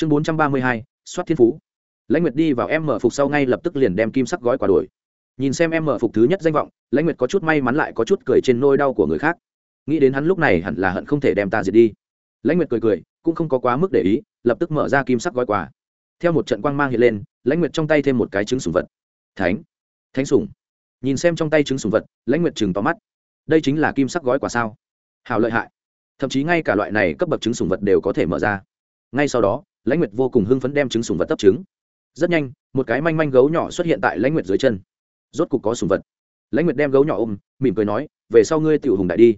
chương bốn trăm ba mươi hai, soát thiên phú. Lãnh nguyệt đi vào em mở phục sau ngay lập tức liền đem kim sắc gói quả đổi. Nhìn xem em mở phục thứ nhất danh vọng, lãnh nguyệt có chút may mắn lại có chút cười trên nôi đau của người khác. Nghĩ đến hắn lúc này hẳn là hận không thể đem ta diệt đi. Lãnh nguyệt cười cười, cũng không có quá mức để ý, lập tức mở ra kim sắc gói quà. Theo một trận quang mang hiện lên, lãnh nguyệt trong tay thêm một cái trứng sùng vật. Thánh. Thánh sùng nhìn xem trong tay trứng sùng vật, lãnh nguyệt chừng tóm mắt. Đây chính là kim sắc gói quà sao? Hào lợi hại. Thậm chí ngay cả loại này cấp bậc trứng sùng vật đều có thể mở ra ngay sau đó, lãnh nguyệt vô cùng hưng phấn đem trứng sùng vật tấp trứng. Rất nhanh, một cái manh manh gấu nhỏ xuất hiện tại lãnh nguyệt dưới chân. Rốt cục có sùng vật. Lãnh nguyệt đem gấu nhỏ ôm, mỉm cười nói, về sau ngươi tiểu hùng đại đi.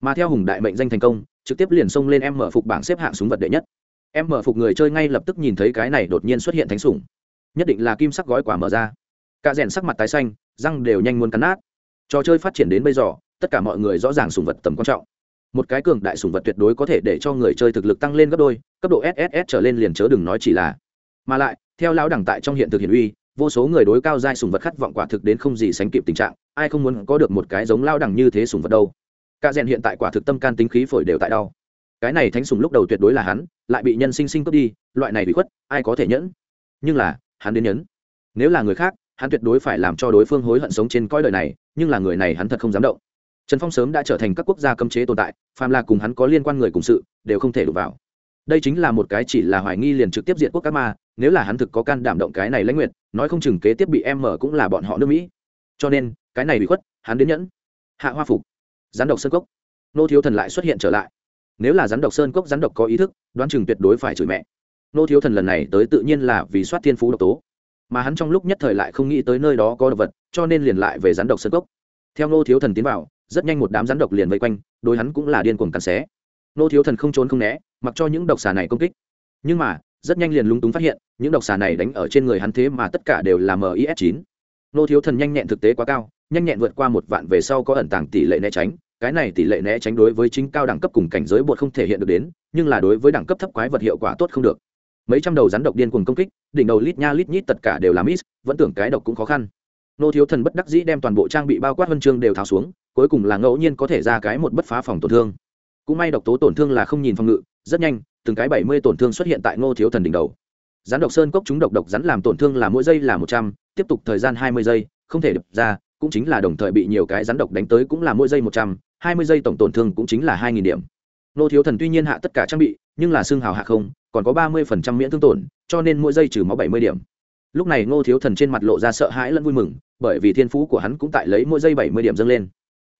Mà theo hùng đại mệnh danh thành công, trực tiếp liền xông lên em mở phục bảng xếp hạng súng vật đệ nhất. Em mở phục người chơi ngay lập tức nhìn thấy cái này đột nhiên xuất hiện thánh sủng. Nhất định là kim sắc gói quả mở ra. Cả rèn sắc mặt tái xanh, răng đều nhanh muốn cắn nát. Trò chơi phát triển đến bây giờ, tất cả mọi người rõ ràng sùng vật tầm quan trọng một cái cường đại sủng vật tuyệt đối có thể để cho người chơi thực lực tăng lên gấp đôi, cấp độ sss trở lên liền chớ đừng nói chỉ là. Mà lại, theo lão đẳng tại trong hiện thực hiển uy, vô số người đối cao giai sủng vật khát vọng quả thực đến không gì sánh kịp tình trạng, ai không muốn có được một cái giống lao đẳng như thế sủng vật đâu. Cả rèn hiện tại quả thực tâm can tính khí phổi đều tại đau. Cái này thánh sùng lúc đầu tuyệt đối là hắn, lại bị nhân sinh sinh cướp đi, loại này bị khuất, ai có thể nhẫn? Nhưng là, hắn đến nhẫn. Nếu là người khác, hắn tuyệt đối phải làm cho đối phương hối hận sống trên coi đời này, nhưng là người này hắn thật không dám động trần phong sớm đã trở thành các quốc gia cấm chế tồn tại, phàm là cùng hắn có liên quan người cùng sự, đều không thể đụng vào. Đây chính là một cái chỉ là hoài nghi liền trực tiếp diện quốc các ma, nếu là hắn thực có can đảm động cái này lãnh nguyện nói không chừng kế tiếp bị em mở cũng là bọn họ nước mỹ. Cho nên, cái này bị khuất, hắn đến nhẫn. Hạ hoa phục. Gián độc sơn cốc. Nô thiếu thần lại xuất hiện trở lại. Nếu là rắn độc sơn cốc rắn độc có ý thức, đoán chừng tuyệt đối phải chửi mẹ. Nô thiếu thần lần này tới tự nhiên là vì soát thiên phú độc tố. Mà hắn trong lúc nhất thời lại không nghĩ tới nơi đó có độc vật, cho nên liền lại về rắn độc sơn cốc. Theo nô thiếu thần tiến vào rất nhanh một đám rắn độc liền vây quanh đối hắn cũng là điên cuồng cắn xé. Nô thiếu thần không trốn không né mặc cho những độc xà này công kích. Nhưng mà rất nhanh liền lúng túng phát hiện những độc xà này đánh ở trên người hắn thế mà tất cả đều là mis chín, nô thiếu thần nhanh nhẹn thực tế quá cao nhanh nhẹn vượt qua một vạn về sau có ẩn tàng tỷ lệ né tránh. Cái này tỷ lệ né tránh đối với chính cao đẳng cấp cùng cảnh giới bột không thể hiện được đến nhưng là đối với đẳng cấp thấp quái vật hiệu quả tốt không được. Mấy trăm đầu rắn độc điên cuồng công kích đỉnh đầu lít nha lít nhít tất cả đều là miss vẫn tưởng cái độc cũng khó khăn. Nô thiếu thần bất đắc dĩ đem toàn bộ trang bị bao quát huân chương đều tháo xuống cuối cùng là ngẫu nhiên có thể ra cái một bất phá phòng tổn thương. Cũng may độc tố tổn thương là không nhìn phòng ngự, rất nhanh, từng cái bảy mươi tổn thương xuất hiện tại ngô thiếu thần đỉnh đầu. Rắn độc sơn cốc chúng độc độc rắn làm tổn thương là mỗi giây là một trăm, tiếp tục thời gian hai mươi giây, không thể đập ra, cũng chính là đồng thời bị nhiều cái rắn độc đánh tới cũng là mỗi giây một trăm, hai mươi giây tổng tổn thương cũng chính là hai nghìn điểm. Ngô thiếu thần tuy nhiên hạ tất cả trang bị, nhưng là xương hào hạ không, còn có ba mươi phần trăm miễn thương tổn, cho nên mỗi giây trừ máu bảy mươi điểm. Lúc này ngô thiếu thần trên mặt lộ ra sợ hãi lẫn vui mừng, bởi vì thiên phú của hắn cũng tại lấy mỗi giây bảy mươi điểm dâng lên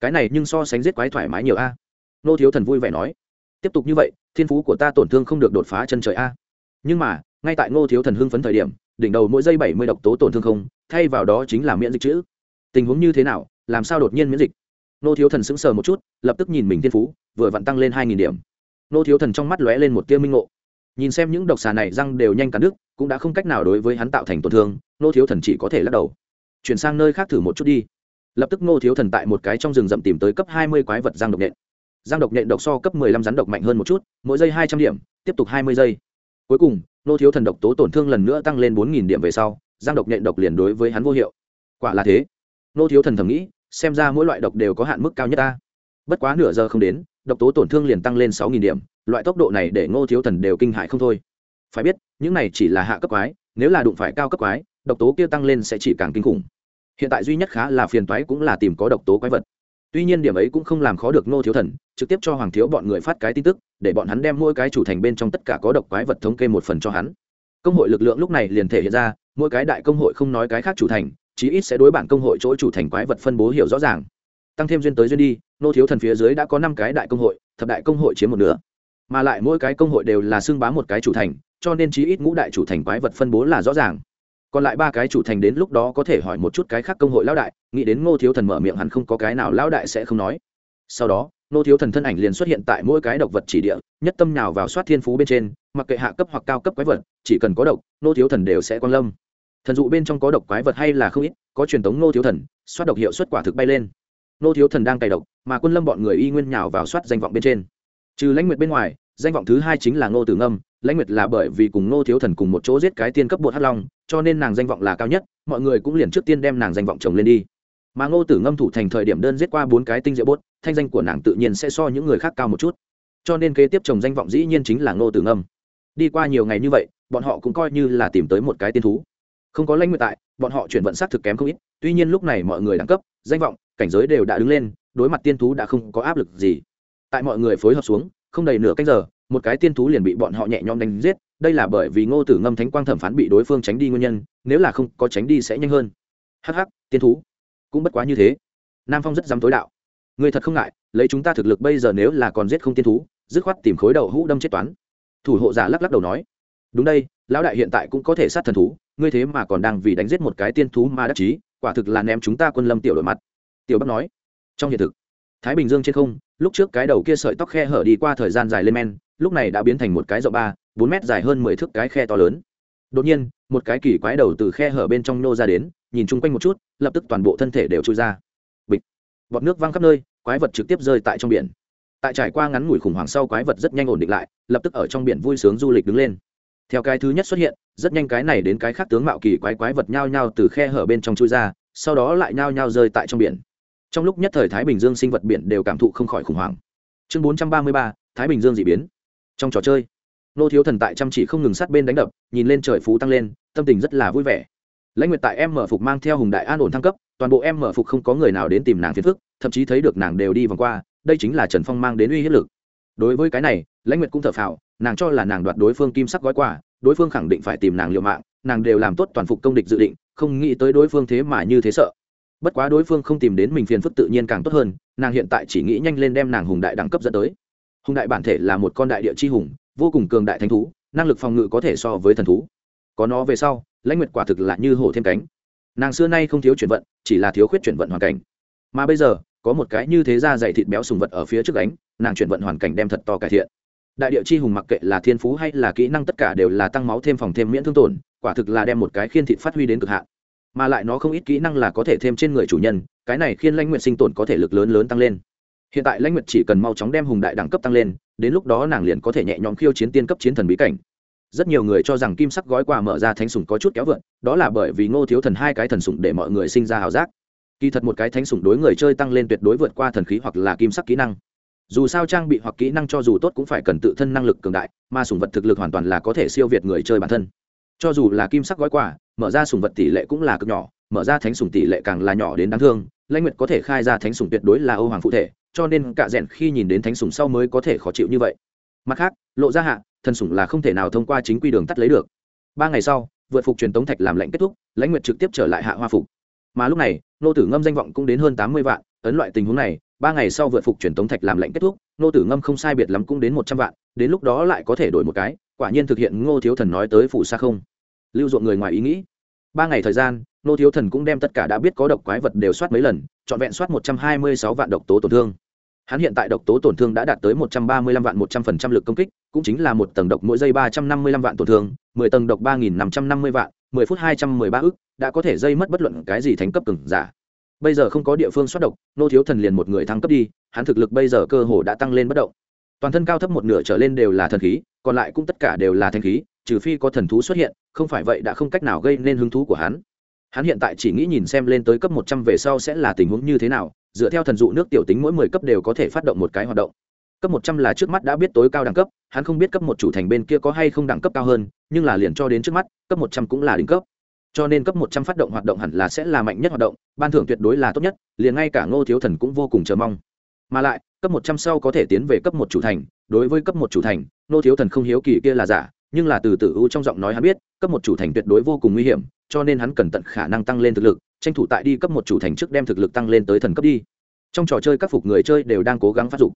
cái này nhưng so sánh giết quái thoải mái nhiều a. Nô thiếu thần vui vẻ nói, tiếp tục như vậy, thiên phú của ta tổn thương không được đột phá chân trời a. Nhưng mà, ngay tại ngô thiếu thần hưng phấn thời điểm, đỉnh đầu mỗi giây bảy mươi độc tố tổn thương không, thay vào đó chính là miễn dịch chữ. Tình huống như thế nào, làm sao đột nhiên miễn dịch? Nô thiếu thần sững sờ một chút, lập tức nhìn mình thiên phú, vừa vặn tăng lên hai nghìn điểm. Nô thiếu thần trong mắt lóe lên một tia minh ngộ. Nhìn xem những độc xà này răng đều nhanh cắn đứt, cũng đã không cách nào đối với hắn tạo thành tổn thương nô thiếu thần chỉ có thể lắc đầu. Chuyển sang nơi khác thử một chút đi lập tức Ngô thiếu thần tại một cái trong rừng rậm tìm tới cấp hai mươi quái vật Giang độc nhện Giang độc nhện độc so cấp mười lăm rắn độc mạnh hơn một chút, mỗi giây hai trăm điểm, tiếp tục hai mươi giây. Cuối cùng, Ngô thiếu thần độc tố tổn thương lần nữa tăng lên bốn nghìn điểm về sau, Giang độc nhện độc liền đối với hắn vô hiệu. Quả là thế. Ngô thiếu thần thầm nghĩ, xem ra mỗi loại độc đều có hạn mức cao nhất ta. Bất quá nửa giờ không đến, độc tố tổn thương liền tăng lên sáu nghìn điểm, loại tốc độ này để ngô thiếu thần đều kinh hại không thôi. Phải biết, những này chỉ là hạ cấp quái, nếu là đụng phải cao cấp quái, độc tố kia tăng lên sẽ chỉ càng kinh khủng hiện tại duy nhất khá là phiền toái cũng là tìm có độc tố quái vật. Tuy nhiên điểm ấy cũng không làm khó được nô thiếu thần, trực tiếp cho hoàng thiếu bọn người phát cái tin tức, để bọn hắn đem mỗi cái chủ thành bên trong tất cả có độc quái vật thống kê một phần cho hắn. Công hội lực lượng lúc này liền thể hiện ra, mỗi cái đại công hội không nói cái khác chủ thành, chí ít sẽ đối bản công hội chỗ chủ thành quái vật phân bố hiểu rõ ràng. Tăng thêm duyên tới duyên đi nô thiếu thần phía dưới đã có năm cái đại công hội, thập đại công hội chiếm một nửa. Mà lại mỗi cái công hội đều là xưng bá một cái chủ thành, cho nên chí ít ngũ đại chủ thành quái vật phân bố là rõ ràng còn lại ba cái chủ thành đến lúc đó có thể hỏi một chút cái khác công hội lão đại, nghĩ đến ngô thiếu thần mở miệng hẳn không có cái nào lão đại sẽ không nói. Sau đó, ngô thiếu thần thân ảnh liền xuất hiện tại mỗi cái độc vật chỉ địa, nhất tâm nào vào soát thiên phú bên trên, mặc kệ hạ cấp hoặc cao cấp quái vật, chỉ cần có độc, ngô thiếu thần đều sẽ quan lâm. Thần dụ bên trong có độc quái vật hay là không ít, có truyền thống ngô thiếu thần, soát độc hiệu suất quả thực bay lên. Ngô thiếu thần đang cày độc, mà quân lâm bọn người y nguyên nhào vào soát danh vọng bên trên. Trừ lãnh nguyệt bên ngoài, danh vọng thứ hai chính là ngô tử ngâm lãnh nguyệt là bởi vì cùng ngô thiếu thần cùng một chỗ giết cái tiên cấp bột hắc long, cho nên nàng danh vọng là cao nhất, mọi người cũng liền trước tiên đem nàng danh vọng chồng lên đi. Mà ngô tử ngâm thủ thành thời điểm đơn giết qua bốn cái tinh diệu bốt thanh danh của nàng tự nhiên sẽ so những người khác cao một chút. Cho nên kế tiếp chồng danh vọng dĩ nhiên chính là ngô tử ngâm. Đi qua nhiều ngày như vậy, bọn họ cũng coi như là tìm tới một cái tiên thú. Không có lãnh nguyện tại, bọn họ chuyển vận xác thực kém không ít, tuy nhiên lúc này mọi người đẳng cấp, danh vọng, cảnh giới đều đã đứng lên, đối mặt tiên thú đã không có áp lực gì. Tại mọi người phối hợp xuống, không đầy nửa cách giờ một cái tiên thú liền bị bọn họ nhẹ nhõm đánh giết, đây là bởi vì ngô tử ngâm thánh quang thẩm phán bị đối phương tránh đi nguyên nhân, nếu là không có tránh đi sẽ nhanh hơn. Hh tiên thú, cũng bất quá như thế. Nam phong rất dám tối đạo. Người thật không ngại, lấy chúng ta thực lực bây giờ nếu là còn giết không tiên thú, dứt khoát tìm khối đầu hũ đâm chết toán. Thủ hộ giả lắc lắc đầu nói. Đúng đây, lão đại hiện tại cũng có thể sát thần thú, ngươi thế mà còn đang vì đánh giết một cái tiên thú mà đắc chí, quả thực là ném chúng ta quân lâm tiểu đội mặt. Tiểu bắc nói. Trong hiện thực, thái bình dương trên không, lúc trước cái đầu kia sợi tóc khe hở đi qua thời gian dài lên men lúc này đã biến thành một cái rộng ba, bốn mét dài hơn mười thước cái khe to lớn. Đột nhiên, một cái kỳ quái đầu từ khe hở bên trong nô ra đến, nhìn chung quanh một chút, lập tức toàn bộ thân thể đều trôi ra. Bịch. Bọt nước văng khắp nơi, quái vật trực tiếp rơi tại trong biển. Tại trải qua ngắn ngủi khủng hoảng sau, quái vật rất nhanh ổn định lại, lập tức ở trong biển vui sướng du lịch đứng lên. Theo cái thứ nhất xuất hiện, rất nhanh cái này đến cái khác tướng mạo kỳ quái quái vật nhao nhao từ khe hở bên trong chui ra, sau đó lại nhao nhao rơi tại trong biển. Trong lúc nhất thời thái bình dương sinh vật biển đều cảm thụ không khỏi khủng hoảng. Chương bốn trăm ba mươi ba, thái bình dương d ị biến trong trò chơi. Nô thiếu thần tại chăm chỉ không ngừng sát bên đánh đập, nhìn lên trời phú tăng lên, tâm tình rất là vui vẻ. Lãnh nguyệt tại em mở phục mang theo hùng đại an ổn thăng cấp, toàn bộ em mở phục không có người nào đến tìm nàng phiền phức, thậm chí thấy được nàng đều đi vòng qua, đây chính là trần phong mang đến uy hiếp lực. Đối với cái này, lãnh nguyệt cũng thở phào, nàng cho là nàng đoạt đối phương kim sắc gói quà, đối phương khẳng định phải tìm nàng liều mạng, nàng đều làm tốt toàn phục công địch dự định, không nghĩ tới đối phương thế mà như thế sợ. Bất quá đối phương không tìm đến mình phiền phức tự nhiên càng tốt hơn, nàng hiện tại chỉ nghĩ nhanh lên đem nàng hùng đại đẳng cấp dẫn tới hùng đại bản thể là một con đại địa chi hùng, vô cùng cường đại thánh thú, năng lực phòng ngự có thể so với thần thú. Có nó về sau, lãnh nguyệt quả thực là như hổ thêm cánh. Nàng xưa nay không thiếu chuyển vận, chỉ là thiếu khuyết chuyển vận hoàn cảnh. Mà bây giờ, có một cái như thế ra dày thịt béo sùng vật ở phía trước đánh nàng chuyển vận hoàn cảnh đem thật to cải thiện. Đại địa chi hùng mặc kệ là thiên phú hay là kỹ năng tất cả đều là tăng máu thêm phòng thêm miễn thương tổn, quả thực là đem một cái khiên thịt phát huy đến cực hạn. Mà lại nó không ít kỹ năng là có thể thêm trên người chủ nhân, cái này khiến lãnh nguyện sinh tồn có thể lực lớn lớn tăng lên hiện tại lãnh nguyệt chỉ cần mau chóng đem hùng đại đẳng cấp tăng lên, đến lúc đó nàng liền có thể nhẹ nhõm khiêu chiến tiên cấp chiến thần bí cảnh. Rất nhiều người cho rằng kim sắc gói quà mở ra thánh sủng có chút kéo vượn, đó là bởi vì ngô thiếu thần hai cái thần sủng để mọi người sinh ra hào giác. Kỳ thật một cái thánh sủng đối người chơi tăng lên tuyệt đối vượt qua thần khí hoặc là kim sắc kỹ năng. Dù sao trang bị hoặc kỹ năng cho dù tốt cũng phải cần tự thân năng lực cường đại, mà sủng vật thực lực hoàn toàn là có thể siêu việt người chơi bản thân. Cho dù là kim sắc gói quà, mở ra sủng vật tỷ lệ cũng là cực nhỏ, mở ra thánh sủng tỷ lệ càng là nhỏ đến đáng thương. Lãnh nguyệt có thể khai ra thánh sủng tuyệt đối là ô hoàng phụ thể cho nên cả rèn khi nhìn đến thánh sủng sau mới có thể khó chịu như vậy. Mặt khác, lộ ra hạ, thần sủng là không thể nào thông qua chính quy đường tắt lấy được. Ba ngày sau, vượt phục truyền tống thạch làm lệnh kết thúc, lãnh nguyệt trực tiếp trở lại hạ hoa phục. Mà lúc này, nô tử ngâm danh vọng cũng đến hơn tám mươi vạn, ấn loại tình huống này, ba ngày sau vượt phục truyền tống thạch làm lệnh kết thúc, nô tử ngâm không sai biệt lắm cũng đến một trăm vạn, đến lúc đó lại có thể đổi một cái, quả nhiên thực hiện ngô thiếu thần nói tới phủ xa không. Lưu ruộng người ngoài ý nghĩ. Ba ngày thời gian, nô thiếu thần cũng đem tất cả đã biết có độc quái vật đều soát mấy lần, trọn vẹn soát một trăm hai mươi sáu vạn độc tố tổn thương hắn hiện tại độc tố tổn thương đã đạt tới một trăm ba mươi lăm vạn một trăm phần trăm lực công kích, cũng chính là một tầng độc mỗi giây ba trăm năm mươi lăm vạn tổn thương, mười tầng độc ba nghìn năm trăm năm mươi vạn, mười phút hai trăm mười ba ức, đã có thể dây mất bất luận cái gì thành cấp từng giả. Bây giờ không có địa phương soát độc, nô thiếu thần liền một người thăng cấp đi, hắn thực lực bây giờ cơ hồ đã tăng lên bất động. Toàn thân cao thấp một nửa trở lên đều là thần khí, còn lại cũng tất cả đều là thanh khí, trừ phi có thần thú xuất hiện, không phải vậy đã không cách nào gây nên hứng thú của hắn hắn hiện tại chỉ nghĩ nhìn xem lên tới cấp một trăm về sau sẽ là tình huống như thế nào, dựa theo thần dụ nước tiểu tính mỗi mười cấp đều có thể phát động một cái hoạt động. Cấp một trăm là trước mắt đã biết tối cao đẳng cấp, hắn không biết cấp một chủ thành bên kia có hay không đẳng cấp cao hơn, nhưng là liền cho đến trước mắt, cấp một trăm cũng là đỉnh cấp. Cho nên cấp một trăm phát động hoạt động hẳn là sẽ là mạnh nhất hoạt động, ban thưởng tuyệt đối là tốt nhất, liền ngay cả ngô thiếu thần cũng vô cùng chờ mong. Mà lại, cấp một trăm sau có thể tiến về cấp một chủ thành, đối với cấp một chủ thành, ngô thiếu thần không hiếu kỳ kia là giả nhưng là từ từ u trong giọng nói hắn biết, cấp một chủ thành tuyệt đối vô cùng nguy hiểm, cho nên hắn cần tận khả năng tăng lên thực lực, tranh thủ tại đi cấp một chủ thành trước đem thực lực tăng lên tới thần cấp đi. Trong trò chơi các phục người chơi đều đang cố gắng phát dục.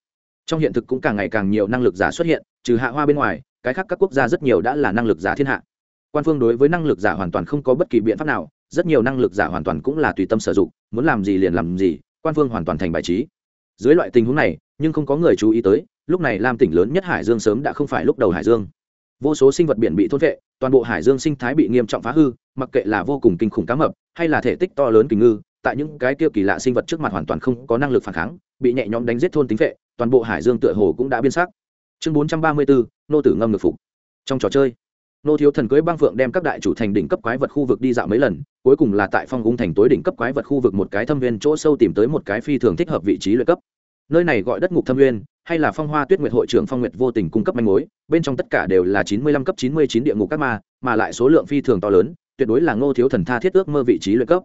Trong hiện thực cũng càng ngày càng nhiều năng lực giả xuất hiện, trừ hạ hoa bên ngoài, cái khác các quốc gia rất nhiều đã là năng lực giả thiên hạ. Quan phương đối với năng lực giả hoàn toàn không có bất kỳ biện pháp nào, rất nhiều năng lực giả hoàn toàn cũng là tùy tâm sử dụng, muốn làm gì liền làm gì, quan phương hoàn toàn thành bài trí. Dưới loại tình huống này, nhưng không có người chú ý tới, lúc này lam tỉnh lớn nhất hải dương sớm đã không phải lúc đầu hải dương vô số sinh vật biển bị thôn vệ, toàn bộ hải dương sinh thái bị nghiêm trọng phá hư, mặc kệ là vô cùng kinh khủng cá mập, hay là thể tích to lớn kình ngư, tại những cái kia kỳ lạ sinh vật trước mặt hoàn toàn không có năng lực phản kháng, bị nhẹ nhõm đánh giết thôn tính vệ, toàn bộ hải dương tựa hồ cũng đã biên sắc. Chương bốn trăm ba mươi bốn nô tử ngâm ngực phục. Trong trò chơi, nô thiếu thần cưới băng phượng đem các đại chủ thành đỉnh cấp quái vật khu vực đi dạo mấy lần, cuối cùng là tại phong ung thành tối đỉnh cấp quái vật khu vực một cái thâm viên chỗ sâu tìm tới một cái phi thường thích hợp vị trí lợi cấp. Nơi này gọi đất ngục thâm viên, hay là phong hoa tuyết nguyệt hội trưởng phong nguyệt vô tình cung cấp manh mối bên trong tất cả đều là chín mươi lăm cấp chín mươi chín địa ngục các ma, mà lại số lượng phi thường to lớn, tuyệt đối là ngô thiếu thần tha thiết ước mơ vị trí luyện cấp.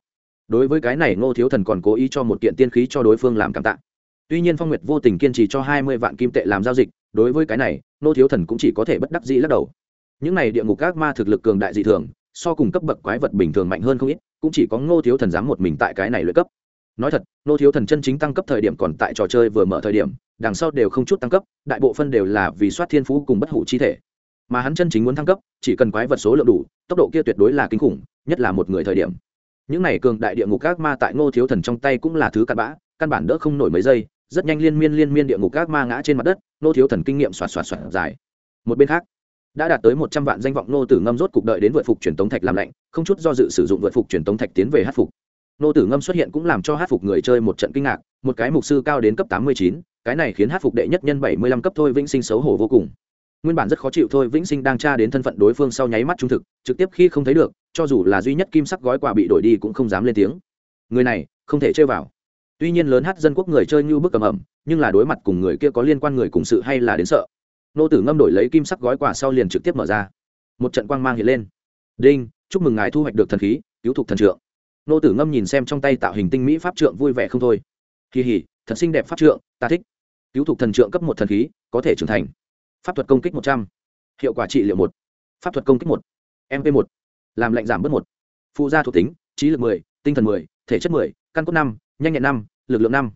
Đối với cái này, ngô thiếu thần còn cố ý cho một kiện tiên khí cho đối phương làm cảm tạ. Tuy nhiên phong nguyệt vô tình kiên trì cho hai mươi vạn kim tệ làm giao dịch, đối với cái này, ngô thiếu thần cũng chỉ có thể bất đắc dĩ lắc đầu. Những này địa ngục các ma thực lực cường đại dị thường, so cùng cấp bậc quái vật bình thường mạnh hơn không ít, cũng chỉ có ngô thiếu thần dám một mình tại cái này luyện cấp. Nói thật, ngô thiếu thần chân chính tăng cấp thời điểm còn tại trò chơi vừa mở thời điểm đằng sau đều không chút tăng cấp, đại bộ phân đều là vì soát thiên phú cùng bất hủ chi thể. Mà hắn chân chính muốn thăng cấp, chỉ cần quái vật số lượng đủ, tốc độ kia tuyệt đối là kinh khủng, nhất là một người thời điểm. Những này cường đại địa ngục các ma tại ngô thiếu thần trong tay cũng là thứ cặn bã, căn bản đỡ không nổi mấy giây, rất nhanh liên miên liên miên địa ngục các ma ngã trên mặt đất, ngô thiếu thần kinh nghiệm xoạt xoạt xoạt dài. Một bên khác, đã đạt tới một trăm vạn danh vọng nô tử ngâm rốt cục đợi đến vượt phục truyền tống thạch làm lạnh, không chút do dự sử dụng vượt phục truyền tống thạch tiến về hát phục nô tử ngâm xuất hiện cũng làm cho hát phục người chơi một trận kinh ngạc, một cái mục sư cao đến cấp tám mươi chín, cái này khiến hát phục đệ nhất nhân bảy mươi lăm cấp thôi vĩnh sinh xấu hổ vô cùng. Nguyên bản rất khó chịu thôi vĩnh sinh đang tra đến thân phận đối phương sau nháy mắt trung thực, trực tiếp khi không thấy được, cho dù là duy nhất kim sắc gói quà bị đổi đi cũng không dám lên tiếng. Người này, không thể chơi vào. Tuy nhiên lớn hát dân quốc người chơi như bức cầm ẩm, nhưng là đối mặt cùng người kia có liên quan người cùng sự hay là đến sợ. Nô tử ngâm đổi lấy kim sắc gói quà sau liền trực tiếp mở ra. Một trận quang mang hiện lên. Đinh, chúc mừng ngài thu hoạch được thần khí, cứu thục thần trượng nô tử ngâm nhìn xem trong tay tạo hình tinh mỹ pháp trượng vui vẻ không thôi. Kỳ hỉ, thật xinh đẹp pháp trượng, ta thích. Cứu thục thần trượng cấp một thần khí, có thể trưởng thành. Pháp thuật công kích một trăm. H i ệ u quả trị liệu một. Pháp thuật công kích một. Mp một. Làm lạnh giảm bớt một. Phụ gia thuộc tính, trí lực mười, tinh thần mười, thể chất mười, căn cốt năm, nhanh nhẹn năm, lực lượng năm.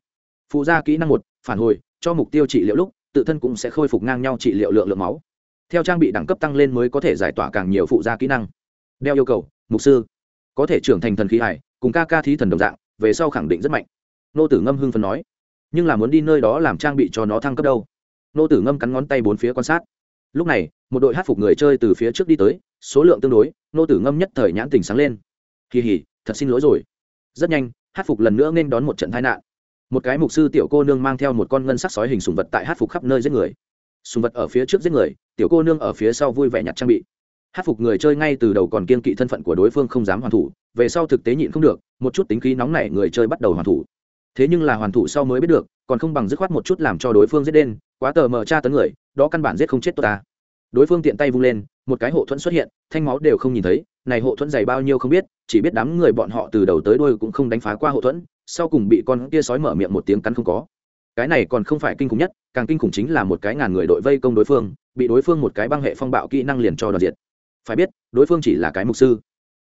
Phụ gia kỹ năng một, phản hồi, cho mục tiêu trị liệu lúc, tự thân cũng sẽ khôi phục ngang nhau trị liệu lượng lượng máu. Theo trang bị đẳng cấp tăng lên mới có thể giải tỏa càng nhiều phụ gia kỹ năng. Đeo yêu cầu, mục sư có thể trưởng thành thần khí hải cùng ca ca thí thần đồng dạng, về sau khẳng định rất mạnh. Nô tử ngâm hưng phần nói, nhưng là muốn đi nơi đó làm trang bị cho nó thăng cấp đâu? Nô tử ngâm cắn ngón tay bốn phía quan sát. Lúc này, một đội hát phục người chơi từ phía trước đi tới, số lượng tương đối, nô tử ngâm nhất thời nhãn tình sáng lên. Kỳ hỉ, thật xin lỗi rồi. Rất nhanh, hát phục lần nữa nên đón một trận tai nạn. Một cái mục sư tiểu cô nương mang theo một con ngân sắc sói hình sùng vật tại hát phục khắp nơi giết người. Sùng vật ở phía trước giết người, tiểu cô nương ở phía sau vui vẻ nhặt trang bị hát phục người chơi ngay từ đầu còn kiên kỵ thân phận của đối phương không dám hoàn thủ, về sau thực tế nhịn không được, một chút tính khí nóng nảy người chơi bắt đầu hoàn thủ. Thế nhưng là hoàn thủ sau mới biết được, còn không bằng dứt khoát một chút làm cho đối phương giết đen, quá tờ mờ tra tấn người, đó căn bản giết không chết tôi ta. Đối phương tiện tay vung lên, một cái hộ thuẫn xuất hiện, thanh máu đều không nhìn thấy, này hộ thuẫn dày bao nhiêu không biết, chỉ biết đám người bọn họ từ đầu tới đôi cũng không đánh phá qua hộ thuẫn, sau cùng bị con kia sói mở miệng một tiếng cắn không có. Cái này còn không phải kinh khủng nhất, càng kinh khủng chính là một cái ngàn người đội vây công đối phương, bị đối phương một cái băng hệ phong bạo kỹ năng liền cho đoạt diệt phải biết, đối phương chỉ là cái mục sư.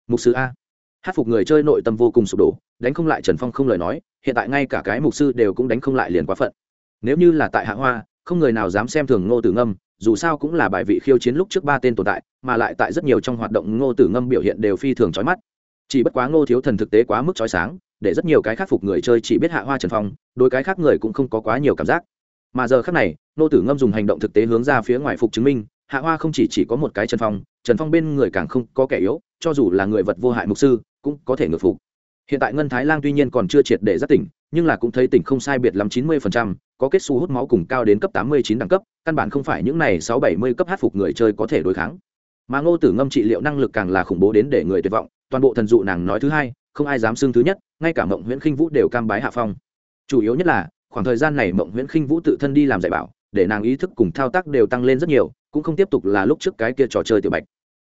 Mục sư a. Hát phục người chơi nội tâm vô cùng sụp đổ, đánh không lại trần phong không lời nói, hiện tại ngay cả cái mục sư đều cũng đánh không lại liền quá phận. Nếu như là tại hạ hoa, không người nào dám xem thường ngô tử ngâm, dù sao cũng là bài vị khiêu chiến lúc trước ba tên tồn tại, mà lại tại rất nhiều trong hoạt động ngô tử ngâm biểu hiện đều phi thường trói mắt. Chỉ bất quá ngô thiếu thần thực tế quá mức trói sáng, để rất nhiều cái khắc phục người chơi chỉ biết hạ hoa trần phong đôi cái khác người cũng không có quá nhiều cảm giác. Mà giờ khác này, ngô tử ngâm dùng hành động thực tế hướng ra phía ngoài phục chứng minh hạ hoa không chỉ, chỉ có một cái trần phong trần phong bên người càng không có kẻ yếu cho dù là người vật vô hại mục sư cũng có thể ngược phục. Hiện tại ngân thái lang tuy nhiên còn chưa triệt để giác tỉnh nhưng là cũng thấy tỉnh không sai biệt lắm chín mươi phần trăm, có kết xu hút máu cùng cao đến cấp tám mươi chín đẳng cấp căn bản không phải những này sáu bảy mươi cấp hát phục người chơi có thể đối kháng. Mà ngô tử ngâm trị liệu năng lực càng là khủng bố đến để người tuyệt vọng toàn bộ thần dụ nàng nói thứ hai không ai dám xưng thứ nhất ngay cả mộng nguyễn khinh vũ đều cam bái hạ phong. Chủ yếu nhất là khoảng thời gian này mộng nguyễn khinh vũ tự thân đi làm dạy bảo để nàng ý thức cùng thao tác đều tăng lên rất nhiều cũng không tiếp tục là lúc trước cái kia trò chơi tiểu bạch.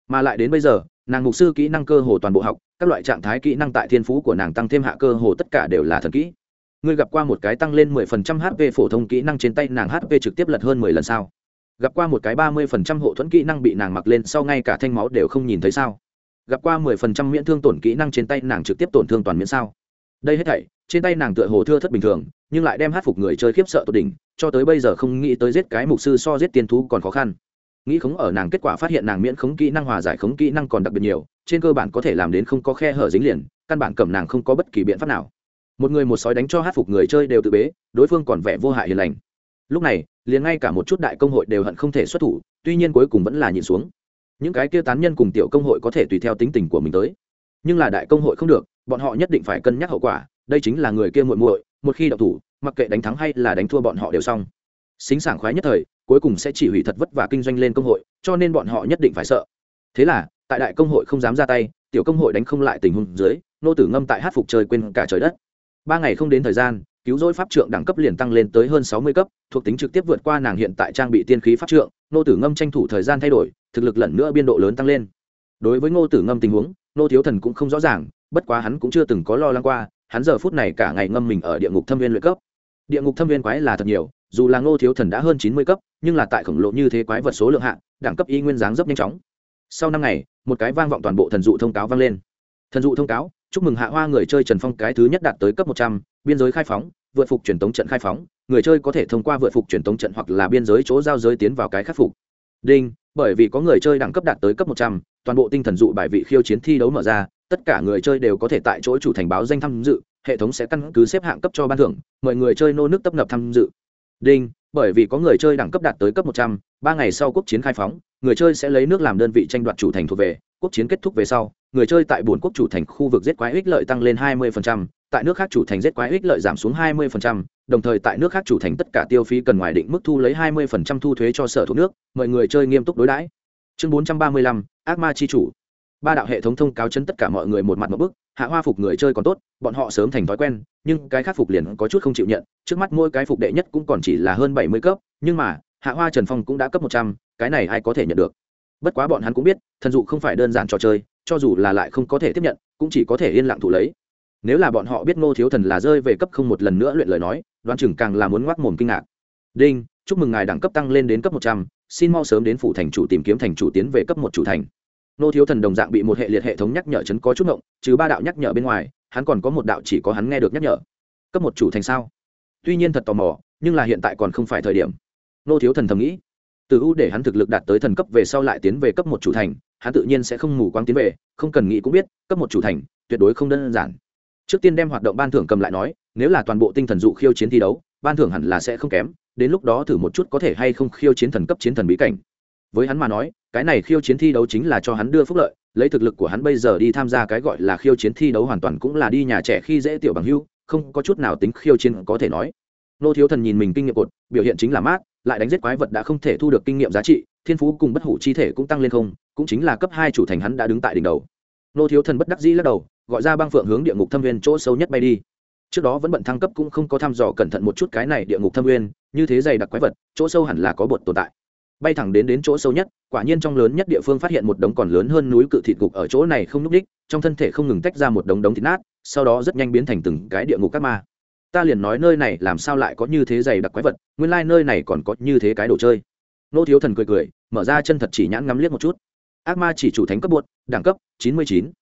Mà lại đến bây giờ, nàng mục sư kỹ năng cơ hồ toàn bộ học, các loại trạng thái kỹ năng tại thiên phú của nàng tăng thêm hạ cơ hồ tất cả đều là thần kỹ. Ngươi gặp qua một cái tăng lên 10% hp phổ thông kỹ năng trên tay nàng hp trực tiếp lật hơn 10 lần sao? Gặp qua một cái 30% hộ thuẫn kỹ năng bị nàng mặc lên sau ngay cả thanh máu đều không nhìn thấy sao? Gặp qua 10% miễn thương tổn kỹ năng trên tay nàng trực tiếp tổn thương toàn miễn sao? Đây hết thảy, trên tay nàng tựa hồ thưa thất bình thường, nhưng lại đem hát phục người chơi khiếp sợ tột đỉnh, cho tới bây giờ không nghĩ tới giết cái mục sư so giết tiên thú còn khó khăn nghĩ khống ở nàng kết quả phát hiện nàng miễn khống kỹ năng hòa giải khống kỹ năng còn đặc biệt nhiều, trên cơ bản có thể làm đến không có khe hở dính liền, căn bản cầm nàng không có bất kỳ biện pháp nào. Một người một sói đánh cho hát phục người chơi đều tự bế, đối phương còn vẻ vô hại hiền lành. Lúc này, liền ngay cả một chút đại công hội đều hận không thể xuất thủ, tuy nhiên cuối cùng vẫn là nhìn xuống. Những cái kia tán nhân cùng tiểu công hội có thể tùy theo tính tình của mình tới. Nhưng là đại công hội không được, bọn họ nhất định phải cân nhắc hậu quả, đây chính là người kia muội muội, một khi đậu thủ, mặc kệ đánh thắng hay là đánh thua bọn họ đều xong. Xính sảng khoái nhất thời cuối cùng sẽ chỉ hủy thật vất và kinh doanh lên công hội, cho nên bọn họ nhất định phải sợ. Thế là, tại đại công hội không dám ra tay, tiểu công hội đánh không lại tình huống dưới, nô tử ngâm tại hát phục trời quên cả trời đất. Ba ngày không đến thời gian, cứu rỗi pháp trượng đẳng cấp liền tăng lên tới hơn sáu mươi cấp, thuộc tính trực tiếp vượt qua nàng hiện tại trang bị tiên khí pháp trượng, nô tử ngâm tranh thủ thời gian thay đổi, thực lực lần nữa biên độ lớn tăng lên. Đối với ngô tử ngâm tình huống, nô thiếu thần cũng không rõ ràng, bất quá hắn cũng chưa từng có lo lắng qua, hắn giờ phút này cả ngày ngâm mình ở địa ngục thâm viên luyện cấp. Địa ngục thâm viên quái là thật nhiều dù là ngô thiếu thần đã hơn chín mươi cấp, nhưng là tại khổng lồ như thế quái vật số lượng hạng đẳng cấp y nguyên dáng dấp nhanh chóng. Sau năm ngày, một cái vang vọng toàn bộ thần dụ thông cáo vang lên. Thần dụ thông cáo, chúc mừng hạ hoa người chơi trần phong cái thứ nhất đạt tới cấp một trăm, biên giới khai phóng, vượt phục truyền tống trận khai phóng, người chơi có thể thông qua vượt phục truyền tống trận hoặc là biên giới chỗ giao giới tiến vào cái khắc phục. Đinh, bởi vì có người chơi đẳng cấp đạt tới cấp một trăm, toàn bộ tinh thần dụ bài vị khiêu chiến thi đấu mở ra, tất cả người chơi đều có thể tại chỗ chủ thành báo danh tham dự, hệ thống sẽ căn cứ xếp hạng cấp cho ban thưởng, mời người chơi nô nước tấp nập tham dự đinh bởi vì có người chơi đẳng cấp đạt tới cấp một trăm ba ngày sau quốc chiến khai phóng người chơi sẽ lấy nước làm đơn vị tranh đoạt chủ thành thuộc về quốc chiến kết thúc về sau người chơi tại bốn quốc chủ thành khu vực giết quái ích lợi tăng lên 20%, tại nước khác chủ thành giết quái ích lợi giảm xuống 20%, đồng thời tại nước khác chủ thành tất cả tiêu phí cần ngoài định mức thu lấy 20% thu thuế cho sở thuộc nước, mọi người chơi nghiêm túc đối đãi. Chương 435, ác ma chi chủ. Ba đạo hệ thống thông cáo chấn tất cả mọi người một mặt một bức, hạ hoa phục người chơi còn tốt, bọn họ sớm thành thói quen, nhưng cái khác phục liền có chút không chịu nhận, trước mắt mỗi cái phục đệ nhất cũng còn chỉ là hơn 70 cấp, nhưng mà, hạ hoa Trần Phong cũng đã cấp 100, cái này ai có thể nhận được. Bất quá bọn hắn cũng biết, thần dụ không phải đơn giản trò chơi, cho dù là lại không có thể tiếp nhận cũng chỉ có thể yên lặng thụ lấy. Nếu là bọn họ biết ngô thiếu thần là rơi về cấp không một lần nữa luyện lời nói Đoan chừng càng là muốn ngoác mồm kinh ngạc. Đinh chúc mừng ngài đẳng cấp tăng lên đến cấp một trăm xin mau sớm đến phủ thành chủ tìm kiếm thành chủ tiến về cấp một chủ thành. Nô thiếu thần đồng dạng bị một hệ liệt hệ thống nhắc nhở chấn có chút ngộng, trừ ba đạo nhắc nhở bên ngoài, hắn còn có một đạo chỉ có hắn nghe được nhắc nhở. Cấp một chủ thành sao? Tuy nhiên thật tò mò, nhưng là hiện tại còn không phải thời điểm. Nô thiếu thần thầm nghĩ. Từ U để hắn thực lực đạt tới thần cấp về sau lại tiến về cấp một chủ thành, hắn tự nhiên sẽ không ngủ quáng tiến về, không cần nghĩ cũng biết, cấp một chủ thành, tuyệt đối không đơn giản. Trước tiên đem hoạt động ban thưởng cầm lại nói, nếu là toàn bộ tinh thần dụ khiêu chiến thi đấu, ban thưởng hẳn là sẽ không kém, đến lúc đó thử một chút có thể hay không khiêu chiến thần cấp chiến thần bí cảnh với hắn mà nói, cái này khiêu chiến thi đấu chính là cho hắn đưa phúc lợi, lấy thực lực của hắn bây giờ đi tham gia cái gọi là khiêu chiến thi đấu hoàn toàn cũng là đi nhà trẻ khi dễ tiểu bằng hưu, không có chút nào tính khiêu chiến có thể nói. Nô thiếu thần nhìn mình kinh nghiệm cột, biểu hiện chính là mát, lại đánh giết quái vật đã không thể thu được kinh nghiệm giá trị, thiên phú cùng bất hủ chi thể cũng tăng lên không, cũng chính là cấp hai chủ thành hắn đã đứng tại đỉnh đầu. Nô thiếu thần bất đắc dĩ lắc đầu, gọi ra băng phượng hướng địa ngục thâm viên chỗ sâu nhất bay đi. Trước đó vẫn bận thăng cấp cũng không có thăm dò cẩn thận một chút cái này địa ngục thâm viên như thế dày đặc quái vật, chỗ sâu hẳn là có bột tồn tại bay thẳng đến đến chỗ sâu nhất, quả nhiên trong lớn nhất địa phương phát hiện một đống còn lớn hơn núi cự thịt gục ở chỗ này không n ú c đích, trong thân thể không ngừng tách ra một đống đống thịt nát, sau đó rất nhanh biến thành từng cái địa ngục các ma. Ta liền nói nơi này làm sao lại có như thế dày đặc quái vật, nguyên lai、like、nơi này còn có như thế cái đồ chơi. Nô thiếu thần cười cười, mở ra chân thật chỉ nhãn ngắm liếc một chút. Ác ma chỉ chủ thánh cấp bột đẳng cấp chín mươi chín.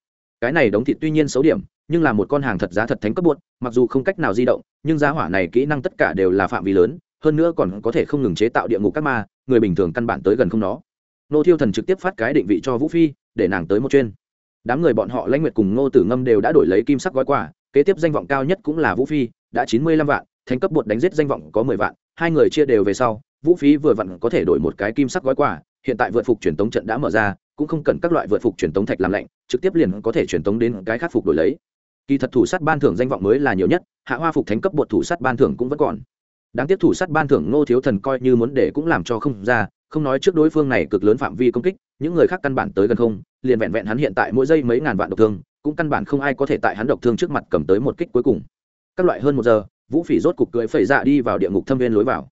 Cái này đóng thịt tuy nhiên xấu điểm, nhưng là một con hàng thật giá thật thánh cấp bột mặc dù không cách nào di động, nhưng giá hỏa này kỹ năng tất cả đều là phạm vi lớn hơn nữa còn có thể không ngừng chế tạo địa ngục các ma, người bình thường căn bản tới gần không nó. Nô thiêu thần trực tiếp phát cái định vị cho vũ phi, để nàng tới một chuyên. Đám người bọn họ lãnh nguyệt cùng ngô tử ngâm đều đã đổi lấy kim sắc gói quà, kế tiếp danh vọng cao nhất cũng là vũ phi, đã chín mươi lăm vạn, thành cấp bột đánh giết danh vọng có mười vạn, hai người chia đều về sau, vũ phí vừa vặn có thể đổi một cái kim sắc gói quà, hiện tại vượt phục truyền tống trận đã mở ra, cũng không cần các loại vượt phục truyền tống thạch làm lạnh, trực tiếp liền có thể truyền tống đến cái khắc phục đổi lấy. Kỳ thật thủ sát ban thưởng danh vọng mới là nhiều nhất, hạ hoa phục thánh cấp bột thủ sát ban thưởng cũng vẫn còn đáng tiếc thủ sát ban thưởng ngô thiếu thần coi như muốn để cũng làm cho không ra, không nói trước đối phương này cực lớn phạm vi công kích, những người khác căn bản tới gần không, liền vẹn vẹn hắn hiện tại mỗi giây mấy ngàn vạn độc thương, cũng căn bản không ai có thể tại hắn độc thương trước mặt cầm tới một kích cuối cùng. Các loại hơn một giờ, vũ phỉ rốt cục cưỡi phẩy dạ đi vào địa ngục thâm viên lối vào.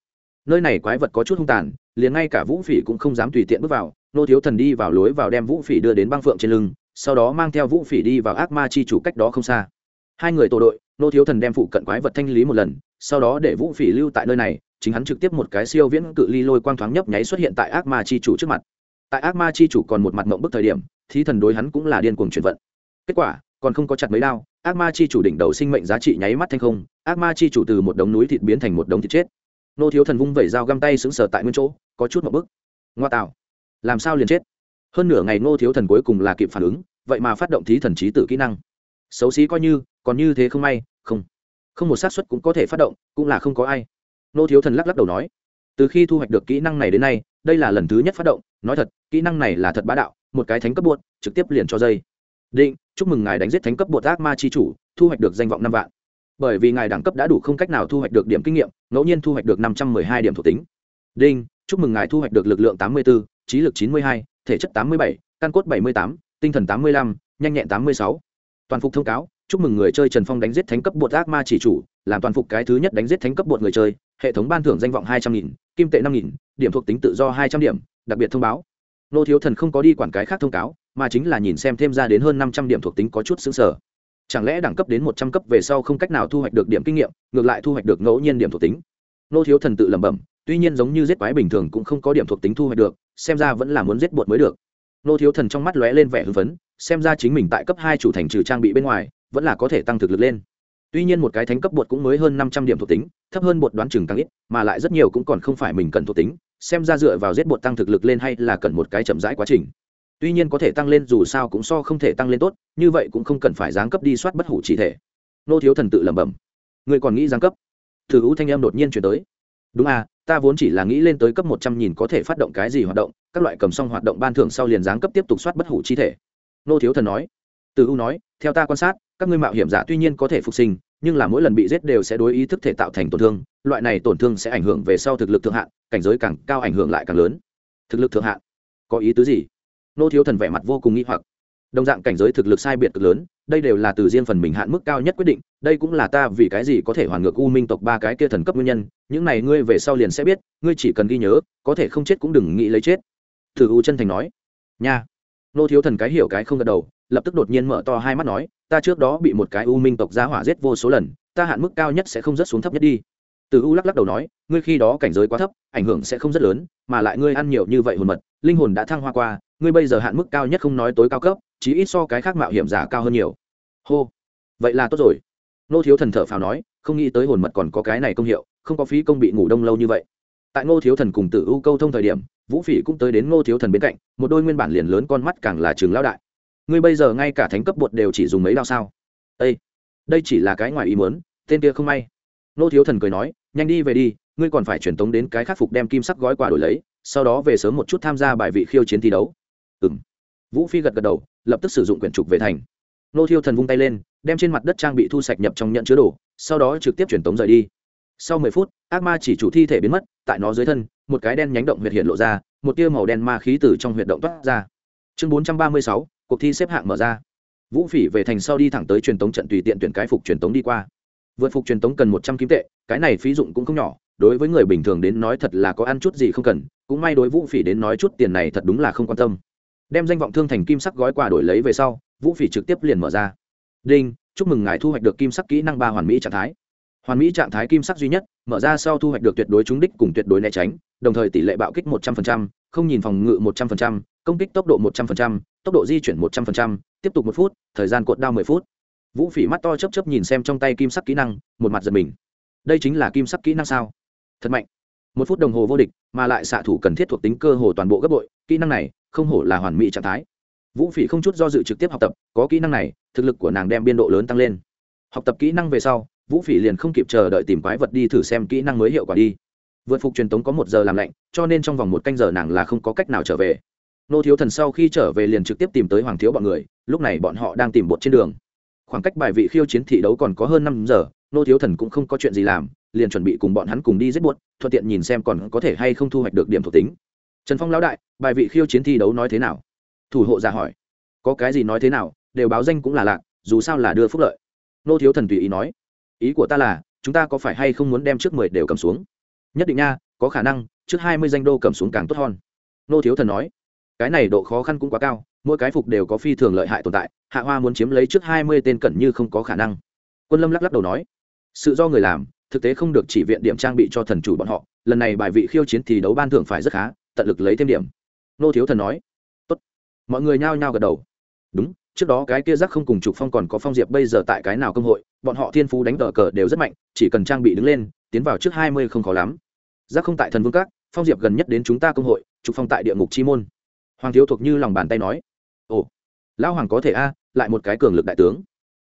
Nơi này quái vật có chút hung tàn, liền ngay cả vũ phỉ cũng không dám tùy tiện bước vào nô thiếu thần đi vào lối vào đem vũ phỉ đưa đến băng phượng trên lưng, sau đó mang theo vũ phỉ đi vào ác ma chi chủ cách đó không xa. Hai người tổ đội nô thiếu thần đem phụ cận quái vật thanh lý một lần sau đó để vũ phỉ lưu tại nơi này, chính hắn trực tiếp một cái siêu viễn cự ly lôi quang thoáng nhấp nháy xuất hiện tại ác ma chi chủ trước mặt. Tại ác ma chi chủ còn một mặt mộng bức thời điểm thì thần đối hắn cũng là điên cuồng chuyển vận. Kết quả, còn không có chặt mấy đao, ác ma chi chủ đỉnh đầu sinh mệnh giá trị nháy mắt thanh không, ác ma chi chủ từ một đống núi thịt biến thành một đống thịt chết. Nô thiếu thần vung vẩy dao găm tay sững sờ tại nguyên chỗ, có chút một bức. Ngoa tạo, làm sao liền chết? Hơn nửa ngày nô thiếu thần cuối cùng là kịp phản ứng, vậy mà phát động thí thần trí tử kỹ năng. Xấu xí coi như, còn như thế không may, không không một xác suất cũng có thể phát động, cũng là không có ai. Nô thiếu thần lắc lắc đầu nói, từ khi thu hoạch được kỹ năng này đến nay, đây là lần thứ nhất phát động, nói thật, kỹ năng này là thật bá đạo, một cái thánh cấp buốt trực tiếp liền cho dây. Định, chúc mừng ngài đánh giết thánh cấp bột ác ma chi chủ, thu hoạch được danh vọng năm vạn. Bởi vì ngài đẳng cấp đã đủ không cách nào thu hoạch được điểm kinh nghiệm, ngẫu nhiên thu hoạch được năm trăm m ư ơ i hai điểm thuộc tính. Đinh, chúc mừng ngài thu hoạch được lực lượng tám mươi bốn trí lực chín mươi hai, thể chất tám mươi bảy, căn cốt bảy mươi tám, tinh thần tám mươi lăm, nhanh nhẹn tám mươi sáu. Toàn phục thông cáo chúc mừng người chơi trần phong đánh giết thánh cấp bột ác ma chỉ chủ, làm toàn phục cái thứ nhất đánh giết thánh cấp bột người chơi, hệ thống ban thưởng danh vọng hai trăm nghìn, kim tệ năm nghìn, điểm thuộc tính tự do hai trăm điểm, đặc biệt thông báo. Nô thiếu thần không có đi quản cái khác thông cáo, mà chính là nhìn xem thêm ra đến hơn năm trăm điểm thuộc tính có chút xứng sở. Chẳng lẽ đẳng cấp đến một trăm cấp về sau không cách nào thu hoạch được điểm kinh nghiệm, ngược lại thu hoạch được ngẫu nhiên điểm thuộc tính? Nô thiếu thần tự lẩm bẩm, tuy nhiên giống như giết quái bình thường cũng không có điểm thuộc tính thu hoạch được, xem ra vẫn là muốn giết bột mới được. Nô thiếu thần trong mắt lóe lên vẻ hưng phấn, xem ra chính mình tại cấp hai chủ thành trừ trang bị bên ngoài vẫn là có thể tăng thực lực lên. Tuy nhiên một cái thánh cấp bột cũng mới hơn năm trăm điểm thuộc tính, thấp hơn bột đoán chừng càng ít, mà lại rất nhiều cũng còn không phải mình cần thuộc tính, xem ra dựa vào giết bột tăng thực lực lên hay là cần một cái chậm rãi quá trình. Tuy nhiên có thể tăng lên dù sao cũng so không thể tăng lên tốt, như vậy cũng không cần phải giáng cấp đi soát bất hủ chỉ thể. Nô thiếu thần tự lẩm bẩm. Người còn nghĩ giáng cấp? Thử hữu thanh em đột nhiên chuyển tới. Đúng à ta vốn chỉ là nghĩ lên tới cấp một trăm nghìn có thể phát động cái gì hoạt động, các loại cầm xong hoạt động ban thưởng sau liền giáng cấp tiếp tục soát bất hủ chi thể. Nô thiếu thần nói. Từ u nói, theo ta quan sát các ngươi mạo hiểm giả tuy nhiên có thể phục sinh, nhưng là mỗi lần bị giết đều sẽ đối ý thức thể tạo thành tổn thương, loại này tổn thương sẽ ảnh hưởng về sau thực lực thượng hạn, cảnh giới càng cao ảnh hưởng lại càng lớn. Thực lực thượng hạn? Có ý tứ gì? Nô thiếu thần vẻ mặt vô cùng nghi hoặc. Đồng dạng cảnh giới thực lực sai biệt cực lớn, đây đều là từ riêng phần mình hạn mức cao nhất quyết định, đây cũng là ta vì cái gì có thể hoàn ngược u minh tộc ba cái kia thần cấp nguyên nhân, những này ngươi về sau liền sẽ biết, ngươi chỉ cần ghi nhớ, có thể không chết cũng đừng nghĩ lấy chết. Thử u chân thành nói. Nha. Nô thiếu thần cái hiểu cái không gật đầu, lập tức đột nhiên mở to hai mắt nói ta trước đó bị một cái u minh tộc gia hỏa giết vô số lần, ta hạn mức cao nhất sẽ không rất xuống thấp nhất đi. Từ u lắc lắc đầu nói, ngươi khi đó cảnh giới quá thấp, ảnh hưởng sẽ không rất lớn, mà lại ngươi ăn nhiều như vậy hồn mật, linh hồn đã thăng hoa qua, ngươi bây giờ hạn mức cao nhất không nói tối cao cấp, chí ít so cái khác mạo hiểm giả cao hơn nhiều. Hô, vậy là tốt rồi. Nô thiếu thần thở phào nói, không nghĩ tới hồn mật còn có cái này công hiệu, không có phí công bị ngủ đông lâu như vậy. Tại ngô thiếu thần cùng tử u câu thông thời điểm, vũ phỉ cũng tới đến ngô thiếu thần bên cạnh, một đôi nguyên bản liền lớn con mắt càng là trường lao đại ngươi bây giờ ngay cả thánh cấp bột đều chỉ dùng mấy đao sao? Ây đây chỉ là cái ngoài ý muốn, tên kia không may. Nô thiếu thần cười nói, nhanh đi về đi, ngươi còn phải truyền tống đến cái khắc phục đem kim sắc gói quà đổi lấy, sau đó về sớm một chút tham gia bài vị khiêu chiến thi đấu. Ừ m vũ phi gật gật đầu, lập tức sử dụng quyển trục về thành. Nô thiêu thần vung tay lên, đem trên mặt đất trang bị thu sạch nhập trong nhận chứa đồ, sau đó trực tiếp truyền tống rời đi. Sau mười phút, ác ma chỉ chủ thi thể biến mất, tại nó dưới thân, một cái đen nhánh động huyệt hiện lộ ra, một tia màu đen ma khí từ trong huyệt động toát ra. Chương bốn trăm ba mươi sáu cuộc thi xếp hạng mở ra. Vũ phỉ về thành sau đi thẳng tới truyền tống trận tùy tiện tuyển cái phục truyền tống đi qua. Vượt phục truyền tống cần một trăm kim tệ, cái này phí dụng cũng không nhỏ, đối với người bình thường đến nói thật là có ăn chút gì không cần, cũng may đối vũ phỉ đến nói chút tiền này thật đúng là không quan tâm. Đem danh vọng thương thành kim sắc gói quà đổi lấy về sau, vũ phỉ trực tiếp liền mở ra. Đinh, chúc mừng ngài thu hoạch được kim sắc kỹ năng ba hoàn mỹ trạng thái. Hoàn mỹ trạng thái kim sắc duy nhất, mở ra sau thu hoạch được tuyệt đối trúng đích cùng tuyệt đối né tránh, đồng thời tỷ lệ bạo kích một trăm linh không nhìn phòng ngự một trăm linh công kích tốc độ một trăm linh tốc độ di chuyển một trăm linh tiếp tục một phút, thời gian cột đao mười phút. Vũ phỉ mắt to chấp chấp nhìn xem trong tay kim sắc kỹ năng, một mặt giật mình. Đây chính là kim sắc kỹ năng sao? Thật mạnh. Một phút đồng hồ vô địch, mà lại xạ thủ cần thiết thuộc tính cơ hồ toàn bộ gấp bội, kỹ năng này không hổ là hoàn mỹ trạng thái. Vũ phỉ không chút do dự trực tiếp học tập, có kỹ năng này, thực lực của nàng đem biên độ lớn tăng lên. Học tập kỹ năng về sau, vũ phỉ liền không kịp chờ đợi tìm quái vật đi thử xem kỹ năng mới hiệu quả đi. Vượt phục truyền tống có một giờ làm lạnh, cho nên trong vòng một canh giờ nàng là không có cách nào trở về nô thiếu thần sau khi trở về liền trực tiếp tìm tới hoàng thiếu bọn người, lúc này bọn họ đang tìm bột trên đường. Khoảng cách bài vị khiêu chiến thị đấu còn có hơn năm giờ, nô thiếu thần cũng không có chuyện gì làm, liền chuẩn bị cùng bọn hắn cùng đi giết buốt thuận tiện nhìn xem còn có thể hay không thu hoạch được điểm thuộc tính. Trần phong lão đại, bài vị khiêu chiến thi đấu nói thế nào? Thủ hộ ra hỏi. Có cái gì nói thế nào, đều báo danh cũng là lạc dù sao là đưa phúc lợi. Nô thiếu thần tùy ý nói. Ý của ta là, chúng ta có phải hay không muốn đem trước mười đều cầm xuống? Nhất định nha, có khả năng, trước hai mươi danh đô cầm xuống càng tốt hơn. Nô thiếu thần nói cái này độ khó khăn cũng quá cao, mỗi cái phục đều có phi thường lợi hại tồn tại, hạ hoa muốn chiếm lấy trước hai mươi tên cẩn như không có khả năng. Quân lâm lắc lắc đầu nói, sự do người làm, thực tế không được chỉ viện điểm trang bị cho thần chủ bọn họ, lần này bài vị khiêu chiến thì đấu ban thưởng phải rất khá, tận lực lấy thêm điểm. Nô thiếu thần nói, tốt. Mọi người nhao nhao gật đầu. Đúng, trước đó cái kia giác không cùng trục phong còn có phong diệp bây giờ tại cái nào công hội, bọn họ thiên phú đánh cờ cờ đều rất mạnh, chỉ cần trang bị đứng lên, tiến vào trước hai mươi không khó lắm. Giác không tại thần vương các, phong diệp gần nhất đến chúng ta công hội, trục phong tại địa ngục chi môn hoàng thiếu thuộc như lòng bàn tay nói, ồ, lão hoàng có thể a, lại một cái cường lực đại tướng.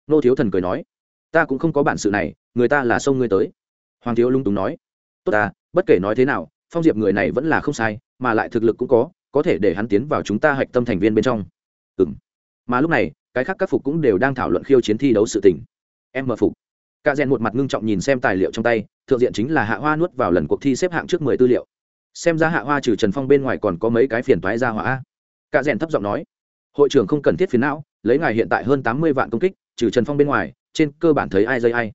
Nô thiếu thần cười nói, ta cũng không có bản sự này, người ta là sông ngươi tới. Hoàng thiếu lung túng nói, tốt ta, bất kể nói thế nào, phong diệp người này vẫn là không sai, mà lại thực lực cũng có có thể để hắn tiến vào chúng ta hạch tâm thành viên bên trong. Ừ m mà lúc này, cái khác các phục cũng đều đang thảo luận khiêu chiến thi đấu sự tình. Em mở phục. Cả rèn một mặt ngưng trọng nhìn xem tài liệu trong tay, thượng diện chính là hạ hoa nuốt vào lần cuộc thi xếp hạng trước mười tư liệu xem ra hạ hoa trừ trần phong bên ngoài còn có mấy cái phiền toái ra hỏa cạ rèn thấp giọng nói, hội trưởng không cần thiết phiền não, lấy ngài hiện tại hơn tám mươi vạn công kích, trừ trần phong bên ngoài, trên cơ bản thấy ai dây ai.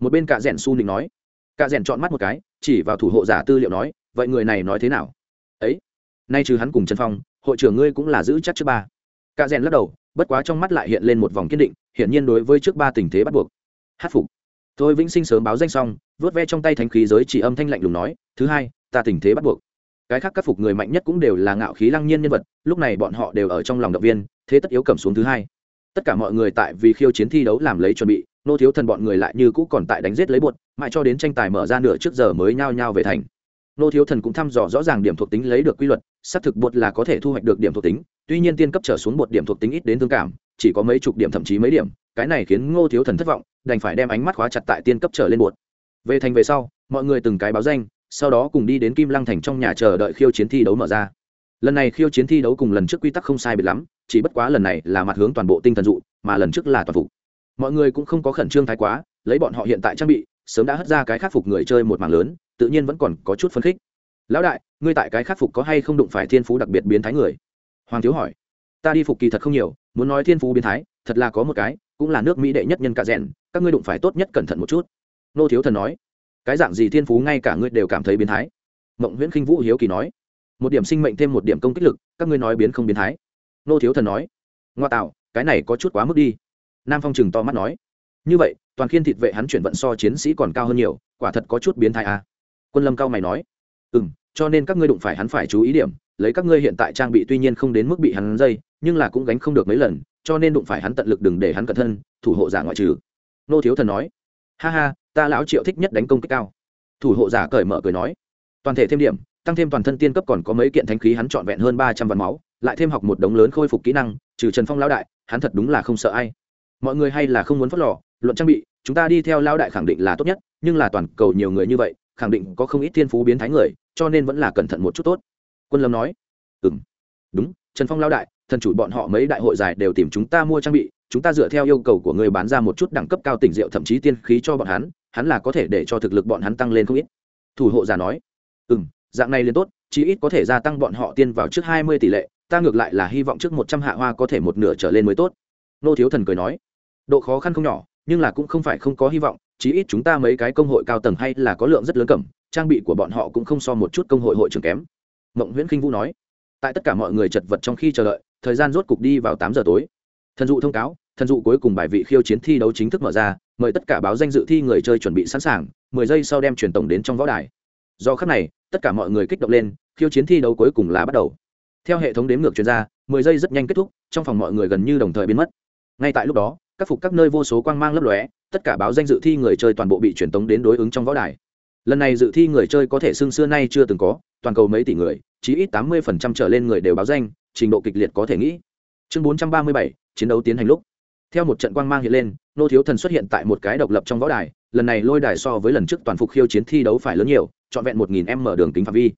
Một bên cạ rèn su nịnh nói cạ rèn chọn mắt một cái, chỉ vào thủ hộ giả tư liệu nói, vậy người này nói thế nào? Ấy, nay trừ hắn cùng trần phong, hội trưởng ngươi cũng là giữ chắc trước ba. Cạ rèn lắc đầu, bất quá trong mắt lại hiện lên một vòng kiên định, hiển nhiên đối với trước ba tình thế bắt buộc. Hát phục. Thôi vĩnh sinh sớm báo danh xong, vớt ve trong tay thánh khí giới chỉ âm thanh lạnh lùng nói, thứ hai ta tình thế bắt buộc. Cái khác các phục người mạnh nhất cũng đều là ngạo khí lăng nhiên nhân vật, lúc này bọn họ đều ở trong lòng động viên, thế tất yếu cầm xuống thứ hai. Tất cả mọi người tại vì khiêu chiến thi đấu làm lấy chuẩn bị, nô thiếu thần bọn người lại như cũ còn tại đánh giết lấy bột mãi cho đến tranh tài mở ra nửa trước giờ mới nhao nhao về thành. Nô thiếu thần cũng thăm dò rõ ràng điểm thuộc tính lấy được quy luật, xác thực bột là có thể thu hoạch được điểm thuộc tính, tuy nhiên tiên cấp trở xuống bột điểm thuộc tính ít đến thương cảm, chỉ có mấy chục điểm thậm chí mấy điểm, cái này khiến ngô thiếu thần thất vọng, đành phải đem ánh mắt khóa chặt tại tiên cấp trở lên bột về thành về sau, mọi người từng cái báo danh sau đó cùng đi đến kim lăng thành trong nhà chờ đợi khiêu chiến thi đấu mở ra. Lần này khiêu chiến thi đấu cùng lần trước quy tắc không sai biệt lắm, chỉ bất quá lần này là mặt hướng toàn bộ tinh thần dụ, mà lần trước là toàn phục. Mọi người cũng không có khẩn trương thái quá, lấy bọn họ hiện tại trang bị, sớm đã hất ra cái khắc phục người chơi một mảng lớn, tự nhiên vẫn còn có chút phấn khích. Lão đại, ngươi tại cái khắc phục có hay không đụng phải thiên phú đặc biệt biến thái người? Hoàng thiếu hỏi. Ta đi phục kỳ thật không nhiều, muốn nói thiên phú biến thái, thật là có một cái, cũng là nước mỹ đệ nhất nhân cả rèn, các ngươi đụng phải tốt nhất cẩn thận một chút. Nô thiếu thần nói cái dạng gì thiên phú ngay cả ngươi đều cảm thấy biến thái? Mộng nguyễn khinh vũ hiếu kỳ nói. Một điểm sinh mệnh thêm một điểm công kích lực, các ngươi nói biến không biến thái? Nô thiếu thần nói. Ngoa tạo, cái này có chút quá mức đi. Nam phong chừng to mắt nói. Như vậy, toàn khiên thịt vệ hắn chuyển vận so chiến sĩ còn cao hơn nhiều, quả thật có chút biến thái à. quân lâm cao mày nói. Ừ m cho nên các ngươi đụng phải hắn phải chú ý điểm, lấy các ngươi hiện tại trang bị tuy nhiên không đến mức bị hắn dây, nhưng là cũng gánh không được mấy lần, cho nên đụng phải hắn tận lực đừng để hắn cẩn thân, thủ hộ giả ngoại trừ. Nô thiếu thần nói ha ha, ta lão triệu thích nhất đánh công kích cao. Thủ hộ giả cởi mở cười nói. Toàn thể thêm điểm, tăng thêm toàn thân tiên cấp còn có mấy kiện thánh khí hắn trọn vẹn hơn ba trăm vạn máu, lại thêm học một đống lớn khôi phục kỹ năng, trừ trần phong lão đại, hắn thật đúng là không sợ ai. Mọi người hay là không muốn phớt lò luận trang bị, chúng ta đi theo lão đại khẳng định là tốt nhất, nhưng là toàn cầu nhiều người như vậy, khẳng định có không ít thiên phú biến thái người, cho nên vẫn là cẩn thận một chút tốt. Quân lâm nói. Ừ m đúng, trần phong lão đại, thần chủ bọn họ mấy đại hội giải đều tìm chúng ta mua trang bị chúng ta dựa theo yêu cầu của người bán ra một chút đẳng cấp cao tỉnh rượu, thậm chí tiên khí cho bọn hắn hắn là có thể để cho thực lực bọn hắn tăng lên không ít. Thủ hộ giả nói. Ừ m dạng này liền tốt, chí ít có thể gia tăng bọn họ tiên vào trước hai mươi tỷ lệ, ta ngược lại là hy vọng trước một trăm hạ hoa có thể một nửa trở lên mới tốt. Nô thiếu thần cười nói. Độ khó khăn không nhỏ, nhưng là cũng không phải không có hy vọng, chí ít chúng ta mấy cái công hội cao tầng hay là có lượng rất lớn cẩm trang bị của bọn họ cũng không so một chút công hội hội trưởng kém. Mộng nguyễn khinh vũ nói. Tại tất cả mọi người chật vật trong khi chờ đợi, thời gian rốt cục đi vào tám giờ tối. Thần dụ thông cáo thần dụ cuối cùng bài vị khiêu chiến thi đấu chính thức mở ra, mời tất cả báo danh dự thi người chơi chuẩn bị sẵn sàng, mười giây sau đem truyền tổng đến trong võ đài. Do khắc này, tất cả mọi người kích động lên, khiêu chiến thi đấu cuối cùng là bắt đầu. Theo hệ thống đếm ngược chuyên gia, mười giây rất nhanh kết thúc, trong phòng mọi người gần như đồng thời biến mất. Ngay tại lúc đó, các phục các nơi vô số quang mang lấp lóe, tất cả báo danh dự thi người chơi toàn bộ bị truyền tống đến đối ứng trong võ đài. Lần này dự thi người chơi có thể xưng xưa nay chưa từng có, toàn cầu mấy tỷ người chỉ ít tám mươi phần trăm trở lên người đều báo danh, trình độ kịch liệt có thể nghĩ. Chương bốn trăm ba mươi bảy, chiến đấu tiến hành lúc theo một trận quang mang hiện lên, nô thiếu thần xuất hiện tại một cái độc lập trong võ đài, lần này lôi đài so với lần trước toàn phục khiêu chiến thi đấu phải lớn nhiều, trọn vẹn một nghìn m đường kính phạm vi.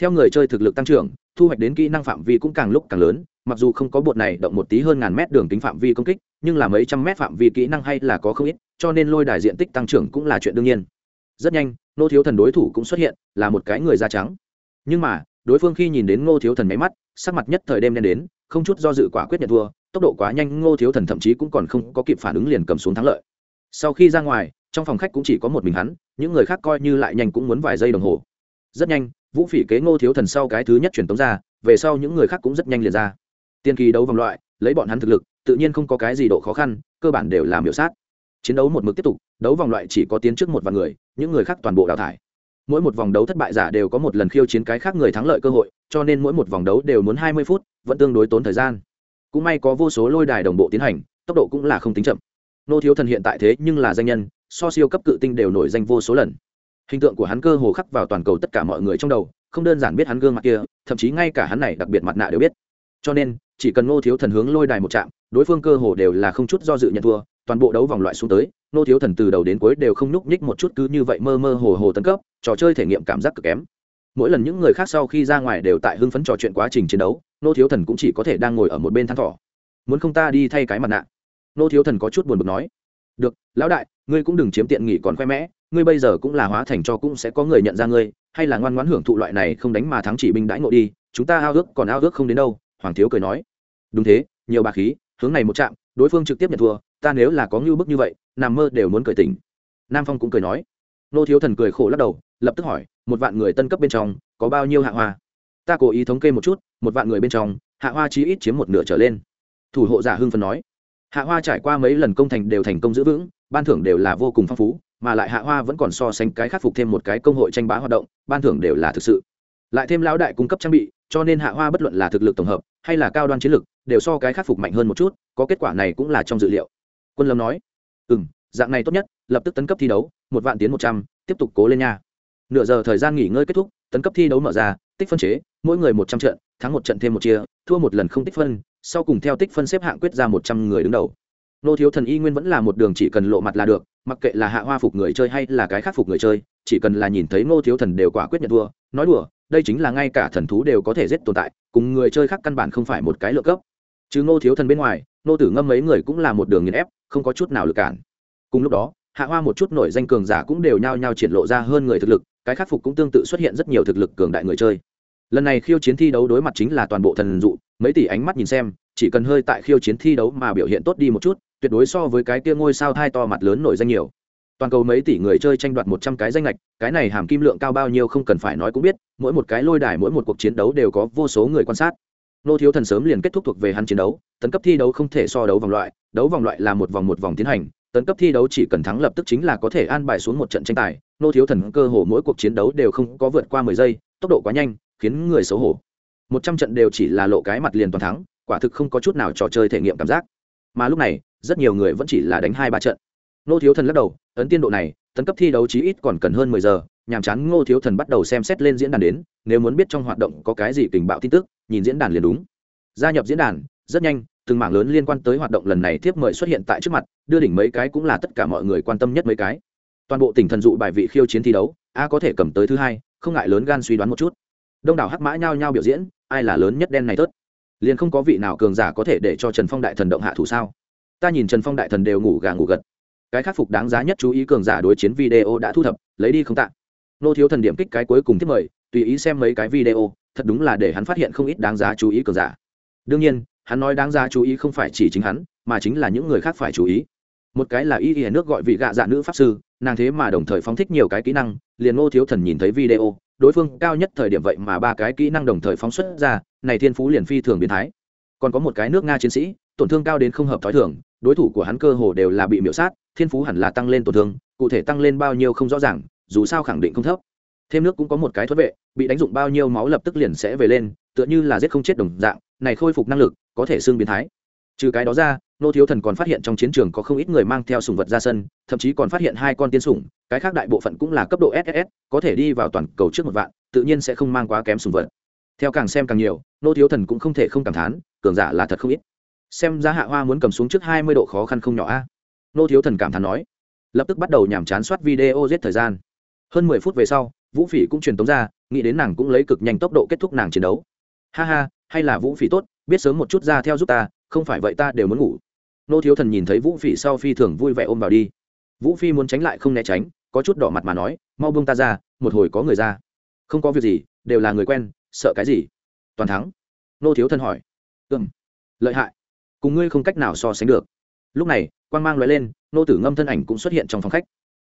Theo người chơi thực lực tăng trưởng, thu hoạch đến kỹ năng phạm vi cũng càng lúc càng lớn, mặc dù không có bột này động một tí hơn ngàn mét đường kính phạm vi công kích, nhưng là mấy trăm mét phạm vi kỹ năng hay là có không ít, cho nên lôi đài diện tích tăng trưởng cũng là chuyện đương nhiên. Rất nhanh, nô thiếu thần đối thủ cũng xuất hiện, là một cái người da trắng. Nhưng mà, đối phương khi nhìn đến ngô thiếu thần máy mắt, sắc mặt nhất thời đêm đen đến, không chút do dự quả quyết nhận thua tốc độ quá nhanh, ngô thiếu thần thậm chí cũng còn không có kịp phản ứng liền cầm xuống thắng lợi. Sau khi ra ngoài, trong phòng khách cũng chỉ có một mình hắn, những người khác coi như lại nhanh cũng muốn vài giây đồng hồ. Rất nhanh, vũ phỉ kế ngô thiếu thần sau cái thứ nhất truyền tống ra, về sau những người khác cũng rất nhanh liền ra. Tiên kỳ đấu vòng loại, lấy bọn hắn thực lực, tự nhiên không có cái gì độ khó khăn, cơ bản đều làm biểu sát. Chiến đấu một mực tiếp tục, đấu vòng loại chỉ có tiến trước một vài người, những người khác toàn bộ đào thải. Mỗi một vòng đấu thất bại giả đều có một lần khiêu chiến cái khác người thắng lợi cơ hội, cho nên mỗi một vòng đấu đều muốn hai mươi phút, vẫn tương đối tốn thời gian cũng may có vô số lôi đài đồng bộ tiến hành, tốc độ cũng là không tính chậm. Nô thiếu thần hiện tại thế nhưng là danh nhân, so siêu cấp cự tinh đều nổi danh vô số lần. Hình tượng của hắn cơ hồ khắc vào toàn cầu tất cả mọi người trong đầu, không đơn giản biết hắn gương mặt kia, thậm chí ngay cả hắn này đặc biệt mặt nạ đều biết. Cho nên, chỉ cần nô thiếu thần hướng lôi đài một chạm, đối phương cơ hồ đều là không chút do dự nhận thua, toàn bộ đấu vòng loại xuống tới, nô thiếu thần từ đầu đến cuối đều không nhúc nhích một chút cứ như vậy mơ mơ hồ hồ tấn cấp, trò chơi thể nghiệm cảm giác cực kém. Mỗi lần những người khác sau khi ra ngoài đều tại hưng phấn trò chuyện quá trình chiến đấu nô thiếu thần cũng chỉ có thể đang ngồi ở một bên than thỏ muốn không ta đi thay cái mặt nạ? Nô thiếu thần có chút buồn bực nói. Được, lão đại, ngươi cũng đừng chiếm tiện nghỉ còn khoe mẽ. Ngươi bây giờ cũng là hóa thành cho cũng sẽ có người nhận ra ngươi, hay là ngoan ngoãn hưởng thụ loại này không đánh mà thắng chỉ binh đãi ngộ đi, chúng ta ao ước còn ao ước không đến đâu, hoàng thiếu cười nói. Đúng thế, nhiều bà khí, hướng này một chạm đối phương trực tiếp nhận thua, ta nếu là có ngưu bức như vậy, nằm mơ đều muốn cười tỉnh. Nam phong cũng cười nói. Nô thiếu thần cười khổ lắc đầu, lập tức hỏi, một vạn người tân cấp bên trong, có bao nhiêu hạ hoa? Ta cố ý thống kê một chút, một vạn người bên trong, hạ hoa chí ít chiếm một nửa trở lên. Thủ hộ giả hưng phần nói. Hạ hoa trải qua mấy lần công thành đều thành công giữ vững, ban thưởng đều là vô cùng phong phú, mà lại hạ hoa vẫn còn so sánh cái khắc phục thêm một cái công hội tranh bá hoạt động, ban thưởng đều là thực sự. Lại thêm lão đại cung cấp trang bị, cho nên hạ hoa bất luận là thực lực tổng hợp, hay là cao đoan chiến lực, đều so cái khắc phục mạnh hơn một chút, có kết quả này cũng là trong dự liệu. Quân lâm nói. Ừ m dạng này tốt nhất, lập tức tấn cấp thi đấu, một vạn tiến một trăm, tiếp tục cố lên nha. Nửa giờ thời gian nghỉ ngơi kết thúc, tấn cấp thi đấu mở ra tích phân chế, mỗi người một trăm trận, thắng một trận thêm một chia, thua một lần không tích phân, sau cùng theo tích phân xếp hạng quyết ra một trăm người đứng đầu. Nô thiếu thần y nguyên vẫn là một đường chỉ cần lộ mặt là được, mặc kệ là hạ hoa phục người chơi hay là cái khác phục người chơi, chỉ cần là nhìn thấy nô thiếu thần đều quả quyết nhận thua, nói đùa, đây chính là ngay cả thần thú đều có thể giết tồn tại, cùng người chơi khác căn bản không phải một cái lựa cấp. Chứ nô thiếu thần bên ngoài, nô tử ngâm mấy người cũng là một đường nghiền ép, không có chút nào lực cản. Cùng lúc đó, hạ hoa một chút nổi danh cường giả cũng đều nhao nhao triển lộ ra hơn người thực lực, cái khắc phục cũng tương tự xuất hiện rất nhiều thực lực cường đại người chơi lần này khiêu chiến thi đấu đối mặt chính là toàn bộ thần dụ, mấy tỷ ánh mắt nhìn xem, chỉ cần hơi tại khiêu chiến thi đấu mà biểu hiện tốt đi một chút, tuyệt đối so với cái kia ngôi sao thai to mặt lớn nổi danh nhiều. Toàn cầu mấy tỷ người chơi tranh đoạt một trăm cái danh lệch cái này hàm kim lượng cao bao nhiêu không cần phải nói cũng biết, mỗi một cái lôi đài mỗi một cuộc chiến đấu đều có vô số người quan sát. Nô thiếu thần sớm liền kết thúc thuộc về hắn chiến đấu, tấn cấp thi đấu không thể so đấu vòng loại, đấu vòng loại là một vòng một vòng tiến hành, tấn cấp thi đấu chỉ cần thắng lập tức chính là có thể an bài xuống một trận tranh tài. Nô thiếu thần cơ hồ mỗi cuộc chiến đấu đều không có vượt qua mười giây, tốc độ quá nhanh khiến người xấu hổ. Một trăm trận đều chỉ là lộ cái mặt liền toàn thắng, quả thực không có chút nào trò chơi thể nghiệm cảm giác. Mà lúc này, rất nhiều người vẫn chỉ là đánh hai ba trận. Nô thiếu thần lắc đầu, ấn tiên độ này, tấn cấp thi đấu chí ít còn cần hơn mười giờ. Nhàm chán ngô thiếu thần bắt đầu xem xét lên diễn đàn đến, nếu muốn biết trong hoạt động có cái gì tình bạo tin tức, nhìn diễn đàn liền đúng. Gia nhập diễn đàn, rất nhanh, từng mảng lớn liên quan tới hoạt động lần này tiếp mời xuất hiện tại trước mặt, đưa đỉnh mấy cái cũng là tất cả mọi người quan tâm nhất mấy cái. Toàn bộ tỉnh thần dụ bài vị khiêu chiến thi đấu, a có thể cầm tới thứ hai, không ngại lớn gan suy đoán một chút đông đảo hắc mã nhao nhao biểu diễn, ai là lớn nhất đen này tớt liền không có vị nào cường giả có thể để cho trần phong đại thần động hạ thủ sao? Ta nhìn trần phong đại thần đều ngủ gà ngủ gật. Cái khắc phục đáng giá nhất chú ý cường giả đối chiến video đã thu thập, lấy đi không tạ. Nô thiếu thần điểm kích cái cuối cùng tiếp mời, tùy ý xem mấy cái video, thật đúng là để hắn phát hiện không ít đáng giá chú ý cường giả. Đương nhiên, hắn nói đáng giá chú ý không phải chỉ chính hắn, mà chính là những người khác phải chú ý. Một cái là y y nước gọi vị gạ dạ nữ pháp sư, nàng thế mà đồng thời phóng thích nhiều cái kỹ năng, liền ngô thiếu thần nhìn thấy video đối phương cao nhất thời điểm vậy mà ba cái kỹ năng đồng thời phóng xuất ra, này thiên phú liền phi thường biến thái. Còn có một cái nước nga chiến sĩ, tổn thương cao đến không hợp thói thường, đối thủ của hắn cơ hồ đều là bị miễu sát, thiên phú hẳn là tăng lên tổn thương, cụ thể tăng lên bao nhiêu không rõ ràng, dù sao khẳng định không thấp. Thêm nước cũng có một cái thuất vệ, bị đánh dụng bao nhiêu máu lập tức liền sẽ về lên, tựa như là giết không chết đồng dạng, này khôi phục năng lực có thể xương biến thái trừ cái đó ra, nô thiếu thần còn phát hiện trong chiến trường có không ít người mang theo sùng vật ra sân, thậm chí còn phát hiện hai con tiên sủng, cái khác đại bộ phận cũng là cấp độ ss có thể đi vào toàn cầu trước một vạn, tự nhiên sẽ không mang quá kém sùng vật. Theo càng xem càng nhiều, nô thiếu thần cũng không thể không cảm thán, cường giả là thật không ít. Xem ra hạ hoa muốn cầm xuống trước hai mươi độ khó khăn không nhỏ a. Nô thiếu thần cảm thán nói. Lập tức bắt đầu nhàm chán soát video giết thời gian. Hơn mười phút về sau, vũ phỉ cũng truyền tống ra, nghĩ đến nàng cũng lấy cực nhanh tốc độ kết thúc nàng chiến đấu. Ha ha, hay là vũ phỉ tốt, biết sớm một chút ra theo giúp ta không phải vậy ta đều muốn ngủ. Nô thiếu thần nhìn thấy vũ phỉ sau phi thường vui vẻ ôm vào đi. Vũ phi muốn tránh lại không né tránh, có chút đỏ mặt mà nói, mau bông ta ra, một hồi có người ra. Không có việc gì, đều là người quen, sợ cái gì? Toàn thắng. Nô thiếu thần hỏi. Ừm, lợi hại. Cùng ngươi không cách nào so sánh được. Lúc này quan g mang loại lên, nô tử ngâm thân ảnh cũng xuất hiện trong phòng khách.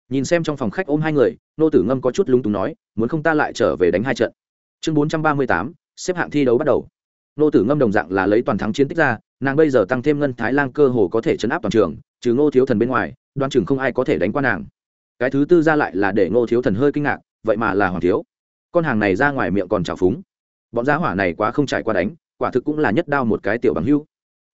Nhìn xem trong phòng khách ôm hai người, nô tử ngâm có chút lúng túng nói, muốn không ta lại trở về đánh hai trận? Chương bốn trăm ba mươi tám, xếp hạng thi đấu bắt đầu nô tử ngâm đồng dạng là lấy toàn thắng chiến tích ra, nàng bây giờ tăng thêm ngân thái lan cơ hồ có thể chấn áp toàn trường, trừ ngô thiếu thần bên ngoài, đoan chừng không ai có thể đánh qua nàng. Cái thứ tư ra lại là để ngô thiếu thần hơi kinh ngạc, vậy mà là hoàng thiếu. Con hàng này ra ngoài miệng còn trào phúng. Bọn giá hỏa này quá không trải qua đánh, quả thực cũng là nhất đao một cái tiểu bằng hưu.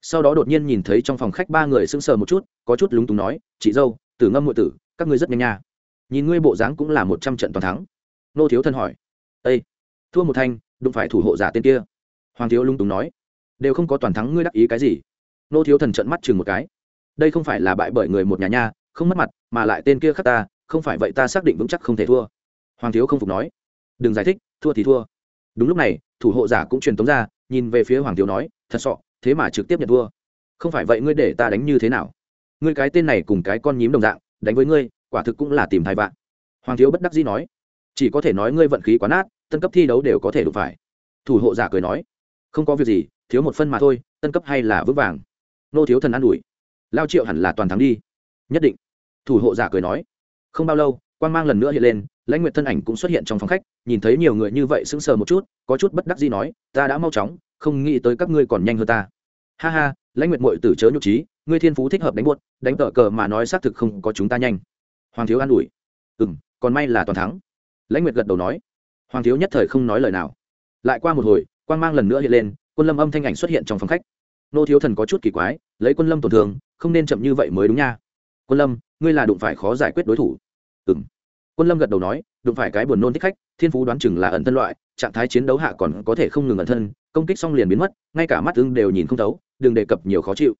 Sau đó đột nhiên nhìn thấy trong phòng khách ba người sững sờ một chút, có chút lúng túng nói, chị dâu, tử ngâm ngụy tử, các ngươi rất nhanh nha. Nhìn ngươi bộ dáng cũng là một trăm trận toàn thắng. Nô thiếu thân hỏi ây thua một thanh, đụng phải thủ hộ giả tên kia hoàng thiếu lung túng nói, đều không có toàn thắng ngươi đắc ý cái gì. Nô thiếu thần trận mắt chừng một cái, đây không phải là bại bởi người một nhà nha, không mất mặt, mà lại tên kia khắc ta, không phải vậy ta xác định vững chắc không thể thua. Hoàng thiếu không phục nói, đừng giải thích, thua thì thua. Đúng lúc này, thủ hộ giả cũng truyền tống ra, nhìn về phía hoàng thiếu nói, thật sọ, thế mà trực tiếp nhận thua. Không phải vậy ngươi để ta đánh như thế nào? Ngươi cái tên này cùng cái con nhím đồng dạng, đánh với ngươi, quả thực cũng là tìm thai vạn. Hoàng thiếu bất đắc dĩ nói, chỉ có thể nói ngươi vận khí quá nát, tân cấp thi đấu đều có thể đụng phải. Thủ hộ giả cười nói không có việc gì, thiếu một phân mà thôi, tân cấp hay là vững vàng. Nô thiếu thần an ủi. Lao triệu hẳn là toàn thắng đi. Nhất định. Thủ hộ giả cười nói. Không bao lâu quan g mang lần nữa hiện lên, lãnh nguyệt thân ảnh cũng xuất hiện trong phòng khách, nhìn thấy nhiều người như vậy sững sờ một chút, có chút bất đắc gì nói, ta đã mau chóng, không nghĩ tới các ngươi còn nhanh hơn ta. Ha ha, lãnh nguyệt mội tử chớ nhục trí, ngươi thiên phú thích hợp đánh buốt, đánh tờ cờ mà nói xác thực không có chúng ta nhanh. Hoàng thiếu an ủi. Ừ m còn may là toàn thắng. Lãnh nguyệt gật đầu nói. Hoàng thiếu nhất thời không nói lời nào. Lại qua một hồi quan g mang lần nữa hiện lên, quân lâm âm thanh ảnh xuất hiện trong phòng khách. Nô thiếu thần có chút kỳ quái, lấy quân lâm tổn thương, không nên chậm như vậy mới đúng nha. Quân lâm, ngươi là đụng phải khó giải quyết đối thủ. Ừ m quân lâm gật đầu nói, đụng phải cái buồn nôn thích khách, thiên phú đoán chừng là ẩn thân loại, trạng thái chiến đấu hạ còn có thể không ngừng ẩn thân, công kích xong liền biến mất, ngay cả mắt ưng đều nhìn không thấu, đừng đề cập nhiều khó chịu.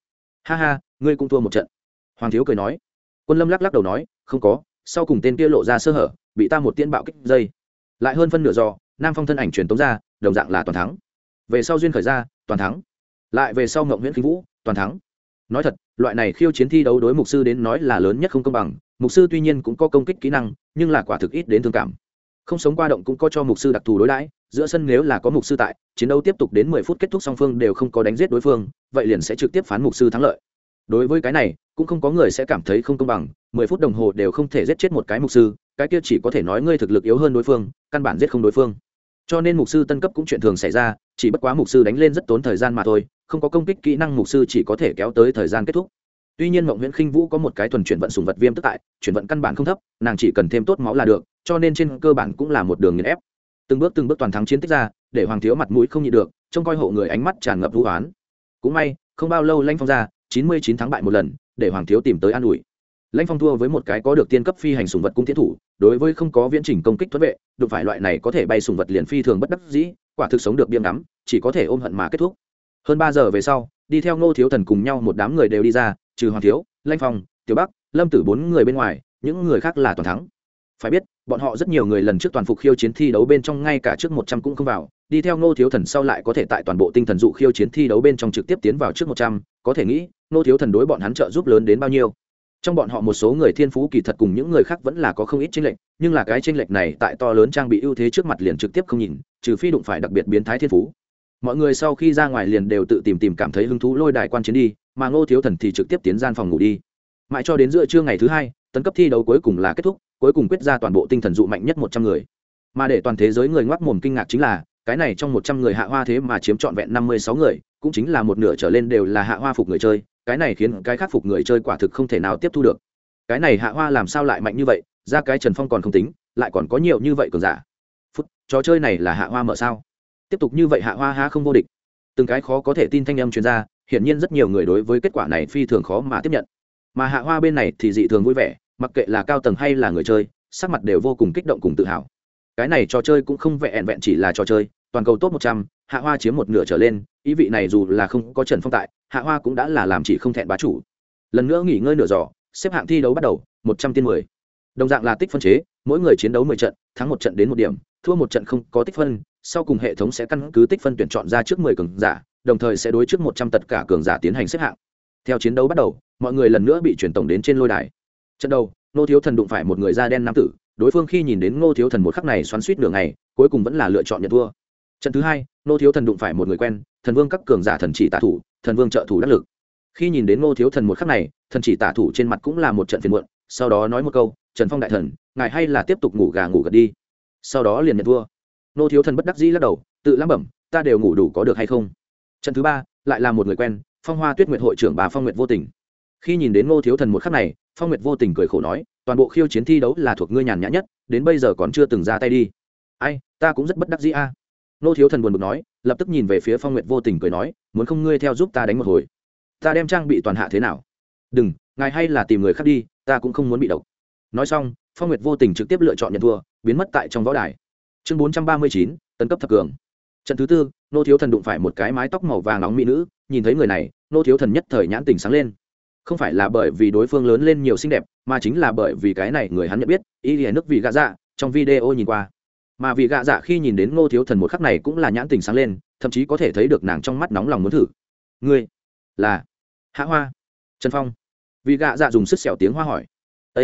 Ha ha, ngươi cũng thua một trận. Hoàng thiếu cười nói. Quân lâm lắc lắc đầu nói, không có, sau cùng tên kia lộ ra sơ hở, bị ta một tiên bạo kích dây. Lại hơn phân nửa giò nam phong thân ảnh truyền tống ra đồng dạng là toàn thắng. Về sau duyên khởi ra, toàn thắng. Lại về sau ngộng nguyễn khí vũ, toàn thắng. Nói thật, loại này khiêu chiến thi đấu đối mục sư đến nói là lớn nhất không công bằng. Mục sư tuy nhiên cũng có công kích kỹ năng, nhưng là quả thực ít đến thương cảm. Không sống qua động cũng có cho mục sư đặc thù đối đãi, giữa sân nếu là có mục sư tại, chiến đấu tiếp tục đến mười phút kết thúc song phương đều không có đánh giết đối phương, vậy liền sẽ trực tiếp phán mục sư thắng lợi. Đối với cái này, cũng không có người sẽ cảm thấy không công bằng, mười phút đồng hồ đều không thể giết chết một cái mục sư, cái kia chỉ có thể nói ngươi thực lực yếu hơn đối phương, căn bản giết không đối phương cho nên mục sư tân cấp cũng chuyện thường xảy ra, chỉ bất quá mục sư đánh lên rất tốn thời gian mà thôi, không có công kích kỹ năng mục sư chỉ có thể kéo tới thời gian kết thúc. Tuy nhiên mộng nguyễn khinh vũ có một cái thuần chuyển vận sùng vật viêm tức tại, chuyển vận căn bản không thấp, nàng chỉ cần thêm tốt máu là được, cho nên trên cơ bản cũng là một đường nghiền ép. Từng bước từng bước toàn thắng chiến tích ra, để hoàng thiếu mặt mũi không nhịn được, trông coi hộ người ánh mắt tràn ngập vũ oán. Cũng may, không bao lâu lanh phong ra, chín mươi chín tháng bại một lần, để hoàng thiếu tìm tới an ủi. Lãnh phong thua với một cái có được tiên cấp phi hành sùng vật cung tiến thủ đối với không có viễn trình công kích thuẫn vệ, đụng phải loại này có thể bay sùng vật liền phi thường bất đắc dĩ, quả thực sống được biêm ngắm, chỉ có thể ôm hận mà kết thúc. Hơn ba giờ về sau, đi theo ngô thiếu thần cùng nhau một đám người đều đi ra, trừ hoàng thiếu, lanh phong, tiểu bắc, lâm tử bốn người bên ngoài, những người khác là toàn thắng. Phải biết, bọn họ rất nhiều người lần trước toàn phục khiêu chiến thi đấu bên trong ngay cả trước một trăm cũng không vào, đi theo ngô thiếu thần sau lại có thể tại toàn bộ tinh thần dụ khiêu chiến thi đấu bên trong trực tiếp tiến vào trước một trăm, có thể nghĩ, ngô thiếu thần đối bọn hắn trợ giúp lớn đến bao nhiêu trong bọn họ một số người thiên phú kỳ thật cùng những người khác vẫn là có không ít tranh lệch, nhưng là cái tranh lệch này tại to lớn trang bị ưu thế trước mặt liền trực tiếp không nhìn, trừ phi đụng phải đặc biệt biến thái thiên phú. Mọi người sau khi ra ngoài liền đều tự tìm tìm cảm thấy hứng thú lôi đài quan chiến đi, mà ngô thiếu thần thì trực tiếp tiến gian phòng ngủ đi. Mãi cho đến giữa trưa ngày thứ hai, tấn cấp thi đấu cuối cùng là kết thúc, cuối cùng quyết ra toàn bộ tinh thần dụ mạnh nhất một trăm người. Mà để toàn thế giới người ngoác mồm kinh ngạc chính là, cái này trong một trăm người hạ hoa thế mà chiếm trọn vẹn năm mươi sáu người, cũng chính là một nửa trở lên đều là hạ hoa phục người chơi cái này khiến cái khắc phục người chơi quả thực không thể nào tiếp thu được. Cái này hạ hoa làm sao lại mạnh như vậy? Ra cái trần phong còn không tính, lại còn có nhiều như vậy cường giả. Phút, trò chơi này là hạ hoa mở sao? Tiếp tục như vậy hạ hoa ha không vô địch. Từng cái khó có thể tin thanh âm chuyên gia hiển nhiên rất nhiều người đối với kết quả này phi thường khó mà tiếp nhận. Mà hạ hoa bên này thì dị thường vui vẻ, mặc kệ là cao tầng hay là người chơi, sắc mặt đều vô cùng kích động cùng tự hào. Cái này trò chơi cũng không vẹn vẹn chỉ là trò chơi, toàn cầu top một trăm hạ hoa chiếm một nửa trở lên, ý vị này dù là không có trần phong tại, hạ hoa cũng đã là làm chỉ không thẹn bá chủ. Lần nữa nghỉ ngơi nửa giỏ xếp hạng thi đấu bắt đầu, một trăm tiên mười. Đồng dạng là tích phân chế, mỗi người chiến đấu mười trận, thắng một trận đến một điểm, thua một trận không có tích phân, sau cùng hệ thống sẽ căn cứ tích phân tuyển chọn ra trước mười cường giả, đồng thời sẽ đối trước một trăm tất cả cường giả tiến hành xếp hạng. Theo chiến đấu bắt đầu, mọi người lần nữa bị chuyển tổng đến trên lôi đài. Trận đầu nô thiếu thần đụng phải một người da đen nam tử, đối phương khi nhìn đến ngô thiếu thần một khắc này xoắn suýt nửa ngày, cuối cùng vẫn là lựa chọn nhận thua. Trận thứ hai nô thiếu thần đụng phải một người quen, thần vương các cường giả thần chỉ tả thủ, thần vương trợ thủ đắc lực. Khi nhìn đến nô thiếu thần một khắc này, thần chỉ tả thủ trên mặt cũng là một trận phiền muộn, sau đó nói một câu, trần phong đại thần, ngài hay là tiếp tục ngủ gà ngủ gật đi. Sau đó liền nhận thua nô thiếu thần bất đắc dĩ lắc đầu, tự lắm bẩm, ta đều ngủ đủ có được hay không? Trận thứ ba, lại là một người quen, phong hoa tuyết nguyệt hội trưởng bà phong nguyệt vô tình. Khi nhìn đến ngô thiếu thần một khắc này, phong nguyệt vô tình cười khổ nói, toàn bộ khiêu chiến thi đấu là thuộc ngươi nhàn nhã nhất, đến bây giờ còn chưa từng ra tay đi. Ai, ta cũng rất bất đắc dĩ a. Nô thiếu thần buồn bực nói, lập tức nhìn về phía phong nguyệt vô tình cười nói, muốn không ngươi theo giúp ta đánh một hồi? Ta đem trang bị toàn hạ thế nào? Đừng, ngài hay là tìm người khác đi, ta cũng không muốn bị độc. Nói xong, phong nguyệt vô tình trực tiếp lựa chọn nhận thua, biến mất tại trong võ đài. Chương bốn trăm ba mươi chín, tấn cấp thập cường. Trận thứ tư, nô thiếu thần đụng phải một cái mái tóc màu vàng nóng mỹ nữ, nhìn thấy người này, nô thiếu thần nhất thời nhãn tình sáng lên. Không phải là bởi vì đối phương lớn lên nhiều xinh đẹp, mà chính là bởi vì cái này người hắn nhận biết, y hiển nước vì gã dạ trong video nhìn qua mà vì gạ dạ khi nhìn đến ngô thiếu thần một khắc này cũng là nhãn tình sáng lên, thậm chí có thể thấy được nàng trong mắt nóng lòng muốn thử. Ngươi là hạ hoa, trần phong. Vì gạ dạ dùng sức xẻo tiếng hoa hỏi. Â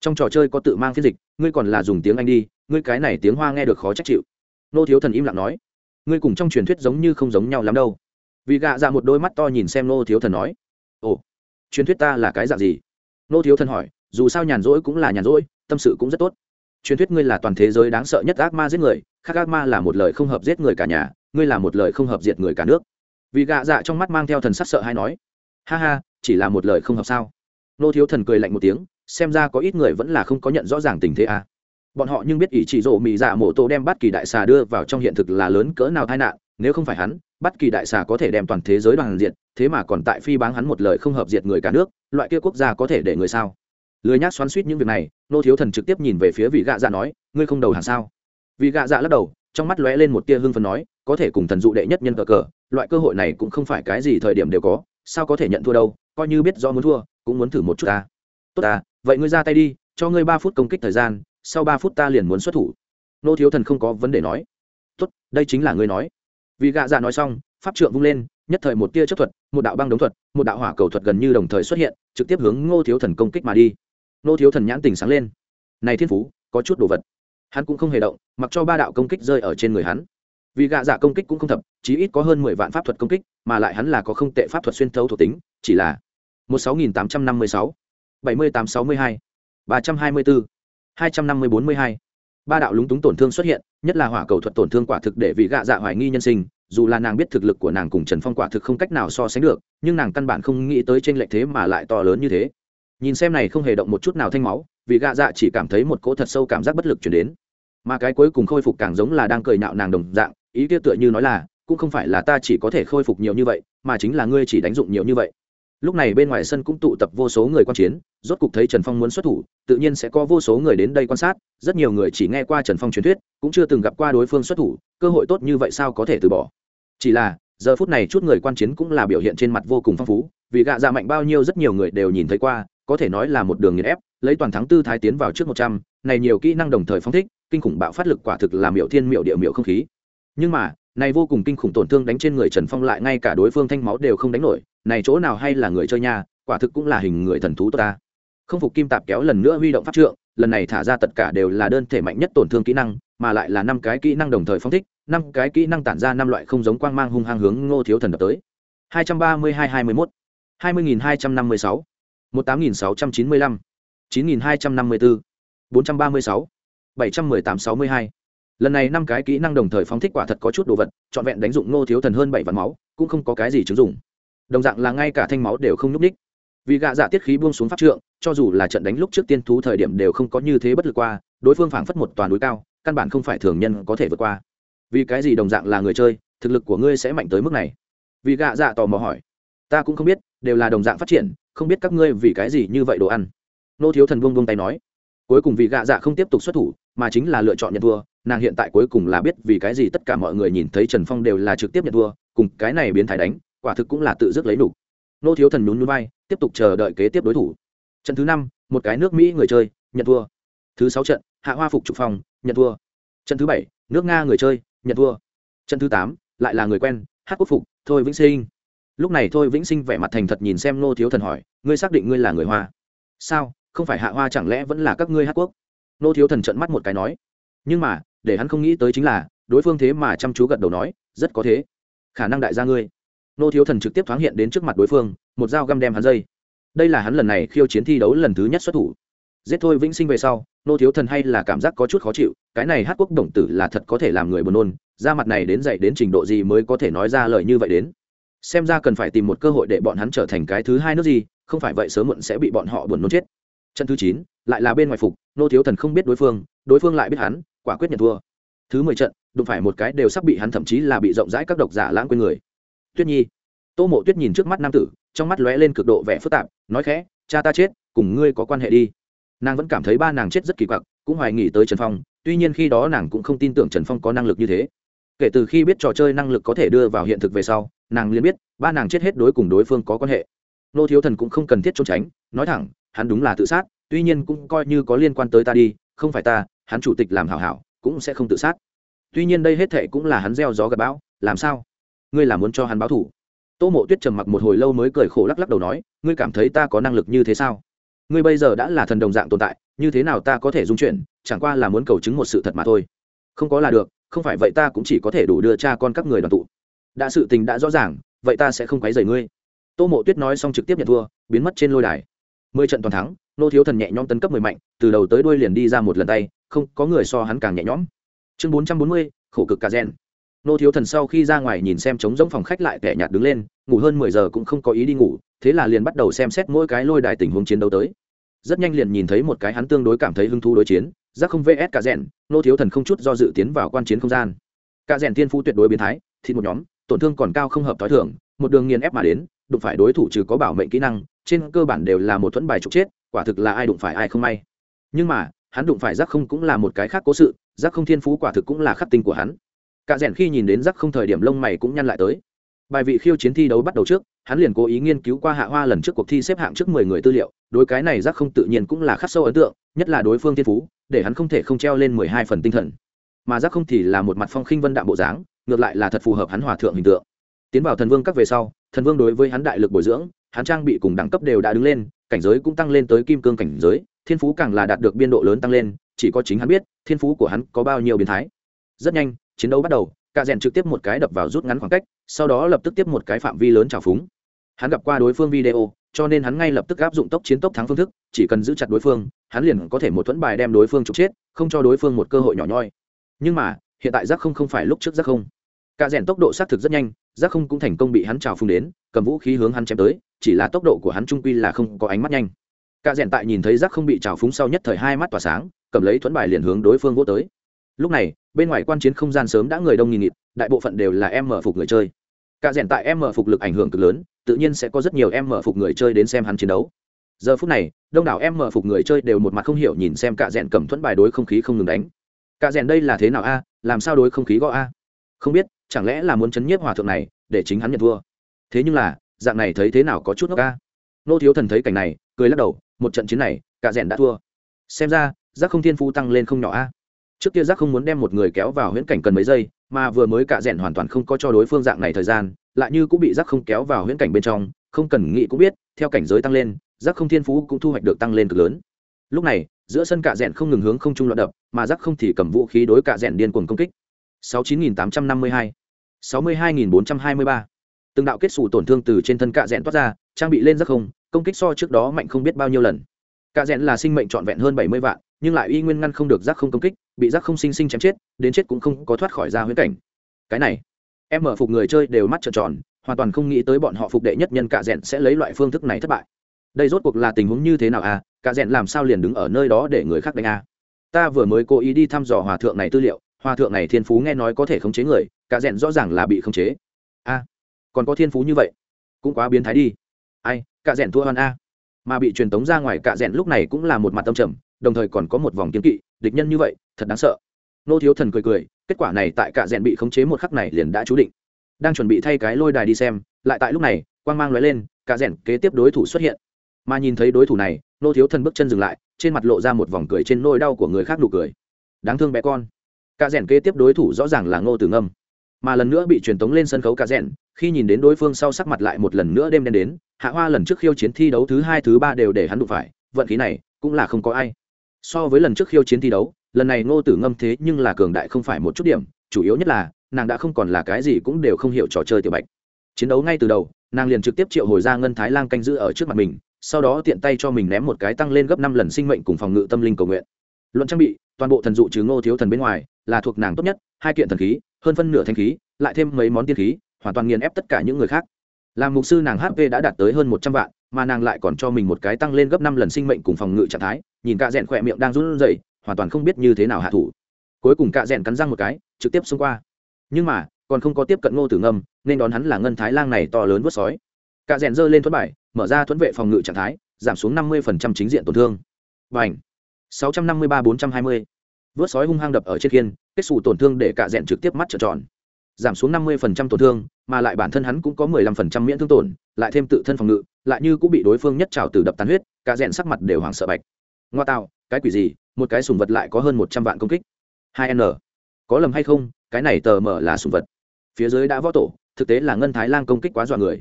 trong trò chơi có tự mang phiên dịch, ngươi còn là dùng tiếng anh đi, ngươi cái này tiếng hoa nghe được khó trách chịu. Ngô thiếu thần im lặng nói. Ngươi cùng trong truyền thuyết giống như không giống nhau lắm đâu. Vì gạ dạ một đôi mắt to nhìn xem Ngô thiếu thần nói. Ồ, truyền thuyết ta là cái dạng gì? Ngô thiếu thần hỏi, dù sao nhàn rỗi cũng là nhàn rỗi, tâm sự cũng rất tốt truyền thuyết ngươi là toàn thế giới đáng sợ nhất ác ma giết người, khác ác ma là một lời không hợp giết người cả nhà, ngươi là một lời không hợp diệt người cả nước. Vì gạ dạ trong mắt mang theo thần sắc sợ hay nói, ha ha, chỉ là một lời không hợp sao? Nô thiếu thần cười lạnh một tiếng, xem ra có ít người vẫn là không có nhận rõ ràng tình thế à. bọn họ nhưng biết ý chỉ rộ mỹ dạ mộ tổ đem bắt kỳ đại xà đưa vào trong hiện thực là lớn cỡ nào tai nạn, nếu không phải hắn, bắt kỳ đại xà có thể đem toàn thế giới đoàn diệt, thế mà còn tại phi báng hắn một lời không hợp diệt người cả nước, loại kia quốc gia có thể để người sao? Lười nhác xoắn suýt những việc này, nô thiếu thần trực tiếp nhìn về phía vị gạ dạ nói, ngươi không đầu hàng sao? Vị gạ dạ lắc đầu, trong mắt lóe lên một tia hưng phấn nói, có thể cùng thần dụ đệ nhất nhân cờ cờ, loại cơ hội này cũng không phải cái gì thời điểm đều có, sao có thể nhận thua đâu, coi như biết do muốn thua, cũng muốn thử một chút ta. Tốt ta, vậy ngươi ra tay đi, cho ngươi ba phút công kích thời gian, sau ba phút ta liền muốn xuất thủ. Nô thiếu thần không có vấn đề nói. Tốt, đây chính là ngươi nói. Vì gạ dạ nói xong, pháp trượng vung lên, nhất thời một tia chấp thuật, một đạo băng đống thuật, một đạo hỏa cầu thuật gần như đồng thời xuất hiện, trực tiếp hướng ngô thiếu thần công kích mà đi. Nô thiếu thần nhãn tình sáng lên. Này thiên phú, có chút đồ vật. Hắn cũng không hề động, mặc cho ba đạo công kích rơi ở trên người hắn. Vì gạ dạ công kích cũng không thập, chí ít có hơn mười vạn pháp thuật công kích, mà lại hắn là có không tệ pháp thuật xuyên thấu thuộc tính, chỉ là một sáu nghìn tám trăm năm mươi sáu, bảy mươi tám sáu mươi hai, ba trăm hai mươi bốn, hai trăm năm mươi bốn mươi hai. Ba đạo lúng túng tổn thương xuất hiện, nhất là hỏa cầu thuật tổn thương quả thực để vị gạ dạ hoài nghi nhân sinh, dù là nàng biết thực lực của nàng cùng trần phong quả thực không cách nào so sánh được, nhưng nàng căn bản không nghĩ tới t r ê n lệch thế mà lại to lớn như thế nhìn xem này không hề động một chút nào thanh máu, vì gạ dạ chỉ cảm thấy một cỗ thật sâu cảm giác bất lực chuyển đến. Mà cái cuối cùng khôi phục càng giống là đang cười nạo nàng đồng dạng, ý kia tựa như nói là, cũng không phải là ta chỉ có thể khôi phục nhiều như vậy, mà chính là ngươi chỉ đánh dụng nhiều như vậy. Lúc này bên ngoài sân cũng tụ tập vô số người quan chiến, rốt cục thấy trần phong muốn xuất thủ, tự nhiên sẽ có vô số người đến đây quan sát, rất nhiều người chỉ nghe qua trần phong truyền thuyết, cũng chưa từng gặp qua đối phương xuất thủ, cơ hội tốt như vậy sao có thể từ bỏ. Chỉ là, giờ phút này chút người quan chiến cũng là biểu hiện trên mặt vô cùng phong phú, vì gạ dạ mạnh bao nhiêu rất nhiều người đều nhìn thấy qua có thể nói là một đường nghiền ép, lấy toàn thắng tư thái tiến vào trước một trăm, này nhiều kỹ năng đồng thời phong thích, kinh khủng bạo phát lực quả thực là miệu thiên miệu địa miệu không khí. Nhưng mà, này vô cùng kinh khủng tổn thương đánh trên người trần phong lại ngay cả đối phương thanh máu đều không đánh nổi, này chỗ nào hay là người chơi nha, quả thực cũng là hình người thần thú tốt ta. Không phục kim tạp kéo lần nữa huy động pháp trượng, lần này thả ra tất cả đều là đơn thể mạnh nhất tổn thương kỹ năng, mà lại là năm cái kỹ năng đồng thời phong thích, năm cái kỹ năng tản ra năm loại không giống quang mang hung hăng hướng ngô thiếu thần đập tới. hai trăm ba mươi hai hai mươi mốt. hai mươi nghìn hai trăm năm mươi sáu một tám nghìn sáu trăm chín mươi lăm, chín nghìn hai trăm năm mươi bốn bốn trăm ba mươi sáu, bảy trăm mười tám sáu mươi hai. Lần này năm cái kỹ năng đồng thời phóng thích quả thật có chút đồ vật, trọn vẹn đánh dụng ngô thiếu thần hơn bảy vạn máu, cũng không có cái gì chứng dụng. Đồng dạng là ngay cả thanh máu đều không nhúc ních vì gạ dạ tiết khí buông xuống pháp trượng, cho dù là trận đánh lúc trước tiên thú thời điểm đều không có như thế bất lực qua, đối phương phảng phất một toàn núi cao, căn bản không phải thường nhân có thể vượt qua. Vì cái gì đồng dạng là người chơi, thực lực của ngươi sẽ mạnh tới mức này? Vì gạ dạ tò mò hỏi. Ta cũng không biết, đều là đồng dạng phát triển không biết các ngươi vì cái gì như vậy đồ ăn. Nô thiếu thần buông buông tay nói. Cuối cùng vì gạ dạ không tiếp tục xuất thủ, mà chính là lựa chọn nhận thua. Nàng hiện tại cuối cùng là biết vì cái gì tất cả mọi người nhìn thấy trần phong đều là trực tiếp nhận thua, cùng cái này biến thái đánh, quả thực cũng là tự dứt lấy đủ. nô thiếu thần nhún nhún vai, tiếp tục chờ đợi kế tiếp đối thủ. Trận thứ năm, một cái nước mỹ người chơi, nhận thua. Thứ sáu trận, hạ hoa phục trục phòng, nhận thua. Trận thứ bảy, nước nga người chơi, nhận thua. Trận thứ tám, lại là người quen, hát quốc phục, thôi vĩnh sinh lúc này thôi vĩnh sinh vẻ mặt thành thật nhìn xem nô thiếu thần hỏi, ngươi xác định ngươi là người hoa? Sao? Không phải hạ hoa chẳng lẽ vẫn là các ngươi hát quốc? Nô thiếu thần trận mắt một cái nói, nhưng mà, để hắn không nghĩ tới chính là, đối phương thế mà chăm chú gật đầu nói, rất có thế. Khả năng đại gia ngươi. Nô thiếu thần trực tiếp thoáng hiện đến trước mặt đối phương, một dao găm đem hắn dây. Đây là hắn lần này khiêu chiến thi đấu lần thứ nhất xuất thủ. Giết thôi vĩnh sinh về sau nô thiếu thần hay là cảm giác có chút khó chịu, cái này hát quốc đồng tử là thật có thể làm người buồn nôn, ra mặt này đến dậy đến trình độ gì mới có thể nói ra lời như vậy đến xem ra cần phải tìm một cơ hội để bọn hắn trở thành cái thứ hai nước gì, không phải vậy sớm muộn sẽ bị bọn họ buồn nôn chết. Trận thứ chín, lại là bên ngoài phục, nô thiếu thần không biết đối phương đối phương lại biết hắn, quả quyết nhận thua. Thứ mười trận, đụng phải một cái đều sắp bị hắn thậm chí là bị rộng rãi các độc giả lãng quên người. Tuyết nhi. Tô mộ tuyết nhìn trước mắt nam tử, trong mắt lóe lên cực độ vẻ phức tạp, nói khẽ, cha ta chết, cùng ngươi có quan hệ đi. Nàng vẫn cảm thấy ba nàng chết rất kỳ quặc, cũng hoài nghỉ tới trần phong, tuy nhiên khi đó nàng cũng không tin tưởng trần phong có năng lực như thế. Kể từ khi biết trò chơi năng lực có thể đưa vào hiện thực về sau nàng liền biết, ba nàng chết hết đối cùng đối phương có quan hệ. Nô thiếu thần cũng không cần thiết trốn tránh, nói thẳng, hắn đúng là tự sát, tuy nhiên cũng coi như có liên quan tới ta đi, không phải ta, hắn chủ tịch làm hảo hảo, cũng sẽ không tự sát. Tuy nhiên đây hết thệ cũng là hắn gieo gió gặp bão, làm sao? Ngươi là muốn cho hắn báo thủ? Tô mộ tuyết trầm mặc một hồi lâu mới cười khổ lắc lắc đầu nói, ngươi cảm thấy ta có năng lực như thế sao? Ngươi bây giờ đã là thần đồng dạng tồn tại, như thế nào ta có thể dung chuyển chẳng qua là muốn cầu chứng một sự thật mà thôi. Không có là được, không phải vậy ta cũng chỉ có thể đủ đưa cha con các người đoàn tụ đã sự tình đã rõ ràng, vậy ta sẽ không quấy rầy ngươi. Tô mộ tuyết nói xong trực tiếp nhận thua, biến mất trên lôi đài. Mười trận toàn thắng, nô thiếu thần nhẹ nhõm tấn cấp mười mạnh, từ đầu tới đuôi liền đi ra một lần tay, không có người so hắn càng nhẹ nhõm. Chương bốn trăm bốn mươi, khổ cực cả gen nô thiếu thần sau khi ra ngoài nhìn xem trống giống phòng khách lại kẻ nhạt đứng lên, ngủ hơn mười giờ cũng không có ý đi ngủ, thế là liền bắt đầu xem xét mỗi cái lôi đài tình huống chiến đấu tới. Rất nhanh liền nhìn thấy một cái hắn tương đối cảm thấy hứng thú đối chiến, giác không vs cả rèn, nô thiếu thần không chút do dự tiến vào quan chiến không gian. Cả rèn thiên phú tuyệt đối biến thái, thịt một nhóm tổn thương còn cao không hợp t h o i thưởng một đường nghiền ép mà đến, đụng phải đối thủ trừ có bảo mệnh kỹ năng, trên cơ bản đều là một thuẫn bài trục chết, quả thực là ai đụng phải ai không may. Nhưng mà, hắn đụng phải giác không cũng là một cái khác cố sự, giác không thiên phú quả thực cũng là khắc tinh của hắn. Cả rèn khi nhìn đến giác không thời điểm lông mày cũng nhăn lại tới. Bài vị khiêu chiến thi đấu bắt đầu trước, hắn liền cố ý nghiên cứu qua hạ hoa lần trước cuộc thi xếp hạng trước mười người tư liệu, đối cái này giác không tự nhiên cũng là khắc sâu ấn tượng, nhất là đối phương thiên phú, để hắn không thể không treo lên mười hai phần tinh thần mà giác không thì là một mặt phong khinh vân đạm bộ dáng, ngược lại là thật phù hợp hắn hòa thượng hình tượng. Tiến vào thần vương các về sau, thần vương đối với hắn đại lực bồi dưỡng, hắn trang bị cùng đẳng cấp đều đã đứng lên, cảnh giới cũng tăng lên tới kim cương cảnh giới, thiên phú càng là đạt được biên độ lớn tăng lên, chỉ có chính hắn biết, thiên phú của hắn có bao nhiêu biến thái. Rất nhanh, chiến đấu bắt đầu cả rèn trực tiếp một cái đập vào rút ngắn khoảng cách, sau đó lập tức tiếp một cái phạm vi lớn trào phúng. Hắn gặp qua đối phương video, cho nên hắn ngay lập tức áp dụng tốc chiến tốc thắng phương thức, chỉ cần giữ chặt đối phương, hắn liền có thể một thuẫn bài đem đối phương trục chết, không cho đối phương một cơ hội nhỏ nhoi nhưng mà, hiện tại giác không không phải lúc trước giác không. Cả rèn tốc độ xác thực rất nhanh, giác không cũng thành công bị hắn trào phung đến, cầm vũ khí hướng hắn chém tới, chỉ là tốc độ của hắn trung quy là không có ánh mắt nhanh. Cả rèn tại nhìn thấy giác không bị trào phúng sau nhất thời hai mắt tỏa sáng, cầm lấy thuẫn bài liền hướng đối phương vô tới. Lúc này, bên ngoài quan chiến không gian sớm đã người đông nghìn nghịt, đại bộ phận đều là em mở phục người chơi. Cả rèn tại em mở phục lực ảnh hưởng cực lớn, tự nhiên sẽ có rất nhiều em mở phục người chơi đến xem hắn chiến đấu. Giờ phút này, đông đảo em mở phục người chơi đều một mặt không hiểu nhìn xem cả rèn cầm thuẫn bài đối không khí không ngừng đánh cả rèn đây là thế nào a? Làm sao đối không khí gõ a? Không biết, chẳng lẽ là muốn chấn nhiếp hòa thượng này, để chính hắn nhận thua? Thế nhưng là, dạng này thấy thế nào có chút ngốc a? Nô thiếu thần thấy cảnh này, cười lắc đầu, một trận chiến này, cả rèn đã thua. Xem ra, giác không thiên phu tăng lên không nhỏ a. Trước kia giác không muốn đem một người kéo vào huyễn cảnh cần mấy giây, mà vừa mới cạ rèn hoàn toàn không có cho đối phương dạng này thời gian, lại như cũng bị giác không kéo vào huyễn cảnh bên trong, không cần nghĩ cũng biết, theo cảnh giới tăng lên, giác không thiên phú cũng thu hoạch được tăng lên cực lớn. Lúc này giữa sân cạ rẽn không ngừng hướng không trung loạn đập, mà rắc không thì cầm vũ khí đối cạ rẽn điên cuồng công kích. 69.852 62.423 từng đạo kết xù tổn thương từ trên thân cạ rẽn toát ra, trang bị lên rắc không, công kích so trước đó mạnh không biết bao nhiêu lần. Cạ rẽn là sinh mệnh trọn vẹn hơn bảy mươi vạn, nhưng lại uy nguyên ngăn không được rắc không công kích, bị rắc không sinh sinh chém chết, đến chết cũng không có thoát khỏi ra huyễn cảnh. Cái này, em mở phục người chơi đều mắt trợn tròn, hoàn toàn không nghĩ tới bọn họ phục đệ nhất nhân cạ rẽn sẽ lấy loại phương thức này thất bại đây rốt cuộc là tình huống như thế nào à? Cả rẽn làm sao liền đứng ở nơi đó để người khác đánh à? ta vừa mới cố ý đi thăm dò hòa thượng này tư liệu hòa thượng này thiên phú nghe nói có thể khống chế người cả rẽn rõ ràng là bị khống chế. A à, còn có thiên phú như vậy cũng quá biến thái đi. Ai cả rẽn thua hoan a à? mà bị truyền tống ra ngoài cả rẽn lúc này cũng là một mặt tâm trầm đồng thời còn có một vòng kiếm kỵ địch nhân như vậy thật đáng sợ. Nô thiếu thần cười cười kết quả này tại cả rẽn bị khống chế một khắc này liền đã chú định. Đang chuẩn bị thay cái lôi đài đi xem lại tại lúc này quang mang lóe lên cả rẽn kế tiếp đối thủ xuất hiện mà nhìn thấy đối thủ này, nô thiếu thần bước chân dừng lại, trên mặt lộ ra một vòng cười trên nôi đau của người khác nụ cười. Đáng thương bé con. Ca rèn kế tiếp đối thủ rõ ràng là ngô tử ngâm. Mà lần nữa bị truyền tống lên sân khấu ca rèn, khi nhìn đến đối phương sau sắc mặt lại một lần nữa đêm đen đến, hạ hoa lần trước khiêu chiến thi đấu thứ hai, thứ ba đều để hắn đụng phải, vận khí này cũng là không có ai. So với lần trước khiêu chiến thi đấu, lần này ngô tử ngâm thế nhưng là cường đại không phải một chút điểm, chủ yếu nhất là, nàng đã không còn là cái gì cũng đều không hiểu trò chơi tiểu bạch. Chiến đấu ngay từ đầu, nàng liền trực tiếp triệu hồi ra ngân thái lang canh giữ ở trước mặt mình sau đó tiện tay cho mình ném một cái tăng lên gấp năm lần sinh mệnh cùng phòng ngự tâm linh cầu nguyện. Luận trang bị, toàn bộ thần dụ trừ ngô thiếu thần bên ngoài, là thuộc nàng tốt nhất, hai kiện thần khí, hơn phân nửa thanh khí, lại thêm mấy món tiên khí, hoàn toàn nghiền ép tất cả những người khác. Làm mục sư nàng hp đã đạt tới hơn một trăm vạn, mà nàng lại còn cho mình một cái tăng lên gấp năm lần sinh mệnh cùng phòng ngự trạng thái, nhìn cạ rẽn khỏe miệng đang run rẩy, hoàn toàn không biết như thế nào hạ thủ. Cuối cùng cạ rẽn cắn răng một cái, trực tiếp xông qua. Nhưng mà, còn không có tiếp cận ngô tử ngâm, nên đón hắn là ngân thái lang này to lớn vớt sói. Cạ rẽn giơ lên thuẫn bài mở ra thuẫn vệ phòng ngự trạng thái, giảm xuống năm mươi chính diện tổn thương. Và ảnh sáu trăm năm mươi ba bốn trăm hai mươi. Vớt sói hung hăng đập ở trên kiên kết xù tổn thương để cạ rẽn trực tiếp mắt trợn tròn. Giảm xuống năm mươi tổn thương, mà lại bản thân hắn cũng có mười lăm phần trăm miễn thương tổn, lại thêm tự thân phòng ngự, lại như cũng bị đối phương nhất trào từ đập tàn huyết, cả rẽn sắc mặt đều hoảng sợ bạch. Ngoa tạo, cái quỷ gì, một cái sùng vật lại có hơn một trăm vạn công kích. Hai n. Có lầm hay không, cái này tờ mở là sùng vật. Phía dưới đã võ tổ, thực tế là ngân thái lang công kích quá dọa người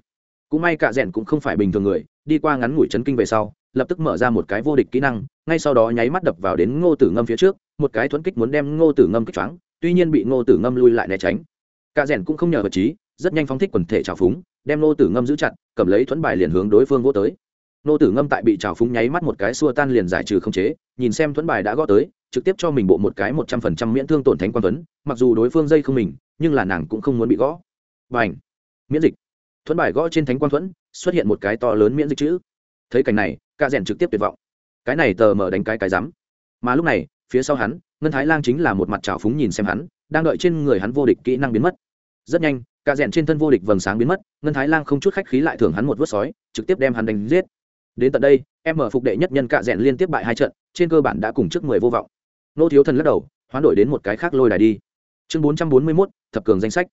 cũng may cả rẽn cũng không phải bình thường người, đi qua ngắn ngủi chấn kinh về sau, lập tức mở ra một cái vô địch kỹ năng, ngay sau đó nháy mắt đập vào đến ngô tử ngâm phía trước, một cái thuẫn kích muốn đem ngô tử ngâm kích choáng, tuy nhiên bị ngô tử ngâm lui lại né tránh. Cả rèn cũng không nhờ vật trí, rất nhanh phóng thích quần thể trào phúng, đem Ngô tử ngâm giữ chặt, cầm lấy thuẫn bài liền hướng đối phương vô tới. Ngô tử ngâm tại bị trào phúng nháy mắt một cái xua tan liền giải trừ không chế, nhìn xem thuẫn bài đã gõ tới, trực tiếp cho mình bộ một cái một trăm phần trăm miễn thương tổn thánh quan tuấn mặc dù đối phương dây không mình, nhưng là nàng cũng không muốn bị gõ. Và ảnh miễn dịch thuẫn bài gõ trên thánh quan thuẫn, xuất hiện một cái to lớn miễn dịch chữ. Thấy cảnh này ca rèn trực tiếp tuyệt vọng. Cái này tờ mở đánh cái cái rắm. Mà lúc này, phía sau hắn, ngân thái lang chính là một mặt trào phúng nhìn xem hắn, đang đợi trên người hắn vô địch kỹ năng biến mất. Rất nhanh cả rèn trên thân vô địch vầng sáng biến mất, ngân thái lang không chút khách khí lại thưởng hắn một vớt sói, trực tiếp đem hắn đánh giết. Đến tận đây, em mở phục đệ nhất nhân cạ rèn liên tiếp bại hai trận, trên cơ bản đã cùng trước mười vô vọng. Nô thiếu thần lắc đầu, hoán đổi đến một cái khác lôi đài đi. Chương bốn trăm bốn mươi mốt, thập cường danh sách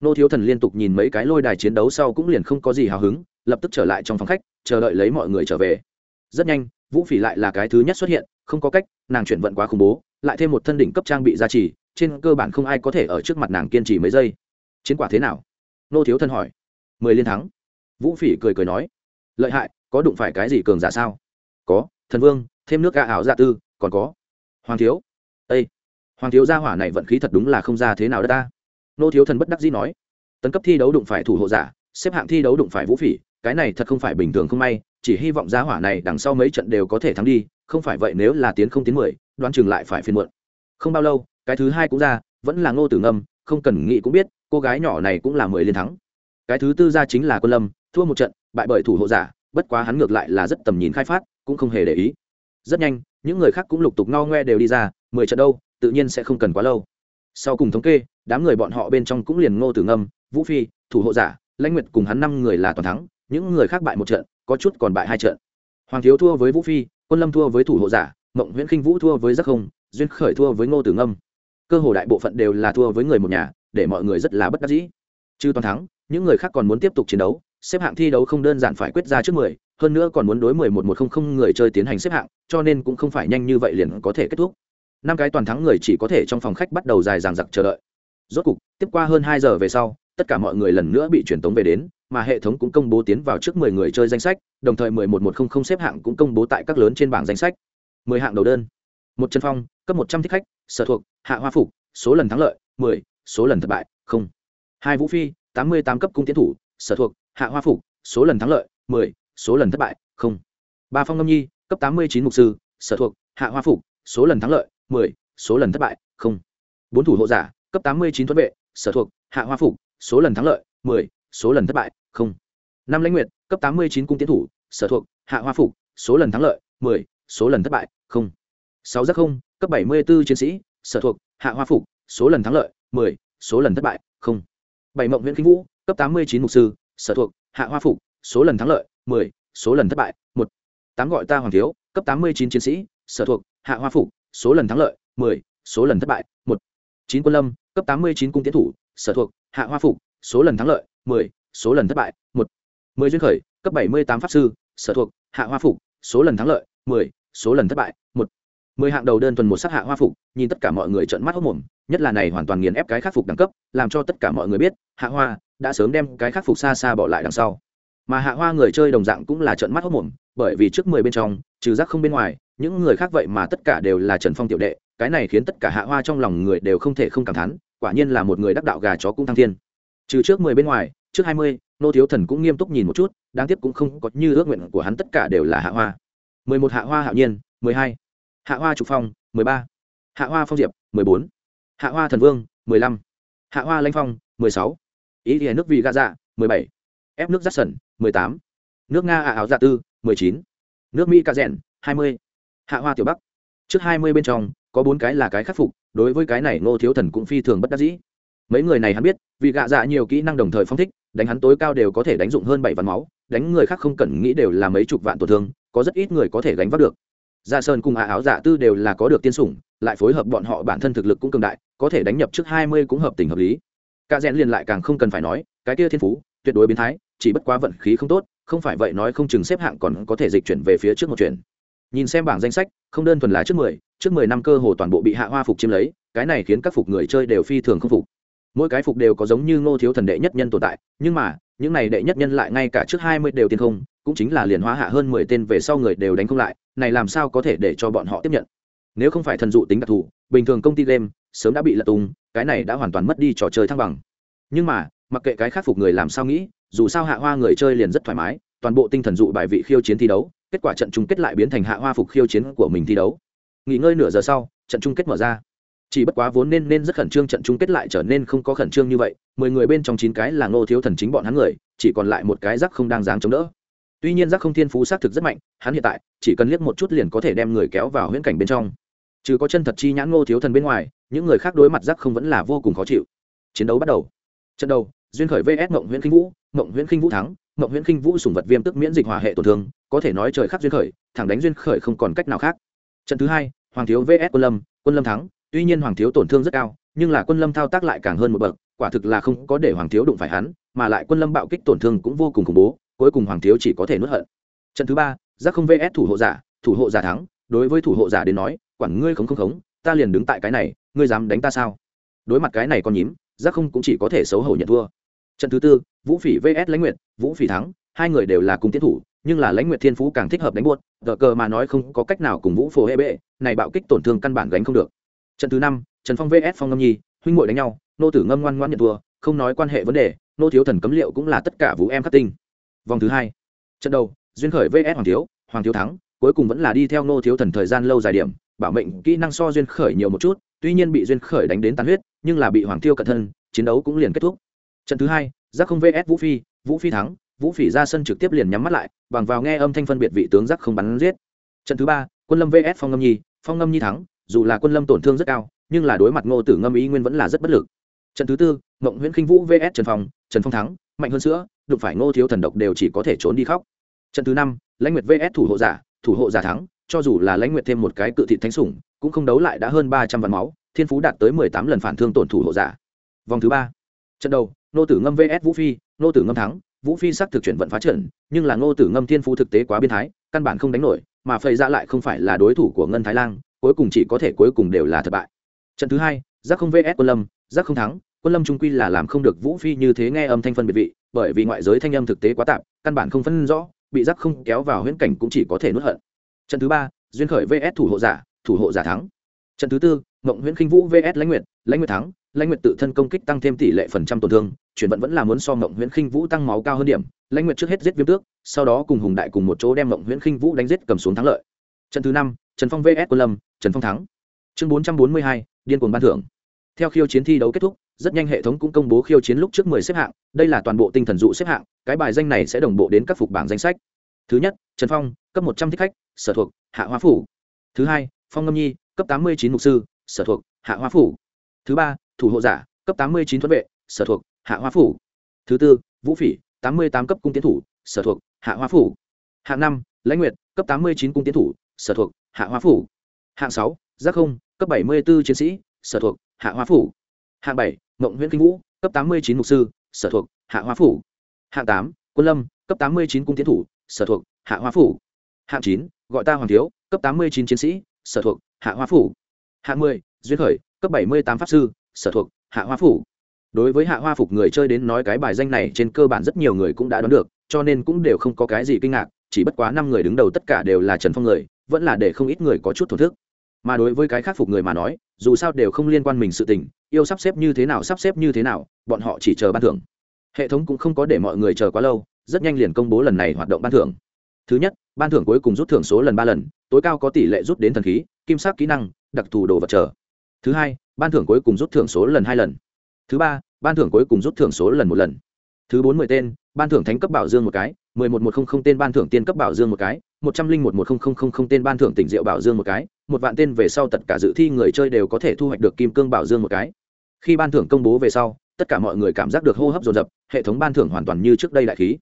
nô thiếu thần liên tục nhìn mấy cái lôi đài chiến đấu sau cũng liền không có gì hào hứng, lập tức trở lại trong phòng khách, chờ đợi lấy mọi người trở về. Rất nhanh, vũ phỉ lại là cái thứ nhất xuất hiện, không có cách, nàng chuyển vận quá khủng bố, lại thêm một thân đỉnh cấp trang bị gia trì, trên cơ bản không ai có thể ở trước mặt nàng kiên trì mấy giây. Chiến quả thế nào? Nô thiếu thân hỏi. Mười liên thắng. Vũ phỉ cười cười nói. Lợi hại, có đụng phải cái gì cường giả sao? Có, thần vương, thêm nước gà ảo dạ tư, còn có. Hoàng thiếu. Ây hoàng thiếu gia hỏa này vận khí thật đúng là không ra thế nào đất ta nô thiếu thần bất đắc dĩ nói, tấn cấp thi đấu đụng phải thủ hộ giả, xếp hạng thi đấu đụng phải vũ phỉ, cái này thật không phải bình thường không may, chỉ hy vọng gia hỏa này đằng sau mấy trận đều có thể thắng đi, không phải vậy nếu là tiến không tiến mười, đoán chừng lại phải phiên muộn. Không bao lâu, cái thứ hai cũng ra, vẫn là ngô tử ngâm, không cần nghĩ cũng biết, cô gái nhỏ này cũng là mười liên thắng. Cái thứ tư ra chính là quân lâm, thua một trận, bại bởi thủ hộ giả, bất quá hắn ngược lại là rất tầm nhìn khai phát, cũng không hề để ý. Rất nhanh, những người khác cũng lục tục no ngoe đều đi ra, mười trận đâu, tự nhiên sẽ không cần quá lâu sau cùng thống kê, đám người bọn họ bên trong cũng liền ngô tử ngâm, vũ phi, thủ hộ giả, lãnh nguyệt cùng hắn năm người là toàn thắng, những người khác bại một trận, có chút còn bại hai trận. Hoàng thiếu thua với vũ phi, quân lâm thua với thủ hộ giả, mộng nguyễn khinh vũ thua với giác không, duyên khởi thua với ngô tử ngâm. Cơ hồ đại bộ phận đều là thua với người một nhà, để mọi người rất là bất đắc dĩ. Chứ toàn thắng, những người khác còn muốn tiếp tục chiến đấu, xếp hạng thi đấu không đơn giản phải quyết ra trước mười, hơn nữa còn muốn đối mười một một không không người chơi tiến hành xếp hạng, cho nên cũng không phải nhanh như vậy liền có thể kết thúc năm cái toàn thắng người chỉ có thể trong phòng khách bắt đầu dài dằng dặc chờ đợi. Rốt cục, tiếp qua hơn hai giờ về sau, tất cả mọi người lần nữa bị truyền tống về đến, mà hệ thống cũng công bố tiến vào trước mười người chơi danh sách, đồng thời mười một một không không xếp hạng cũng công bố tại các lớn trên bảng danh sách. Mười hạng đầu đơn, một chân phong, cấp một trăm thích khách, sở thuộc, hạ hoa phục, số lần thắng lợi, mười, số lần thất bại, không. Hai vũ phi, tám mươi tám cấp cung tiến thủ, sở thuộc, hạ hoa phục, số lần thắng lợi, mười, số lần thất bại, không. Ba phong ngâm nhi, cấp tám mươi chín mục sư, sở thuộc, hạ hoa phục, số lần thắng lợi mười, số lần thất bại, không. Bốn thủ hộ giả, cấp tám mươi chín thuận vệ, sở thuộc, hạ hoa phục, số lần thắng lợi, mười, số lần thất bại, không. Năm lãnh nguyệt, cấp tám mươi chín cung tiến thủ, sở thuộc, hạ hoa phục, số lần thắng lợi, mười, số lần thất bại, không. Sáu giác không, cấp bảy mươi b ố chiến sĩ, sở thuộc, hạ hoa phục, số lần thắng lợi, mười, số lần thất bại, không. Bảy mộng nguyễn kinh vũ, cấp tám mươi chín mục sư, sở thuộc, hạ hoa phục, số lần thắng lợi, mười, số lần thất bại, một. Tám gọi ta hoàng thiếu, cấp tám mươi chín chiến sĩ, sở thuộc, hạ hoa phục số lần thắng lợi, mười, số lần thất bại, một. Chín quân lâm, cấp tám mươi chín cung tiến thủ, sở thuộc, hạ hoa phục, số lần thắng lợi, mười, số lần thất bại, một. Mười duyên khởi, cấp bảy mươi tám pháp sư, sở thuộc, hạ hoa phục, số lần thắng lợi, mười, số lần thất bại, một. Mười hạng đầu đơn tuần một sắc hạ hoa phục, nhìn tất cả mọi người trợn mắt hốc mồm nhất là này hoàn toàn nghiền ép cái khắc phục đẳng cấp, làm cho tất cả mọi người biết, hạ hoa đã sớm đem cái khắc phục xa xa bỏ lại đằng sau. Mà hạ hoa người chơi đồng dạng cũng là trợn mắt hốc mồm bởi vì trước mười bên trong, trừ giác không bên ngoài những người khác vậy mà tất cả đều là trần phong tiểu đệ, cái này khiến tất cả hạ hoa trong lòng người đều không thể không cảm thán, quả nhiên là một người đắc đạo gà chó cũng thăng thiên. Trừ trước mười bên ngoài, trước hai mươi, nô thiếu thần cũng nghiêm túc nhìn một chút, đáng tiếc cũng không có như ước nguyện của hắn tất cả đều là hạ hoa. Mười một hạ hoa hạo nhiên, mười hai. Hạ hoa trục phong, mười ba. Hạ hoa phong diệp, mười bốn. Hạ hoa thần vương, mười lăm. Hạ hoa lanh phong, mười sáu. Ý thì nước vị gà dạ mười bảy. Ép nước giắt sẩn, mười tám. Nước nga ả áo dạ tư, mười chín. Nước mỹ ca rẽn hai mươi hạ hoa tiểu bắc. Trước hai mươi bên trong, có bốn cái là cái khắc phục, đối với cái này ngô thiếu thần cũng phi thường bất đắc dĩ. Mấy người này hắn biết, vì gạ dạ nhiều kỹ năng đồng thời phong thích, đánh hắn tối cao đều có thể đánh dụng hơn bảy vạn máu, đánh người khác không cần nghĩ đều là mấy chục vạn tổn thương, có rất ít người có thể gánh vác được. Dạ sơn cùng Hạ áo dạ tư đều là có được tiên sủng, lại phối hợp bọn họ bản thân thực lực cũng cường đại, có thể đánh nhập trước hai mươi cũng hợp tình hợp lý. Cả rèn liền lại càng không cần phải nói, cái kia thiên phú, tuyệt đối biến thái, chỉ bất quá vận khí không tốt, không phải vậy nói không chừng xếp hạng còn có thể dịch chuyển về phía trước một chuyển nhìn xem bảng danh sách, không đơn thuần là trước mười trước mười năm cơ hồ toàn bộ bị hạ hoa phục chiếm lấy, cái này khiến các phục người chơi đều phi thường không phục. Mỗi cái phục đều có giống như ngô thiếu thần đệ nhất nhân tồn tại, nhưng mà, những này đệ nhất nhân lại ngay cả trước hai mươi đều tiên không, cũng chính là liền hóa hạ hơn mười tên về sau người đều đánh không lại, này làm sao có thể để cho bọn họ tiếp nhận? Nếu không phải thần dụ tính đặc thù, bình thường công ty game, sớm đã bị lật tung, cái này đã hoàn toàn mất đi trò chơi thăng bằng. Nhưng mà, mặc kệ cái khắc phục người làm sao nghĩ, dù sao hạ hoa người chơi liền rất thoải mái toàn bộ tinh thần dụ bài vị khiêu chiến thi đấu, kết quả trận chung kết lại biến thành hạ hoa phục khiêu chiến của mình thi đấu. Nghỉ ngơi nửa giờ sau, trận chung kết mở ra. Chỉ bất quá vốn nên nên rất khẩn trương trận chung kết lại trở nên không có khẩn trương như vậy, mười người bên trong chín cái là ngô thiếu thần chính bọn hắn người, chỉ còn lại một cái rắc không đang dáng chống đỡ. Tuy nhiên rắc không thiên phú xác thực rất mạnh, hắn hiện tại, chỉ cần liếc một chút liền có thể đem người kéo vào huyễn cảnh bên trong. Trừ có chân thật chi nhãn ngô thiếu thần bên ngoài, những người khác đối mặt rắc không vẫn là vô cùng khó chịu. Chiến đấu bắt đầu. Trận đầu, duyên khởi vs mộng nguyễn khinh vũ, mộng nguyễn khinh vũ thắng mộng Huyễn khinh vũ sùng vật viêm tức miễn dịch hòa hệ tổn thương, có thể nói trời khắc duyên khởi, thẳng đánh duyên khởi không còn cách nào khác. Trận thứ hai, hoàng thiếu vs. Quân lâm quân lâm thắng, tuy nhiên hoàng thiếu tổn thương rất cao, nhưng là quân lâm thao tác lại càng hơn một bậc, quả thực là không có để hoàng thiếu đụng phải hắn, mà lại quân lâm bạo kích tổn thương cũng vô cùng khủng bố, cuối cùng hoàng thiếu chỉ có thể nuốt hận. Trận thứ ba, giác không vs. Thủ hộ giả, thủ hộ giả thắng, đối với thủ hộ giả đến nói, quản ngươi không không khống, ta liền đứng tại cái này, ngươi dám đánh ta sao? Đối mặt cái này con nhím, giác không cũng chỉ có thể xấu hổ nhận thua trận thứ tư, vũ phỉ vs lãnh nguyệt, vũ phỉ thắng, hai người đều là cùng tiến thủ, nhưng là lãnh nguyệt thiên phú càng thích hợp đánh buốt gờ cờ mà nói không có cách nào cùng vũ phổ hệ bệ, này bạo kích tổn thương căn bản gánh không được. Trận thứ năm, trần phong vs phong ngâm nhi, huynh muội đánh nhau, nô tử ngâm ngoan ngoan nhận thua, không nói quan hệ vấn đề, nô thiếu thần cấm liệu cũng là tất cả vũ em khắc tinh. Vòng thứ hai, trận đầu, duyên khởi vs hoàng thiếu hoàng thiếu thắng, cuối cùng vẫn là đi theo nô thiếu thần thời gian lâu dài điểm, bảo mệnh kỹ năng so duyên khởi nhiều một chút, tuy nhiên bị duyên khởi đánh đến tàn huyết, nhưng là bị hoàng thiêu cận thân, chiến đấu cũng liền kết thúc trận thứ hai, giác không vs vũ phi vũ phi thắng, vũ phỉ ra sân trực tiếp liền nhắm mắt lại, bằng vào nghe âm thanh phân biệt vị tướng giác không bắn giết. Trận thứ ba, quân lâm vs phong ngâm nhi, phong ngâm nhi thắng, dù là quân lâm tổn thương rất cao, nhưng là đối mặt ngô tử ngâm ý nguyên vẫn là rất bất lực. Trận thứ tư, mộng nguyễn khinh vũ vs trần phong trần phong thắng, mạnh hơn sữa, đụng phải ngô thiếu thần độc đều chỉ có thể trốn đi khóc. Trận thứ năm, lãnh nguyệt vs thủ hộ giả, thủ hộ giả thắng, cho dù là lãnh nguyệt thêm một cái cự thị thánh sủng, cũng không đấu lại đã hơn ba trăm vạn máu, thiên phú đạt tới mười tám lần phản thương tổn thủ hộ giả. Vòng thứ ba, trận đầu nô tử ngâm vs vũ phi nô tử ngâm thắng, vũ phi sắc thực chuyển vận phá trận, nhưng là ngô tử ngâm thiên phú thực tế quá biên thái, căn bản không đánh nổi, mà phầy ra lại không phải là đối thủ của ngân thái lan cuối cùng chỉ có thể cuối cùng đều là thất bại. Trận thứ hai, giác không vs quân lâm, giác không thắng, quân lâm trung quy là làm không được vũ phi như thế nghe âm thanh phân biệt vị, bởi vì ngoại giới thanh âm thực tế quá tạp, căn bản không phân rõ, bị giác không kéo vào huyễn cảnh cũng chỉ có thể nuốt hận. Trận thứ ba, duyên khởi vs thủ hộ giả, thủ hộ giả thắng. Trận thứ tư mộng huyễn khinh vũ vs lãnh nguyệt lãnh nguyệt thắng, lãnh nguyệt tự thân công kích tăng thêm tỷ lệ phần trăm tổn thương, chuyển vận vẫn là muốn so mộng huyễn khinh vũ tăng máu cao hơn điểm. Lãnh nguyệt trước hết giết viêm tước, sau đó cùng hùng đại cùng một chỗ đem mộng huyễn khinh vũ đánh giết cầm xuống thắng lợi. Trận thứ năm, trần phong vs quân lâm, trần phong thắng. Chương bốn trăm bốn mươi hai, điên cuồng ban thưởng. Theo khiêu chiến thi đấu kết thúc, rất nhanh hệ thống cũng công bố khiêu chiến lúc trước mười xếp hạng, đây là toàn bộ tinh thần dụ xếp hạng, cái bài danh này sẽ đồng bộ đến các phục bảng danh sách. Thứ nhất, trần phong, cấp một trăm thích khách, sở thuộc, hạ hoa phủ. Thứ hai, phong ngâm nhi, cấp tám mươi chín mục sư sở thuộc, hạ hoa phủ. Thứ ba, thủ hộ giả, cấp tám mươi chín thuận vệ, sở thuộc, hạ hoa phủ. Thứ tư, vũ phỉ, tám mươi tám cấp cung tiến thủ, sở thuộc, hạ hoa phủ. Hạng năm, lãnh nguyệt, cấp tám mươi chín cung tiến thủ, sở thuộc, hạ hoa phủ. Hạng sáu, giác không, cấp bảy mươi b ố chiến sĩ, sở thuộc, hạ hoa phủ. Hạng bảy mộng nguyễn kinh vũ, cấp tám mươi chín mục sư, sở thuộc, hạ hoa phủ. Hạng tám, quân lâm, cấp tám mươi chín cung tiến thủ, sở thuộc, hạ hoa phủ. Hạng chín, gọi ta hoàng thiếu, cấp tám mươi chín chiến sĩ, sở thuộc, hạ hoa phủ hạng mười, duyên khởi, cấp bảy mươi tám pháp sư, sở thuộc, hạ hoa phủ. Đối với hạ hoa phục người chơi đến nói cái bài danh này trên cơ bản rất nhiều người cũng đã đoán được, cho nên cũng đều không có cái gì kinh ngạc, chỉ bất quá năm người đứng đầu tất cả đều là trần phong người, vẫn là để không ít người có chút thổn thức. Mà đối với cái khắc phục người mà nói, dù sao đều không liên quan mình sự tình, yêu sắp xếp như thế nào sắp xếp như thế nào, bọn họ chỉ chờ ban thưởng. Hệ thống cũng không có để mọi người chờ quá lâu, rất nhanh liền công bố lần này hoạt động ban thưởng. Thứ nhất, ban thưởng cuối cùng rút thưởng số lần ba lần, tối cao có tỷ lệ rút đến thần khí, kim sắc kỹ năng đặc thù đồ vật trở. thứ hai, ban thưởng cuối cùng rút thưởng số lần hai lần. Thứ ba, ban thưởng cuối cùng rút thưởng số lần một lần. Thứ bốn mươi tên, ban thưởng thánh cấp bảo dương một cái, mười một một không không tên ban thưởng tiên cấp bảo dương một cái, một trăm linh một một không không không không tên ban thưởng tỉnh diệu bảo dương một cái, một vạn tên về sau tất cả dự thi người chơi đều có thể thu hoạch được kim cương bảo dương một cái. Khi ban thưởng công bố về sau, tất cả mọi người cảm giác được hô hấp dồn dập, hệ thống ban thưởng hoàn toàn như trước đây đại khí.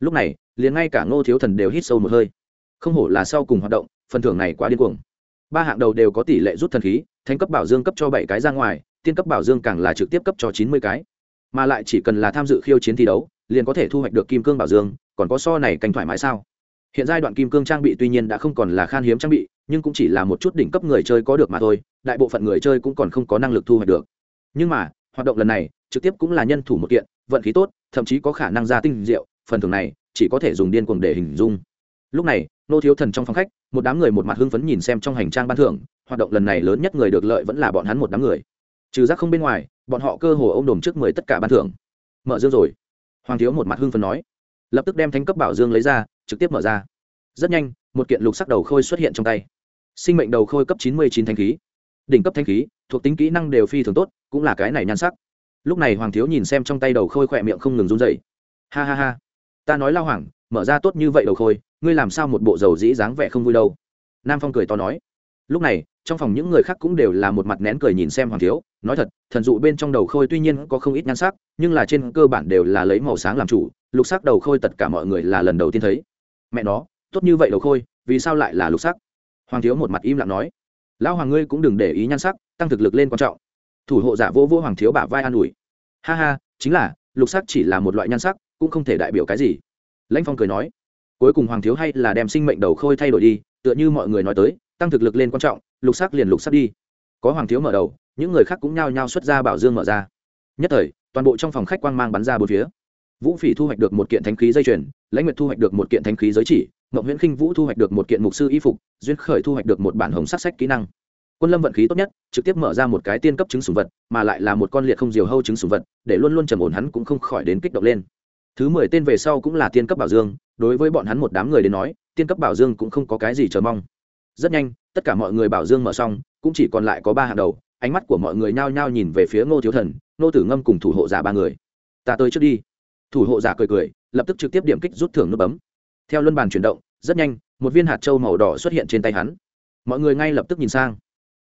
Lúc này, liền ngay cả ngô thiếu thần đều hít sâu một hơi. Không hổ là sau cùng hoạt động, phần thưởng này quá điên cuồng ba hạng đầu đều có tỷ lệ rút thần khí, thánh cấp bảo dương cấp cho bảy cái ra ngoài, tiên cấp bảo dương càng là trực tiếp cấp cho chín mươi cái. Mà lại chỉ cần là tham dự khiêu chiến thi đấu, liền có thể thu hoạch được kim cương bảo dương, còn có so này canh thoải mái sao? Hiện giai đoạn kim cương trang bị tuy nhiên đã không còn là khan hiếm trang bị, nhưng cũng chỉ là một chút đỉnh cấp người chơi có được mà thôi, đại bộ phận người chơi cũng còn không có năng lực thu hoạch được. Nhưng mà, hoạt động lần này, trực tiếp cũng là nhân thủ một kiện, vận khí tốt, thậm chí có khả năng ra tinh diệu, phần thưởng này chỉ có thể dùng điên cuồng để hình dung. Lúc này nô thiếu thần trong phòng khách, một đám người một mặt hưng phấn nhìn xem trong hành trang ban thưởng, hoạt động lần này lớn nhất người được lợi vẫn là bọn hắn một đám người. Trừ giác không bên ngoài, bọn họ cơ hồ ô m đồm trước mười tất cả ban thưởng. Mở dương rồi. Hoàng thiếu một mặt hưng phấn nói. Lập tức đem thánh cấp bảo dương lấy ra, trực tiếp mở ra. Rất nhanh, một kiện lục sắc đầu khôi xuất hiện trong tay. Sinh mệnh đầu khôi cấp chín mươi chín thanh khí. Đỉnh cấp thanh khí, thuộc tính kỹ năng đều phi thường tốt, cũng là cái này nhan sắc. Lúc này hoàng thiếu nhìn xem trong tay đầu khôi khỏe miệng không ngừng run dậy ha ha ha. Ta nói lao hoàng, mở ra tốt như vậy đầu khôi ngươi làm sao một bộ dầu dĩ dáng vẻ không vui đâu? Nam phong cười to nói. Lúc này, trong phòng những người khác cũng đều là một mặt nén cười nhìn xem hoàng thiếu. Nói thật, thần dụ bên trong đầu khôi tuy nhiên có không ít nhan sắc, nhưng là trên cơ bản đều là lấy màu sáng làm chủ, lục sắc đầu khôi tất cả mọi người là lần đầu tiên thấy. Mẹ nó, tốt như vậy đầu khôi, vì sao lại là lục sắc? Hoàng thiếu một mặt im lặng nói. Lão hoàng ngươi cũng đừng để ý nhan sắc, tăng thực lực lên quan trọng. Thủ hộ giả vô vô hoàng thiếu bả vai an ủi. Ha ha, chính là, lục sắc chỉ là một loại nhan sắc, cũng không thể đại biểu cái gì. Lãnh phong cười nói cuối cùng hoàng thiếu hay là đem sinh mệnh đầu khôi thay đổi đi, tựa như mọi người nói tới, tăng thực lực lên quan trọng, lục sắc liền lục sắc đi. Có hoàng thiếu mở đầu, những người khác cũng nhao nhao xuất ra bảo dương mở ra. Nhất thời, toàn bộ trong phòng khách quang mang bắn ra bốn phía. Vũ phỉ thu hoạch được một kiện thánh khí dây chuyền, lãnh nguyệt thu hoạch được một kiện thánh khí giới chỉ, ngọc nguyễn khinh vũ thu hoạch được một kiện mục sư y phục, duyên khởi thu hoạch được một bản hồng sắc sách kỹ năng. Quân lâm vận khí tốt nhất, trực tiếp mở ra một cái tiên cấp chứng sùng vật, mà lại là một con liệt không diều hâu chứng sùng vật, để luôn luôn trầm ổn hắn cũng không khỏi đến kích động lên. Thứ mười tên về sau cũng là tiên cấp bảo dương đối với bọn hắn một đám người đến nói, tiên cấp bảo dương cũng không có cái gì chờ mong. Rất nhanh, tất cả mọi người bảo dương mở xong, cũng chỉ còn lại có ba hàng đầu, ánh mắt của mọi người nhao nhao nhìn về phía ngô thiếu thần, ngô tử ngâm cùng thủ hộ giả ba người. Ta tới trước đi. Thủ hộ giả cười cười, lập tức trực tiếp điểm kích rút thưởng nút bấm. Theo luân bàn chuyển động, rất nhanh, một viên hạt trâu màu đỏ xuất hiện trên tay hắn. Mọi người ngay lập tức nhìn sang.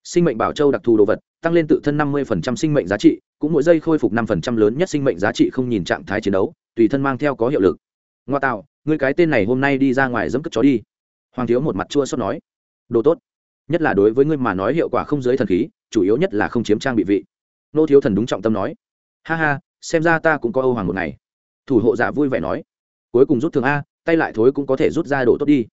Sinh mệnh bảo châu đặc thù đồ vật, tăng lên tự thân năm mươi sinh mệnh giá trị, cũng mỗi giây khôi phục năm lớn nhất sinh mệnh giá trị không nhìn trạng thái chiến đấu, tùy thân mang theo có hiệu lực ngoa tạo người cái tên này hôm nay đi ra ngoài dẫm cất chó đi. Hoàng thiếu một mặt chua xót nói. Đồ tốt. Nhất là đối với ngươi mà nói hiệu quả không dưới thần khí, chủ yếu nhất là không chiếm trang bị vị. Nô thiếu thần đúng trọng tâm nói. Ha ha, xem ra ta cũng có âu hoàng một ngày. Thủ hộ giả vui vẻ nói. Cuối cùng rút thường a, tay lại thối cũng có thể rút ra đồ tốt đi.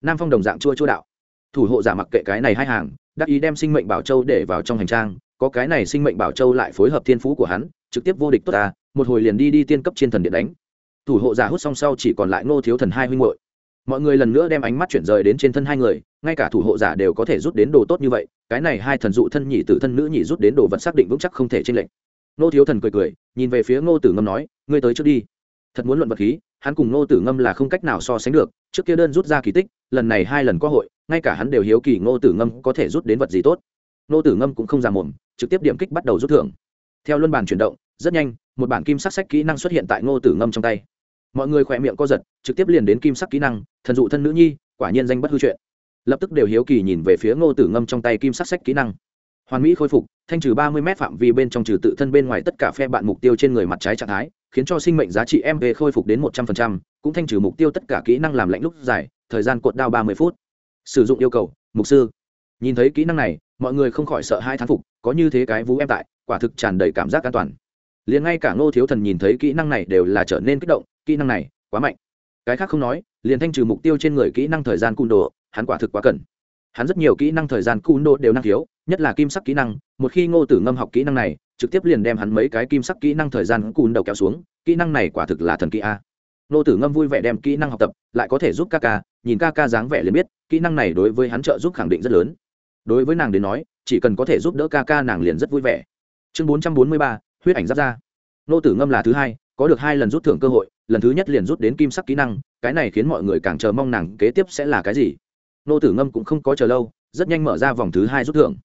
Nam phong đồng dạng chua chua đạo. Thủ hộ giả mặc kệ cái này hai hàng, đắc ý đem sinh mệnh bảo châu để vào trong hành trang, có cái này sinh mệnh bảo châu lại phối hợp thiên phú của hắn, trực tiếp vô địch tốt ta một hồi liền đi đi tiên cấp trên thần điện đánh thủ hộ giả hút xong sau chỉ còn lại ngô thiếu thần hai huynh hội mọi người lần nữa đem ánh mắt chuyển rời đến trên thân hai người, ngay cả thủ hộ giả đều có thể rút đến đồ tốt như vậy, cái này hai thần dụ thân nhị tử thân nữ nhị rút đến đồ vật xác định vững chắc không thể tranh lệch. Ngô thiếu thần cười cười, nhìn về phía ngô tử ngâm nói, ngươi tới trước đi. Thật muốn luận vật khí, hắn cùng ngô tử ngâm là không cách nào so sánh được, trước kia đơn rút ra kỳ tích, lần này hai lần qua hội, ngay cả hắn đều hiếu kỳ ngô tử ngâm có thể rút đến vật gì tốt. Ngô tử ngâm cũng không ra mồm, trực tiếp điểm kích bắt đầu rút thưởng. Theo luân bàn chuyển động, rất nhanh, một bản kim sắc sách kỹ năng xuất hiện tại ngô tử ngâm trong tay mọi người khỏe miệng co giật, trực tiếp liền đến kim sắc kỹ năng, thần dụ thân nữ nhi, quả nhiên danh bất hư chuyện lập tức đều hiếu kỳ nhìn về phía ngô tử ngâm trong tay kim sắc sách kỹ năng. Hoàn mỹ khôi phục, thanh trừ ba mươi m phạm vi bên trong trừ tự thân bên ngoài tất cả phe bạn mục tiêu trên người mặt trái trạng thái, khiến cho sinh mệnh giá trị mv khôi phục đến một trăm linh cũng thanh trừ mục tiêu tất cả kỹ năng làm lạnh lúc dài, thời gian cột đao ba mươi phút. Sử dụng yêu cầu, mục sư. Nhìn thấy kỹ năng này, mọi người không khỏi sợ hai thán phục, có như thế cái vú em tại, quả thực tràn đầy cảm giác an toàn. Liền ngay cả ngô thiếu thần nhìn thấy kỹ năng này đều là trở nên kích động kỹ năng này quá mạnh. Cái khác không nói, liền thanh trừ mục tiêu trên người kỹ năng thời gian cun đồ, hắn quả thực quá cần. Hắn rất nhiều kỹ năng thời gian cun đồ đều năng thiếu, nhất là kim sắc kỹ năng, một khi ngô tử ngâm học kỹ năng này, trực tiếp liền đem hắn mấy cái kim sắc kỹ năng thời gian cun đầu kéo xuống, kỹ năng này quả thực là thần kỹ a. Ngô tử ngâm vui vẻ đem kỹ năng học tập, lại có thể giúp ca ca, nhìn ca ca dáng vẻ liền biết, kỹ năng này đối với hắn trợ giúp khẳng định rất lớn. Đối với nàng đến nói, chỉ cần có thể giúp đỡ ca ca nàng liền rất vui vẻ. Chương bốn trăm bốn mươi ba, huyết ảnh giáp ra nô tử ngâm là thứ hai có được hai lần rút thưởng cơ hội, lần thứ nhất liền rút đến kim sắc kỹ năng, cái này khiến mọi người càng chờ mong nàng kế tiếp sẽ là cái gì. Nô tử ngâm cũng không có chờ lâu, rất nhanh mở ra vòng thứ hai rút thưởng.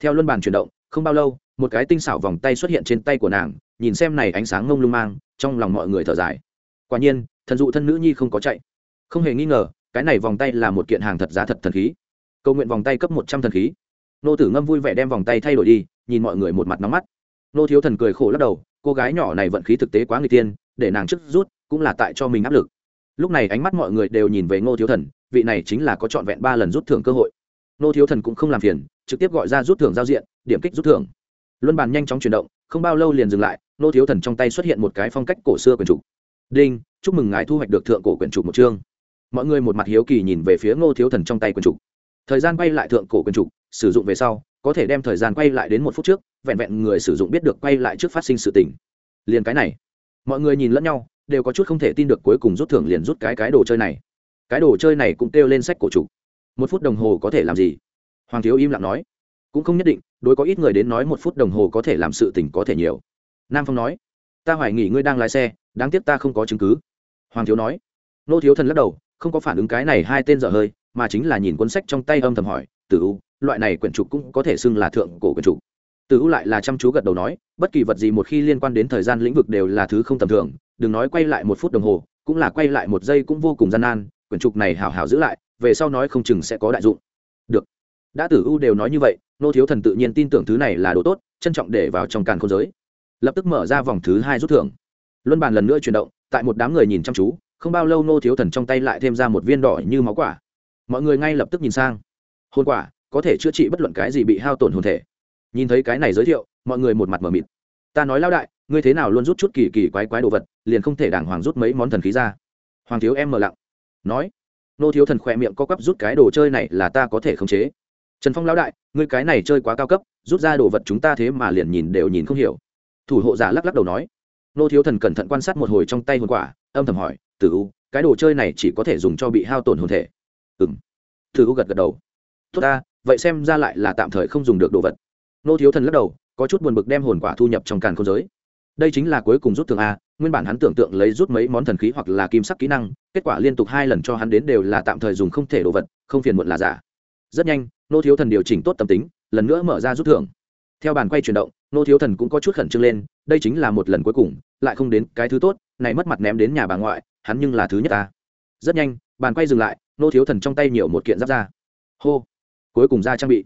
Theo luân bàn chuyển động, không bao lâu, một cái tinh xảo vòng tay xuất hiện trên tay của nàng, nhìn xem này ánh sáng ngông lung mang, trong lòng mọi người thở dài. Quả nhiên, thần dụ thân nữ nhi không có chạy. Không hề nghi ngờ, cái này vòng tay là một kiện hàng thật giá thật thần khí. Cầu nguyện vòng tay cấp một trăm thần khí. Nô tử ngâm vui vẻ đem vòng tay thay đổi đi, nhìn mọi người một mặt nóng mắt. Nô thiếu thần cười khổ lắc đầu cô gái nhỏ này vận khí thực tế quá người tiên, để nàng trước rút cũng là tại cho mình áp lực. Lúc này ánh mắt mọi người đều nhìn về ngô thiếu thần, vị này chính là có trọn vẹn ba lần rút thưởng cơ hội. Ngô thiếu thần cũng không làm phiền, trực tiếp gọi ra rút thưởng giao diện, điểm kích rút thưởng. Luân bàn nhanh chóng chuyển động, không bao lâu liền dừng lại, ngô thiếu thần trong tay xuất hiện một cái phong cách cổ xưa quyển trục. Đinh, chúc mừng ngài thu hoạch được thượng cổ quyển trục một chương. Mọi người một mặt hiếu kỳ nhìn về phía ngô thiếu thần trong tay quyển trục. Thời gian quay lại thượng cổ quyển trục, sử dụng về sau, có thể đem thời gian quay lại đến một phút trước vẹn vẹn người sử dụng biết được quay lại trước phát sinh sự tình. Liền cái này, mọi người nhìn lẫn nhau, đều có chút không thể tin được cuối cùng rút thưởng liền rút cái cái đồ chơi này. Cái đồ chơi này cũng kêu lên sách cổ chủ. Một phút đồng hồ có thể làm gì? Hoàng thiếu im lặng nói. Cũng không nhất định, đối có ít người đến nói một phút đồng hồ có thể làm sự tình có thể nhiều. Nam phong nói. Ta hoài nghỉ ngươi đang lái xe, đáng tiếc ta không có chứng cứ. Hoàng thiếu nói. Nô thiếu thần lắc đầu, không có phản ứng cái này hai tên dở hơi, mà chính là nhìn cuốn sách trong tay âm thầm hỏi, tử u, loại này quyển trục cũng có thể xưng là thượng cổ quyển trục? Từ u lại là chăm chú gật đầu nói, bất kỳ vật gì một khi liên quan đến thời gian lĩnh vực đều là thứ không tầm thường, đừng nói quay lại một phút đồng hồ, cũng là quay lại một giây cũng vô cùng gian nan, quyển trục này hào hào giữ lại, về sau nói không chừng sẽ có đại dụng. Được. Đã tử u đều nói như vậy, nô thiếu thần tự nhiên tin tưởng thứ này là đồ tốt, trân trọng để vào trong càn khôn giới. Lập tức mở ra vòng thứ hai rút thưởng. Luân bàn lần nữa chuyển động, tại một đám người nhìn chăm chú, không bao lâu nô thiếu thần trong tay lại thêm ra một viên đỏ như máu quả. Mọi người ngay lập tức nhìn sang. Hồn quả, có thể chữa trị bất luận cái gì bị hao tổn hồn thể nhìn thấy cái này giới thiệu, mọi người một mặt mờ mịt. Ta nói lao đại, ngươi thế nào luôn rút chút kỳ kỳ quái quái đồ vật, liền không thể đàng hoàng rút mấy món thần khí ra? Hoàng thiếu em mờ lặng. Nói. Nô thiếu thần khỏe miệng co quắp rút cái đồ chơi này là ta có thể khống chế. Trần phong lão đại, ngươi cái này chơi quá cao cấp, rút ra đồ vật chúng ta thế mà liền nhìn đều nhìn không hiểu. Thủ hộ giả lắc lắc đầu nói. Nô thiếu thần cẩn thận quan sát một hồi trong tay hồn quả, âm thầm hỏi, tử u, cái đồ chơi này chỉ có thể dùng cho bị hao tổn hồn thể. Ừ m tử u gật gật đầu. Tốt ta, vậy xem ra lại là tạm thời không dùng được đồ vật nô thiếu thần lắc đầu, có chút buồn bực đem hồn quả thu nhập trong càn không giới. Đây chính là cuối cùng rút thường a, nguyên bản hắn tưởng tượng lấy rút mấy món thần khí hoặc là kim sắc kỹ năng, kết quả liên tục hai lần cho hắn đến đều là tạm thời dùng không thể đồ vật, không phiền muộn là giả. Rất nhanh, nô thiếu thần điều chỉnh tốt tâm tính, lần nữa mở ra rút thưởng. Theo bàn quay chuyển động, nô thiếu thần cũng có chút khẩn trương lên, đây chính là một lần cuối cùng, lại không đến cái thứ tốt, này mất mặt ném đến nhà bà ngoại, hắn nhưng là thứ nhất ta rất nhanh, bàn quay dừng lại, nô thiếu thần trong tay nhiều một kiện giáp ra hô, cuối cùng ra trang bị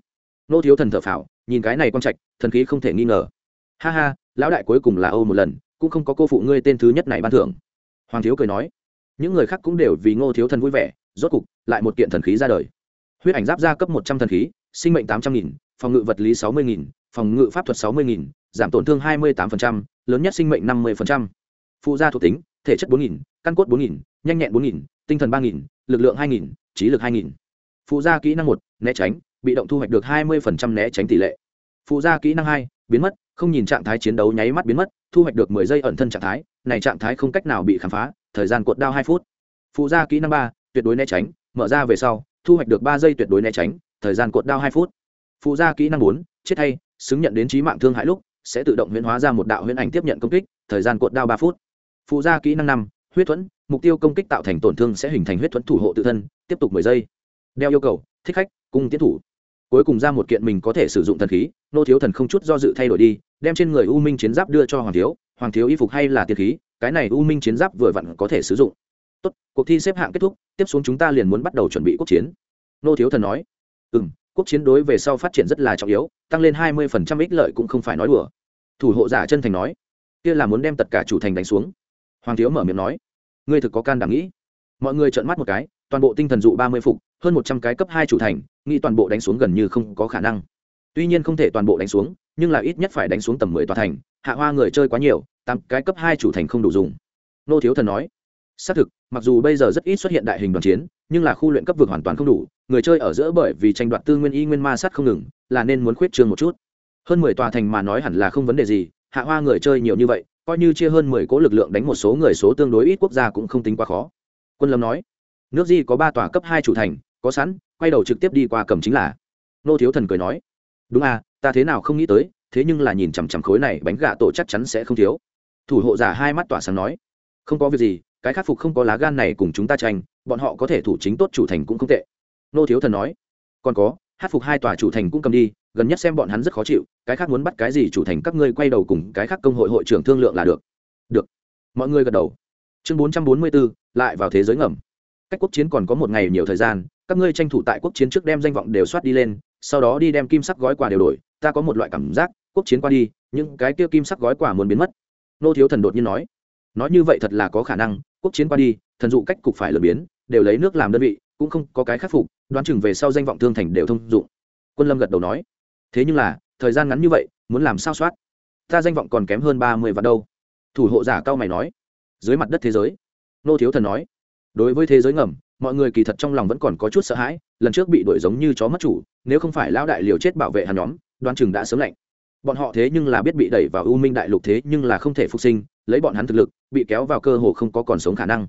nô thiếu thần thở phào, nhìn cái này quang trạch, thần khí không thể nghi ngờ. Ha ha, lão đại cuối cùng là âu một lần, cũng không có cô phụ ngươi tên thứ nhất này ban thưởng. Hoàng thiếu cười nói. Những người khác cũng đều vì ngô thiếu thần vui vẻ, rốt cục, lại một kiện thần khí ra đời. Huyết ảnh giáp ra cấp một trăm thần khí, sinh mệnh tám trăm nghìn, phòng ngự vật lý sáu mươi nghìn, phòng ngự pháp thuật sáu mươi nghìn, giảm tổn thương hai mươi tám lớn nhất sinh mệnh năm mươi phụ gia thuộc tính, thể chất bốn nghìn, căn cốt bốn nghìn, nhanh nhẹn bốn nghìn, tinh thần ba nghìn, lực lượng hai nghìn, trí lực hai nghìn. Phụ gia kỹ năng một, né tránh bị động thu hoạch được hai mươi né tránh tỷ lệ. Phụ gia kỹ năng hai, biến mất, không nhìn trạng thái chiến đấu nháy mắt biến mất, thu hoạch được mười giây ẩn thân trạng thái, này trạng thái không cách nào bị khám phá, thời gian cuộn đao hai phút. Phụ gia kỹ năng ba, tuyệt đối né tránh, mở ra về sau, thu hoạch được ba giây tuyệt đối né tránh, thời gian cuộn đao hai phút. Phụ gia kỹ năng bốn, chết hay, xứng nhận đến trí mạng thương hại lúc, sẽ tự động huyễn hóa ra một đạo huyễn ảnh tiếp nhận công kích, thời gian cuộn đao ba phút. Phụ gia kỹ năng năm, huyết thuẫn, mục tiêu công kích tạo thành tổn thương sẽ hình thành huyết thuẫn thủ hộ tự thân, tiếp tục mười giây. Đeo yêu cầu, thích khách cung tiến thủ cuối cùng ra một kiện mình có thể sử dụng thần khí, nô thiếu thần không chút do dự thay đổi đi, đem trên người u minh chiến giáp đưa cho hoàng thiếu. Hoàng thiếu y phục hay là tiền khí, cái này u minh chiến giáp vừa vặn có thể sử dụng. Tốt, cuộc thi xếp hạng kết thúc, tiếp xuống chúng ta liền muốn bắt đầu chuẩn bị quốc chiến. Nô thiếu thần nói. Ừ m quốc chiến đối về sau phát triển rất là trọng yếu, tăng lên hai mươi phần trăm ích lợi cũng không phải nói đùa. Thủ hộ giả chân thành nói. Kia là muốn đem tất cả chủ thành đánh xuống. Hoàng thiếu mở miệng nói. Ngươi thực có can đảm nghĩ. Mọi người trợn mắt một cái, toàn bộ tinh thần dụ ba mươi phục, hơn một trăm cái cấp hai chủ thành nghĩ toàn bộ đánh xuống gần như không có khả năng. Tuy nhiên không thể toàn bộ đánh xuống, nhưng là ít nhất phải đánh xuống tầm mười tòa thành, hạ hoa người chơi quá nhiều, tám cái cấp hai chủ thành không đủ dùng. Nô thiếu thần nói, xác thực, mặc dù bây giờ rất ít xuất hiện đại hình đoàn chiến, nhưng là khu luyện cấp vực hoàn toàn không đủ, người chơi ở giữa bởi vì tranh đoạt tư nguyên y nguyên ma sát không ngừng, là nên muốn khuyết trương một chút. Hơn mười tòa thành mà nói hẳn là không vấn đề gì, hạ hoa người chơi nhiều như vậy, coi như chia hơn mười cố lực lượng đánh một số người số tương đối ít quốc gia cũng không tính quá khó. Quân lâm nói, nước di có ba tòa cấp hai chủ thành có sẵn, quay đầu trực tiếp đi qua cầm chính là. Nô thiếu thần cười nói, đúng à ta thế nào không nghĩ tới, thế nhưng là nhìn chằm chằm khối này bánh gà tổ chắc chắn sẽ không thiếu. Thủ hộ giả hai mắt tỏa sáng nói, không có việc gì, cái khắc phục không có lá gan này cùng chúng ta tranh, bọn họ có thể thủ chính tốt chủ thành cũng không tệ. Nô thiếu thần nói, còn có, hát phục hai tòa chủ thành cũng cầm đi, gần nhất xem bọn hắn rất khó chịu, cái khác muốn bắt cái gì chủ thành các ngươi quay đầu cùng cái khác công hội hội trưởng thương lượng là được. Được. Mọi người gật đầu. Chương bốn trăm bốn mươi bốn, lại vào thế giới ngầm. Cách quốc chiến còn có một ngày nhiều thời gian các ngươi tranh thủ tại quốc chiến trước đem danh vọng đều soát đi lên, sau đó đi đem kim sắc gói quà đều đổi, ta có một loại cảm giác, quốc chiến qua đi, những cái kia kim sắc gói quà muốn biến mất. Nô thiếu thần đột nhiên nói nói như vậy thật là có khả năng, quốc chiến qua đi, thần dụ cách cục phải lừa biến, đều lấy nước làm đơn vị, cũng không có cái khắc phục, đoán chừng về sau danh vọng thương thành đều thông dụng. Quân lâm gật đầu nói, thế nhưng là, thời gian ngắn như vậy, muốn làm sao soát? Ta danh vọng còn kém hơn ba mươi vạn đâu. Thủ hộ giả cao mày nói, dưới mặt đất thế giới. Nô thiếu thần nói, đối với thế giới ngầm mọi người kỳ thật trong lòng vẫn còn có chút sợ hãi, lần trước bị đuổi giống như chó mất chủ, nếu không phải lão đại liều chết bảo vệ hắn nhóm đoan chừng đã sớm lạnh. Bọn họ thế nhưng là biết bị đẩy vào u minh đại lục thế nhưng là không thể phục sinh, lấy bọn hắn thực lực, bị kéo vào cơ hồ không có còn sống khả năng.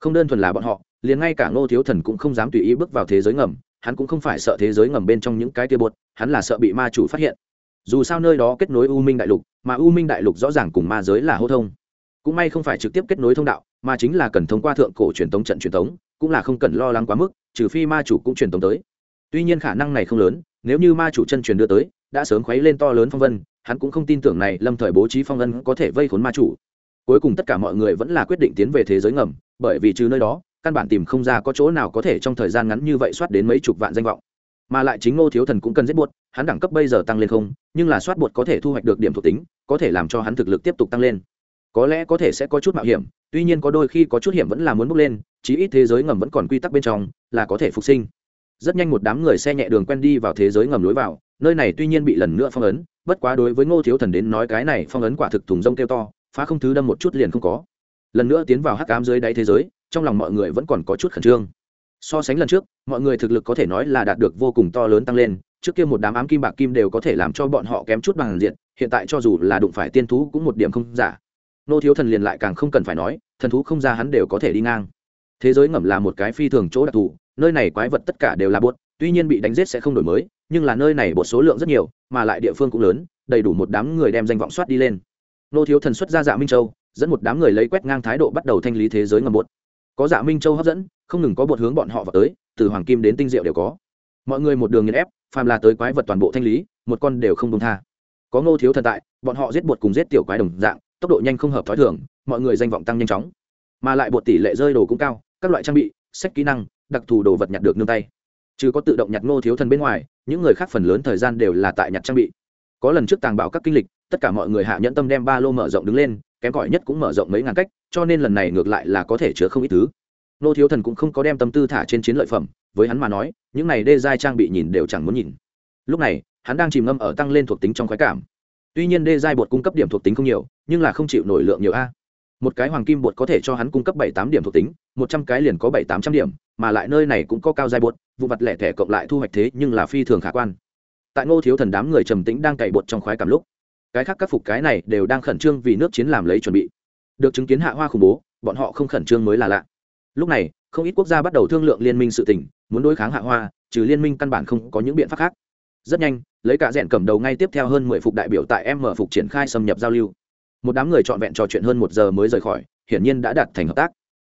Không đơn thuần là bọn họ, liền ngay cả ngô thiếu thần cũng không dám tùy ý bước vào thế giới ngầm, hắn cũng không phải sợ thế giới ngầm bên trong những cái tia bột, hắn là sợ bị ma chủ phát hiện. Dù sao nơi đó kết nối u minh đại lục, mà u minh đại lục rõ ràng cùng ma giới là hô thông. Cũng may không phải trực tiếp kết nối thông đạo, mà chính là cần thông qua thượng cổ truyền thống trận truyền thống cũng là không cần lo lắng quá mức, trừ phi ma chủ cũng truyền tống tới. Tuy nhiên khả năng này không lớn, nếu như ma chủ chân truyền đưa tới, đã sớm khuấy lên to lớn phong vân, hắn cũng không tin tưởng này lâm thời bố trí phong ân có thể vây khốn ma chủ. Cuối cùng tất cả mọi người vẫn là quyết định tiến về thế giới ngầm, bởi vì trừ nơi đó, căn bản tìm không ra có chỗ nào có thể trong thời gian ngắn như vậy soát đến mấy chục vạn danh vọng. Mà lại chính ngô thiếu thần cũng cần giết buột hắn đẳng cấp bây giờ tăng lên không, nhưng là soát buột có thể thu hoạch được điểm thuộc tính, có thể làm cho hắn thực lực tiếp tục tăng lên có lẽ có thể sẽ có chút mạo hiểm, tuy nhiên có đôi khi có chút hiểm vẫn là muốn bước lên, chí ít thế giới ngầm vẫn còn quy tắc bên trong, là có thể phục sinh. Rất nhanh một đám người xe nhẹ đường quen đi vào thế giới ngầm lối vào, nơi này tuy nhiên bị lần nữa phong ấn, bất quá đối với ngô thiếu thần đến nói cái này phong ấn quả thực thùng rông kêu to, phá không thứ đâm một chút liền không có. Lần nữa tiến vào hắc cám dưới đáy thế giới, trong lòng mọi người vẫn còn có chút khẩn trương. So sánh lần trước, mọi người thực lực có thể nói là đạt được vô cùng to lớn tăng lên, trước kia một đám ám kim bạc kim đều có thể làm cho bọn họ kém chút bằng diện, hiện tại cho dù là đụng phải tiên thú cũng một điểm không giả nô thiếu thần liền lại càng không cần phải nói, thần thú không ra hắn đều có thể đi ngang. Thế giới ngầm là một cái phi thường chỗ đặc thù, nơi này quái vật tất cả đều là bột, tuy nhiên bị đánh giết sẽ không đổi mới, nhưng là nơi này bột số lượng rất nhiều, mà lại địa phương cũng lớn, đầy đủ một đám người đem danh vọng soát đi lên. Nô thiếu thần xuất ra dạ minh châu, dẫn một đám người lấy quét ngang thái độ bắt đầu thanh lý thế giới ngầm bột. Có dạ minh châu hấp dẫn, không ngừng có bột hướng bọn họ vào tới, từ hoàng kim đến tinh diệu đều có. Mọi người một đường nghiền ép, phàm là tới quái vật toàn bộ thanh lý, một con đều không đông tha. Có ngô thiếu thần tại, bọn họ giết bột cùng giết tiểu quái đồng dạng tốc độ nhanh không hợp thói thường, mọi người danh vọng tăng nhanh chóng. Mà lại bột tỷ lệ rơi đồ cũng cao, các loại trang bị, sách kỹ năng, đặc thù đồ vật nhặt được nương tay. Chứ có tự động nhặt ngô thiếu thần bên ngoài, những người khác phần lớn thời gian đều là tại nhặt trang bị. Có lần trước tàng bảo các kinh lịch, tất cả mọi người hạ nhẫn tâm đem ba lô mở rộng đứng lên, kém cỏi nhất cũng mở rộng mấy ngàn cách, cho nên lần này ngược lại là có thể chứa không ít thứ. Ngô thiếu thần cũng không có đem tâm tư thả trên chiến lợi phẩm, với hắn mà nói, những này đê giai trang bị nhìn đều chẳng muốn nhìn. Lúc này, hắn đang chìm ngâm ở tăng lên thuộc tính trong khoái cảm tuy nhiên đê giai bột cung cấp điểm thuộc tính không nhiều, nhưng là không chịu nổi lượng nhiều a. Một cái hoàng kim bột có thể cho hắn cung cấp bảy tám điểm thuộc tính, một trăm cái liền có bảy tám trăm điểm, mà lại nơi này cũng có cao giai bột, vụ vặt lẻ thẻ cộng lại thu hoạch thế nhưng là phi thường khả quan. Tại ngô thiếu thần đám người trầm tĩnh đang cày bột trong khoái cảm lúc, cái khác các phục cái này đều đang khẩn trương vì nước chiến làm lấy chuẩn bị. Được chứng kiến hạ hoa khủng bố, bọn họ không khẩn trương mới là lạ. Lúc này, không ít quốc gia bắt đầu thương lượng liên minh sự tỉnh muốn đối kháng hạ hoa, trừ liên minh căn bản không có những biện pháp khác rất nhanh, lấy cả rẽn cầm đầu ngay tiếp theo hơn mười phục đại biểu tại m phục triển khai xâm nhập giao lưu. Một đám người trọn vẹn trò chuyện hơn một giờ mới rời khỏi, hiển nhiên đã đạt thành hợp tác.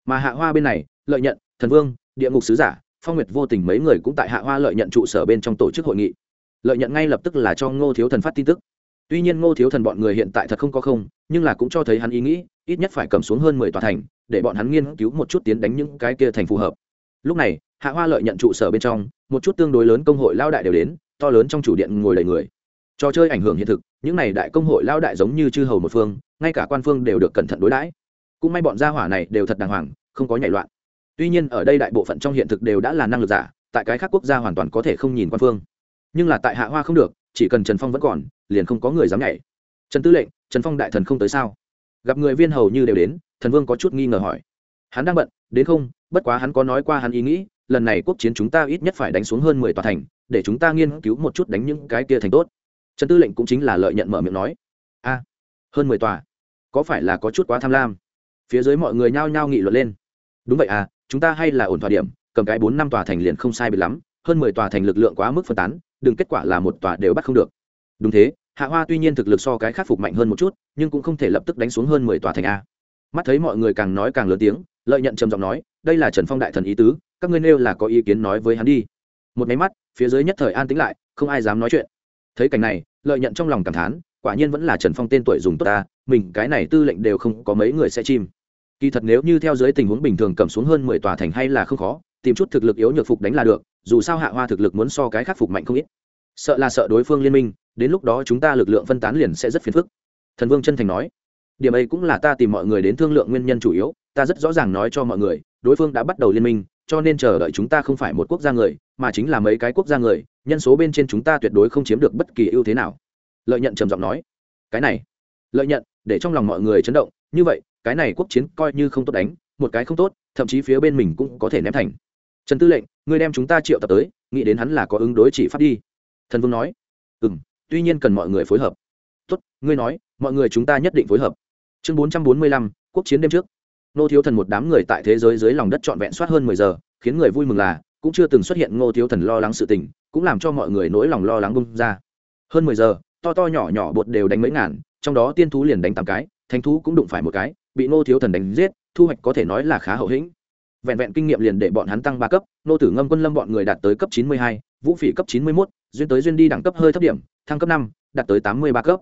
Mà hạ hoa bên này, lợi nhận, thần vương, địa ngục sứ giả, phong nguyệt vô tình mấy người cũng tại hạ hoa lợi nhận trụ sở bên trong tổ chức hội nghị. Lợi nhận ngay lập tức là cho ngô thiếu thần phát tin tức. Tuy nhiên ngô thiếu thần bọn người hiện tại thật không có không, nhưng là cũng cho thấy hắn ý nghĩ, ít nhất phải cầm xuống hơn mười tòa thành, để bọn hắn nghiên cứu một chút tiến đánh những cái kia thành phù hợp. Lúc này, hạ hoa lợi nhận trụ sở bên trong, một chút tương đối lớn công hội lao đại đều đến to lớn trong chủ điện ngồi đầy người. Trò chơi ảnh hưởng hiện thực, những n à y đại công hội lao đại giống như chư hầu một phương, ngay cả quan phương đều được cẩn thận đối đãi. Cũng may bọn gia hỏa này đều thật đàng hoàng, không có nhảy loạn. Tuy nhiên ở đây đại bộ phận trong hiện thực đều đã là năng lực giả, tại cái khác quốc gia hoàn toàn có thể không nhìn quan phương. Nhưng là tại hạ hoa không được, chỉ cần trần phong vẫn còn, liền không có người dám nhảy. Trần tư lệnh, trần phong đại thần không tới sao? Gặp người viên hầu như đều đến, thần vương có chút nghi ngờ hỏi. Hắn đang bận, đến không, bất quá hắn có nói qua hắn ý nghĩ lần này quốc chiến chúng ta ít nhất phải đánh xuống hơn mười tòa thành, để chúng ta nghiên cứu một chút đánh những cái kia thành tốt. Trần tư lệnh cũng chính là lợi nhận mở miệng nói. A, hơn mười tòa? Có phải là có chút quá tham lam? Phía dưới mọi người nhao nhao nghị luận lên. Đúng vậy à chúng ta hay là ổn thỏa điểm, cầm cái bốn năm tòa thành liền không sai bị lắm, hơn mười tòa thành lực lượng quá mức phân tán, đừng kết quả là một tòa đều bắt không được. Đúng thế, hạ hoa tuy nhiên thực lực so cái khắc phục mạnh hơn một chút, nhưng cũng không thể lập tức đánh xuống hơn mười tòa thành a. Mắt thấy mọi người càng nói càng lớn tiếng, lợi nhận trầm giọng nói, đây là trần phong đại thần ý tứ các ngươi nêu là có ý kiến nói với hắn đi. Một máy mắt, phía dưới nhất thời an tĩnh lại, không ai dám nói chuyện. Thấy cảnh này, lợi nhận trong lòng cảm thán, quả nhiên vẫn là trần phong tên tuổi dùng tốt ta, mình, cái này tư lệnh đều không có mấy người sẽ chim. Kỳ thật nếu như theo dưới tình huống bình thường cầm xuống hơn mười tòa thành hay là không khó, tìm chút thực lực yếu nhược phục đánh là được, dù sao hạ hoa thực lực muốn so cái khắc phục mạnh không ít. Sợ là sợ đối phương liên minh, đến lúc đó chúng ta lực lượng phân tán liền sẽ rất phiền phức. Thần vương chân thành nói, điểm ấy cũng là ta tìm mọi người đến thương lượng nguyên nhân chủ yếu, ta rất rõ ràng nói cho mọi người, đối phương đã bắt đầu liên minh cho nên chờ đợi chúng ta không phải một quốc gia người, mà chính là mấy cái quốc gia người, nhân số bên trên chúng ta tuyệt đối không chiếm được bất kỳ ưu thế nào. Lợi nhận trầm giọng nói. Cái này. Lợi nhận để trong lòng mọi người chấn động, như vậy, cái này quốc chiến coi như không tốt đánh, một cái không tốt, thậm chí phía bên mình cũng có thể ném thành. Trần tư lệnh, ngươi đem chúng ta triệu tập tới, nghĩ đến hắn là có ứng đối chỉ phát đi. Thần vương nói. Ừ m tuy nhiên cần mọi người phối hợp. Tốt, ngươi nói, mọi người chúng ta nhất định phối hợp. Chương bốn trăm bốn mươi lăm, quốc chiến đêm trước nô thiếu thần một đám người tại thế giới dưới lòng đất trọn vẹn soát hơn mười giờ, khiến người vui mừng là, cũng chưa từng xuất hiện ngô thiếu thần lo lắng sự tình, cũng làm cho mọi người nỗi lòng lo lắng bung ra. Hơn mười giờ, to to nhỏ nhỏ bột đều đánh mấy ngàn, trong đó tiên thú liền đánh tám cái, thánh thú cũng đụng phải một cái, bị ngô thiếu thần đánh giết, thu hoạch có thể nói là khá hậu hĩnh. Vẹn vẹn kinh nghiệm liền để bọn hắn tăng ba cấp nô tử ngâm quân lâm bọn người đạt tới cấp chín mươi hai, vũ phỉ cấp chín mươi mốt, duyên tới duyên đi đẳng cấp hơi thấp điểm, thăng cấp năm, đạt tới tám mươi ba cấp.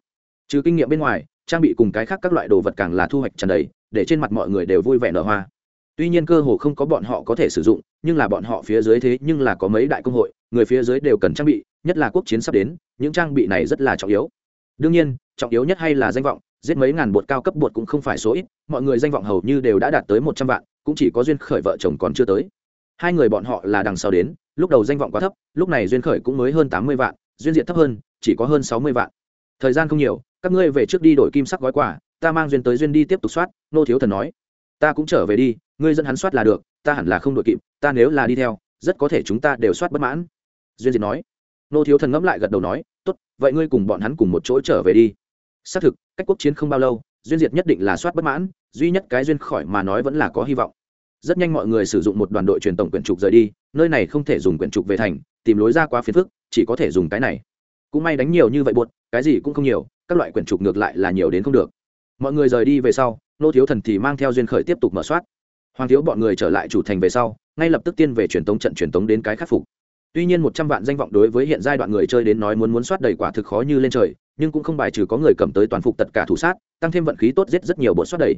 Trừ kinh nghiệm bên ngoài, trang bị cùng cái khác các loại đồ vật càng là thu hoạch tràn đầy để trên mặt mọi người đều vui vẻ nở hoa. Tuy nhiên cơ hồ không có bọn họ có thể sử dụng, nhưng là bọn họ phía dưới thế nhưng là có mấy đại công hội, người phía dưới đều cần trang bị, nhất là quốc chiến sắp đến, những trang bị này rất là trọng yếu. Đương nhiên, trọng yếu nhất hay là danh vọng, giết mấy ngàn bột cao cấp bột cũng không phải số ít, mọi người danh vọng hầu như đều đã đạt tới một trăm vạn, cũng chỉ có duyên khởi vợ chồng còn chưa tới. Hai người bọn họ là đằng sau đến, lúc đầu danh vọng quá thấp, lúc này duyên khởi cũng mới hơn tám mươi vạn, duyên diện thấp hơn, chỉ có hơn sáu mươi vạn. Thời gian không nhiều, các ngươi về trước đi đổi kim sắc gói quà ta mang duyên tới duyên đi tiếp tục soát, nô thiếu thần nói. Ta cũng trở về đi, ngươi dẫn hắn soát là được, ta hẳn là không đội kịp, ta nếu là đi theo, rất có thể chúng ta đều soát bất mãn. Duyên diệt nói. Nô thiếu thần ngẫm lại gật đầu nói, tốt, vậy ngươi cùng bọn hắn cùng một chỗ trở về đi. Xác thực, cách quốc chiến không bao lâu, duyên diệt nhất định là soát bất mãn, duy nhất cái duyên khỏi mà nói vẫn là có hy vọng. Rất nhanh mọi người sử dụng một đoàn đội truyền tổng quyển trục rời đi, nơi này không thể dùng quyển trục về thành, tìm lối ra quá phiền phức, chỉ có thể dùng cái này. Cũng may đánh nhiều như vậy buột cái gì cũng không nhiều, các loại quyển trục ngược lại là nhiều đến không được mọi người rời đi về sau, nô thiếu thần thì mang theo duyên khởi tiếp tục mở soát. Hoàng thiếu bọn người trở lại chủ thành về sau, ngay lập tức tiên về truyền tống trận truyền tống đến cái khắc phục. Tuy nhiên một trăm vạn danh vọng đối với hiện giai đoạn người chơi đến nói muốn muốn soát đầy quả thực khó như lên trời, nhưng cũng không bài trừ có người cầm tới toàn phục tất cả thủ sát, tăng thêm vận khí tốt giết rất nhiều bộ soát đầy.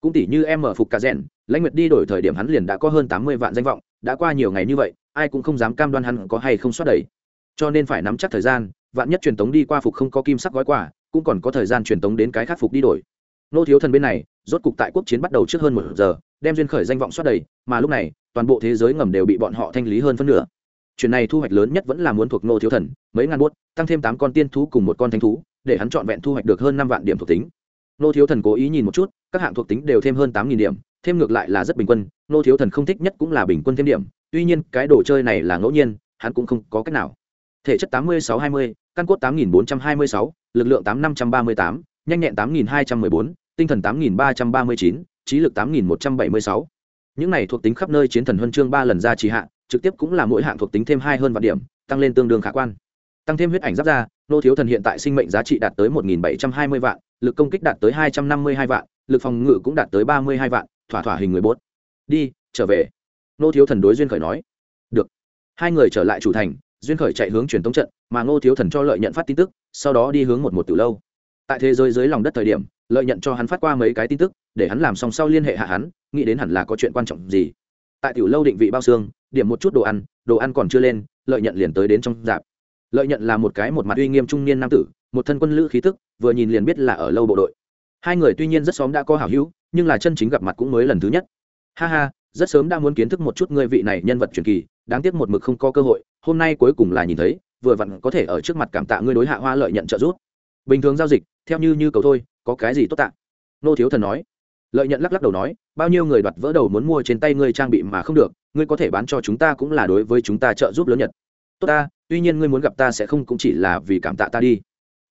Cũng tỷ như em mở phục cả rèn, lãnh nguyệt đi đổi thời điểm hắn liền đã có hơn tám mươi vạn danh vọng, đã qua nhiều ngày như vậy, ai cũng không dám cam đoan hắn có hay không soát đầy. Cho nên phải nắm chắc thời gian, vạn nhất truyền tống đi qua phục không có kim sắc gói quà, cũng còn có thời gian truyền tống đến cái khắc phục đi đổi nô thiếu thần bên này, rốt cục tại quốc chiến bắt đầu trước hơn một giờ, đem duyên khởi danh vọng xoát đầy, mà lúc này, toàn bộ thế giới ngầm đều bị bọn họ thanh lý hơn phân nửa. Chuyện này thu hoạch lớn nhất vẫn là muốn thuộc nô thiếu thần, mấy ngàn buốt tăng thêm tám con tiên thú cùng một con thánh thú, để hắn chọn vẹn thu hoạch được hơn năm vạn điểm thuộc tính. Nô thiếu thần cố ý nhìn một chút, các hạng thuộc tính đều thêm hơn tám nghìn điểm, thêm ngược lại là rất bình quân, nô thiếu thần không thích nhất cũng là bình quân thêm điểm, tuy nhiên, cái đồ chơi này là ngẫu nhiên, hắn cũng không có cách nào. Thể chất tám mươi sáu hai mươi, căn cốt tám nghìn bốn trăm hai mươi sáu, lực lượng tám năm trăm ba mươi tám nhanh nhẹn tám nghìn hai trăm mười bốn, tinh thần tám nghìn ba trăm ba mươi chín, trí lực tám nghìn một trăm bảy mươi sáu. Những này thuộc tính khắp nơi chiến thần huân chương ba lần ra trì hạ, trực tiếp cũng là mỗi hạng thuộc tính thêm hai hơn vạn điểm, tăng lên tương đương khả quan. Tăng thêm huyết ảnh giáp ra nô thiếu thần hiện tại sinh mệnh giá trị đạt tới một nghìn bảy trăm hai mươi vạn, lực công kích đạt tới hai trăm năm mươi hai vạn, lực phòng ngự cũng đạt tới ba mươi hai vạn, thỏa thỏa hình người bốt. Đi, trở về. Nô thiếu thần đối duyên khởi nói. Được. Hai người trở lại chủ thành, duyên khởi chạy hướng truyền tống trận, mà ngô thiếu thần cho lợi nhận phát tin tức, sau đó đi hướng một một từ lâu tại thế giới dưới lòng đất thời điểm, lợi nhận cho hắn phát qua mấy cái tin tức, để hắn làm xong sau liên hệ hạ hắn, nghĩ đến hẳn là có chuyện quan trọng gì. Tại tiểu lâu định vị bao xương, điểm một chút đồ ăn đồ ăn còn chưa lên, lợi nhận liền tới đến trong dạp. Lợi nhận là một cái một mặt uy nghiêm trung niên nam tử, một thân quân lữ khí tức, vừa nhìn liền biết là ở lâu bộ đội. Hai người tuy nhiên rất xóm đã có hảo hữu, nhưng là chân chính gặp mặt cũng mới lần thứ nhất. Ha ha, rất sớm đã muốn kiến thức một chút ngươi vị này nhân vật truyền kỳ, đáng tiếc một mực không có cơ hội, hôm nay cuối cùng là nhìn thấy, vừa vặn có thể ở trước mặt cảm tạ ngươi đối hạ hoa lợi nhận trợ giúp. Bình thường giao dịch theo như như cầu thôi, có cái gì tốt tạ? Nô thiếu thần nói. Lợi nhận lắc lắc đầu nói, bao nhiêu người đoạt vỡ đầu muốn mua trên tay ngươi trang bị mà không được, ngươi có thể bán cho chúng ta cũng là đối với chúng ta trợ giúp lớn nhất. Tốt ta, tuy nhiên ngươi muốn gặp ta sẽ không cũng chỉ là vì cảm tạ ta đi.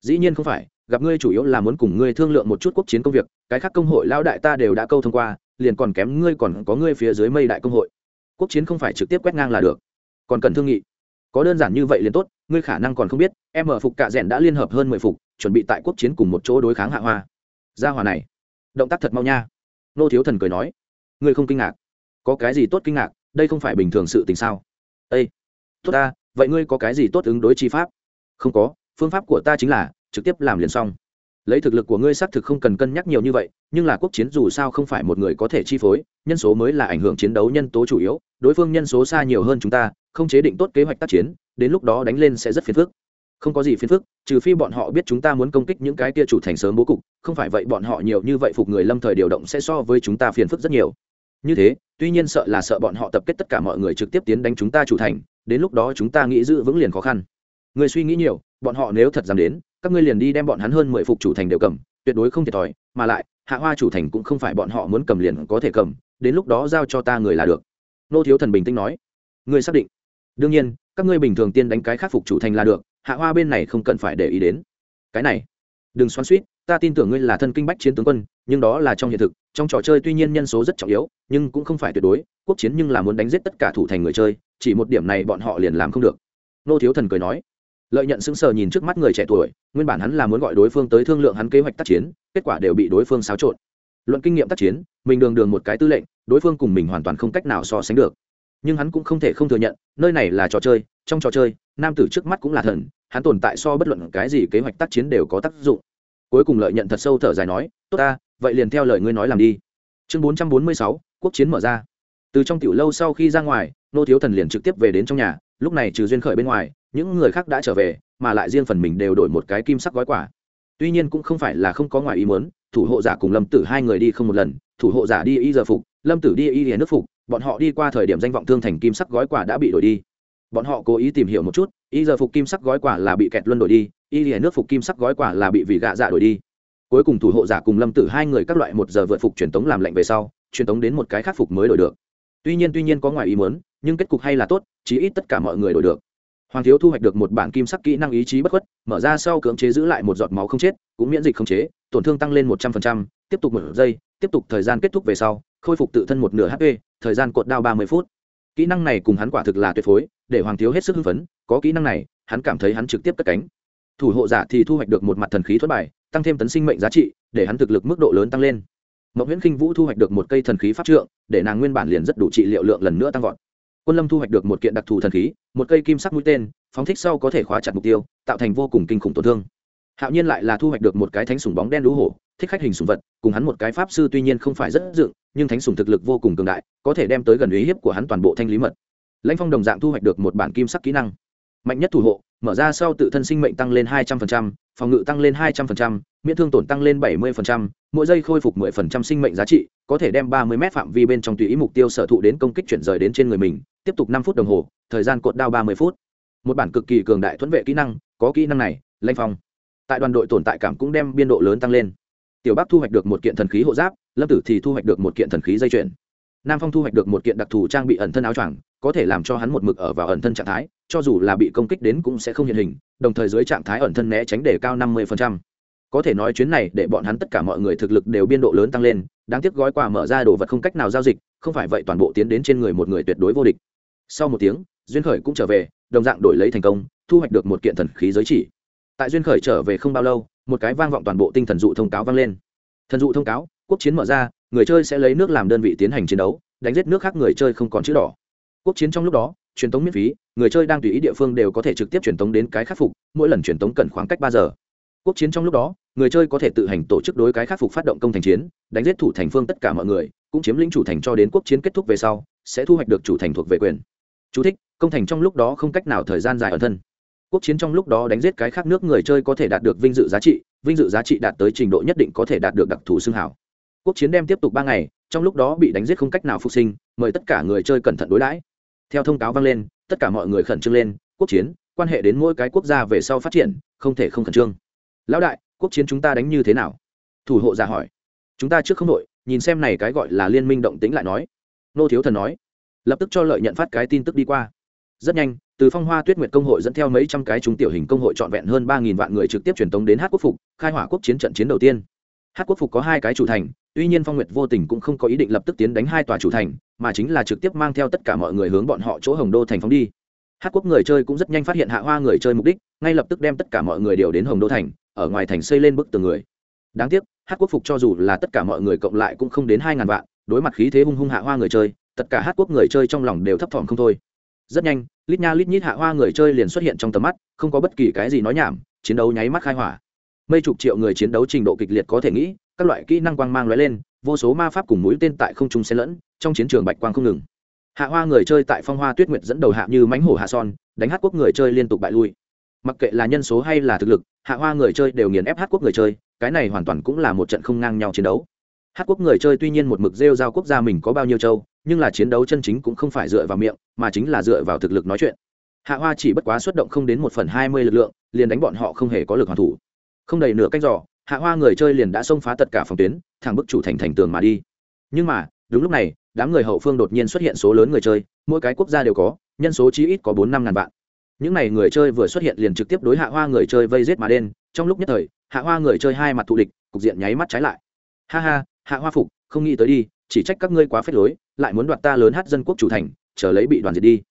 Dĩ nhiên không phải, gặp ngươi chủ yếu là muốn cùng ngươi thương lượng một chút quốc chiến công việc, cái khác công hội lao đại ta đều đã câu thông qua, liền còn kém ngươi còn có ngươi phía dưới mây đại công hội. Quốc chiến không phải trực tiếp quét ngang là được. Còn cần thương nghị. Có đơn giản như vậy liền tốt, ngươi khả năng còn không biết, em ở phục cạ rẽn đã liên hợp hơn mười phục chuẩn bị tại quốc chiến cùng một chỗ đối kháng hạ hoa. Gia hòa này, động tác thật mau nha. Nô thiếu thần cười nói, ngươi không kinh ngạc. Có cái gì tốt kinh ngạc? Đây không phải bình thường sự tình sao? Ây tốt ta, vậy ngươi có cái gì tốt ứng đối chi pháp? Không có, phương pháp của ta chính là trực tiếp làm liền xong. Lấy thực lực của ngươi xác thực không cần cân nhắc nhiều như vậy, nhưng là quốc chiến dù sao không phải một người có thể chi phối, nhân số mới là ảnh hưởng chiến đấu nhân tố chủ yếu, đối phương nhân số xa nhiều hơn chúng ta, không chế định tốt kế hoạch tác chiến, đến lúc đó đánh lên sẽ rất phiền phức không có gì phiền phức, trừ phi bọn họ biết chúng ta muốn công kích những cái kia chủ thành sớm bố cục, không phải vậy bọn họ nhiều như vậy phục người lâm thời điều động sẽ so với chúng ta phiền phức rất nhiều. Như thế, tuy nhiên sợ là sợ bọn họ tập kết tất cả mọi người trực tiếp tiến đánh chúng ta chủ thành, đến lúc đó chúng ta nghĩ giữ vững liền khó khăn. Người suy nghĩ nhiều, bọn họ nếu thật dám đến, các ngươi liền đi đem bọn hắn hơn mười phục chủ thành đều cầm, tuyệt đối không thiệt thòi, mà lại, hạ hoa chủ thành cũng không phải bọn họ muốn cầm liền có thể cầm, đến lúc đó giao cho ta người là được. Nô thiếu thần bình tĩnh nói. Ngươi xác định? Đương nhiên, các ngươi bình thường tiên đánh cái khắc phục chủ thành là được hạ hoa bên này không cần phải để ý đến. Cái này, đừng xoắn suýt, ta tin tưởng ngươi là thân kinh bách chiến tướng quân, nhưng đó là trong hiện thực, trong trò chơi tuy nhiên nhân số rất trọng yếu, nhưng cũng không phải tuyệt đối, quốc chiến nhưng là muốn đánh giết tất cả thủ thành người chơi, chỉ một điểm này bọn họ liền làm không được. Nô thiếu thần cười nói, lợi nhận sững sờ nhìn trước mắt người trẻ tuổi, nguyên bản hắn là muốn gọi đối phương tới thương lượng hắn kế hoạch tác chiến, kết quả đều bị đối phương xáo trộn. Luận kinh nghiệm tác chiến, mình đường đường một cái tư lệnh, đối phương cùng mình hoàn toàn không cách nào so sánh được nhưng hắn cũng không thể không thừa nhận, nơi này là trò chơi, trong trò chơi, nam tử trước mắt cũng là thần, hắn tồn tại so bất luận cái gì kế hoạch tác chiến đều có tác dụng. Cuối cùng lợi nhận thật sâu thở dài nói, tốt ta, vậy liền theo lời ngươi nói làm đi. Chương bốn trăm bốn mươi sáu, quốc chiến mở ra. Từ trong tiểu lâu sau khi ra ngoài, nô thiếu thần liền trực tiếp về đến trong nhà, lúc này trừ duyên khởi bên ngoài, những người khác đã trở về, mà lại riêng phần mình đều đổi một cái kim sắc gói quả tuy nhiên cũng không phải là không có ngoài ý muốn, thủ hộ giả cùng lâm tử hai người đi không một lần, thủ hộ giả đi y giờ phục, lâm tử đi y hiền nước phục bọn họ đi qua thời điểm danh vọng thương thành kim sắc gói quả đã bị đổi đi. Bọn họ cố ý tìm hiểu một chút, y giờ phục kim sắc gói quả là bị kẹt luân đổi đi, y lìa nước phục kim sắc gói quả là bị vị gạ dạ đổi đi. Cuối cùng thủ hộ giả cùng lâm tử hai người các loại một giờ vượt phục truyền tống làm lệnh về sau, truyền tống đến một cái khắc phục mới đổi được. Tuy nhiên tuy nhiên có ngoài ý muốn, nhưng kết cục hay là tốt, chí ít tất cả mọi người đổi được. Hoàng thiếu thu hoạch được một bản kim sắc kỹ năng ý chí bất khuất, mở ra sau cưỡng chế giữ lại một giọt máu không chết, cũng miễn dịch không chế, tổn thương tăng lên một trăm phần trăm. tiếp tục một giây, tiếp tục thời gian kết thúc về sau, khôi phục tự thân một nửa hp thời gian cột đao ba mươi phút. Kỹ năng này cùng hắn quả thực là tuyệt phối, để hoàng thiếu hết sức hưng phấn, có kỹ năng này, hắn cảm thấy hắn trực tiếp cất cánh. Thủ hộ giả thì thu hoạch được một mặt thần khí thoát bài, tăng thêm tấn sinh mệnh giá trị, để hắn thực lực mức độ lớn tăng lên. Mậu nguyễn khinh vũ thu hoạch được một cây thần khí pháp trượng, để nàng nguyên bản liền rất đủ trị liệu lượng lần nữa tăng vọt. Quân lâm thu hoạch được một kiện đặc thù thần khí, một cây kim sắc mũi tên, phóng thích sau có thể khóa chặt mục tiêu, tạo thành vô cùng kinh khủng tổn thương. Hạo nhiên lại là thu hoạch được một cái thánh sủng bóng đen đũ hổ thích khách hình sùng vật, cùng hắn một cái pháp sư tuy nhiên không phải rất dựng, nhưng thánh sùng thực lực vô cùng cường đại, có thể đem tới gần ý hiếp của hắn toàn bộ thanh lý mật. Lãnh phong đồng dạng thu hoạch được một bản kim sắc kỹ năng. Mạnh nhất thủ hộ, mở ra sau tự thân sinh mệnh tăng lên hai trăm linh phòng ngự tăng lên hai trăm linh miễn thương tổn tăng lên bảy mươi mỗi giây khôi phục 10% sinh mệnh giá trị, có thể đem 30 mét phạm vi bên trong tùy ý mục tiêu sở thụ đến công kích chuyển rời đến trên người mình, tiếp tục 5 phút đồng hồ, thời gian cột đao 30 phút. Một bản cực kỳ cường đại thuẫn vệ kỹ năng, có kỹ năng này lanh phong. Tại đoàn đội tồn tại cảm cũng đem biên độ lớn tăng lên tiểu bắc thu hoạch được một kiện thần khí hộ giáp, lâm tử thì thu hoạch được một kiện thần khí dây chuyển nam phong thu hoạch được một kiện đặc thù trang bị ẩn thân áo choàng, có thể làm cho hắn một mực ở vào ẩn thân trạng thái, cho dù là bị công kích đến cũng sẽ không hiện hình, đồng thời dưới trạng thái ẩn thân né tránh để cao 50% có thể nói chuyến này để bọn hắn tất cả mọi người thực lực đều biên độ lớn tăng lên, đáng tiếc gói quà mở ra đồ vật không cách nào giao dịch, không phải vậy toàn bộ tiến đến trên người một người tuyệt đối vô địch. Sau một tiếng, duyên khởi cũng trở về, đồng dạng đổi lấy thành công, thu hoạch được một kiện thần khí giới chỉ. Tại duyên khởi trở về không bao lâu một cái vang vọng toàn bộ tinh thần dụ thông cáo vang lên. Thần dụ thông cáo quốc chiến mở ra người chơi sẽ lấy nước làm đơn vị tiến hành chiến đấu đánh giết nước khác người chơi không còn chữ đỏ. Quốc chiến trong lúc đó truyền tống miễn phí người chơi đang tùy ý địa phương đều có thể trực tiếp truyền tống đến cái khắc phục mỗi lần truyền tống cần khoảng cách ba giờ. Quốc chiến trong lúc đó người chơi có thể tự hành tổ chức đối cái khắc phục phát động công thành chiến đánh giết thủ thành phương tất cả mọi người cũng chiếm lĩnh chủ thành cho đến quốc chiến kết thúc về sau sẽ thu hoạch được chủ thành thuộc về quyền. Chú thích, công thành trong lúc đó không cách nào thời gian dài ở thân quốc chiến trong lúc đó đánh giết cái khác nước người chơi có thể đạt được vinh dự giá trị, vinh dự giá trị đạt tới trình độ nhất định có thể đạt được đặc thù xương hảo quốc chiến đem tiếp tục ba ngày, trong lúc đó bị đánh giết không cách nào phục sinh, mời tất cả người chơi cẩn thận đối đãi. Theo thông cáo vang lên, tất cả mọi người khẩn trương lên, quốc chiến, quan hệ đến mỗi cái quốc gia về sau phát triển, không thể không khẩn trương. Lão đại, quốc chiến chúng ta đánh như thế nào? Thủ hộ giả hỏi. Chúng ta trước không đội, nhìn xem này cái gọi là liên minh động tĩnh lại nói. Nô thiếu thần nói. Lập tức cho lợi nhận phát cái tin tức đi qua rất nhanh, từ phong hoa tuyết nguyệt công hội dẫn theo mấy trăm cái chúng tiểu hình công hội trọn vẹn hơn ba nghìn vạn người trực tiếp truyền tống đến hát quốc phục, khai hỏa quốc chiến trận chiến đầu tiên. Hát quốc phục có hai cái chủ thành, tuy nhiên phong nguyệt vô tình cũng không có ý định lập tức tiến đánh hai tòa chủ thành, mà chính là trực tiếp mang theo tất cả mọi người hướng bọn họ chỗ hồng đô thành phóng đi. Hát quốc người chơi cũng rất nhanh phát hiện hạ hoa người chơi mục đích, ngay lập tức đem tất cả mọi người đều đến hồng đô thành, ở ngoài thành xây lên bức tường người. Đáng tiếc, hát quốc phục cho dù là tất cả mọi người cộng lại cũng không đến hai ngàn vạn, đối mặt khí thế hung hung hạ hoa người chơi, tất cả hát quốc người chơi trong lòng đều thấp thỏm không thôi rất nhanh, lít nha lít nhít hạ hoa người chơi liền xuất hiện trong tầm mắt, không có bất kỳ cái gì nói nhảm, chiến đấu nháy mắt khai hỏa. Mấy chục triệu người chiến đấu trình độ kịch liệt có thể nghĩ, các loại kỹ năng quang mang lóe lên, vô số ma pháp cùng mũi tên tại không trung xen lẫn, trong chiến trường bạch quang không ngừng. Hạ hoa người chơi tại phong hoa tuyết nguyệt dẫn đầu hạ như mánh hổ hạ son, đánh hát quốc người chơi liên tục bại lui. Mặc kệ là nhân số hay là thực lực, hạ hoa người chơi đều nghiền ép hát quốc người chơi, cái này hoàn toàn cũng là một trận không ngang nhau chiến đấu. Hát quốc người chơi tuy nhiên một mực rêu giao quốc gia mình có bao nhiêu châu nhưng là chiến đấu chân chính cũng không phải dựa vào miệng, mà chính là dựa vào thực lực nói chuyện. Hạ hoa chỉ bất quá xuất động không đến một phần hai mươi lực lượng, liền đánh bọn họ không hề có lực hoàn thủ. Không đầy nửa cách giỏ hạ hoa người chơi liền đã xông phá tất cả phòng tuyến, thẳng bức chủ thành thành tường mà đi. Nhưng mà, đúng lúc này, đám người hậu phương đột nhiên xuất hiện số lớn người chơi, mỗi cái quốc gia đều có, nhân số chí ít có bốn năm ngàn vạn. Những n à y người chơi vừa xuất hiện liền trực tiếp đối hạ hoa người chơi vây rết mà đen, trong lúc nhất thời, hạ hoa người chơi hai mặt thù địch, cục diện nháy mắt trái lại. Ha ha, hạ hoa phục, không nghĩ tới đi, chỉ trách các ngươi quá phết lối lại muốn đoạt ta lớn hát dân quốc chủ thành, chờ lấy bị đoàn diệt đi.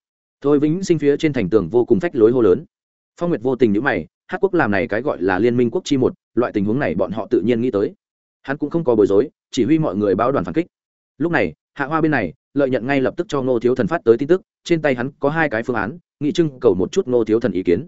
Thôi vĩnh sinh phía trên thành tường vô cùng phách lối hô lớn. Phong nguyệt vô tình nhữ mày, hát quốc làm này cái gọi là liên minh quốc chi một, loại tình huống này bọn họ tự nhiên nghĩ tới. Hắn cũng không có bối rối, chỉ huy mọi người báo đoàn phản kích. Lúc này, hạ hoa bên này, lợi nhận ngay lập tức cho ngô thiếu thần phát tới tin tức, trên tay hắn có hai cái phương án, nghị trưng cầu một chút ngô thiếu thần ý kiến.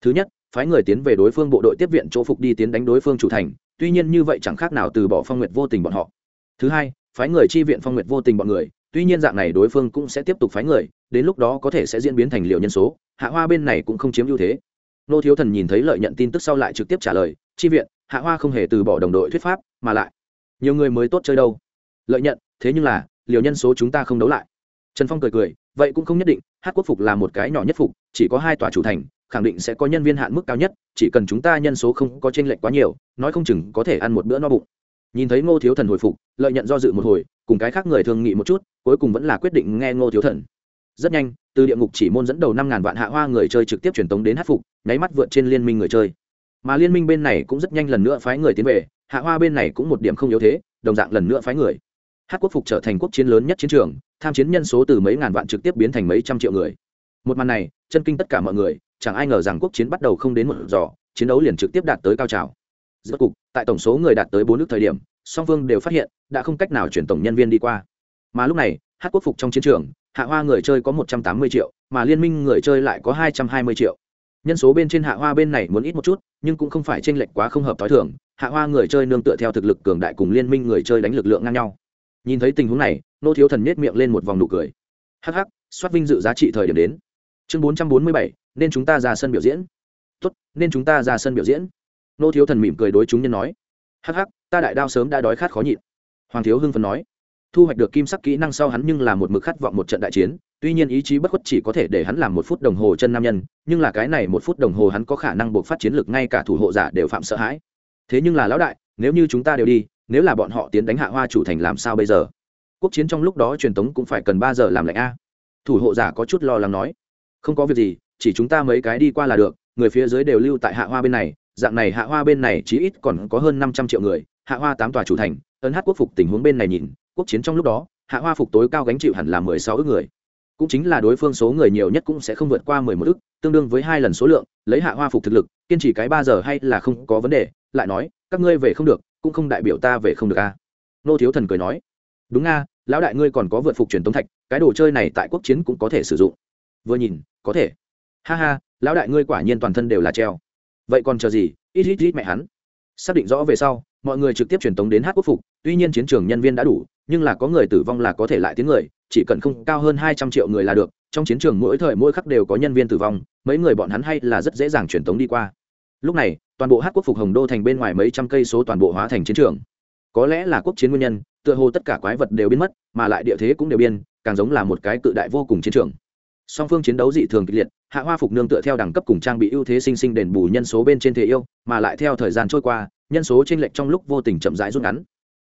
Thứ nhất, phái người tiến về đối phương bộ đội tiếp viện chỗ phục đi tiến đánh đối phương chủ thành, tuy nhiên như vậy chẳng khác nào từ bỏ phong nguyệt vô tình bọn họ. Thứ hai, phái người chi viện phong nguyệt vô tình bọn người tuy nhiên dạng này đối phương cũng sẽ tiếp tục phái người, đến lúc đó có thể sẽ diễn biến thành liệu nhân số, hạ hoa bên này cũng không chiếm ưu thế. Nô thiếu thần nhìn thấy lợi nhận tin tức sau lại trực tiếp trả lời, chi viện, hạ hoa không hề từ bỏ đồng đội thuyết pháp, mà lại nhiều người mới tốt chơi đâu. Lợi nhận, thế nhưng là, liều nhân số chúng ta không đấu lại. Trần phong cười cười, vậy cũng không nhất định, hát quốc phục là một cái nhỏ nhất phục, chỉ có hai tòa chủ thành, khẳng định sẽ có nhân viên hạn mức cao nhất, chỉ cần chúng ta nhân số không có t r ê n lệch quá nhiều, nói không chừng có thể ăn một bữa no bụng. Nhìn thấy ngô thiếu thần hồi phục, lợi nhận do dự một hồi cùng cái khác người thường nghị một chút, cuối cùng vẫn là quyết định nghe ngô thiếu thần. Rất nhanh, từ địa ngục chỉ môn dẫn đầu năm ngàn vạn hạ hoa người chơi trực tiếp truyền tống đến hát phục, nháy mắt vượt trên liên minh người chơi. Mà liên minh bên này cũng rất nhanh lần nữa phái người tiến về, hạ hoa bên này cũng một điểm không yếu thế, đồng dạng lần nữa phái người. Hát quốc phục trở thành quốc chiến lớn nhất chiến trường, tham chiến nhân số từ mấy ngàn vạn trực tiếp biến thành mấy trăm triệu người. Một màn này, chân kinh tất cả mọi người, chẳng ai ngờ rằng quốc chiến bắt đầu không đến một giỏ chiến đấu liền trực tiếp đạt tới cao trào. Giữa cục, tại tổng số người đạt tới bốn nước thời điểm song phương đều phát hiện, đã không cách nào chuyển tổng nhân viên đi qua. Mà lúc này, hát quốc phục trong chiến trường, hạ hoa người chơi có một trăm tám mươi triệu, mà liên minh người chơi lại có hai trăm hai mươi triệu. Nhân số bên trên hạ hoa bên này muốn ít một chút, nhưng cũng không phải t r ê n lệch quá không hợp t h o i thường, hạ hoa người chơi nương tựa theo thực lực cường đại cùng liên minh người chơi đánh lực lượng ngang nhau. Nhìn thấy tình huống này, nô thiếu thần nhét miệng lên một vòng nụ cười. Hh soát vinh dự giá trị thời điểm đến. Chương bốn trăm bốn mươi bảy, nên chúng ta ra sân biểu diễn. Tốt, nên chúng ta ra sân biểu diễn. Nô thiếu thần mỉm cười đối chúng nhân nói. Hh ta đại đao sớm đã đói khát khó nhịn. Hoàng thiếu hưng phấn nói. Thu hoạch được kim sắc kỹ năng sau hắn nhưng là một mực khát vọng một trận đại chiến. Tuy nhiên ý chí bất khuất chỉ có thể để hắn làm một phút đồng hồ chân nam nhân, nhưng là cái này một phút đồng hồ hắn có khả năng buộc phát chiến lực ngay cả thủ hộ giả đều phạm sợ hãi. Thế nhưng là lão đại, nếu như chúng ta đều đi, nếu là bọn họ tiến đánh hạ hoa chủ thành làm sao bây giờ? Quốc chiến trong lúc đó truyền tống cũng phải cần ba giờ làm lạnh a. Thủ hộ giả có chút lo lắng nói. Không có việc gì, chỉ chúng ta mấy cái đi qua là được, người phía dưới đều lưu tại hạ hoa bên này, dạng này hạ hoa bên này chí ít còn có hơn năm trăm triệu người hạ hoa tám tòa chủ thành, ấn hát quốc phục tình huống bên này nhìn, quốc chiến trong lúc đó, hạ hoa phục tối cao gánh chịu hẳn là mười sáu ước người. Cũng chính là đối phương số người nhiều nhất cũng sẽ không vượt qua mười một ước, tương đương với hai lần số lượng, lấy hạ hoa phục thực lực, kiên trì cái ba giờ hay là không có vấn đề, lại nói, các ngươi về không được, cũng không đại biểu ta về không được a nô thiếu thần cười nói, đúng a lão đại ngươi còn có vượt phục truyền tống thạch, cái đồ chơi này tại quốc chiến cũng có thể sử dụng. Vừa nhìn, có thể. Ha ha, lão đại ngươi quả nhiên toàn thân đều là treo. Vậy còn chờ gì? Ít ít ít mẹ hắn xác định rõ về sau, mọi người trực tiếp truyền tống đến hát quốc phục. Tuy nhiên chiến trường nhân viên đã đủ, nhưng là có người tử vong là có thể lại tiếng người, chỉ cần không cao hơn hai trăm triệu người là được. Trong chiến trường mỗi thời mỗi khắc đều có nhân viên tử vong, mấy người bọn hắn hay là rất dễ dàng truyền tống đi qua. Lúc này, toàn bộ hát quốc phục hồng đô thành bên ngoài mấy trăm cây số toàn bộ hóa thành chiến trường. Có lẽ là quốc chiến nguyên nhân, tựa hồ tất cả quái vật đều biến mất, mà lại địa thế cũng đều biên càng giống là một cái cự đại vô cùng chiến trường song phương chiến đấu dị thường kịch liệt, hạ hoa phục nương tựa theo đẳng cấp cùng trang bị ưu thế sinh sinh đền bù nhân số bên trên thế yêu, mà lại theo thời gian trôi qua, nhân số t r ê n lệch trong lúc vô tình chậm rãi rút ngắn.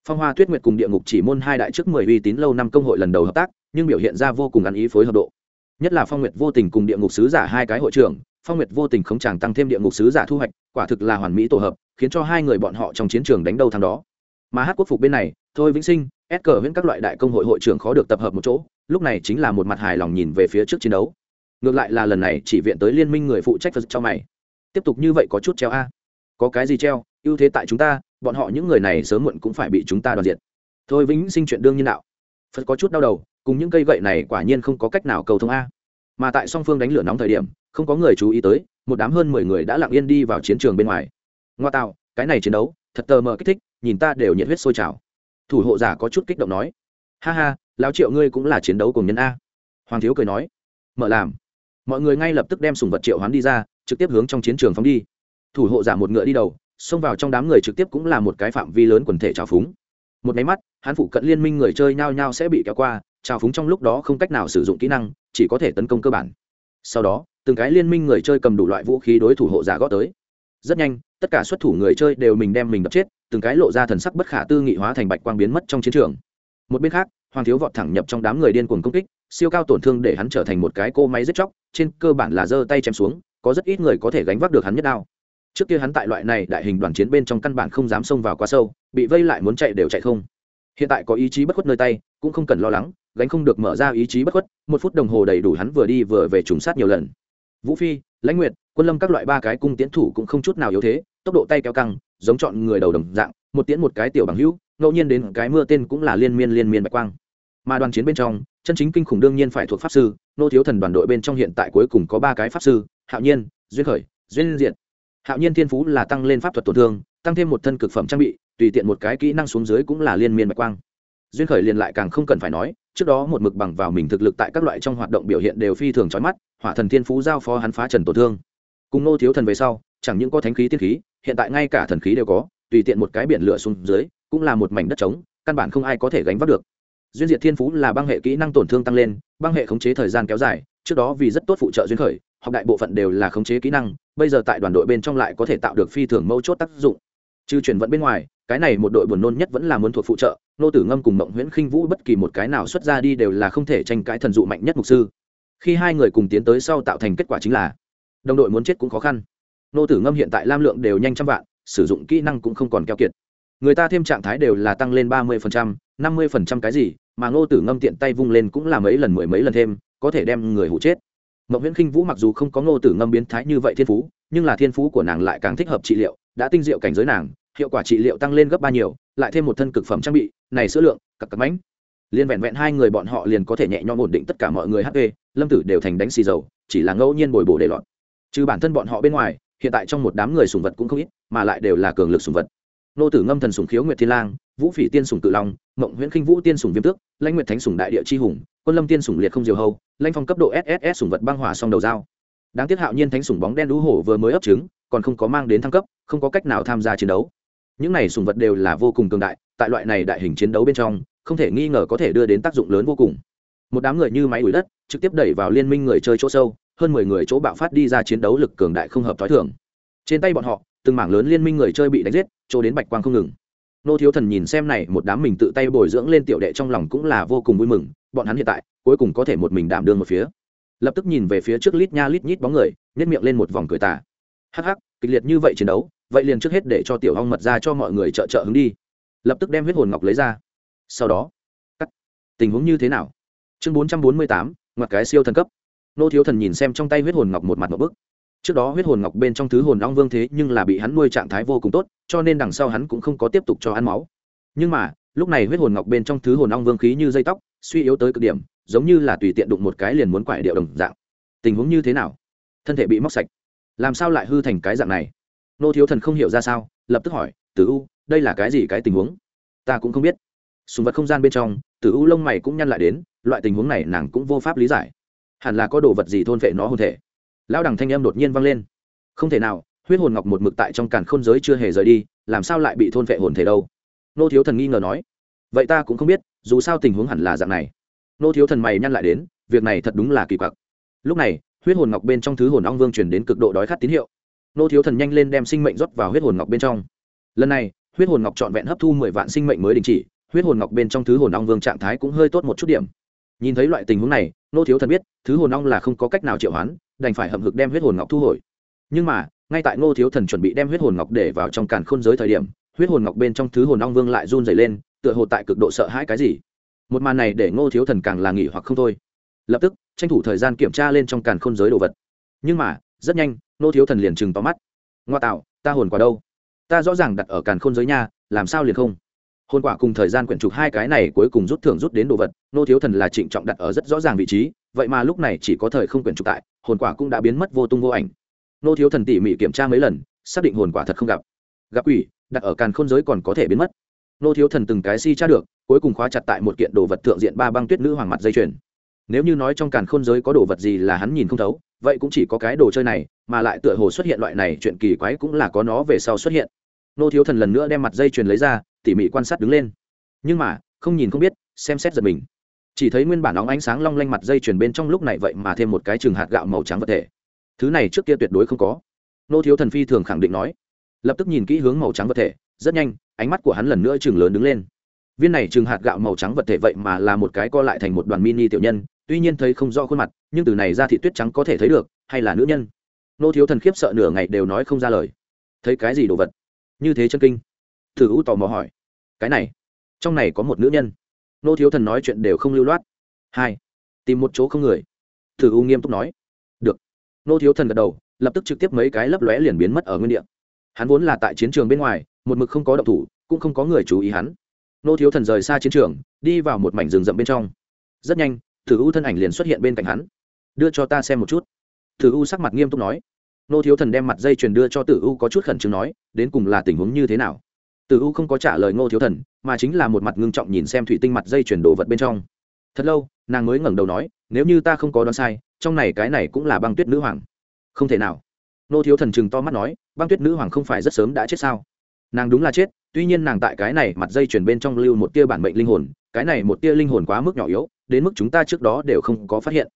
Phong hoa tuyết nguyệt cùng địa ngục chỉ môn hai đại trước mười uy tín lâu năm công hội lần đầu hợp tác, nhưng biểu hiện ra vô cùng ăn ý phối hợp độ. Nhất là phong nguyệt vô tình cùng địa ngục sứ giả hai cái hội trưởng, phong nguyệt vô tình không chàng tăng thêm địa ngục sứ giả thu hoạch, quả thực là hoàn mỹ tổ hợp, khiến cho hai người bọn họ trong chiến trường đánh đầu thằng đó. Mà hát quốc phục bên này, thôi vĩnh sinh ép cờ viễn các loại đại công hội hội trưởng khó được tập hợp một chỗ lúc này chính là một mặt hài lòng nhìn về phía trước chiến đấu. Ngược lại là lần này chỉ viện tới liên minh người phụ trách phật cho mày. Tiếp tục như vậy có chút treo a. Có cái gì treo, ưu thế tại chúng ta, bọn họ những người này sớm muộn cũng phải bị chúng ta đoàn diện thôi vĩnh sinh chuyện đương nhiên đạo. Phật có chút đau đầu, cùng những cây gậy này quả nhiên không có cách nào cầu thông a. Mà tại song phương đánh lửa nóng thời điểm, không có người chú ý tới, một đám hơn mười người đã lặng yên đi vào chiến trường bên ngoài. Ngoa tạo, cái này chiến đấu, thật tờ mờ kích thích, nhìn ta đều nhiệt huyết sôi trào. Thủ hộ giả có chút kích động nói. Ha ha lão triệu ngươi cũng là chiến đấu cùng nhân a. Hoàng thiếu cười nói, mở làm. Mọi người ngay lập tức đem sùng vật triệu hoán đi ra, trực tiếp hướng trong chiến trường phóng đi. Thủ hộ giả một ngựa đi đầu, xông vào trong đám người trực tiếp cũng là một cái phạm vi lớn quần thể trào phúng. Một máy mắt, hắn phụ cận liên minh người chơi nhao nhao sẽ bị kéo qua, trào phúng trong lúc đó không cách nào sử dụng kỹ năng, chỉ có thể tấn công cơ bản. Sau đó, từng cái liên minh người chơi cầm đủ loại vũ khí đối thủ hộ giả gót tới. Rất nhanh, tất cả xuất thủ người chơi đều mình đem mình đập chết, từng cái lộ ra thần sắc bất khả tư nghị hóa thành bạch quang biến mất trong chiến trường. Một bên khác hoàng thiếu vọt thẳng nhập trong đám người điên cuồng công kích, siêu cao tổn thương để hắn trở thành một cái cô máy giết chóc, trên cơ bản là giơ tay chém xuống, có rất ít người có thể gánh vác được hắn nhất đao. Trước kia hắn tại loại này đại hình đoàn chiến bên trong căn bản không dám xông vào quá sâu, bị vây lại muốn chạy đều chạy không. Hiện tại có ý chí bất khuất nơi tay, cũng không cần lo lắng, gánh không được mở ra ý chí bất khuất, một phút đồng hồ đầy đủ hắn vừa đi vừa về trùng sát nhiều lần. Vũ phi, lãnh nguyệt, quân lâm các loại ba cái cung tiến thủ cũng không chút nào yếu thế, tốc độ tay kéo căng, giống chọn người đầu đồng dạng, một tiến một cái tiểu bằng hữu ngẫu nhiên đến cái mưa tên cũng là liên miên liên miên bạch quang. Mà đoàn chiến bên trong, chân chính kinh khủng đương nhiên phải thuộc pháp sư, nô thiếu thần đoàn đội bên trong hiện tại cuối cùng có ba cái pháp sư, hạo nhiên, duyên khởi, duyên diện hạo nhiên thiên phú là tăng lên pháp thuật tổn thương, tăng thêm một thân cực phẩm trang bị, tùy tiện một cái kỹ năng xuống dưới cũng là liên miên bạch quang. Duyên khởi liền lại càng không cần phải nói, trước đó một mực bằng vào mình thực lực tại các loại trong hoạt động biểu hiện đều phi thường trói mắt, hỏa thần thiên phú giao phó hắn phá trần tổn thương. Cùng nô thiếu thần về sau, chẳng những có thánh khí tiên khí, hiện tại ngay cả thần khí đều có, tùy tiện một cái biển lửa xuống dưới cũng là một mảnh đất trống, căn bản không ai có thể gánh vác được. Duyên diệt thiên phú là băng hệ kỹ năng tổn thương tăng lên, băng hệ khống chế thời gian kéo dài, trước đó vì rất tốt phụ trợ duyên khởi, học đại bộ phận đều là khống chế kỹ năng, bây giờ tại đoàn đội bên trong lại có thể tạo được phi thường mâu chốt tác dụng. Trừ chuyển vận bên ngoài, cái này một đội buồn nôn nhất vẫn là muốn thuộc phụ trợ, nô tử ngâm cùng mộng nguyễn khinh vũ bất kỳ một cái nào xuất ra đi đều là không thể tranh cãi thần dụ mạnh nhất mục sư. Khi hai người cùng tiến tới sau tạo thành kết quả chính là, đồng đội muốn chết cũng khó khăn. Nô tử ngâm hiện tại lam lượng đều nhanh trăm vạn, sử dụng kỹ năng cũng không còn keo kiệt người ta thêm trạng thái đều là tăng lên ba mươi phần trăm, năm mươi phần trăm cái gì mà ngô tử ngâm tiện tay vung lên cũng là mấy lần mười mấy lần thêm có thể đem người hụ chết. Mộng Nguyễn khinh vũ mặc dù không có ngô tử ngâm biến thái như vậy thiên phú nhưng là thiên phú của nàng lại càng thích hợp trị liệu đã tinh diệu cảnh giới nàng hiệu quả trị liệu tăng lên gấp ba nhiều lại thêm một thân cực phẩm trang bị này sữa lượng cặp cặp mánh liên vẹn vẹn hai người bọn họ liền có thể nhẹ nhõm ổn định tất cả mọi người hp lâm tử đều thành đánh xì dầu chỉ là ngẫu nhiên bồi bổ để lọt. Trừ bản thân bọn họ bên ngoài hiện tại trong một đám người sùng vật cũng không ít mà lại đều là cường lực sùng vật nô tử ngâm thần sùng khiếu nguyệt thiên lang, vũ phỉ tiên sùng tự long, mộng huyễn khinh vũ tiên sùng viêm tước, lãnh nguyệt thánh sùng đại địa chi hùng, quân lâm tiên sùng liệt không diều hâu lãnh phong cấp độ sss sùng vật băng hỏa song đầu dao. Đáng tiếc hạo nhiên thánh sùng bóng đen đũ hổ vừa mới ấp trứng, còn không có mang đến thăng cấp, không có cách nào tham gia chiến đấu. Những này sùng vật đều là vô cùng cường đại, tại loại này đại hình chiến đấu bên trong, không thể nghi ngờ có thể đưa đến tác dụng lớn vô cùng. Một đám người như máy đuổi đất, trực tiếp đẩy vào liên minh người chơi chỗ sâu, hơn mười người chỗ bạo phát đi ra chiến đấu lực cường đại không hợp t h ó i thường. Trên tay bọn họ, từng mảng lớn liên minh người chơi bị đánh giết chỗ đến bạch quang không ngừng. Nô thiếu thần nhìn xem này, một đám mình tự tay bồi dưỡng lên tiểu đệ trong lòng cũng là vô cùng vui mừng, bọn hắn hiện tại, cuối cùng có thể một mình đảm đương một phía. Lập tức nhìn về phía trước lít nha lít nhít bóng người nhét miệng lên một vòng cười tà. Hắc hắc, kịch liệt như vậy chiến đấu, vậy liền trước hết để cho tiểu hong mật ra cho mọi người trợ trợ hứng đi. Lập tức đem huyết hồn ngọc lấy ra. Sau đó, cắt. Tình huống như thế nào? Chương bốn trăm bốn mươi tám, ngoặt cái siêu thần cấp. Nô thiếu thần nhìn xem trong tay huyết hồn ngọc một mặt một bức trước đó huyết hồn ngọc bên trong thứ hồn long vương thế nhưng là bị hắn nuôi trạng thái vô cùng tốt, cho nên đằng sau hắn cũng không có tiếp tục cho ăn máu. Nhưng mà, lúc này huyết hồn ngọc bên trong thứ hồn long vương khí như dây tóc, suy yếu tới cực điểm, giống như là tùy tiện đụng một cái liền muốn quải điệu đồng dạng. Tình huống như thế nào? Thân thể bị móc sạch. Làm sao lại hư thành cái dạng này? Nô thiếu thần không hiểu ra sao, lập tức hỏi, tử u, đây là cái gì cái tình huống? Ta cũng không biết. Sùng vật không gian bên trong, tử u lông mày cũng nhăn lại đến, loại tình huống này nàng cũng vô pháp lý giải. Hẳn là có đồ vật gì thôn vệ nó hôn thể lão đằng thanh âm đột nhiên vang lên. Không thể nào, huyết hồn ngọc một mực tại trong càn khôn giới chưa hề rời đi, làm sao lại bị thôn vệ hồn thể đâu? Nô thiếu thần nghi ngờ nói. Vậy ta cũng không biết, dù sao tình huống hẳn là dạng này. Nô thiếu thần mày nhăn lại đến, việc này thật đúng là kỳ quặc. Lúc này, huyết hồn ngọc bên trong thứ hồn ong vương truyền đến cực độ đói khát tín hiệu. Nô thiếu thần nhanh lên đem sinh mệnh rót vào huyết hồn ngọc bên trong. Lần này, huyết hồn ngọc trọn vẹn hấp thu mười vạn sinh mệnh mới đình chỉ, huyết hồn ngọc bên trong thứ hồn ong vương trạng thái cũng hơi tốt một chút điểm nhìn thấy loại tình huống này, nô thiếu thần biết, thứ hồn ong là không có cách nào triệu hoán, đành phải hậm hực đem huyết hồn ngọc thu hồi. Nhưng mà, ngay tại nô thiếu thần chuẩn bị đem huyết hồn ngọc để vào trong càn khôn giới thời điểm, huyết hồn ngọc bên trong thứ hồn ong vương lại run dày lên, tựa hồ tại cực độ sợ hãi cái gì. Một màn này để ngô thiếu thần càng là nghỉ hoặc không thôi. Lập tức, tranh thủ thời gian kiểm tra lên trong càn khôn giới đồ vật. Nhưng mà, rất nhanh, nô thiếu thần liền chừng tóm mắt. Ngoa tạo, ta hồn quả đâu? Ta rõ ràng đặt ở càn khôn giới nha, làm sao liền không? Hồn quả cùng thời gian quyển trục hai cái này cuối cùng rút thưởng rút đến đồ vật, nô thiếu thần là trịnh trọng đặt ở rất rõ ràng vị trí, vậy mà lúc này chỉ có thời không quyển trục tại, hồn quả cũng đã biến mất vô tung vô ảnh. Nô thiếu thần tỉ mỉ kiểm tra mấy lần, xác định hồn quả thật không gặp. Gặp quỷ, đặt ở càn khôn giới còn có thể biến mất. Nô thiếu thần từng cái si tra được, cuối cùng khóa chặt tại một kiện đồ vật thượng diện ba băng tuyết nữ hoàng mặt dây chuyền. Nếu như nói trong càn khôn giới có đồ vật gì là hắn nhìn không thấu, vậy cũng chỉ có cái đồ chơi này, mà lại tựa hồ xuất hiện loại này chuyện kỳ quái cũng là có nó về sau xuất hiện. Nô thiếu thần lần nữa đem mặt dây chuyền lấy ra tỉ mỉ quan sát đứng lên. Nhưng mà, không nhìn không biết, xem xét giật mình. Chỉ thấy nguyên bản óng ánh sáng long lanh mặt dây chuyền bên trong lúc này vậy mà thêm một cái chừng hạt gạo màu trắng vật thể. Thứ này trước kia tuyệt đối không có. Nô thiếu thần phi thường khẳng định nói. Lập tức nhìn kỹ hướng màu trắng vật thể, rất nhanh, ánh mắt của hắn lần nữa chừng lớn đứng lên. Viên này chừng hạt gạo màu trắng vật thể vậy mà là một cái co lại thành một đoàn mini tiểu nhân, tuy nhiên thấy không rõ khuôn mặt, nhưng từ này ra thị tuyết trắng có thể thấy được, hay là nữ nhân. Nô thiếu thần khiếp sợ nửa ngày đều nói không ra lời. Thấy cái gì đồ vật? Như thế chân kinh thử u tò mò hỏi. Cái này, trong này có một nữ nhân. Nô thiếu thần nói chuyện đều không lưu loát. Hai, tìm một chỗ không người. Thử u nghiêm túc nói. Được. Nô thiếu thần gật đầu, lập tức trực tiếp mấy cái lấp lóe liền biến mất ở nguyên địa. Hắn vốn là tại chiến trường bên ngoài, một mực không có động thủ, cũng không có người chú ý hắn. Nô thiếu thần rời xa chiến trường, đi vào một mảnh rừng rậm bên trong. Rất nhanh, thử u thân ảnh liền xuất hiện bên cạnh hắn. Đưa cho ta xem một chút. Thử u sắc mặt nghiêm túc nói. Nô thiếu thần đem mặt dây chuyền đưa cho tử u có chút khẩn trương nói, đến cùng là tình huống như thế nào? Tử u không có trả lời ngô thiếu thần, mà chính là một mặt ngưng trọng nhìn xem thủy tinh mặt dây chuyển đồ vật bên trong. Thật lâu, nàng mới ngẩng đầu nói, nếu như ta không có đoán sai, trong này cái này cũng là băng tuyết nữ hoàng. Không thể nào. Ngô thiếu thần chừng to mắt nói, băng tuyết nữ hoàng không phải rất sớm đã chết sao? Nàng đúng là chết, tuy nhiên nàng tại cái này mặt dây chuyển bên trong lưu một tia bản mệnh linh hồn, cái này một tia linh hồn quá mức nhỏ yếu, đến mức chúng ta trước đó đều không có phát hiện.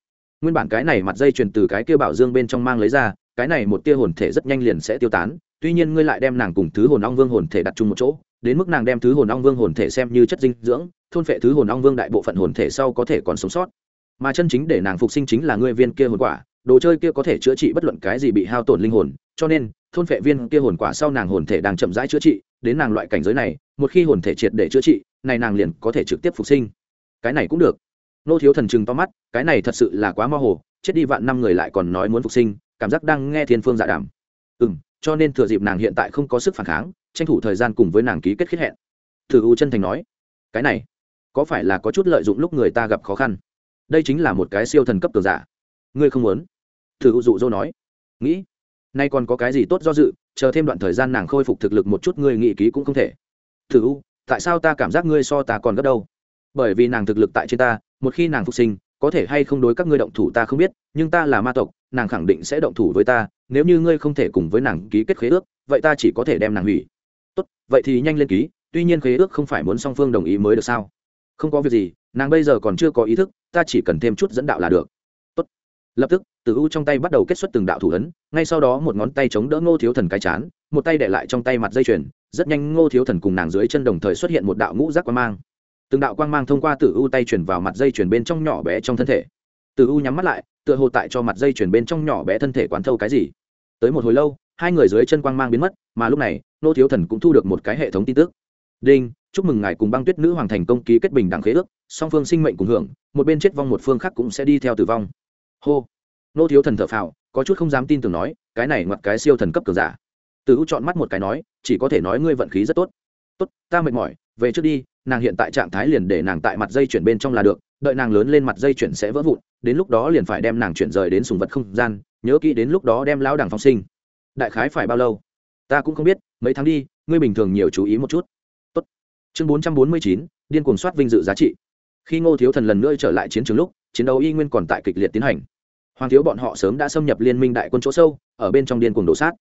Nguyên bản cái này mặt dây chuyển từ cái kia bảo dương bên trong mang lấy ra, cái này một tia hồn thể rất nhanh liền sẽ tiêu tán tuy nhiên ngươi lại đem nàng cùng thứ hồn ong vương hồn thể đặt chung một chỗ, đến mức nàng đem thứ hồn ong vương hồn thể xem như chất dinh dưỡng, thôn phệ thứ hồn ong vương đại bộ phận hồn thể sau có thể còn sống sót. Mà chân chính để nàng phục sinh chính là ngươi viên kia hồn quả, đồ chơi kia có thể chữa trị bất luận cái gì bị hao tổn linh hồn, cho nên, thôn phệ viên kia hồn quả sau nàng hồn thể đang chậm rãi chữa trị, đến nàng loại cảnh giới này, một khi hồn thể triệt để chữa trị, này nàng liền có thể trực tiếp phục sinh. Cái này cũng được. Nô thiếu thần chừng to mắt, cái này thật sự là quá mơ hồ, chết đi vạn năm người lại còn nói muốn phục sinh, cảm giác đang nghe thiên phương dạ đảm cho nên thừa dịp nàng hiện tại không có sức phản kháng, tranh thủ thời gian cùng với nàng ký kết khiết hẹn. Thử u chân thành nói, cái này, có phải là có chút lợi dụng lúc người ta gặp khó khăn? Đây chính là một cái siêu thần cấp cường giả. Ngươi không muốn? Thử u dụ dỗ nói, nghĩ, nay còn có cái gì tốt do dự, chờ thêm đoạn thời gian nàng khôi phục thực lực một chút ngươi nghĩ ký cũng không thể. Thử u, tại sao ta cảm giác ngươi so ta còn gấp đâu? Bởi vì nàng thực lực tại trên ta, một khi nàng phục sinh có thể hay không đối các ngươi động thủ ta không biết, nhưng ta là ma tộc, nàng khẳng định sẽ động thủ với ta, nếu như ngươi không thể cùng với nàng ký kết khế ước, vậy ta chỉ có thể đem nàng hủy. Tốt, vậy thì nhanh lên ký, tuy nhiên khế ước không phải muốn song phương đồng ý mới được sao? Không có việc gì, nàng bây giờ còn chưa có ý thức, ta chỉ cần thêm chút dẫn đạo là được. Tốt. lập tức, từ u trong tay bắt đầu kết xuất từng đạo thủ ấn, ngay sau đó một ngón tay chống đỡ ngô thiếu thần cái chán, một tay để lại trong tay mặt dây chuyền, rất nhanh ngô thiếu thần cùng nàng dưới chân đồng thời xuất hiện một đạo ngũ giác quan mang từng đạo quang mang thông qua tử u tay chuyển vào mặt dây chuyền bên trong nhỏ bé trong thân thể. Tử u nhắm mắt lại, tựa hồ tại cho mặt dây chuyền bên trong nhỏ bé thân thể quán thâu cái gì. Tới một hồi lâu, hai người dưới chân quang mang biến mất, mà lúc này, nô thiếu thần cũng thu được một cái hệ thống tin tức. Đinh, chúc mừng ngài cùng băng tuyết nữ hoàng thành công ký kết bình đẳng khế ước, song phương sinh mệnh cùng hưởng, một bên chết vong một phương khác cũng sẽ đi theo tử vong. Hô. Nô thiếu thần thở phào, có chút không dám tin tưởng nói, cái này ngoặt cái siêu thần cấp cường giả. Tử u chọn mắt một cái nói, chỉ có thể nói ngươi vận khí rất tốt. Tốt, ta mệt mỏi, về trước đi nàng hiện tại trạng thái liền để nàng tại mặt dây chuyển bên trong là được, đợi nàng lớn lên mặt dây chuyển sẽ vỡ vụn, đến lúc đó liền phải đem nàng chuyển rời đến sùng vật không gian, nhớ kỹ đến lúc đó đem lão đằng phong sinh. Đại khái phải bao lâu? Ta cũng không biết, mấy tháng đi, ngươi bình thường nhiều chú ý một chút. Tốt. chương bốn trăm bốn mươi chín, điên cuồng soát vinh dự giá trị. Khi ngô thiếu thần lần nữa trở lại chiến trường lúc, chiến đấu y nguyên còn tại kịch liệt tiến hành. Hoàng thiếu bọn họ sớm đã xâm nhập liên minh đại quân chỗ sâu, ở bên trong điên cuồng đổ sát.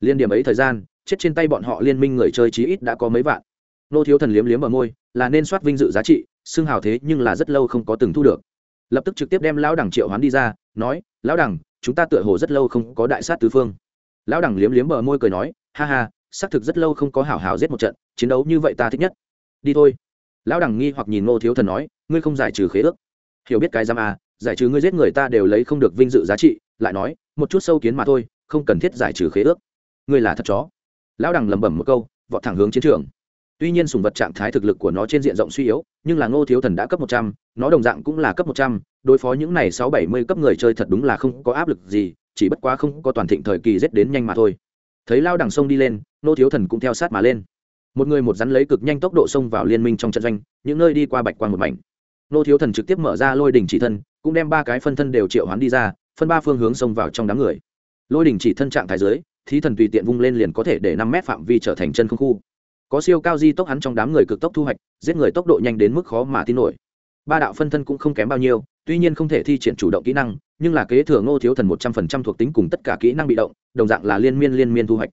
Liên điểm ấy thời gian, chết trên tay bọn họ liên minh người chơi chí ít đã có mấy vạn. Nô thiếu thần liếm liếm ở môi, là nên soát vinh dự giá trị, xưng hào thế nhưng là rất lâu không có từng thu được. Lập tức trực tiếp đem lão đẳng triệu hoán đi ra, nói, lão đẳng, chúng ta tựa hồ rất lâu không có đại sát tứ phương. Lão đẳng liếm liếm bờ môi cười nói, ha ha, xác thực rất lâu không có hảo hảo giết một trận, chiến đấu như vậy ta thích nhất. Đi thôi. Lão đẳng nghi hoặc nhìn ngô thiếu thần nói, ngươi không giải trừ khế ước. Hiểu biết cái giam à giải trừ ngươi giết người ta đều lấy không được vinh dự giá trị, lại nói, một chút sâu kiến mà thôi, không cần thiết giải trừ khế ước. Ngươi là thật chó. Lão đẳng lẩm bẩm một câu, vọt thẳng hướng chiến trường tuy nhiên sùng vật trạng thái thực lực của nó trên diện rộng suy yếu, nhưng là ngô thiếu thần đã cấp một trăm, nó đồng dạng cũng là cấp một trăm, đối phó những này sáu bảy mươi cấp người chơi thật đúng là không có áp lực gì, chỉ bất quá không có toàn thịnh thời kỳ rét đến nhanh mà thôi. Thấy lao đằng sông đi lên, Ngô thiếu thần cũng theo sát mà lên. Một người một rắn lấy cực nhanh tốc độ sông vào liên minh trong trận doanh, những nơi đi qua bạch quan một mảnh. Ngô thiếu thần trực tiếp mở ra lôi đỉnh chỉ thân, cũng đem ba cái phân thân đều triệu hoán đi ra, phân ba phương hướng xông vào trong đám người. Lôi đỉnh chỉ thân trạng thái giới thí thần tùy tiện vung lên liền có thể để năm mét phạm vi trở thành chân không khu có siêu cao di tốc hắn trong đám người cực tốc thu hoạch, giết người tốc độ nhanh đến mức khó mà tin nổi. Ba đạo phân thân cũng không kém bao nhiêu, tuy nhiên không thể thi triển chủ động kỹ năng, nhưng là kế thừa ngô thiếu thần một trăm phần trăm thuộc tính cùng tất cả kỹ năng bị động, đồng dạng là liên miên liên miên thu hoạch.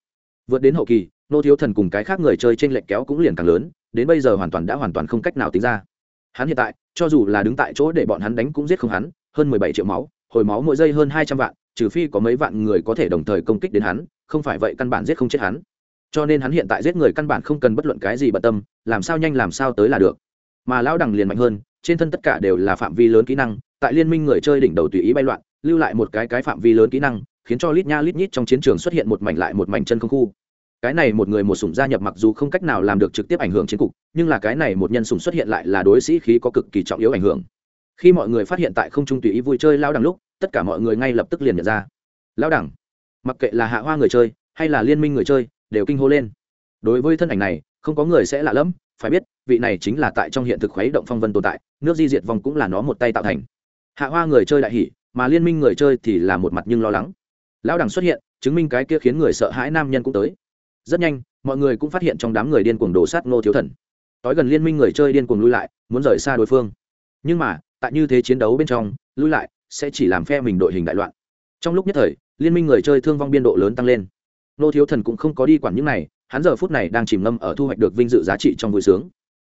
Vượt đến hậu kỳ, ngô thiếu thần cùng cái khác người chơi trên lệch kéo cũng liền càng lớn, đến bây giờ hoàn toàn đã hoàn toàn không cách nào tính ra. Hắn hiện tại, cho dù là đứng tại chỗ để bọn hắn đánh cũng giết không hắn, hơn mười bảy triệu máu, hồi máu mỗi giây hơn hai trăm vạn, trừ phi có mấy vạn người có thể đồng thời công kích đến hắn, không phải vậy căn bản giết không chết hắn cho nên hắn hiện tại giết người căn bản không cần bất luận cái gì bận tâm, làm sao nhanh làm sao tới là được. Mà lão đằng liền mạnh hơn, trên thân tất cả đều là phạm vi lớn kỹ năng, tại liên minh người chơi đỉnh đầu tùy ý bay loạn, lưu lại một cái cái phạm vi lớn kỹ năng, khiến cho lít nha lít nhít trong chiến trường xuất hiện một mảnh lại một mảnh chân không khu. Cái này một người một sủng gia nhập mặc dù không cách nào làm được trực tiếp ảnh hưởng chiến cục, nhưng là cái này một nhân sủng xuất hiện lại là đối sĩ khí có cực kỳ trọng yếu ảnh hưởng. Khi mọi người phát hiện tại không trung tùy ý vui chơi lao đằng lúc, tất cả mọi người ngay lập tức liền nhận ra. Lao đẳng mặc kệ là hạ hoa người chơi, hay là liên minh người chơi đều kinh hô lên. Đối với thân ảnh này, không có người sẽ lạ lẫm, phải biết, vị này chính là tại trong hiện thực khuấy động phong vân tồn tại, nước di diệt vong cũng là nó một tay tạo thành. Hạ hoa người chơi đại hỷ mà liên minh người chơi thì là một mặt nhưng lo lắng. Lão đẳng xuất hiện, chứng minh cái kia khiến người sợ hãi nam nhân cũng tới. Rất nhanh, mọi người cũng phát hiện trong đám người điên cuồng đổ sát ngô thiếu thần. Tối gần liên minh người chơi điên cuồng lui lại, muốn rời xa đối phương. Nhưng mà, tại như thế chiến đấu bên trong, lui lại sẽ chỉ làm phe mình đội hình đại loạn. Trong lúc nhất thời, liên minh người chơi thương vong biên độ lớn tăng lên. Nô thiếu thần cũng không có đi quản những này, hắn giờ phút này đang chìm ngâm ở thu hoạch được vinh dự giá trị trong vui sướng.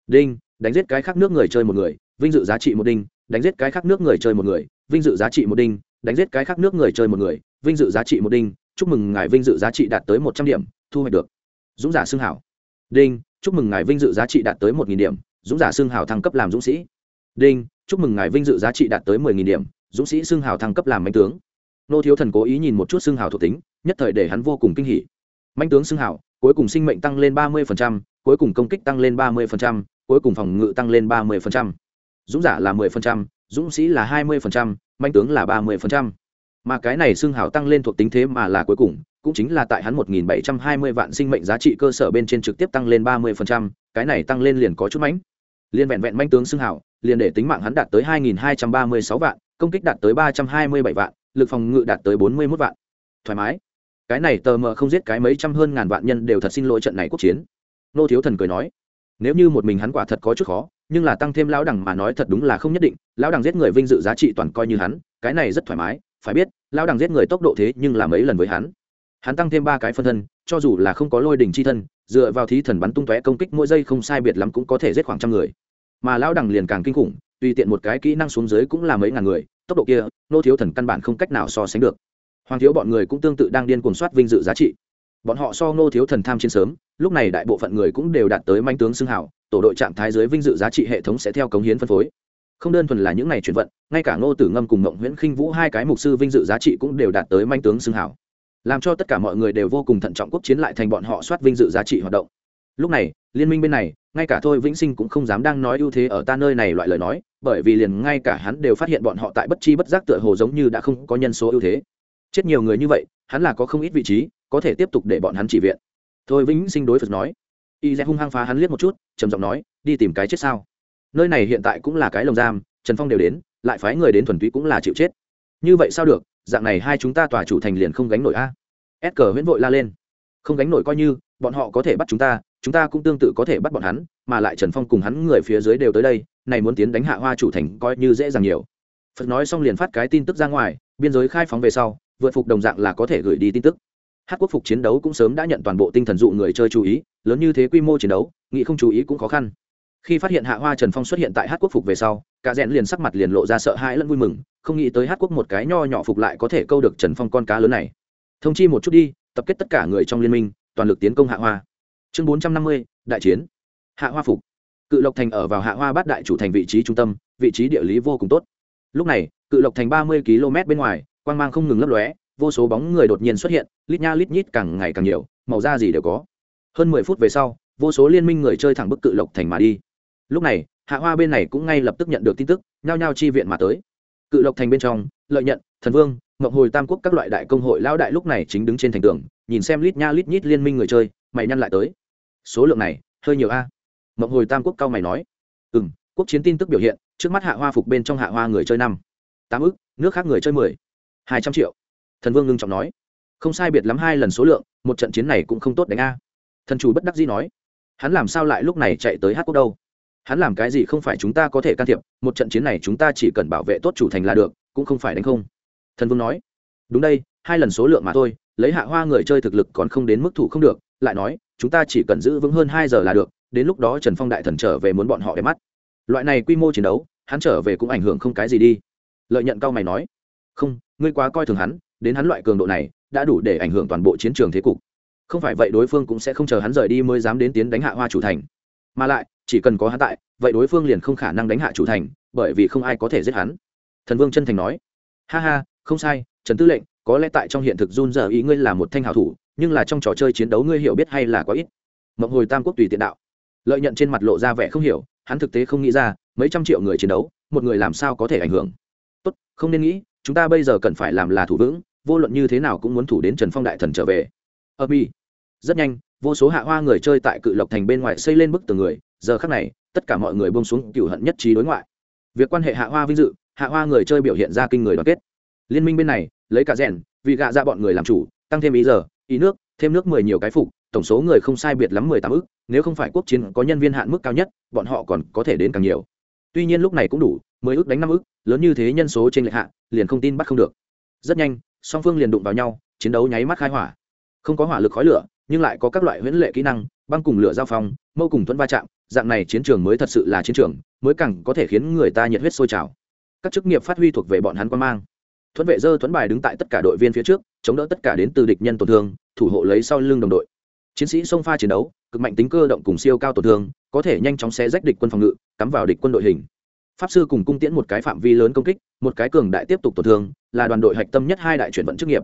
Đinh, đánh giết cái khác nước người chơi một người, vinh dự giá trị một đinh, đánh giết cái khác nước người chơi một người, vinh dự giá trị một đinh, đánh giết cái khác nước người chơi một người, vinh dự giá trị một đinh, chúc mừng ngài vinh dự giá trị đạt tới một trăm điểm, thu hoạch được. Dũng giả xưng hảo. Đinh, chúc mừng ngài vinh dự giá trị đạt tới một nghìn điểm, dũng giả xưng hảo thăng cấp làm dũng sĩ. Đinh, chúc mừng ngài vinh dự giá trị đạt tới mười nghìn điểm, dũng sĩ xưng hảo thăng cấp làm mạnh tướng. Nô thiếu thần cố ý nhìn một chút xưng hảo thuộc tính nhất thời để hắn vô cùng kinh hỉ manh tướng xưng hảo cuối cùng sinh mệnh tăng lên ba mươi cuối cùng công kích tăng lên ba mươi cuối cùng phòng ngự tăng lên ba mươi dũng giả là 10%, dũng sĩ là 20%, manh tướng là 30%. Mà cái này xưng hảo tăng lên thuộc tính thế mà là cuối cùng, cũng chính là tại hắn 1720 vạn sinh mệnh giá trị cơ sở bên trên trực tiếp tăng lên 30%, cái này tăng lên liền có chút mánh. Liên vẹn vẹn manh tướng xưng hảo, liền để tính mạng hắn đạt tới 2236 vạn, công kích đạt tới 327 vạn, lực phòng ngự đạt tới 41 vạn. Thoải mái. Cái này tờ mờ không giết cái mấy trăm hơn ngàn vạn nhân đều thật xin lỗi trận này quốc chiến. Nô thiếu thần cười nói, nếu như một mình hắn quả thật có chút khó, nhưng là tăng thêm lão đẳng mà nói thật đúng là không nhất định lão đẳng giết người vinh dự giá trị toàn coi như hắn cái này rất thoải mái phải biết lão đẳng giết người tốc độ thế nhưng là mấy lần với hắn. Hắn tăng thêm ba cái phân thân cho dù là không có lôi đỉnh chi thân dựa vào thí thần bắn tung tóe công kích mỗi giây không sai biệt lắm cũng có thể giết khoảng trăm người. Mà lão đẳng liền càng kinh khủng tùy tiện một cái kỹ năng xuống dưới cũng là mấy ngàn người tốc độ kia nô thiếu thần căn bản không cách nào so sánh được hoàng thiếu bọn người cũng tương tự đang điên cuồng soát vinh dự giá trị. Bọn họ so nô thiếu thần tham chiến sớm, lúc này đại bộ phận người cũng đều đạt tới manh tướng xưng hảo tổ đội trạng thái dưới vinh dự giá trị hệ thống sẽ theo cống hiến phân phối. Không đơn thuần là những ngày chuyển vận, ngay cả ngô tử ngâm cùng ngộng nguyễn khinh vũ hai cái mục sư vinh dự giá trị cũng đều đạt tới manh tướng xưng hảo làm cho tất cả mọi người đều vô cùng thận trọng quốc chiến lại thành bọn họ soát vinh dự giá trị hoạt động. Lúc này, liên minh bên này, ngay cả thôi vĩnh sinh cũng không dám đang nói ưu thế ở ta nơi này loại lời nói, bởi vì liền ngay cả hắn đều phát hiện bọn họ tại bất chi bất giác tựa hồ giống như đã không có nhân số ưu thế chết nhiều người như vậy, hắn là có không ít vị trí, có thể tiếp tục để bọn hắn chỉ viện. Thôi vĩnh sinh đối phật nói. Y dẹp hung hăng phá hắn liếc một chút, trầm giọng nói, đi tìm cái chết sao? Nơi này hiện tại cũng là cái lồng giam, trần phong đều đến, lại phái người đến thuần túy cũng là chịu chết. Như vậy sao được, dạng này hai chúng ta tòa chủ thành liền không gánh nổi a. S cờ huyễn vội la lên. Không gánh nổi coi như, bọn họ có thể bắt chúng ta chúng ta cũng tương tự có thể bắt bọn hắn, mà lại trần phong cùng hắn người phía dưới đều tới đây, này muốn tiến đánh hạ hoa chủ thành coi như dễ dàng nhiều. Phật nói xong liền phát cái tin tức ra ngoài, biên giới khai phóng về sau vượt phục đồng dạng là có thể gửi đi tin tức. Hát quốc phục chiến đấu cũng sớm đã nhận toàn bộ tinh thần dụ người chơi chú ý, lớn như thế quy mô chiến đấu, nghĩ không chú ý cũng khó khăn. Khi phát hiện hạ hoa trần phong xuất hiện tại hát quốc phục về sau, cả rẽn liền sắc mặt liền lộ ra sợ hãi lẫn vui mừng, không nghĩ tới hát quốc một cái nho nhỏ phục lại có thể câu được trần phong con cá lớn này. Thông chi một chút đi, tập kết tất cả người trong liên minh, toàn lực tiến công hạ hoa. Chương bốn trăm năm mươi, đại chiến. Hạ hoa phục. Cự lộc thành ở vào hạ hoa bát đại chủ thành vị trí trung tâm, vị trí địa lý vô cùng tốt. Lúc này, cự lộc thành ba mươi km bên ngoài quang mang không ngừng lấp lóe, vô số bóng người đột nhiên xuất hiện, lít nha lít nhít càng ngày càng nhiều, màu da gì đều có. Hơn mười phút về sau, vô số liên minh người chơi thẳng bức cự lộc thành mà đi. Lúc này, hạ hoa bên này cũng ngay lập tức nhận được tin tức, nhao nhao chi viện mà tới. Cự lộc thành bên trong, lợi nhận, thần vương mộng hồi tam quốc các loại đại công hội lão đại lúc này chính đứng trên thành tường, nhìn xem lít nha lít nhít liên minh người chơi, mày nhăn lại tới. Số lượng này, hơi nhiều a. Mộng hồi tam quốc cao mày nói. Ừ m quốc chiến tin tức biểu hiện, trước mắt hạ hoa phục bên trong hạ hoa người chơi năm. Tám ức, nước khác người chơi mười hai trăm triệu. Thần vương ngưng trọng nói, không sai biệt lắm hai lần số lượng, một trận chiến này cũng không tốt đánh a. Thần chủ bất đắc dĩ nói, hắn làm sao lại lúc này chạy tới hát quốc đâu? Hắn làm cái gì không phải chúng ta có thể can thiệp, một trận chiến này chúng ta chỉ cần bảo vệ tốt chủ thành là được, cũng không phải đánh không. Thần vương nói, đúng đây, hai lần số lượng mà thôi, lấy hạ hoa người chơi thực lực còn không đến mức thủ không được, lại nói, chúng ta chỉ cần giữ vững hơn hai giờ là được, đến lúc đó trần phong đại thần trở về muốn bọn họ để mắt. Loại này quy mô chiến đấu, hắn trở về cũng ảnh hưởng không cái gì đi. Lợi nhận cao mày nói không, ngươi quá coi thường hắn, đến hắn loại cường độ này, đã đủ để ảnh hưởng toàn bộ chiến trường thế cục. Không phải vậy đối phương cũng sẽ không chờ hắn rời đi mới dám đến tiến đánh hạ hoa chủ thành. Mà lại, chỉ cần có hắn tại, vậy đối phương liền không khả năng đánh hạ chủ thành, bởi vì không ai có thể giết hắn. Thần vương chân thành nói. Ha ha, không sai, trần tư lệnh, có lẽ tại trong hiện thực run giờ ý ngươi là một thanh hảo thủ, nhưng là trong trò chơi chiến đấu ngươi hiểu biết hay là quá ít. Mộng hồi tam quốc tùy tiện đạo. Lợi nhận trên mặt lộ ra vẻ không hiểu, hắn thực tế không nghĩ ra, mấy trăm triệu người chiến đấu, một người làm sao có thể ảnh hưởng. Tốt, không nên nghĩ chúng ta bây giờ cần phải làm là thủ vững, vô luận như thế nào cũng muốn thủ đến trần phong đại thần trở về. Ở mi. Rất nhanh, vô số hạ hoa người chơi tại cự lộc thành bên ngoài xây lên bức tường người, giờ khác này, tất cả mọi người buông xuống cựu hận nhất trí đối ngoại. Việc quan hệ hạ hoa vinh dự, hạ hoa người chơi biểu hiện ra kinh người đoàn kết. Liên minh bên này, lấy cả rèn, vì gạ ra bọn người làm chủ, tăng thêm ý giờ, ý nước, thêm nước mười nhiều cái phục, tổng số người không sai biệt lắm mười tám ức, nếu không phải quốc chiến có nhân viên hạn mức cao nhất, bọn họ còn có thể đến càng nhiều. Tuy nhiên lúc này cũng đủ mười ước đánh năm ước, lớn như thế nhân số trên lệch hạ liền không tin bắt không được. Rất nhanh song phương liền đụng vào nhau chiến đấu nháy mắt khai hỏa. Không có hỏa lực khói lửa nhưng lại có các loại huyễn lệ kỹ năng băng cùng lửa giao phong mâu cùng thuẫn va chạm dạng này chiến trường mới thật sự là chiến trường mới càng có thể khiến người ta nhiệt huyết sôi trào. Các chức nghiệp phát huy thuộc về bọn hắn quan mang. Thuẫn vệ dơ thuẫn bài đứng tại tất cả đội viên phía trước chống đỡ tất cả đến từ địch nhân tổn thương thủ hộ lấy sau lưng đồng đội. Chiến sĩ sông pha chiến đấu cực mạnh tính cơ động cùng siêu cao tổn thương có thể nhanh chóng xé rách địch quân phòng ngự cắm vào địch quân đội hình pháp sư cùng cung tiễn một cái phạm vi lớn công kích, một cái cường đại tiếp tục tổn thương, là đoàn đội hạch tâm nhất hai đại chuyển vận chức nghiệp.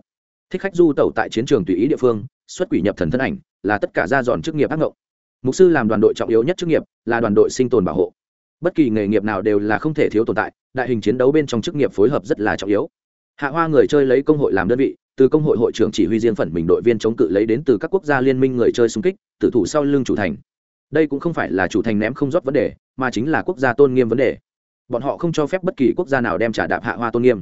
Thích khách du tẩu tại chiến trường tùy ý địa phương, xuất quỷ nhập thần thân ảnh, là tất cả gia dọn chức nghiệp ác ngộng. Mục sư làm đoàn đội trọng yếu nhất chức nghiệp, là đoàn đội sinh tồn bảo hộ. Bất kỳ nghề nghiệp nào đều là không thể thiếu tồn tại, đại hình chiến đấu bên trong chức nghiệp phối hợp rất là trọng yếu. Hạ hoa người chơi lấy công hội làm đơn vị, từ công hội hội trưởng chỉ huy riêng phần mình đội viên chống cự lấy đến từ các quốc gia liên minh người chơi xung kích, tử thủ sau lưng chủ thành. Đây cũng không phải là chủ thành ném không rót vấn đề, mà chính là quốc gia tôn nghiêm vấn đề bọn họ không cho phép bất kỳ quốc gia nào đem trả đạp hạ hoa tôn nghiêm.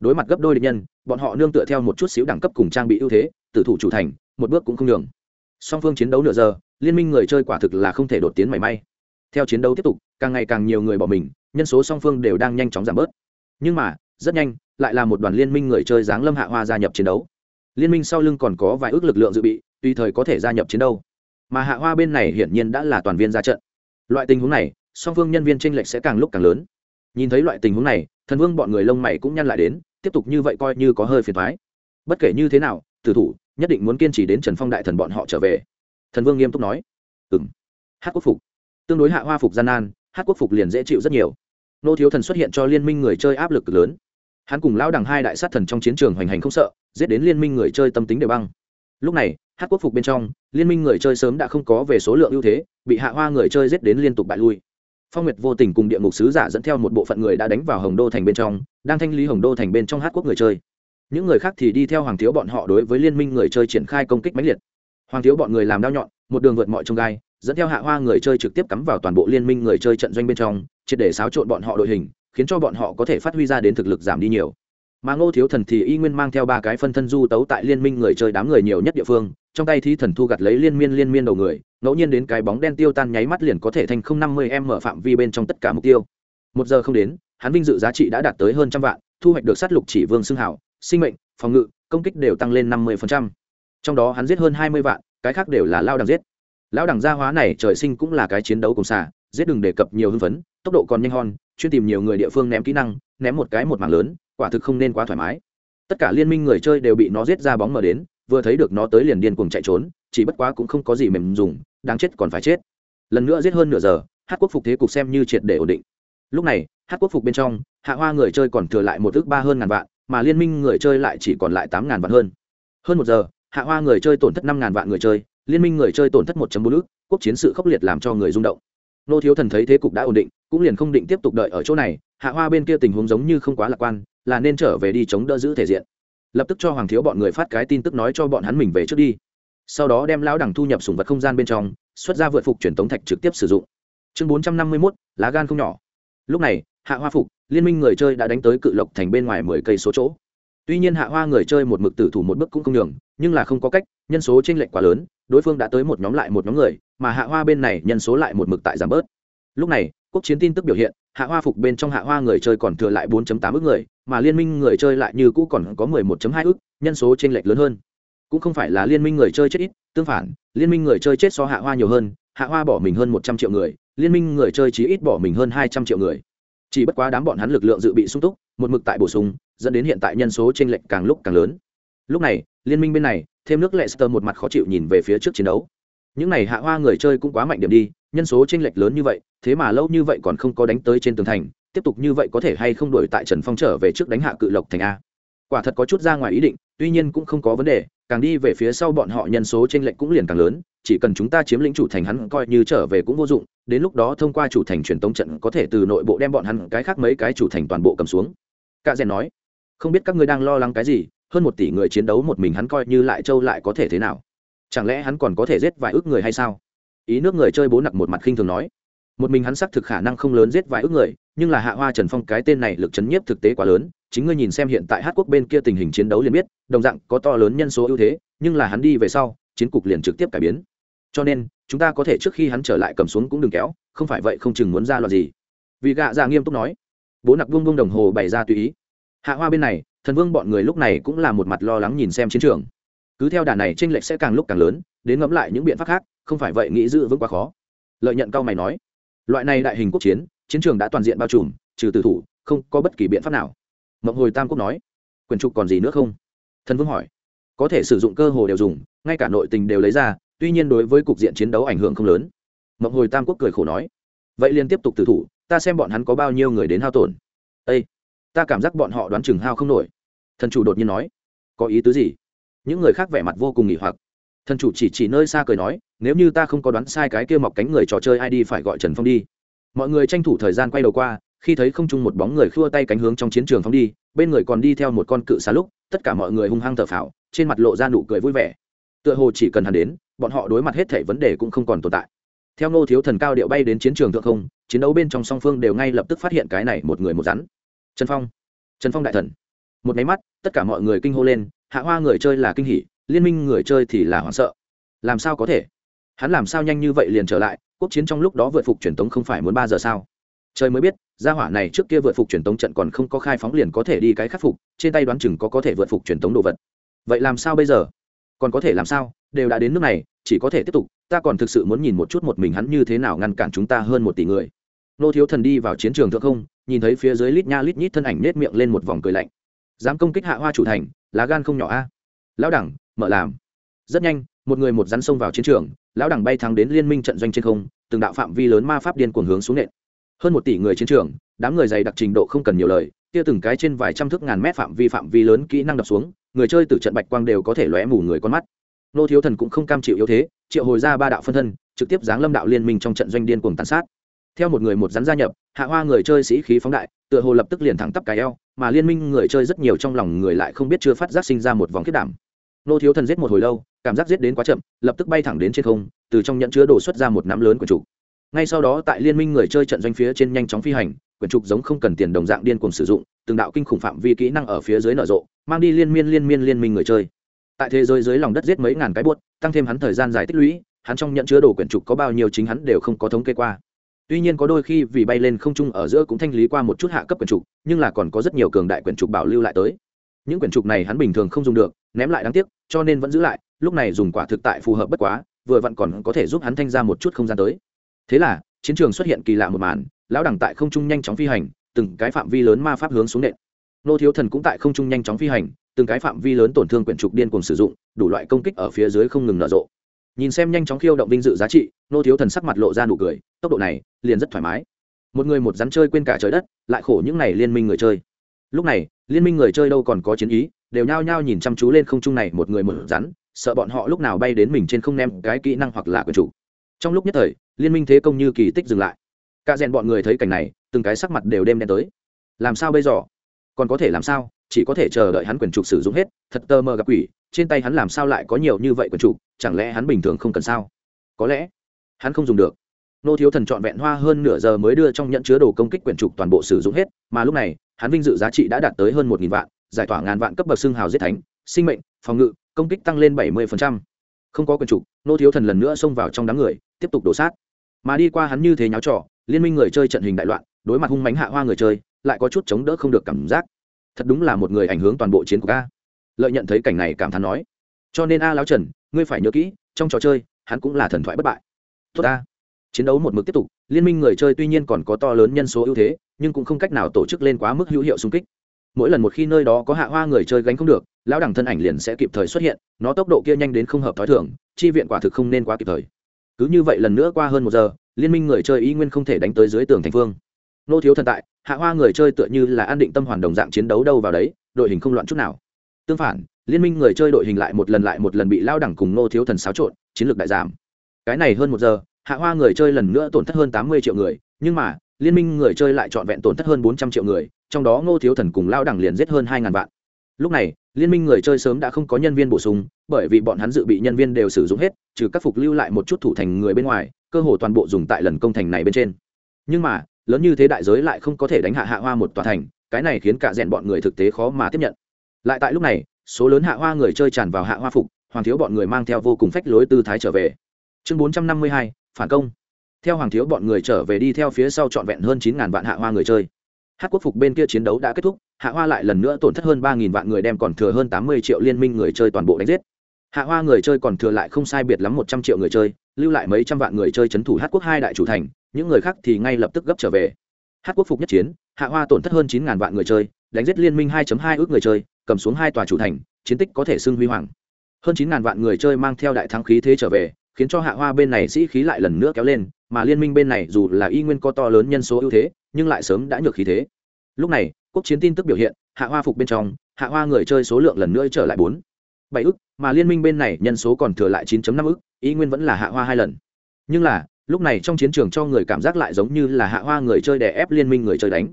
Đối mặt gấp đôi địch nhân, bọn họ nương tựa theo một chút xíu đẳng cấp cùng trang bị ưu thế, tử thủ chủ thành, một bước cũng không đường song phương chiến đấu nửa giờ, liên minh người chơi quả thực là không thể đột tiến mảy may. Theo chiến đấu tiếp tục, càng ngày càng nhiều người bỏ mình, nhân số song phương đều đang nhanh chóng giảm bớt. Nhưng mà, rất nhanh, lại là một đoàn liên minh người chơi giáng lâm hạ hoa gia nhập chiến đấu. Liên minh sau lưng còn có vài ước lực lượng dự bị, tùy thời có thể gia nhập chiến đấu. Mà hạ hoa bên này hiển nhiên đã là toàn viên ra trận. Loại tình huống này, song phương nhân viên tranh lệch sẽ càng lúc càng lớn nhìn thấy loại tình huống này, thần vương bọn người lông mày cũng nhăn lại đến, tiếp tục như vậy coi như có hơi phiền thoái bất kể như thế nào, tử thủ, nhất định muốn kiên trì đến trần phong đại thần bọn họ trở về. Thần vương nghiêm túc nói. Ừ m hát quốc phục. Tương đối hạ hoa phục gian nan, hát quốc phục liền dễ chịu rất nhiều. Nô thiếu thần xuất hiện cho liên minh người chơi áp lực lớn. Hắn cùng lão đằng hai đại sát thần trong chiến trường hoành hành không sợ, giết đến liên minh người chơi tâm tính đều băng. Lúc này, hát quốc phục bên trong, liên minh người chơi sớm đã không có về số lượng ưu thế, bị hạ hoa người chơi giết đến liên tục bại lui phong nguyệt vô tình cùng địa ngục sứ giả dẫn theo một bộ phận người đã đánh vào hồng đô thành bên trong, đang thanh lý hồng đô thành bên trong hát quốc người chơi. Những người khác thì đi theo hoàng thiếu bọn họ đối với liên minh người chơi triển khai công kích mãnh liệt. Hoàng thiếu bọn người làm đao nhọn, một đường vượt mọi trông gai, dẫn theo hạ hoa người chơi trực tiếp cắm vào toàn bộ liên minh người chơi trận doanh bên trong, triệt để xáo trộn bọn họ đội hình, khiến cho bọn họ có thể phát huy ra đến thực lực giảm đi nhiều. Mà ngô thiếu thần thì y nguyên mang theo ba cái phân thân du tấu tại liên minh người chơi đám người nhiều nhất địa phương, trong tay thi thần thu gặt lấy liên miên liên miên đầu người ngẫu nhiên đến cái bóng đen tiêu tan nháy mắt liền có thể thành không năm mươi m phạm vi bên trong tất cả mục tiêu. Một giờ không đến, hắn vinh dự giá trị đã đạt tới hơn trăm vạn, thu hoạch được sát lục chỉ vương xưng hảo, sinh mệnh, phòng ngự, công kích đều tăng lên năm mươi trong đó hắn giết hơn hai mươi vạn, cái khác đều là lao đằng giết. Lão đẳng gia hóa này trời sinh cũng là cái chiến đấu cùng xả giết đừng đề cập nhiều hưng phấn, tốc độ còn nhanh hơn chuyên tìm nhiều người địa phương ném kỹ năng, ném một cái một mảng lớn, quả thực không nên quá thoải mái. Tất cả liên minh người chơi đều bị nó giết ra bóng mở đến, vừa thấy được nó tới liền điên cuồng chạy trốn, chỉ bất quá cũng không có gì mềm dùng đáng chết còn phải chết. Lần nữa giết hơn nửa giờ hát quốc phục thế cục xem như triệt để ổn định. Lúc này hát quốc phục bên trong, hạ hoa người chơi còn thừa lại một ước ba hơn ngàn vạn, mà liên minh người chơi lại chỉ còn lại tám ngàn vạn hơn. Hơn một giờ, hạ hoa người chơi tổn thất năm ngàn vạn người chơi, liên minh người chơi tổn thất một bốn ước, quốc chiến sự khốc liệt làm cho người rung động. Nô thiếu thần thấy thế cục đã ổn định, cũng liền không định tiếp tục đợi ở chỗ này, hạ hoa bên kia tình huống giống như không quá lạc quan, là nên trở về đi chống đỡ giữ thể diện. Lập tức cho hoàng thiếu bọn người phát cái tin tức nói cho bọn hắn mình về trước đi sau đó đem lão đẳng thu nhập sùng vật không gian bên trong, xuất ra vượt phục truyền tống thạch trực tiếp sử dụng. Chương bốn trăm năm mươi mốt, lá gan không nhỏ. Lúc này, hạ hoa phục, liên minh người chơi đã đánh tới cự lộc thành bên ngoài mười cây số chỗ. Tuy nhiên hạ hoa người chơi một mực tử thủ một bước cũng không nhường, nhưng là không có cách, nhân số t r ê n lệch quá lớn, đối phương đã tới một nhóm lại một nhóm người, mà hạ hoa bên này nhân số lại một mực tại giảm bớt. Lúc này, quốc chiến tin tức biểu hiện, hạ hoa phục bên trong hạ hoa người chơi còn thừa lại 4.8 ước người, mà liên minh người chơi lại như cũ còn có 11.2 ước, nhân số t r ê n lệch lớn hơn cũng không phải là liên minh người chơi chết ít, tương phản, liên minh người chơi chết so hạ hoa nhiều hơn, hạ hoa bỏ mình hơn một trăm triệu người, liên minh người chơi chỉ ít bỏ mình hơn hai trăm triệu người. Chỉ bất quá đám bọn hắn lực lượng dự bị sung túc, một mực tại bổ sung, dẫn đến hiện tại nhân số t r ê n lệch càng lúc càng lớn. Lúc này, liên minh bên này, thêm nước lệ sơ một mặt khó chịu nhìn về phía trước chiến đấu. Những n à y hạ hoa người chơi cũng quá mạnh điểm đi, nhân số t r ê n lệch lớn như vậy, thế mà lâu như vậy còn không có đánh tới trên tường thành, tiếp tục như vậy có thể hay không đổi tại trần phong trở về trước đánh hạ cự lộc thành a. Quả thật có chút ra ngoài ý định, tuy nhiên cũng không có vấn đề càng đi về phía sau bọn họ nhân số trên lệnh lệch cũng liền càng lớn, chỉ cần chúng ta chiếm lĩnh chủ thành hắn coi như trở về cũng vô dụng, đến lúc đó thông qua chủ thành truyền tống trận có thể từ nội bộ đem bọn hắn cái khác mấy cái chủ thành toàn bộ cầm xuống. Cả rèn nói. Không biết các ngươi đang lo lắng cái gì, hơn một tỷ người chiến đấu một mình hắn coi như lại châu lại có thể thế nào? Chẳng lẽ hắn còn có thể giết vài ước người hay sao? Ý nước người chơi bố nặc một mặt khinh thường nói một mình hắn xác thực khả năng không lớn giết vài ước người, nhưng là hạ hoa trần phong cái tên này lực chấn nhiếp thực tế quá lớn, chính ngươi nhìn xem hiện tại hát quốc bên kia tình hình chiến đấu liền biết, đồng dạng có to lớn nhân số ưu thế, nhưng là hắn đi về sau, chiến cục liền trực tiếp cải biến. Cho nên, chúng ta có thể trước khi hắn trở lại cầm xuống cũng đừng kéo, không phải vậy không chừng muốn ra loạt gì. Vì gạ già nghiêm túc nói. Bố nặc vương vương đồng hồ bày ra tùy ý. Hạ hoa bên này, thần vương bọn người lúc này cũng là một mặt lo lắng nhìn xem chiến trường. Cứ theo đà này tranh lệch sẽ càng lúc càng lớn, đến ngẫm lại những biện pháp khác, không phải vậy nghĩ giữ vững quá khó. Lợi nhận cao mày nói loại này đại hình quốc chiến chiến trường đã toàn diện bao trùm, trừ tử thủ, không có bất kỳ biện pháp nào. Mộng hồi tam quốc nói, quyền trục còn gì nữa không? Thần vương hỏi, có thể sử dụng cơ hồ đều dùng, ngay cả nội tình đều lấy ra, tuy nhiên đối với cục diện chiến đấu ảnh hưởng không lớn. Mộng hồi tam quốc cười khổ nói, vậy liền tiếp tục tử thủ, ta xem bọn hắn có bao nhiêu người đến hao tổn. Ây ta cảm giác bọn họ đoán chừng hao không nổi. Thần chủ đột nhiên nói, có ý tứ gì? Những người khác vẻ mặt vô cùng nghỉ hoặc thần chủ chỉ chỉ nơi xa cười nói, nếu như ta không có đoán sai cái kia mọc cánh người trò chơi ai đi phải gọi trần phong đi. Mọi người tranh thủ thời gian quay đầu qua, khi thấy không chung một bóng người khua tay cánh hướng trong chiến trường phóng đi, bên người còn đi theo một con cự xá lúc, tất cả mọi người hung hăng thở phào, trên mặt lộ ra nụ cười vui vẻ. Tựa hồ chỉ cần hắn đến, bọn họ đối mặt hết thể vấn đề cũng không còn tồn tại. Theo ngô thiếu thần cao điệu bay đến chiến trường thượng không, chiến đấu bên trong song phương đều ngay lập tức phát hiện cái này một người một rắn. Trần phong. Trần phong đại thần. Một máy mắt, tất cả mọi người kinh hô lên, hạ hoa người chơi là kinh hỉ liên minh người chơi thì là hoảng sợ. Làm sao có thể? Hắn làm sao nhanh như vậy liền trở lại? Quốc chiến trong lúc đó vượt phục truyền tống không phải muốn ba giờ sao? Trời mới biết, gia hỏa này trước kia vượt phục truyền tống trận còn không có khai phóng liền có thể đi cái khắc phục, trên tay đoán chừng có có thể vượt phục truyền tống đồ vật. Vậy làm sao bây giờ? Còn có thể làm sao? Đều đã đến nước này, chỉ có thể tiếp tục. Ta còn thực sự muốn nhìn một chút một mình hắn như thế nào ngăn cản chúng ta hơn một tỷ người. Nô thiếu thần đi vào chiến trường thượng không, nhìn thấy phía dưới lít nha lít nhít thân ảnh nết miệng lên một vòng cười lạnh. Dám công kích hạ hoa chủ thành, lá gan không nhỏ a. Lão đẳng mở làm. Rất nhanh, một người một rắn xông vào chiến trường, lão đẳng bay thắng đến liên minh trận doanh trên không, từng đạo phạm vi lớn ma pháp điên cuồng hướng xuống nện. Hơn một tỷ người chiến trường, đám người dày đặc trình độ không cần nhiều lời, kia từng cái trên vài trăm thước ngàn mét phạm vi phạm vi lớn kỹ năng đập xuống, người chơi từ trận bạch quang đều có thể lóe mù người con mắt. Nô thiếu thần cũng không cam chịu yếu thế, triệu hồi ra ba đạo phân thân, trực tiếp giáng lâm đạo liên minh trong trận doanh điên cuồng tàn sát. Theo một người một rắn gia nhập, hạ hoa người chơi sĩ khí phóng đại, tựa hồ lập tức liền thẳng tắp cái eo, mà liên minh người chơi rất nhiều trong lòng người lại không biết chưa phát giác sinh ra một vòng kết đảm nô thiếu thần giết một hồi lâu, cảm giác giết đến quá chậm, lập tức bay thẳng đến trên không, từ trong nhận chứa đổ xuất ra một nắm lớn quyển trục. Ngay sau đó, tại liên minh người chơi trận doanh phía trên nhanh chóng phi hành, quyển trục giống không cần tiền đồng dạng điên cuồng sử dụng, từng đạo kinh khủng phạm vi kỹ năng ở phía dưới nở rộ, mang đi liên miên liên miên liên minh người chơi. Tại thế giới dưới lòng đất giết mấy ngàn cái buốt, tăng thêm hắn thời gian dài tích lũy, hắn trong nhận chứa đồ quyển trục có bao nhiêu chính hắn đều không có thống kê qua. Tuy nhiên có đôi khi vì bay lên không trung ở giữa cũng thanh lý qua một chút hạ cấp quyển trục, nhưng là còn có rất nhiều cường đại quyển trục bảo lưu lại tới. Những quyển trục này hắn bình thường không dùng được ném lại đáng tiếc, cho nên vẫn giữ lại, lúc này dùng quả thực tại phù hợp bất quá, vừa vặn còn có thể giúp hắn thanh ra một chút không gian tới. Thế là, chiến trường xuất hiện kỳ lạ một màn, lão đẳng tại không trung nhanh chóng phi hành, từng cái phạm vi lớn ma pháp hướng xuống nện. Nô thiếu thần cũng tại không trung nhanh chóng phi hành, từng cái phạm vi lớn tổn thương quyển trục điên cùng sử dụng, đủ loại công kích ở phía dưới không ngừng nở rộ. Nhìn xem nhanh chóng khiêu động vinh dự giá trị, nô thiếu thần sắc mặt lộ ra nụ cười, tốc độ này, liền rất thoải mái. Một người một rắn chơi quên cả trời đất, lại khổ những n à y liên minh người chơi. Lúc này, liên minh người chơi đâu còn có chiến ý đều nhao nhao nhìn chăm chú lên không trung này một người mở rắn, sợ bọn họ lúc nào bay đến mình trên không nem cái kỹ năng hoặc là quyền chủ. Trong lúc nhất thời, liên minh thế công như kỳ tích dừng lại. Cả rèn bọn người thấy cảnh này, từng cái sắc mặt đều đem đen tới. Làm sao bây giờ? Còn có thể làm sao? Chỉ có thể chờ đợi hắn quyền trục sử dụng hết, thật tơ mơ gặp quỷ, trên tay hắn làm sao lại có nhiều như vậy quyền trục chẳng lẽ hắn bình thường không cần sao? Có lẽ, hắn không dùng được. Nô thiếu thần trọn vẹn hoa hơn nửa giờ mới đưa trong nhận chứa đồ công kích quyển trục toàn bộ sử dụng hết, mà lúc này, hắn vinh dự giá trị đã đạt tới hơn một nghìn vạn giải tỏa ngàn vạn cấp bậc xương hào giết thánh sinh mệnh phòng ngự công kích tăng lên bảy mươi không có quyền trục nô thiếu thần lần nữa xông vào trong đám người tiếp tục đổ sát. Mà đi qua hắn như thế nháo trò liên minh người chơi trận hình đại loạn đối mặt hung mánh hạ hoa người chơi lại có chút chống đỡ không được cảm giác. Thật đúng là một người ảnh hưởng toàn bộ chiến của ca lợi nhận thấy cảnh này cảm thán nói. Cho nên a à, lão trần ngươi phải nhớ kỹ trong trò chơi hắn cũng là thần thoại bất bại. Tốt a chiến đấu một mực tiếp tục liên minh người chơi tuy nhiên còn có to lớn nhân số ưu thế nhưng cũng không cách nào tổ chức lên quá mức hữu hiệu xung kích mỗi lần một khi nơi đó có hạ hoa người chơi gánh không được, lão đẳng thân ảnh liền sẽ kịp thời xuất hiện, nó tốc độ kia nhanh đến không hợp t h ó i thưởng chi viện quả thực không nên quá kịp thời. Cứ như vậy lần nữa qua hơn một giờ, liên minh người chơi y nguyên không thể đánh tới dưới tường thành phương. Nô thiếu thần tại, hạ hoa người chơi tựa như là an định tâm hoàn đồng dạng chiến đấu đâu vào đấy, đội hình không loạn chút nào. Tương phản, liên minh người chơi đội hình lại một lần lại một lần bị lao đẳng cùng nô thiếu thần xáo trộn, chiến lược đại giảm. Cái này hơn một giờ, hạ hoa người chơi lần nữa tổn thất hơn tám mươi triệu người, nhưng mà liên minh người chơi lại trọn vẹn tổn thất hơn bốn trăm triệu người, trong đó ngô thiếu thần cùng lao đẳng liền giết hơn hai ngàn vạn. Lúc này, liên minh người chơi sớm đã không có nhân viên bổ sung, bởi vì bọn hắn dự bị nhân viên đều sử dụng hết, trừ các phục lưu lại một chút thủ thành người bên ngoài, cơ hồ toàn bộ dùng tại lần công thành này bên trên. Nhưng mà, lớn như thế đại giới lại không có thể đánh hạ hạ hoa một tòa thành, cái này khiến cả rèn bọn người thực tế khó mà tiếp nhận. Lại tại lúc này, số lớn hạ hoa người chơi tràn vào hạ hoa phục, hoàng thiếu bọn người mang theo vô cùng phách lối tư thái trở về. Chương bốn trăm năm mươi hai, phản công theo hoàng thiếu bọn người trở về đi theo phía sau trọn vẹn hơn chín ngàn vạn hạ hoa người chơi. Hát quốc phục bên kia chiến đấu đã kết thúc, hạ hoa lại lần nữa tổn thất hơn ba nghìn vạn người đem còn thừa hơn tám mươi triệu liên minh người chơi toàn bộ đánh giết. Hạ hoa người chơi còn thừa lại không sai biệt lắm một trăm triệu người chơi, lưu lại mấy trăm vạn người chơi c h ấ n thủ hát quốc hai đại chủ thành, những người khác thì ngay lập tức gấp trở về. Hát quốc phục nhất chiến, hạ hoa tổn thất hơn chín ngàn vạn người chơi, đánh giết liên minh hai hai ước người chơi, cầm xuống hai tòa chủ thành, chiến tích có thể xưng huy hoàng. Hơn chín ngàn vạn người chơi mang theo đại thắng khí thế trở về khiến cho hạ hoa bên này sĩ khí lại lần nữa kéo lên, mà liên minh bên này dù là y nguyên có to lớn nhân số ưu thế, nhưng lại sớm đã nhược khí thế. Lúc này, quốc chiến tin tức biểu hiện, hạ hoa phục bên trong, hạ hoa người chơi số lượng lần nữa trở lại bốn, bảy ức, mà liên minh bên này nhân số còn thừa lại 9 năm ức ý nguyên vẫn là hạ hoa hai lần. Nhưng là, lúc này trong chiến trường cho người cảm giác lại giống như là hạ hoa người chơi đè ép liên minh người chơi đánh.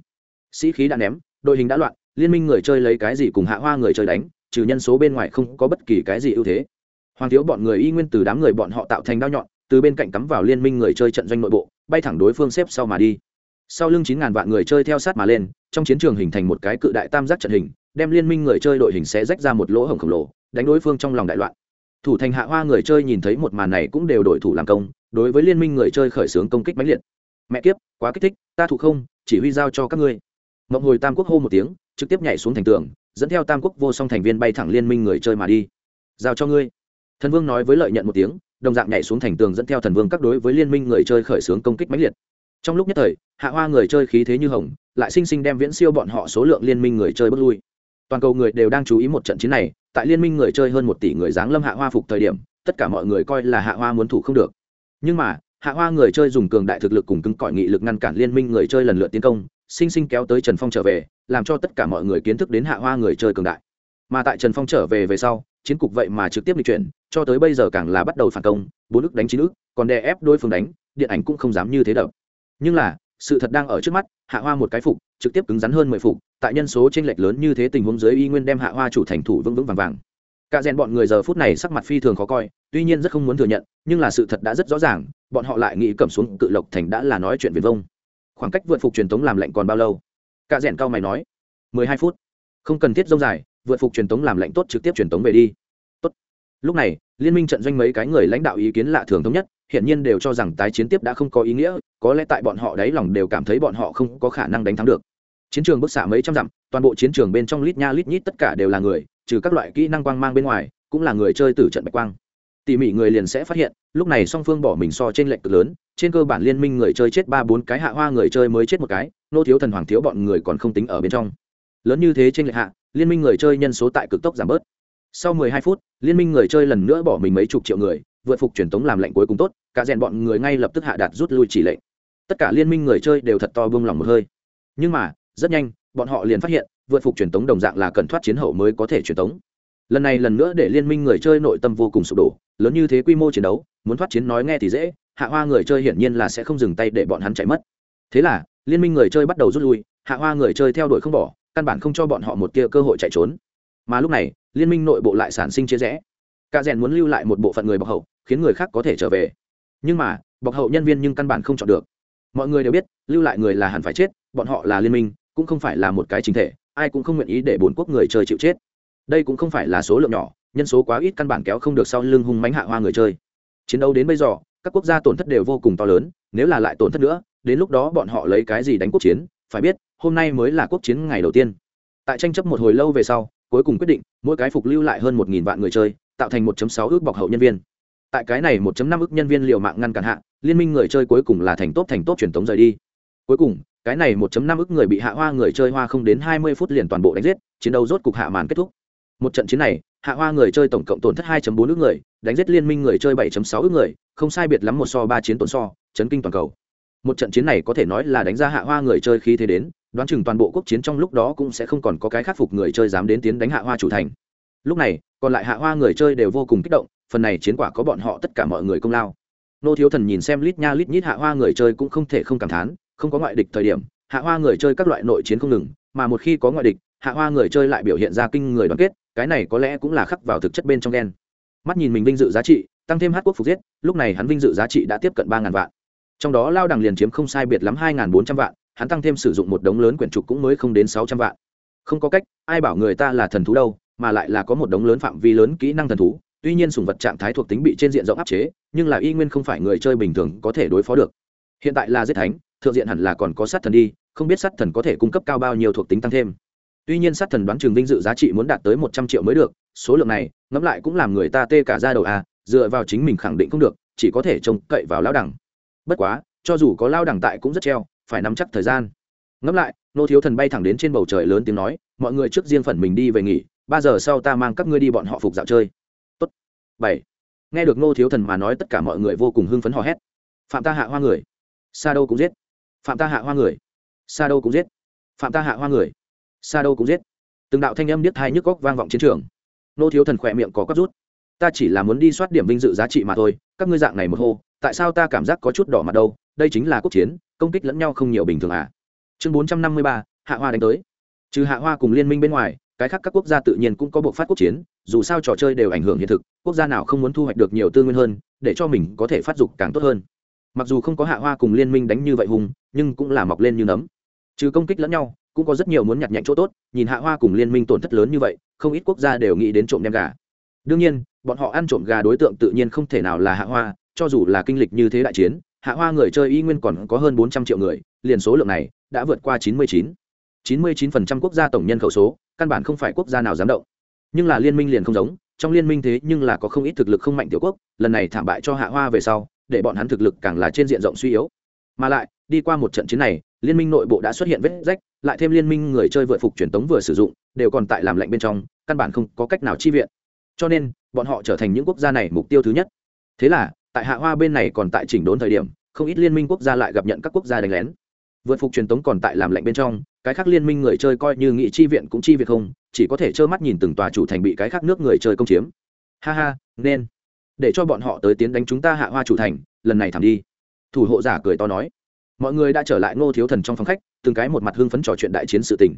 Sĩ khí đã ném, đội hình đã loạn, liên minh người chơi lấy cái gì cùng hạ hoa người chơi đánh, trừ nhân số bên ngoài không có bất kỳ cái gì ưu thế hoàng thiếu bọn người y nguyên từ đám người bọn họ tạo thành đao nhọn, từ bên cạnh cắm vào liên minh người chơi trận doanh nội bộ, bay thẳng đối phương xếp sau mà đi. Sau lưng chín ngàn vạn người chơi theo sát mà lên, trong chiến trường hình thành một cái cự đại tam giác trận hình, đem liên minh người chơi đội hình sẽ rách ra một lỗ hổng khổng lồ, đánh đối phương trong lòng đại loạn. Thủ thành hạ hoa người chơi nhìn thấy một màn này cũng đều đổi thủ làm công, đối với liên minh người chơi khởi xướng công kích mãnh liệt. Mẹ kiếp, quá kích thích, ta thủ không, chỉ huy giao cho các ngươi. Mộng hồi tam quốc hô một tiếng, trực tiếp nhảy xuống thành tường, dẫn theo tam quốc vô song thành viên bay thẳng liên minh người chơi mà đi. Giao cho ngươi thần vương nói với lợi nhận một tiếng, đồng dạng nhảy xuống thành tường dẫn theo thần vương các đối với liên minh người chơi khởi xướng công kích mãnh liệt. Trong lúc nhất thời, hạ hoa người chơi khí thế như hồng, lại sinh sinh đem viễn siêu bọn họ số lượng liên minh người chơi bước lui. Toàn cầu người đều đang chú ý một trận chiến này, tại liên minh người chơi hơn một tỷ người giáng lâm hạ hoa phục thời điểm, tất cả mọi người coi là hạ hoa muốn thủ không được. Nhưng mà, hạ hoa người chơi dùng cường đại thực lực cùng cứng cỏi nghị lực ngăn cản liên minh người chơi lần lượt tiến công sinh sinh kéo tới trần phong trở về, làm cho tất cả mọi người kiến thức đến hạ hoa người chơi cường đại. Mà tại trần phong trở về về sau, chiến cục vậy mà trực tiếp lịch chuyển cho tới bây giờ càng là bắt đầu phản công, bốn ức đánh chín ức còn đè ép đôi phương đánh, điện ảnh cũng không dám như thế đập. Nhưng là, sự thật đang ở trước mắt, hạ hoa một cái phục, trực tiếp cứng rắn hơn mười phục, tại nhân số t r ê n lệch lớn như thế tình huống dưới y nguyên đem hạ hoa chủ thành thủ vững vững vàng vàng. Cả rèn bọn người giờ phút này sắc mặt phi thường khó coi, tuy nhiên rất không muốn thừa nhận, nhưng là sự thật đã rất rõ ràng, bọn họ lại nghĩ cầm xuống cự lộc thành đã là nói chuyện viền vông. Khoảng cách vượt phục truyền thống làm lệnh còn bao lâu? Cả rèn cao mày nói. mười hai phút. Không cần thiết dông dài, vượt phục truyền thống làm lệnh tốt trực tiếp truyền thống về đi lúc này, liên minh trận doanh mấy cái người lãnh đạo ý kiến lạ thường thống nhất hiện nhiên đều cho rằng tái chiến tiếp đã không có ý nghĩa, có lẽ tại bọn họ đáy lòng đều cảm thấy bọn họ không có khả năng đánh thắng được. Chiến trường bức xạ mấy trăm dặm, toàn bộ chiến trường bên trong lít nha lít nhít tất cả đều là người, trừ các loại kỹ năng quang mang bên ngoài, cũng là người chơi tử trận bạch quang. Tỉ mỉ người liền sẽ phát hiện, lúc này song phương bỏ mình so trên lệnh cực lớn, trên cơ bản liên minh người chơi chết ba bốn cái, hạ hoa người chơi mới chết một cái, nô thiếu thần hoàng thiếu bọn người còn không tính ở bên trong. Lớn như thế trên lệnh hạ, liên minh người chơi nhân số tại cực tốc giảm bớt sau 12 phút, liên minh người chơi lần nữa bỏ mình mấy chục triệu người, vượt phục truyền tống làm lệnh cuối cùng tốt, cả rèn bọn người ngay lập tức hạ đạt rút lui chỉ lệnh. Tất cả liên minh người chơi đều thật to buông lòng một hơi. Nhưng mà, rất nhanh, bọn họ liền phát hiện, vượt phục truyền tống đồng dạng là cần thoát chiến hậu mới có thể truyền tống. Lần này lần nữa để liên minh người chơi nội tâm vô cùng sụp đổ, lớn như thế quy mô chiến đấu, muốn thoát chiến nói nghe thì dễ, hạ hoa người chơi hiển nhiên là sẽ không dừng tay để bọn hắn chạy mất. Thế là, liên minh người chơi bắt đầu rút lui, hạ hoa người chơi theo đuổi không bỏ, căn bản không cho bọn họ một tia cơ hội chạy trốn. Mà lúc này liên minh nội bộ lại sản sinh chia rẽ. Cả rèn muốn lưu lại một bộ phận người bọc hậu, khiến người khác có thể trở về. Nhưng mà, bọc hậu nhân viên nhưng căn bản không chọn được. Mọi người đều biết, lưu lại người là hẳn phải chết, bọn họ là liên minh, cũng không phải là một cái chính thể, ai cũng không nguyện ý để bốn quốc người chơi chịu chết. Đây cũng không phải là số lượng nhỏ, nhân số quá ít căn bản kéo không được sau lưng hung mánh hạ hoa người chơi. Chiến đấu đến bây giờ, các quốc gia tổn thất đều vô cùng to lớn, nếu là lại tổn thất nữa, đến lúc đó bọn họ lấy cái gì đánh quốc chiến, phải biết, hôm nay mới là quốc chiến ngày đầu tiên. Tại tranh chấp một hồi lâu về sau cuối cùng quyết định, mỗi cái phục lưu lại hơn một nghìn vạn người chơi, tạo thành 1.6 ước bọc hậu nhân viên. Tại cái này 1.5 ước nhân viên liều mạng ngăn cản hạ, liên minh người chơi cuối cùng là thành tốt thành tốt truyền tống rời đi. Cuối cùng, cái này 1.5 ước người bị hạ hoa người chơi hoa không đến hai mươi phút liền toàn bộ đánh giết, chiến đấu rốt cục hạ màn kết thúc. Một trận chiến này, hạ hoa người chơi tổng cộng tổn thất 2.4 ước người, đánh giết liên minh người chơi 7.6 ước người, không sai biệt lắm một so ba chiến tổn so, chấn kinh toàn cầu. Một trận chiến này có thể nói là đánh ra hạ hoa người chơi khi thế đến đoán chừng toàn bộ quốc chiến trong lúc đó cũng sẽ không còn có cái khắc phục người chơi dám đến tiến đánh hạ hoa chủ thành. Lúc này, còn lại hạ hoa người chơi đều vô cùng kích động, phần này chiến quả có bọn họ tất cả mọi người công lao. Nô thiếu thần nhìn xem lít nha lít nhít hạ hoa người chơi cũng không thể không cảm thán, không có ngoại địch thời điểm, hạ hoa người chơi các loại nội chiến không ngừng, mà một khi có ngoại địch, hạ hoa người chơi lại biểu hiện ra kinh người đoàn kết, cái này có lẽ cũng là khắc vào thực chất bên trong đen mắt nhìn mình vinh dự giá trị, tăng thêm hát quốc phục giết, lúc này hắn vinh dự giá trị đã tiếp cận ba ngàn vạn. Trong đó lao đằng liền chiếm không sai biệt lắm hai ngàn bốn trăm vạn hắn tăng thêm sử dụng một đống lớn quyển trục cũng mới không đến sáu trăm vạn. Không có cách, ai bảo người ta là thần thú đâu, mà lại là có một đống lớn phạm vi lớn kỹ năng thần thú. Tuy nhiên sùng vật trạng thái thuộc tính bị trên diện rộng áp chế, nhưng là y nguyên không phải người chơi bình thường có thể đối phó được. Hiện tại là giết thánh, thượng diện hẳn là còn có sát thần đi, không biết sát thần có thể cung cấp cao bao nhiêu thuộc tính tăng thêm. Tuy nhiên sát thần đoán trường vinh dự giá trị muốn đạt tới một trăm triệu mới được, số lượng này, ngẫm lại cũng làm người ta tê cả ra đầu à dựa vào chính mình khẳng định không được, chỉ có thể trông cậy vào lao đẳng. Bất quá, cho dù có lao đẳng tại cũng rất treo phải nắm chắc thời gian. Ngẫm lại, nô thiếu thần bay thẳng đến trên bầu trời lớn tiếng nói, mọi người trước riêng phần mình đi về nghỉ, ba giờ sau ta mang các ngươi đi bọn họ phục dạo chơi. Tốt. bảy. Nghe được nô thiếu thần mà nói, tất cả mọi người vô cùng hưng phấn hò hét. Phạm ta hạ hoa người. Sa đâu cũng giết. Phạm ta hạ hoa người. Sa đâu cũng giết. Phạm ta hạ hoa người. Sa đâu cũng giết. Từng đạo thanh âm biết hai nhức góc vang vọng chiến trường. Nô thiếu thần khỏe miệng có cắp rút. Ta chỉ là muốn đi soát điểm vinh dự giá trị mà thôi, các ngươi dạng này một hô, tại sao ta cảm giác có chút đỏ mặt đâu? Đây chính là quốc chiến công kích lẫn nhau không nhiều bình thường à. Chương bốn trăm năm mươi ba, hạ hoa đánh tới. Trừ hạ hoa cùng liên minh bên ngoài, cái khác các quốc gia tự nhiên cũng có buộc phát quốc chiến, dù sao trò chơi đều ảnh hưởng hiện thực, quốc gia nào không muốn thu hoạch được nhiều tư nguyên hơn, để cho mình có thể phát dục càng tốt hơn. Mặc dù không có hạ hoa cùng liên minh đánh như vậy hùng, nhưng cũng là mọc lên như nấm. Trừ công kích lẫn nhau, cũng có rất nhiều muốn nhặt nhạnh chỗ tốt, nhìn hạ hoa cùng liên minh tổn thất lớn như vậy, không ít quốc gia đều nghĩ đến trộm đem gà. Đương nhiên, bọn họ ăn trộm gà đối tượng tự nhiên không thể nào là hạ hoa, cho dù là kinh lịch như thế đại chiến hạ hoa người chơi y nguyên còn có hơn bốn trăm triệu người, liền số lượng này đã vượt qua chín mươi chín. chín mươi chín phần trăm quốc gia tổng nhân khẩu số, căn bản không phải quốc gia nào dám động. Nhưng là liên minh liền không giống, trong liên minh thế nhưng là có không ít thực lực không mạnh tiểu quốc, lần này thảm bại cho hạ hoa về sau, để bọn hắn thực lực càng là trên diện rộng suy yếu. Mà lại, đi qua một trận chiến này, liên minh nội bộ đã xuất hiện vết rách, lại thêm liên minh người chơi vượt phục truyền tống vừa sử dụng, đều còn tại làm lạnh bên trong, căn bản không có cách nào chi viện. Cho nên, bọn họ trở thành những quốc gia này mục tiêu thứ nhất. Thế là tại hạ hoa bên này còn tại chỉnh đốn thời điểm, không ít liên minh quốc gia lại gặp nhận các quốc gia đánh lén. Vượt phục truyền tống còn tại làm lạnh bên trong, cái khác liên minh người chơi coi như nghị chi viện cũng chi việc không, chỉ có thể trơ mắt nhìn từng tòa chủ thành bị cái khác nước người chơi công chiếm. Ha ha, nên. Để cho bọn họ tới tiến đánh chúng ta hạ hoa chủ thành, lần này thảm đi. Thủ hộ giả cười to nói. Mọi người đã trở lại ngô thiếu thần trong phòng khách, từng cái một mặt hưng phấn trò chuyện đại chiến sự tình.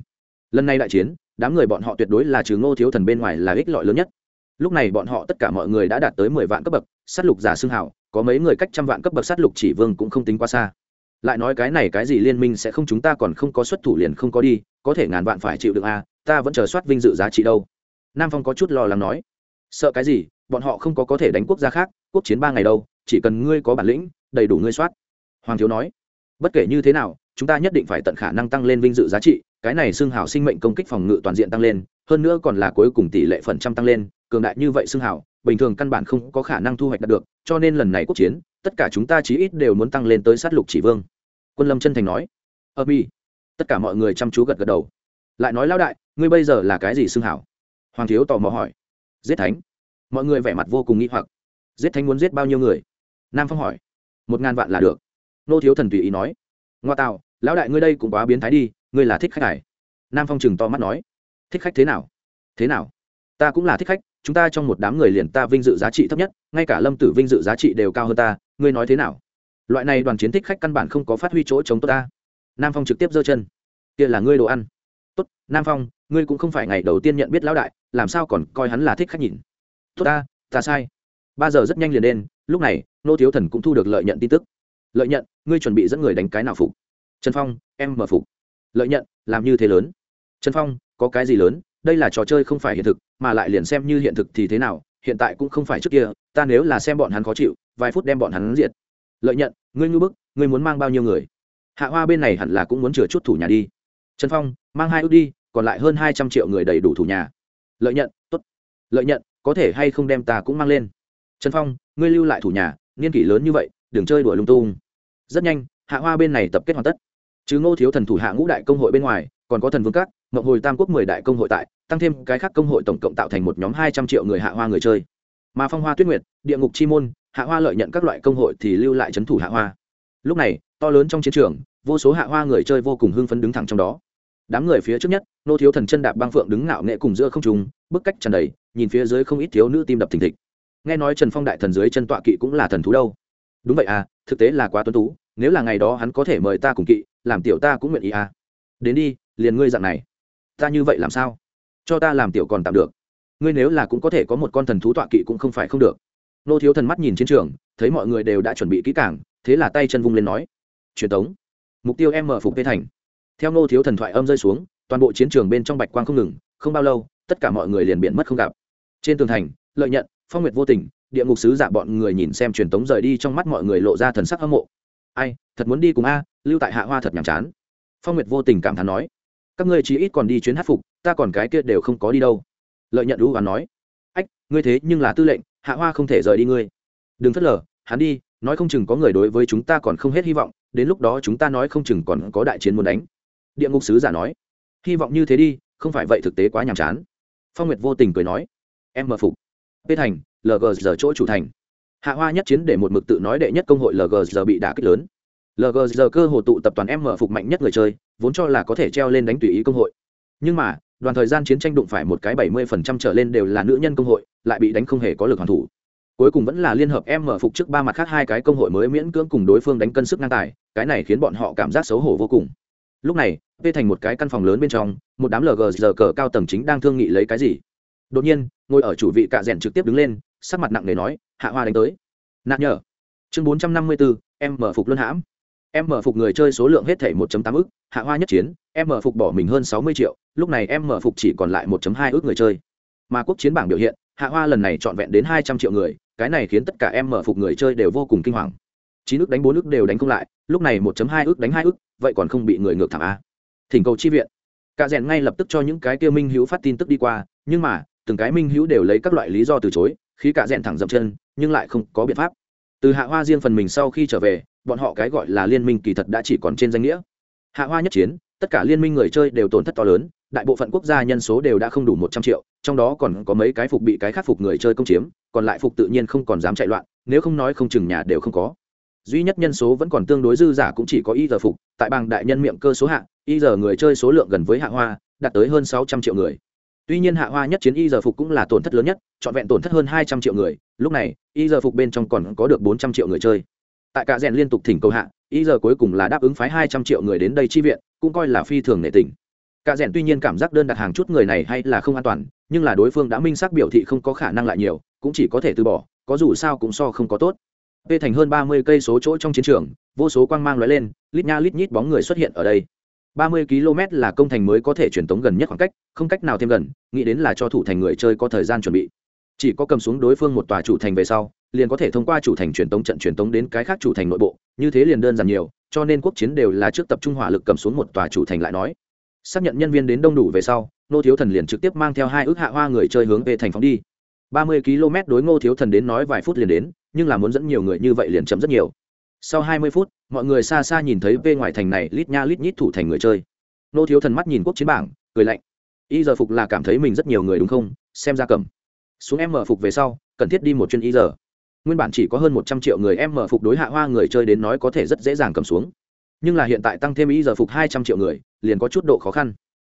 Lần này đại chiến, đám người bọn họ tuyệt đối là trừ ngô thiếu thần bên ngoài là ích lợi lớn nhất lúc này bọn họ tất cả mọi người đã đạt tới mười vạn cấp bậc sát lục giả xương hảo có mấy người cách trăm vạn cấp bậc sát lục chỉ vương cũng không tính quá xa. Lại nói cái này cái gì liên minh sẽ không chúng ta còn không có xuất thủ liền không có đi có thể ngàn vạn phải chịu được a à, ta vẫn chờ soát vinh dự giá trị đâu. Nam phong có chút lo lắng nói. Sợ cái gì bọn họ không có có thể đánh quốc gia khác quốc chiến ba ngày đâu chỉ cần ngươi có bản lĩnh đầy đủ ngươi soát. Hoàng thiếu nói. Bất kể như thế nào chúng ta nhất định phải tận khả năng tăng lên vinh dự giá trị cái này xương hào sinh mệnh công kích phòng ngự toàn diện tăng lên hơn nữa còn là cuối cùng tỷ lệ phần trăm tăng lên cường đại như vậy xưng hào bình thường căn bản không có khả năng thu hoạch đạt được, cho nên lần này quốc chiến, tất cả chúng ta chí ít đều muốn tăng lên tới sát lục chỉ vương. Quân lâm chân thành nói. Ơ mi. Tất cả mọi người chăm chú gật gật đầu. Lại nói lão đại, ngươi bây giờ là cái gì xưng hảo? Hoàng thiếu tò mò hỏi. Giết thánh. Mọi người vẻ mặt vô cùng nghi hoặc. Giết thánh muốn giết bao nhiêu người? Nam phong hỏi. Một ngàn vạn là được. Nô thiếu thần tùy ý nói. Ngoa tạo, lão đại ngươi đây cũng quá biến thái đi, ngươi là thích khách này. Nam phong chừng to mắt nói. Thích khách thế nào? Thế nào? Ta cũng là thích khách chúng ta trong một đám người liền ta vinh dự giá trị thấp nhất, ngay cả lâm tử vinh dự giá trị đều cao hơn ta, ngươi nói thế nào? Loại này đoàn chiến thích khách căn bản không có phát huy chỗ chống tốt ta. Nam phong trực tiếp giơ chân. Kia là ngươi đồ ăn. Tốt, nam phong, ngươi cũng không phải ngày đầu tiên nhận biết lão đại, làm sao còn coi hắn là thích khách nhìn? Tốt ta ta sai. Ba giờ rất nhanh liền đen lúc này, nô thiếu thần cũng thu được lợi nhận tin tức. Lợi nhận, ngươi chuẩn bị dẫn người đánh cái nào phục? Trần phong, em mở phục. Lợi nhận, làm như thế lớn. Trần phong, có cái gì lớn? Đây là trò chơi không phải hiện thực mà lại liền xem như hiện thực thì thế nào, hiện tại cũng không phải trước kia, ta nếu là xem bọn hắn khó chịu, vài phút đem bọn hắn diệt. Lợi nhận, ngươi ngư bức, ngươi muốn mang bao nhiêu người? Hạ hoa bên này hẳn là cũng muốn chừa chút thủ nhà đi. Trần phong, mang hai ước đi, còn lại hơn hai trăm triệu người đầy đủ thủ nhà. Lợi nhận t ố t lợi nhận, có thể hay không đem ta cũng mang lên? Trần phong, ngươi lưu lại thủ nhà, niên kỷ lớn như vậy, đừng chơi đuổi lung tung. Rất nhanh, hạ hoa bên này tập kết hoàn tất. Chứ ngô thiếu thần thủ hạ ngũ đại công hội bên ngoài còn có thần vương các, mộng hồi tam quốc mười đại công hội tại, tăng thêm cái khác công hội tổng cộng tạo thành một nhóm hai trăm triệu người hạ hoa người chơi. Mà phong hoa tuyết nguyệt, địa ngục chi môn, hạ hoa lợi nhận các loại công hội thì lưu lại c h ấ n thủ hạ hoa. Lúc này, to lớn trong chiến trường, vô số hạ hoa người chơi vô cùng hưng phấn đứng thẳng trong đó. Đám người phía trước nhất, nô thiếu thần chân đạp băng phượng đứng ngạo nghệ cùng giữa không trùng bức cách tràn đầy, nhìn phía dưới không ít thiếu nữ tim đập thình thịch. Nghe nói trần phong đại thần dưới chân tọa kỵ cũng là thần thú đâu. Đúng vậy à thực tế là quá tuân tú, nếu là ngày đó hắn có thể mời ta cùng kỵ, làm tiểu ta cũng nguyện ý à. Đến đi liền ngươi dạng này. Ta như vậy làm sao? Cho ta làm tiểu còn tạm được. Ngươi nếu là cũng có thể có một con thần thú tọa kỵ cũng không phải không được. Nô thiếu thần mắt nhìn chiến trường, thấy mọi người đều đã chuẩn bị kỹ càng, thế là tay chân vung lên nói, truyền tống. Mục tiêu em mở phục tê thành. Theo nô thiếu thần thoại âm rơi xuống, toàn bộ chiến trường bên trong bạch quang không ngừng, không bao lâu, tất cả mọi người liền biện mất không gặp. Trên tường thành, lợi nhận, phong nguyệt vô tình, địa ngục sứ giả bọn người nhìn xem truyền tống rời đi trong mắt mọi người lộ ra thần sắc hâm mộ. Ai, thật muốn đi cùng a, lưu tại hạ hoa thật nhàm chán. Phong nguyệt vô tình cảm thán nói các ngươi chỉ ít còn đi chuyến hát phục, ta còn cái kia đều không có đi đâu. Lợi nhận đũ và nói. Ách, ngươi thế nhưng là tư lệnh, hạ hoa không thể rời đi ngươi. Đừng phớt lờ, hắn đi, nói không chừng có người đối với chúng ta còn không hết hy vọng, đến lúc đó chúng ta nói không chừng còn có đại chiến muốn đánh. Địa ngục sứ giả nói. Hy vọng như thế đi, không phải vậy thực tế quá nhàm chán. Phong nguyệt vô tình cười nói. Em mờ phục. P thành lg giờ chỗ chủ thành. Hạ hoa nhất chiến để một mực tự nói đệ nhất công hội lg giờ bị đả kích lớn lg giờ cơ hồ tụ tập toàn em mở phục mạnh nhất người chơi, vốn cho là có thể treo lên đánh tùy ý công hội. Nhưng mà, đoàn thời gian chiến tranh đụng phải một cái bảy mươi phần trăm trở lên đều là nữ nhân công hội, lại bị đánh không hề có lực hoàn thủ. Cuối cùng vẫn là liên hợp em mở phục trước ba mặt khác hai cái công hội mới miễn cưỡng cùng đối phương đánh cân sức ngang tài, cái này khiến bọn họ cảm giác xấu hổ vô cùng. Lúc này, p thành một cái căn phòng lớn bên trong, một đám lg giờ cờ cao tầng chính đang thương nghị lấy cái gì. Đột nhiên, ngồi ở chủ vị cạ rèn trực tiếp đứng lên, sắc mặt nặng nề nói, hạ hoa đánh tới. Nạn nhở. Chương bốn trăm năm mươi bốn em mở phục luân hãm em mở phục người chơi số lượng hết thảy 1.8 ức, hạ hoa nhất chiến, em mở phục bỏ mình hơn 60 triệu, lúc này em mở phục chỉ còn lại 1.2 ức người chơi. Mà quốc chiến bảng biểu hiện, hạ hoa lần này trọn vẹn đến 200 triệu người, cái này khiến tất cả em mở phục người chơi đều vô cùng kinh hoàng. 9 ức đánh 4 ức đều đánh không lại, lúc này 1.2 ức đánh 2 ức, vậy còn không bị người ngược thẳng a. Thỉnh cầu chi viện. Cả rèn ngay lập tức cho những cái kia minh hữu phát tin tức đi qua, nhưng mà, từng cái minh hữu đều lấy các loại lý do từ chối, khi cả rèn thẳng dậm chân, nhưng lại không có biện pháp. Từ hạ hoa riêng phần mình sau khi trở về bọn họ cái gọi là liên minh kỳ thật đã chỉ còn trên danh nghĩa. Hạ hoa nhất chiến, tất cả liên minh người chơi đều tổn thất to lớn, đại bộ phận quốc gia nhân số đều đã không đủ một trăm triệu, trong đó còn có mấy cái phục bị cái khắc phục người chơi công chiếm, còn lại phục tự nhiên không còn dám chạy loạn, nếu không nói không chừng nhà đều không có. Duy nhất nhân số vẫn còn tương đối dư giả cũng chỉ có y giờ phục, tại bang đại nhân miệng cơ số hạ, y giờ người chơi số lượng gần với hạ hoa, đạt tới hơn sáu trăm triệu người. Tuy nhiên hạ hoa nhất chiến y giờ phục cũng là tổn thất lớn nhất, trọn vẹn tổn thất hơn hai trăm triệu người, lúc này, y giờ phục bên trong còn có được bốn trăm triệu người chơi tại cả rèn liên tục thỉnh cầu hạ, ý giờ cuối cùng là đáp ứng phái hai trăm triệu người đến đây chi viện, cũng coi là phi thường nệ tình. Cả rèn tuy nhiên cảm giác đơn đặt hàng chút người này hay là không an toàn, nhưng là đối phương đã minh xác biểu thị không có khả năng lại nhiều, cũng chỉ có thể từ bỏ, có dù sao cũng so không có tốt. P thành hơn ba mươi cây số chỗ trong chiến trường, vô số quang mang lóe lên, lít nha lít nhít bóng người xuất hiện ở đây. Ba mươi km là công thành mới có thể truyền tống gần nhất khoảng cách, không cách nào thêm gần, nghĩ đến là cho thủ thành người chơi có thời gian chuẩn bị. Chỉ có cầm xuống đối phương một tòa chủ thành về sau liền có thể thông qua chủ thành truyền tống trận truyền tống đến cái khác chủ thành nội bộ, như thế liền đơn giản nhiều, cho nên quốc chiến đều là trước tập trung hỏa lực cầm xuống một tòa chủ thành lại nói. Xác nhận nhân viên đến đông đủ về sau nô thiếu thần liền trực tiếp mang theo hai ước hạ hoa người chơi hướng về thành phóng đi. Ba mươi km đối ngô thiếu thần đến nói vài phút liền đến, nhưng là muốn dẫn nhiều người như vậy liền chậm rất nhiều. Sau hai mươi phút, mọi người xa xa nhìn thấy về ngoài thành này lít nha lít nhít thủ thành người chơi. Nô thiếu thần mắt nhìn quốc chiến bảng, cười lạnh. Y giờ phục là cảm thấy mình rất nhiều người đúng không? Xem ra cầm. Xuống em mở phục về sau, cần thiết đi một chuyên y giờ nguyên bản chỉ có hơn một trăm triệu người em mở phục đối hạ hoa người chơi đến nói có thể rất dễ dàng cầm xuống. Nhưng là hiện tại tăng thêm ý giờ phục hai trăm triệu người, liền có chút độ khó khăn.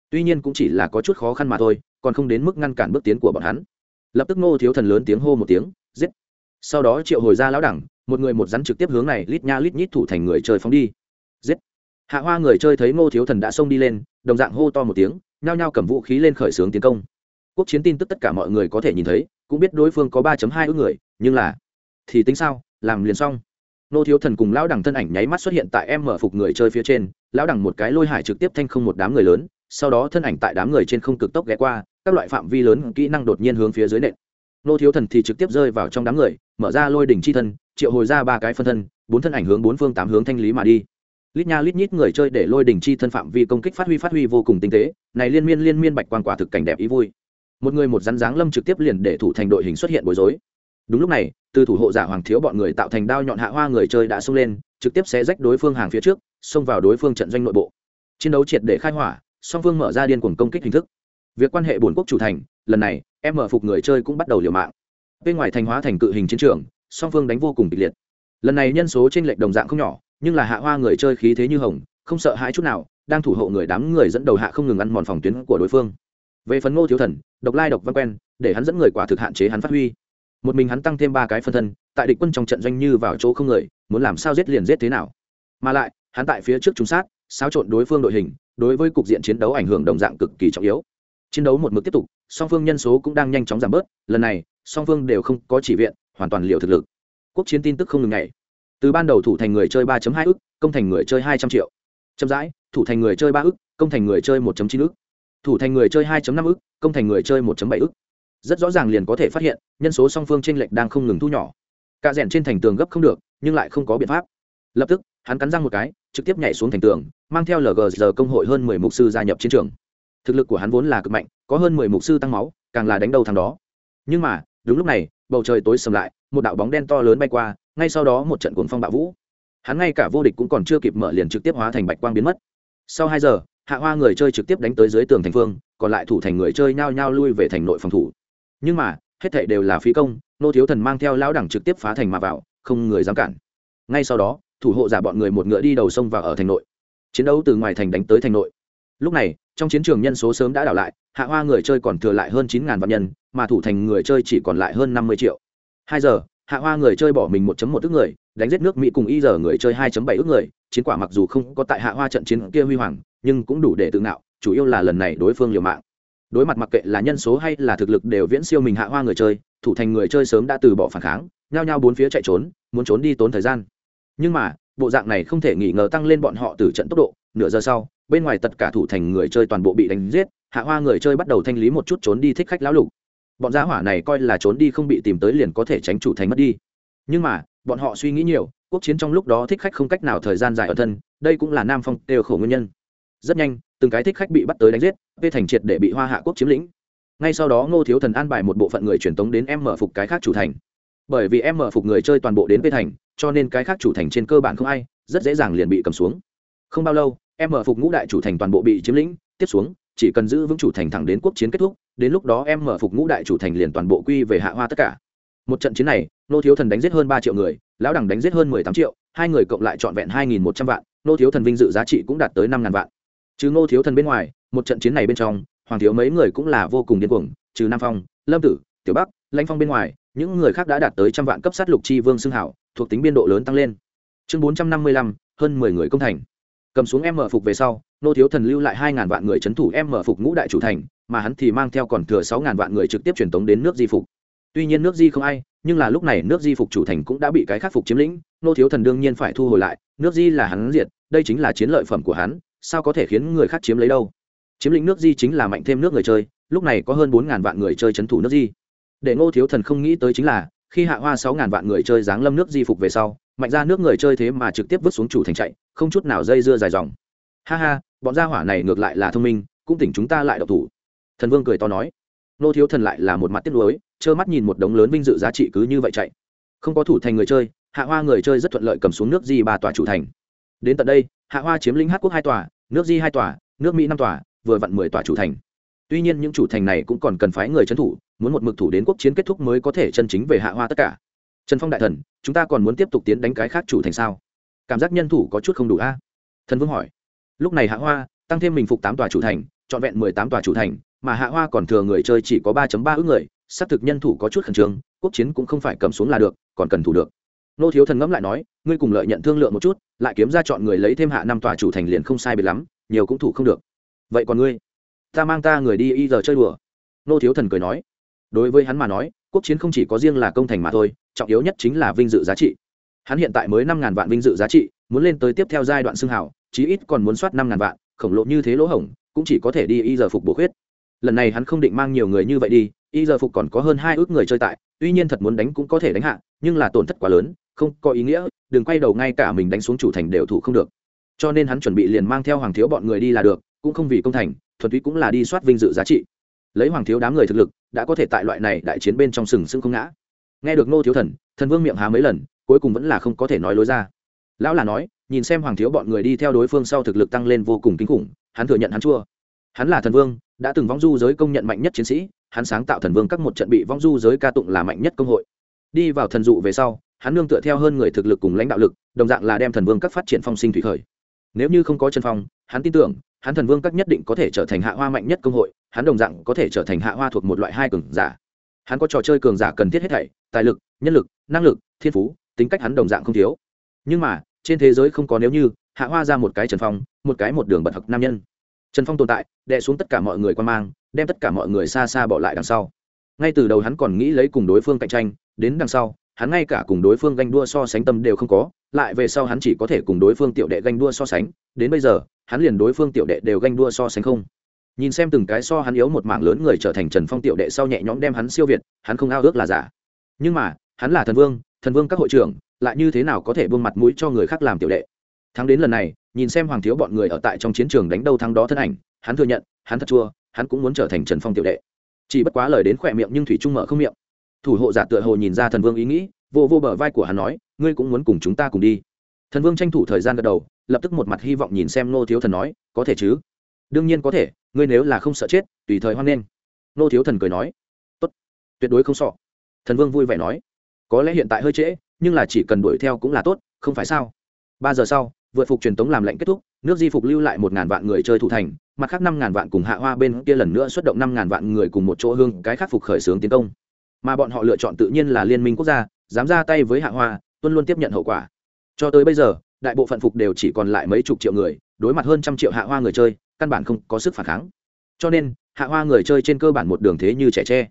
Tuy nhiên cũng chỉ là có chút khó khăn mà thôi, còn không đến mức ngăn cản bước tiến của bọn hắn. Lập tức ngô thiếu thần lớn tiếng hô một tiếng, giết. Sau đó triệu hồi ra lão đẳng, một người một rắn trực tiếp hướng này lít nha lít nhít thủ thành người chơi phóng đi. Giết. Hạ hoa người chơi thấy ngô thiếu thần đã xông đi lên, đồng dạng hô to một tiếng, nhao nhao cầm vũ khí lên khởi xướng tiến công. Quốc chiến tin tức tất cả mọi người có thể nhìn thấy, cũng biết đối phương có ba hai ước người, nhưng là thì tính sao? Làm liền xong. Nô thiếu thần cùng lão đẳng thân ảnh nháy mắt xuất hiện tại em mở phục người chơi phía trên. Lão đẳng một cái lôi hải trực tiếp thanh không một đám người lớn, sau đó thân ảnh tại đám người trên không cực tốc ghé qua, các loại phạm vi lớn kỹ năng đột nhiên hướng phía dưới nện. Nô thiếu thần thì trực tiếp rơi vào trong đám người, mở ra lôi đỉnh chi thân, triệu hồi ra ba cái phân thân, bốn thân ảnh hướng bốn phương tám hướng thanh lý mà đi. Lít nha lít nhít người chơi để lôi đỉnh chi thân phạm vi công kích phát huy phát huy vô cùng tinh tế, này liên miên liên miên bạch quan quả thực cảnh đẹp ý vui. Một người một rắn dáng lâm trực tiếp liền để thủ thành đội hình xuất hiện bối rối đúng lúc này, từ thủ hộ giả hoàng thiếu bọn người tạo thành đao nhọn hạ hoa người chơi đã xông lên, trực tiếp xé rách đối phương hàng phía trước, xông vào đối phương trận doanh nội bộ. Chiến đấu triệt để khai hỏa, song phương mở ra điên cuồng công kích hình thức. Việc quan hệ bổn quốc chủ thành, lần này, em mở phục người chơi cũng bắt đầu liều mạng. Bên ngoài thành hóa thành cự hình chiến trường, song phương đánh vô cùng kịch liệt. Lần này nhân số trên lệch đồng dạng không nhỏ, nhưng là hạ hoa người chơi khí thế như hồng, không sợ hãi chút nào, đang thủ hộ người đám người dẫn đầu hạ không ngừng ăn mòn phòng tuyến của đối phương. Về phần ngô thiếu thần, độc lai độc văn quen, để hắn dẫn người quả thực hạn chế hắn phát huy một mình hắn tăng thêm ba cái phân thân, tại địch quân trong trận doanh như vào chỗ không người, muốn làm sao giết liền giết thế nào. Mà lại, hắn tại phía trước trung sát, xáo trộn đối phương đội hình, đối với cục diện chiến đấu ảnh hưởng đồng dạng cực kỳ trọng yếu. Chiến đấu một mực tiếp tục, song phương nhân số cũng đang nhanh chóng giảm bớt, lần này, song phương đều không có chỉ viện, hoàn toàn liệu thực lực. Quốc chiến tin tức không ngừng ngày từ ban đầu thủ thành người chơi 3 hai ức, công thành người chơi 200 triệu. Chậm rãi, thủ thành người chơi 3 ức, công thành người chơi 1 chín ức. Thủ thành người chơi 2 năm ức, công thành người chơi 1 bảy ức rất rõ ràng liền có thể phát hiện, nhân số song phương t r ê n lệch đang không ngừng thu nhỏ. Cả rèn trên thành tường gấp không được, nhưng lại không có biện pháp. Lập tức, hắn cắn răng một cái, trực tiếp nhảy xuống thành tường, mang theo lgg công hội hơn mười mục sư gia nhập chiến trường. Thực lực của hắn vốn là cực mạnh, có hơn mười mục sư tăng máu, càng là đánh đầu thằng đó. Nhưng mà, đúng lúc này, bầu trời tối sầm lại, một đạo bóng đen to lớn bay qua, ngay sau đó một trận cuốn phong bạo vũ. Hắn ngay cả vô địch cũng còn chưa kịp mở liền trực tiếp hóa thành bạch quang biến mất. Sau hai giờ, hạ hoa người chơi trực tiếp đánh tới dưới tường thành phương, còn lại thủ thành người chơi nhao nhao lui về thành nội phòng thủ nhưng mà, hết thảy đều là phí công, nô thiếu thần mang theo lão đẳng trực tiếp phá thành mà vào, không người dám cản. Ngay sau đó, thủ hộ giả bọn người một ngựa đi đầu sông vào ở thành nội. Chiến đấu từ ngoài thành đánh tới thành nội. Lúc này, trong chiến trường nhân số sớm đã đảo lại, hạ hoa người chơi còn thừa lại hơn chín ngàn vạn nhân, mà thủ thành người chơi chỉ còn lại hơn năm mươi triệu. Hai giờ, hạ hoa người chơi bỏ mình 1 một ước người, đánh giết nước mỹ cùng y giờ người chơi 2 bảy ước người, chiến quả mặc dù không có tại hạ hoa trận chiến kia huy hoàng, nhưng cũng đủ để tự ngạo, chủ yếu là lần này đối phương liều mạng đối mặt mặc kệ là nhân số hay là thực lực đều viễn siêu mình hạ hoa người chơi, thủ thành người chơi sớm đã từ bỏ phản kháng, nhao nhao bốn phía chạy trốn, muốn trốn đi tốn thời gian. Nhưng mà, bộ dạng này không thể nghỉ ngờ tăng lên bọn họ từ trận tốc độ, nửa giờ sau, bên ngoài tất cả thủ thành người chơi toàn bộ bị đánh giết, hạ hoa người chơi bắt đầu thanh lý một chút trốn đi thích khách lão lục. Bọn gia hỏa này coi là trốn đi không bị tìm tới liền có thể tránh chủ thành mất đi. Nhưng mà, bọn họ suy nghĩ nhiều, quốc chiến trong lúc đó thích khách không cách nào thời gian dài ở thân, đây cũng là nam phong đều khổ nguyên nhân. Rất nhanh từng cái thích khách bị bắt tới đánh giết vê thành triệt để bị hoa hạ quốc chiếm lĩnh. Ngay sau đó ngô thiếu thần an bài một bộ phận người truyền tống đến em mở phục cái khác chủ thành. Bởi vì em mở phục người chơi toàn bộ đến vê thành, cho nên cái khác chủ thành trên cơ bản không ai, rất dễ dàng liền bị cầm xuống. Không bao lâu, em mở phục ngũ đại chủ thành toàn bộ bị chiếm lĩnh, tiếp xuống, chỉ cần giữ vững chủ thành thẳng đến quốc chiến kết thúc, đến lúc đó em mở phục ngũ đại chủ thành liền toàn bộ quy về hạ hoa tất cả. Một trận chiến này nô thiếu thần đánh giết hơn ba triệu người, lão đẳng đánh giết hơn mười tám triệu, hai người cộng lại trọn vẹn hai nghìn một trăm vạn nô thiếu thần vinh dự giá trị cũng đạt tới năm ngàn vạn trừ ngô thiếu thần bên ngoài, một trận chiến này bên trong, hoàng thiếu mấy người cũng là vô cùng điên cuồng, trừ nam phong, lâm tử, tiểu bắc, lãnh phong bên ngoài, những người khác đã đạt tới trăm vạn cấp sát lục chi vương xưng hảo, thuộc tính biên độ lớn tăng lên. Chương bốn trăm năm mươi lăm, hơn mười người công thành. Cầm xuống em mở phục về sau nô thiếu thần lưu lại hai ngàn vạn người c h ấ n thủ em mở phục ngũ đại chủ thành, mà hắn thì mang theo còn thừa sáu ngàn vạn người trực tiếp truyền tống đến nước di phục. Tuy nhiên nước di không ai, nhưng là lúc này nước di phục chủ thành cũng đã bị cái khắc phục chiếm lĩnh nô thiếu thần đương nhiên phải thu hồi lại, nước di là hắn diệt, đây chính là chiến lợi phẩm của hắn sao có thể khiến người khác chiếm lấy đâu? Chiếm lĩnh nước di chính là mạnh thêm nước người chơi, lúc này có hơn bốn ngàn vạn người chơi c h ấ n thủ nước di. Để ngô thiếu thần không nghĩ tới chính là, khi hạ hoa sáu ngàn vạn người chơi giáng lâm nước di phục về sau, mạnh ra nước người chơi thế mà trực tiếp vứt xuống chủ thành chạy, không chút nào dây dưa dài dòng. Ha ha, bọn gia hỏa này ngược lại là thông minh, cũng tỉnh chúng ta lại độc thủ. Thần vương cười to nói. Ngô thiếu thần lại là một mặt tiếc nuối, trơ mắt nhìn một đống lớn vinh dự giá trị cứ như vậy chạy. Không có thủ thành người chơi, hạ hoa người chơi rất thuận lợi cầm xuống nước di ba tòa chủ thành đến tận đây, hạ hoa chiếm lĩnh hát quốc hai tòa, nước di hai tòa, nước mỹ năm tòa, vừa vặn mười tòa chủ thành. Tuy nhiên những chủ thành này cũng còn cần phái người trấn thủ, muốn một mực thủ đến quốc chiến kết thúc mới có thể chân chính về hạ hoa tất cả. Trần phong đại thần, chúng ta còn muốn tiếp tục tiến đánh cái khác chủ thành sao? Cảm giác nhân thủ có chút không đủ a. Thần vương hỏi. Lúc này hạ hoa, tăng thêm mình phục tám tòa chủ thành, trọn vẹn mười tám tòa chủ thành, mà hạ hoa còn thừa người chơi chỉ có ba ba ước người, xác thực nhân thủ có chút khẩn trương, quốc chiến cũng không phải cầm xuống là được, còn cần thủ được. Nô thiếu thần ngẫm lại nói ngươi cùng lợi nhận thương lượng một chút, lại kiếm ra chọn người lấy thêm hạ năm tòa chủ thành liền không sai biệt lắm, nhiều cũng thủ không được. Vậy còn ngươi? Ta mang ta người đi y giờ chơi đùa. Nô thiếu thần cười nói. Đối với hắn mà nói, quốc chiến không chỉ có riêng là công thành mà thôi, trọng yếu nhất chính là vinh dự giá trị. Hắn hiện tại mới năm ngàn vạn vinh dự giá trị, muốn lên tới tiếp theo giai đoạn xương hảo chí ít còn muốn soát năm ngàn vạn, khổng lồ như thế lỗ hổng, cũng chỉ có thể đi y giờ phục bổ khuyết. Lần này hắn không định mang nhiều người như vậy đi, y giờ phục còn có hơn hai ước người chơi tại, tuy nhiên thật muốn đánh cũng có thể đánh hạ, nhưng là tổn thất quá lớn không có ý nghĩa, đừng quay đầu ngay cả mình đánh xuống chủ thành đều thủ không được. Cho nên hắn chuẩn bị liền mang theo hoàng thiếu bọn người đi là được, cũng không vì công thành, thuần túy cũng là đi soát vinh dự giá trị. Lấy hoàng thiếu đám người thực lực, đã có thể tại loại này đại chiến bên trong sừng sững không ngã. Nghe được nô thiếu thần thần vương miệng há mấy lần, cuối cùng vẫn là không có thể nói lối ra. Lão là nói, nhìn xem hoàng thiếu bọn người đi theo đối phương sau thực lực tăng lên vô cùng kinh khủng, hắn thừa nhận hắn chua. Hắn là thần vương, đã từng vong du giới công nhận mạnh nhất chiến sĩ, hắn sáng tạo thần vương các một trận bị vong du giới ca tụng là mạnh nhất công hội. Đi vào thần dụ về sau hắn nương tựa theo hơn người thực lực cùng lãnh đạo lực, đồng dạng là đem thần vương các phát triển phong sinh thủy khởi. Nếu như không có chân phong, hắn tin tưởng, hắn thần vương các nhất định có thể trở thành hạ hoa mạnh nhất công hội, hắn đồng dạng có thể trở thành hạ hoa thuộc một loại hai cường giả. Hắn có trò chơi cường giả cần thiết hết thảy, tài lực, nhân lực, năng lực, thiên phú, tính cách hắn đồng dạng không thiếu. Nhưng mà, trên thế giới không có nếu như, hạ hoa ra một cái trần phong, một cái một đường bật học nam nhân. Trần phong tồn tại, đè xuống tất cả mọi người quan mang, đem tất cả mọi người xa xa bỏ lại đằng sau. Ngay từ đầu hắn còn nghĩ lấy cùng đối phương cạnh tranh, đến đằng sau hắn ngay cả cùng đối phương ganh đua so sánh tâm đều không có, lại về sau hắn chỉ có thể cùng đối phương tiểu đệ ganh đua so sánh, đến bây giờ, hắn liền đối phương tiểu đệ đều ganh đua so sánh không. Nhìn xem từng cái so hắn yếu một mạng lớn người trở thành trần phong tiểu đệ sau nhẹ nhõm đem hắn siêu việt, hắn không ao ước là giả. Nhưng mà, hắn là thần vương thần vương các hội trưởng, lại như thế nào có thể buông mặt mũi cho người khác làm tiểu đệ? Thắng đến lần này, nhìn xem hoàng thiếu bọn người ở tại trong chiến trường đánh đâu thắng đó thân ảnh, hắn thừa nhận, hắn thật chua, hắn cũng muốn trở thành trần phong tiểu đệ. Chỉ bất quá lời đến khỏe miệng nhưng thủy trung mở không miệng thủ hộ giả tựa hồ nhìn ra thần vương ý nghĩ, vô vô bờ vai của hắn nói, ngươi cũng muốn cùng chúng ta cùng đi. Thần vương tranh thủ thời gian gật đầu, lập tức một mặt hy vọng nhìn xem nô thiếu thần nói, có thể chứ? Đương nhiên có thể, ngươi nếu là không sợ chết, tùy thời hoan nghênh. Nô thiếu thần cười nói, tốt, tuyệt đối không sợ. Thần vương vui vẻ nói, có lẽ hiện tại hơi trễ, nhưng là chỉ cần đuổi theo cũng là tốt, không phải sao? Ba giờ sau, vượt phục truyền tống làm lệnh kết thúc, nước di phục lưu lại một ngàn vạn người chơi thủ thành, mặt khác năm ngàn vạn cùng hạ hoa bên kia lần nữa xuất động năm ngàn vạn người cùng một chỗ hương, cái khắc phục khởi xướng tiến công mà bọn họ lựa chọn tự nhiên là liên minh quốc gia, dám ra tay với hạ hoa, tuân luôn tiếp nhận hậu quả. Cho tới bây giờ, đại bộ phận phục đều chỉ còn lại mấy chục triệu người, đối mặt hơn trăm triệu hạ hoa người chơi, căn bản không có sức phản kháng. Cho nên, hạ hoa người chơi trên cơ bản một đường thế như trẻ tre.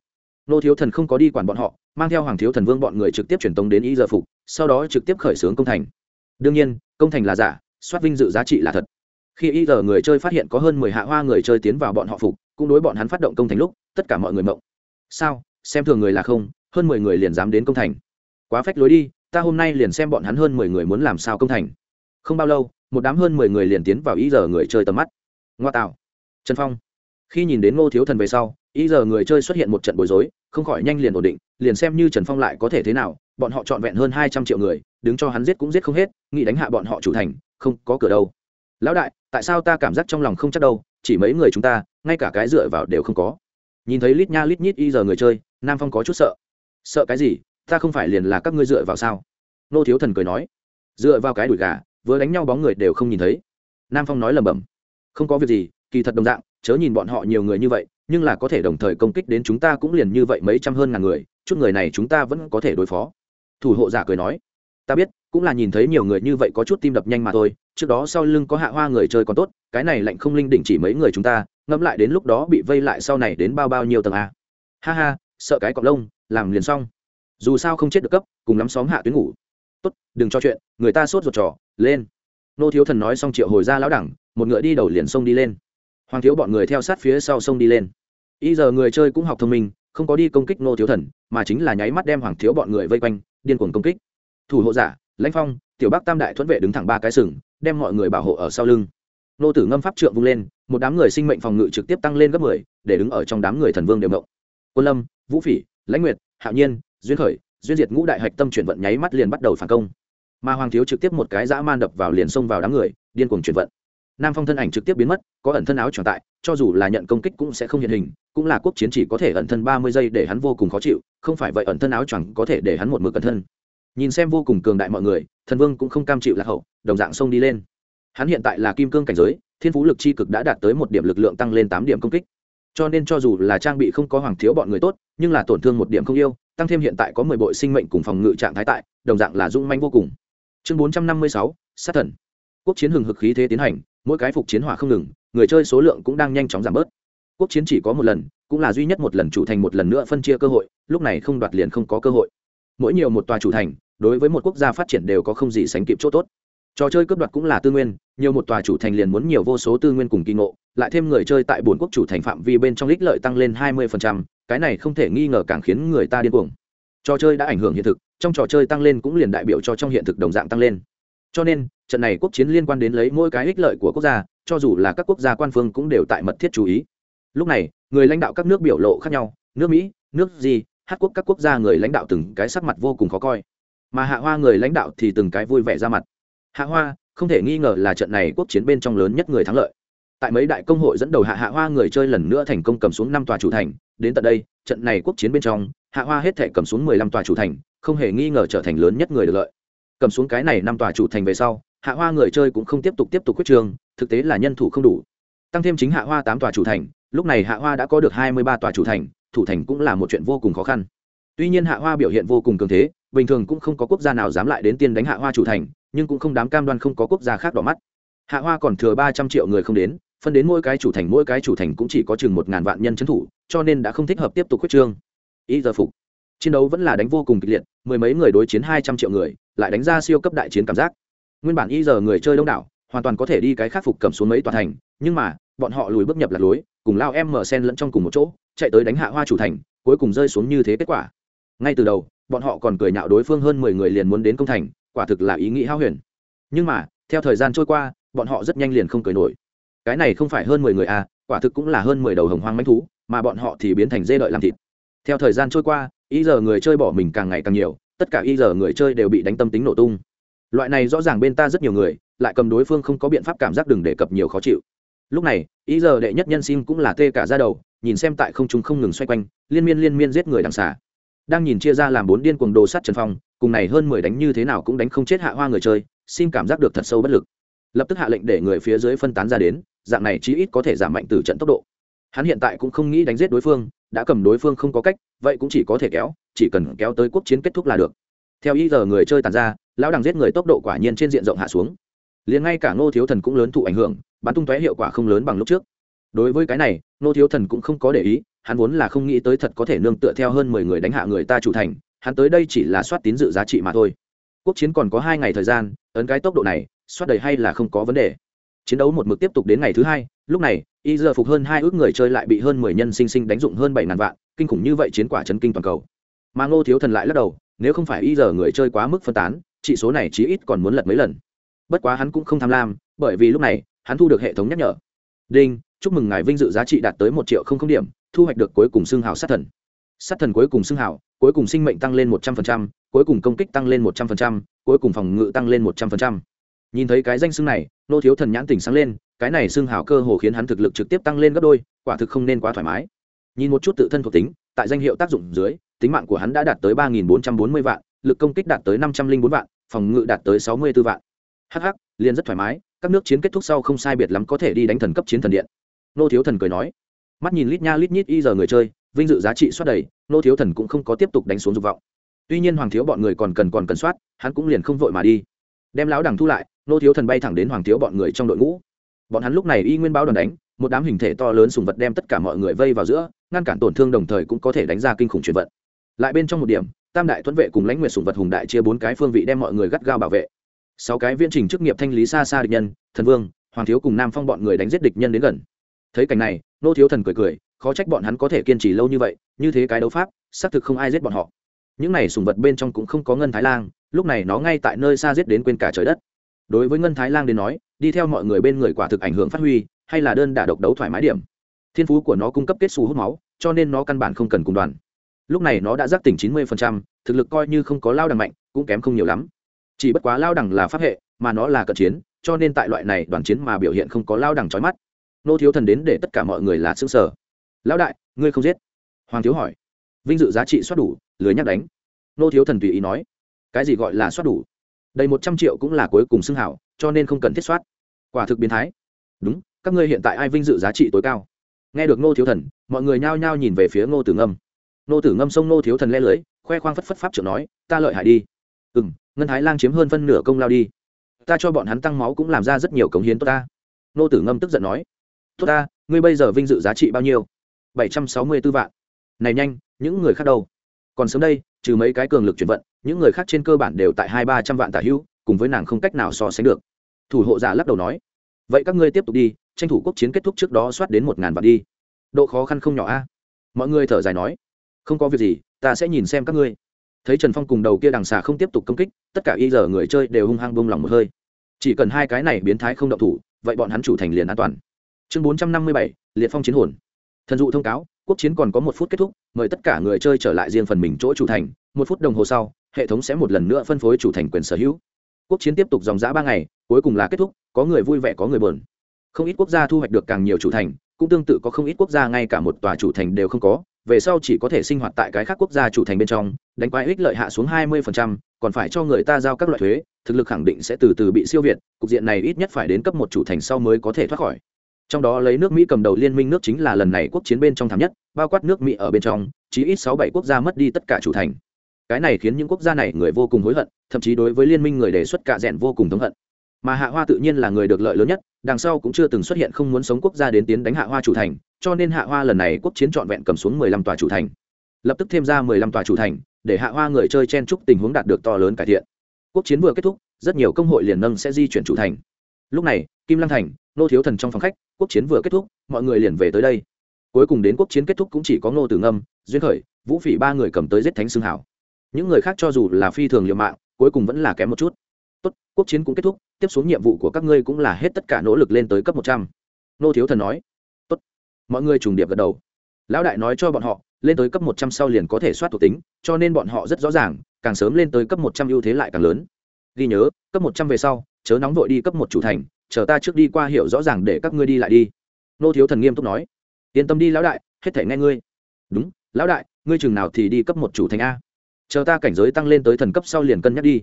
Nô thiếu thần không có đi quản bọn họ, mang theo hoàng thiếu thần vương bọn người trực tiếp truyền tống đến y giờ phục, sau đó trực tiếp khởi xướng công thành. Đương nhiên, công thành là giả, soát vinh dự giá trị là thật. Khi y giờ người chơi phát hiện có hơn mười hạ hoa người chơi tiến vào bọn họ phục, cũng đối bọn hắn phát động công thành lúc, tất cả mọi người mộng. Sao? Xem thường người là không, hơn mười người liền dám đến công thành. Quá phách lối đi, ta hôm nay liền xem bọn hắn hơn mười người muốn làm sao công thành. Không bao lâu, một đám hơn mười người liền tiến vào y giờ người chơi tầm mắt. Ngoa tạo. Trần phong. Khi nhìn đến ngô thiếu thần về sau y giờ người chơi xuất hiện một trận bối rối, không khỏi nhanh liền ổn định, liền xem như trần phong lại có thể thế nào, bọn họ trọn vẹn hơn hai trăm triệu người, đứng cho hắn giết cũng giết không hết, nghĩ đánh hạ bọn họ chủ thành, không có cửa đâu. Lão đại, tại sao ta cảm giác trong lòng không chắc đâu, chỉ mấy người chúng ta, ngay cả cái dựa vào đều không có. Nhìn thấy lít nha lít nhít y giờ người chơi nam phong có chút sợ. Sợ cái gì? Ta không phải liền là các ngươi dựa vào sao? Nô thiếu thần cười nói. Dựa vào cái đùi gà, vừa đánh nhau bóng người đều không nhìn thấy. Nam phong nói lầm bầm không có việc gì, kỳ thật đồng dạng, chớ nhìn bọn họ nhiều người như vậy, nhưng là có thể đồng thời công kích đến chúng ta cũng liền như vậy mấy trăm hơn ngàn người, chút người này chúng ta vẫn có thể đối phó. Thủ hộ giả cười nói. Ta biết, cũng là nhìn thấy nhiều người như vậy có chút tim đập nhanh mà thôi, trước đó sau lưng có hạ hoa người chơi còn tốt, cái này lạnh không linh đỉnh chỉ mấy người chúng ta, ngẫm lại đến lúc đó bị vây lại sau này đến bao bao nhiêu tầng a. Ha ha sợ cái cọc lông, làm liền xong. Dù sao không chết được cấp, cùng lắm xóm hạ tuyến ngủ. Tốt, đừng cho chuyện, người ta sốt ruột trò, lên. Nô thiếu thần nói xong triệu hồi ra lão đẳng, một ngựa đi đầu liền sông đi lên. Hoàng thiếu bọn người theo sát phía sau sông đi lên. Y giờ người chơi cũng học thông minh, không có đi công kích nô thiếu thần, mà chính là nháy mắt đem hoàng thiếu bọn người vây quanh, điên cuồng công kích. Thủ hộ giả, lãnh phong, tiểu bắc tam đại thuẫn vệ đứng thẳng ba cái sừng, đem mọi người bảo hộ ở sau lưng. Nô tử ngâm pháp trượng vung lên, một đám người sinh mệnh phòng ngự trực tiếp tăng lên gấp mười, để đứng ở trong đám người thần vương đều mộng quân lâm, vũ phỉ, lãnh nguyệt, hạo nhiên, duyên khởi, duyên diệt ngũ đại hạch tâm chuyển vận nháy mắt liền bắt đầu phản công. Mà hoàng thiếu trực tiếp một cái dã man đập vào liền xông vào đám người, điên cuồng chuyển vận. Nam phong thân ảnh trực tiếp biến mất, có ẩn thân áo tròn tại, cho dù là nhận công kích cũng sẽ không hiện hình, cũng là quốc chiến chỉ có thể ẩn thân ba mươi giây để hắn vô cùng khó chịu, không phải vậy ẩn thân áo choàng có thể để hắn một mực ẩn thân. Nhìn xem vô cùng cường đại mọi người, thần vương cũng không cam chịu lạc hậu, đồng dạng xông đi lên. Hắn hiện tại là kim cương cảnh giới, thiên phú lực chi cực đã đạt tới một điểm lực lượng tăng lên tám điểm công kích cho nên cho dù là trang bị không có hoàng thiếu bọn người tốt, nhưng là tổn thương một điểm không yêu, tăng thêm hiện tại có mười bội sinh mệnh cùng phòng ngự trạng thái tại, đồng dạng là dung manh vô cùng. Chương bốn trăm năm mươi sáu, sát thần. Quốc chiến hừng hực khí thế tiến hành, mỗi cái phục chiến hỏa không ngừng, người chơi số lượng cũng đang nhanh chóng giảm bớt. Quốc chiến chỉ có một lần, cũng là duy nhất một lần chủ thành một lần nữa phân chia cơ hội, lúc này không đoạt liền không có cơ hội. Mỗi nhiều một tòa chủ thành, đối với một quốc gia phát triển đều có không gì sánh kịp chỗ tốt trò chơi cướp đoạt cũng là tư nguyên, nhiều một tòa chủ thành liền muốn nhiều vô số tư nguyên cùng kỳ ngộ, lại thêm người chơi tại bốn quốc chủ thành phạm vi bên trong lích lợi tăng lên hai mươi cái này không thể nghi ngờ càng khiến người ta điên cuồng. Trò chơi đã ảnh hưởng hiện thực, trong trò chơi tăng lên cũng liền đại biểu cho trong hiện thực đồng dạng tăng lên. Cho nên, trận này quốc chiến liên quan đến lấy mỗi cái ích lợi của quốc gia, cho dù là các quốc gia quan phương cũng đều tại mật thiết chú ý. Lúc này, người lãnh đạo các nước biểu lộ khác nhau, nước mỹ, nước gì, hát quốc các quốc gia người lãnh đạo từng cái sắc mặt vô cùng khó coi. Mà hạ hoa người lãnh đạo thì từng cái vui vẻ ra mặt hạ hoa, không thể nghi ngờ là trận này quốc chiến bên trong lớn nhất người thắng lợi. Tại mấy đại công hội dẫn đầu hạ hạ hoa người chơi lần nữa thành công cầm xuống năm tòa chủ thành, đến tận đây, trận này quốc chiến bên trong, hạ hoa hết thể cầm xuống mười lăm tòa chủ thành, không hề nghi ngờ trở thành lớn nhất người được lợi. Cầm xuống cái này năm tòa chủ thành về sau, hạ hoa người chơi cũng không tiếp tục tiếp tục quyết trường thực tế là nhân thủ không đủ. Tăng thêm chính hạ hoa tám tòa chủ thành, lúc này hạ hoa đã có được hai mươi ba tòa chủ thành, thủ thành cũng là một chuyện vô cùng khó khăn. Tuy nhiên hạ hoa biểu hiện vô cùng cường thế, bình thường cũng không có quốc gia nào dám lại đến tiên đánh hạ hoa chủ thành nhưng cũng không dám cam đoan không có quốc gia khác đỏ mắt. Hạ hoa còn thừa ba trăm triệu người không đến, phân đến mỗi cái chủ thành, mỗi cái chủ thành cũng chỉ có chừng một ngàn vạn nhân trấn thủ, cho nên đã không thích hợp tiếp tục quyết trương. Ý giờ phục. Chiến đấu vẫn là đánh vô cùng kịch liệt, mười mấy người đối chiến hai trăm triệu người, lại đánh ra siêu cấp đại chiến cảm giác. Nguyên bản y giờ người chơi đông đảo, hoàn toàn có thể đi cái khắc phục cầm xuống mấy tòa thành, nhưng mà, bọn họ lùi bước nhập lạc lối, cùng lao em mở sen lẫn trong cùng một chỗ, chạy tới đánh hạ hoa chủ thành, cuối cùng rơi xuống như thế kết quả. Ngay từ đầu, bọn họ còn cười nhạo đối phương hơn mười người liền muốn đến công thành quả thực là ý nghĩ hao huyền. Nhưng mà, theo thời gian trôi qua, bọn họ rất nhanh liền không cười nổi. Cái này không phải hơn mười người à quả thực cũng là hơn mười đầu hồng hoang mánh thú, mà bọn họ thì biến thành dê đợi làm thịt. Theo thời gian trôi qua ý giờ người chơi bỏ mình càng ngày càng nhiều, tất cả ý giờ người chơi đều bị đánh tâm tính nổ tung. Loại này rõ ràng bên ta rất nhiều người, lại cầm đối phương không có biện pháp cảm giác đừng đề cập nhiều khó chịu. Lúc này ý giờ đệ nhất nhân sinh cũng là tê cả ra đầu, nhìn xem tại không trung không ngừng xoay quanh, liên miên liên miên giết người đằng xả đang nhìn chia ra làm bốn điên cuồng đồ sắt trần phong, cùng này hơn mười đánh như thế nào cũng đánh không chết hạ hoa người chơi, xin cảm giác được thật sâu bất lực. Lập tức hạ lệnh để người phía dưới phân tán ra đến, dạng này chí ít có thể giảm mạnh từ trận tốc độ. Hắn hiện tại cũng không nghĩ đánh giết đối phương, đã cầm đối phương không có cách, vậy cũng chỉ có thể kéo, chỉ cần kéo tới quốc chiến kết thúc là được. Theo ý giờ người chơi tàn ra, lão đằng giết người tốc độ quả nhiên trên diện rộng hạ xuống. Liền ngay cả ngô thiếu thần cũng lớn thụ ảnh hưởng, bắn tung tóe hiệu quả không lớn bằng lúc trước. Đối với cái này, ngô thiếu thần cũng không có để ý hắn vốn là không nghĩ tới thật có thể nương tựa theo hơn mười người đánh hạ người ta chủ thành, hắn tới đây chỉ là soát tín dự giá trị mà thôi. Quốc chiến còn có hai ngày thời gian, ấn cái tốc độ này, soát đầy hay là không có vấn đề. Chiến đấu một mực tiếp tục đến ngày thứ hai, lúc này, y giờ phục hơn hai ước người chơi lại bị hơn mười nhân sinh sinh đánh dụng hơn bảy ngàn vạn, kinh khủng như vậy chiến quả chấn kinh toàn cầu. Mà ngô thiếu thần lại lắc đầu, nếu không phải y giờ người chơi quá mức phân tán trị số này chí ít còn muốn lật mấy lần. Bất quá hắn cũng không tham lam, bởi vì lúc này, hắn thu được hệ thống nhắc nhở. Đinh chúc mừng ngài vinh dự giá trị đạt tới một triệu không không điểm, thu hoạch được cuối cùng xương hào sát thần. Sát thần cuối cùng xương hào, cuối cùng sinh mệnh tăng lên một trăm phần trăm, cuối cùng công kích tăng lên một trăm phần trăm, cuối cùng phòng ngự tăng lên một trăm phần trăm. Nhìn thấy cái danh xương này, nô thiếu thần nhãn tỉnh sáng lên, cái này xương hào cơ hồ khiến hắn thực lực trực tiếp tăng lên gấp đôi, quả thực không nên quá thoải mái. Nhìn một chút tự thân thuộc tính, tại danh hiệu tác dụng dưới, tính mạng của hắn đã đạt tới ba nghìn bốn trăm bốn mươi vạn, lực công kích đạt tới năm trăm linh bốn vạn, phòng ngự đạt tới sáu mươi b ố vạn hh liền rất thoải mái, các nước chiến kết thúc sau không sai biệt lắm có thể đi đánh thần cấp chiến thần điện nô thiếu thần cười nói. Mắt nhìn lít nha lít nhít y giờ người chơi, vinh dự giá trị soát đầy, nô thiếu thần cũng không có tiếp tục đánh xuống dục vọng. Tuy nhiên hoàng thiếu bọn người còn cần còn cần soát hắn cũng liền không vội mà đi. Đem lão đằng thu lại, nô thiếu thần bay thẳng đến hoàng thiếu bọn người trong đội ngũ. Bọn hắn lúc này y nguyên báo đòn đánh, một đám hình thể to lớn sùng vật đem tất cả mọi người vây vào giữa, ngăn cản tổn thương đồng thời cũng có thể đánh ra kinh khủng chuyển vận. Lại bên trong một điểm, tam đại thuẫn vệ cùng lãnh nguyệt sùng vật hùng đại chia bốn cái phương vị đem mọi người gắt gao bảo vệ. Sáu cái viên trình chức nghiệp thanh lý xa xa địch nhân, thần vương, hoàng thiếu cùng nam phong bọn người đánh giết địch nhân đến gần thấy cảnh này, nô thiếu thần cười cười, khó trách bọn hắn có thể kiên trì lâu như vậy, như thế cái đấu pháp, xác thực không ai giết bọn họ. Những này sùng vật bên trong cũng không có ngân thái lang, lúc này nó ngay tại nơi xa giết đến quên cả trời đất. Đối với ngân thái lang đến nói, đi theo mọi người bên người quả thực ảnh hưởng phát huy, hay là đơn đả độc đấu thoải mái điểm. Thiên phú của nó cung cấp kết xù hút máu, cho nên nó căn bản không cần cùng đoàn. Lúc này nó đã giác tỉnh chín mươi thực lực coi như không có lao đằng mạnh, cũng kém không nhiều lắm. Chỉ bất quá lao đằng là pháp hệ, mà nó là cận chiến, cho nên tại loại này đoàn chiến mà biểu hiện không có lao đằng trói mắt nô thiếu thần đến để tất cả mọi người là xương sở lão đại, ngươi không giết? Hoàng thiếu hỏi. Vinh dự giá trị soát đủ, lười nhắc đánh. Nô thiếu thần tùy ý nói. Cái gì gọi là soát đủ? Đầy một trăm triệu cũng là cuối cùng xưng hảo, cho nên không cần thiết soát. Quả thực biến thái. Đúng, các ngươi hiện tại ai vinh dự giá trị tối cao? Nghe được nô thiếu thần, mọi người nhao nhao nhìn về phía ngô tử ngâm. Nô tử ngâm xông nô thiếu thần le lưới, khoe khoang phất phất pháp trưởng nói, ta lợi hại đi. Ừ m ngân thái lang chiếm hơn phân nửa công lao đi. Ta cho bọn hắn tăng máu cũng làm ra rất nhiều cống hiến tốt ta. Nô tử ngâm tức giận nói tốt ta, ngươi bây giờ vinh dự giá trị bao nhiêu? Bảy trăm sáu mươi b ố vạn. Này nhanh, những người khác đâu? Còn sớm đây, trừ mấy cái cường lực chuyển vận, những người khác trên cơ bản đều tại hai ba trăm vạn tả hữu cùng với nàng không cách nào so sánh được. Thủ hộ giả lắc đầu nói, vậy các ngươi tiếp tục đi, tranh thủ quốc chiến kết thúc trước đó soát đến một ngàn vạn đi. Độ khó khăn không nhỏ a. Mọi người thở dài nói, không có việc gì, ta sẽ nhìn xem các ngươi. Thấy trần phong cùng đầu kia đằng xà không tiếp tục công kích, tất cả y giờ người chơi đều hung hăng bông lòng một hơi. Chỉ cần hai cái này biến thái không động thủ, vậy bọn hắn chủ thành liền an toàn chương bốn trăm năm mươi bảy liệt phong chiến hồn. Thần dụ thông cáo quốc chiến còn có một phút kết thúc mời tất cả người chơi trở lại riêng phần mình chỗ chủ thành một phút đồng hồ sau hệ thống sẽ một lần nữa phân phối chủ thành quyền sở hữu. Quốc chiến tiếp tục dòng giã ba ngày cuối cùng là kết thúc có người vui vẻ có người bờn không ít quốc gia thu hoạch được càng nhiều chủ thành cũng tương tự có không ít quốc gia ngay cả một tòa chủ thành đều không có về sau chỉ có thể sinh hoạt tại cái khác quốc gia chủ thành bên trong đánh quái ích lợi hạ xuống 20%, còn phải cho người ta giao các loại thuế thực lực khẳng định sẽ từ từ bị siêu việt cục diện này ít nhất phải đến cấp một chủ thành sau mới có thể thoát khỏi trong đó lấy nước mỹ cầm đầu liên minh nước chính là lần này quốc chiến bên trong thảm nhất, bao quát nước mỹ ở bên trong chỉ ít sáu bảy quốc gia mất đi tất cả chủ thành. Cái này khiến những quốc gia này người vô cùng hối hận, thậm chí đối với liên minh người đề xuất cạ rẽn vô cùng thống hận. Mà hạ hoa tự nhiên là người được lợi lớn nhất, đằng sau cũng chưa từng xuất hiện không muốn sống quốc gia đến tiến đánh hạ hoa chủ thành, cho nên hạ hoa lần này quốc chiến trọn vẹn cầm xuống mười lăm tòa chủ thành. Lập tức thêm ra mười lăm tòa chủ thành, để hạ hoa người chơi chen chúc tình huống đạt được to lớn cải thiện. Quốc chiến vừa kết thúc, rất nhiều công hội liền nâng sẽ di chuyển chủ thành lúc này, kim lăng thành nô thiếu thần trong phòng khách, quốc chiến vừa kết thúc, mọi người liền về tới đây. Cuối cùng đến quốc chiến kết thúc cũng chỉ có ngô tử ngâm, duyên khởi, vũ phỉ ba người cầm tới giết thánh xương hảo. Những người khác cho dù là phi thường liều mạng, cuối cùng vẫn là kém một chút. Tốt, quốc chiến cũng kết thúc, tiếp xuống nhiệm vụ của các ngươi cũng là hết tất cả nỗ lực lên tới cấp một trăm. Nô thiếu thần nói. Tốt. Mọi người trùng điệp gật đầu. Lão đại nói cho bọn họ, lên tới cấp một trăm sau liền có thể soát thuộc tính, cho nên bọn họ rất rõ ràng, càng sớm lên tới cấp một trăm ưu thế lại càng lớn ghi nhớ, cấp một trăm về sau, chớ nóng vội đi cấp một chủ thành, chờ ta trước đi qua hiểu rõ ràng để các ngươi đi lại đi. Nô thiếu thần nghiêm túc nói. Yên tâm đi lão đại, hết thể nghe ngươi. Đúng, lão đại, ngươi chừng nào thì đi cấp một chủ thành a. Chờ ta cảnh giới tăng lên tới thần cấp sau liền cân nhắc đi.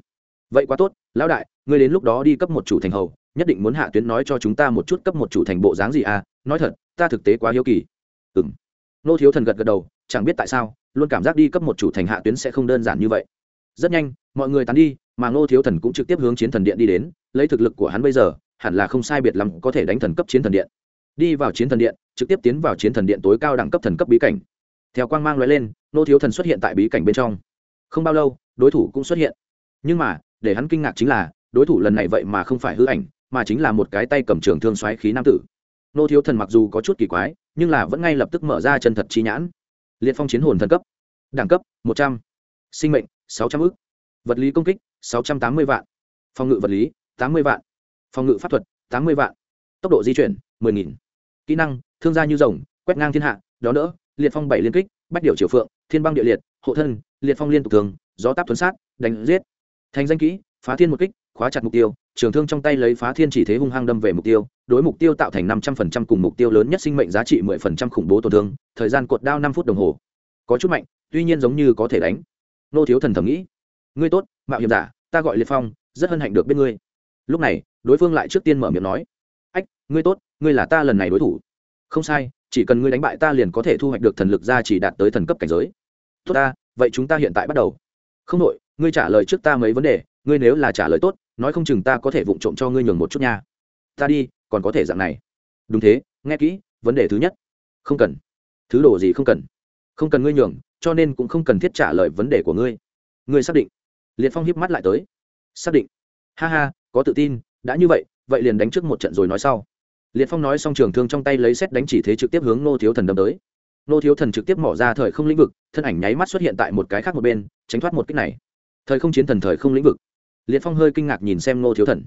Vậy quá tốt, lão đại, ngươi đến lúc đó đi cấp một chủ thành hầu, nhất định muốn hạ tuyến nói cho chúng ta một chút cấp một chủ thành bộ dáng gì à nói thật, ta thực tế quá hiếu kỳ. Ừ m nô thiếu thần gật gật đầu, chẳng biết tại sao, luôn cảm giác đi cấp một chủ thành hạ tuyến sẽ không đơn giản như vậy. Rất nhanh, mọi người tán đi mà ngô thiếu thần cũng trực tiếp hướng chiến thần điện đi đến, lấy thực lực của hắn bây giờ, hẳn là không sai biệt lắm có thể đánh thần cấp chiến thần điện. Đi vào chiến thần điện, trực tiếp tiến vào chiến thần điện tối cao đẳng cấp thần cấp bí cảnh. Theo quang mang l lên, ngô thiếu thần xuất hiện tại bí cảnh bên trong. Không bao lâu, đối thủ cũng xuất hiện. Nhưng mà, để hắn kinh ngạc chính là, đối thủ lần này vậy mà không phải hư ảnh, mà chính là một cái tay cầm trường thương xoáy khí nam tử. Nô thiếu thần mặc dù có chút kỳ quái, nhưng là vẫn ngay lập tức mở ra chân thật chi nhãn. Liệt phong chiến hồn thần cấp. Đẳng cấp, một trăm. Sinh mệnh, sáu trăm ư vật lý công kích sáu trăm tám mươi vạn. Phòng ngự vật lý, tám mươi vạn. Phòng ngự pháp thuật, tám mươi vạn. Tốc độ di chuyển, mười nghìn. Kỹ năng, thương gia như rồng, quét ngang thiên hạ đó đỡ, liệt phong bảy liên kích, bách điệu triều phượng, thiên băng địa liệt, hộ thân, liệt phong liên tục thường, gió táp tuấn sát, đánh giết. Thành danh kỹ, phá thiên một kích, khóa chặt mục tiêu, trường thương trong tay lấy phá thiên chỉ thế hung hăng đâm về mục tiêu, đối mục tiêu tạo thành năm trăm phần trăm cùng mục tiêu lớn nhất sinh mệnh giá trị mười phần trăm khủng bố tổn thương, thời gian cột đao năm phút đồng hồ. Có chút mạnh, tuy nhiên giống như có thể đánh. Nô thiếu thần thầm nghĩ. Ngươi tốt, mạo hiểm giả ta gọi liệt phong, rất hân hạnh được biết ngươi. Lúc này, đối phương lại trước tiên mở miệng nói, ách, ngươi tốt, ngươi là ta lần này đối thủ. Không sai, chỉ cần ngươi đánh bại ta liền có thể thu hoạch được thần lực ra chỉ đạt tới thần cấp cảnh giới. Tốt ta, vậy chúng ta hiện tại bắt đầu. Không đội, ngươi trả lời trước ta mấy vấn đề, ngươi nếu là trả lời tốt, nói không chừng ta có thể vụng trộm cho ngươi nhường một chút nha. Ta đi, còn có thể dạng này. Đúng thế, nghe kỹ, vấn đề thứ nhất, không cần. Thứ đồ gì không cần? Không cần ngươi nhường, cho nên cũng không cần thiết trả lời vấn đề của ngươi. Ngươi xác định liệt phong hiếp mắt lại tới. Xác định. Ha ha, có tự tin, đã như vậy vậy liền đánh trước một trận rồi nói sau. Liệt phong nói xong trường thương trong tay lấy xét đánh chỉ thế trực tiếp hướng nô thiếu thần đâm tới. Nô thiếu thần trực tiếp mỏ ra thời không lĩnh vực, thân ảnh nháy mắt xuất hiện tại một cái khác một bên, tránh thoát một cách này. Thời không chiến thần thời không lĩnh vực. Liệt phong hơi kinh ngạc nhìn xem nô thiếu thần.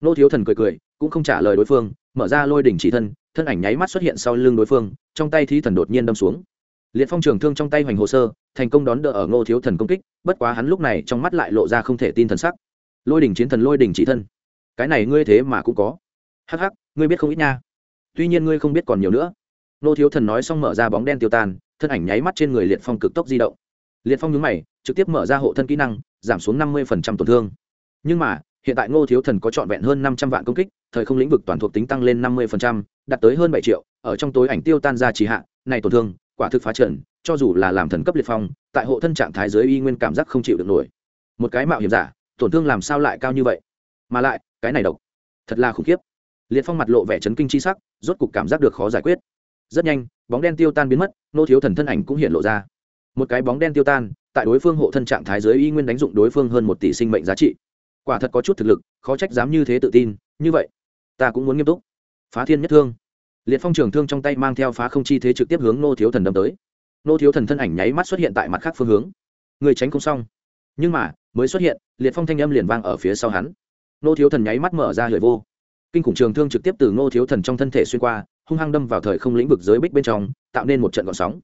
Nô thiếu thần cười cười, cũng không trả lời đối phương, mở ra lôi đỉnh chỉ thân thân ảnh nháy mắt xuất hiện sau lưng đối phương, trong tay thi thần đột nhiên đâm xuống liệt phong trường thương trong tay hoành hồ sơ, thành công đón đỡ ở ngô thiếu thần công kích, bất quá hắn lúc này trong mắt lại lộ ra không thể tin thần sắc. Lôi đỉnh chiến thần, lôi đỉnh chỉ thân. Cái này ngươi thế mà cũng có. Hắc hắc, ngươi biết không ít nha. Tuy nhiên ngươi không biết còn nhiều nữa. Ngô thiếu thần nói xong mở ra bóng đen tiêu tan, thân ảnh nháy mắt trên người liệt phong cực tốc di động. Liệt phong nhướng mày, trực tiếp mở ra hộ thân kỹ năng, giảm xuống năm mươi tổn thương. Nhưng mà, hiện tại ngô thiếu thần có trọn vẹn hơn năm trăm vạn công kích, thời không lĩnh vực toàn thuộc tính tăng lên năm mươi đạt tới hơn bảy triệu, ở trong tối ảnh tiêu tan ra trì hạ, này tổn thương quả thực phá trần, cho dù là làm thần cấp liệt phong, tại hộ thân trạng thái giới y nguyên cảm giác không chịu được nổi. Một cái mạo hiểm giả, tổn thương làm sao lại cao như vậy? Mà lại, cái này độc, thật là khủng khiếp. Liệt phong mặt lộ vẻ chấn kinh chi sắc, rốt cục cảm giác được khó giải quyết. Rất nhanh, bóng đen tiêu tan biến mất, nô thiếu thần thân ảnh cũng hiện lộ ra. Một cái bóng đen tiêu tan, tại đối phương hộ thân trạng thái giới y nguyên đánh dụng đối phương hơn một tỷ sinh mệnh giá trị. Quả thật có chút thực lực, khó trách dám như thế tự tin, như vậy, ta cũng muốn nghiêm túc. Phá thiên nhất thương liệt phong trường thương trong tay mang theo phá không chi thế trực tiếp hướng nô thiếu thần đâm tới. Nô thiếu thần thân ảnh nháy mắt xuất hiện tại mặt khác phương hướng. Người tránh không xong. Nhưng mà, mới xuất hiện, liệt phong thanh âm liền vang ở phía sau hắn. Nô thiếu thần nháy mắt mở ra hời vô. Kinh khủng trường thương trực tiếp từ nô thiếu thần trong thân thể xuyên qua, hung hăng đâm vào thời không lĩnh vực giới bích bên trong, tạo nên một trận gọn sóng.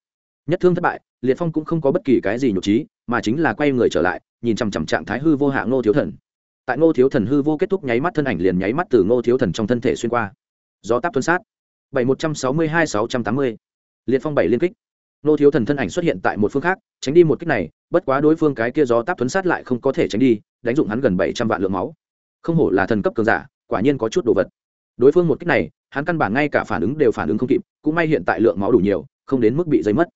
Nhất thương thất bại, liệt phong cũng không có bất kỳ cái gì nhục trí, mà chính là quay người trở lại, nhìn chằm chằm trạng thái hư vô hạ ngô thiếu thần. Tại ngô thiếu thần hư vô kết thúc nháy mắt thân ảnh liền nháy mắt từ ngô thiếu thần trong thân thể xuyên qua. Do táp tuân sát bảy một trăm sáu mươi hai sáu trăm tám mươi. Liệt phong bảy liên kích. Nô thiếu thần thân ảnh xuất hiện tại một phương khác, tránh đi một kích này, bất quá đối phương cái kia gió táp tuấn sát lại không có thể tránh đi, đánh dụng hắn gần bảy trăm vạn lượng máu. Không hổ là thần cấp cường giả, quả nhiên có chút đồ vật. Đối phương một kích này, hắn căn bản ngay cả phản ứng đều phản ứng không kịp, cũng may hiện tại lượng máu đủ nhiều, không đến mức bị dây mất.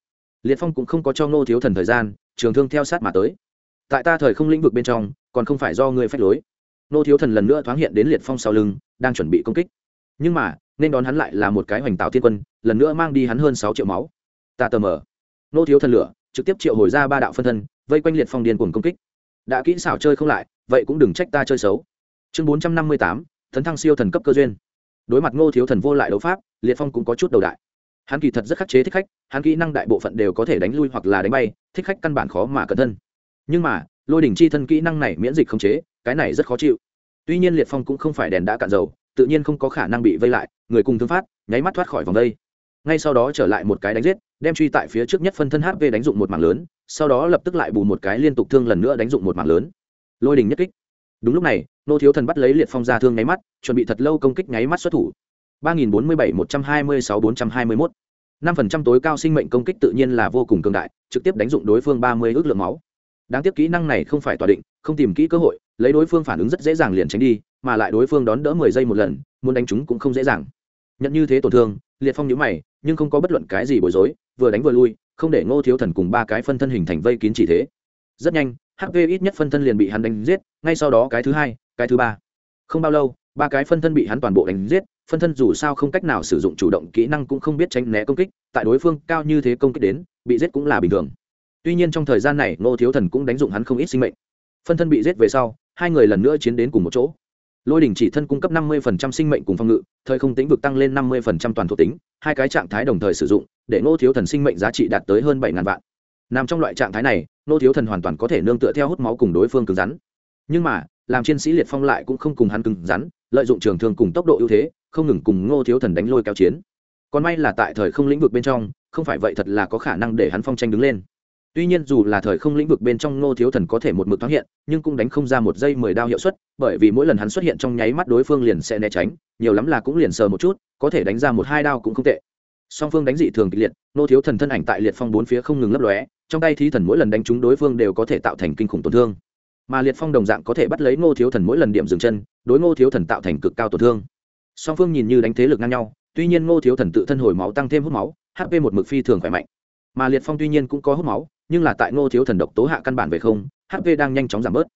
Liệt phong cũng không có cho nô thiếu thần thời gian, trường thương theo sát mà tới. Tại ta thời không lĩnh vực bên trong, còn không phải do ngươi phách lối. Nô thiếu thần lần nữa thoáng hiện đến liệt phong sau lưng, đang chuẩn bị công kích. Nhưng mà nên đón hắn lại là một cái hoành tạo thiên quân, lần nữa mang đi hắn hơn sáu triệu máu. Ta tờ mờ. Nô thiếu thần lửa, trực tiếp triệu hồi ra ba đạo phân thân, vây quanh liệt phong điên cuồng công kích. Đã kỹ xảo chơi không lại, vậy cũng đừng trách ta chơi xấu. Chương bốn trăm năm mươi tám thấn thăng siêu thần cấp cơ duyên. Đối mặt ngô thiếu thần vô lại đấu pháp, liệt phong cũng có chút đầu đại. Hắn kỳ thật rất khắc chế thích khách, hắn kỹ năng đại bộ phận đều có thể đánh lui hoặc là đánh bay, thích khách căn bản khó mà cẩn thân. Nhưng mà, lôi đỉnh chi thân kỹ năng này miễn dịch không chế, cái này rất khó chịu. Tuy nhiên liệt phong cũng không phải đèn đã cạn dầu tự nhiên không có khả năng bị vây lại, người cùng thương phát, nháy mắt thoát khỏi vòng vây ngay sau đó trở lại một cái đánh giết, đem truy tại phía trước nhất phân thân hp đánh dụng một mảng lớn, sau đó lập tức lại bù một cái liên tục thương lần nữa đánh dụng một mảng lớn. Lôi đình nhất kích. Đúng lúc này, nô thiếu thần bắt lấy liệt phong ra thương nháy mắt, chuẩn bị thật lâu công kích nháy mắt xuất thủ. ba nghìn bốn mươi bảy một trăm hai mươi sáu bốn trăm hai mươi mốt. Năm phần trăm tối cao sinh mệnh công kích tự nhiên là vô cùng cường đại, trực tiếp đánh dụng đối phương ba mươi ước lượng máu. Đáng tiếc kỹ năng này không phải tỏa định, không tìm kỹ cơ hội, lấy đối phương phản ứng rất dễ dàng liền tránh đi mà lại đối phương đón đỡ mười giây một lần, muốn đánh chúng cũng không dễ dàng. Nhận như thế tổn thương, liệt phong nhíu mày, nhưng không có bất luận cái gì bối rối, vừa đánh vừa lui, không để ngô thiếu thần cùng ba cái phân thân hình thành vây kín chỉ thế. Rất nhanh hp ít nhất phân thân liền bị hắn đánh giết, ngay sau đó cái thứ hai, cái thứ ba. Không bao lâu, ba cái phân thân bị hắn toàn bộ đánh giết, phân thân dù sao không cách nào sử dụng chủ động kỹ năng cũng không biết tránh né công kích, tại đối phương cao như thế công kích đến, bị giết cũng là bình thường. Tuy nhiên trong thời gian này, ngô thiếu thần cũng đánh dụng hắn không ít sinh mệnh. Phân thân bị giết về sau, hai người lần nữa chiến đến cùng một chỗ lôi đình chỉ thân cung cấp năm mươi sinh mệnh cùng phòng ngự, thời không tính vực tăng lên năm mươi toàn thuộc tính, hai cái trạng thái đồng thời sử dụng, để ngô thiếu thần sinh mệnh giá trị đạt tới hơn bảy ngàn vạn. Nằm trong loại trạng thái này, ngô thiếu thần hoàn toàn có thể nương tựa theo hút máu cùng đối phương cứng rắn. Nhưng mà, làm chiến sĩ liệt phong lại cũng không cùng hắn cứng rắn, lợi dụng trường thương cùng tốc độ ưu thế, không ngừng cùng ngô thiếu thần đánh lôi kéo chiến. Còn may là tại thời không lĩnh vực bên trong, không phải vậy thật là có khả năng để hắn phong tranh đứng lên tuy nhiên dù là thời không lĩnh vực bên trong ngô thiếu thần có thể một mực thoáng hiện, nhưng cũng đánh không ra một giây mười đao hiệu suất, bởi vì mỗi lần hắn xuất hiện trong nháy mắt đối phương liền sẽ né tránh, nhiều lắm là cũng liền sờ một chút, có thể đánh ra một hai đao cũng không tệ. Song phương đánh dị thường kịch liệt, ngô thiếu thần thân ảnh tại liệt phong bốn phía không ngừng lấp lóe, trong tay thí thần mỗi lần đánh trúng đối phương đều có thể tạo thành kinh khủng tổn thương. Mà liệt phong đồng dạng có thể bắt lấy ngô thiếu thần mỗi lần điểm dừng chân, đối ngô thiếu thần tạo thành cực cao tổn thương. Song phương nhìn như đánh thế lực ngang nhau, tuy nhiên ngô thiếu thần tự thân hồi máu tăng thêm hút máu hp một mực phi thường khỏe mạnh. Mà liệt phong tuy nhiên cũng có hút máu nhưng là tại ngô thiếu thần độc tố hạ căn bản về không hp đang nhanh chóng giảm bớt.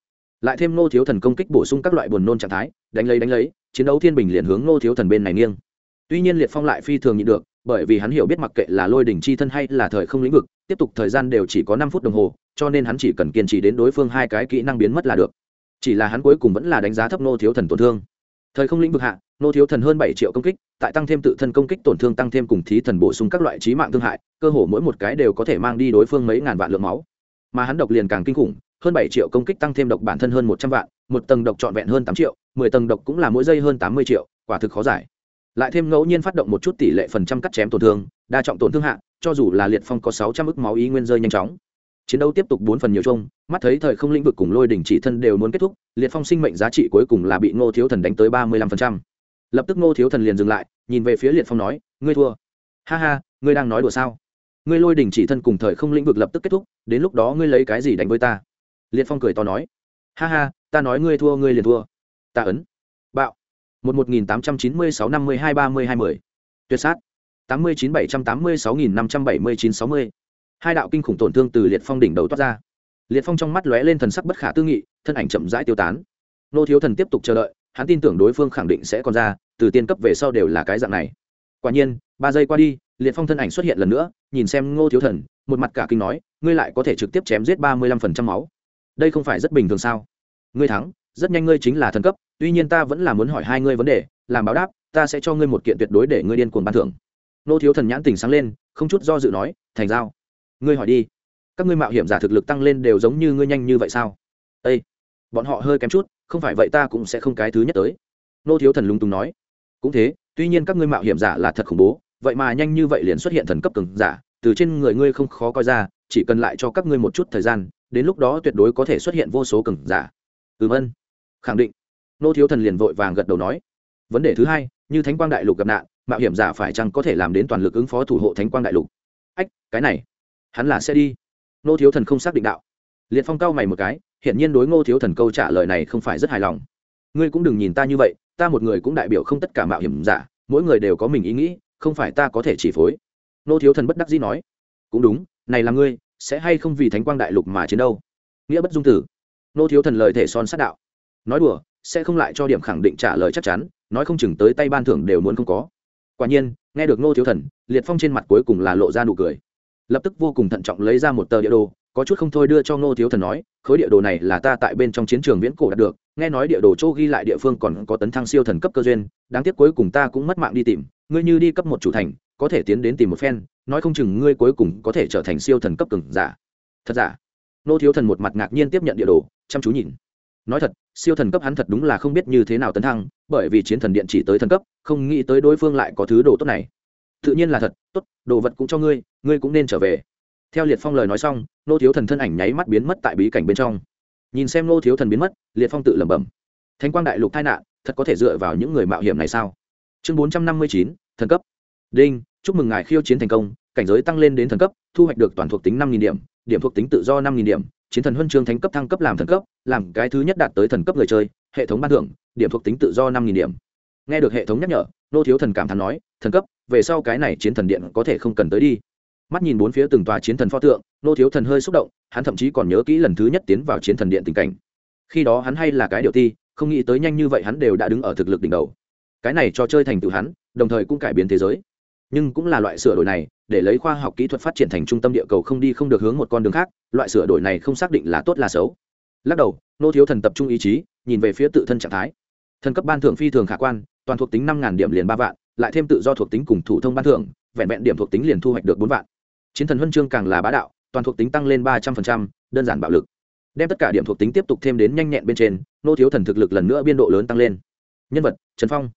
Lại thêm ngô thiếu thần công kích bổ sung các loại buồn nôn trạng thái, đánh lấy đánh lấy, chiến đấu thiên bình liền hướng ngô thiếu thần bên này nghiêng. Tuy nhiên liệt phong lại phi thường nhịn được, bởi vì hắn hiểu biết mặc kệ là lôi đỉnh chi thân hay là thời không lĩnh vực, tiếp tục thời gian đều chỉ có năm phút đồng hồ, cho nên hắn chỉ cần kiên trì đến đối phương hai cái kỹ năng biến mất là được. Chỉ là hắn cuối cùng vẫn là đánh giá thấp ngô thiếu thần tổn thương. Thời không lĩnh vực hạ nô thiếu thần hơn bảy triệu công kích, tại tăng thêm tự thân công kích tổn thương tăng thêm cùng thí thần bổ sung các loại trí mạng thương hại cơ hồ mỗi một cái đều có thể mang đi đối phương mấy ngàn vạn lượng máu. Mà hắn độc liền càng kinh khủng, hơn bảy triệu công kích tăng thêm độc bản thân hơn một trăm vạn, một tầng độc trọn vẹn hơn tám triệu, mười tầng độc cũng là mỗi giây hơn tám mươi triệu, quả thực khó giải. Lại thêm ngẫu nhiên phát động một chút tỷ lệ phần trăm cắt chém tổn thương, đa trọng tổn thương hạ, cho dù là liệt phong có sáu trăm ức máu ý nguyên rơi nhanh chóng. Chiến đấu tiếp tục bốn phần nhiều chung, mắt thấy thời không lĩnh vực cùng lôi đỉnh chỉ thân đều muốn kết thúc, liệt phong sinh mệnh giá trị cuối cùng là bị ngô thiếu thần đánh tới ba mươi lăm phần trăm. Lập tức ngô thiếu thần liền dừng lại, nhìn về phía liệt phong nói, ngươi thua. Ha ha, ngươi đang nói đùa sao? Ngươi lôi đỉnh chỉ thân cùng thời không lĩnh vực lập tức kết thúc, đến lúc đó ngươi lấy cái gì đánh với ta? Liệt phong cười to nói. Ha ha, ta nói ngươi thua, ngươi liền thua. Ta ấn. Bạo. Một một nghìn tám trăm chín mươi sáu, năm mươi hai, ba mươi hai mươi tuyệt sát. Tám mươi chín, bảy trăm tám mươi sáu nghìn năm trăm bảy mươi chín, sáu mươi. Hai đạo kinh khủng tổn thương từ liệt phong đỉnh đầu toát ra. Liệt phong trong mắt lóe lên thần sắc bất khả tư nghị, thân ảnh chậm rãi tiêu tán. Nô thiếu thần tiếp tục chờ đợi, hắn tin tưởng đối phương khẳng định sẽ còn ra, từ tiên cấp về sau đều là cái dạng này quả nhiên, ba giây qua đi, liệt phong thân ảnh xuất hiện lần nữa, nhìn xem ngô thiếu thần, một mặt cả kinh nói, ngươi lại có thể trực tiếp chém giết ba mươi lăm phần trăm máu. Đây không phải rất bình thường sao? Ngươi thắng, rất nhanh ngươi chính là thần cấp, tuy nhiên ta vẫn là muốn hỏi hai ngươi vấn đề, làm báo đáp, ta sẽ cho ngươi một kiện tuyệt đối để ngươi điên cuồng ban thưởng. Ngô thiếu thần nhãn tình sáng lên, không chút do dự nói, thành giao. Ngươi hỏi đi, các ngươi mạo hiểm giả thực lực tăng lên đều giống như ngươi nhanh như vậy sao? Â bọn họ hơi kém chút, không phải vậy ta cũng sẽ không cái thứ nhất tới. Nô thiếu thần lúng túng nói, cũng thế tuy nhiên các ngươi mạo hiểm giả là thật khủng bố, vậy mà nhanh như vậy liền xuất hiện thần cấp cường giả, từ trên người ngươi không khó coi ra, chỉ cần lại cho các ngươi một chút thời gian, đến lúc đó tuyệt đối có thể xuất hiện vô số cường giả. Ừm ân, khẳng định. Nô thiếu thần liền vội vàng gật đầu nói. Vấn đề thứ hai, như thánh quang đại lục gặp nạn, mạo hiểm giả phải chăng có thể làm đến toàn lực ứng phó thủ hộ thánh quang đại lục? Ách, cái này, hắn là sẽ đi. Nô thiếu thần không xác định đạo. Liệt phong cao mày một cái hiện nhiên đối ngô thiếu thần câu trả lời này không phải rất hài lòng ngươi cũng đừng nhìn ta như vậy, ta một người cũng đại biểu không tất cả mạo hiểm giả, mỗi người đều có mình ý nghĩ, không phải ta có thể chỉ phối. Nô thiếu thần bất đắc dĩ nói. Cũng đúng, này là ngươi, sẽ hay không vì thánh quang đại lục mà chiến đâu? Nghĩa bất dung tử. Nô thiếu thần lời thể son sát đạo. Nói đùa, sẽ không lại cho điểm khẳng định trả lời chắc chắn, nói không chừng tới tay ban thưởng đều muốn không có. Quả nhiên, nghe được nô thiếu thần, liệt phong trên mặt cuối cùng là lộ ra nụ cười. Lập tức vô cùng thận trọng lấy ra một tờ địa đồ, có chút không thôi đưa cho nô thiếu thần nói, khối địa đồ này là ta tại bên trong chiến trường viễn cổ đạt được nghe nói địa đồ chỗ ghi lại địa phương còn có tấn thăng siêu thần cấp cơ duyên, đáng tiếc cuối cùng ta cũng mất mạng đi tìm, ngươi như đi cấp một chủ thành, có thể tiến đến tìm một phen, nói không chừng ngươi cuối cùng có thể trở thành siêu thần cấp cường giả. Thật giả? Nô thiếu thần một mặt ngạc nhiên tiếp nhận địa đồ, chăm chú nhìn. Nói thật, siêu thần cấp hắn thật đúng là không biết như thế nào tấn thăng, bởi vì chiến thần điện chỉ tới thần cấp, không nghĩ tới đối phương lại có thứ đồ tốt này. Tự nhiên là thật, tốt, đồ vật cũng cho ngươi ngươi cũng nên trở về. Theo liệt phong lời nói xong, nô thiếu thần thân ảnh nháy mắt biến mất tại bí cảnh bên trong nhìn xem nô thiếu thần biến mất, liệt phong tự lẩm bẩm. Thánh quang đại lục tai nạn, thật có thể dựa vào những người mạo hiểm này sao? Chương bốn trăm năm mươi chín, thần cấp. Đinh, chúc mừng ngài khiêu chiến thành công, cảnh giới tăng lên đến thần cấp, thu hoạch được toàn thuộc tính năm nghìn điểm điểm thuộc tính tự do năm nghìn điểm, chiến thần huân chương thánh cấp thăng cấp làm thần cấp, làm cái thứ nhất đạt tới thần cấp người chơi, hệ thống ban thưởng, điểm thuộc tính tự do năm nghìn điểm. Nghe được hệ thống nhắc nhở nô thiếu thần cảm thán nói, thần cấp, về sau cái này chiến thần điện có thể không cần tới đi. Mắt nhìn bốn phía từng tòa chiến thần pho tượng nô thiếu thần hơi xúc động, hắn thậm chí còn nhớ kỹ lần thứ nhất tiến vào chiến thần điện tình cảnh. Khi đó hắn hay là cái điều ti, không nghĩ tới nhanh như vậy hắn đều đã đứng ở thực lực đỉnh đầu. Cái này cho chơi thành tựu hắn, đồng thời cũng cải biến thế giới. Nhưng cũng là loại sửa đổi này, để lấy khoa học kỹ thuật phát triển thành trung tâm địa cầu không đi không được hướng một con đường khác, loại sửa đổi này không xác định là tốt là xấu. Lắc đầu, nô thiếu thần tập trung ý chí, nhìn về phía tự thân trạng thái. Thần cấp ban thưởng phi thường khả quan, toàn thuộc tính năm điểm liền ba vạn, lại thêm tự do thuộc tính cùng thủ thông ban thưởng, vẹn vẹn điểm thuộc tính liền thu hoạch được bốn vạn. Chiến thần huân chương càng là bá đạo toàn thuộc tính tăng lên ba trăm linh đơn giản bạo lực. Đem tất cả điểm thuộc tính tiếp tục thêm đến nhanh nhẹn bên trên, nô thiếu thần thực lực lần nữa biên độ lớn tăng lên. Nhân vật, trần phong.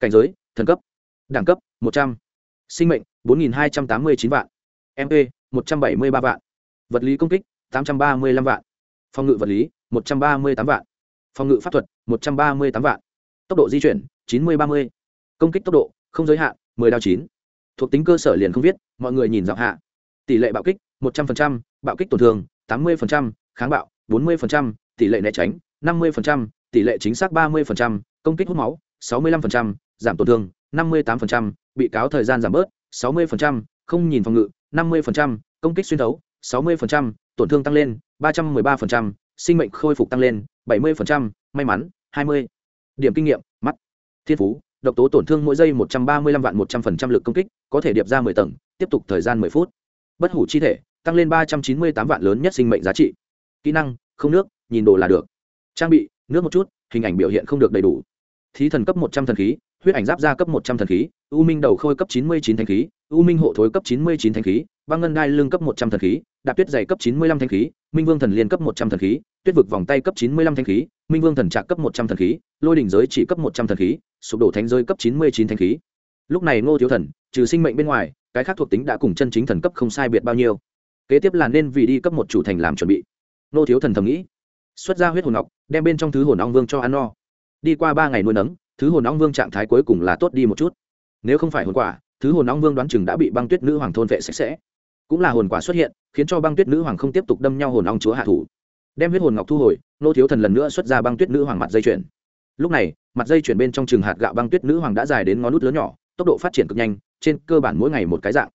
Cảnh giới, thần cấp. Đẳng cấp, một trăm. Sinh mệnh, bốn nghìn hai trăm tám mươi chín vạn. Mp một trăm bảy mươi ba vạn. Vật lý công kích, tám trăm ba mươi lăm vạn. Phòng ngự vật lý, một trăm ba mươi tám vạn. Phòng ngự pháp thuật, một trăm ba mươi tám vạn. Tốc độ di chuyển, chín mươi ba mươi. Công kích tốc độ, không giới hạn, mười đao chín. Thuộc tính cơ sở liền không viết, mọi người nhìn giọng hạ. Tỷ lệ bạo kích một trăm phần trăm bạo kích tổn thương tám mươi phần trăm kháng bạo bốn mươi phần trăm tỷ lệ né tránh năm mươi phần trăm tỷ lệ chính xác ba mươi phần trăm công kích hút máu sáu mươi lăm phần trăm giảm tổn thương năm mươi tám phần trăm bị cáo thời gian giảm bớt sáu mươi phần trăm không nhìn phòng ngự năm mươi phần trăm công kích xuyên thấu sáu mươi phần trăm tổn thương tăng lên ba trăm mười ba phần trăm sinh mệnh khôi phục tăng lên bảy mươi phần trăm may mắn hai mươi điểm kinh nghiệm mắt thiên phú độc tố tổn thương mỗi giây 135 vạn 100% lực công kích, có thể điệp ra 10 tầng, tiếp tục thời gian 10 phút. Bất hủ chi thể, tăng lên ba trăm chín mươi tám vạn lớn nhất sinh mệnh giá trị kỹ năng không nước nhìn đồ là được trang bị nước một chút hình ảnh biểu hiện không được đầy đủ thí thần cấp một trăm thần khí huyết ảnh giáp ra cấp một trăm thần khí u minh đầu khôi cấp chín mươi chín thanh khí u minh hộ thối cấp chín mươi chín thanh khí băng ngân đai lưng cấp một trăm thần khí đạp tuyết dày cấp chín mươi lăm thanh khí minh vương thần liên cấp một trăm thần khí tuyết vực vòng tay cấp chín mươi lăm thanh khí minh vương thần trạc cấp một trăm thần khí lôi đỉnh giới chỉ cấp một trăm thần khí sụp đổ thánh giới cấp chín mươi chín thanh khí lúc này ngô thiếu thần trừ sinh mệnh bên ngoài cái khác thuộc tính đã cùng chân chính thần cấp không sai biệt bao nhiêu kế tiếp là nên vì đi cấp một chủ thành làm chuẩn bị. Nô thiếu thần thầm nghĩ. Xuất ra huyết hồn ngọc, đem bên trong thứ hồn ong vương cho ăn no. Đi qua ba ngày nuôi nấng, thứ hồn ong vương trạng thái cuối cùng là tốt đi một chút. Nếu không phải hồn quả, thứ hồn ong vương đoán chừng đã bị băng tuyết nữ hoàng thôn vệ sạch sẽ. Cũng là hồn quả xuất hiện, khiến cho băng tuyết nữ hoàng không tiếp tục đâm nhau hồn ong chúa hạ thủ. Đem huyết hồn ngọc thu hồi, nô thiếu thần lần nữa xuất ra băng tuyết nữ hoàng mặt dây chuyển lúc này, mặt dây chuyển bên trong chừng hạt gạo băng tuyết nữ hoàng đã dài đến ngón nút lớn nhỏ, tốc độ phát triển cực nhanh, trên cơ bản mỗi ngày một cái dạng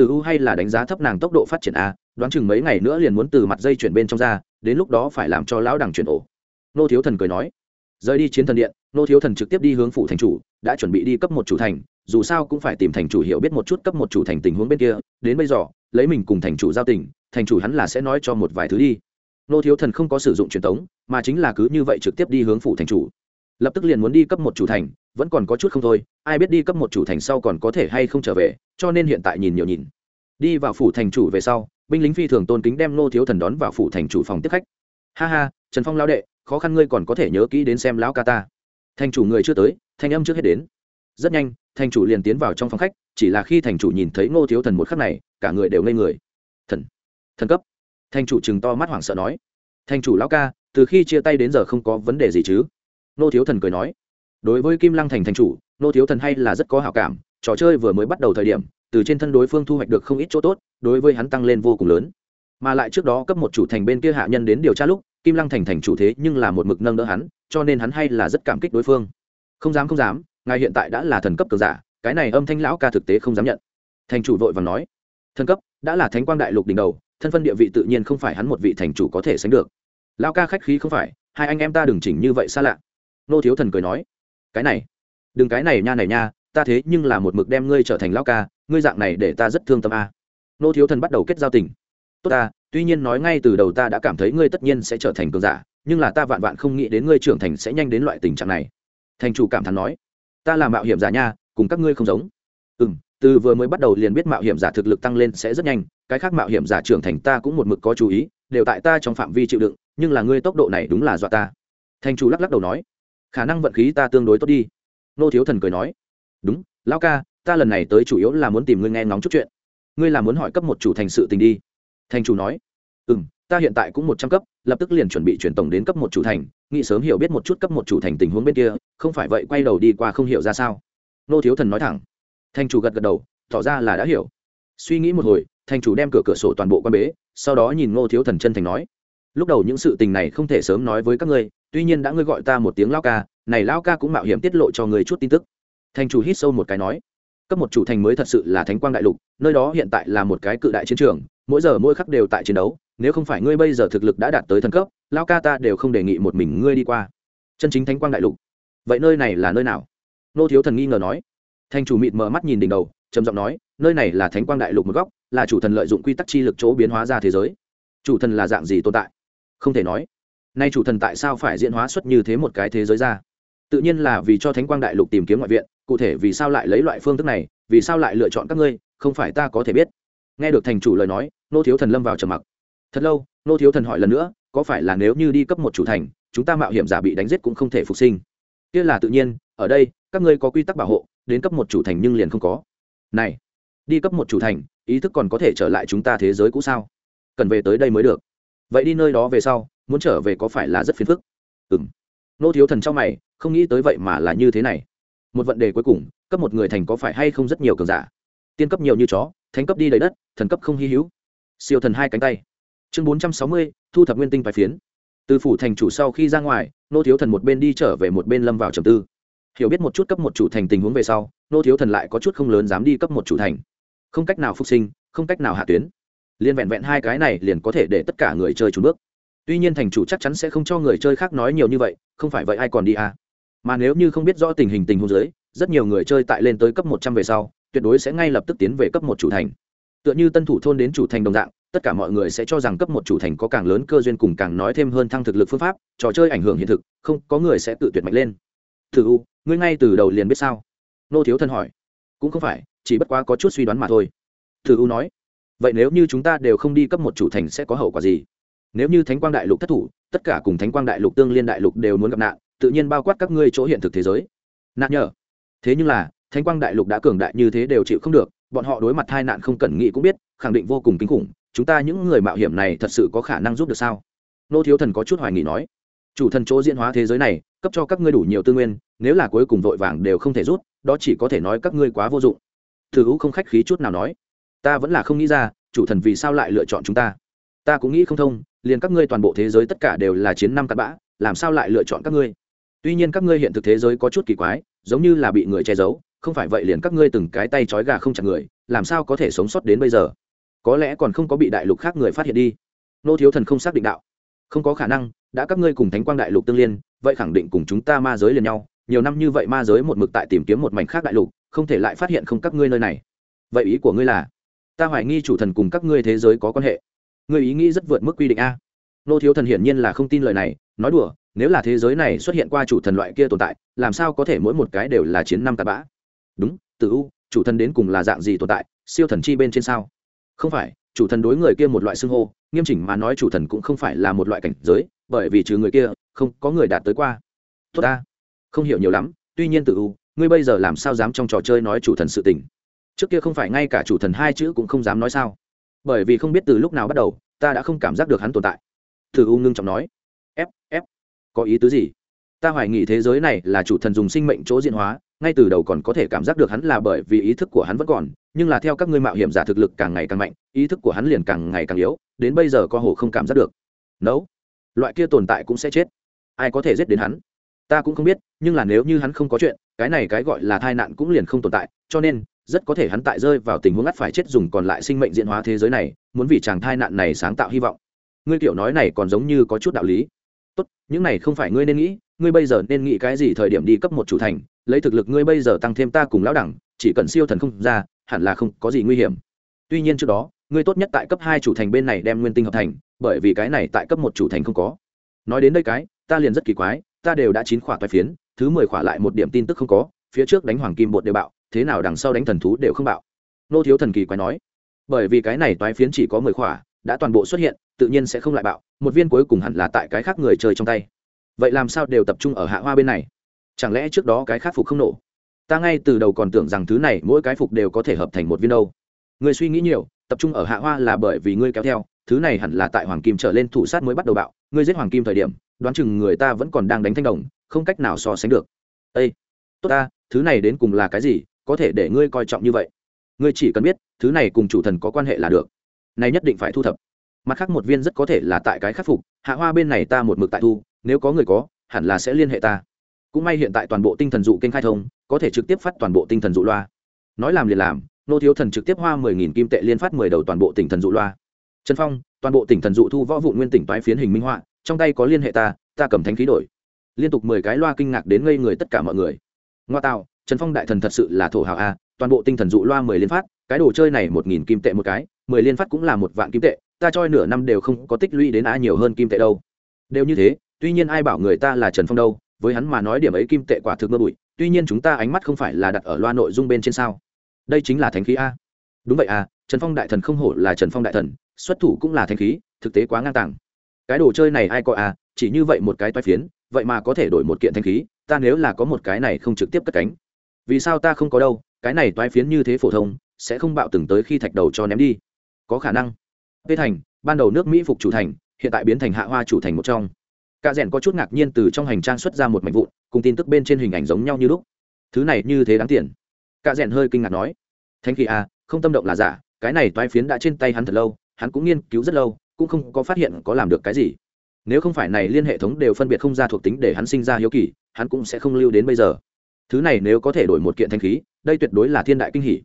từ u hay là đánh giá thấp nàng tốc độ phát triển a, đoán chừng mấy ngày nữa liền muốn từ mặt dây chuyển bên trong ra, đến lúc đó phải làm cho lão đằng chuyển ổ. Nô thiếu thần cười nói, rời đi chiến thần điện, nô thiếu thần trực tiếp đi hướng phủ thành chủ, đã chuẩn bị đi cấp một chủ thành, dù sao cũng phải tìm thành chủ hiểu biết một chút cấp một chủ thành tình huống bên kia, đến bây giờ, lấy mình cùng thành chủ giao tình, thành chủ hắn là sẽ nói cho một vài thứ đi. Nô thiếu thần không có sử dụng truyền tống, mà chính là cứ như vậy trực tiếp đi hướng phủ thành chủ. Lập tức liền muốn đi cấp một chủ thành vẫn còn có chút không thôi, ai biết đi cấp một chủ thành sau còn có thể hay không trở về, cho nên hiện tại nhìn nhiều nhìn. Đi vào phủ thành chủ về sau, binh lính phi thường tôn kính đem nô thiếu thần đón vào phủ thành chủ phòng tiếp khách. Ha ha, trần phong lao đệ, khó khăn ngươi còn có thể nhớ kỹ đến xem lão ca ta. Thành chủ người chưa tới, thanh âm trước hết đến. Rất nhanh, thành chủ liền tiến vào trong phòng khách, chỉ là khi thành chủ nhìn thấy ngô thiếu thần một khắc này, cả người đều ngây người. Thần thần cấp. Thành chủ chừng to mắt hoảng sợ nói. Thành chủ lão ca, từ khi chia tay đến giờ không có vấn đề gì chứ? Ngô thiếu thần cười nói đối với kim lăng thành thành chủ, nô thiếu thần hay là rất có hào cảm, trò chơi vừa mới bắt đầu thời điểm, từ trên thân đối phương thu hoạch được không ít chỗ tốt, đối với hắn tăng lên vô cùng lớn. Mà lại trước đó cấp một chủ thành bên kia hạ nhân đến điều tra lúc, kim lăng thành thành chủ thế nhưng là một mực nâng đỡ hắn, cho nên hắn hay là rất cảm kích đối phương. Không dám không dám, ngài hiện tại đã là thần cấp cường giả, cái này âm thanh lão ca thực tế không dám nhận. Thành chủ vội và nói, thần cấp, đã là thánh quang đại lục đỉnh đầu, thân phân địa vị tự nhiên không phải hắn một vị thành chủ có thể sánh được. Lão ca khách khí không phải, hai anh em ta đừng chỉnh như vậy xa lạ. Nô thiếu thần cười nói cái này, đừng cái này nha này nha, ta thế nhưng là một mực đem ngươi trở thành lão ca, ngươi dạng này để ta rất thương tâm a. Nô thiếu thần bắt đầu kết giao tình. Tốt ta, tuy nhiên nói ngay từ đầu ta đã cảm thấy ngươi tất nhiên sẽ trở thành cường giả, nhưng là ta vạn vạn không nghĩ đến ngươi trưởng thành sẽ nhanh đến loại tình trạng này. Thành chủ cảm thán nói, ta là mạo hiểm giả nha, cùng các ngươi không giống. Ừ m từ vừa mới bắt đầu liền biết mạo hiểm giả thực lực tăng lên sẽ rất nhanh, cái khác mạo hiểm giả trưởng thành ta cũng một mực có chú ý, đều tại ta trong phạm vi chịu đựng, nhưng là ngươi tốc độ này đúng là dọa ta. Thành chủ lắc lắc đầu nói khả năng vận khí ta tương đối tốt đi. Nô thiếu thần cười nói, đúng, lão ca, ta lần này tới chủ yếu là muốn tìm ngươi nghe ngóng chút chuyện. Ngươi là muốn hỏi cấp một chủ thành sự tình đi. Thành chủ nói ừ m ta hiện tại cũng một trăm cấp, lập tức liền chuẩn bị chuyển tổng đến cấp một chủ thành, nghĩ sớm hiểu biết một chút cấp một chủ thành tình huống bên kia, không phải vậy quay đầu đi qua không hiểu ra sao. Nô thiếu thần nói thẳng. Thành chủ gật gật đầu, tỏ ra là đã hiểu. Suy nghĩ một hồi, thành chủ đem cửa cửa sổ toàn bộ quan bế, sau đó nhìn ngô thiếu thần chân thành nói, lúc đầu những sự tình này không thể sớm nói với các ngươi tuy nhiên đã ngươi gọi ta một tiếng lao ca, này lao ca cũng mạo hiểm tiết lộ cho người chút tin tức. Thành chủ hít sâu một cái nói, cấp một chủ thành mới thật sự là thánh quang đại lục, nơi đó hiện tại là một cái cự đại chiến trường, mỗi giờ mỗi khắc đều tại chiến đấu, nếu không phải ngươi bây giờ thực lực đã đạt tới thần cấp, lao ca ta đều không đề nghị một mình ngươi đi qua. Chân chính thánh quang đại lục. Vậy nơi này là nơi nào? Nô thiếu thần nghi ngờ nói. Thành chủ mịt mờ mắt nhìn đỉnh đầu, trầm giọng nói, nơi này là thánh quang đại lục một góc, là chủ thần lợi dụng quy tắc chi lực chỗ biến hóa ra thế giới. Chủ thần là dạng gì tồn tại? Không thể nói nay chủ thần tại sao phải diễn hóa xuất như thế một cái thế giới ra? Tự nhiên là vì cho thánh quang đại lục tìm kiếm ngoại viện, cụ thể vì sao lại lấy loại phương thức này, vì sao lại lựa chọn các ngươi, không phải ta có thể biết. Nghe được thành chủ lời nói, nô thiếu thần lâm vào trầm mặc. Thật lâu, nô thiếu thần hỏi lần nữa, có phải là nếu như đi cấp một chủ thành, chúng ta mạo hiểm giả bị đánh giết cũng không thể phục sinh? Kia là tự nhiên, ở đây, các ngươi có quy tắc bảo hộ, đến cấp một chủ thành nhưng liền không có. Này, đi cấp một chủ thành, ý thức còn có thể trở lại chúng ta thế giới cũ sao? Cần về tới đây mới được. Vậy đi nơi đó về sau muốn trở về có phải là rất phiền phức? Ừng nô thiếu thần trong mày, không nghĩ tới vậy mà là như thế này. Một vấn đề cuối cùng, cấp một người thành có phải hay không rất nhiều cường giả? Tiên cấp nhiều như chó, thánh cấp đi đầy đất, thần cấp không hy hữu. Siêu thần hai cánh tay. Chương bốn trăm sáu mươi, thu thập nguyên tinh bài phiến. Từ phủ thành chủ sau khi ra ngoài, nô thiếu thần một bên đi trở về một bên lâm vào trầm tư. Hiểu biết một chút cấp một chủ thành tình huống về sau, nô thiếu thần lại có chút không lớn dám đi cấp một chủ thành. Không cách nào phục sinh, không cách nào hạ tuyến. Liên vẹn vẹn hai cái này liền có thể để tất cả người chơi trùn bước tuy nhiên thành chủ chắc chắn sẽ không cho người chơi khác nói nhiều như vậy, không phải vậy ai còn đi à? Mà nếu như không biết rõ tình hình tình huống dưới, rất nhiều người chơi tại lên tới cấp một trăm về sau, tuyệt đối sẽ ngay lập tức tiến về cấp một chủ thành. Tựa như tân thủ thôn đến chủ thành đồng dạng, tất cả mọi người sẽ cho rằng cấp một chủ thành có càng lớn cơ duyên cùng càng nói thêm hơn thăng thực lực phương pháp, trò chơi ảnh hưởng hiện thực, không, có người sẽ tự tuyệt mạnh lên. Thử u, ngươi ngay từ đầu liền biết sao? Nô thiếu thân hỏi. Cũng không phải, chỉ bất quá có chút suy đoán mà thôi. Thử u nói. Vậy nếu như chúng ta đều không đi cấp một chủ thành sẽ có hậu quả gì? Nếu như thánh quang đại lục thất thủ, tất cả cùng thánh quang đại lục, tương liên đại lục đều muốn gặp nạn, tự nhiên bao quát các ngươi chỗ hiện thực thế giới. Nạn nhờ. Thế nhưng là, thánh quang đại lục đã cường đại như thế đều chịu không được, bọn họ đối mặt tai nạn không cần nghĩ cũng biết, khẳng định vô cùng kinh khủng, chúng ta những người mạo hiểm này thật sự có khả năng giúp được sao? Nô thiếu thần có chút hoài nghỉ nói. Chủ thần chỗ diễn hóa thế giới này, cấp cho các ngươi đủ nhiều tư nguyên, nếu là cuối cùng vội vàng đều không thể rút, đó chỉ có thể nói các ngươi quá vô dụng. Thử hữu không khách khí chút nào nói. Ta vẫn là không nghĩ ra, chủ thần vì sao lại lựa chọn chúng ta? Ta cũng nghĩ không thông liền các ngươi toàn bộ thế giới tất cả đều là chiến năm cặn bã, làm sao lại lựa chọn các ngươi? Tuy nhiên các ngươi hiện thực thế giới có chút kỳ quái, giống như là bị người che giấu, không phải vậy liền các ngươi từng cái tay trói gà không chặt người, làm sao có thể sống sót đến bây giờ? Có lẽ còn không có bị đại lục khác người phát hiện đi. Nô thiếu thần không xác định đạo. Không có khả năng, đã các ngươi cùng thánh quang đại lục tương liên, vậy khẳng định cùng chúng ta ma giới liền nhau, nhiều năm như vậy ma giới một mực tại tìm kiếm một mảnh khác đại lục, không thể lại phát hiện không các ngươi nơi này. Vậy ý của ngươi là, ta hoài nghi chủ thần cùng các ngươi thế giới có quan hệ ngươi ý nghĩ rất vượt mức quy định a. Nô thiếu thần hiển nhiên là không tin lời này, nói đùa, nếu là thế giới này xuất hiện qua chủ thần loại kia tồn tại, làm sao có thể mỗi một cái đều là chiến năm tạt bã? Đúng tự u, chủ thần đến cùng là dạng gì tồn tại, siêu thần chi bên trên sao? Không phải, chủ thần đối người kia một loại xưng hô, nghiêm chỉnh mà nói chủ thần cũng không phải là một loại cảnh giới, bởi vì trừ người kia, không có người đạt tới qua. Tốt ta, không hiểu nhiều lắm, tuy nhiên tự u, ngươi bây giờ làm sao dám trong trò chơi nói chủ thần sự tình? Trước kia không phải ngay cả chủ thần hai chữ cũng không dám nói sao? Bởi vì không biết từ lúc nào bắt đầu, ta đã không cảm giác được hắn tồn tại. Thử u ngưng trọng nói. F f, có ý tứ gì? Ta hoài nghi thế giới này là chủ thần dùng sinh mệnh chỗ diễn hóa, ngay từ đầu còn có thể cảm giác được hắn là bởi vì ý thức của hắn vẫn còn, nhưng là theo các ngươi mạo hiểm giả thực lực càng ngày càng mạnh, ý thức của hắn liền càng ngày càng yếu, đến bây giờ co hồ không cảm giác được. Nấu. Loại kia tồn tại cũng sẽ chết. Ai có thể giết đến hắn? Ta cũng không biết, nhưng là nếu như hắn không có chuyện, cái này cái gọi là tai nạn cũng liền không tồn tại, cho nên rất có thể hắn tại rơi vào tình huống ngắt phải chết dùng còn lại sinh mệnh diễn hóa thế giới này, muốn vì chàng tai nạn này sáng tạo hy vọng. Ngươi kiểu nói này còn giống như có chút đạo lý. Tốt, những này không phải ngươi nên nghĩ, ngươi bây giờ nên nghĩ cái gì thời điểm đi cấp một chủ thành, lấy thực lực ngươi bây giờ tăng thêm ta cùng lão đẳng, chỉ cần siêu thần không ra, hẳn là không có gì nguy hiểm. Tuy nhiên trước đó, ngươi tốt nhất tại cấp hai chủ thành bên này đem nguyên tinh hợp thành, bởi vì cái này tại cấp một chủ thành không có. Nói đến đây cái, ta liền rất kỳ quái, ta đều đã chín khỏa toái phiến, thứ mười khỏa lại một điểm tin tức không có, phía trước đánh hoàng kim bột đều bạo thế nào đằng sau đánh thần thú đều không bạo. Nô thiếu thần kỳ quái nói, bởi vì cái này toái phiến chỉ có mười khỏa, đã toàn bộ xuất hiện, tự nhiên sẽ không lại bạo, một viên cuối cùng hẳn là tại cái khác người chơi trong tay. Vậy làm sao đều tập trung ở hạ hoa bên này? Chẳng lẽ trước đó cái khác phục không nổ? Ta ngay từ đầu còn tưởng rằng thứ này mỗi cái phục đều có thể hợp thành một viên đâu. Người suy nghĩ nhiều, tập trung ở hạ hoa là bởi vì ngươi kéo theo, thứ này hẳn là tại hoàng kim trở lên thủ sát mới bắt đầu bạo, ngươi giết hoàng kim thời điểm, đoán chừng người ta vẫn còn đang đánh thanh đồng, không cách nào so sánh được. Ây tốt ta, thứ này đến cùng là cái gì? Có thể để ngươi coi trọng như vậy. Ngươi chỉ cần biết, thứ này cùng chủ thần có quan hệ là được. Này nhất định phải thu thập. Mặt khác một viên rất có thể là tại cái khắc phục, hạ hoa bên này ta một mực tại thu, nếu có người có, hẳn là sẽ liên hệ ta. Cũng may hiện tại toàn bộ tinh thần dụ kênh khai thông, có thể trực tiếp phát toàn bộ tinh thần dụ loa. Nói làm liền làm, nô thiếu thần trực tiếp hoa mười nghìn kim tệ liên phát mười đầu toàn bộ tỉnh thần dụ loa. Trần phong, toàn bộ tỉnh thần dụ thu võ vụ nguyên tỉnh toái phiến hình minh họa, trong tay có liên hệ ta ta cầm thánh khí đổi. Liên tục mười cái loa kinh ngạc đến ngây người tất cả mọi người. Ngoa tạo trần phong đại thần thật sự là thổ hào a toàn bộ tinh thần dụ loa mười liên phát cái đồ chơi này một nghìn kim tệ một cái mười liên phát cũng là một vạn kim tệ ta choi nửa năm đều không có tích lũy đến ai nhiều hơn kim tệ đâu. Đều như thế tuy nhiên ai bảo người ta là trần phong đâu với hắn mà nói điểm ấy kim tệ quả thực mưa bụi tuy nhiên chúng ta ánh mắt không phải là đặt ở loa nội dung bên trên sao? Đây chính là thánh khí a. Đúng vậy a, trần phong đại thần không hổ là trần phong đại thần xuất thủ cũng là thánh khí thực tế quá ngang tàng. Cái đồ chơi này ai coi à chỉ như vậy một cái toai phiến vậy mà có thể đổi một kiện thánh khí ta nếu là có một cái này không trực tiếp cất cánh vì sao ta không có đâu, cái này toái phiến như thế phổ thông, sẽ không bạo từng tới khi thạch đầu cho ném đi. Có khả năng. Tê thành, ban đầu nước mỹ phục chủ thành, hiện tại biến thành hạ hoa chủ thành một trong. Cả rèn có chút ngạc nhiên từ trong hành trang xuất ra một mảnh vụn, cùng tin tức bên trên hình ảnh giống nhau như lúc. Thứ này như thế đáng tiền. Cả rèn hơi kinh ngạc nói. Thanh khí à không tâm động là giả, cái này toái phiến đã trên tay hắn thật lâu, hắn cũng nghiên cứu rất lâu, cũng không có phát hiện có làm được cái gì. Nếu không phải này liên hệ thống đều phân biệt không ra thuộc tính để hắn sinh ra hiếu kỳ, hắn cũng sẽ không lưu đến bây giờ thứ này nếu có thể đổi một kiện thanh khí, đây tuyệt đối là thiên đại kinh hỷ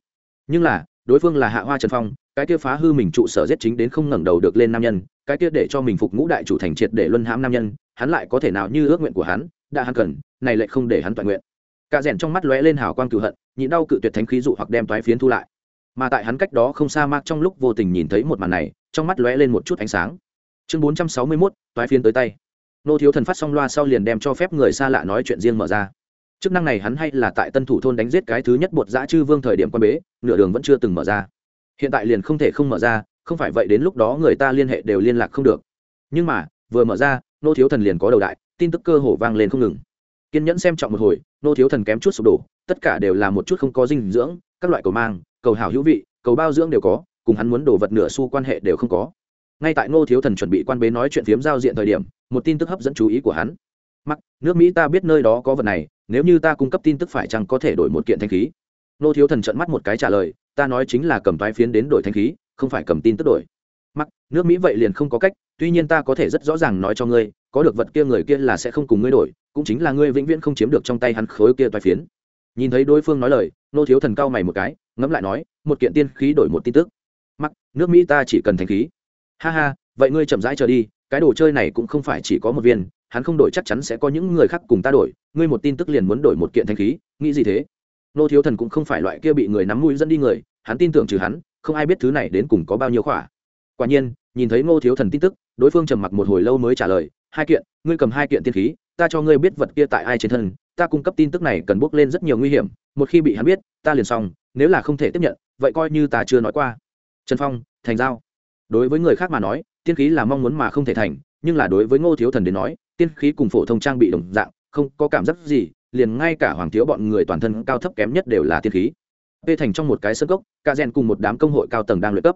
nhưng là, đối phương là hạ hoa trần phong, cái kia phá hư mình trụ sở giết chính đến không ngẩng đầu được lên nam nhân, cái kia để cho mình phục ngũ đại chủ thành triệt để luân hãm nam nhân, hắn lại có thể nào như ước nguyện của hắn, đã hắn cần, này lại không để hắn toàn nguyện. Cả rèn trong mắt lóe lên hào quang cựu hận, nhịn đau cự tuyệt thánh khí dụ hoặc đem toái phiến thu lại. Mà tại hắn cách đó không xa mạc trong lúc vô tình nhìn thấy một màn này, trong mắt lóe lên một chút ánh sáng. Chương bốn trăm sáu mươi mốt, toái phiến tới tay. Nô thiếu thần phát xong loa sau liền đem cho phép người xa lạ nói chuyện riêng mở ra chức năng này hắn hay là tại tân thủ thôn đánh giết cái thứ nhất bột giã chư vương thời điểm quan bế, nửa đường vẫn chưa từng mở ra. Hiện tại liền không thể không mở ra, không phải vậy đến lúc đó người ta liên hệ đều liên lạc không được. Nhưng mà, vừa mở ra, nô thiếu thần liền có đầu đại, tin tức cơ hồ vang lên không ngừng. Kiên nhẫn xem trọng một hồi, nô thiếu thần kém chút sụp đổ, tất cả đều là một chút không có dinh dưỡng, các loại cầu mang, cầu hảo hữu vị, cầu bao dưỡng đều có, cùng hắn muốn đồ vật nửa xu quan hệ đều không có. Ngay tại nô thiếu thần chuẩn bị quan bế nói chuyện phiếm giao diện thời điểm, một tin tức hấp dẫn chú ý của hắn. Mắc nước mỹ ta biết nơi đó có vật này nếu như ta cung cấp tin tức phải chăng có thể đổi một kiện thanh khí? Nô thiếu thần trận mắt một cái trả lời, ta nói chính là cầm toái phiến đến đổi thanh khí, không phải cầm tin tức đổi. Mắc nước mỹ vậy liền không có cách, tuy nhiên ta có thể rất rõ ràng nói cho ngươi, có được vật kia người kia là sẽ không cùng ngươi đổi, cũng chính là ngươi vĩnh viễn không chiếm được trong tay hắn khối kia toái phiến. Nhìn thấy đối phương nói lời, nô thiếu thần cao mày một cái, ngẫm lại nói, một kiện tiên khí đổi một tin tức. Mắc nước mỹ ta chỉ cần thanh khí. Ha ha, vậy ngươi chậm rãi chờ đi, cái đồ chơi này cũng không phải chỉ có một viên hắn không đổi chắc chắn sẽ có những người khác cùng ta đổi, ngươi một tin tức liền muốn đổi một kiện thanh khí, nghĩ gì thế? Nô thiếu thần cũng không phải loại kia bị người nắm mũi dẫn đi người, hắn tin tưởng trừ hắn, không ai biết thứ này đến cùng có bao nhiêu khỏa. Quả nhiên, nhìn thấy ngô thiếu thần tin tức, đối phương trầm mặc một hồi lâu mới trả lời, hai kiện, ngươi cầm hai kiện tiên khí, ta cho ngươi biết vật kia tại ai trên thân, ta cung cấp tin tức này cần bước lên rất nhiều nguy hiểm, một khi bị hắn biết, ta liền xong, nếu là không thể tiếp nhận, vậy coi như ta chưa nói qua. Trần phong, thành giao. Đối với người khác mà nói, tiên khí là mong muốn mà không thể thành nhưng là đối với ngô thiếu thần đến nói tiên khí cùng phổ thông trang bị đồng dạng không có cảm giác gì liền ngay cả hoàng thiếu bọn người toàn thân cao thấp kém nhất đều là tiên khí. P thành trong một cái sân gốc ca gen cùng một đám công hội cao tầng đang luyện cấp.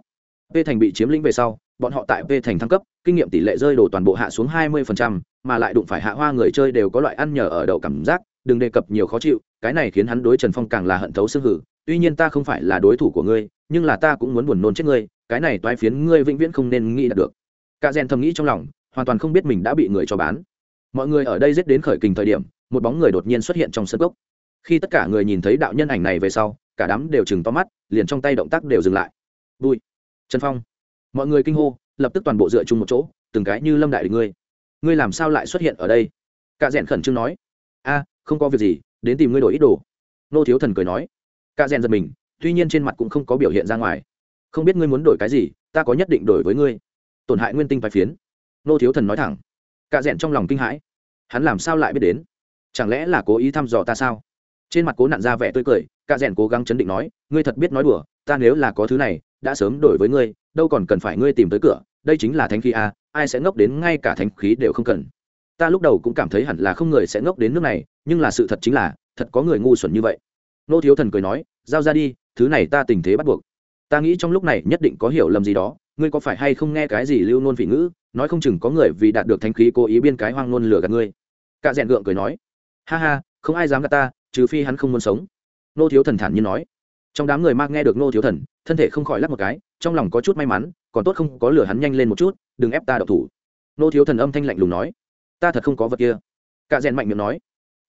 P thành bị chiếm lĩnh về sau bọn họ tại p thành thăng cấp kinh nghiệm tỷ lệ rơi đổ toàn bộ hạ xuống 20%, mà lại đụng phải hạ hoa người chơi đều có loại ăn nhờ ở đậu cảm giác đừng đề cập nhiều khó chịu cái này khiến hắn đối trần phong càng là hận thấu xương hử. Tuy nhiên ta không phải là đối thủ của ngươi nhưng là ta cũng muốn buồn nôn chết ngươi cái này toái phiến ngươi vĩnh viễn không nên nghĩ đạt được. Cả rèn thầm nghĩ trong lòng hoàn toàn không biết mình đã bị người cho bán. Mọi người ở đây giết đến khởi kình thời điểm, một bóng người đột nhiên xuất hiện trong sân gốc khi tất cả người nhìn thấy đạo nhân ảnh này về sau, cả đám đều chừng to mắt, liền trong tay động tác đều dừng lại. Vui trần phong. Mọi người kinh hô, lập tức toàn bộ dựa chung một chỗ, từng cái như lâm đại địch ngươi. Ngươi làm sao lại xuất hiện ở đây? Cả rèn khẩn trương nói. A, không có việc gì, đến tìm ngươi đổi ít đồ. Nô thiếu thần cười nói. Cả rèn giật mình, tuy nhiên trên mặt cũng không có biểu hiện ra ngoài. Không biết ngươi muốn đổi cái gì, ta có nhất định đổi với ngươi. Tổn hại nguyên tinh phái phiến nô thiếu thần nói thẳng. Cạ rẽn trong lòng kinh hãi. Hắn làm sao lại biết đến? Chẳng lẽ là cố ý thăm dò ta sao? Trên mặt cố nặn ra vẻ tươi cười cạ rẽn cố gắng chấn định nói, ngươi thật biết nói đùa, ta nếu là có thứ này, đã sớm đổi với ngươi, đâu còn cần phải ngươi tìm tới cửa, đây chính là thánh khí a, ai sẽ ngốc đến ngay cả thánh khí đều không cần. Ta lúc đầu cũng cảm thấy hẳn là không người sẽ ngốc đến nước này, nhưng là sự thật chính là, thật có người ngu xuẩn như vậy. Nô thiếu thần cười nói, giao ra đi, thứ này ta tình thế bắt buộc. Ta nghĩ trong lúc này nhất định có hiểu lầm gì đó, ngươi có phải hay không nghe cái gì lưu nôn vị ngữ nói không chừng có người vì đạt được thánh khí cố ý biên cái hoang ngôn lửa gạt ngươi. Cạ rẽn gượng cười nói, ha ha, không ai dám gạt ta, trừ phi hắn không muốn sống. Nô thiếu thần thản nhiên nói. Trong đám người mang nghe được nô thiếu thần, thân thể không khỏi lắc một cái, trong lòng có chút may mắn, còn tốt không có lửa hắn nhanh lên một chút, đừng ép ta đậu thủ. Nô thiếu thần âm thanh lạnh lùng nói, ta thật không có vật kia. Cạ rẽn mạnh miệng nói,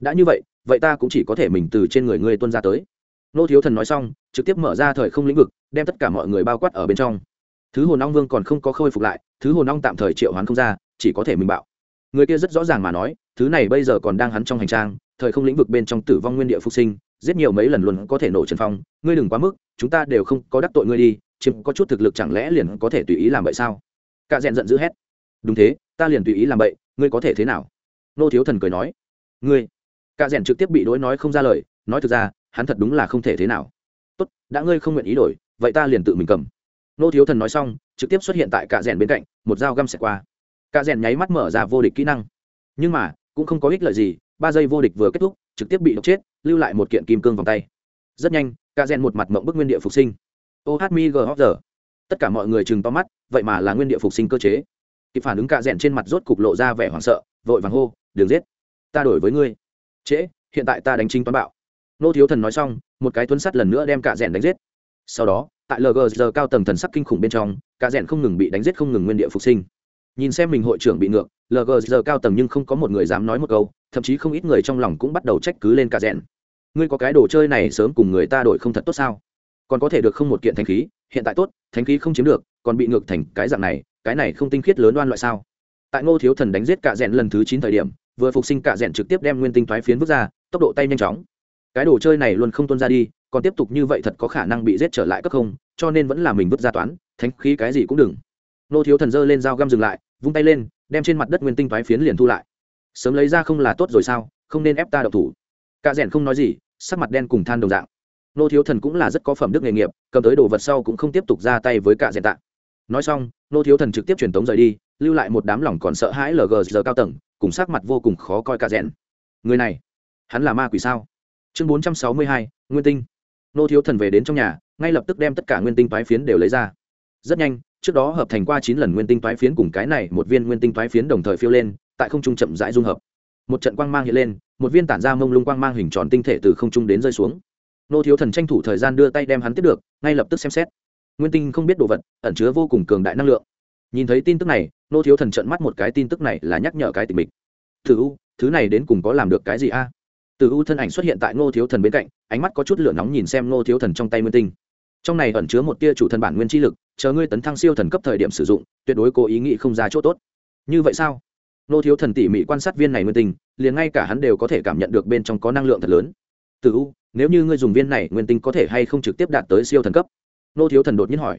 đã như vậy vậy ta cũng chỉ có thể mình từ trên người ngươi tuân ra tới. Nô thiếu thần nói xong, trực tiếp mở ra thời không lĩnh vực, đem tất cả mọi người bao quát ở bên trong thứ hồn long vương còn không có khôi phục lại, thứ hồn long tạm thời triệu hoán không ra, chỉ có thể mình bạo. Người kia rất rõ ràng mà nói, thứ này bây giờ còn đang hắn trong hành trang, thời không lĩnh vực bên trong tử vong nguyên địa phục sinh, giết nhiều mấy lần luôn có thể nổ trần phong, ngươi đừng quá mức, chúng ta đều không có đắc tội ngươi đi chừng có chút thực lực chẳng lẽ liền có thể tùy ý làm vậy sao? Cả rèn giận dữ hét. Đúng thế, ta liền tùy ý làm vậy ngươi có thể thế nào? Nô thiếu thần cười nói. Ngươi. Cả rèn trực tiếp bị đối nói không ra lời, nói thực ra, hắn thật đúng là không thể thế nào. Tốt, đã ngươi không nguyện ý đổi, vậy ta liền tự mình cầm nô thiếu thần nói xong, trực tiếp xuất hiện tại cả rèn bên cạnh, một dao găm xẹt qua. Cả rèn nháy mắt mở ra vô địch kỹ năng. Nhưng mà, cũng không có ích lợi gì, ba giây vô địch vừa kết thúc, trực tiếp bị độc chết, lưu lại một kiện kim cương vòng tay. Rất nhanh cả rèn một mặt mộng bức nguyên địa phục sinh. Ô hát mi gờ giờ. Tất cả mọi người chừng to mắt, vậy mà là nguyên địa phục sinh cơ chế. Kịp phản ứng cả rèn trên mặt rốt cục lộ ra vẻ hoảng sợ, vội vàng hô, đường giết. Ta đổi với ngươi. Trễ, hiện tại ta đánh chính toán bạo. Nô thiếu thần nói xong, một cái tuấn sắt lần nữa đem cả rèn đánh giết. Sau đó tại lgg cao tầng thần sắc kinh khủng bên trong, cả rèn không ngừng bị đánh giết không ngừng nguyên địa phục sinh. Nhìn xem mình hội trưởng bị ngược lgg cao tầng nhưng không có một người dám nói một câu, thậm chí không ít người trong lòng cũng bắt đầu trách cứ lên cả rèn. Ngươi có cái đồ chơi này sớm cùng người ta đổi không thật tốt sao? Còn có thể được không một kiện thanh khí, hiện tại tốt thanh khí không chiếm được, còn bị ngược thành cái dạng này, cái này không tinh khiết lớn đoan loại sao? Tại ngô thiếu thần đánh giết cả rèn lần thứ chín thời điểm, vừa phục sinh cả rèn trực tiếp đem nguyên tinh thoái phiến vứt ra, tốc độ tay nhanh chóng cái đồ chơi này luôn không tuân ra đi, còn tiếp tục như vậy thật có khả năng bị giết trở lại cấp không, cho nên vẫn là mình vứt ra toán, thánh khí cái gì cũng đừng. Nô thiếu thần dơ lên dao găm dừng lại, vung tay lên, đem trên mặt đất nguyên tinh thoái phiến liền thu lại. Sớm lấy ra không là tốt rồi sao, không nên ép ta đậu thủ. Cả rèn không nói gì, sắc mặt đen cùng than đồng dạng. Nô thiếu thần cũng là rất có phẩm đức nghề nghiệp, cầm tới đồ vật sau cũng không tiếp tục ra tay với cả rèn tạ. Nói xong, nô thiếu thần trực tiếp truyền tống rời đi, lưu lại một đám lòng còn sợ hãi lg giờ cao tầng, cùng sắc mặt vô cùng khó coi cả rèn. Người này, hắn là ma quỷ sao? Chương bốn trăm sáu mươi hai, nguyên tinh. Nô thiếu thần về đến trong nhà, ngay lập tức đem tất cả nguyên tinh toái phiến đều lấy ra. Rất nhanh, trước đó hợp thành qua chín lần nguyên tinh toái phiến cùng cái này một viên nguyên tinh toái phiến đồng thời phiêu lên, tại không trung chậm rãi dung hợp. Một trận quang mang hiện lên, một viên tản ra mông lung quang mang hình tròn tinh thể từ không trung đến rơi xuống. Nô thiếu thần tranh thủ thời gian đưa tay đem hắn tiếp được, ngay lập tức xem xét. Nguyên tinh không biết đồ vật, ẩn chứa vô cùng cường đại năng lượng. Nhìn thấy tin tức này, nô thiếu thần trận mắt một cái, tin tức này là nhắc nhở cái tình mình thử u, thứ này đến cùng có làm được cái gì a? Từ u thân ảnh xuất hiện tại ngô thiếu thần bên cạnh, ánh mắt có chút lửa nóng nhìn xem ngô thiếu thần trong tay nguyên tinh. Trong này ẩn chứa một tia chủ thần bản nguyên chi lực, chờ ngươi tấn thăng siêu thần cấp thời điểm sử dụng, tuyệt đối cố ý nghĩ không ra chỗ tốt. Như vậy sao? Ngô thiếu thần tỉ mỉ quan sát viên này nguyên tinh, liền ngay cả hắn đều có thể cảm nhận được bên trong có năng lượng thật lớn. Từ u, nếu như ngươi dùng viên này nguyên tinh có thể hay không trực tiếp đạt tới siêu thần cấp? Ngô thiếu thần đột nhiên hỏi.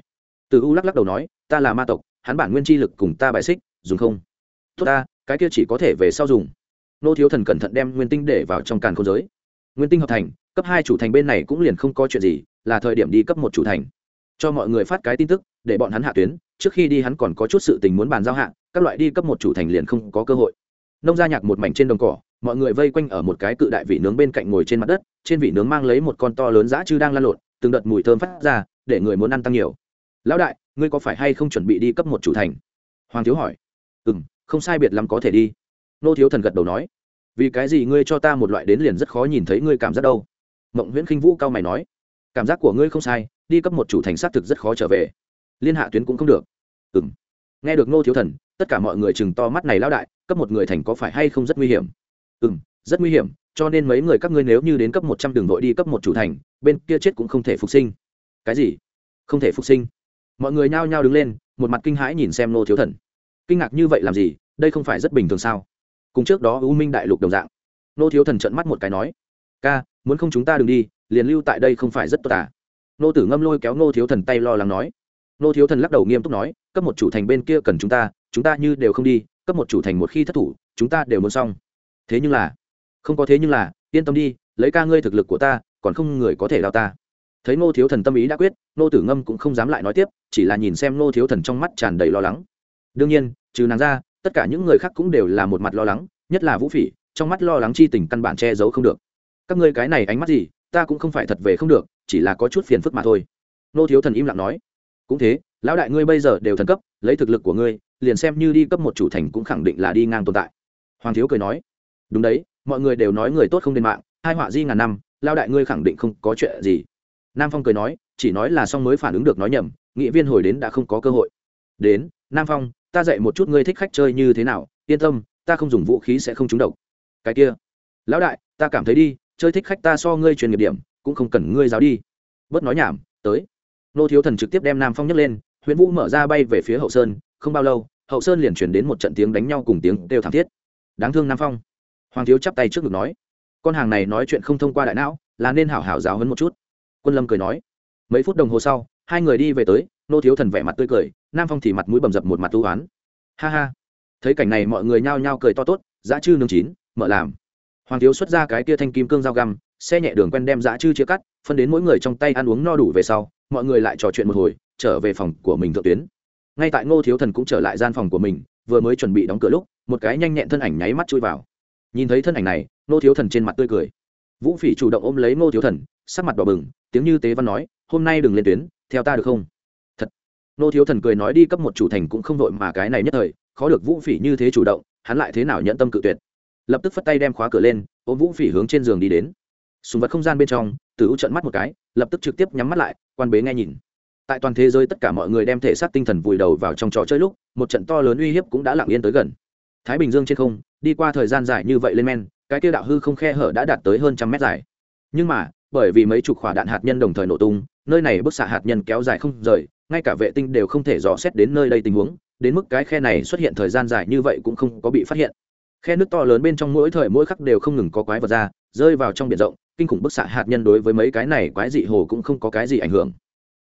Từ u lắc lắc đầu nói, ta là ma tộc, hắn bản nguyên chi lực cùng ta bài xích, dùng không? Tốt ta, cái kia chỉ có thể về sau dùng nô thiếu thần cẩn thận đem nguyên tinh để vào trong càn khôn giới. Nguyên tinh hợp thành, cấp hai chủ thành bên này cũng liền không có chuyện gì, là thời điểm đi cấp một chủ thành. Cho mọi người phát cái tin tức, để bọn hắn hạ tuyến, trước khi đi hắn còn có chút sự tình muốn bàn giao hạ, các loại đi cấp một chủ thành liền không có cơ hội. Nông gia nhạc một mảnh trên đồng cỏ, mọi người vây quanh ở một cái cự đại vị nướng bên cạnh ngồi trên mặt đất, trên vị nướng mang lấy một con to lớn dã chư đang lăn lộn, từng đợt mùi thơm phát ra, để người muốn ăn tăng nhiều. Lão đại, ngươi có phải hay không chuẩn bị đi cấp một chủ thành? Hoàng thiếu hỏi. Ừ m không sai biệt lắm có thể đi nô thiếu thần gật đầu nói, vì cái gì ngươi cho ta một loại đến liền rất khó nhìn thấy ngươi cảm giác đâu? Mộng nguyễn khinh vũ cao mày nói, cảm giác của ngươi không sai, đi cấp một chủ thành xác thực rất khó trở về. Liên hạ tuyến cũng không được. Ừ m nghe được nô thiếu thần, tất cả mọi người chừng to mắt này lao đại, cấp một người thành có phải hay không rất nguy hiểm? Ừ m rất nguy hiểm, cho nên mấy người các ngươi nếu như đến cấp một trăm đường đội đi cấp một chủ thành, bên kia chết cũng không thể phục sinh. Cái gì? Không thể phục sinh? Mọi người nhao nhao đứng lên, một mặt kinh hãi nhìn xem nô thiếu thần. Kinh ngạc như vậy làm gì? Đây không phải rất bình thường sao? Cùng trước đó u minh đại lục đồng dạng. Nô thiếu thần trận mắt một cái nói, ca, muốn không chúng ta đừng đi, liền lưu tại đây không phải rất tốt à? Nô tử ngâm lôi kéo nô thiếu thần tay lo lắng nói. Nô thiếu thần lắc đầu nghiêm túc nói, cấp một chủ thành bên kia cần chúng ta chúng ta như đều không đi, cấp một chủ thành một khi thất thủ, chúng ta đều muốn xong. Thế nhưng là, không có thế nhưng là, yên tâm đi, lấy ca ngươi thực lực của ta, còn không người có thể đào ta. Thấy nô thiếu thần tâm ý đã quyết, nô tử ngâm cũng không dám lại nói tiếp, chỉ là nhìn xem nô thiếu thần trong mắt tràn đầy lo lắng. Đương nhiên, trừ nàng ra tất cả những người khác cũng đều là một mặt lo lắng, nhất là vũ phỉ, trong mắt lo lắng chi tình căn bản che giấu không được. Các ngươi cái này ánh mắt gì, ta cũng không phải thật về không được, chỉ là có chút phiền phức mà thôi. Nô thiếu thần im lặng nói. Cũng thế, lão đại ngươi bây giờ đều thần cấp, lấy thực lực của ngươi, liền xem như đi cấp một chủ thành cũng khẳng định là đi ngang tồn tại. Hoàng thiếu cười nói. Đúng đấy, mọi người đều nói người tốt không lên mạng, hai họa di ngàn năm lao đại ngươi khẳng định không có chuyện gì. Nam phong cười nói, chỉ nói là xong mới phản ứng được nói nhầm, nghị viên hồi đến đã không có cơ hội. Đến, nam phong ta dạy một chút ngươi thích khách chơi như thế nào, yên tâm, ta không dùng vũ khí sẽ không trúng độc. Cái kia, lão đại, ta cảm thấy đi, chơi thích khách ta so ngươi truyền nghiệp điểm, cũng không cần ngươi giáo đi. Bớt nói nhảm, tới. Nô thiếu thần trực tiếp đem nam phong nhấc lên Huyễn vũ mở ra bay về phía hậu sơn, không bao lâu, hậu sơn liền chuyển đến một trận tiếng đánh nhau cùng tiếng kêu thảm thiết. Đáng thương nam phong. Hoàng thiếu chắp tay trước ngực nói, con hàng này nói chuyện không thông qua đại não, là nên hảo hảo giáo hấn một chút. Quân lâm cười nói, mấy phút đồng hồ sau hai người đi về tới, nô thiếu thần vẻ mặt tươi cười, nam phong thì mặt mũi bầm dập một mặt tu oán. Ha ha. Thấy cảnh này mọi người nhao nhao cười to tốt Giá chư nương chín, mở làm. Hoàng thiếu xuất ra cái tia thanh kim cương dao găm, xe nhẹ đường quen đem Giá chư chia cắt, phân đến mỗi người trong tay ăn uống no đủ về sau, mọi người lại trò chuyện một hồi, trở về phòng của mình thượng tuyến. Ngay tại ngô thiếu thần cũng trở lại gian phòng của mình, vừa mới chuẩn bị đóng cửa lúc, một cái nhanh nhẹn thân ảnh nháy mắt chui vào. Nhìn thấy thân ảnh này, ngô thiếu thần trên mặt tươi cười. Vũ phỉ chủ động ôm lấy ngô thiếu thần, sắc mặt đỏ bừng, tiếng như tế văn nói, hôm nay đừng lên tuyến theo ta được không? Thật. Nô thiếu thần cười nói đi cấp một chủ thành cũng không vội mà cái này nhất thời, khó được vũ phỉ như thế chủ động, hắn lại thế nào nhận tâm cự tuyệt? Lập tức phất tay đem khóa cửa lên, ôm vũ phỉ hướng trên giường đi đến. Sùng vật không gian bên trong, tử u trận mắt một cái, lập tức trực tiếp nhắm mắt lại, quan bế nghe nhìn. Tại toàn thế giới tất cả mọi người đem thể xác tinh thần vùi đầu vào trong trò chơi lúc, một trận to lớn uy hiếp cũng đã lặng yên tới gần. Thái bình dương trên không, đi qua thời gian dài như vậy lên men, cái kia đạo hư không khe hở đã đạt tới hơn trăm mét dài. Nhưng mà, bởi vì mấy chục quả đạn hạt nhân đồng thời nổ tung nơi này bức xạ hạt nhân kéo dài không rời, ngay cả vệ tinh đều không thể dò xét đến nơi đây tình huống, đến mức cái khe này xuất hiện thời gian dài như vậy cũng không có bị phát hiện. Khe nước to lớn bên trong mỗi thời mỗi khắc đều không ngừng có quái vật ra, rơi vào trong biển rộng, kinh khủng bức xạ hạt nhân đối với mấy cái này quái dị hồ cũng không có cái gì ảnh hưởng.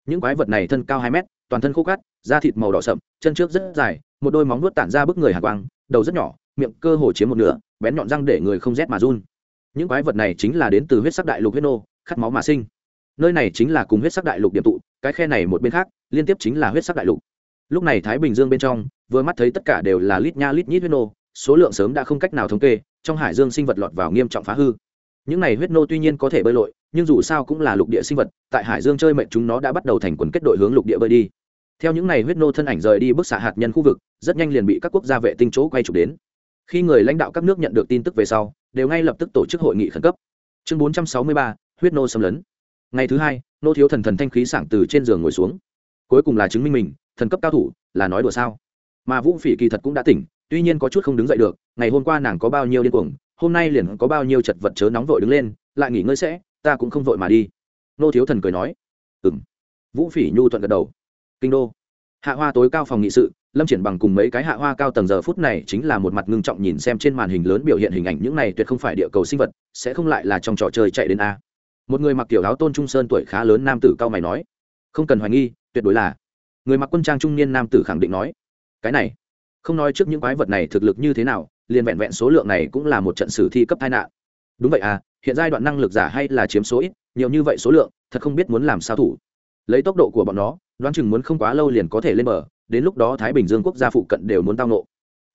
Những quái vật này thân cao hai mét, toàn thân khô cát, da thịt màu đỏ sậm, chân trước rất dài, một đôi móng nuốt tản ra bức người hạt quang, đầu rất nhỏ, miệng cơ hồ chiếm một nửa, bén nhọn răng để người không rét mà run. Những quái vật này chính là đến từ huyết sắc đại lục huyết nô, khát máu mà sinh nơi này chính là cùng huyết sắc đại lục điểm tụ cái khe này một bên khác liên tiếp chính là huyết sắc đại lục. Lúc này thái bình dương bên trong vừa mắt thấy tất cả đều là lít nha lít nhít huyết nô số lượng sớm đã không cách nào thống kê trong hải dương sinh vật lọt vào nghiêm trọng phá hư. Những này huyết nô tuy nhiên có thể bơi lội nhưng dù sao cũng là lục địa sinh vật tại hải dương chơi mệnh chúng nó đã bắt đầu thành quần kết đội hướng lục địa bơi đi. Theo những này huyết nô thân ảnh rời đi bức xạ hạt nhân khu vực rất nhanh liền bị các quốc gia vệ tinh chỗ quay trục đến. Khi người lãnh đạo các nước nhận được tin tức về sau đều ngay lập tức tổ chức hội nghị khẩn cấp. Chương 463, huyết nô xâm lấn ngày thứ hai, nô thiếu thần thần thanh khí sảng từ trên giường ngồi xuống. Cuối cùng là chứng minh mình, thần cấp cao thủ, là nói đùa sao? Mà vũ phỉ kỳ thật cũng đã tỉnh, tuy nhiên có chút không đứng dậy được, ngày hôm qua nàng có bao nhiêu điên cuồng, hôm nay liền có bao nhiêu chật vật chớ nóng vội đứng lên, lại nghỉ ngơi sẽ, ta cũng không vội mà đi. Nô thiếu thần cười nói. Ừng vũ phỉ nhu thuận gật đầu. Kinh đô. Hạ hoa tối cao phòng nghị sự, lâm triển bằng cùng mấy cái hạ hoa cao tầng giờ phút này chính là một mặt ngưng trọng nhìn xem trên màn hình lớn biểu hiện hình ảnh những này tuyệt không phải địa cầu sinh vật, sẽ không lại là trong trò chơi chạy đến a một người mặc tiểu áo tôn trung sơn tuổi khá lớn nam tử cao mày nói, không cần hoài nghi, tuyệt đối là. Người mặc quân trang trung niên nam tử khẳng định nói, cái này, không nói trước những quái vật này thực lực như thế nào, liền vẹn vẹn số lượng này cũng là một trận sử thi cấp tai nạn. Đúng vậy à hiện giai đoạn năng lực giả hay là chiếm số ít, nhiều như vậy số lượng, thật không biết muốn làm sao thủ. Lấy tốc độ của bọn nó, đoán chừng muốn không quá lâu liền có thể lên bờ, đến lúc đó thái bình dương quốc gia phụ cận đều muốn tao nộ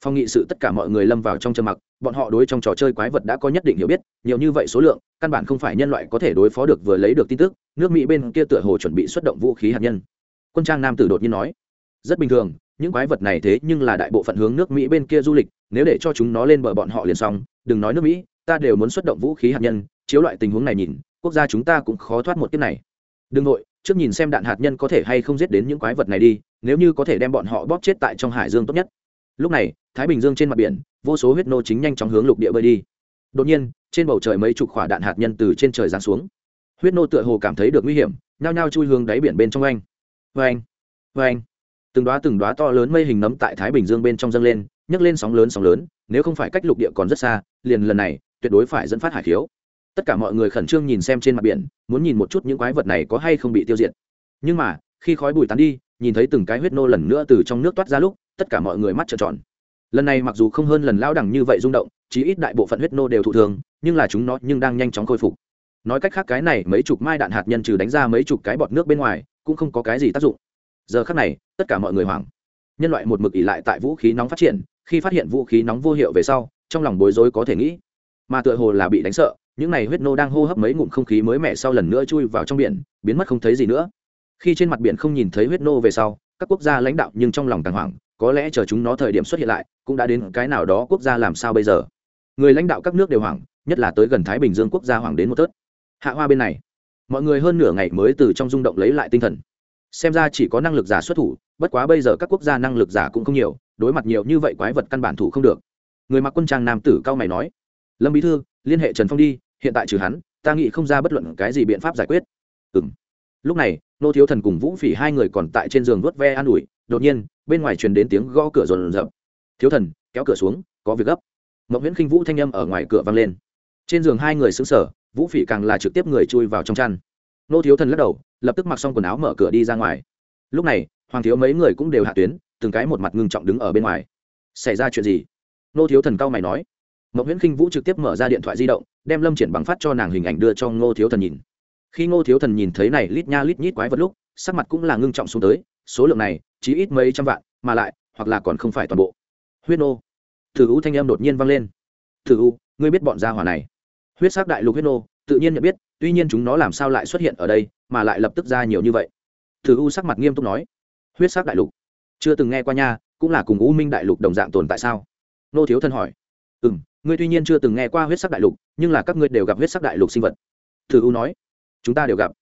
phong nghị sự tất cả mọi người lâm vào trong trầm mặc, bọn họ đối trong trò chơi quái vật đã có nhất định hiểu biết, nhiều như vậy số lượng, căn bản không phải nhân loại có thể đối phó được vừa lấy được tin tức, nước mỹ bên kia tựa hồ chuẩn bị xuất động vũ khí hạt nhân. Quân trang nam tử đột nhiên nói, rất bình thường, những quái vật này thế nhưng là đại bộ phận hướng nước mỹ bên kia du lịch, nếu để cho chúng nó lên bờ bọn họ liền xong, đừng nói nước mỹ, ta đều muốn xuất động vũ khí hạt nhân, chiếu loại tình huống này nhìn, quốc gia chúng ta cũng khó thoát một kiếp này. Đừng nội trước nhìn xem đạn hạt nhân có thể hay không giết đến những quái vật này đi, nếu như có thể đem bọn họ bóp chết tại trong hải dương tốt nhất lúc này, thái bình dương trên mặt biển, vô số huyết nô chính nhanh chóng hướng lục địa bơi đi. Đột nhiên, trên bầu trời mấy chục quả đạn hạt nhân từ trên trời giáng xuống. Huyết nô tựa hồ cảm thấy được nguy hiểm, nhao nhao chui hướng đáy biển bên trong anh. Vê anh vê anh từng đoá từng đoá to lớn mây hình nấm tại thái bình dương bên trong dâng lên, nhấc lên sóng lớn sóng lớn, nếu không phải cách lục địa còn rất xa, liền lần này, tuyệt đối phải dẫn phát hải khiếu. Tất cả mọi người khẩn trương nhìn xem trên mặt biển, muốn nhìn một chút những quái vật này có hay không bị tiêu diệt. Nhưng mà, khi khói bùi tán đi, nhìn thấy từng cái huyết nô lần nữa từ trong nước toát ra lúc tất cả mọi người mắt trợn tròn. Lần này mặc dù không hơn lần lao đẳng như vậy rung động, chí ít đại bộ phận huyết nô đều thụ thường nhưng là chúng nó nhưng đang nhanh chóng khôi phục. Nói cách khác cái này, mấy chục mai đạn hạt nhân trừ đánh ra mấy chục cái bọt nước bên ngoài, cũng không có cái gì tác dụng. Giờ khác này, tất cả mọi người hoảng. Nhân loại một mực ỉ lại tại vũ khí nóng phát triển, khi phát hiện vũ khí nóng vô hiệu về sau, trong lòng bối rối có thể nghĩ. Mà tựa hồ là bị đánh sợ, những này huyết nô đang hô hấp mấy ngụm không khí mới mẻ sau lần nữa chui vào trong biển, biến mất không thấy gì nữa. Khi trên mặt biển không nhìn thấy huyết nô về sau, các quốc gia lãnh đạo nhưng trong lòng càng hoảng có lẽ chờ chúng nó thời điểm xuất hiện lại, cũng đã đến cái nào đó quốc gia làm sao bây giờ? Người lãnh đạo các nước đều hoảng, nhất là tới gần thái bình dương quốc gia hoảng đến một tớt. Hạ hoa bên này, mọi người hơn nửa ngày mới từ trong rung động lấy lại tinh thần. Xem ra chỉ có năng lực giả xuất thủ, bất quá bây giờ các quốc gia năng lực giả cũng không nhiều, đối mặt nhiều như vậy quái vật căn bản thủ không được. Người mặc quân trang nam tử cao mày nói, lâm bí thư, liên hệ trần phong đi, hiện tại trừ hắn, ta nghĩ không ra bất luận cái gì biện pháp giải quyết. Ừ m lúc này, nô thiếu thần cùng vũ phỉ hai người còn tại trên giường vớt ve an ủi đột nhiên, bên ngoài truyền đến tiếng gõ cửa rồn rập thiếu thần, kéo cửa xuống, có việc gấp. Mậu nguyễn khinh vũ thanh â m ở ngoài cửa vang lên. Trên giường hai người xứng sở vũ phỉ càng là trực tiếp người chui vào trong chăn. Nô thiếu thần lắc đầu, lập tức mặc xong quần áo mở cửa đi ra ngoài. Lúc này, hoàng thiếu mấy người cũng đều hạ tuyến, từng cái một mặt ngưng trọng đứng ở bên ngoài. Xảy ra chuyện gì? Nô thiếu thần cao mày nói. Mậu nguyễn khinh vũ trực tiếp mở ra điện thoại di động, đem lâm triển bằng phát cho nàng hình ảnh đưa cho ngô thiếu thần nhìn. Khi ngô thiếu thần nhìn thấy này lít nha lít nhít quái vật lúc, sắc mặt cũng là ngưng trọng xuống tới số lượng này chỉ ít mấy trăm vạn, mà lại, hoặc là còn không phải toàn bộ. Huyết nô. Thử u thanh em đột nhiên vang lên. Thử u, ngươi biết bọn gia hỏa này. Huyết sắc đại lục huyết nô, tự nhiên nhận biết, tuy nhiên chúng nó làm sao lại xuất hiện ở đây, mà lại lập tức ra nhiều như vậy. Thử u sắc mặt nghiêm túc nói. Huyết sắc đại lục. Chưa từng nghe qua nha, cũng là cùng u minh đại lục đồng dạng tồn tại sao? Nô thiếu thân hỏi. Ừ m ngươi tuy nhiên chưa từng nghe qua huyết sắc đại lục, nhưng là các ngươi đều gặp huyết sắc đại lục sinh vật. Thử u nói. Chúng ta đều gặp.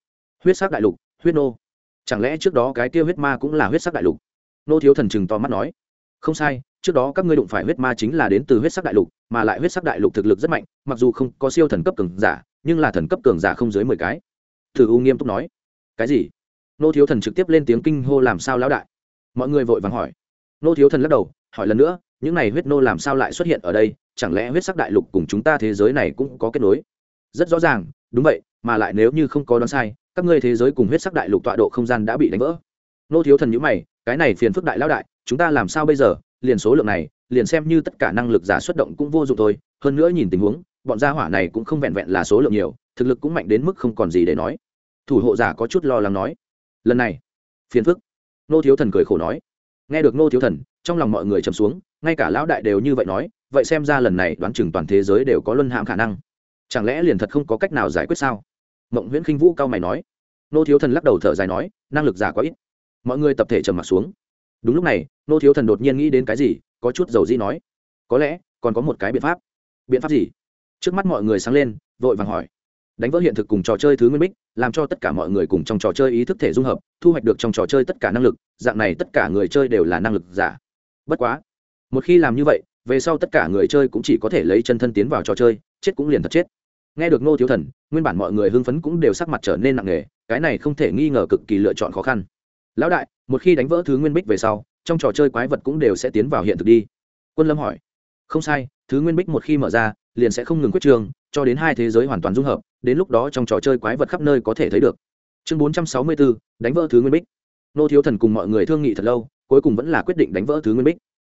Huyết sắc đại lục, huyết nô chẳng lẽ trước đó cái tiêu huyết ma cũng là huyết sắc đại lục? Nô thiếu thần chừng to mắt nói. Không sai, trước đó các ngươi đụng phải huyết ma chính là đến từ huyết sắc đại lục, mà lại huyết sắc đại lục thực lực rất mạnh, mặc dù không có siêu thần cấp cường giả, nhưng là thần cấp cường giả không dưới mười cái. Thử u nghiêm túc nói. Cái gì? Nô thiếu thần trực tiếp lên tiếng kinh hô làm sao lão đại? Mọi người vội vàng hỏi. Nô thiếu thần lắc đầu, hỏi lần nữa, những này huyết nô làm sao lại xuất hiện ở đây? Chẳng lẽ huyết sắc đại lục cùng chúng ta thế giới này cũng có kết nối? Rất rõ ràng, đúng vậy, mà lại nếu như không có đoán sai các ngươi thế giới cùng huyết sắc đại lục tọa độ không gian đã bị đánh vỡ. Nô thiếu thần nhữ mày, cái này phiền phức đại lão đại, chúng ta làm sao bây giờ? Liền số lượng này, liền xem như tất cả năng lực giả xuất động cũng vô dụng thôi. Hơn nữa nhìn tình huống, bọn gia hỏa này cũng không vẹn vẹn là số lượng nhiều, thực lực cũng mạnh đến mức không còn gì để nói. Thủ hộ giả có chút lo lắng nói. Lần này, phiền phức. Nô thiếu thần cười khổ nói. Nghe được nô thiếu thần, trong lòng mọi người trầm xuống, ngay cả lão đại đều như vậy nói, vậy xem ra lần này đoán chừng toàn thế giới đều có luân hãm khả năng. Chẳng lẽ liền thật không có cách nào giải quyết sao? Mộng nguyễn khinh vũ cao mày nói. Nô thiếu thần lắc đầu thở dài nói, năng lực giả quá ít. Mọi người tập thể trầm m ặ t xuống. Đúng lúc này, nô thiếu thần đột nhiên nghĩ đến cái gì, có chút dầu dĩ nói. Có lẽ, còn có một cái biện pháp. Biện pháp gì? Trước mắt mọi người sáng lên, vội vàng hỏi. Đánh vỡ hiện thực cùng trò chơi thứ nguyên bích, làm cho tất cả mọi người cùng trong trò chơi ý thức thể dung hợp, thu hoạch được trong trò chơi tất cả năng lực, dạng này tất cả người chơi đều là năng lực giả. Bất quá, một khi làm như vậy, về sau tất cả người chơi cũng chỉ có thể lấy chân thân tiến vào trò chơi, chết cũng liền thật chết nghe được ngô thiếu thần, nguyên bản mọi người hưng phấn cũng đều sắc mặt trở nên nặng nề, cái này không thể nghi ngờ cực kỳ lựa chọn khó khăn. Lão đại, một khi đánh vỡ thứ nguyên bích về sau, trong trò chơi quái vật cũng đều sẽ tiến vào hiện thực đi. Quân lâm hỏi. Không sai, thứ nguyên bích một khi mở ra, liền sẽ không ngừng quyết trường, cho đến hai thế giới hoàn toàn dung hợp, đến lúc đó trong trò chơi quái vật khắp nơi có thể thấy được. Chương bốn trăm sáu mươi bốn đánh vỡ thứ nguyên bích. Nô thiếu thần cùng mọi người thương nghị thật lâu, cuối cùng vẫn là quyết định đánh vỡ thứ nguyên bích.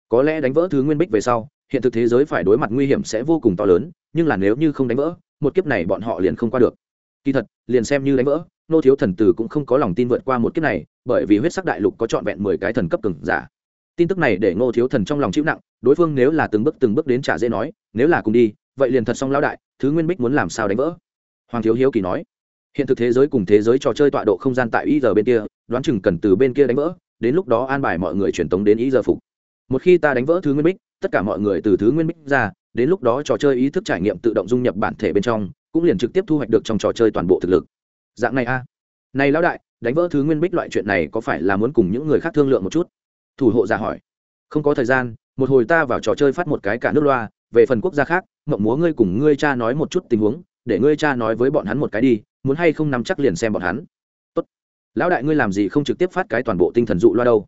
Có lẽ đánh vỡ thứ nguyên bích về sau, hiện thực thế giới phải đối mặt nguy hiểm sẽ vô cùng to lớn, nhưng là nếu như không đánh vỡ một kiếp này bọn họ liền không qua được. Kỳ thật, liền xem như đánh vỡ, nô thiếu thần tử cũng không có lòng tin vượt qua một kiếp này, bởi vì huyết sắc đại lục có trọn vẹn mười cái thần cấp cường giả. Tin tức này để ngô thiếu thần trong lòng chịu nặng, đối phương nếu là từng bước từng bước đến trả dễ nói, nếu là cùng đi, vậy liền thật xong lão đại, thứ nguyên bích muốn làm sao đánh vỡ? Hoàng thiếu hiếu kỳ nói. Hiện thực thế giới cùng thế giới trò chơi tọa độ không gian tại ý giờ bên kia, đoán chừng cần từ bên kia đánh vỡ, đến lúc đó an bài mọi người truyền tống đến ý giờ phục. Một khi ta đánh vỡ thứ nguyên bích, tất cả mọi người từ thứ nguyên bích ra đến lúc đó trò chơi ý thức trải nghiệm tự động dung nhập bản thể bên trong, cũng liền trực tiếp thu hoạch được trong trò chơi toàn bộ thực lực. Dạng này a. Này lão đại, đánh vỡ thứ nguyên bích loại chuyện này có phải là muốn cùng những người khác thương lượng một chút? Thủ hộ ra hỏi. Không có thời gian, một hồi ta vào trò chơi phát một cái cả nước loa, về phần quốc gia khác, mộng múa ngươi cùng ngươi cha nói một chút tình huống, để ngươi cha nói với bọn hắn một cái đi, muốn hay không nắm chắc liền xem bọn hắn. Tốt. lão đại ngươi làm gì không trực tiếp phát cái toàn bộ tinh thần dụ loa đâu?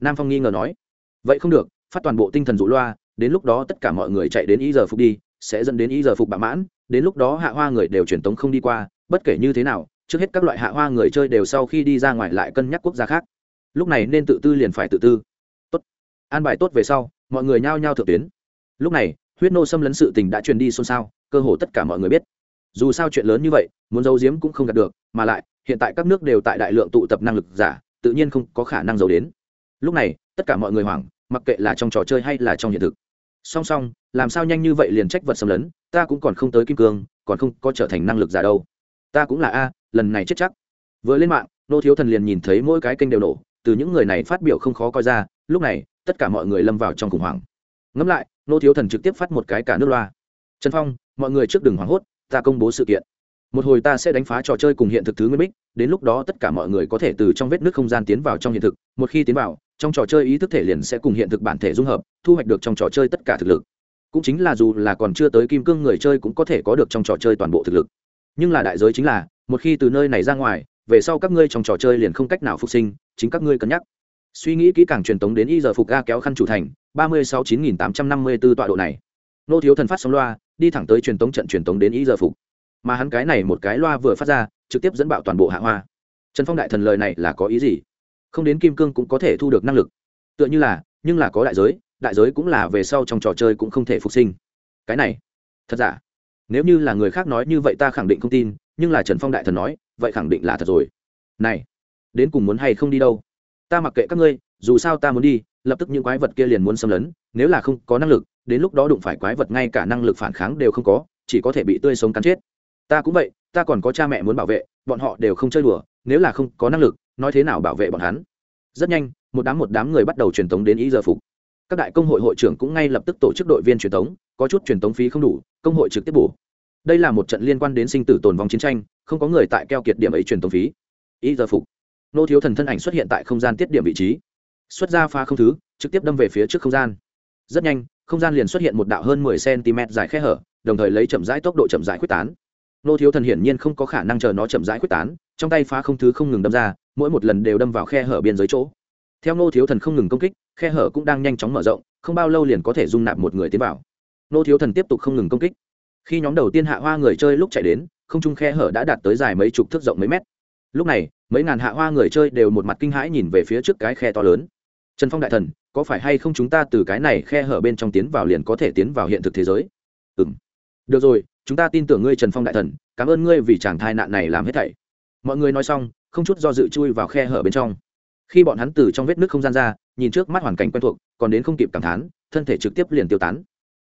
Nam phong nghi ngờ nói. Vậy không được, phát toàn bộ tinh thần dụ loa đến lúc đó tất cả mọi người chạy đến ý giờ phục đi, sẽ dẫn đến ý giờ phục bạ mãn, đến lúc đó hạ hoa người đều truyền tống không đi qua, bất kể như thế nào, trước hết các loại hạ hoa người chơi đều sau khi đi ra ngoài lại cân nhắc quốc gia khác. Lúc này nên tự tư liền phải tự tư. Tốt. An bài tốt về sau, mọi người nhao nhao thượng tuyến. Lúc này, huyết nô xâm lấn sự tình đã truyền đi xôn xao, cơ hồ tất cả mọi người biết. Dù sao chuyện lớn như vậy, muốn giấu giếm cũng không đạt được, mà lại, hiện tại các nước đều tại đại lượng tụ tập năng lực giả, tự nhiên không có khả năng giấu đến. Lúc này, tất cả mọi người hoảng, mặc kệ là trong trò chơi hay là trong hiện thực song song, làm sao nhanh như vậy liền trách vật xâm lấn, ta cũng còn không tới kim cương, còn không có trở thành năng lực giả đâu. Ta cũng là a, lần này chết chắc. Vừa lên mạng, nô thiếu thần liền nhìn thấy mỗi cái kênh đều nổ, từ những người này phát biểu không khó coi ra, lúc này, tất cả mọi người lâm vào trong khủng hoảng. Ngẫm lại, nô thiếu thần trực tiếp phát một cái cả nước loa. Trần phong, mọi người trước đừng hoảng hốt, ta công bố sự kiện. Một hồi ta sẽ đánh phá trò chơi cùng hiện thực thứ nguyên bích, đến lúc đó tất cả mọi người có thể từ trong vết nước không gian tiến vào trong hiện thực, một khi tiến vào trong trò chơi ý thức thể liền sẽ cùng hiện thực bản thể dung hợp, thu hoạch được trong trò chơi tất cả thực lực. Cũng chính là dù là còn chưa tới kim cương người chơi cũng có thể có được trong trò chơi toàn bộ thực lực. Nhưng là đại giới chính là, một khi từ nơi này ra ngoài, về sau các ngươi trong trò chơi liền không cách nào phục sinh, chính các ngươi cân nhắc. Suy nghĩ kỹ càng truyền tống đến y giờ phục ga kéo khăn chủ thành, ba mươi sáu chín nghìn tám trăm năm mươi b ố tọa độ này. Nô thiếu thần phát sóng loa, đi thẳng tới truyền tống trận truyền tống đến y giờ phục. Mà hắn cái này một cái loa vừa phát ra, trực tiếp dẫn bạo toàn bộ hạ hoa. Trần phong đại thần lời này là có ý gì? Không đến kim cương cũng có thể thu được năng lực. Tựa như là, nhưng là có đại giới đại giới cũng là về sau trong trò chơi cũng không thể phục sinh. Cái này, thật giả? Nếu như là người khác nói như vậy ta khẳng định không tin, nhưng là trần phong đại thần nói, vậy khẳng định là thật rồi. Này, đến cùng muốn hay không đi đâu? Ta mặc kệ các ngươi, dù sao ta muốn đi, lập tức những quái vật kia liền muốn xâm lấn, nếu là không có năng lực, đến lúc đó đụng phải quái vật ngay cả năng lực phản kháng đều không có, chỉ có thể bị tươi sống cắn chết. Ta cũng vậy, ta còn có cha mẹ muốn bảo vệ, bọn họ đều không chơi đùa, nếu là không có năng lực nói thế nào bảo vệ bọn hắn. Rất nhanh, một đám một đám người bắt đầu truyền tống đến ý giờ phục. Các đại công hội hội trưởng cũng ngay lập tức tổ chức đội viên truyền tống, có chút truyền tống phí không đủ, công hội trực tiếp bổ. Đây là một trận liên quan đến sinh tử tồn vong chiến tranh, không có người tại keo kiệt điểm ấy truyền tống phí. Ý giờ phục. Nô thiếu thần thân ảnh xuất hiện tại không gian tiết điểm vị trí. Xuất ra pha không thứ, trực tiếp đâm về phía trước không gian. Rất nhanh, không gian liền xuất hiện một đạo hơn mười cm dài khe hở, đồng thời lấy chậm rãi tốc độ chậm rãi quyết tán. Nô thiếu thần hiển nhiên không có khả năng chờ nó chậm rãi quyết tán, trong tay phá không thứ không ngừng đâm ra mỗi một lần đều đâm vào khe hở biên giới chỗ. Theo nô thiếu thần không ngừng công kích, khe hở cũng đang nhanh chóng mở rộng, không bao lâu liền có thể dung nạp một người tiến vào. Nô thiếu thần tiếp tục không ngừng công kích. Khi nhóm đầu tiên hạ hoa người chơi lúc chạy đến, không trung khe hở đã đạt tới dài mấy chục thước rộng mấy mét. Lúc này, mấy ngàn hạ hoa người chơi đều một mặt kinh hãi nhìn về phía trước cái khe to lớn. Trần phong đại thần, có phải hay không chúng ta từ cái này khe hở bên trong tiến vào liền có thể tiến vào hiện thực thế giới? Ừ m được rồi, chúng ta tin tưởng ngươi trần phong đại thần, cảm ơn ngươi vì chàng thai nạn này làm hết thảy. Mọi người nói xong không chút do dự chui vào khe hở bên trong. Khi bọn hắn từ trong vết nước không gian ra, nhìn trước mắt hoàn cảnh quen thuộc, còn đến không kịp cảm thán, thân thể trực tiếp liền tiêu tán.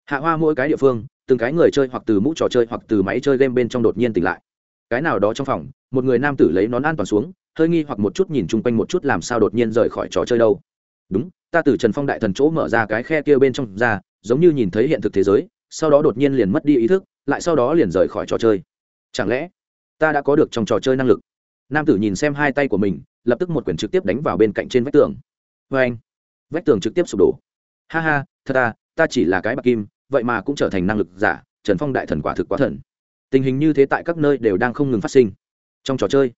Hạ hoa mỗi cái địa phương, từng cái người chơi hoặc từ mũ trò chơi hoặc từ máy chơi game bên trong đột nhiên tỉnh lại. Cái nào đó trong phòng, một người nam tử lấy nón an toàn xuống, hơi nghi hoặc một chút nhìn chung quanh một chút làm sao đột nhiên rời khỏi trò chơi đâu. Đúng, ta từ trần phong đại thần chỗ mở ra cái khe kia bên trong ra, giống như nhìn thấy hiện thực thế giới, sau đó đột nhiên liền mất đi ý thức, lại sau đó liền rời khỏi trò chơi. Chẳng lẽ ta đã có được trong trò chơi năng lực? Nam tử nhìn xem hai tay của mình, lập tức một quyển trực tiếp đánh vào bên cạnh trên vách tường. Vê anh, vách tường trực tiếp sụp đổ. Ha ha, thật ta ta chỉ là cái bạc kim, vậy mà cũng trở thành năng lực giả, trần phong đại thần quả thực quá thần. Tình hình như thế tại các nơi đều đang không ngừng phát sinh. Trong trò chơi,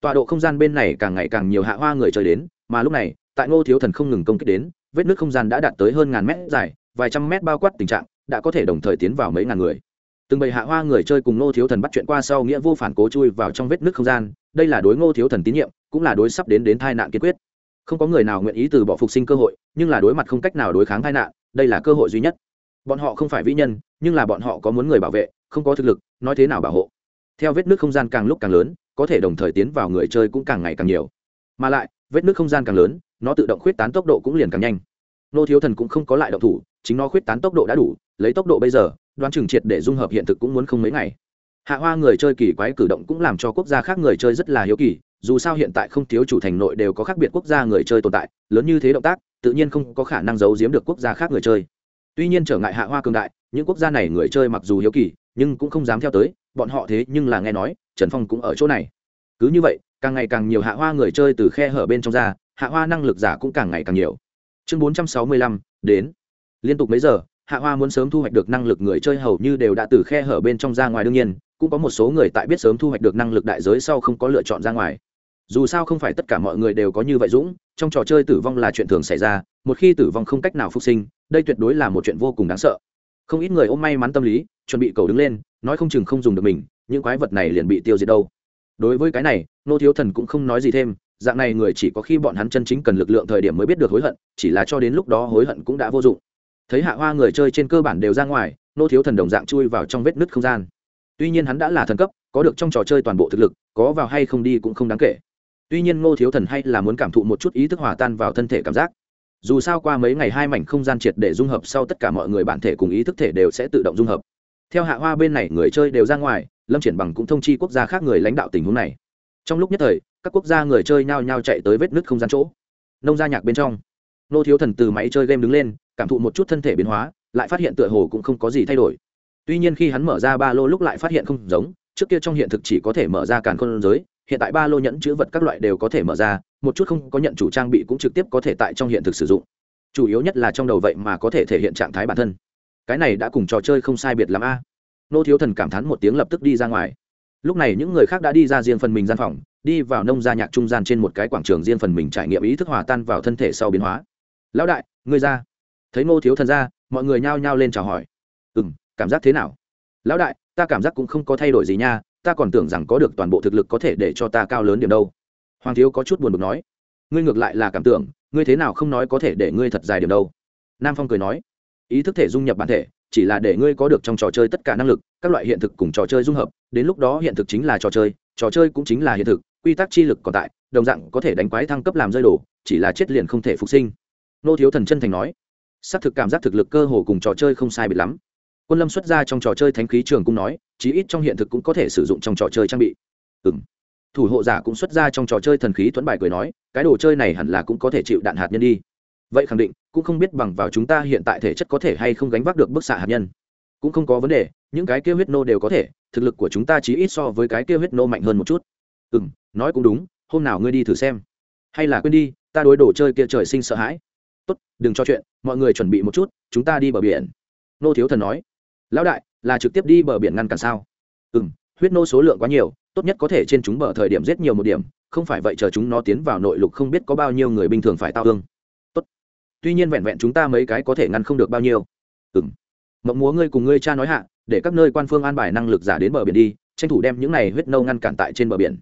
tọa độ không gian bên này càng ngày càng nhiều hạ hoa người chơi đến, mà lúc này, tại ngô thiếu thần không ngừng công kích đến, vết nước không gian đã đạt tới hơn ngàn mét dài, vài trăm mét bao quát tình trạng, đã có thể đồng thời tiến vào mấy ngàn người. Từng bầy hạ hoa người chơi cùng ngô thiếu thần bắt chuyện qua sau nghĩa vô phản cố chui vào trong vết nước không gian đây là đối ngô thiếu thần tín nhiệm, cũng là đối sắp đến đến tai nạn kiên quyết. Không có người nào nguyện ý từ bỏ phục sinh cơ hội, nhưng là đối mặt không cách nào đối kháng tai nạn, đây là cơ hội duy nhất. Bọn họ không phải vĩ nhân, nhưng là bọn họ có muốn người bảo vệ, không có thực lực, nói thế nào bảo hộ. Theo vết nước không gian càng lúc càng lớn, có thể đồng thời tiến vào người chơi cũng càng ngày càng nhiều. Mà lại, vết nước không gian càng lớn, nó tự động khuyết tán tốc độ cũng liền càng nhanh. Nô thiếu thần cũng không có lại động thủ, chính nó khuyết tán tốc độ đã đủ, lấy tốc độ bây giờ, đoán chừng triệt để dung hợp hiện thực cũng muốn không mấy ngày hạ hoa người chơi kỳ quái cử động cũng làm cho quốc gia khác người chơi rất là hiếu kỳ, dù sao hiện tại không thiếu chủ thành nội đều có khác biệt quốc gia người chơi tồn tại, lớn như thế động tác, tự nhiên không có khả năng giấu giếm được quốc gia khác người chơi. Tuy nhiên trở ngại hạ hoa cường đại, những quốc gia này người chơi mặc dù hiếu kỳ, nhưng cũng không dám theo tới, bọn họ thế nhưng là nghe nói, trần phong cũng ở chỗ này. Cứ như vậy, càng ngày càng nhiều hạ hoa người chơi từ khe hở bên trong ra, hạ hoa năng lực giả cũng càng ngày càng nhiều. Chương bốn trăm sáu mươi lăm, đến. Liên tục mấy giờ, hạ hoa muốn sớm thu hoạch được năng lực người chơi hầu như đều đã từ khe hở bên trong ra ngoài đương nhiên cũng có một số người tại biết sớm thu hoạch được năng lực đại giới sau không có lựa chọn ra ngoài. Dù sao không phải tất cả mọi người đều có như vậy dũng, trong trò chơi tử vong là chuyện thường xảy ra, một khi tử vong không cách nào phục sinh, đây tuyệt đối là một chuyện vô cùng đáng sợ. Không ít người ôm may mắn tâm lý, chuẩn bị cầu đứng lên, nói không chừng không dùng được mình, những quái vật này liền bị tiêu diệt đâu. Đối với cái này, nô thiếu thần cũng không nói gì thêm, dạng này người chỉ có khi bọn hắn chân chính cần lực lượng thời điểm mới biết được hối hận, chỉ là cho đến lúc đó hối hận cũng đã vô dụng. Thấy hạ hoa người chơi trên cơ bản đều ra ngoài, nô thiếu thần đồng dạng chui vào trong vết nứt không gian tuy nhiên hắn đã là thần cấp, có được trong trò chơi toàn bộ thực lực, có vào hay không đi cũng không đáng kể. Tuy nhiên ngô thiếu thần hay là muốn cảm thụ một chút ý thức hòa tan vào thân thể cảm giác. Dù sao qua mấy ngày hai mảnh không gian triệt để dung hợp sau tất cả mọi người bản thể cùng ý thức thể đều sẽ tự động dung hợp. Theo hạ hoa bên này người chơi đều ra ngoài, lâm triển bằng cũng thông chi quốc gia khác người lãnh đạo tình huống này. Trong lúc nhất thời, các quốc gia người chơi nhao nhao chạy tới vết nứt không gian chỗ. Nông gia nhạc bên trong nô thiếu thần từ máy chơi game đứng lên, cảm thụ một chút thân thể biến hóa, lại phát hiện tựa hồ cũng không có gì thay đổi tuy nhiên khi hắn mở ra ba lô lúc lại phát hiện không giống, trước kia trong hiện thực chỉ có thể mở ra càn khôn giới, hiện tại ba lô nhẫn chữ vật các loại đều có thể mở ra, một chút không có nhận chủ trang bị cũng trực tiếp có thể tại trong hiện thực sử dụng. Chủ yếu nhất là trong đầu vậy mà có thể thể hiện trạng thái bản thân. Cái này đã cùng trò chơi không sai biệt l a. Nô thiếu thần cảm thán một tiếng lập tức đi ra ngoài. Lúc này những người khác đã đi ra riêng phần mình gian phòng, đi vào nông gia nhạc trung gian trên một cái quảng trường riêng phần mình trải nghiệm ý thức hòa tan vào thân thể sau biến hóa. Lão đại, ngươi ra. Thấy nô thiếu thần ra, mọi người nhao nhao lên chào hỏi. Ừ m cảm giác thế nào? Lão đại, ta cảm giác cũng không có thay đổi gì nha, ta còn tưởng rằng có được toàn bộ thực lực có thể để cho ta cao lớn điểm đâu. Hoàng thiếu có chút buồn bực nói. Ngươi ngược lại là cảm tưởng, ngươi thế nào không nói có thể để ngươi thật dài điểm đâu. Nam phong cười nói. Ý thức thể dung nhập bản thể, chỉ là để ngươi có được trong trò chơi tất cả năng lực, các loại hiện thực cùng trò chơi dung hợp, đến lúc đó hiện thực chính là trò chơi trò chơi cũng chính là hiện thực, quy tắc chi lực còn tại, đồng dạng có thể đánh quái thăng cấp làm rơi đổ chỉ là chết liền không thể phục sinh. Nô thiếu thần chân thành nói. Xác thực cảm giác thực lực cơ hồ cùng trò chơi không sai biệt lắm quân lâm xuất ra trong trò chơi thánh khí trường cung nói, chí ít trong hiện thực cũng có thể sử dụng trong trò chơi trang bị. Ừ m thủ hộ giả cũng xuất ra trong trò chơi thần khí thuẫn bài cười nói, cái đồ chơi này hẳn là cũng có thể chịu đạn hạt nhân đi. Vậy khẳng định, cũng không biết bằng vào chúng ta hiện tại thể chất có thể hay không gánh vác được bức xạ hạt nhân. Cũng không có vấn đề, những cái kia huyết nô đều có thể, thực lực của chúng ta chỉ ít so với cái kia huyết nô mạnh hơn một chút. Ừ m nói cũng đúng, hôm nào ngươi đi thử xem. Hay là quên đi, ta đối đồ chơi kia trời sinh sợ hãi. Tốt, đừng cho chuyện, mọi người chuẩn bị một chút, chúng ta đi bờ biển. Nô thiếu thần nói lão đại, là trực tiếp đi bờ biển ngăn cản sao? Ừ m huyết nô số lượng quá nhiều, tốt nhất có thể trên chúng bờ thời điểm giết nhiều một điểm, không phải vậy chờ chúng nó tiến vào nội lục không biết có bao nhiêu người bình thường phải tao thương. Tốt. Tuy nhiên vẹn vẹn chúng ta mấy cái có thể ngăn không được bao nhiêu. Ừ m mộng múa ngươi cùng ngươi cha nói hạ, để các nơi quan phương an bài năng lực giả đến bờ biển đi, tranh thủ đem những này huyết nâu ngăn cản tại trên bờ biển.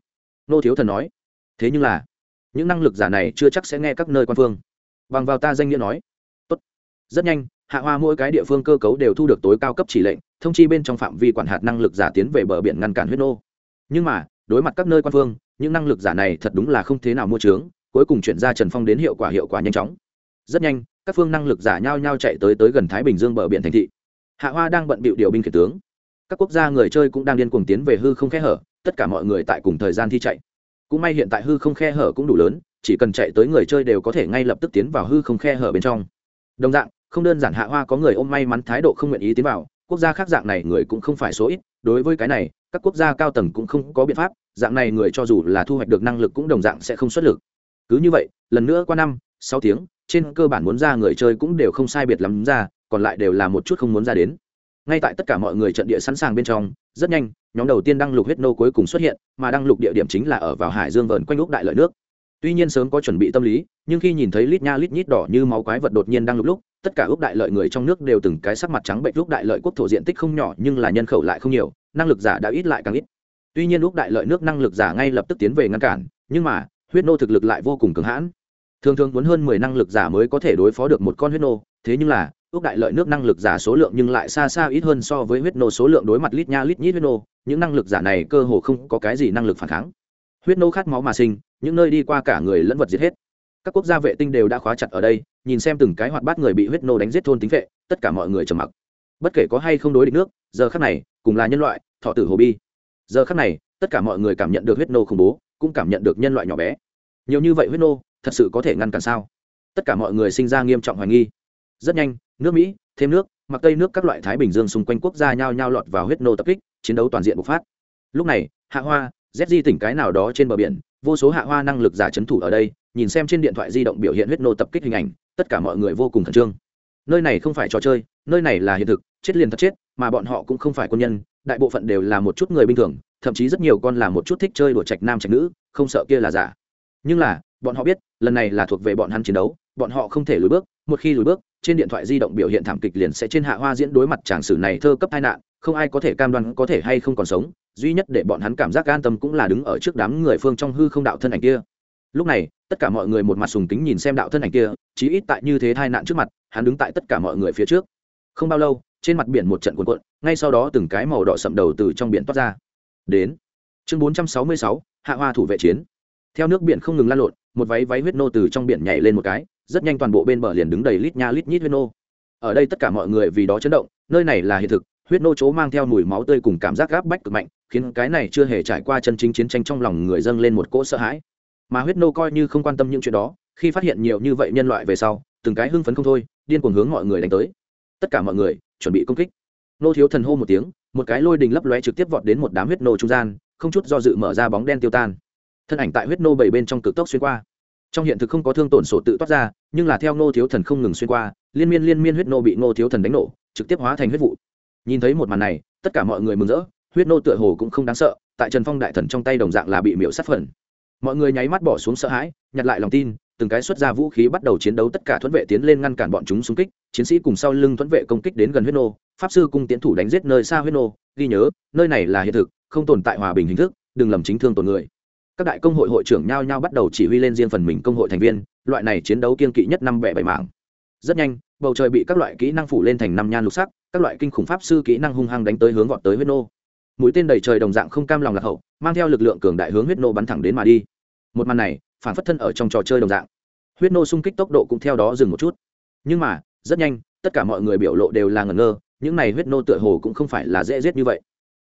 Nô thiếu thần nói. Thế nhưng là, những năng lực giả này chưa chắc sẽ nghe các nơi quan phương. Bằng vào ta danh nghĩa nói. Tốt. rất nhanh hạ hoa mỗi cái địa phương cơ cấu đều thu được tối cao cấp chỉ lệnh, thông chi bên trong phạm vi quản hạt năng lực giả tiến về bờ biển ngăn cản huyết nô. Nhưng mà, đối mặt các nơi quan phương, những năng lực giả này thật đúng là không thế nào mua trướng cuối cùng chuyển ra trần phong đến hiệu quả hiệu quả nhanh chóng. Rất nhanh, các phương năng lực giả nhao nhao chạy tới tới gần thái bình dương bờ biển thành thị. Hạ hoa đang bận bịu điều binh kể tướng. Các quốc gia người chơi cũng đang điên cuồng tiến về hư không khe hở, tất cả mọi người tại cùng thời gian thi chạy. Cũng may hiện tại hư không khe hở cũng đủ lớn, chỉ cần chạy tới người chơi đều có thể ngay lập tức tiến vào hư không khe hở bên trong. Đồng dạng không đơn giản hạ hoa có người ôm may mắn thái độ không nguyện ý tiến vào, quốc gia khác dạng này người cũng không phải số ít, đối với cái này, các quốc gia cao tầng cũng không có biện pháp, dạng này người cho dù là thu hoạch được năng lực cũng đồng dạng sẽ không xuất lực. Cứ như vậy, lần nữa qua năm, sáu tiếng, trên cơ bản muốn ra người chơi cũng đều không sai biệt lắm ra, còn lại đều là một chút không muốn ra đến. Ngay tại tất cả mọi người trận địa sẵn sàng bên trong, rất nhanh, nhóm đầu tiên đăng lục huyết nô cuối cùng xuất hiện, mà đăng lục địa điểm chính là ở vào hải dương vờn quanh úc đại lợi nước tuy nhiên sớm có chuẩn bị tâm lý, nhưng khi nhìn thấy lít nha lít nhít đỏ như máu quái vật đột nhiên đang lục lúc, tất cả ước đại lợi người trong nước đều từng cái sắc mặt trắng bệnh úc đại lợi quốc thổ diện tích không nhỏ nhưng là nhân khẩu lại không nhiều, năng lực giả đã ít lại càng ít. Tuy nhiên úc đại lợi nước năng lực giả ngay lập tức tiến về ngăn cản, nhưng mà, huyết nô thực lực lại vô cùng cứng hãn. Thường thường muốn hơn mười năng lực giả mới có thể đối phó được một con huyết nô, thế nhưng là, ước đại lợi nước năng lực giả số lượng nhưng lại xa xa ít hơn so với huyết nô số lượng đối mặt lít nha lít nhít huyết nô, những năng lực giả này cơ hồ không có cái gì năng lực phản kháng huyết nô khát máu mà sinh, những nơi đi qua cả người lẫn vật giết hết. Các quốc gia vệ tinh đều đã khóa chặt ở đây, nhìn xem từng cái hoạt bát người bị huyết nô đánh giết thôn tính vệ, tất cả mọi người trầm mặc. Bất kể có hay không đối địch nước, giờ khắc này, cùng là nhân loại, thọ tử hồ bi. Giờ khắc này, tất cả mọi người cảm nhận được huyết nô khủng bố, cũng cảm nhận được nhân loại nhỏ bé. Nhiều như vậy huyết nô, thật sự có thể ngăn cản sao? Tất cả mọi người sinh ra nghiêm trọng hoài nghi. Rất nhanh, nước mỹ, thêm nước, mặc tây nước các loại thái bình dương xung quanh quốc gia nhao nhao lọt vào huyết nô tập kích, chiến đấu toàn diện bộc phát. Lúc này, hạ hoa zg tỉnh cái nào đó trên bờ biển, vô số hạ hoa năng lực giả c thủ ở đây, nhìn xem trên điện thoại di động biểu hiện huyết nô tập kích hình ảnh, tất cả mọi người vô cùng khẩn trương. Nơi này không phải trò chơi, nơi này là hiện thực, chết liền thật chết, mà bọn họ cũng không phải quân nhân, đại bộ phận đều là một chút người bình thường, thậm chí rất nhiều con là một chút thích chơi đùa trạch nam trạch nữ, không sợ kia là giả. Nhưng là, bọn họ biết, lần này là thuộc về bọn hắn chiến đấu, bọn họ không thể lùi bước một khi lùi bước trên điện thoại di động biểu hiện thảm kịch liền sẽ trên hạ hoa diễn đối mặt tràng sử này thơ cấp tai nạn không ai có thể cam đoan có thể hay không còn sống duy nhất để bọn hắn cảm giác an tâm cũng là đứng ở trước đám người phương trong hư không đạo thân ảnh kia. Lúc này tất cả mọi người một mặt sùng kính nhìn xem đạo thân ảnh kia chí ít tại như thế tai nạn trước mặt hắn đứng tại tất cả mọi người phía trước. Không bao lâu trên mặt biển một trận cuộn cuộn ngay sau đó từng cái màu đỏ sậm đầu từ trong biển toát ra. Đến chương 466, hạ hoa thủ vệ chiến. Theo nước biển không ngừng lan lộn một váy váy huyết nô từ trong biển nhảy lên một cái rất nhanh toàn bộ bên bờ liền đứng đầy lít nha lít nhít huyết nô. Ở đây tất cả mọi người vì đó chấn động, nơi này là hiện thực, huyết nô chỗ mang theo mùi máu tươi cùng cảm giác gáp bách cực mạnh, khiến cái này chưa hề trải qua chân chính chiến tranh trong lòng người dâng lên một cỗ sợ hãi. Mà huyết nô coi như không quan tâm những chuyện đó, khi phát hiện nhiều như vậy nhân loại về sau, từng cái hưng phấn không thôi, điên cuồng hướng mọi người đánh tới. Tất cả mọi người chuẩn bị công kích. Nô thiếu thần hô một tiếng, một cái lôi đình lấp lóe trực tiếp vọt đến một đám huyết nô trung gian, không chút do dự mở ra bóng đen tiêu tan. Thân ảnh tại huyết nô bảy bên trong cực tốc xuyên qua trong hiện thực không có thương tổn sổ tự toát ra, nhưng là theo Ngô thiếu thần không ngừng xuyên qua, liên miên liên miên huyết nô bị Ngô thiếu thần đánh nổ, trực tiếp hóa thành huyết vụ. Nhìn thấy một màn này, tất cả mọi người mừng rỡ, huyết nô tựa hồ cũng không đáng sợ, tại trần phong đại thần trong tay đồng dạng là bị miễu sát phần. Mọi người nháy mắt bỏ xuống sợ hãi, nhặt lại lòng tin, từng cái xuất ra vũ khí bắt đầu chiến đấu tất cả thuẫn vệ tiến lên ngăn cản bọn chúng xung kích, chiến sĩ cùng sau lưng thuẫn vệ công kích đến gần huyết nô, pháp sư cung tiến thủ đánh giết nơi xa huyết nô, ghi nhớ, nơi này là hiện thực, không tồn tại hòa bình hình thức, đừng lầm chính thương tổn người các đại công hội hội trưởng nhao nhao bắt đầu chỉ huy lên riêng phần mình công hội thành viên, loại này chiến đấu kiên kỵ nhất năm bẻ bảy mạng rất nhanh, bầu trời bị các loại kỹ năng phủ lên thành năm nhan lục sắc, các loại kinh khủng pháp sư kỹ năng hung hăng đánh tới hướng vọt tới huyết nô. Mũi tên đầy trời đồng dạng không cam lòng lạc hậu, mang theo lực lượng cường đại hướng huyết nô bắn thẳng đến mà đi. Một màn này, phản phất thân ở trong trò chơi đồng dạng. Huyết nô xung kích tốc độ cũng theo đó dừng một chút. Nhưng mà, rất nhanh, tất cả mọi người biểu lộ đều là ngẩn ngơ, những này huyết nô tựa hồ cũng không phải là dễ giết như vậy.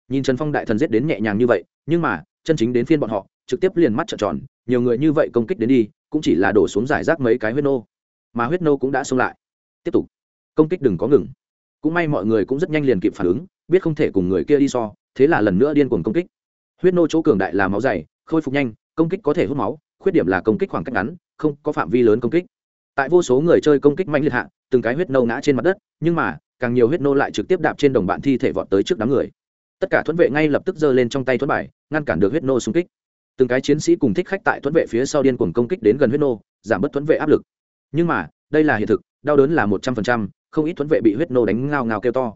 Nhìn trần phong đại thần giết đến nhẹ nhàng như vậy, nhưng mà chân chính đến phiên bọn họ, trực tiếp liền mắt trợn tròn, nhiều người như vậy công kích đến đi, cũng chỉ là đổ xuống giải rác mấy cái huyết nô. Mà huyết nô cũng đã xông lại. Tiếp tục. Công kích đừng có ngừng. Cũng may mọi người cũng rất nhanh liền kịp phản ứng, biết không thể cùng người kia đi so, thế là lần nữa điên cuồng công kích. Huyết nô chỗ cường đại là máu dày, khôi phục nhanh, công kích có thể hút máu, khuyết điểm là công kích khoảng cách ngắn, không có phạm vi lớn công kích. Tại vô số người chơi công kích mạnh liệt hạ, từng cái huyết nô ngã trên mặt đất, nhưng mà, càng nhiều huyết nô lại trực tiếp đạp trên đồng bạn thi thể vọt tới trước đám người. Tất cả thuẫn vệ ngay lập tức giơ lên trong tay thuẫn bài ngăn cản được huyết nô xung kích. Từng cái chiến sĩ cùng thích khách tại thuẫn vệ phía sau điên cuồng công kích đến gần huyết nô, giảm bớt thuẫn vệ áp lực. Nhưng mà, đây là hiện thực, đau đớn là một trăm phần trăm, không ít thuẫn vệ bị huyết nô đánh ngao ngao kêu to.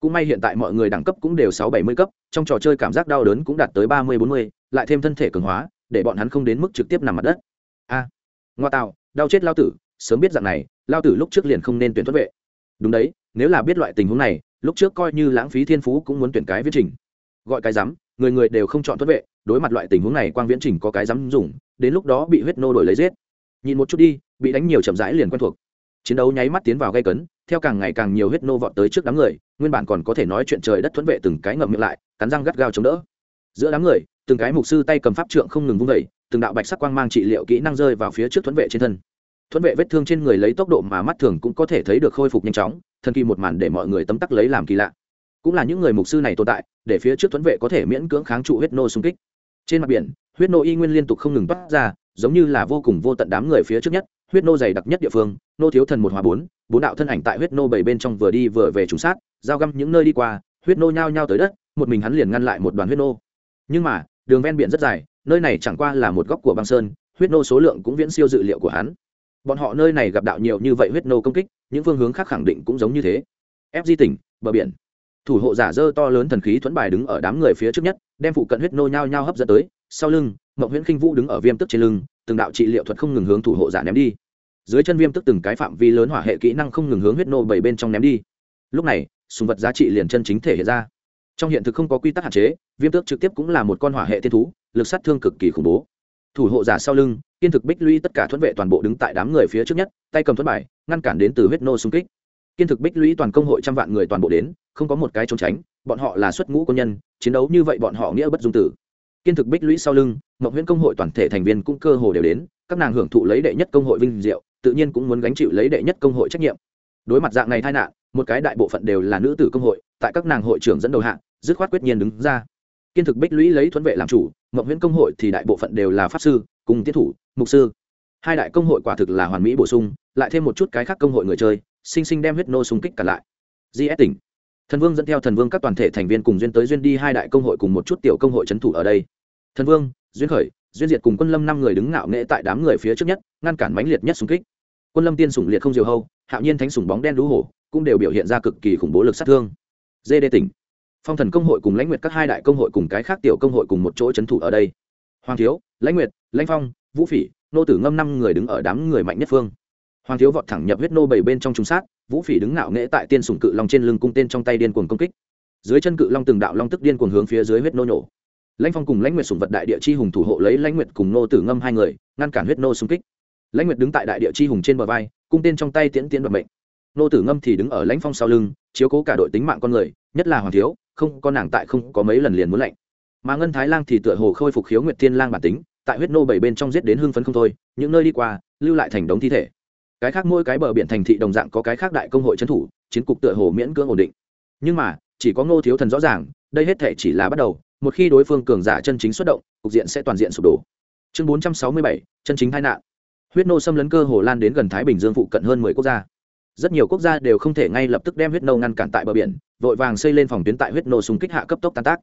Cũng may hiện tại mọi người đẳng cấp cũng đều sáu bảy mươi cấp, trong trò chơi cảm giác đau đớn cũng đạt tới ba mươi bốn mươi, lại thêm thân thể cường hóa, để bọn hắn không đến mức trực tiếp nằm mặt đất. A, ngoa tạo đau chết lao tử, sớm biết dạng này, lao tử lúc trước liền không nên tuyển thuẫn vệ. Đúng đấy, nếu là biết loại tình huống này, lúc trước coi như lãng phí thiên phú cũng muốn tuyển cái viết trình. Gọi cái rắm người người đều không chọn thuẫn vệ, đối mặt loại tình huống này quang viễn trình có cái dám dùng, đến lúc đó bị huyết nô đổi lấy giết. Nhìn một chút đi, bị đánh nhiều chậm rãi liền quen thuộc. Chiến đấu nháy mắt tiến vào gây cấn, theo càng ngày càng nhiều huyết nô vọt tới trước đám người, nguyên bản còn có thể nói chuyện trời đất thuẫn vệ từng cái ngậm miệng lại, cắn răng gắt gao chống đỡ. Giữa đám người, từng cái mục sư tay cầm pháp trượng không ngừng vung vẩy từng đạo bạch sắc quang mang trị liệu kỹ năng rơi vào phía trước thuẫn vệ trên thân. Thuẫn vệ vết thương trên người lấy tốc độ mà mắt thường cũng có thể thấy được khôi phục nhanh chóng, thần kỳ một màn để mọi người tấm tắc lấy làm kỳ lạ cũng là những người mục sư này tồn tại, để phía trước thuẫn vệ có thể miễn cưỡng kháng trụ huyết nô xung kích. Trên mặt biển, huyết nô y nguyên liên tục không ngừng toát ra, giống như là vô cùng vô tận đám người phía trước nhất, huyết nô dày đặc nhất địa phương, nô thiếu thần một hòa bốn bốn đạo thân ảnh tại huyết nô bảy bên trong vừa đi vừa về trùng sát, giao găm những nơi đi qua, huyết nô nhao nhao tới đất, một mình hắn liền ngăn lại một đoàn huyết nô. Nhưng mà, đường ven biển rất dài, nơi này chẳng qua là một góc của băng sơn, huyết nô số lượng cũng viễn siêu dự liệu của hắn. Bọn họ nơi này gặp đạo nhiều như vậy huyết nô công kích, những phương hướng khác khẳng định cũng giống như thế. Ép di tỉnh, bờ biển thủ hộ giả dơ to lớn thần khí thuẫn bài đứng ở đám người phía trước nhất, đem phụ cận huyết nô nhao nhao hấp dẫn tới. Sau lưng mậu huyễn khinh vũ đứng ở viêm tức trên lưng, từng đạo trị liệu thuật không ngừng hướng thủ hộ giả ném đi. Dưới chân viêm tức từng cái phạm vi lớn hỏa hệ kỹ năng không ngừng hướng huyết nô bảy bên trong ném đi. Lúc này, sùng vật giá trị liền chân chính thể hiện ra. Trong hiện thực không có quy tắc hạn chế, viêm tước trực tiếp cũng là một con hỏa hệ tiên thú, lực sát thương cực kỳ khủng bố. Thủ hộ giả sau lưng, kiên thực bích lũy tất cả thuẫn vệ toàn bộ đứng tại đám người phía trước nhất, tay cầm thuẫn bài, ngăn cản đến từ huyết nô xung kích. Kiên thực bích lũy toàn công hội trăm vạn người toàn bộ đến không có một cái trốn tránh, bọn họ là xuất ngũ quân nhân, chiến đấu như vậy bọn họ nghĩa bất dung tử. Kiên thực bích lũy sau lưng mậu huyễn công hội toàn thể thành viên cũng cơ hồ đều đến, các nàng hưởng thụ lấy đệ nhất công hội vinh diệu, tự nhiên cũng muốn gánh chịu lấy đệ nhất công hội trách nhiệm. Đối mặt dạng này tai nạn, một cái đại bộ phận đều là nữ tử công hội, tại các nàng hội trưởng dẫn đầu hạng dứt khoát quyết nhiên đứng ra. Kiên thực bích lũy lấy thuẫn vệ làm chủ mậu huyễn công hội thì đại bộ phận đều là pháp sư, cùng tiết thủ, mục sư. Hai đại công hội quả thực là hoàn mỹ bổ sung, lại thêm một chút cái khác công hội người chơi sinh sinh đem huyết nô xung kích cả lại. Gs tỉnh thần vương dẫn theo thần vương các toàn thể thành viên cùng duyên tới duyên đi hai đại công hội cùng một chút tiểu công hội trấn thủ ở đây. Thần vương, duyên khởi, duyên diệt cùng quân lâm năm người đứng ngạo nghệ tại đám người phía trước nhất, ngăn cản mãnh liệt nhất xung kích. Quân lâm tiên sủng liệt không diều hâu, hạo nhiên thánh sủng bóng đen lũ hổ, cũng đều biểu hiện ra cực kỳ khủng bố lực sát thương. Dê đê tỉnh. Phong thần công hội cùng lãnh nguyệt các hai đại công hội cùng cái khác tiểu công hội cùng một chỗ trấn thủ ở đây. Hoàng thiếu, lãnh nguyệt, lãnh phong, vũ phỉ, nô tử ngâm năm người đứng ở đám người mạnh nhất phương hoàng thiếu vọt thẳng nhập huyết nô bảy bên trong trung sát, vũ phỉ đứng ngạo nghễ tại tiên sùng cự long trên lưng cung tên trong tay điên cuồng công kích. Dưới chân cự long từng đạo long tức điên cuồng hướng phía dưới huyết nô nhổ. Lãnh phong cùng lãnh nguyệt sùng vật đại địa chi hùng thủ hộ lấy lãnh nguyệt cùng nô tử ngâm hai người, ngăn cản huyết nô xung kích. Lãnh nguyệt đứng tại đại địa chi hùng trên bờ vai, cung tên trong tay tiễn tiễn đoạt mệnh. Nô tử ngâm thì đứng ở lãnh phong sau lưng, chiếu cố cả đội tính mạng con người, nhất là hoàng thiếu, không có nàng tại không có mấy lần liền muốn lạnh. Mà ngân thái lang thì tựa hồ khôi phục khiếu nguyệt thiên lang bản tính, tại huyết nô bảy bên trong giết đến hưng phấn không thôi, những nơi đi qua, lưu lại thành đống thi thể cái khác mỗi cái bờ biển thành thị đồng dạng có cái khác đại công hội trấn thủ, chiến cục tựa hồ miễn cưỡng ổn định. Nhưng mà, chỉ có ngô thiếu thần rõ ràng, đây hết thể chỉ là bắt đầu, một khi đối phương cường giả chân chính xuất động, cục diện sẽ toàn diện sụp đổ. Chương bốn trăm sáu mươi bảy, chân chính tai nạn. Huyết nô xâm lấn cơ hồ lan đến gần thái bình dương phụ cận hơn mười quốc gia. Rất nhiều quốc gia đều không thể ngay lập tức đem huyết nô ngăn cản tại bờ biển, vội vàng xây lên phòng tuyến tại huyết nô súng kích hạ cấp tốc tan tác.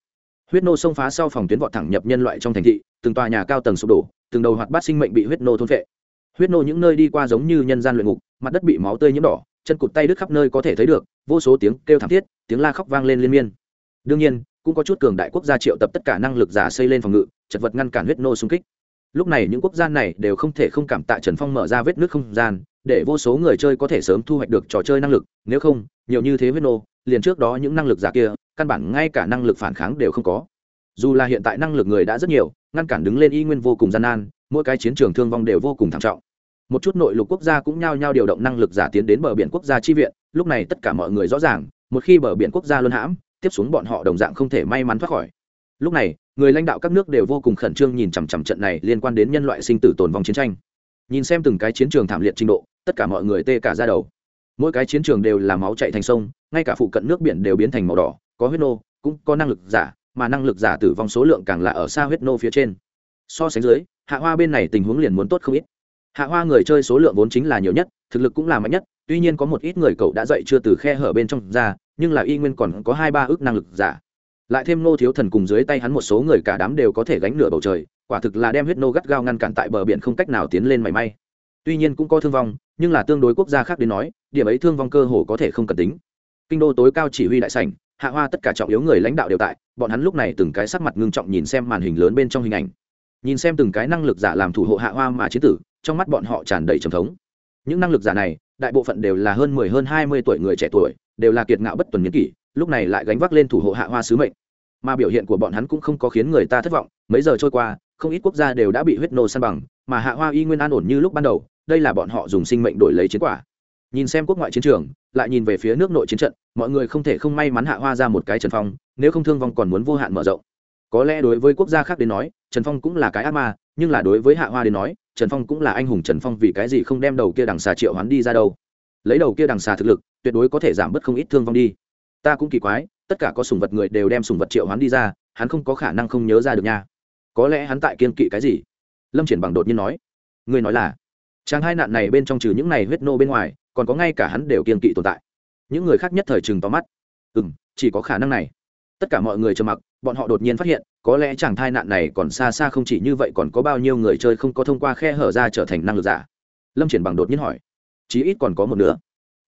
Huyết nô xông phá sau phòng tuyến vọt thẳng nhập nhân loại trong thành thị, từng tòa nhà cao tầng sụp đổ, từng đầu hoạt bát sinh mệnh bị huyết nô thôn vệ huyết nô những nơi đi qua giống như nhân gian luyện ngục, mặt đất bị máu tươi nhiễm đỏ, chân cụt tay đứt khắp nơi có thể thấy được, vô số tiếng kêu thảm thiết, tiếng la khóc vang lên liên miên. Đương nhiên, cũng có chút cường đại quốc gia triệu tập tất cả năng lực giả xây lên phòng ngự, chật vật ngăn cản huyết nô xung kích. Lúc này những quốc gia này đều không thể không cảm tạ trần phong mở ra vết nước không gian, để vô số người chơi có thể sớm thu hoạch được trò chơi năng lực, nếu không, nhiều như thế huyết nô, liền trước đó những năng lực giả kia, căn bản ngay cả năng lực phản kháng đều không có. Dù là hiện tại năng lực người đã rất nhiều, ngăn cản đứng lên y nguyên vô cùng gian nan mỗi cái chiến trường thương vong đều vô cùng thảm trọng. Một chút nội lục quốc gia cũng nhao nhao điều động năng lực giả tiến đến bờ biển quốc gia chi viện, lúc này tất cả mọi người rõ ràng, một khi bờ biển quốc gia luân hãm, tiếp xuống bọn họ đồng dạng không thể may mắn thoát khỏi. Lúc này, người lãnh đạo các nước đều vô cùng khẩn trương nhìn chằm chằm trận này liên quan đến nhân loại sinh tử tồn vong chiến tranh. Nhìn xem từng cái chiến trường thảm liệt trình độ, tất cả mọi người tê cả ra đầu. Mỗi cái chiến trường đều là máu chạy thành sông, ngay cả phụ cận nước biển đều biến thành màu đỏ, có huyết nô, cũng có năng lực giả, mà năng lực giả tử vong số lượng càng là ở xa huyết nô phía trên. So sánh dưới hạ hoa bên này tình huống liền muốn tốt không ít. Hạ hoa người chơi số lượng vốn chính là nhiều nhất, thực lực cũng là mạnh nhất, tuy nhiên có một ít người cậu đã dậy chưa từ khe hở bên trong ra, nhưng là y nguyên còn có hai ba ước năng lực giả. Lại thêm nô thiếu thần cùng dưới tay hắn một số người cả đám đều có thể gánh nửa bầu trời, quả thực là đem huyết nô gắt gao ngăn cản tại bờ biển không cách nào tiến lên mảy may. Tuy nhiên cũng có thương vong, nhưng là tương đối quốc gia khác đến nói, điểm ấy thương vong cơ hồ có thể không cần tính. Kinh đô tối cao chỉ huy đại sảnh, hạ hoa tất cả trọng yếu người lãnh đạo đều tại, bọn hắn lúc này từng cái sắc mặt ngưng trọng nhìn xem màn hình lớn bên trong hình ảnh nhìn xem từng cái năng lực giả làm thủ hộ hạ hoa mà chiến tử, trong mắt bọn họ tràn đầy trầm thống. Những năng lực giả này, đại bộ phận đều là hơn mười, hơn hai mươi tuổi người trẻ tuổi, đều là kiệt ngạo bất tuần n kỷ, lúc này lại gánh vác lên thủ hộ hạ hoa sứ mệnh. Mà biểu hiện của bọn hắn cũng không có khiến người ta thất vọng, mấy giờ trôi qua, không ít quốc gia đều đã bị huyết nô săn bằng, mà hạ hoa y nguyên an ổn như lúc ban đầu, đây là bọn họ dùng sinh mệnh đổi lấy chiến quả. Nhìn xem quốc ngoại chiến trường, lại nhìn về phía nước nội chiến trận, mọi người không thể không may mắn hạ hoa ra một cái trần phong, nếu không thương vong còn muốn vô hạn mở rộng có lẽ đối với quốc gia khác đến nói, trần phong cũng là cái ác ma, nhưng là đối với hạ hoa đến nói, trần phong cũng là anh hùng trần phong vì cái gì không đem đầu kia đằng xà triệu hắn đi ra đâu. Lấy đầu kia đằng xà thực lực, tuyệt đối có thể giảm bớt không ít thương vong đi. Ta cũng kỳ quái, tất cả có sùng vật người đều đem sùng vật triệu hắn đi ra, hắn không có khả năng không nhớ ra được nha. Có lẽ hắn tại kiên kỵ cái gì? Lâm triển bằng đột nhiên nói. Người nói là, chàng hai nạn này bên trong trừ những này huyết nô bên ngoài, còn có ngay cả hắn đều kiên kỵ tồn tại. Những người khác nhất thời chừng tóm mắt. Ừ m chỉ có khả năng này tất cả mọi người trầm mặc, bọn họ đột nhiên phát hiện, có lẽ chàng thai nạn này còn xa xa không chỉ như vậy còn có bao nhiêu người chơi không có thông qua khe hở ra trở thành năng lực giả. Lâm triển bằng đột nhiên hỏi, chí ít còn có một nữa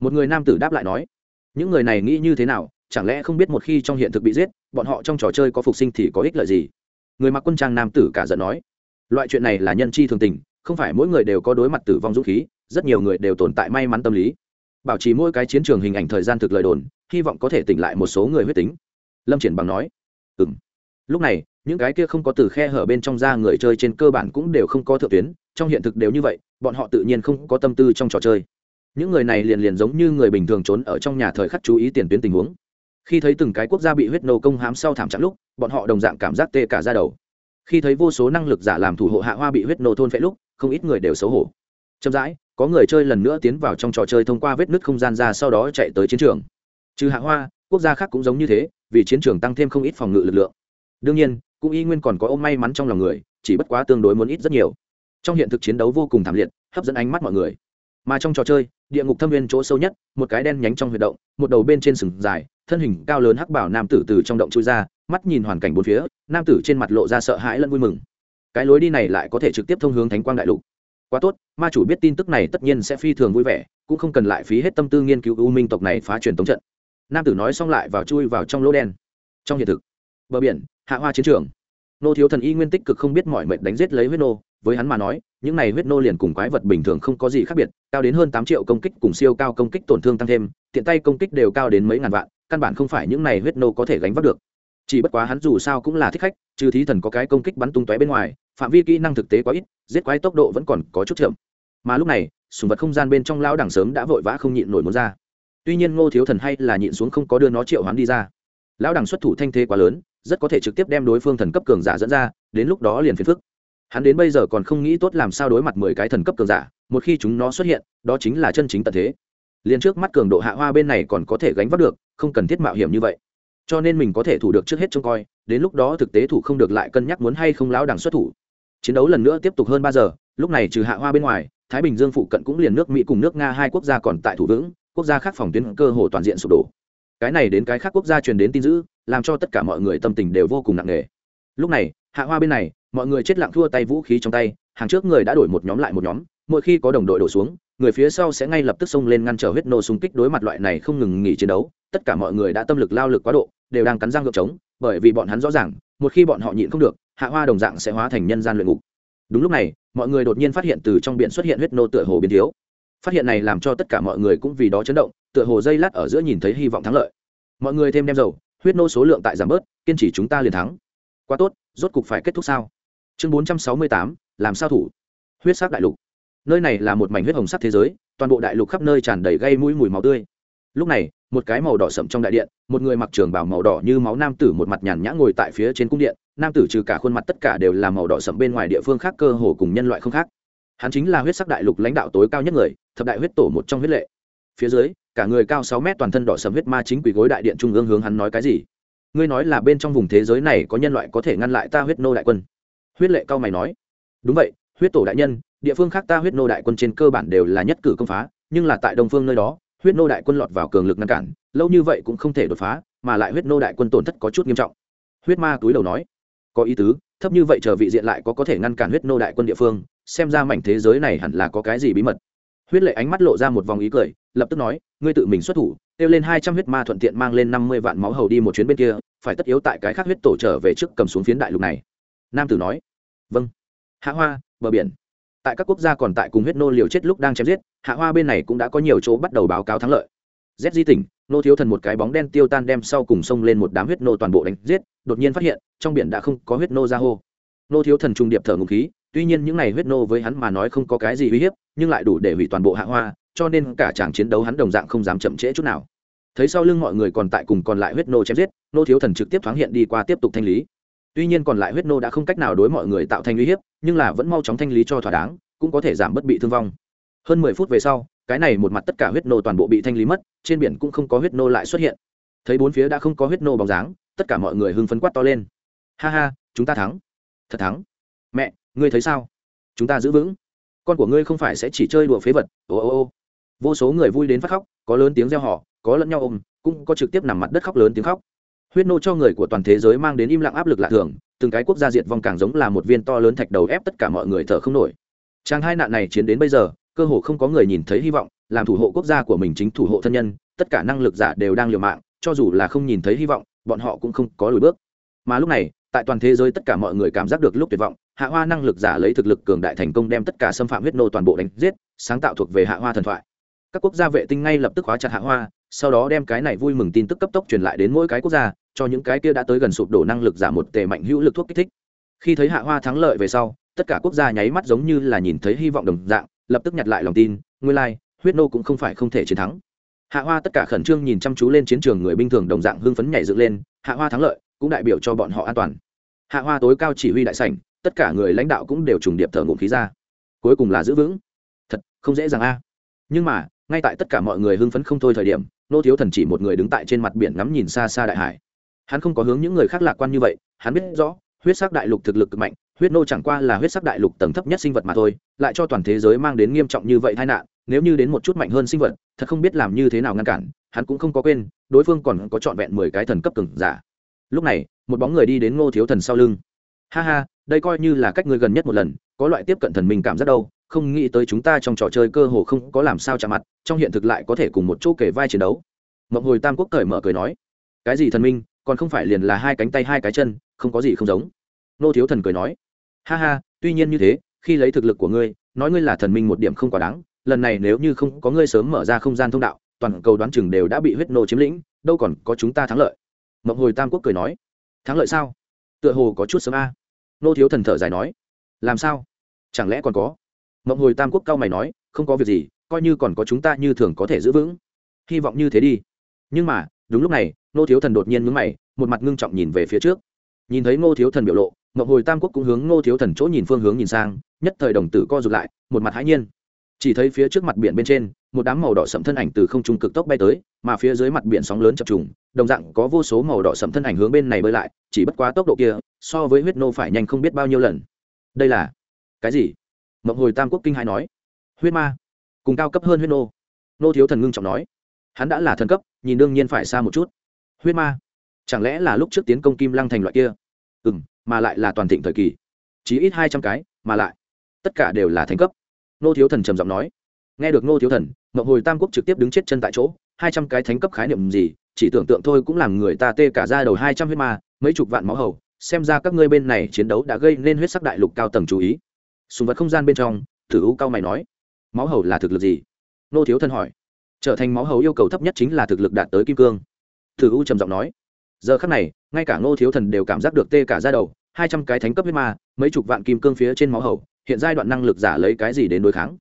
một người nam tử đáp lại nói, những người này nghĩ như thế nào? Chẳng lẽ không biết một khi trong hiện thực bị giết, bọn họ trong trò chơi có phục sinh thì có ích lợi gì? Người mặc quân trang nam tử cả giận nói, loại chuyện này là nhân chi thường tình, không phải mỗi người đều có đối mặt tử vong dũng khí, rất nhiều người đều tồn tại may mắn tâm lý. Bảo trì mỗi cái chiến trường hình ảnh thời gian thực lời đồn, hy vọng có thể tỉnh lại một số người huyết tính lâm triển bằng nói ừ m lúc này, những cái kia không có từ khe hở bên trong ra người chơi trên cơ bản cũng đều không có thượng tuyến, trong hiện thực đều như vậy, bọn họ tự nhiên không có tâm tư trong trò chơi. Những người này liền liền giống như người bình thường trốn ở trong nhà thời khắc chú ý tiền tuyến tình huống. Khi thấy từng cái quốc gia bị huyết nô công hám sau thảm trạng lúc, bọn họ đồng dạng cảm giác tê cả ra đầu. Khi thấy vô số năng lực giả làm thủ hộ hạ hoa bị huyết nô thôn phệ lúc, không ít người đều xấu hổ. Chậm rãi, có người chơi lần nữa tiến vào trong trò chơi thông qua vết nứt không gian ra sau đó chạy tới chiến trường. Trừ hạ hoa, quốc gia khác cũng giống như thế vì chiến trường tăng thêm không ít phòng ngự lực lượng. Đương nhiên, cũng y nguyên còn có ôm may mắn trong lòng người, chỉ bất quá tương đối muốn ít rất nhiều. Trong hiện thực chiến đấu vô cùng thảm liệt, hấp dẫn ánh mắt mọi người. Mà trong trò chơi, địa ngục thâm viên chỗ sâu nhất, một cái đen nhánh trong huyệt động, một đầu bên trên sừng dài, thân hình cao lớn hắc bảo nam tử từ trong động chui ra, mắt nhìn hoàn cảnh bốn phía, nam tử trên mặt lộ ra sợ hãi lẫn vui mừng. Cái lối đi này lại có thể trực tiếp thông hướng thánh quang đại lục. Quá tốt, ma chủ biết tin tức này tất nhiên sẽ phi thường vui vẻ, cũng không cần lại phí hết tâm tư nghiên cứu u minh tộc này phá truyền tống trận nam tử nói xong lại vào chui vào trong lỗ đen. Trong hiện thực, bờ biển, hạ hoa chiến trường. Nô thiếu thần y nguyên tích cực không biết mọi mệnh đánh giết lấy huyết nô. Với hắn mà nói, những này huyết nô liền cùng quái vật bình thường không có gì khác biệt, cao đến hơn tám triệu công kích cùng siêu cao công kích tổn thương tăng thêm, tiện tay công kích đều cao đến mấy ngàn vạn, căn bản không phải những này huyết nô có thể gánh vác được. Chỉ bất quá hắn dù sao cũng là thích khách, trừ thí thần có cái công kích bắn tung tóe bên ngoài, phạm vi kỹ năng thực tế quá ít, giết quái tốc độ vẫn còn có chút chậm. Mà lúc này, sùng vật không gian bên trong lão đẳng sớm đã vội vã không nhịn nổi muốn ra tuy nhiên ngô thiếu thần hay là nhịn xuống không có đưa nó triệu hoán đi ra. Lão đẳng xuất thủ thanh thế quá lớn, rất có thể trực tiếp đem đối phương thần cấp cường giả dẫn ra, đến lúc đó liền phiền phức. Hắn đến bây giờ còn không nghĩ tốt làm sao đối mặt mười cái thần cấp cường giả, một khi chúng nó xuất hiện, đó chính là chân chính tận thế. Liền trước mắt cường độ hạ hoa bên này còn có thể gánh vác được, không cần thiết mạo hiểm như vậy. Cho nên mình có thể thủ được trước hết trông coi, đến lúc đó thực tế thủ không được lại cân nhắc muốn hay không lão đẳng xuất thủ. Chiến đấu lần nữa tiếp tục hơn ba giờ, lúc này trừ hạ hoa bên ngoài, thái bình dương phụ cận cũng liền nước mỹ cùng nước nga hai quốc gia còn tại thủ vững quốc gia khác phòng tuyến cơ hồ toàn diện sụp đổ. Cái này đến cái khác quốc gia truyền đến tin dữ, làm cho tất cả mọi người tâm tình đều vô cùng nặng nề. Lúc này, hạ hoa bên này, mọi người chết lặng thua tay vũ khí trong tay, hàng trước người đã đổi một nhóm lại một nhóm, mỗi khi có đồng đội đổ xuống, người phía sau sẽ ngay lập tức xông lên ngăn trở huyết nô xung kích đối mặt loại này không ngừng nghỉ chiến đấu. Tất cả mọi người đã tâm lực lao lực quá độ, đều đang cắn răng gượng chống bởi vì bọn hắn rõ ràng, một khi bọn họ nhịn không được, hạ hoa đồng dạng sẽ hóa thành nhân gian luyện ngục. Đúng lúc này, mọi người đột nhiên phát hiện từ trong biển xuất hiện huyết nô tựa hồ biến thiếu phát hiện này làm cho tất cả mọi người cũng vì đó chấn động, tựa hồ dây lát ở giữa nhìn thấy hy vọng thắng lợi. Mọi người thêm đem dầu, huyết nô số lượng tại giảm bớt, kiên trì chúng ta liền thắng. Quá tốt, rốt cục phải kết thúc sao? Chương bốn trăm sáu mươi tám, làm sao thủ? Huyết sắc đại lục. Nơi này là một mảnh huyết hồng sắc thế giới, toàn bộ đại lục khắp nơi tràn đầy gây mũi mùi máu tươi. Lúc này, một cái màu đỏ sậm trong đại điện, một người mặc trường bào màu đỏ như máu nam tử một mặt nhàn nhã ngồi tại phía trên cung điện, nam tử trừ cả khuôn mặt tất cả đều là màu đỏ sậm bên ngoài địa phương khác cơ hồ cùng nhân loại không khác hắn chính là huyết sắc đại lục lãnh đạo tối cao nhất người, thập đại huyết tổ một trong huyết lệ. Phía dưới, cả người cao sáu mét toàn thân đỏ sầm huyết ma chính quỷ gối đại điện trung ương hướng hắn nói cái gì? Ngươi nói là bên trong vùng thế giới này có nhân loại có thể ngăn lại ta huyết nô đại quân. Huyết lệ cao mày nói. Đúng vậy, huyết tổ đại nhân, địa phương khác ta huyết nô đại quân trên cơ bản đều là nhất cử công phá, nhưng là tại đông phương nơi đó, huyết nô đại quân lọt vào cường lực ngăn cản, lâu như vậy cũng không thể đột phá, mà lại huyết nô đại quân tổn thất có chút nghiêm trọng. Huyết ma túi đầu nói. Có ý tứ thấp như vậy chờ vị diện lại có có thể ngăn cản huyết nô đại quân địa phương, xem ra mảnh thế giới này hẳn là có cái gì bí mật. Huyết lệ ánh mắt lộ ra một vòng ý cười, lập tức nói, ngươi tự mình xuất thủ, kêu lên hai trăm huyết ma thuận tiện mang lên năm mươi vạn máu hầu đi một chuyến bên kia, phải tất yếu tại cái khác huyết tổ trở về trước cầm xuống phiến đại lục này. Nam tử nói vâng. Hạ hoa, bờ biển. Tại các quốc gia còn tại cùng huyết nô liều chết lúc đang chém giết, hạ hoa bên này cũng đã có nhiều chỗ bắt đầu báo cáo thắng lợi z di tỉnh, nô thiếu thần một cái bóng đen tiêu tan đem sau cùng xông lên một đám huyết nô toàn bộ đánh giết, đột nhiên phát hiện, trong biển đã không có huyết nô ra hô. Nô thiếu thần trung điệp thở ngụ khí, tuy nhiên những n à y huyết nô với hắn mà nói không có cái gì uy hiếp, nhưng lại đủ để hủy toàn bộ hạ hoa, cho nên cả chàng chiến đấu hắn đồng dạng không dám chậm trễ chút nào. Thấy sau lưng mọi người còn tại cùng còn lại huyết nô chém giết, nô thiếu thần trực tiếp thoáng hiện đi qua tiếp tục thanh lý. Tuy nhiên còn lại huyết nô đã không cách nào đối mọi người tạo thành uy hiếp, nhưng là vẫn mau chóng thanh lý cho thỏa đáng, cũng có thể giảm bất bị thương vong. Hơn mười phút về sau cái này một mặt tất cả huyết nô toàn bộ bị thanh lý mất, trên biển cũng không có huyết nô lại xuất hiện. Thấy bốn phía đã không có huyết nô bóng dáng, tất cả mọi người hưng phấn quát to lên. Ha ha, chúng ta thắng. Thật thắng. Mẹ, ngươi thấy sao? Chúng ta giữ vững. Con của ngươi không phải sẽ chỉ chơi đùa phế vật. Ô ô ô. Vô số người vui đến phát khóc, có lớn tiếng reo hò, có lẫn nhau ôm, cũng có trực tiếp nằm mặt đất khóc lớn tiếng khóc. Huyết nô cho người của toàn thế giới mang đến im lặng áp lực lạ thường, từng cái quốc gia diệt vong càng giống là một viên to lớn thạch đầu ép tất cả mọi người thở không nổi. Trang hai nạn này chiến đến bây giờ cơ hồ không có người nhìn thấy hy vọng, làm thủ hộ quốc gia của mình chính thủ hộ thân nhân, tất cả năng lực giả đều đang liều mạng, cho dù là không nhìn thấy hy vọng, bọn họ cũng không có lùi bước. Mà lúc này, tại toàn thế giới tất cả mọi người cảm giác được lúc tuyệt vọng, hạ hoa năng lực giả lấy thực lực cường đại thành công đem tất cả xâm phạm huyết nô toàn bộ đánh giết, sáng tạo thuộc về hạ hoa thần thoại. Các quốc gia vệ tinh ngay lập tức khóa chặt hạ hoa, sau đó đem cái này vui mừng tin tức cấp tốc truyền lại đến mỗi cái quốc gia, cho những cái kia đã tới gần sụp đổ năng lực giả một tề mạnh hữu lực thuốc kích thích. Khi thấy hạ hoa thắng lợi về sau, tất cả quốc gia nháy mắt giống như là nhìn thấy hy vọng đồng dạng lập tức nhặt lại lòng tin nguyên lai, huyết nô cũng không phải không thể chiến thắng. Hạ hoa tất cả khẩn trương nhìn chăm chú lên chiến trường người binh thường đồng dạng hưng phấn nhảy dựng lên hạ hoa thắng lợi cũng đại biểu cho bọn họ an toàn. Hạ hoa tối cao chỉ huy đại sảnh tất cả người lãnh đạo cũng đều trùng điệp thở ngụm khí ra. Cuối cùng là giữ vững. Thật không dễ dàng a. Nhưng mà ngay tại tất cả mọi người hưng phấn không thôi thời điểm nô thiếu thần chỉ một người đứng tại trên mặt biển ngắm nhìn xa xa đại hải. Hắn không có hướng những người khác lạc quan như vậy hắn biết rõ huyết sắc đại lục thực lực cực mạnh huyết nô chẳng qua là huyết sắc đại lục tầng thấp nhất sinh vật mà thôi, lại cho toàn thế giới mang đến nghiêm trọng như vậy tai nạn, nếu như đến một chút mạnh hơn sinh vật, thật không biết làm như thế nào ngăn cản, hắn cũng không có quên, đối phương còn có trọn vẹn mười cái thần cấp cường giả. Lúc này, một bóng người đi đến ngô thiếu thần sau lưng. Ha ha, đây coi như là cách ngươi gần nhất một lần, có loại tiếp cận thần mình cảm giác đâu, không nghĩ tới chúng ta trong trò chơi cơ hồ không có làm sao chạm mặt, trong hiện thực lại có thể cùng một chỗ kể vai chiến đấu. Mộng hồi tam quốc cởi mở cười nói. Cái gì thần minh, còn không phải liền là hai cánh tay hai cái chân, không có gì không giống. Nô thiếu thần cười nói ha ha, tuy nhiên như thế, khi lấy thực lực của ngươi, nói ngươi là thần minh một điểm không quá đáng, lần này nếu như không có ngươi sớm mở ra không gian thông đạo, toàn cầu đoán chừng đều đã bị huyết nô chiếm lĩnh, đâu còn có chúng ta thắng lợi. Mộng hồi tam quốc cười nói. Thắng lợi sao? Tựa hồ có chút sớm a. Nô thiếu thần thở dài nói. Làm sao? Chẳng lẽ còn có? Mộng hồi tam quốc cao mày nói. Không có việc gì, coi như còn có chúng ta như thường có thể giữ vững. Hy vọng như thế đi. Nhưng mà, đúng lúc này, nô thiếu thần đột nhiên mướn mày, một mặt ngưng trọng nhìn về phía trước. Nhìn thấy ngô thiếu thần biểu lộ mộng hồi tam quốc cũng hướng ngô thiếu thần chỗ nhìn phương hướng nhìn sang, nhất thời đồng tử co rụt lại, một mặt hãi nhiên. Chỉ thấy phía trước mặt biển bên trên, một đám màu đỏ sẫm thân ảnh từ không trung cực tốc bay tới, mà phía dưới mặt biển sóng lớn chập trùng, đồng dạng có vô số màu đỏ sẫm thân ảnh hướng bên này bơi lại, chỉ bất quá tốc độ kia, so với huyết nô phải nhanh không biết bao nhiêu lần. Đây là cái gì? Mộng hồi tam quốc kinh hai nói. Huyết ma, cùng cao cấp hơn huyết nô. Nô thiếu thần ngưng trọng nói. Hắn đã là thần cấp, nhìn đương nhiên phải xa một chút. Huyết ma, chẳng lẽ là lúc trước tiến công kim lăng thành loại kia? Ừ m mà lại là toàn thịnh thời kỳ. Chỉ ít hai trăm cái, mà lại. Tất cả đều là thành cấp. Nô thiếu thần trầm giọng nói. Nghe được nô thiếu thần ngọc hồi tam quốc trực tiếp đứng chết chân tại chỗ, hai trăm cái thánh cấp khái niệm gì, chỉ tưởng tượng thôi cũng làm người ta tê cả ra đầu hai trăm huyết ma, mấy chục vạn máu hầu, xem ra các ngươi bên này chiến đấu đã gây nên huyết sắc đại lục cao tầng chú ý. Sùng vật không gian bên trong thử u cao mày nói. Máu hầu là thực lực gì? Nô thiếu thần hỏi. Trở thành máu hầu yêu cầu thấp nhất chính là thực lực đạt tới kim cương. Thử u trầm giọng nói giờ khắc này, ngay cả ngô thiếu thần đều cảm giác được tê cả ra đầu, hai trăm cái thánh cấp huyết ma, mấy chục vạn kim cương phía trên máu hầu, hiện giai đoạn năng lực giả lấy cái gì đến đối kháng?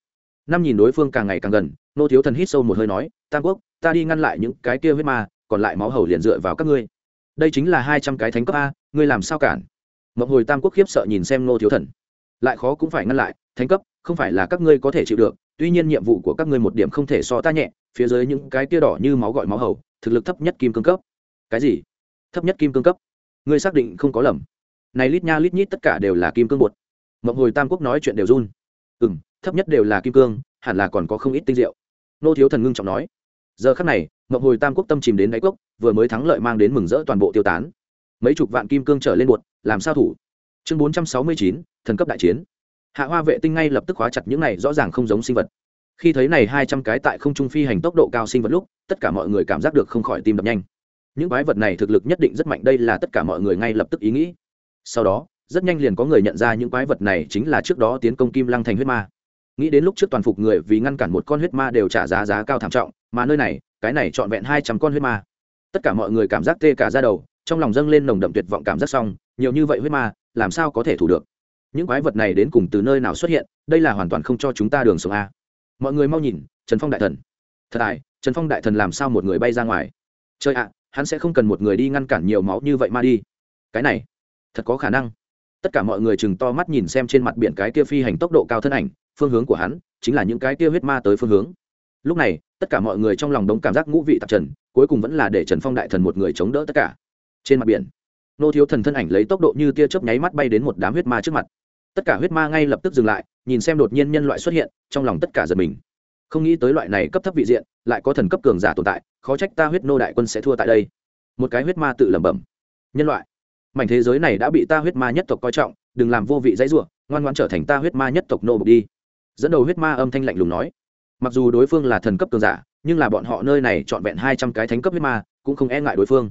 Năm nhìn đối phương càng ngày càng gần, ngô thiếu thần hít sâu một hơi nói, tam quốc, ta đi ngăn lại những cái kia huyết ma, còn lại máu hầu liền dựa vào các ngươi. Đây chính là hai trăm cái thánh cấp a, ngươi làm sao cản? Mộng hồi tam quốc khiếp sợ nhìn xem ngô thiếu thần. Lại khó cũng phải ngăn lại, thánh cấp, không phải là các ngươi có thể chịu được, tuy nhiên nhiệm vụ của các ngươi một điểm không thể so ta nhẹ, phía dưới những cái tia đỏ như máu gọi máu hầu, thực lực thấp nhất kim cương cấp. Cái gì? Thấp nhất kim cương cấp. Ngươi xác định không có lầm. Này lít nha lít nhít tất cả đều là kim cương bột. Mộng hồi tam quốc nói chuyện đều run. Ừ m thấp nhất đều là kim cương, hẳn là còn có không ít tinh diệu. Nô thiếu thần ngưng trọng nói. Giờ khắc này, mộng hồi tam quốc tâm chìm đến đáy cốc, vừa mới thắng lợi mang đến mừng rỡ toàn bộ tiêu tán. Mấy chục vạn kim cương trở lên bột, làm sao thủ? Chương bốn trăm sáu mươi chín, thần cấp đại chiến. Hạ hoa vệ tinh ngay lập tức khóa chặt những này rõ ràng không giống sinh vật. Khi thấy này hai trăm cái tại không trung phi hành tốc độ cao sinh vật lúc, tất cả mọi người cảm giác được không khỏi tim đập nhanh những quái vật này thực lực nhất định rất mạnh, đây là tất cả mọi người ngay lập tức ý nghĩ. Sau đó, rất nhanh liền có người nhận ra những quái vật này chính là trước đó tiến công kim lăng thành huyết ma. Nghĩ đến lúc trước toàn phục người vì ngăn cản một con huyết ma đều trả giá giá cao thảm trọng, mà nơi này, cái này trọn vẹn hai trăm con huyết ma. Tất cả mọi người cảm giác tê cả ra đầu, trong lòng dâng lên nồng đậm tuyệt vọng cảm giác xong, nhiều như vậy huyết ma, làm sao có thể thủ được? Những quái vật này đến cùng từ nơi nào xuất hiện, đây là hoàn toàn không cho chúng ta đường sống a. Mọi người mau nhìn, trần phong đại thần. Thật tại trần phong đại thần làm sao một người bay ra ngoài? Chơi ạ hắn sẽ không cần một người đi ngăn cản nhiều máu như vậy mà đi. Cái này, thật có khả năng. Tất cả mọi người chừng to mắt nhìn xem trên mặt biển cái kia phi hành tốc độ cao thân ảnh, phương hướng của hắn chính là những cái kia huyết ma tới phương hướng. Lúc này, tất cả mọi người trong lòng đống cảm giác ngũ vị tạp trần, cuối cùng vẫn là để trần phong đại thần một người chống đỡ tất cả. Trên mặt biển, nô thiếu thần thân ảnh lấy tốc độ như tia chớp nháy mắt bay đến một đám huyết ma trước mặt. Tất cả huyết ma ngay lập tức dừng lại, nhìn xem đột nhiên nhân loại xuất hiện, trong lòng tất cả giật mình không nghĩ tới loại này cấp thấp vị diện, lại có thần cấp cường giả tồn tại, khó trách ta huyết nô đại quân sẽ thua tại đây. Một cái huyết ma tự lẩm bẩm. Nhân loại, mảnh thế giới này đã bị ta huyết ma nhất tộc coi trọng, đừng làm vô vị dãy ruộng ngoan ngoan trở thành ta huyết ma nhất tộc nô bục đi. Dẫn đầu huyết ma âm thanh lạnh lùng nói. Mặc dù đối phương là thần cấp cường giả, nhưng là bọn họ nơi này trọn vẹn hai trăm cái thánh cấp huyết ma, cũng không e ngại đối phương.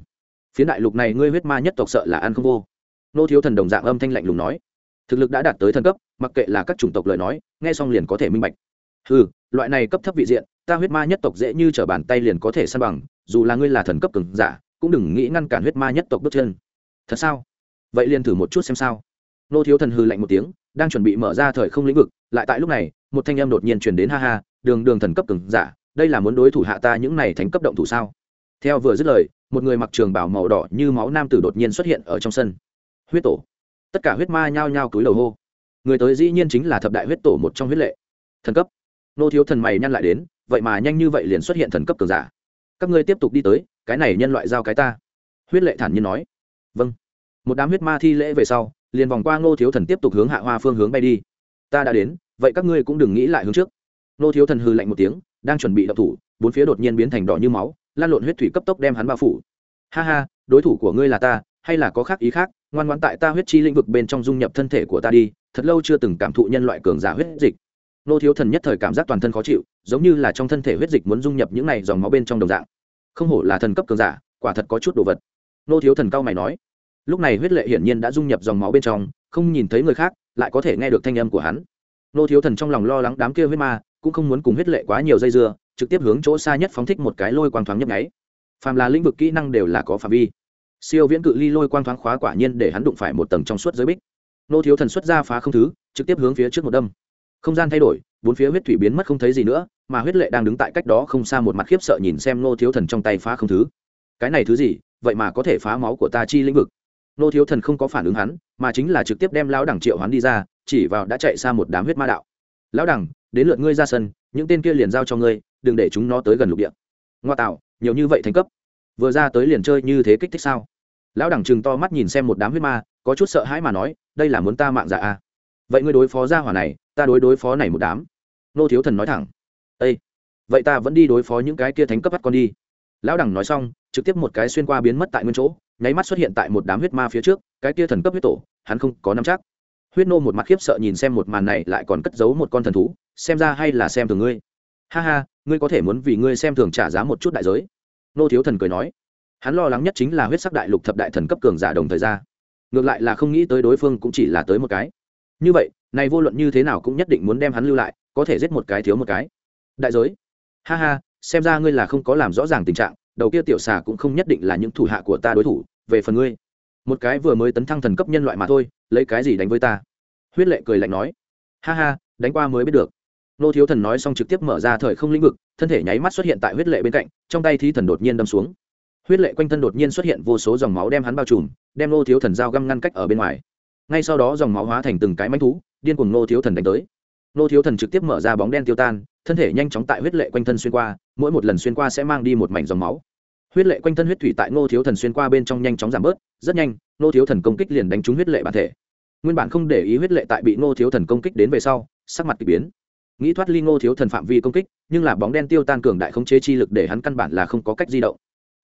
Phía đại lục này ngươi huyết ma nhất tộc sợ là ăn không vô. Nô thiếu thần đồng dạng âm thanh lạnh lùng nói. Thực lực đã đạt tới thần cấp, mặc kệ là các chủng tộc lời nói, nghe xong liền có thể minh bạch ừ loại này cấp thấp vị diện, ta huyết ma nhất tộc dễ như t r ở bàn tay liền có thể săn bằng, dù là ngươi là thần cấp cường giả, cũng đừng nghĩ ngăn cản huyết ma nhất tộc bước chân. Thật sao? Vậy liền thử một chút xem sao. Nô thiếu thần hư lạnh một tiếng, đang chuẩn bị mở ra thời không lĩnh vực, lại tại lúc này, một thanh em đột nhiên chuyển đến ha ha, đường đường thần cấp cường giả, đây là muốn đối thủ hạ ta những này thành cấp động thủ sao? Theo vừa dứt lời, một người mặc trường bảo màu đỏ như máu nam tử đột nhiên xuất hiện ở trong sân. Huyết tổ. Tất cả huyết ma nhao nhao túi đầu hô. Người tới dĩ nhiên chính là thập đại huyết tổ một trong huyết lệ. Thần cấp nô thiếu thần mày nhăn lại đến, vậy mà nhanh như vậy liền xuất hiện thần cấp cường giả. Các ngươi tiếp tục đi tới, cái này nhân loại giao cái ta. Huyết lệ thản nhiên nói. Vâng. Một đám huyết ma thi lễ về sau, liền vòng qua ngô thiếu thần tiếp tục hướng hạ hoa phương hướng bay đi. Ta đã đến, vậy các ngươi cũng đừng nghĩ lại hướng trước. Ngô thiếu thần hư lạnh một tiếng, đang chuẩn bị đập thủ, bốn phía đột nhiên biến thành đỏ như máu, lan lộn huyết thủy cấp tốc đem hắn bao phủ. Ha ha, đối thủ của ngươi là ta, hay là có khác ý khác, ngoan ngoãn tại ta huyết chi lĩnh vực bên trong dung nhập thân thể của ta đi, thật lâu chưa từng cảm thụ nhân loại cường giả huyết dịch nô thiếu thần nhất thời cảm giác toàn thân khó chịu, giống như là trong thân thể huyết dịch muốn dung nhập những này dòng máu bên trong đồng dạng. Không hổ là thần cấp cường giả, quả thật có chút đồ vật. Nô thiếu thần cao mày nói. Lúc này huyết lệ hiển nhiên đã dung nhập dòng máu bên trong, không nhìn thấy người khác, lại có thể nghe được thanh âm của hắn. Nô thiếu thần trong lòng lo lắng đám kia huyết ma, cũng không muốn cùng huyết lệ quá nhiều dây dưa, trực tiếp hướng chỗ xa nhất phóng thích một cái lôi quang thoáng nhấp nháy. Phàm là lĩnh vực kỹ năng đều là có phạm vi. Siêu viễn cự ly lôi quang thoáng khóa quả nhiên để hắn đụng phải một tầng trong suốt giới bích. Nô thiếu thần xuất ra phá không thứ, trực tiếp hướng phía trước một đâm không gian thay đổi, bốn phía huyết thủy biến mất không thấy gì nữa, mà huyết lệ đang đứng tại cách đó không xa một mặt khiếp sợ nhìn xem nô thiếu thần trong tay phá không thứ. Cái này thứ gì? Vậy mà có thể phá máu của ta chi lĩnh vực. Nô thiếu thần không có phản ứng hắn, mà chính là trực tiếp đem lão đẳng triệu hắn đi ra, chỉ vào đã chạy xa một đám huyết ma đạo. Lão đẳng, đến lượt ngươi ra sân, những tên kia liền giao cho ngươi, đừng để chúng nó tới gần lục địa. Ngoa tạo, nhiều như vậy thành cấp. Vừa ra tới liền chơi như thế kích thích sao? Lão đẳng chừng to mắt nhìn xem một đám huyết ma, có chút sợ hãi mà nói, đây là muốn ta mạng dạ à vậy ngươi đối phó ra hỏa này, ta đối đối phó này một đám. Nô thiếu thần nói thẳng. Â vậy ta vẫn đi đối phó những cái kia thánh cấp bắt con đi. Lão đẳng nói xong, trực tiếp một cái xuyên qua biến mất tại nguyên chỗ, nháy mắt xuất hiện tại một đám huyết ma phía trước, cái kia thần cấp huyết tổ, hắn không có nắm chắc. Huyết nô một mặt khiếp sợ nhìn xem một màn này, lại còn cất giấu một con thần thú, xem ra hay là xem thường ngươi. Ha ha, ngươi có thể muốn vì ngươi xem thường trả giá một chút đại giới. Nô thiếu thần cười nói. Hắn lo lắng nhất chính là huyết sắc đại lục thập đại thần cấp cường giả đồng thời ra. Ngược lại là không nghĩ tới đối phương cũng chỉ là tới một cái như vậy, này vô luận như thế nào cũng nhất định muốn đem hắn lưu lại, có thể giết một cái thiếu một cái. Đại giới. Ha ha, xem ra ngươi là không có làm rõ ràng tình trạng, đầu kia tiểu xà cũng không nhất định là những thủ hạ của ta đối thủ, về phần ngươi. Một cái vừa mới tấn thăng thần cấp nhân loại mà thôi, lấy cái gì đánh với ta? Huyết lệ cười lạnh nói. Ha ha, đánh qua mới biết được. Nô thiếu thần nói xong trực tiếp mở ra thời không lĩnh vực, thân thể nháy mắt xuất hiện tại huyết lệ bên cạnh, trong tay thí thần đột nhiên đâm xuống. Huyết lệ quanh thân đột nhiên xuất hiện vô số dòng máu đem hắn bao trùm, đem nô thiếu thần dao găm ngăn cách ở bên ngoài ngay sau đó dòng máu hóa thành từng cái manh thú, điên cùng nô thiếu thần đánh tới. Nô thiếu thần trực tiếp mở ra bóng đen tiêu tan, thân thể nhanh chóng tại huyết lệ quanh thân xuyên qua, mỗi một lần xuyên qua sẽ mang đi một mảnh dòng máu. Huyết lệ quanh thân huyết thủy tại ngô thiếu thần xuyên qua bên trong nhanh chóng giảm bớt, rất nhanh, ngô thiếu thần công kích liền đánh trúng huyết lệ bản thể. Nguyên bản không để ý huyết lệ tại bị ngô thiếu thần công kích đến về sau, sắc mặt k ỳ biến. Nghĩ thoát ly ngô thiếu thần phạm vi công kích, nhưng là bóng đen tiêu tan cường đại khống chế chi lực để hắn căn bản là không có cách di động.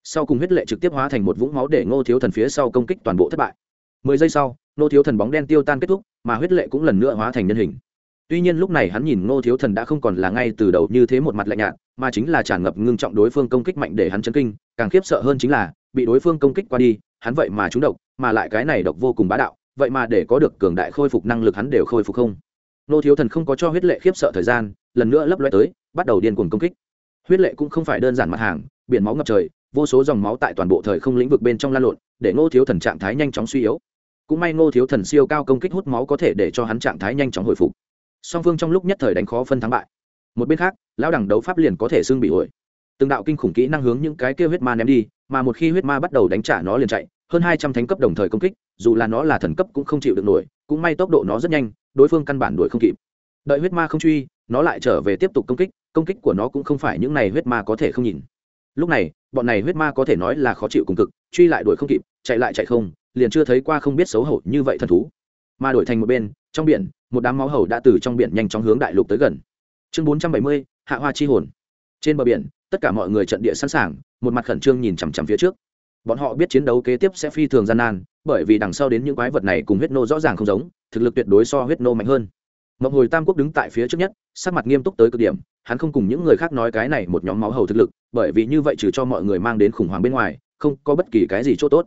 Sau cùng huyết lệ trực tiếp hóa thành một vũng máu để ngô thiếu thần phía sau công kích toàn bộ thất bại mười giây sau, ngô thiếu thần bóng đen tiêu tan kết thúc, mà huyết lệ cũng lần nữa hóa thành nhân hình. Tuy nhiên lúc này hắn nhìn ngô thiếu thần đã không còn là ngay từ đầu như thế một mặt lạnh nhạt, mà chính là tràn ngập ngưng trọng đối phương công kích mạnh để hắn chấn kinh, càng khiếp sợ hơn chính là, bị đối phương công kích qua đi, hắn vậy mà trúng độc, mà lại cái này độc vô cùng bá đạo, vậy mà để có được cường đại khôi phục năng lực hắn đều khôi phục không. Ngô thiếu thần không có cho huyết lệ khiếp sợ thời gian, lần nữa lấp loe tới, bắt đầu điên cuồng công kích. Huyết lệ cũng không phải đơn giản mặt hàng, biển máu ngập trời, vô số dòng máu tại toàn bộ thời không lĩnh vực bên trong lan lộn, để ngô thiếu thần trạng thái nhanh chóng suy yếu cũng may ngô thiếu thần siêu cao công kích hút máu có thể để cho hắn trạng thái nhanh chóng hồi phục. Song phương trong lúc nhất thời đánh khó phân thắng bại. Một bên khác, lão đẳng đấu pháp liền có thể xương bị ổi từng đạo kinh khủng kỹ năng hướng những cái kia huyết ma ném đi, mà một khi huyết ma bắt đầu đánh trả nó liền chạy, hơn hai trăm thánh cấp đồng thời công kích, dù là nó là thần cấp cũng không chịu được nổi, cũng may tốc độ nó rất nhanh, đối phương căn bản đuổi không kịp. Đợi huyết ma không truy, nó lại trở về tiếp tục công kích công kích của nó cũng không phải những này huyết ma có thể không nhìn. Lúc này, bọn này huyết ma có thể nói là khó chịu cùng cực, truy lại đuổi không kịp, chạy lại chạy không liền chưa thấy qua không biết xấu hổ như vậy thần thú. Mà đổi thành một bên, trong biển, một đám máu hầu đã từ trong biển nhanh chóng hướng đại lục tới gần. Chương bốn trăm bảy mươi, hạ hoa chi hồn. Trên bờ biển, tất cả mọi người trận địa sẵn sàng, một mặt khẩn trương nhìn chằm chằm phía trước. Bọn họ biết chiến đấu kế tiếp sẽ phi thường gian nan, bởi vì đằng sau đến những quái vật này cùng huyết nô rõ ràng không giống, thực lực tuyệt đối so huyết nô mạnh hơn. Mộng hồi tam quốc đứng tại phía trước nhất, sắc mặt nghiêm túc tới cực điểm, hắn không cùng những người khác nói cái này một nhóm máu hầu thực lực, bởi vì như vậy trừ cho mọi người mang đến khủng hoảng bên ngoài, không có bất kỳ cái gì c h ỗ t ố t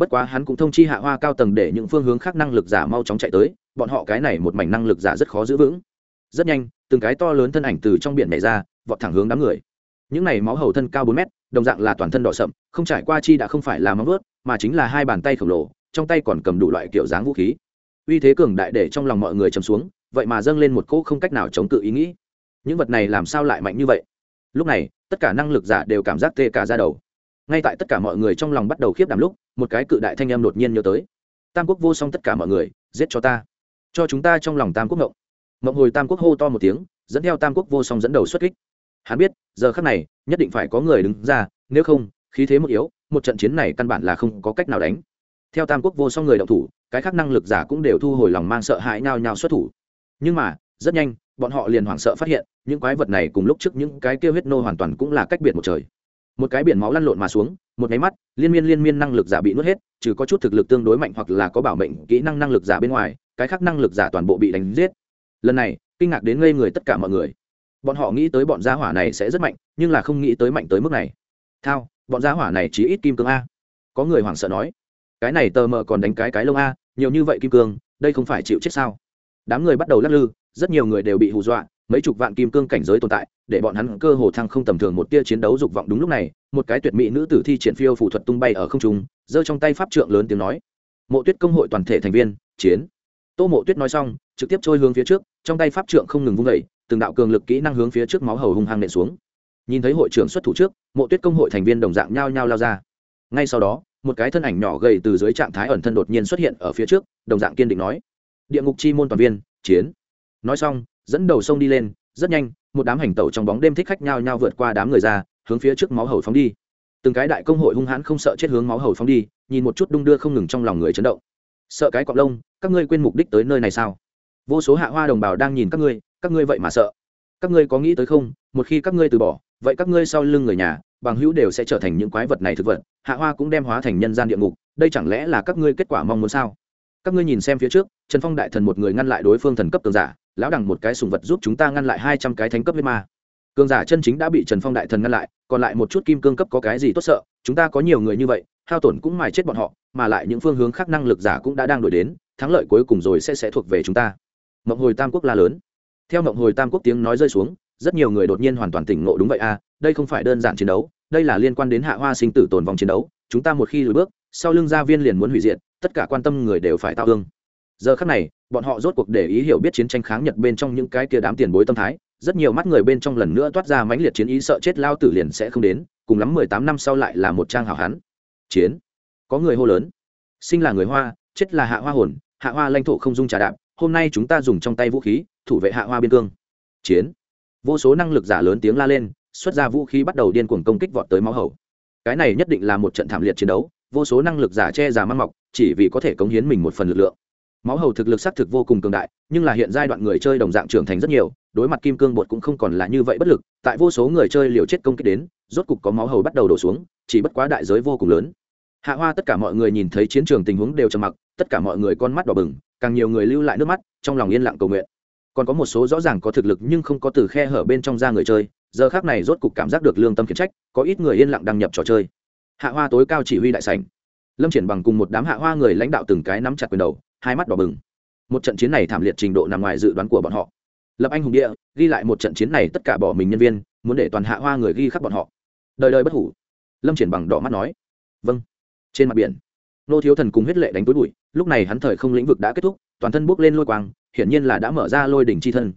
bất quá hắn cũng thông chi hạ hoa cao tầng để những phương hướng khác năng lực giả mau chóng chạy tới, bọn họ cái này một mảnh năng lực giả rất khó giữ vững. Rất nhanh, từng cái to lớn thân ảnh từ trong biển này ra, vọt thẳng hướng đám người. Những này máu hầu thân cao bốn mét, đồng dạng là toàn thân đỏ sậm, không trải qua chi đã không phải là móng vớt mà chính là hai bàn tay khổng lồ, trong tay còn cầm đủ loại kiểu dáng vũ khí. Uy thế cường đại để trong lòng mọi người chầm xuống, vậy mà dâng lên một cỗ không cách nào chống cự ý nghĩ. Những vật này làm sao lại mạnh như vậy? Lúc này, tất cả năng lực giả đều cảm giác tê cả ra đầu ngay tại tất cả mọi người trong lòng bắt đầu khiếp đảm lúc, một cái cự đại thanh âm đột nhiên nhớ tới. Tam quốc vô song tất cả mọi người, giết cho ta. Cho chúng ta trong lòng tam quốc ngộng. Ngộng hồi tam quốc hô to một tiếng, dẫn theo tam quốc vô song dẫn đầu xuất kích. Hắn biết, giờ khắc này, nhất định phải có người đứng ra, nếu không, khí thế một yếu, một trận chiến này căn bản là không có cách nào đánh. Theo tam quốc vô song người động thủ, cái khác năng lực giả cũng đều thu hồi lòng mang sợ hãi nao nhau xuất thủ. Nhưng mà, rất nhanh, bọn họ liền hoảng sợ phát hiện, những quái vật này cùng lúc trước những cái kêu huyết nô hoàn toàn cũng là cách biệt một trời một cái biển máu lăn lộn mà xuống, một máy mắt, liên miên liên miên năng lực giả bị nuốt hết, trừ có chút thực lực tương đối mạnh hoặc là có bảo mệnh, kỹ năng năng lực giả bên ngoài, cái khác năng lực giả toàn bộ bị đánh giết. Lần này, kinh ngạc đến ngây người tất cả mọi người. Bọn họ nghĩ tới bọn gia hỏa này sẽ rất mạnh, nhưng là không nghĩ tới mạnh tới mức này. Thao, bọn gia hỏa này chỉ ít kim cương a. Có người hoảng sợ nói, cái này tờ mờ còn đánh cái cái lông a, nhiều như vậy kim cương, đây không phải chịu chết sao? Đám người bắt đầu lắc lư, rất nhiều người đều bị hù dọa, mấy chục vạn kim cương cảnh giới tồn tại, để bọn hắn cơ hồ thăng không tầm thường một tia chiến đấu dục vọng đúng lúc này, một cái tuyệt mỹ nữ tử thi triển phiêu phù thuật tung bay ở không trung, giơ trong tay pháp trượng lớn tiếng nói, mộ tuyết công hội toàn thể thành viên, chiến. Tô mộ tuyết nói xong, trực tiếp trôi hướng phía trước, trong tay pháp trượng không ngừng vung vẩy từng đạo cường lực kỹ năng hướng phía trước máu hầu hung hăng nện xuống. Nhìn thấy hội trưởng xuất thủ trước, mộ tuyết công hội thành viên đồng dạng nhao nhao lao ra. Ngay sau đó, một cái thân ảnh nhỏ gầy từ dưới trạng thái ẩn thân đột nhiên xuất hiện ở phía trước, đồng dạng kiên định nói địa ngục chi môn toàn viên, chiến. Nói xong, dẫn đầu sông đi lên, rất nhanh, một đám hành tẩu trong bóng đêm thích khách nhao nhao vượt qua đám người ra, hướng phía trước máu hầu phóng đi. Từng cái đại công hội hung hãn không sợ chết hướng máu hầu phóng đi, nhìn một chút đung đưa không ngừng trong lòng người chấn động. Sợ cái cọp lông, các ngươi quên mục đích tới nơi này sao? Vô số hạ hoa đồng bào đang nhìn các ngươi các ngươi vậy mà sợ. Các ngươi có nghĩ tới không? Một khi các ngươi từ bỏ, vậy các ngươi sau lưng người nhà, bằng hữu đều sẽ trở thành những quái vật này thực vật. Hạ hoa cũng đem hóa thành nhân gian địa ngục, đây chẳng lẽ là các ngươi kết quả mong muốn sao? Các ngươi nhìn xem phía trước, trần phong đại thần một người ngăn lại đối phương thần cấp cường giả, lão đẳng một cái sùng vật giúp chúng ta ngăn lại hai trăm cái thánh cấp huyết ma. Cường giả chân chính đã bị trần phong đại thần ngăn lại, còn lại một chút kim cương cấp có cái gì tốt sợ, chúng ta có nhiều người như vậy, hao tổn cũng mài chết bọn họ, mà lại những phương hướng khác năng lực giả cũng đã đang đổi đến, thắng lợi cuối cùng rồi sẽ sẽ thuộc về chúng ta. Mộng hồi tam quốc la lớn. Theo mộng hồi tam quốc tiếng nói rơi xuống, rất nhiều người đột nhiên hoàn toàn tỉnh ngộ đúng vậy a đây không phải đơn giản chiến đấu, đây là liên quan đến hạ hoa sinh tử tồn vòng chiến đấu, chúng ta một khi lùi bước, sau lưng gia viên liền muốn hủy diệt tất cả quan tâm người đều phải tao hương. Giờ khắc này, bọn họ rốt cuộc để ý hiểu biết chiến tranh kháng nhật bên trong những cái kia đám tiền bối tâm thái. Rất nhiều mắt người bên trong lần nữa toát ra mãnh liệt chiến ý sợ chết lao tử liền sẽ không đến, cùng lắm mười tám năm sau lại là một trang hảo hán. Chiến. Có người hô lớn. Sinh là người hoa, chết là hạ hoa hồn, hạ hoa lãnh thổ không dung trà đạp, hôm nay chúng ta dùng trong tay vũ khí, thủ vệ hạ hoa biên cương. Chiến. Vô số năng lực giả lớn tiếng la lên, xuất ra vũ khí bắt đầu điên cuồng công kích vọt tới máu hầu. Cái này nhất định là một trận thảm liệt chiến đấu, vô số năng lực giả che giả mang mọc chỉ vì có thể cống hiến mình một phần lực lượng. Máu hầu thực lực xác thực vô cùng cường đại, nhưng là hiện giai đoạn người chơi đồng dạng trưởng thành rất nhiều, đối mặt kim cương bột cũng không còn là như vậy bất lực, tại vô số người chơi liều chết công kích đến, rốt cục có máu hầu bắt đầu đổ xuống, chỉ bất quá đại giới vô cùng lớn. Hạ hoa tất cả mọi người nhìn thấy chiến trường tình huống đều trầm mặc, tất cả mọi người con mắt đỏ bừng, càng nhiều người lưu lại nước mắt, trong lòng yên lặng cầu nguyện. Còn có một số rõ ràng có thực lực nhưng không có từ khe hở bên trong ra người chơi, giờ khác này rốt cục cảm giác được lương tâm khiển trách, có ít người yên lặng đăng nhập trò chơi. Hạ hoa tối cao chỉ huy đại sảnh lâm triển bằng cùng một đám hạ hoa người lãnh đạo từng cái nắm chặt quyền đầu, hai mắt đỏ bừng. Một trận chiến này thảm liệt trình độ nằm ngoài dự đoán của bọn họ. Lập anh hùng địa, ghi lại một trận chiến này tất cả bỏ mình nhân viên, muốn để toàn hạ hoa người ghi khắc bọn họ. Đời đời bất hủ. Lâm triển bằng đỏ mắt nói. Vâng. Trên mặt biển, nô thiếu thần cùng huyết lệ đánh túi bụi, lúc này hắn thời không lĩnh vực đã kết thúc, toàn thân bước lên lôi quang, hiển nhiên là đã mở ra lôi đỉnh c h i thân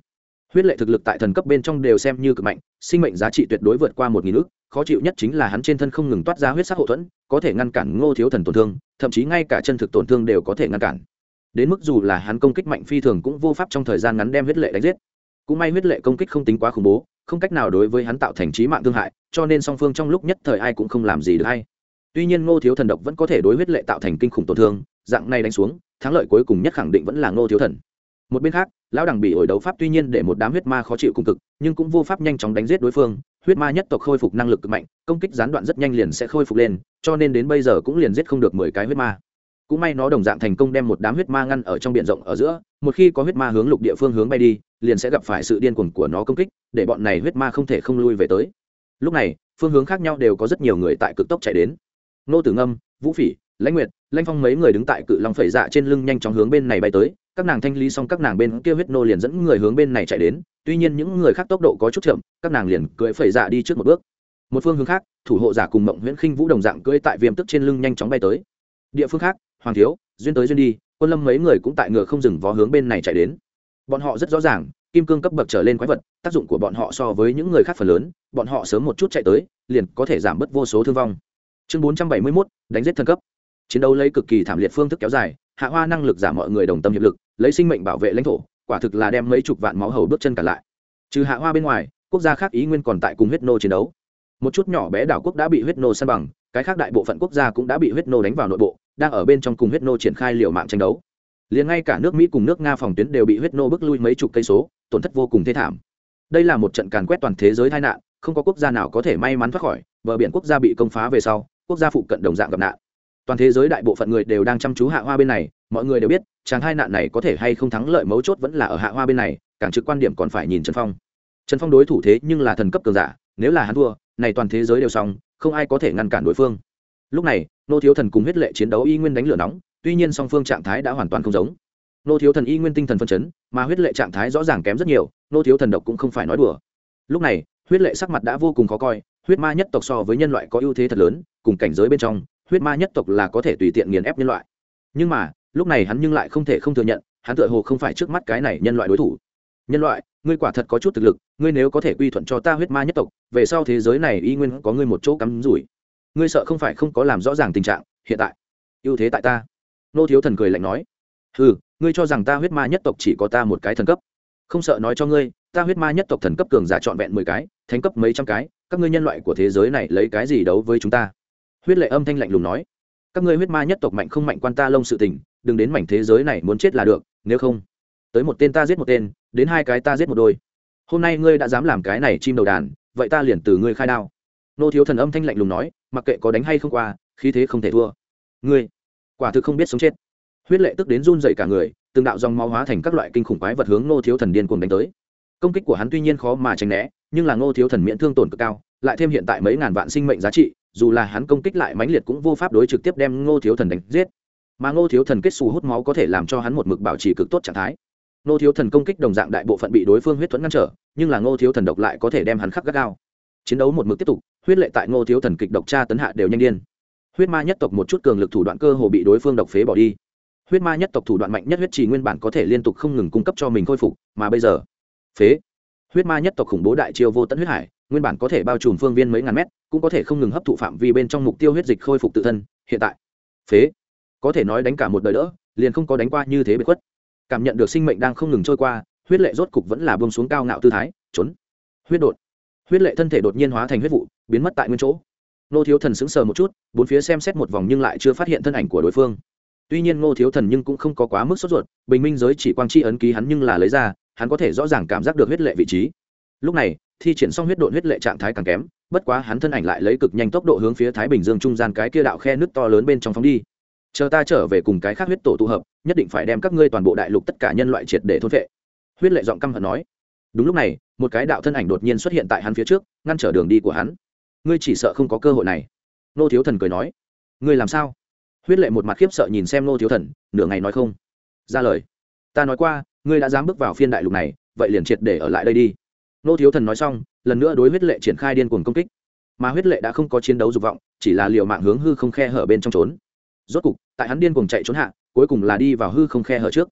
huyết lệ thực lực tại thần cấp bên trong đều xem như cực mạnh, sinh mệnh giá trị tuyệt đối vượt qua một nghìn ước, khó chịu nhất chính là hắn trên thân không ngừng toát ra huyết sắc hậu thuẫn, có thể ngăn cản ngô thiếu thần tổn thương, thậm chí ngay cả chân thực tổn thương đều có thể ngăn cản. Đến mức dù là hắn công kích mạnh phi thường cũng vô pháp trong thời gian ngắn đem huyết lệ đánh giết. Cũng may huyết lệ công kích không tính quá khủng bố, không cách nào đối với hắn tạo thành trí mạng thương hại, cho nên song phương trong lúc nhất thời ai cũng không làm gì được hay. Tuy nhiên ngô thiếu thần độc vẫn có thể đối huyết lệ tạo thành kinh khủng tổn thương, dạng này đánh xuống, thắng lợi cuối cùng nhất khẳng định vẫn là ngô thiếu thần một bên khác, lão đằng bị ổi đấu pháp tuy nhiên để một đám huyết ma khó chịu cùng cực, nhưng cũng vô pháp nhanh chóng đánh giết đối phương. Huyết ma nhất tộc khôi phục năng lực cực mạnh, công kích gián đoạn rất nhanh liền sẽ khôi phục lên, cho nên đến bây giờ cũng liền giết không được mười cái huyết ma. Cũng may nó đồng dạng thành công đem một đám huyết ma ngăn ở trong b i ể n rộng ở giữa, một khi có huyết ma hướng lục địa phương hướng bay đi, liền sẽ gặp phải sự điên cuồng của nó công kích, để bọn này huyết ma không thể không lui về tới. Lúc này, phương hướng khác nhau đều có rất nhiều người tại cực tốc chạy đến. Nô tử ngâm, vũ phỉ, lãnh nguyệt lanh phong mấy người đứng tại cự long phẩy dạ trên lưng nhanh chóng hướng bên này bay tới, các nàng thanh lý xong các nàng bên kia huyết nô liền dẫn người hướng bên này chạy đến, tuy nhiên những người khác tốc độ có chút chậm, các nàng liền cưỡi phẩy dạ đi trước một bước. Một phương hướng khác, thủ hộ giả cùng mộng nguyễn khinh vũ đồng dạng cưỡi tại viêm tức trên lưng nhanh chóng bay tới. Địa phương khác, hoàng thiếu, duyên tới duyên đi, quân lâm mấy người cũng tại ngựa không dừng vó hướng bên này chạy đến. Bọn họ rất rõ ràng, kim cương cấp bậc trở lên quái vật, tác dụng của bọn họ so với những người khác phần lớn, bọn họ sớm một chút chạy tới, liền có thể giảm bớt vô số thương vong. Chương bốn trăm bảy mươi mốt, đánh giết thân cấp chiến đấu lấy cực kỳ thảm liệt phương thức kéo dài, hạ hoa năng lực giảm mọi người đồng tâm hiệp lực, lấy sinh mệnh bảo vệ lãnh thổ, quả thực là đem mấy chục vạn máu hầu bước chân cả lại. Trừ hạ hoa bên ngoài, quốc gia khác ý nguyên còn tại cùng huyết nô chiến đấu. Một chút nhỏ bé đảo quốc đã bị huyết nô săn bằng, cái khác đại bộ phận quốc gia cũng đã bị huyết nô đánh vào nội bộ, đang ở bên trong cùng huyết nô triển khai liều mạng tranh đấu. Liền ngay cả nước mỹ cùng nước nga phòng tuyến đều bị huyết nô bước lui mấy chục cây số, tổn thất vô cùng thê thảm. Đây là một trận càn quét toàn thế giới tai nạn, không có quốc gia nào có thể may mắn thoát khỏi, bờ biển quốc gia bị công phá về sau, quốc gia phụ cận đồng dạng gặp nạn toàn thế giới đại bộ phận người đều đang chăm chú hạ hoa bên này, mọi người đều biết, chàng hai nạn này có thể hay không thắng lợi mấu chốt vẫn là ở hạ hoa bên này, càng trực quan điểm còn phải nhìn trần phong. Trần phong đối thủ thế nhưng là thần cấp cường giả, nếu là hắn thua, này toàn thế giới đều xong, không ai có thể ngăn cản đối phương. Lúc này, nô thiếu thần cùng huyết lệ chiến đấu y nguyên đánh lửa nóng, tuy nhiên song phương trạng thái đã hoàn toàn không giống. Nô thiếu thần y nguyên tinh thần phân chấn, mà huyết lệ trạng thái rõ ràng kém rất nhiều, nô thiếu thần độc cũng không phải nói đùa. Lúc này, huyết lệ sắc mặt đã vô cùng khó coi, huyết ma nhất tộc so với nhân loại có ưu thế thật lớn, cùng cảnh giới bên trong huyết ma nhất tộc là có thể tùy tiện nghiền ép nhân loại. Nhưng mà, lúc này hắn nhưng lại không thể không thừa nhận, hắn tựa hồ không phải trước mắt cái này nhân loại đối thủ. Nhân loại, ngươi quả thật có chút thực lực, ngươi nếu có thể quy thuận cho ta huyết ma nhất tộc, về sau thế giới này y nguyên có ngươi một chỗ cắm rủi. Ngươi sợ không phải không có làm rõ ràng tình trạng, hiện tại, ưu thế tại ta. Nô thiếu thần cười lạnh nói ừ ngươi cho rằng ta huyết ma nhất tộc chỉ có ta một cái thần cấp? Không sợ nói cho ngươi, ta huyết ma nhất tộc thần cấp cường giả trọn vẹn mười cái, thánh cấp mấy trăm cái, các ngươi nhân loại của thế giới này lấy cái gì đấu với chúng ta? Huyết lệ âm thanh lạnh lùng nói, các ngươi huyết ma nhất tộc mạnh không mạnh quan ta lông sự tình, đừng đến mảnh thế giới này muốn chết là được, nếu không, tới một tên ta giết một tên, đến hai cái ta giết một đôi. Hôm nay ngươi đã dám làm cái này chim đầu đàn, vậy ta liền từ ngươi khai đao. Nô thiếu thần âm thanh lạnh lùng nói, mặc kệ có đánh hay không qua, khí thế không thể thua. Ngươi, quả thực không biết sống chết. Huyết lệ tức đến run dậy cả người, từng đạo dòng máu hóa thành các loại kinh khủng quái vật hướng nô thiếu thần điên cuồng đánh tới. Công kích của hắn tuy nhiên khó mà tránh né, nhưng là Nô thiếu thần miễn thương tổn cực cao, lại thêm hiện tại mấy ngàn vạn sinh mệnh giá trị dù là hắn công kích lại mãnh liệt cũng vô pháp đối trực tiếp đem ngô thiếu thần đánh giết. Mà ngô thiếu thần kết xù hút máu có thể làm cho hắn một mực bảo trì cực tốt trạng thái. Ngô thiếu thần công kích đồng dạng đại bộ phận bị đối phương huyết thuẫn ngăn trở, nhưng là ngô thiếu thần độc lại có thể đem hắn khắc gắt gao. Chiến đấu một mực tiếp tục, huyết lệ tại ngô thiếu thần kịch độc tra tấn hạ đều nhanh điên. Huyết ma nhất tộc một chút cường lực thủ đoạn cơ hồ bị đối phương độc phế bỏ đi. Huyết ma nhất tộc thủ đoạn mạnh nhất huyết trì nguyên bản có thể liên tục không ngừng cung cấp cho mình khôi phục, mà bây giờ, phế. Huyết ma nhất tộc khủng bố đại chiêu vô tận huyết hải nguyên bản có thể bao trùm phương viên mấy ngàn mét, cũng có thể không ngừng hấp thụ phạm vi bên trong mục tiêu huyết dịch khôi phục tự thân, hiện tại. Phế. Có thể nói đánh cả một đời đỡ, liền không có đánh qua như thế bị khuất. Cảm nhận được sinh mệnh đang không ngừng trôi qua, huyết lệ rốt cục vẫn là bông xuống cao ngạo tư thái, trốn. Huyết đột. Huyết lệ thân thể đột nhiên hóa thành huyết vụ, biến mất tại nguyên chỗ. Nô thiếu thần sững sờ một chút, bốn phía xem xét một vòng nhưng lại chưa phát hiện thân ảnh của đối phương. Tuy nhiên ngô thiếu thần nhưng cũng không có quá mức sốt ruột, bình minh giới chỉ quang chi ấn ký hắn nhưng là lấy ra, hắn có thể rõ ràng cảm giác được huyết lệ vị trí. Lúc này thi triển xong huyết độn huyết lệ trạng thái càng kém, bất quá hắn thân ảnh lại lấy cực nhanh tốc độ hướng phía thái bình dương trung gian cái kia đạo khe nước to lớn bên trong phóng đi. Chờ ta trở về cùng cái khác huyết tổ tụ hợp, nhất định phải đem các ngươi toàn bộ đại lục tất cả nhân loại triệt để thôn vệ. Huyết lệ giọng căm hận nói. Đúng lúc này, một cái đạo thân ảnh đột nhiên xuất hiện tại hắn phía trước, ngăn trở đường đi của hắn. Ngươi chỉ sợ không có cơ hội này. Nô thiếu thần cười nói. Ngươi làm sao? Huyết lệ một mặt khiếp sợ nhìn xem nô thiếu thần, nửa ngày nói không. Ra lời. Ta nói qua, ngươi đã dám bước vào phiên đại lục này, vậy liền triệt để ở lại đây đi nô thiếu thần nói xong, lần nữa đối huyết lệ triển khai điên cuồng công kích. Mà huyết lệ đã không có chiến đấu dục vọng, chỉ là liều mạng hướng hư không khe hở bên trong trốn. Rốt cục, tại hắn điên cuồng chạy trốn hạ, cuối cùng là đi vào hư không khe hở trước.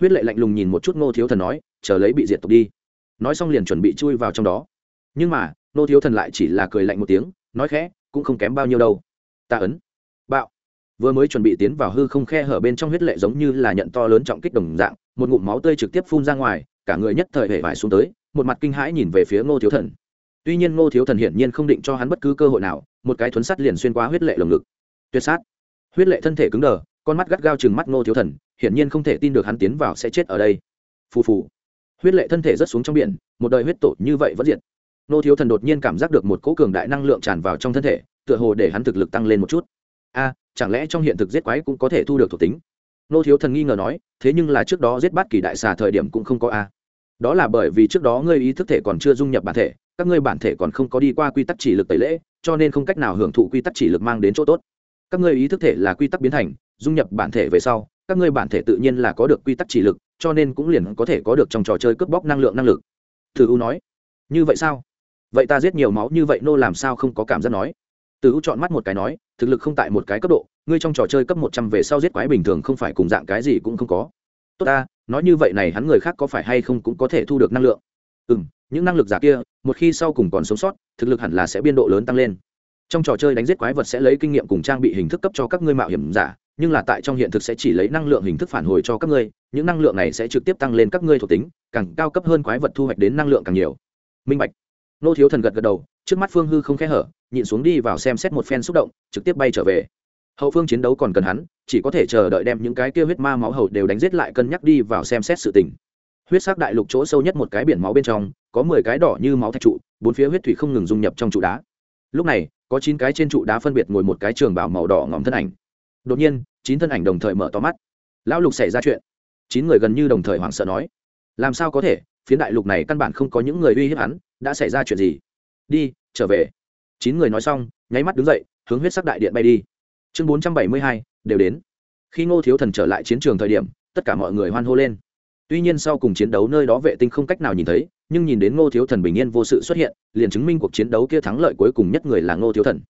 Huyết lệ lạnh lùng nhìn một chút nô thiếu thần nói, chờ lấy bị diệt tục đi. Nói xong liền chuẩn bị chui vào trong đó. Nhưng mà, nô thiếu thần lại chỉ là cười lạnh một tiếng, nói khẽ, cũng không kém bao nhiêu đâu. Ta ấn, bạo. Vừa mới chuẩn bị tiến vào hư không khe hở bên trong huyết lệ giống như là nhận to lớn trọng kích đồng dạng, một ngụm máu tươi trực tiếp phun ra ngoài, cả người nhất thời hệ vải xuống tới một mặt kinh hãi nhìn về phía ngô thiếu thần. Tuy nhiên ngô thiếu thần hiển nhiên không định cho hắn bất cứ cơ hội nào, một cái thuấn sắt liền xuyên qua huyết lệ lồng ngực. Tuyệt sát. Huyết lệ thân thể cứng đờ, con mắt gắt gao chừng mắt ngô thiếu thần, hiển nhiên không thể tin được hắn tiến vào sẽ chết ở đây. Phù phù. Huyết lệ thân thể rất xuống trong biển, một đời huyết tổ như vậy vẫn diệt. Ngô thiếu thần đột nhiên cảm giác được một cỗ cường đại năng lượng tràn vào trong thân thể, tựa hồ để hắn thực lực tăng lên một chút. A, chẳng lẽ trong hiện thực giết quái cũng có thể thu được thuộc tính? Ngô thiếu thần nghi ngờ nói, thế nhưng là trước đó giết bát kỳ đại xà thời điểm cũng không có a đó là bởi vì trước đó ngươi ý thức thể còn chưa dung nhập bản thể, các ngươi bản thể còn không có đi qua quy tắc chỉ lực tẩy lễ, cho nên không cách nào hưởng thụ quy tắc chỉ lực mang đến chỗ tốt. Các ngươi ý thức thể là quy tắc biến thành, dung nhập bản thể về sau, các ngươi bản thể tự nhiên là có được quy tắc chỉ lực, cho nên cũng liền có thể có được trong trò chơi cướp bóc năng lượng năng lực. Thử u nói. Như vậy sao? Vậy ta giết nhiều máu như vậy nô làm sao không có cảm giác nói? Từ u chọn mắt một cái nói, thực lực không tại một cái cấp độ, ngươi trong trò chơi cấp một trăm về sau giết quái bình thường không phải cùng dạng cái gì cũng không có tốt ta, nói như vậy này hắn người khác có phải hay không cũng có thể thu được năng lượng. Ừ m những năng lực giả kia, một khi sau cùng còn sống sót, thực lực hẳn là sẽ biên độ lớn tăng lên. Trong trò chơi đánh giết quái vật sẽ lấy kinh nghiệm cùng trang bị hình thức cấp cho các ngươi mạo hiểm giả, nhưng là tại trong hiện thực sẽ chỉ lấy năng lượng hình thức phản hồi cho các ngươi, những năng lượng này sẽ trực tiếp tăng lên các ngươi thuộc tính, càng cao cấp hơn quái vật thu hoạch đến năng lượng càng nhiều. Minh bạch. Nô thiếu thần gật gật đầu, trước mắt phương hư không khẽ hở, nhịn xuống đi vào xem xét một phen xúc động, trực tiếp bay trở về hậu phương chiến đấu còn cần hắn, chỉ có thể chờ đợi đem những cái kia huyết ma máu hầu đều đánh giết lại cân nhắc đi vào xem xét sự tình. Huyết sắc đại lục chỗ sâu nhất một cái biển máu bên trong, có mười cái đỏ như máu thạch trụ, bốn phía huyết thủy không ngừng dung nhập trong trụ đá. Lúc này, có chín cái trên trụ đá phân biệt ngồi một cái trường bảo màu đỏ ngòm thân ảnh. Đột nhiên, chín thân ảnh đồng thời mở to mắt. Lão lục xảy ra chuyện. Chín người gần như đồng thời hoảng sợ nói, làm sao có thể? Phiến đại lục này căn bản không có những người uy hiếp hắn, đã xảy ra chuyện gì? Đi, trở về. Chín người nói xong, nháy mắt đứng dậy, hướng huyết sắc đại điện bay đi chương bốn trăm bảy mươi hai, đều đến. Khi ngô thiếu thần trở lại chiến trường thời điểm, tất cả mọi người hoan hô lên. Tuy nhiên sau cùng chiến đấu nơi đó vệ tinh không cách nào nhìn thấy, nhưng nhìn đến ngô thiếu thần bình yên vô sự xuất hiện, liền chứng minh cuộc chiến đấu kia thắng lợi cuối cùng nhất người là ngô thiếu thần.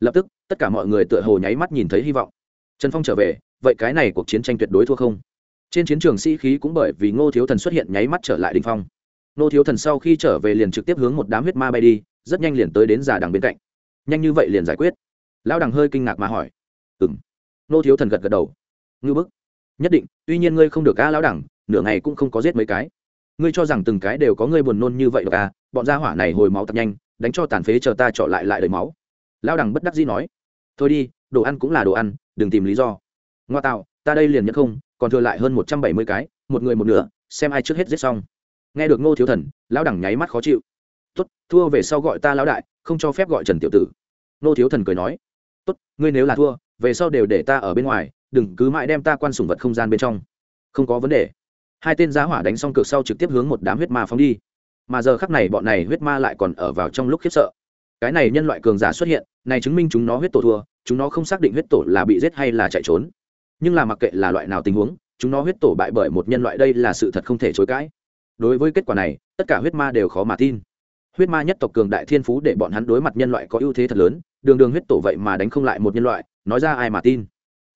Lập tức, tất cả mọi người tựa hồ nháy mắt nhìn thấy hy vọng. Trần phong trở về, vậy cái này cuộc chiến tranh tuyệt đối thua không? Trên chiến trường sĩ khí cũng bởi vì ngô thiếu thần xuất hiện nháy mắt trở lại đình phong. Ngô thiếu thần sau khi trở về liền trực tiếp hướng một đám huyết ma bay đi, rất nhanh liền tới đến già đằng bên cạnh. Nhanh như vậy liền giải quyết. Lão đằng hơi kinh ngạc mà hỏi ừ m ngô thiếu thần gật gật đầu. Ngư bức. Nhất định, tuy nhiên ngươi không được ca lão đẳng, nửa ngày cũng không có giết mấy cái. Ngươi cho rằng từng cái đều có ngươi buồn nôn như vậy được à? Bọn gia hỏa này hồi máu tập nhanh, đánh cho tàn phế chờ ta trọ lại lại đầy máu. Lão đẳng bất đắc dĩ nói. Thôi đi, đồ ăn cũng là đồ ăn, đừng tìm lý do. Ngoa tạo, ta đây liền nhận không, còn thừa lại hơn một trăm bảy mươi cái, một người một nửa, xem ai trước hết giết xong. Nghe được ngô thiếu thần, lão đẳng nháy mắt khó chịu. Tốt, thua về sau gọi ta lão đại, không cho phép gọi trần tiểu tử. Ngô thiếu thần cười nói. Tốt, ngươi nếu là thua về sau đều để ta ở bên ngoài, đừng cứ mãi đem ta quan sủng vật không gian bên trong. Không có vấn đề. Hai tên giá hỏa đánh xong cược sau trực tiếp hướng một đám huyết ma phóng đi. Mà giờ khắc này bọn này huyết ma lại còn ở vào trong lúc khiếp sợ. Cái này nhân loại cường giả xuất hiện, này chứng minh chúng nó huyết tổ thua, chúng nó không xác định huyết tổ là bị giết hay là chạy trốn. Nhưng là mặc kệ là loại nào tình huống, chúng nó huyết tổ bại bởi một nhân loại đây là sự thật không thể chối cãi. Đối với kết quả này, tất cả huyết ma đều khó mà tin. Huyết ma nhất tộc cường đại thiên phú để bọn hắn đối mặt nhân loại có ưu thế thật lớn, đường đường huyết tổ vậy mà đánh không lại một nhân loại nói ra ai mà tin.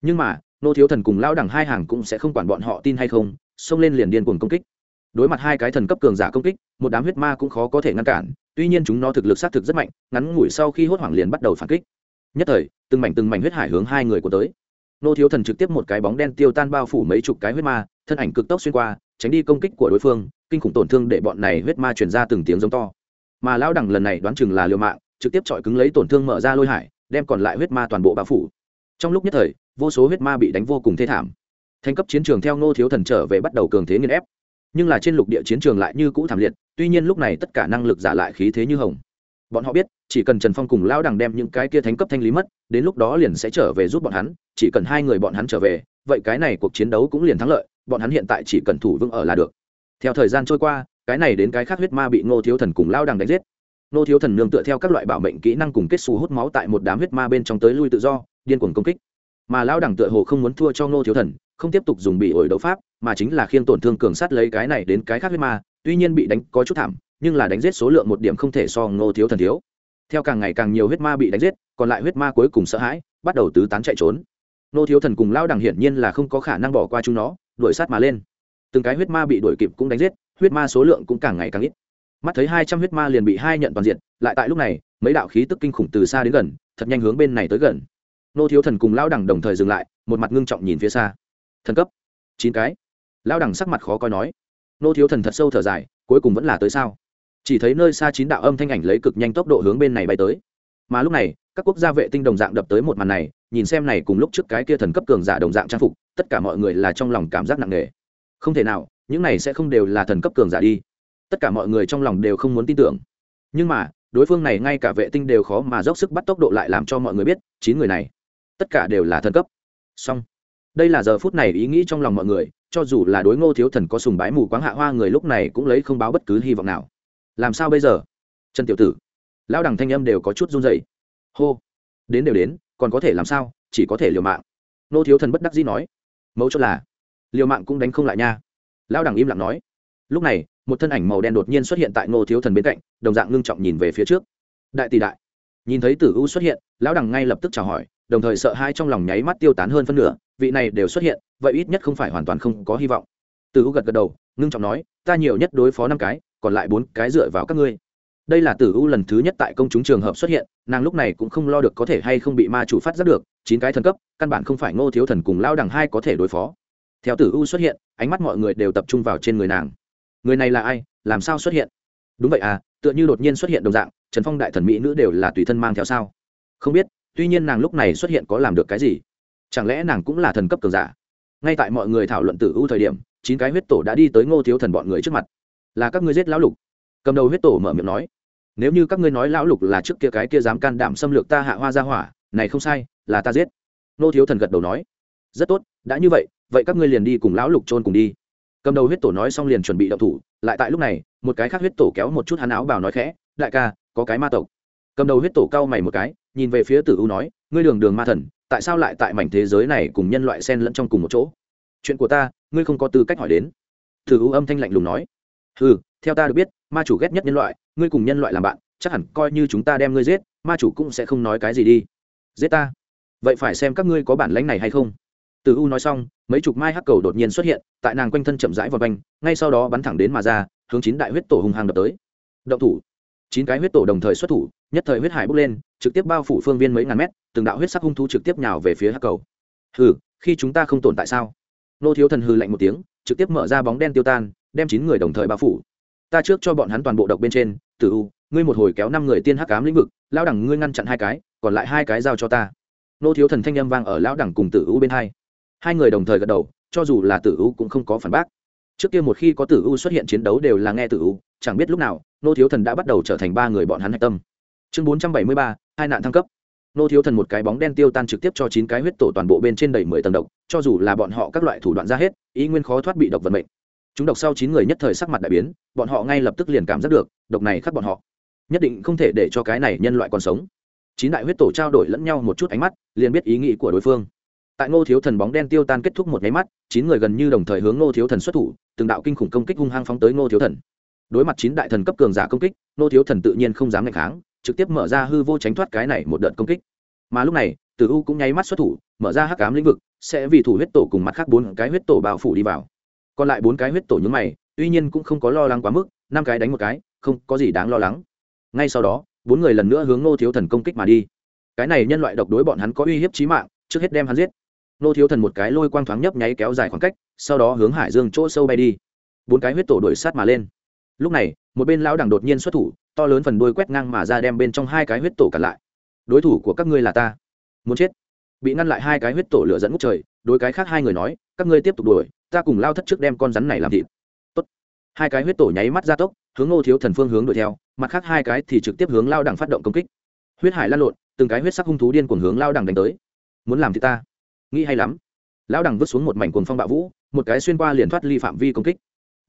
Nhưng mà, nô thiếu thần cùng lao đẳng hai hàng cũng sẽ không quản bọn họ tin hay không, xông lên liền điên cuồng công kích. Đối mặt hai cái thần cấp cường giả công kích, một đám huyết ma cũng khó có thể ngăn cản, tuy nhiên chúng nó thực lực xác thực rất mạnh, ngắn ngủi sau khi hốt hoảng liền bắt đầu phản kích. Nhất thời, từng mảnh từng mảnh huyết hải hướng hai người của tới. Nô thiếu thần trực tiếp một cái bóng đen tiêu tan bao phủ mấy chục cái huyết ma, thân ảnh cực tốc xuyên qua, tránh đi công kích của đối phương, kinh khủng tổn thương để bọn này huyết ma truyền ra từng tiếng giống to. Mà lão đẳng lần này đoán chừng là liều mạng, trực tiếp chọi cứng lấy tổn thương mở ra lôi hải, đem còn lại huyết ma toàn bộ bao phủ trong lúc nhất thời, vô số huyết ma bị đánh vô cùng thê thảm. Thành cấp chiến trường theo ngô thiếu thần trở về bắt đầu cường thế nghiên ép. Nhưng là trên lục địa chiến trường lại như cũ thảm liệt, tuy nhiên lúc này tất cả năng lực giả lại khí thế như hồng. Bọn họ biết, chỉ cần trần phong cùng lao đằng đem những cái kia thánh cấp thanh lý mất, đến lúc đó liền sẽ trở về giúp bọn hắn, chỉ cần hai người bọn hắn trở về, vậy cái này cuộc chiến đấu cũng liền thắng lợi, bọn hắn hiện tại chỉ cần thủ vững ở là được. Theo thời gian trôi qua, cái này đến cái khác huyết ma bị ngô thiếu thần cùng lao đằng đánh giết. Ngô thiếu thần nương tựa theo các loại bảo mệnh kỹ năng cùng kết xù hút máu tại một đám huyết ma bên trong tới lui tự do điên cuồng công kích. Mà lão đẳng tựa hồ không muốn thua cho ngô thiếu thần, không tiếp tục dùng bị ổi đấu pháp, mà chính là khiêng tổn thương cường sát lấy cái này đến cái khác huyết ma, tuy nhiên bị đánh có chút thảm, nhưng là đánh giết số lượng một điểm không thể so ngô thiếu thần thiếu. Theo càng ngày càng nhiều huyết ma bị đánh giết, còn lại huyết ma cuối cùng sợ hãi, bắt đầu tứ tán chạy trốn. Ngô thiếu thần cùng lão đẳng hiển nhiên là không có khả năng bỏ qua chúng nó, đuổi sát mà lên. Từng cái huyết ma bị đuổi kịp cũng đánh giết, huyết ma số lượng cũng càng ngày càng ít. Mắt thấy hai trăm huyết ma liền bị hai nhận toàn diện, lại tại lúc này, mấy đạo khí tức kinh khủng từ xa đến gần, thật nhanh hướng bên này tới gần nô thiếu thần cùng lão đẳng đồng thời dừng lại, một mặt ngưng trọng nhìn phía xa. Thần cấp. Chín cái. Lão đẳng sắc mặt khó coi nói. Nô thiếu thần thật sâu thở dài, cuối cùng vẫn là tới sao? Chỉ thấy nơi xa chín đạo âm thanh ảnh lấy cực nhanh tốc độ hướng bên này bay tới. Mà lúc này, các quốc gia vệ tinh đồng dạng đập tới một màn này, nhìn xem này cùng lúc trước cái kia thần cấp cường giả đồng dạng trang phục, tất cả mọi người là trong lòng cảm giác nặng nề. Không thể nào, những này sẽ không đều là thần cấp cường giả đi. Tất cả mọi người trong lòng đều không muốn tin tưởng. Nhưng mà, đối phương này ngay cả vệ tinh đều khó mà dốc sức bắt tốc độ lại làm cho mọi người biết, chín người này tất cả đều là thần cấp. Song đây là giờ phút này ý nghĩ trong lòng mọi người, cho dù là đối ngô thiếu thần có sùng bái mù quáng hạ hoa người lúc này cũng lấy không báo bất cứ hy vọng nào. Làm sao bây giờ? Trần tiểu tử. Lão đẳng thanh âm đều có chút run dày hô. Đến đều đến, còn có thể làm sao? Chỉ có thể liều mạng. Ngô thiếu thần bất đắc dĩ nói. Mấu chốt là, liều mạng cũng đánh không lại nha. Lão đẳng im lặng nói. Lúc này, một thân ảnh màu đen đột nhiên xuất hiện tại ngô thiếu thần bên cạnh, đồng dạng ngưng trọng nhìn về phía trước. Đại tỷ đại nhìn thấy tử u xuất hiện, lão Đằng ngay lập tức chào hỏi, đồng thời sợ hai trong lòng nháy mắt tiêu tán hơn phân nửa, vị này đều xuất hiện, vậy ít nhất không phải hoàn toàn không có hy vọng. Tử u gật gật đầu, ngưng trọng nói, ta nhiều nhất đối phó năm cái, còn lại bốn cái dựa vào các ngươi. Đây là tử u lần thứ nhất tại công chúng trường hợp xuất hiện, nàng lúc này cũng không lo được có thể hay không bị ma chủ phát giác được, chín cái thần cấp, căn bản không phải ngô thiếu thần cùng lao Đằng hai có thể đối phó. Theo tử u xuất hiện, ánh mắt mọi người đều tập trung vào trên người nàng. Người này là ai? Làm sao xuất hiện? Đúng vậy à tựa như đột nhiên xuất hiện đồng dạng trần phong đại thần mỹ nữ đều là tùy thân mang theo sao? Không biết, tuy nhiên nàng lúc này xuất hiện có làm được cái gì? Chẳng lẽ nàng cũng là thần cấp cường giả? Ngay tại mọi người thảo luận tử ưu thời điểm, chín cái huyết tổ đã đi tới ngô thiếu thần bọn người trước mặt. Là các ngươi giết lão lục. Cầm đầu huyết tổ mở miệng nói, nếu như các ngươi nói lão lục là trước kia cái kia dám can đảm xâm lược ta hạ hoa ra hỏa, này không sai, là ta giết. Ngô thiếu thần gật đầu nói, rất tốt, đã như vậy vậy các ngươi liền đi cùng lão lục trôn cùng đi. Cầm đầu huyết tổ nói xong liền chuẩn bị động thủ, lại tại lúc này, một cái khác huyết tổ kéo một chút hắn áo bào nói khẽ, đại ca có cái ma tộc. Cầm đầu huyết tổ cao mày một cái, nhìn về phía tử u nói, ngươi đường đường ma thần, tại sao lại tại mảnh thế giới này cùng nhân loại sen lẫn trong cùng một chỗ? Chuyện của ta, ngươi không có tư cách hỏi đến. Tử u âm thanh lạnh lùng nói. Ừ theo ta được biết, ma chủ ghét nhất nhân loại, ngươi cùng nhân loại làm bạn, chắc hẳn coi như chúng ta đem ngươi giết, ma chủ cũng sẽ không nói cái gì đi. Giết ta? Vậy phải xem các ngươi có bản lãnh này hay không. Từ u nói xong, mấy chục mai hắc cầu đột nhiên xuất hiện, tại nàng quanh thân chậm rãi vào quanh, ngay sau đó bắn thẳng đến mà ra, hướng chín đại huyết tổ hùng hàng đập tới. Động thủ! Chín cái huyết tổ đồng thời xuất thủ, nhất thời huyết hải bốc lên, trực tiếp bao phủ phương viên mấy ngàn mét, từng đạo huyết sắc hung thú trực tiếp nhào về phía hắc cầu. Hừ, khi chúng ta không tồn tại sao? Nô thiếu thần hừ lạnh một tiếng, trực tiếp mở ra bóng đen tiêu tan, đem chín người đồng thời bao phủ. Ta trước cho bọn hắn toàn bộ độc bên trên, tử u, ngươi một hồi kéo năm người tiên hắc cám lĩnh vực lao đẳng ngươi ngăn chặn hai cái, còn lại hai cái giao cho ta. Nô thiếu thần thanh â m vang ở lão đẳng cùng tử u bên hai. Hai người đồng thời gật đầu, cho dù là tử u cũng không có phản bác. Trước kia một khi có tử u xuất hiện chiến đấu đều là nghe tử u chẳng biết lúc nào, nô thiếu thần đã bắt đầu trở thành ba người bọn hắn hạch tâm. Chương bốn trăm bảy mươi ba, hai nạn thăng cấp. Nô thiếu thần một cái bóng đen tiêu tan trực tiếp cho chín cái huyết tổ toàn bộ bên trên đầy mười tầng độc, cho dù là bọn họ các loại thủ đoạn ra hết, ý nguyên khó thoát bị độc vận mệnh. Chúng độc sau chín người nhất thời sắc mặt đại biến, bọn họ ngay lập tức liền cảm giác được, độc này khắc bọn họ. Nhất định không thể để cho cái này nhân loại còn sống. Chín đại huyết tổ trao đổi lẫn nhau một chút ánh mắt, liền biết ý nghĩ của đối phương. Tại ngô thiếu thần bóng đen tiêu tan kết thúc một nháy mắt, chín người gần như đồng thời hướng ngô thiếu thần xuất thủ, từng đạo kinh khủng công kích hung hăng phóng tới ngô thiếu thần đối mặt chín đại thần cấp cường giả công kích, nô thiếu thần tự nhiên không dám ngạch kháng, trực tiếp mở ra hư vô tránh thoát cái này một đợt công kích. Mà lúc này tử u cũng nháy mắt xuất thủ, mở ra hắc ám lĩnh vực, sẽ vì thủ huyết tổ cùng mặt khác bốn cái huyết tổ bao phủ đi vào. Còn lại bốn cái huyết tổ nhúng mày, tuy nhiên cũng không có lo lắng quá mức, năm cái đánh một cái, không có gì đáng lo lắng. Ngay sau đó, bốn người lần nữa hướng nô thiếu thần công kích mà đi. Cái này nhân loại độc đối bọn hắn có uy hiếp trí mạng, trước hết đem hắn giết. Nô thiếu thần một cái lôi quang thoáng nhấp nháy kéo dài khoảng cách, sau đó hướng hải dương chỗ sâu bay đi. Bốn cái huyết tổ đuổi sát mà lên lúc này, một bên lão đẳng đột nhiên xuất thủ, to lớn phần đuôi quét ngang mà ra đem bên trong hai cái huyết tổ cặn lại. Đối thủ của các ngươi là ta. Muốn chết. Bị ngăn lại hai cái huyết tổ lửa dẫn ngút trời, đối cái khác hai người nói, các ngươi tiếp tục đuổi, ta cùng lao thất trước đem con rắn này làm thịt. Tốt. hai cái huyết tổ nháy mắt ra tốc, hướng ngô thiếu thần phương hướng đuổi theo, mặt khác hai cái thì trực tiếp hướng lao đẳng phát động công kích. Huyết hải lan lộn, từng cái huyết sắc hung thú điên cuồng hướng lao đẳng đánh tới. Muốn làm thì ta. Nghĩ hay lắm. Lao đẳng vứt xuống một mảnh cuồng phong bạo vũ, một cái xuyên qua liền thoát ly phạm vi công kích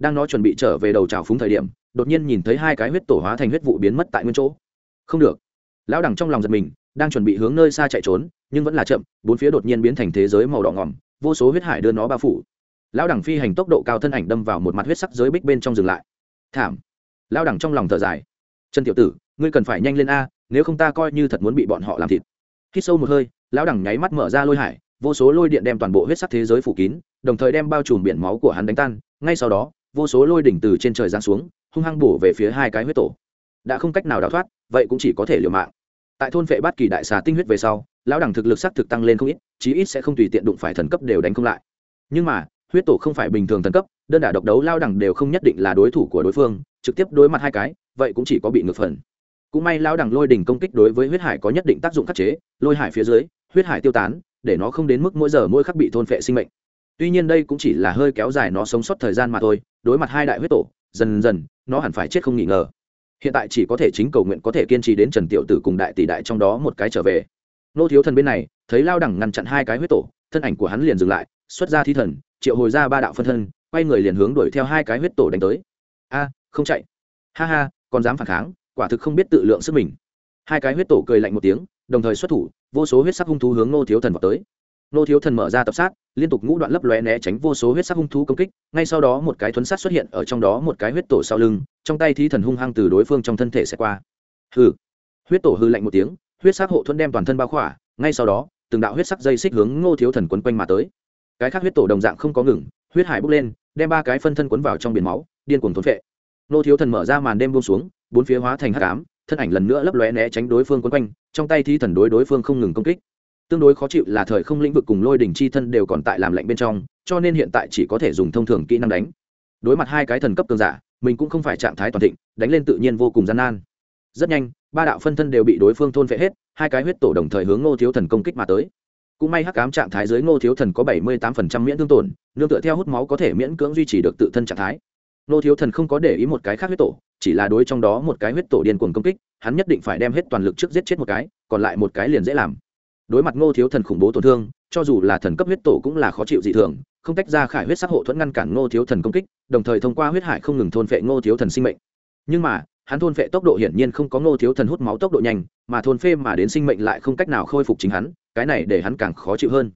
đang nó chuẩn bị trở về đầu trào phúng thời điểm, đột nhiên nhìn thấy hai cái huyết tổ hóa thành huyết vụ biến mất tại nguyên chỗ. Không được. Lão đẳng trong lòng giật mình, đang chuẩn bị hướng nơi xa chạy trốn, nhưng vẫn là chậm, bốn phía đột nhiên biến thành thế giới màu đỏ ngỏm, vô số huyết hải đưa nó bao phủ. Lão đẳng phi hành tốc độ cao thân ảnh đâm vào một mặt huyết sắc giới bích bên trong dừng lại. Thảm. Lão đẳng trong lòng thở dài. Trần tiểu tử, ngươi cần phải nhanh lên a, nếu không ta coi như thật muốn bị bọn họ làm thịt. Khi sâu một hơi, lão đẳng nháy mắt mở ra lôi hải, vô số lôi điện đem toàn bộ huyết sắc thế giới phủ kín, đồng thời đem bao trùm biển máu của hắn đánh tan, ngay sau đó vô số lôi đỉnh từ trên trời giáng xuống, hung hăng bổ về phía hai cái huyết tổ. Đã không cách nào đào thoát, vậy cũng chỉ có thể liều mạng. Tại thôn vệ bát kỳ đại xà tinh huyết về sau, lão đẳng thực lực sắc thực tăng lên không ít, chí ít sẽ không tùy tiện đụng phải thần cấp đều đánh không lại. Nhưng mà, huyết tổ không phải bình thường thần cấp, đơn đả độc đấu lao đẳng đều không nhất định là đối thủ của đối phương, trực tiếp đối mặt hai cái, vậy cũng chỉ có bị ngược phần. Cũng may lao đẳng lôi đỉnh công kích đối với huyết hải có nhất định tác dụng khắc chế, lôi hải phía dưới, huyết hải tiêu tán, để nó không đến mức mỗi giờ mỗi khắc bị thôn phệ sinh mệnh tuy nhiên đây cũng chỉ là hơi kéo dài nó sống sót thời gian mà thôi, đối mặt hai đại huyết tổ, dần dần, nó hẳn phải chết không nghỉ ngờ. Hiện tại chỉ có thể chính cầu nguyện có thể kiên trì đến trần tiểu tử cùng đại tỷ đại trong đó một cái trở về. Nô thiếu thần bên này, thấy lao đẳng ngăn chặn hai cái huyết tổ, thân ảnh của hắn liền dừng lại, xuất ra thi thần, triệu hồi ra ba đạo phân thân, quay người liền hướng đuổi theo hai cái huyết tổ đánh tới. A, không chạy. Ha ha, còn dám phản kháng, quả thực không biết tự lượng sức mình. Hai cái huyết tổ cười lạnh một tiếng, đồng thời xuất thủ, vô số huyết sắc hung thú hướng nô thiếu thần vào tới nô thiếu thần mở ra tập sát liên tục ngũ đoạn lấp lóe né tránh vô số huyết sắc hung thú công kích ngay sau đó một cái thuấn sát xuất hiện ở trong đó một cái huyết tổ sau lưng trong tay thi thần hung hăng từ đối phương trong thân thể sẽ qua. Hừ, huyết tổ hư lạnh một tiếng huyết sắc hộ thuẫn đem toàn thân bao khỏa ngay sau đó từng đạo huyết sắc dây xích hướng ngô thiếu thần quấn quanh mà tới. Cái khác huyết tổ đồng dạng không có ngừng huyết hải bốc lên đem ba cái phân thân quấn vào trong biển máu điên cuồng thốn phệ. Ngô thiếu thần mở ra màn đêm buông xuống bốn phía hóa thành hắc ám thân ảnh lần nữa lấp lóe né tránh đối phương quấn quanh trong tay thi thần đối đối phương không ngừng công kích tương đối khó chịu là thời không lĩnh vực cùng lôi đỉnh chi thân đều còn tại làm lạnh bên trong, cho nên hiện tại chỉ có thể dùng thông thường kỹ năng đánh. Đối mặt hai cái thần cấp cường giả, mình cũng không phải trạng thái toàn thịnh, đánh lên tự nhiên vô cùng gian nan. Rất nhanh, ba đạo phân thân đều bị đối phương thôn phệ hết, hai cái huyết tổ đồng thời hướng ngô thiếu thần công kích mà tới. Cũng may hắc cám trạng thái dưới ngô thiếu thần có bảy mươi tám phần trăm miễn thương tổn, nương tựa theo hút máu có thể miễn cưỡng duy trì được tự thân trạng thái. Ngô thiếu thần không có để ý một cái khác huyết tổ, chỉ là đối trong đó một cái huyết tổ điên cuồng công kích, hắn nhất định phải đem hết toàn lực trước giết chết một cái, còn lại một cái liền dễ làm đối mặt ngô thiếu thần khủng bố tổn thương, cho dù là thần cấp huyết tổ cũng là khó chịu dị thường, không tách ra khải huyết sắc hộ thuẫn ngăn cản ngô thiếu thần công kích, đồng thời thông qua huyết hải không ngừng thôn phệ ngô thiếu thần sinh mệnh. Nhưng mà, hắn thôn phệ tốc độ hiển nhiên không có ngô thiếu thần hút máu tốc độ nhanh, mà thôn phê mà đến sinh mệnh lại không cách nào khôi phục chính hắn, cái này để hắn càng khó chịu hơn.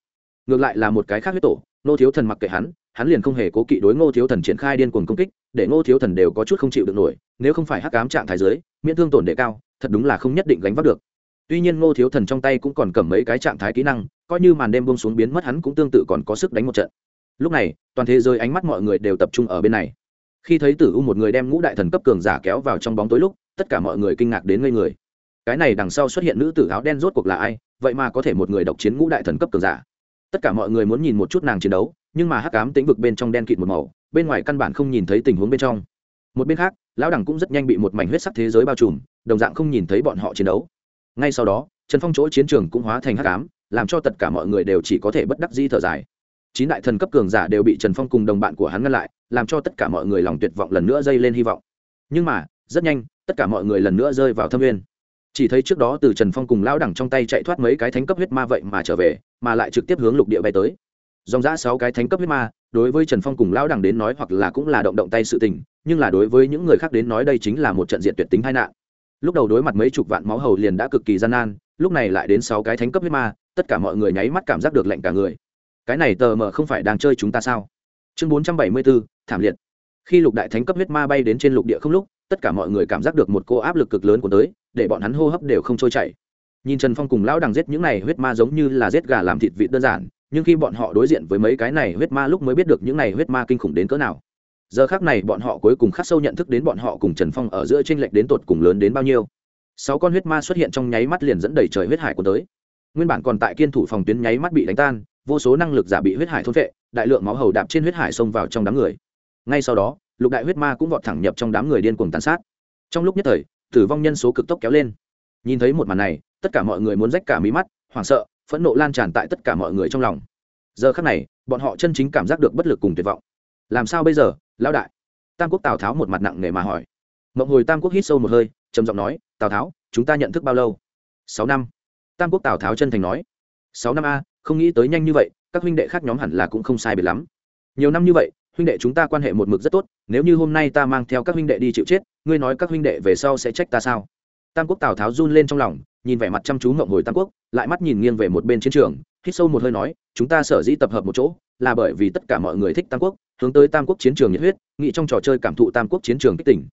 Ngược lại là một cái khác huyết tổ, ngô thiếu thần mặc kệ hắn hắn liền không hề cố kỵ đối ngô thiếu thần triển khai điên cuồng công kích, để ngô thiếu thần đều có chút không chịu được nổi, nếu không phải hắc cám trạng thái giới miễn thương tổn đệ cao, thật đúng là không nhất định gánh vác được tuy nhiên ngô thiếu thần trong tay cũng còn cầm mấy cái trạng thái kỹ năng, coi như màn đêm bông xuống biến mất hắn cũng tương tự còn có sức đánh một trận. Lúc này, toàn thế giới ánh mắt mọi người đều tập trung ở bên này. Khi thấy tử u một người đem ngũ đại thần cấp cường giả kéo vào trong bóng tối lúc, tất cả mọi người kinh ngạc đến ngây người. Cái này đằng sau xuất hiện nữ tử áo đen rốt cuộc là ai? Vậy mà có thể một người độc chiến ngũ đại thần cấp cường giả. Tất cả mọi người muốn nhìn một chút nàng chiến đấu, nhưng mà hắc ám tĩnh vực bên trong đen kịt một màu, bên ngoài căn bản không nhìn thấy tình huống bên trong. Một bên khác, lão đẳng cũng rất nhanh bị một mảnh huyết sắc thế giới bao trùm, đồng dạng không nhìn thấy bọn họ chiến đấu ngay sau đó, trần phong chỗ chiến trường cũng hóa thành hắc ám, làm cho tất cả mọi người đều chỉ có thể bất đắc di thở dài. Chín đại thần cấp cường giả đều bị trần phong cùng đồng bạn của hắn ngăn lại, làm cho tất cả mọi người lòng tuyệt vọng lần nữa dây lên hy vọng. Nhưng mà, rất nhanh, tất cả mọi người lần nữa rơi vào thâm nguyên. Chỉ thấy trước đó từ trần phong cùng lão đẳng trong tay chạy thoát mấy cái thánh cấp huyết ma vậy mà trở về, mà lại trực tiếp hướng lục địa bay tới. Dòng giã sáu cái thánh cấp huyết ma, đối với trần phong cùng lão đẳng đến nói hoặc là cũng là động động tay sự tình, nhưng là đối với những người khác đến nói đây chính là một trận diện tuyệt tính tai nạn lúc đầu đối mặt mấy chục vạn máu hầu liền đã cực kỳ gian nan, lúc này lại đến sáu cái thánh cấp huyết ma, tất cả mọi người nháy mắt cảm giác được lạnh cả người. Cái này tờ mờ không phải đang chơi chúng ta sao? Chương bốn trăm bảy mươi bốn thảm liệt. Khi lục đại thánh cấp huyết ma bay đến trên lục địa không lúc, tất cả mọi người cảm giác được một cô áp lực cực lớn của tới, để bọn hắn hô hấp đều không trôi chảy. Nhìn trần phong cùng lão đằng giết những này huyết ma giống như là giết gà làm thịt vịt đơn giản, nhưng khi bọn họ đối diện với mấy cái này huyết ma lúc mới biết được những này huyết ma kinh khủng đến cỡ nào giờ khác này bọn họ cuối cùng khắc sâu nhận thức đến bọn họ cùng trần phong ở giữa tranh lệch đến tột cùng lớn đến bao nhiêu. Sáu con huyết ma xuất hiện trong nháy mắt liền dẫn đầy trời huyết hải của tới. Nguyên bản còn tại kiên thủ phòng tuyến nháy mắt bị đánh tan, vô số năng lực giả bị huyết hải thôn vệ đại lượng máu hầu đạp trên huyết hải xông vào trong đám người. Ngay sau đó, lục đại huyết ma cũng vọt thẳng nhập trong đám người điên cuồng tàn sát. Trong lúc nhất thời, tử vong nhân số cực tốc kéo lên. Nhìn thấy một màn này, tất cả mọi người muốn rách cả mí mắt, hoảng sợ, phẫn nộ lan tràn tại tất cả mọi người trong lòng. Giờ khắc này, bọn họ chân chính cảm giác được bất lực cùng tuyệt vọng. Làm sao bây giờ? Lão đại. Tam quốc tào tháo một mặt nặng nề mà hỏi. Mộng hồi tam quốc hít sâu một hơi, trầm giọng nói, tào tháo, chúng ta nhận thức bao lâu? Sáu năm. Tam quốc tào tháo chân thành nói. Sáu năm a, không nghĩ tới nhanh như vậy, các huynh đệ khác nhóm hẳn là cũng không sai biệt lắm. Nhiều năm như vậy, huynh đệ chúng ta quan hệ một mực rất tốt, nếu như hôm nay ta mang theo các huynh đệ đi chịu chết, ngươi nói các huynh đệ về sau sẽ trách ta sao? Tam quốc tào tháo run lên trong lòng, nhìn vẻ mặt chăm chú mộng hồi tam quốc, lại mắt nhìn nghiêng về một bên chiến trường, hít sâu một hơi nói, chúng ta sở dĩ tập hợp một chỗ, là bởi vì tất cả mọi người thích tam quốc hướng tới tam quốc chiến trường nhiệt huyết, nghĩ trong trò chơi cảm thụ tam quốc chiến trường kích tỉnh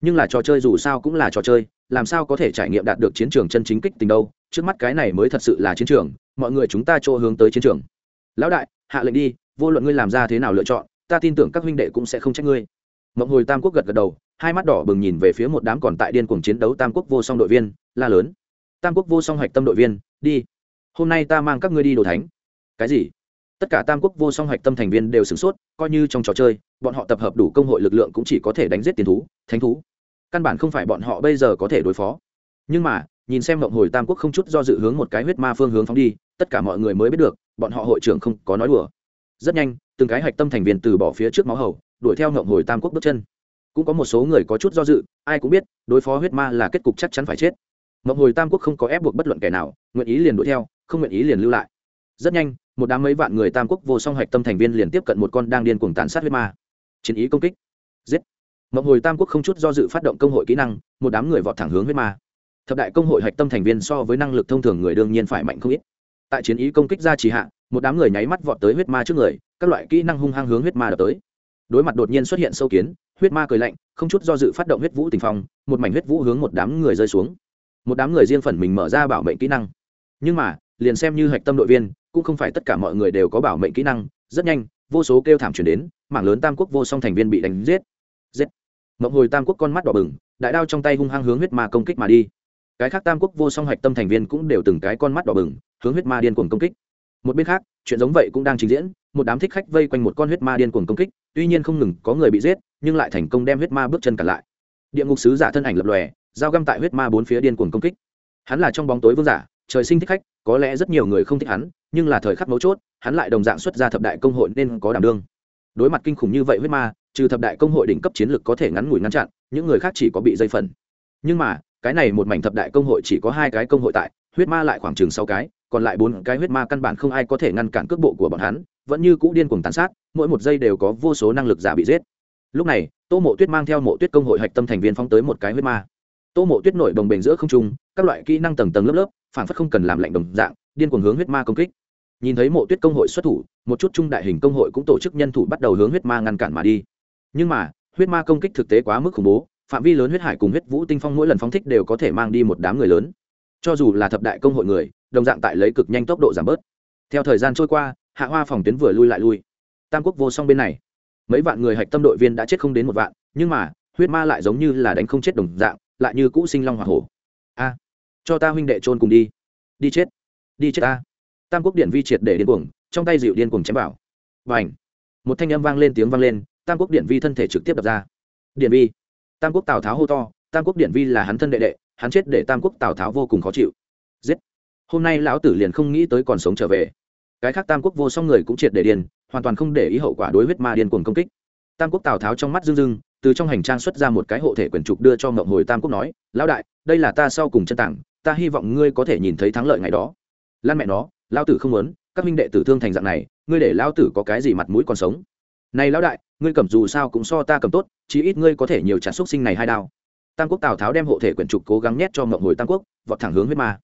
nhưng là trò chơi dù sao cũng là trò chơi, làm sao có thể trải nghiệm đạt được chiến trường chân chính kích tình đâu, trước mắt cái này mới thật sự là chiến trường, mọi người chúng ta chỗ hướng tới chiến trường. Lão đại, hạ lệnh đi, vô luận ngươi làm ra thế nào lựa chọn, ta tin tưởng các huynh đệ cũng sẽ không trách ngươi. Mộng hồi tam quốc gật gật đầu, hai mắt đỏ bừng nhìn về phía một đám còn tại điên cuồng chiến đấu tam quốc vô song đội viên, la lớn. Tam quốc vô song hạch tâm đội viên, đi. Hôm nay ta mang các ngươi đi đồ thánh. Cái gì? Tất cả tam quốc vô song hạch tâm thành viên đều sửng sốt coi như trong trò chơi, bọn họ tập hợp đủ công hội lực lượng cũng chỉ có thể đánh giết tiền thú, thánh thú. Căn bản không phải bọn họ bây giờ có thể đối phó. Nhưng mà, nhìn xem mộng hồi tam quốc không chút do dự hướng một cái huyết ma phương hướng phóng đi, tất cả mọi người mới biết được, bọn họ hội trưởng không có nói đùa. Rất nhanh, từng cái hạch tâm thành viên từ bỏ phía trước máu hầu, đuổi theo mộng hồi tam quốc bước chân. Cũng có một số người có chút do dự, ai cũng biết, đối phó huyết ma là kết cục chắc chắn phải chết. Mộng hồi tam quốc không có ép buộc bất luận kẻ nào, nguyện ý liền đuổi theo, không nguyện ý liền lưu lại. Rất nhanh một đám mấy vạn người tam quốc vô song hạch tâm thành viên liền tiếp cận một con đang điên cuồng tàn sát huyết ma. Chiến ý công kích. Giết. Mộng hồi tam quốc không chút do dự phát động công hội kỹ năng, một đám người vọt thẳng hướng huyết ma. Thập đại công hội hạch tâm thành viên so với năng lực thông thường người đương nhiên phải mạnh không ít. Tại chiến ý công kích ra trì hạ, một đám người nháy mắt vọt tới huyết ma trước người, các loại kỹ năng hung hăng hướng huyết ma đập tới. Đối mặt đột nhiên xuất hiện sâu kiến, huyết ma cười lạnh, không chút do dự phát động huyết vũ tình phong, một mảnh huyết vũ hướng một đám người rơi xuống. Một đám người riêng phần mình mở ra bảo mệnh kỹ năng. Nhưng mà, liền xem như hạch tâm đội viên cũng không phải tất cả mọi người đều có bảo mệnh kỹ năng, rất nhanh, vô số kêu thảm chuyển đến, mảng lớn tam quốc vô song thành viên bị đánh giết. Giết. Mộng hồi tam quốc con mắt đỏ bừng, đại đao trong tay hung hăng hướng huyết ma công kích mà đi. Cái khác tam quốc vô song hạch tâm thành viên cũng đều từng cái con mắt đỏ bừng, hướng huyết ma điên cuồng công kích. Một bên khác, chuyện giống vậy cũng đang trình diễn, một đám thích khách vây quanh một con huyết ma điên cuồng công kích, tuy nhiên không ngừng có người bị giết, nhưng lại thành công đem huyết ma bước chân cả lại. Địa ngục sứ giả thân ảnh lập lòe, dao găm tại huyết ma bốn phía điên cuồng công kích. Hắn là trong bóng tối vương giả, trời sinh thích khách có lẽ rất nhiều người không thích hắn, nhưng là thời khắc mấu chốt, hắn lại đồng dạng xuất ra thập đại công hội nên có đảm đương. Đối mặt kinh khủng như vậy huyết ma, trừ thập đại công hội đỉnh cấp chiến lược có thể ngắn ngủi ngăn chặn, những người khác chỉ có bị dây phần. Nhưng mà, cái này một mảnh thập đại công hội chỉ có hai cái công hội tại, huyết ma lại khoảng chừng sáu cái, còn lại bốn cái huyết ma căn bản không ai có thể ngăn cản cước bộ của bọn hắn, vẫn như cũ điên cuồng tàn sát, mỗi một giây đều có vô số năng lực giả bị giết. Lúc này, tô mộ tuyết mang theo mộ tuyết công hội hạch tâm thành viên phóng tới một cái huyết ma. Tô mộ tuyết nổi đồng bền giữa không trung, các loại kỹ năng tầng tầng lớp lớp phản phất không cần làm lạnh đồng dạng, điên cuồng hướng huyết ma công kích. Nhìn thấy mộ tuyết công hội xuất thủ, một chút trung đại hình công hội cũng tổ chức nhân thủ bắt đầu hướng huyết ma ngăn cản mà đi. Nhưng mà, huyết ma công kích thực tế quá mức khủng bố, phạm vi lớn huyết hải cùng huyết vũ tinh phong mỗi lần phóng thích đều có thể mang đi một đám người lớn. Cho dù là thập đại công hội người, đồng dạng tại lấy cực nhanh tốc độ giảm bớt. Theo thời gian trôi qua, hạ hoa phòng tuyến vừa lui lại lui. Tam quốc vô song bên này. Mấy vạn người hạch tâm đội viên đã chết không đến một vạn, nhưng mà, huyết ma lại giống như là đánh không chết đồng dạng, lại như cũ sinh long hoa hổ cho ta huynh đệ trôn cùng đi. Đi chết. Đi chết ta. Tam quốc điện vi triệt để điên cuồng, trong tay dịu điên cuồng chém vào. Và ảnh một thanh âm vang lên, tiếng vang lên, tam quốc điện vi thân thể trực tiếp đập ra. Điện vi. Tam quốc tào tháo hô to, tam quốc điện vi là hắn thân đệ đệ, hắn chết để tam quốc tào tháo vô cùng khó chịu. Giết. Hôm nay lão tử liền không nghĩ tới còn sống trở về. Cái khác tam quốc vô song người cũng triệt để điên, hoàn toàn không để ý hậu quả đối huyết ma điên cuồng công kích. Tam quốc tào tháo trong mắt rưng rưng, từ trong hành trang xuất ra một cái hộ thể quyển trục đưa cho ngộng hồi tam quốc nói, lão đại, đây là ta sau cùng chân tảng ta hy vọng ngươi có thể nhìn thấy thắng lợi ngày đó. Lan mẹ nó, lao tử không muốn, các minh đệ tử thương thành dạng này, ngươi để lao tử có cái gì mặt mũi còn sống? Này lão đại, ngươi cầm dù sao cũng so ta cầm tốt, chí ít ngươi có thể nhiều trả xúc sinh này hai đao. Tam quốc tào tháo đem hộ thể quyển trục cố gắng nhét cho mộng hồi tam quốc, vọt thẳng hướng huyết ma.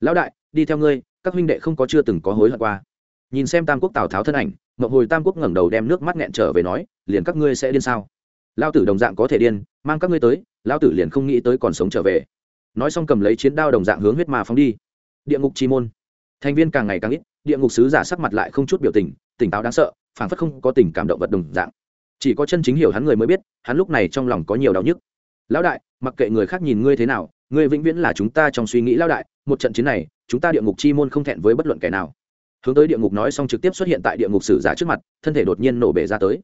Lão đại, đi theo ngươi, các huynh đệ không có chưa từng có hối hận qua. Nhìn xem tam quốc tào tháo thân ảnh mộng hồi tam quốc ngẩng đầu đem nước mắt nghẹn trở về nói, liền các ngươi sẽ điên sao? Lao tử đồng dạng có thể điên, mang các ngươi tới lao tử liền không nghĩ tới còn sống trở về nói xong cầm lấy chiến đao đồng dạng hướng huyết ma phóng đi. Địa ngục chi môn. Thành viên càng ngày càng ít, địa ngục sứ giả sắc mặt lại không chút biểu tình, tỉnh táo đáng sợ phản phất không có tình cảm động vật đồng dạng. Chỉ có chân chính hiểu hắn người mới biết, hắn lúc này trong lòng có nhiều đau nhức. Lão đại, mặc kệ người khác nhìn ngươi thế nào, ngươi vĩnh viễn là chúng ta trong suy nghĩ lão đại, một trận chiến này, chúng ta địa ngục chi môn không thẹn với bất luận kẻ nào. Hướng tới địa ngục nói xong trực tiếp xuất hiện tại địa ngục sử giả trước mặt, thân thể đột nhiên nổ bể ra tới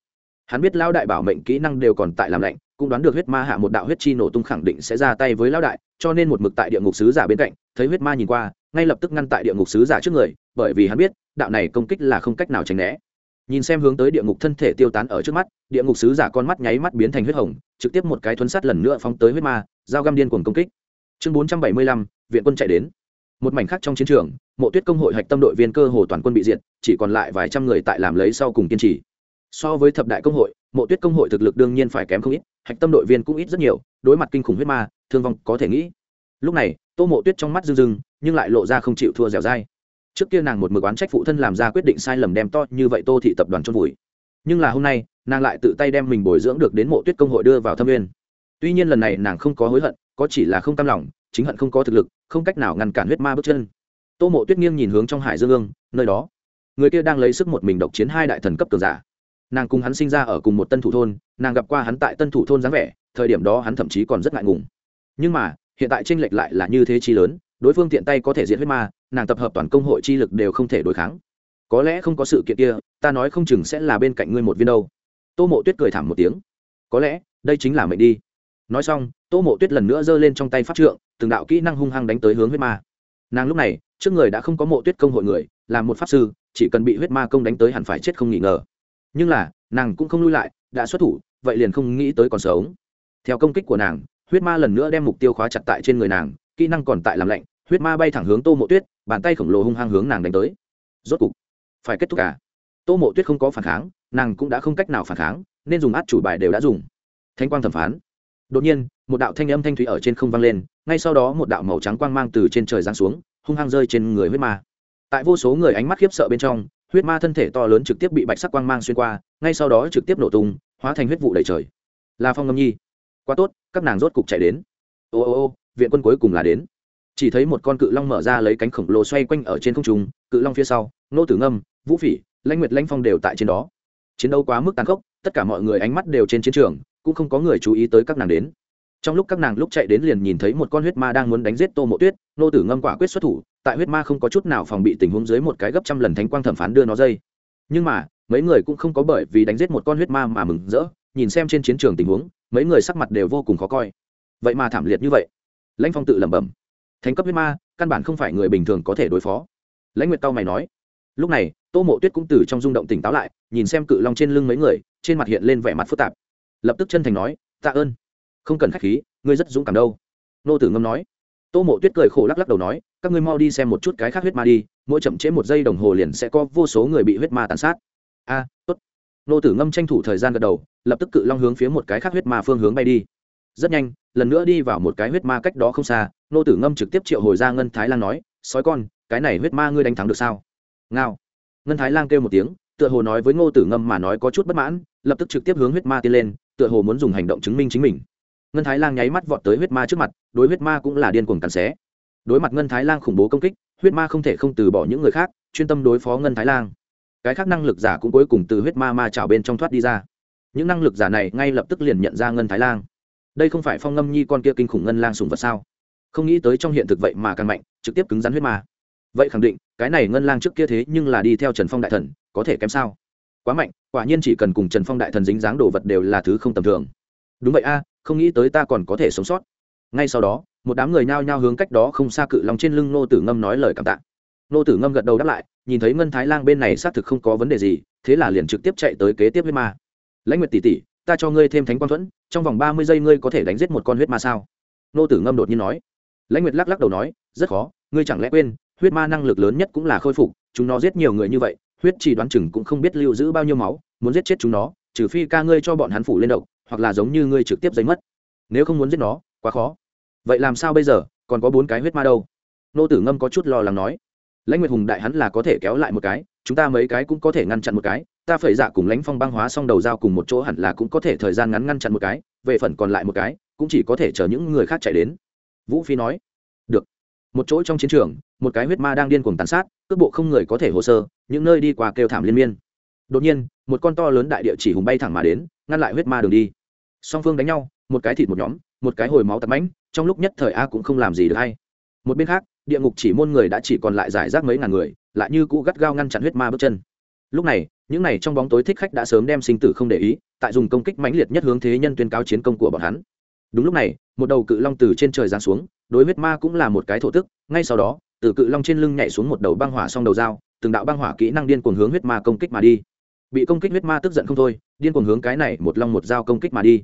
hắn biết lão đại bảo mệnh kỹ năng đều còn tại làm lạnh, cũng đoán được huyết ma hạ một đạo huyết chi nổ tung khẳng định sẽ ra tay với lão đại, cho nên một mực tại địa ngục sứ giả bên cạnh, thấy huyết ma nhìn qua, ngay lập tức ngăn tại địa ngục sứ giả trước người, bởi vì hắn biết, đạo này công kích là không cách nào tránh né. Nhìn xem hướng tới địa ngục thân thể tiêu tán ở trước mắt, địa ngục sứ giả con mắt nháy mắt biến thành huyết hồng, trực tiếp một cái thuấn sắt lần nữa phóng tới huyết ma dao găm điên cuồng công kích. Chương bốn trăm bảy mươi lăm, viện quân chạy đến. Một mảnh khác trong chiến trường, mộ tuyết công hội hạch tâm đội viên cơ hồ toàn quân bị diệt, chỉ còn lại vài trăm người tại làm lấy sau cùng kiên trì so với thập đại công hội, mộ tuyết công hội thực lực đương nhiên phải kém không ít, hạch tâm đội viên cũng ít rất nhiều, đối mặt kinh khủng huyết ma, thương vong có thể nghĩ. Lúc này, tô mộ tuyết trong mắt rưng rưng, nhưng lại lộ ra không chịu thua dẻo dai. Trước kia nàng một mực oán trách phụ thân làm ra quyết định sai lầm đem to như vậy tô thị tập đoàn chôn vùi. Nhưng là hôm nay, nàng lại tự tay đem mình bồi dưỡng được đến mộ tuyết công hội đưa vào thâm nguyên. Tuy nhiên lần này nàng không có hối hận, có chỉ là không cam lòng, chính hận không có thực lực, không cách nào ngăn cản huyết ma bước chân. Tô mộ tuyết nghiêng nhìn hướng trong hải dương ương, nơi đó. Người kia đang lấy sức một mình độc chiến hai đại thần cấp cường giả nàng cùng hắn sinh ra ở cùng một tân thủ thôn, nàng gặp qua hắn tại tân thủ thôn dáng vẻ, thời điểm đó hắn thậm chí còn rất ngại ngùng. Nhưng mà, hiện tại tranh lệch lại là như thế chi lớn, đối phương tiện tay có thể diệt huyết ma, nàng tập hợp toàn công hội chi lực đều không thể đối kháng. Có lẽ không có sự kiện kia, ta nói không chừng sẽ là bên cạnh ngươi một viên đâu. Tô mộ tuyết cười thảm một tiếng. Có lẽ, đây chính là mệnh đi. Nói xong, tô mộ tuyết lần nữa giơ lên trong tay pháp trượng, từng đạo kỹ năng hung hăng đánh tới hướng huyết ma. Nàng lúc này, trước người đã không có mộ tuyết công hội người làm một pháp sư, chỉ cần bị huyết ma công đánh tới hẳn phải chết không nghỉ ngờ nhưng là, nàng cũng không lui lại, đã xuất thủ, vậy liền không nghĩ tới còn sống. Theo công kích của nàng, huyết ma lần nữa đem mục tiêu khóa chặt tại trên người nàng, kỹ năng còn tại làm lạnh, huyết ma bay thẳng hướng tô mộ tuyết, bàn tay khổng lồ hung hăng hướng nàng đánh tới. Rốt cục, phải kết thúc cả tô mộ tuyết không có phản kháng, nàng cũng đã không cách nào phản kháng, nên dùng át chủ bài đều đã dùng. Thanh quang thẩm phán. Đột nhiên, một đạo thanh âm thanh thủy ở trên không vang lên, ngay sau đó một đạo màu trắng quang mang từ trên trời giáng xuống, hung hăng rơi trên người huyết ma. Tại vô số người ánh mắt khiếp sợ bên trong huyết ma thân thể to lớn trực tiếp bị bạch sắc quang mang xuyên qua, ngay sau đó trực tiếp nổ tung, hóa thành huyết vụ đầy trời. Là phong ngâm nhi. Quá tốt, các nàng rốt cục chạy đến. Ô ô ô, viện quân cuối cùng là đến. Chỉ thấy một con cự long mở ra lấy cánh khổng lồ xoay quanh ở trên không trung, cự long phía sau nô tử ngâm, vũ phỉ, lãnh nguyệt lãnh phong đều tại trên đó. Chiến đấu quá mức tàn khốc, tất cả mọi người ánh mắt đều trên chiến trường, cũng không có người chú ý tới các nàng đến. Trong lúc các nàng lúc chạy đến liền nhìn thấy một con huyết ma đang muốn đánh giết tô mộ tuyết nô tử ngâm quả quyết xuất thủ tại huyết ma không có chút nào phòng bị tình huống dưới một cái gấp trăm lần thánh quang thẩm phán đưa nó dây. Nhưng mà, mấy người cũng không có bởi vì đánh giết một con huyết ma mà mừng rỡ, nhìn xem trên chiến trường tình huống, mấy người sắc mặt đều vô cùng khó coi. Vậy mà thảm liệt như vậy. Lãnh phong tự lẩm bẩm, thánh cấp huyết ma, căn bản không phải người bình thường có thể đối phó. Lãnh nguyệt tao mày nói, lúc này, tô mộ tuyết cũng từ trong rung động tỉnh táo lại, nhìn xem cự long trên lưng mấy người, trên mặt hiện lên vẻ mặt phức tạp. Lập tức chân thành nói, tạ ơn, không cần khách khí, ngươi rất dũng cảm đâu. Nô tử ngâm nói tô mộ tuyết cười khổ lắc lắc đầu nói, các ngươi mau đi xem một chút cái khác huyết ma đi, mỗi chậm trễ một giây đồng hồ liền sẽ có vô số người bị huyết ma tàn sát. A, tốt. Nô tử ngâm tranh thủ thời gian gật đầu, lập tức cự long hướng phía một cái khác huyết ma phương hướng bay đi. Rất nhanh, lần nữa đi vào một cái huyết ma cách đó không xa, nô tử ngâm trực tiếp triệu hồi ra ngân thái lan nói, sói con, cái này huyết ma ngươi đánh thắng được sao? Ngao. Ngân thái lang kêu một tiếng, tựa hồ nói với ngô tử ngâm mà nói có chút bất mãn, lập tức trực tiếp hướng huyết ma tiến lên, tựa hồ muốn dùng hành động chứng minh chính mình ngân thái lang nháy mắt vọt tới huyết ma trước mặt, đối huyết ma cũng là điên cuồng cắn xé. Đối mặt ngân thái lang khủng bố công kích, huyết ma không thể không từ bỏ những người khác, chuyên tâm đối phó ngân thái lang. Cái khác năng lực giả cũng cuối cùng từ huyết ma ma trào bên trong thoát đi ra. Những năng lực giả này ngay lập tức liền nhận ra ngân thái lang. Đây không phải phong ngâm nhi con kia kinh khủng ngân lang sùng vật sao? Không nghĩ tới trong hiện thực vậy mà càng mạnh, trực tiếp cứng rắn huyết ma. Vậy khẳng định, cái này ngân lang trước kia thế nhưng là đi theo trần phong đại thần, có thể kém sao? Quá mạnh, quả nhiên chỉ cần cùng trần phong đại thần dính dáng đồ vật đều là thứ không tầm thường. Đúng vậy a không nghĩ tới ta còn có thể sống sót. Ngay sau đó, một đám người nhao nhao hướng cách đó không xa cự lòng trên lưng nô tử ngâm nói lời cảm tạ. Nô tử ngâm gật đầu đáp lại, nhìn thấy ngân thái lang bên này xác thực không có vấn đề gì, thế là liền trực tiếp chạy tới kế tiếp huyết ma. Lãnh nguyệt tỷ tỷ, ta cho ngươi thêm thánh quang thuẫn, trong vòng ba mươi giây ngươi có thể đánh giết một con huyết ma sao? Nô tử ngâm đột nhiên nói. Lãnh nguyệt lắc lắc đầu nói, rất khó, ngươi chẳng lẽ quên, huyết ma năng lực lớn nhất cũng là khôi phục, chúng nó giết nhiều người như vậy, huyết chỉ đoán chừng cũng không biết lưu giữ bao nhiêu máu, muốn giết chết chúng nó, trừ phi ca ngươi cho bọn hắn phủ lên độc hoặc là giống như ngươi trực tiếp giấy mất. Nếu không muốn giết nó, quá khó. Vậy làm sao bây giờ? Còn có bốn cái huyết ma đâu? Nô tử ngâm có chút lo lắng nói. Lãnh nguyệt hùng đại hắn là có thể kéo lại một cái, chúng ta mấy cái cũng có thể ngăn chặn một cái. Ta phải dạ cùng lãnh phong băng hóa xong đầu dao cùng một chỗ hẳn là cũng có thể thời gian ngắn ngăn chặn một cái, về phần còn lại một cái, cũng chỉ có thể chờ những người khác chạy đến. Vũ phi nói. Được. Một chỗ trong chiến trường, một cái huyết ma đang điên cuồng tàn sát, cước bộ không người có thể hồ sơ, những nơi đi qua kêu thảm liên miên. Đột nhiên, một con to lớn đại địa chỉ hùng bay thẳng mà đến, ngăn lại huyết ma đường đi song phương đánh nhau, một cái thịt một nhóm, một cái hồi máu tạt mãnh, trong lúc nhất thời a cũng không làm gì được hay. Một bên khác, địa ngục chỉ môn người đã chỉ còn lại giải rác mấy ngàn người, lại như cũ gắt gao ngăn chặn huyết ma bước chân. Lúc này, những này trong bóng tối thích khách đã sớm đem sinh tử không để ý, tại dùng công kích mãnh liệt nhất hướng thế nhân tuyên cáo chiến công của bọn hắn. Đúng lúc này, một đầu cự long từ trên trời giáng xuống, đối huyết ma cũng là một cái thổ tức, ngay sau đó, từ cự long trên lưng nhảy xuống một đầu băng hỏa song đầu dao, từng đạo băng hỏa kỹ năng điên cuồng hướng huyết ma công kích mà đi. Bị công kích huyết ma tức giận không thôi, điên cuồng hướng cái này một long một dao công kích mà đi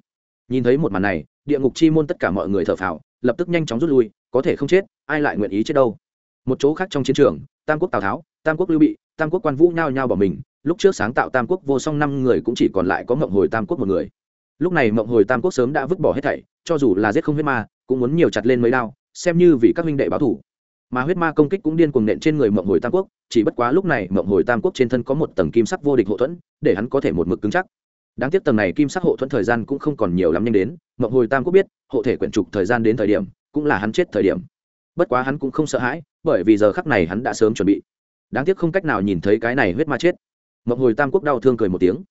nhìn thấy một màn này, địa ngục chi môn tất cả mọi người thở phào, lập tức nhanh chóng rút lui, có thể không chết, ai lại nguyện ý chết đâu? Một chỗ khác trong chiến trường, tam quốc tào tháo, tam quốc lưu bị, tam quốc quan vũ nhao nhao bỏ mình, lúc trước sáng tạo tam quốc vô song năm người cũng chỉ còn lại có mộng hồi tam quốc một người. Lúc này mộng hồi tam quốc sớm đã vứt bỏ hết thảy, cho dù là giết không huyết ma, cũng muốn nhiều chặt lên mấy đao, xem như vì các huynh đệ báo thủ mà huyết ma công kích cũng điên cuồng nện trên người mộng hồi tam quốc, chỉ bất quá lúc này mộng hồi tam quốc trên thân có một tầng kim sắc vô địch hậu thuẫn, để hắn có thể một mực cứng chắc đáng tiếc tầng này kim sắc hộ thuẫn thời gian cũng không còn nhiều lắm nhanh đến, mộng hồi tam quốc biết, hộ thể quyển trục thời gian đến thời điểm, cũng là hắn chết thời điểm. Bất quá hắn cũng không sợ hãi, bởi vì giờ khắc này hắn đã sớm chuẩn bị. Đáng tiếc không cách nào nhìn thấy cái này huyết ma chết. Mộng hồi tam quốc đau thương cười một tiếng.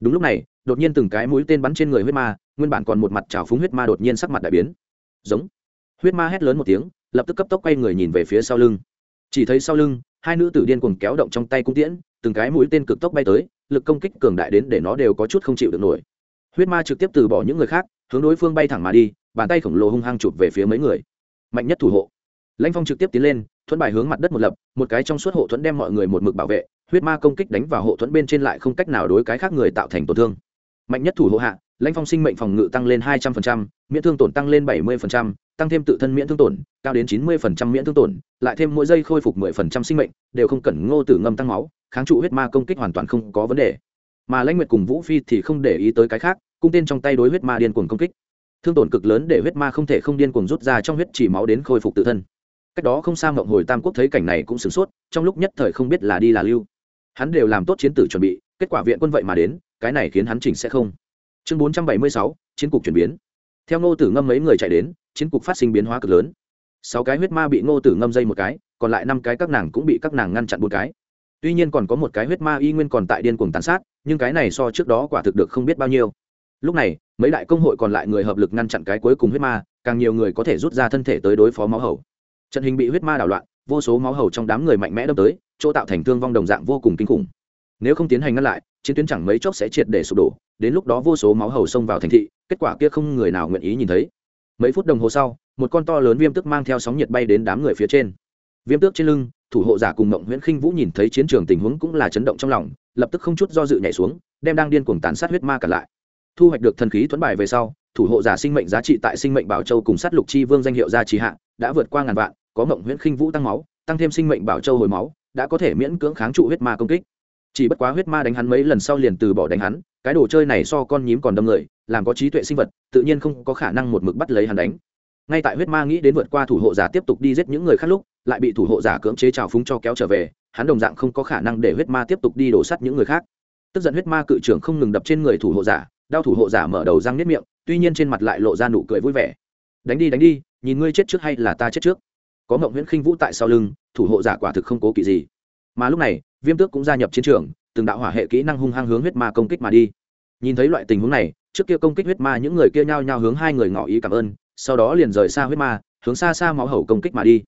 Đúng lúc này, đột nhiên từng cái mũi tên bắn trên người huyết ma, nguyên bản còn một mặt trào phúng huyết ma đột nhiên sắc mặt đại biến. Giống. Huyết ma hét lớn một tiếng, lập tức cấp tốc quay người nhìn về phía sau lưng. Chỉ thấy sau lưng, hai nữ tử điên cuồng kéo động trong tay cung tiễn từng cái mũi tên cực tốc bay tới, lực công kích cường đại đến để nó đều có chút không chịu được nổi. Huyết ma trực tiếp từ bỏ những người khác, hướng đối phương bay thẳng mà đi, bàn tay khổng lồ hung hăng chụp về phía mấy người. Mạnh nhất thủ hộ. Lãnh phong trực tiếp tiến lên, thuẫn bài hướng mặt đất một lập, một cái trong suốt hộ thuẫn đem mọi người một mực bảo vệ, huyết ma công kích đánh vào hộ thuẫn bên trên lại không cách nào đối cái khác người tạo thành tổn thương. Mạnh nhất thủ hộ hạ, lãnh phong sinh mệnh phòng ngự tăng lên hai trăm linh miễn thương tổn tăng lên bảy mươi tăng thêm tự thân miễn thương tổn, cao đến chín mươi miễn thương tổn, lại thêm mỗi giây khôi phục mười phần trăm sinh mệnh, đều không cần ngô tử ngâm tăng máu kháng trụ huyết ma công kích hoàn toàn không có vấn đề. Mà lãnh nguyệt cùng vũ phi thì không để ý tới cái khác, cung tên trong tay đối huyết ma điên cuồng công kích. Thương tổn cực lớn để huyết ma không thể không điên cuồng rút ra trong huyết chỉ máu đến khôi phục tự thân. Cách đó không xa ngộng hồi tam quốc thấy cảnh này cũng sửng sốt, trong lúc nhất thời không biết là đi là lưu. Hắn đều làm tốt chiến tử chuẩn bị, kết quả viện quân vậy mà đến, cái này khiến hắn chỉnh sẽ không. Chương bốn trăm bảy mươi sáu, chiến cục chuyển biến. Theo ngô tử ngâm mấy người chạy đến, chiến cục phát sinh biến hóa cực lớn. Sáu cái huyết ma bị ngô tử ngâm dây một cái, còn lại năm cái các nàng cũng bị các nàng ngăn chặn một cái tuy nhiên còn có một cái huyết ma y nguyên còn tại điên cuồng tàn sát, nhưng cái này so trước đó quả thực được không biết bao nhiêu. Lúc này, mấy đại công hội còn lại người hợp lực ngăn chặn cái cuối cùng huyết ma, càng nhiều người có thể rút ra thân thể tới đối phó máu hầu. Trận hình bị huyết ma đảo loạn, vô số máu hầu trong đám người mạnh mẽ đâm tới, chỗ tạo thành thương vong đồng dạng vô cùng kinh khủng. Nếu không tiến hành ngăn lại, chiến tuyến chẳng mấy chốc sẽ triệt để sụp đổ, đến lúc đó vô số máu hầu xông vào thành thị, kết quả kia không người nào nguyện ý nhìn thấy. Mấy phút đồng hồ sau, một con to lớn viêm tức mang theo sóng nhiệt bay đến đám người phía trên. Viêm tước trên lưng thủ hộ giả cùng mộng nguyễn khinh vũ nhìn thấy chiến trường tình huống cũng là chấn động trong lòng, lập tức không chút do dự nhảy xuống, đem đang điên cuồng tàn sát huyết ma cả lại. Thu hoạch được thần khí thuẫn bài về sau, thủ hộ giả sinh mệnh giá trị tại sinh mệnh bảo châu cùng sát lục chi vương danh hiệu gia trì hạ, đã vượt qua ngàn vạn, có mộng nguyễn khinh vũ tăng máu, tăng thêm sinh mệnh bảo châu hồi máu, đã có thể miễn cưỡng kháng trụ huyết ma công kích. Chỉ bất quá huyết ma đánh hắn mấy lần sau liền từ bỏ đánh hắn, cái đồ chơi này so con nhím còn đâm người, làm có trí tuệ sinh vật, tự nhiên không có khả năng một mực bắt lấy hắn đánh. Ngay tại huyết ma nghĩ đến vượt qua thủ hộ giả tiếp tục đi giết những người khác lúc lại bị thủ hộ giả cưỡng chế trào phúng cho kéo trở về, hắn đồng dạng không có khả năng để huyết ma tiếp tục đi đổ sắt những người khác. Tức giận huyết ma cự trưởng không ngừng đập trên người thủ hộ giả, đau thủ hộ giả mở đầu răng nếp miệng, tuy nhiên trên mặt lại lộ ra nụ cười vui vẻ. Đánh đi đánh đi, nhìn ngươi chết trước hay là ta chết trước. Có mộng nguyễn khinh vũ tại sau lưng, thủ hộ giả quả thực không cố kỵ gì. Mà lúc này, viêm tước cũng gia nhập chiến trường, từng đạo hỏa hệ kỹ năng hung hăng hướng huyết ma công kích mà đi. Nhìn thấy loại tình huống này, trước kia công kích huyết ma những người kia nhao nhao hướng hai người ngỏ ý cảm ơn, sau đó liền rời xa huyết ma, hướng xa xa máu hầu công kích mà đi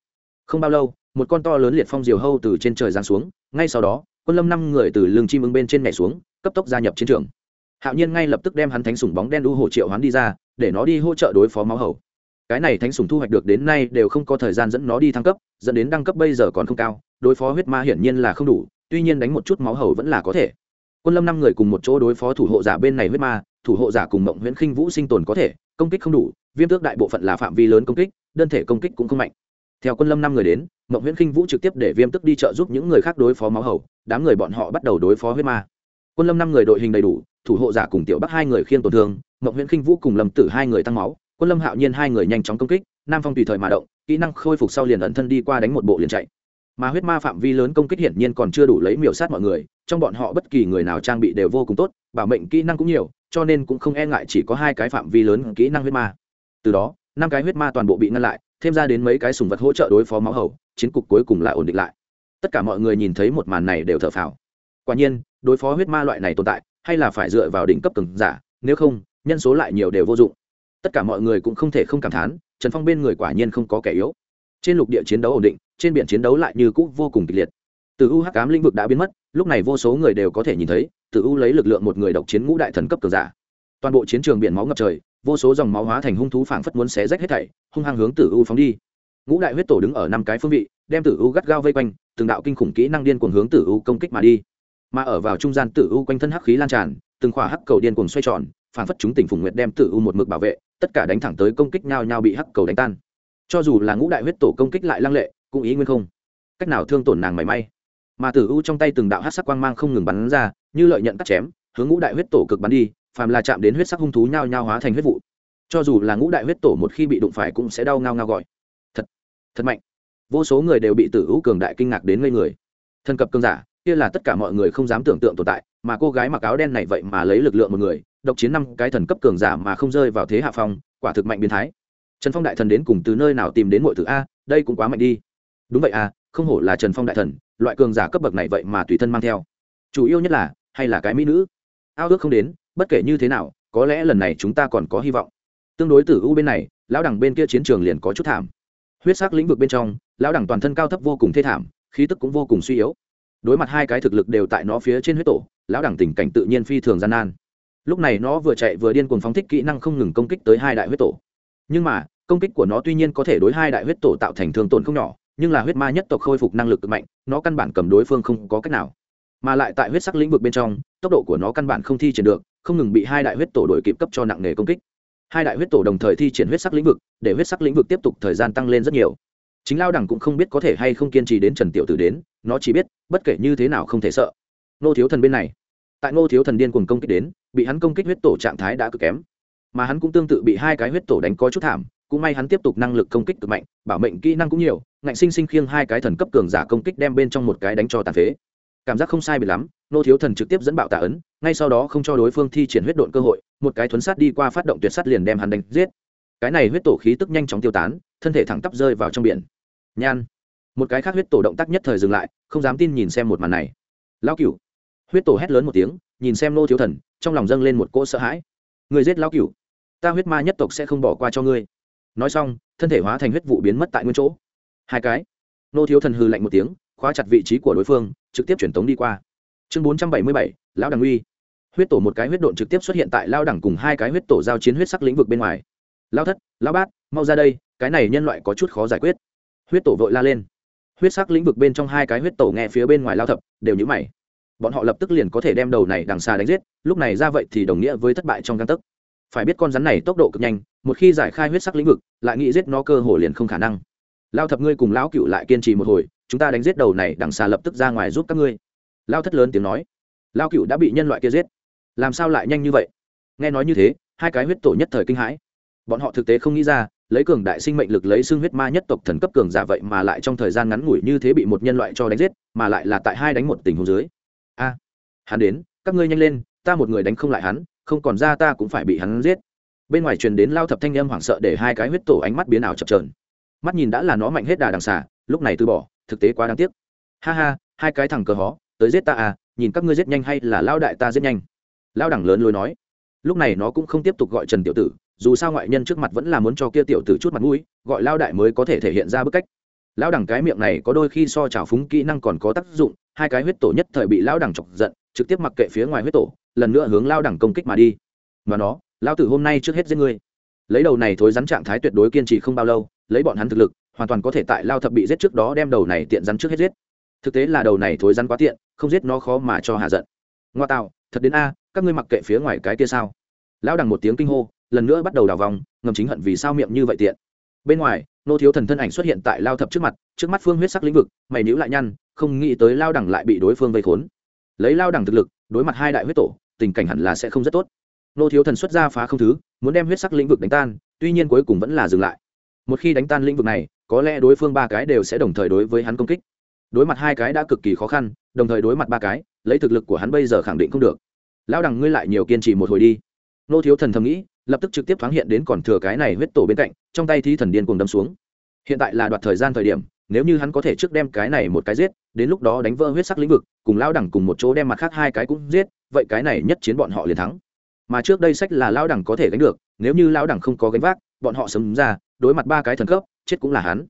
không bao lâu, một con to lớn liệt phong diều hâu từ trên trời giáng xuống, ngay sau đó, quân lâm năm người từ lưng chim ưng bên trên nhảy xuống, cấp tốc gia nhập chiến trường. Hạo nhiên ngay lập tức đem hắn thánh sủng bóng đen đu hổ triệu hắn đi ra, để nó đi hỗ trợ đối phó máu hầu. Cái này thánh sủng thu hoạch được đến nay đều không có thời gian dẫn nó đi thăng cấp, dẫn đến đăng cấp bây giờ còn không cao, đối phó huyết ma hiển nhiên là không đủ, tuy nhiên đánh một chút máu hầu vẫn là có thể. Quân lâm năm người cùng một chỗ đối phó thủ hộ giả bên này huyết ma, thủ hộ giả cùng mộng nguyễn khinh vũ sinh tồn có thể, công kích không đủ, viêm tước đại bộ phận là phạm vi lớn công kích, đơn thể công kích cũng không mạnh theo quân lâm năm người đến, mộng nguyễn khinh vũ trực tiếp để viêm tức đi trợ giúp những người khác đối phó máu hầu, đám người bọn họ bắt đầu đối phó huyết ma. Quân lâm năm người đội hình đầy đủ, thủ hộ giả cùng tiểu bắc hai người khiên tổn thương, mộng nguyễn khinh vũ cùng lâm tử hai người tăng máu, quân lâm hạo nhiên hai người nhanh chóng công kích, nam phong tùy thời mà động, kỹ năng khôi phục sau liền ẩn thân đi qua đánh một bộ liền chạy. Mà huyết ma phạm vi lớn công kích hiển nhiên còn chưa đủ lấy miểu sát mọi người, trong bọn họ bất kỳ người nào trang bị đều vô cùng tốt, bảo mệnh kỹ năng cũng nhiều, cho nên cũng không e ngại chỉ có hai cái phạm vi lớn kỹ năng huyết ma. Từ đó, năm cái huyết ma toàn bộ bị ngăn lại thêm ra đến mấy cái sùng vật hỗ trợ đối phó máu hầu, chiến cục cuối cùng lại ổn định lại. Tất cả mọi người nhìn thấy một màn này đều thở phào. Quả nhiên, đối phó huyết ma loại này tồn tại, hay là phải dựa vào đỉnh cấp cường giả, nếu không, nhân số lại nhiều đều vô dụng. Tất cả mọi người cũng không thể không cảm thán, trần phong bên người quả nhiên không có kẻ yếu. Trên lục địa chiến đấu ổn định, trên biển chiến đấu lại như cũ vô cùng kịch liệt. Từ u hắc cám lĩnh vực đã biến mất, lúc này vô số người đều có thể nhìn thấy, từ u lấy lực lượng một người độc chiến ngũ đại thần cấp cường giả. Toàn bộ chiến trường biển máu ngập trời vô số dòng máu hóa thành hung thú phảng phất muốn xé rách hết thảy, hung hăng hướng tử u phóng đi. Ngũ đại huyết tổ đứng ở năm cái phương vị, đem tử u gắt gao vây quanh, từng đạo kinh khủng kỹ năng điên cuồng hướng tử u công kích mà đi. Mà ở vào trung gian tử u quanh thân hắc khí lan tràn, từng khỏa hắc cầu điên cuồng xoay tròn, phảng phất chúng tỉnh phùng nguyệt đem tử u một mực bảo vệ, tất cả đánh thẳng tới công kích nhau nhau bị hắc cầu đánh tan. Cho dù là ngũ đại huyết tổ công kích lại lăng lệ, cũng ý nguyên không. Cách nào thương tổn nàng mảy may. Mà tử u trong tay từng đạo hắc sắc quang mang không ngừng bắn ra, như lợi nhận cắt chém, hướng ngũ đại huyết tổ cực bắn đi phàm là chạm đến huyết sắc hung thú nhao nhao hóa thành huyết vụ, cho dù là ngũ đại huyết tổ một khi bị đụng phải cũng sẽ đau ngao ngao gọi. Thật thật mạnh. Vô số người đều bị tử hữu cường đại kinh ngạc đến ngây người. Thân cập cương giả, kia là tất cả mọi người không dám tưởng tượng tồn tại, mà cô gái mặc áo đen này vậy mà lấy lực lượng một người, độc chiến năm cái thần cấp cường giả mà không rơi vào thế hạ phong, quả thực mạnh biến thái. Trần phong đại thần đến cùng từ nơi nào tìm đến mọi thứ a, đây cũng quá mạnh đi. Đúng vậy à không hổ là trần phong đại thần, loại cường giả cấp bậc này vậy mà tùy thân mang theo. Chủ yếu nhất là, hay là cái mỹ nữ? Ao ước không đến bất kể như thế nào, có lẽ lần này chúng ta còn có hy vọng. Tương đối tử u bên này, lão đẳng bên kia chiến trường liền có chút thảm. Huyết sắc lĩnh vực bên trong, lão đẳng toàn thân cao thấp vô cùng thê thảm, khí tức cũng vô cùng suy yếu. Đối mặt hai cái thực lực đều tại nó phía trên huyết tổ, lão đẳng tình cảnh tự nhiên phi thường gian nan. Lúc này nó vừa chạy vừa điên cuồng phóng thích kỹ năng không ngừng công kích tới hai đại huyết tổ. Nhưng mà, công kích của nó tuy nhiên có thể đối hai đại huyết tổ tạo thành thương tổn không nhỏ, nhưng là huyết ma nhất tộc khôi phục năng lực cực mạnh, nó căn bản cầm đối phương không có cách nào. Mà lại tại huyết sắc lĩnh vực bên trong, tốc độ của nó căn bản không thi triển được không ngừng bị hai đại huyết tổ đổi kịp cấp cho nặng nề công kích. Hai đại huyết tổ đồng thời thi triển huyết sắc lĩnh vực, để huyết sắc lĩnh vực tiếp tục thời gian tăng lên rất nhiều. Chính lao đẳng cũng không biết có thể hay không kiên trì đến trần tiểu tử đến, nó chỉ biết, bất kể như thế nào không thể sợ. Nô thiếu thần bên này, tại ngô thiếu thần điên cuồng công kích đến, bị hắn công kích huyết tổ trạng thái đã cực kém. Mà hắn cũng tương tự bị hai cái huyết tổ đánh có chút thảm, cũng may hắn tiếp tục năng lực công kích cực mạnh, bảo mệnh kỹ năng cũng nhiều, ngạnh sinh sinh khiêng hai cái thần cấp cường giả công kích đem bên trong một cái đánh cho tàn phế. Cảm giác không sai bị lắm nô thiếu thần trực tiếp dẫn bạo tà ấn, ngay sau đó không cho đối phương thi triển huyết độn cơ hội, một cái thuấn sát đi qua phát động tuyệt sát liền đem hắn đánh giết. Cái này huyết tổ khí tức nhanh chóng tiêu tán, thân thể thẳng tắp rơi vào trong biển. Nhan. Một cái khác huyết tổ động tác nhất thời dừng lại, không dám tin nhìn xem một màn này. Lão cửu. Huyết tổ hét lớn một tiếng, nhìn xem nô thiếu thần, trong lòng dâng lên một cỗ sợ hãi. Người giết lão cửu. Ta huyết ma nhất tộc sẽ không bỏ qua cho ngươi. Nói xong, thân thể hóa thành huyết vụ biến mất tại nguyên chỗ. Hai cái. Nô thiếu thần hư lạnh một tiếng, khóa chặt vị trí của đối phương, trực tiếp truyền tống đi qua chương bốn trăm bảy mươi bảy, lão đằng uy. Huyết tổ một cái huyết độn trực tiếp xuất hiện tại lao đẳng cùng hai cái huyết tổ giao chiến huyết sắc lĩnh vực bên ngoài. Lao thất lao bát, mau ra đây, cái này nhân loại có chút khó giải quyết. Huyết tổ vội la lên. Huyết sắc lĩnh vực bên trong hai cái huyết tổ nghe phía bên ngoài lao thập, đều nhữ mày. Bọn họ lập tức liền có thể đem đầu này đằng xa đánh giết, lúc này ra vậy thì đồng nghĩa với thất bại trong căn tấc. Phải biết con rắn này tốc độ cực nhanh, một khi giải khai huyết sắc lĩnh vực, lại nghĩ giết nó cơ hồ liền không khả năng. Lao thập ngươi cùng lão cựu lại kiên trì một hồi, chúng ta đánh giết đầu này đằng xa lập tức ra ngoài giúp các ngươi lao thất lớn tiếng nói, lao cựu đã bị nhân loại kia giết, làm sao lại nhanh như vậy? Nghe nói như thế, hai cái huyết tổ nhất thời kinh hãi. Bọn họ thực tế không nghĩ ra, lấy cường đại sinh mệnh lực lấy xương huyết ma nhất tộc thần cấp cường giả vậy mà lại trong thời gian ngắn ngủi như thế bị một nhân loại cho đánh giết, mà lại là tại hai đánh một tình huống dưới. A, hắn đến, các ngươi nhanh lên, ta một người đánh không lại hắn, không còn ra ta cũng phải bị hắn giết. Bên ngoài truyền đến lao thập thanh âm hoảng sợ để hai cái huyết tổ ánh mắt biến ảo chập trờn mắt nhìn đã là nó mạnh hết đà đằng xả lúc này từ bỏ, thực tế quá đáng tiếc. Ha ha, hai cái thằng cờ hó tới giết ta à nhìn các ngươi giết nhanh hay là lao đại ta giết nhanh. Lao đẳng lớn lối nói. Lúc này nó cũng không tiếp tục gọi trần tiểu tử, dù sao ngoại nhân trước mặt vẫn là muốn cho kia tiểu tử chút mặt mũi, gọi lao đại mới có thể thể hiện ra bức cách. Lao đẳng cái miệng này có đôi khi so trào phúng kỹ năng còn có tác dụng, hai cái huyết tổ nhất thời bị lao đẳng chọc giận, trực tiếp mặc kệ phía ngoài huyết tổ, lần nữa hướng lao đẳng công kích mà đi. Mà nó, lao tử hôm nay trước hết giết ngươi. Lấy đầu này thối rắn trạng thái tuyệt đối kiên trì không bao lâu, lấy bọn hắn thực lực, hoàn toàn có thể tại lao thập bị giết trước đó đem đầu này tiện rắn trước hết giết. Thực tế là đầu này thối rắn quá tiện không giết nó khó mà cho hạ giận. Ngoa tạo, thật đến a, các ngươi mặc kệ phía ngoài cái kia sao. Lão đằng một tiếng kinh hô, lần nữa bắt đầu đào vòng, ngầm chính hận vì sao miệng như vậy tiện. Bên ngoài, nô thiếu thần thân ảnh xuất hiện tại lao thập trước mặt, trước mắt phương huyết sắc lĩnh vực, mày níu lại nhăn, không nghĩ tới lao đằng lại bị đối phương vây khốn. Lấy lao đằng thực lực, đối mặt hai đại huyết tổ, tình cảnh hẳn là sẽ không rất tốt. Nô thiếu thần xuất ra phá không thứ, muốn đem huyết sắc lĩnh vực đánh tan, tuy nhiên cuối cùng vẫn là dừng lại. Một khi đánh tan lĩnh vực này, có lẽ đối phương ba cái đều sẽ đồng thời đối với hắn công kích đối mặt hai cái đã cực kỳ khó khăn, đồng thời đối mặt ba cái, lấy thực lực của hắn bây giờ khẳng định không được. Lão đằng ngươi lại nhiều kiên trì một hồi đi. Nô thiếu thần thầm nghĩ, lập tức trực tiếp thoáng hiện đến còn thừa cái này huyết tổ bên cạnh, trong tay thi thần điên cùng đâm xuống. Hiện tại là đoạt thời gian thời điểm, nếu như hắn có thể trước đem cái này một cái giết, đến lúc đó đánh vỡ huyết sắc lĩnh vực, cùng lao đẳng cùng một chỗ đem mặt khác hai cái cũng giết, vậy cái này nhất chiến bọn họ liền thắng. Mà trước đây sách là lao đẳng có thể gánh được, nếu như lao đẳng không có gánh vác, bọn họ sớm ra, đối mặt ba cái thần cấp, chết cũng là hắn.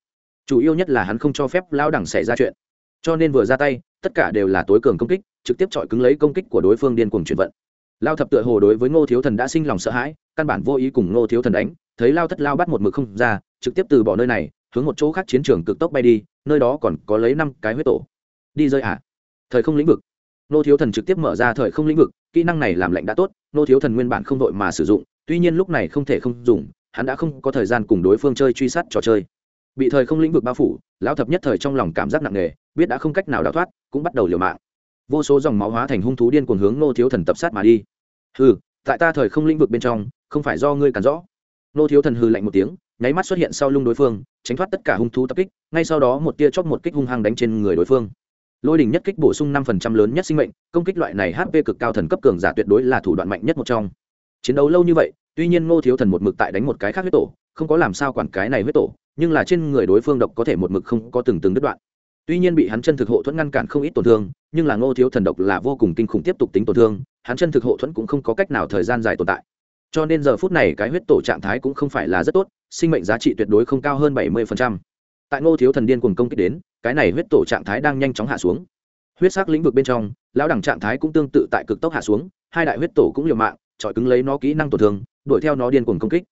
Chủ yếu nhất là hắn không cho phép lao đẳng xảy ra chuyện cho nên vừa ra tay, tất cả đều là tối cường công kích, trực tiếp chọi cứng lấy công kích của đối phương điên cuồng chuyển vận. Lao thập tựa hồ đối với ngô thiếu thần đã sinh lòng sợ hãi, căn bản vô ý cùng ngô thiếu thần đánh, thấy lao thất lao bắt một mực không ra, trực tiếp từ bỏ nơi này, hướng một chỗ khác chiến trường cực tốc bay đi, nơi đó còn có lấy năm cái huyết tổ. Đi rơi à? Thời không lĩnh vực. Ngô thiếu thần trực tiếp mở ra thời không lĩnh vực, kỹ năng này làm lạnh đã tốt, ngô thiếu thần nguyên bản không đội mà sử dụng, tuy nhiên lúc này không thể không dùng, hắn đã không có thời gian cùng đối phương chơi truy sát trò chơi. Bị thời không lĩnh vực bao phủ lão thập nhất thời trong lòng cảm giác nặng nề, biết đã không cách nào đào thoát, cũng bắt đầu liều mạng. Vô số dòng máu hóa thành hung thú điên cuồng hướng nô thiếu thần tập sát mà đi. Hừ, tại ta thời không lĩnh vực bên trong, không phải do ngươi cản rõ. Nô thiếu thần hừ lạnh một tiếng, nháy mắt xuất hiện sau lưng đối phương, tránh thoát tất cả hung thú tập kích, ngay sau đó một tia chóp một kích hung hăng đánh trên người đối phương. Lôi đỉnh nhất kích bổ sung năm phần trăm lớn nhất sinh mệnh, công kích loại này hp cực cao thần cấp cường giả tuyệt đối là thủ đoạn mạnh nhất một trong. Chiến đấu lâu như vậy, tuy nhiên ngô thiếu thần một mực tại đánh một cái khác huyết tổ, không có làm sao quản cái này huyết tổ nhưng là trên người đối phương độc có thể một mực không có từng từng đứt đoạn. Tuy nhiên bị hắn chân thực hộ thuẫn ngăn cản không ít tổn thương, nhưng là ngô thiếu thần độc là vô cùng kinh khủng tiếp tục tính tổn thương, hắn chân thực hộ thuẫn cũng không có cách nào thời gian dài tồn tại. Cho nên giờ phút này cái huyết tổ trạng thái cũng không phải là rất tốt, sinh mệnh giá trị tuyệt đối không cao hơn bảy mươi tại ngô thiếu thần điên cùng công kích đến, cái này huyết tổ trạng thái đang nhanh chóng hạ xuống. Huyết sắc lĩnh vực bên trong, lão đẳng trạng thái cũng tương tự tại cực tốc hạ xuống, hai đại huyết tổ cũng liều mạng, chọi cứng lấy nó kỹ năng tổn thương, đuổi theo nó điên cuồng công kích.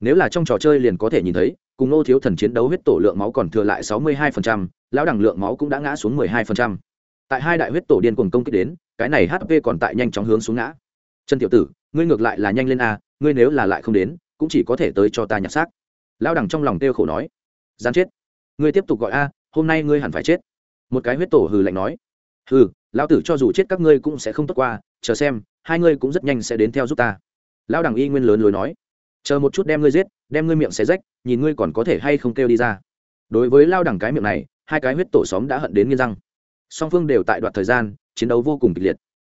Nếu là trong trò chơi liền có thể nhìn thấy cùng nô thiếu thần chiến đấu huyết tổ lượng máu còn thừa lại sáu mươi 62%, lão đẳng lượng máu cũng đã ngã xuống mười 12%. tại hai đại huyết tổ điên cuồng công kích đến cái này hp còn tại nhanh chóng hướng xuống ngã. Chân tiểu tử ngươi ngược lại là nhanh lên a ngươi nếu là lại không đến cũng chỉ có thể tới cho ta nhặt xác. Lão đẳng trong lòng tiêu khổ nói. Gian chết. Ngươi tiếp tục gọi a hôm nay ngươi hẳn phải chết. Một cái huyết tổ hừ lạnh nói. Hừ lão tử cho dù chết các ngươi cũng sẽ không tốt qua chờ xem hai ngươi cũng rất nhanh sẽ đến theo giúp ta. Lão đẳng y nguyên lớn lối nói chờ một chút đem ngươi giết, đem ngươi miệng xé rách, nhìn ngươi còn có thể hay không kêu đi ra. Đối với lao đẳng cái miệng này, hai cái huyết tổ xóm đã hận đến nghiêng răng. Song phương đều tại đoạt thời gian, chiến đấu vô cùng kịch liệt.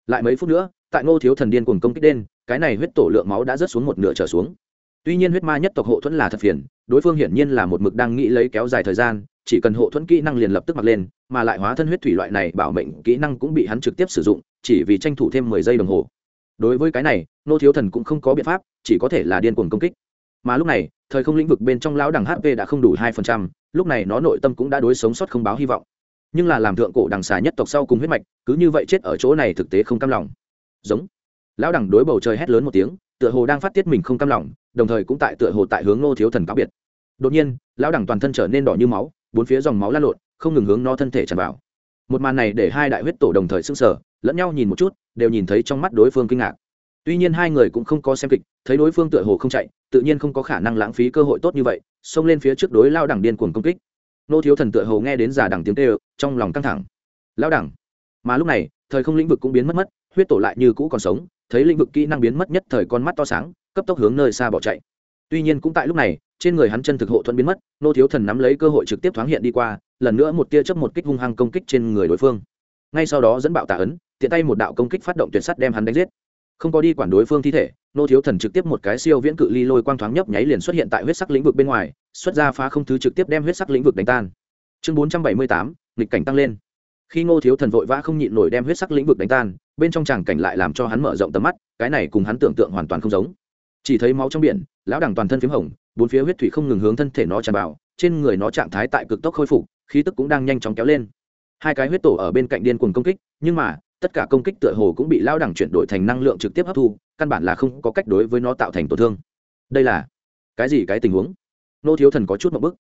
Lại mấy phút nữa, tại ngô thiếu thần điên cùng công kích đen, cái này huyết tổ lượng máu đã rớt xuống một nửa trở xuống. Tuy nhiên huyết ma nhất tộc hộ thuẫn là thật phiền, đối phương hiển nhiên là một mực đang nghĩ lấy kéo dài thời gian, chỉ cần hộ thuẫn kỹ năng liền lập tức mặc lên, mà lại hóa thân huyết thủy loại này bảo mệnh kỹ năng cũng bị hắn trực tiếp sử dụng, chỉ vì tranh thủ thêm mười giây đồng hồ đối với cái này, nô thiếu thần cũng không có biện pháp, chỉ có thể là điên cuồng công kích. Mà lúc này, thời không lĩnh vực bên trong lão đằng hp đã không đủ hai phần trăm, lúc này nó nội tâm cũng đã đối sống sót không báo hy vọng. Nhưng là làm thượng cổ đằng xà nhất tộc sau cùng huyết mạch, cứ như vậy chết ở chỗ này thực tế không cam lòng. Giống. Lão đằng đối bầu trời hét lớn một tiếng, tựa hồ đang phát tiết mình không cam lòng, đồng thời cũng tại tựa hồ tại hướng nô thiếu thần cáo biệt. Đột nhiên, lão đằng toàn thân trở nên đỏ như máu, bốn phía dòng máu lan lộn, không ngừng hướng no thân thể tràn vào. Một màn này để hai đại huyết tổ đồng thời s ư n g sở lẫn nhau nhìn một chút, đều nhìn thấy trong mắt đối phương kinh ngạc. Tuy nhiên hai người cũng không có xem kịch, thấy đối phương tựa hồ không chạy, tự nhiên không có khả năng lãng phí cơ hội tốt như vậy, xông lên phía trước đối lao đẳng điên cuồng công kích. Nô thiếu thần tựa hồ nghe đến giả đẳng tiếng tê trong lòng căng thẳng. Lao đẳng. Mà lúc này, thời không lĩnh vực cũng biến mất mất, huyết tổ lại như cũ còn sống, thấy lĩnh vực kỹ năng biến mất nhất thời con mắt to sáng, cấp tốc hướng nơi xa bỏ chạy. Tuy nhiên cũng tại lúc này, trên người hắn chân thực hộ thuẫn biến mất, nô thiếu thần nắm lấy cơ hội trực tiếp thoáng hiện đi qua, lần nữa một tia chấp một kích hung hăng công kích trên người đối phương ngay sau đó dẫn bạo tạ ấn, tiện tay một đạo công kích phát động tuyệt sắt đem hắn đánh giết. Không có đi quản đối phương thi thể, nô thiếu thần trực tiếp một cái siêu viễn cự ly lôi quang thoáng nhấp nháy liền xuất hiện tại huyết sắc lĩnh vực bên ngoài, xuất ra phá không thứ trực tiếp đem huyết sắc lĩnh vực đánh tan. Chương bốn trăm bảy mươi tám, nghịch cảnh tăng lên. Khi ngô thiếu thần vội vã không nhịn nổi đem huyết sắc lĩnh vực đánh tan, bên trong tràng cảnh lại làm cho hắn mở rộng tầm mắt, cái này cùng hắn tưởng tượng hoàn toàn không giống. Chỉ thấy máu trong biển, lão đẳng toàn thân p h í m hồng, bốn phía huyết thủy không ngừng hướng thân thể nó tràn vào, trên người nó trạng thái tại cực tốc khôi phục, khí tức cũng đang nhanh chóng kéo lên hai cái huyết tổ ở bên cạnh điên cuồng công kích, nhưng mà, tất cả công kích tựa hồ cũng bị lao đẳng chuyển đổi thành năng lượng trực tiếp hấp thu, căn bản là không có cách đối với nó tạo thành tổn thương. Đây là cái gì cái tình huống? Nô thiếu thần có chút một bức.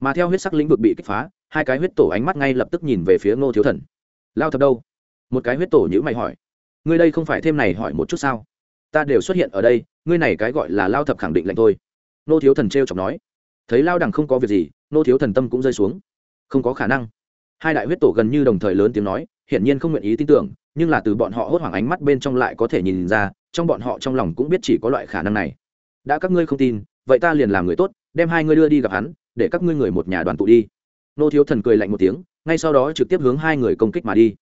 Mà theo huyết sắc lĩnh vực bị kích phá, hai cái huyết tổ ánh mắt ngay lập tức nhìn về phía nô thiếu thần. Lao thật đâu? Một cái huyết tổ nhữ mày hỏi. Ngươi đây không phải thêm này hỏi một chút sao? Ta đều xuất hiện ở đây, ngươi này cái gọi là lao thập khẳng định lệnh thôi. Nô thiếu thần t r e o chọc nói. Thấy lao đằng không có việc gì nô thiếu thần tâm cũng rơi xuống. Không có khả năng hai đại huyết tổ gần như đồng thời lớn tiếng nói, hiển nhiên không nguyện ý tin tưởng, nhưng là từ bọn họ hốt hoảng ánh mắt bên trong lại có thể nhìn ra, trong bọn họ trong lòng cũng biết chỉ có loại khả năng này. Đã các ngươi không tin, vậy ta liền làm người tốt, đem hai ngươi đưa đi gặp hắn, để các ngươi người một nhà đoàn tụ đi. Nô thiếu thần cười lạnh một tiếng, ngay sau đó trực tiếp hướng hai người công kích mà đi.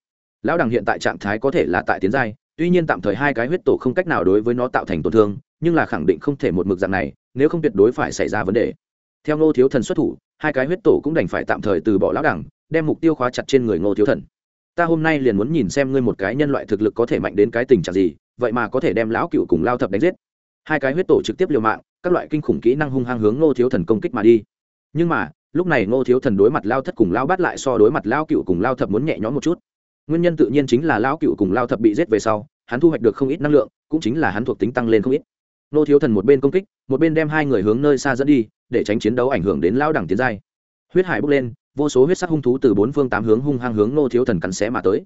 Lão đằng hiện tại trạng thái có thể là tại tiến giai, tuy nhiên tạm thời hai cái huyết tổ không cách nào đối với nó tạo thành tổn thương, nhưng là khẳng định không thể một mực dạng này, nếu không tuyệt đối phải xảy ra vấn đề theo ngô thiếu thần xuất thủ, hai cái huyết tổ cũng đành phải tạm thời từ bỏ lão đẳng, đem mục tiêu khóa chặt trên người ngô thiếu thần. Ta hôm nay liền muốn nhìn xem ngươi một cái nhân loại thực lực có thể mạnh đến cái tình trạng gì, vậy mà có thể đem lão cựu cùng lao thập đánh giết. Hai cái huyết tổ trực tiếp liều mạng, các loại kinh khủng kỹ năng hung hăng hướng ngô thiếu thần công kích mà đi. Nhưng mà, lúc này ngô thiếu thần đối mặt lao thất cùng lao bắt lại so đối mặt lao cựu cùng lao thập muốn nhẹ nhõm một chút. Nguyên nhân tự nhiên chính là lao cựu cùng lao thập bị giết về sau, hắn thu hoạch được không ít năng lượng, cũng chính là hắn thuộc tính tăng lên không ít. Ngô thiếu thần một bên công kích, một bên đem hai người hướng nơi xa dẫn đi để tránh chiến đấu ảnh hưởng đến lao đẳng tiến giai. Huyết hải bốc lên vô số huyết sắc hung thú từ bốn phương tám hướng hung hăng hướng ngô thiếu thần cắn xé mà tới.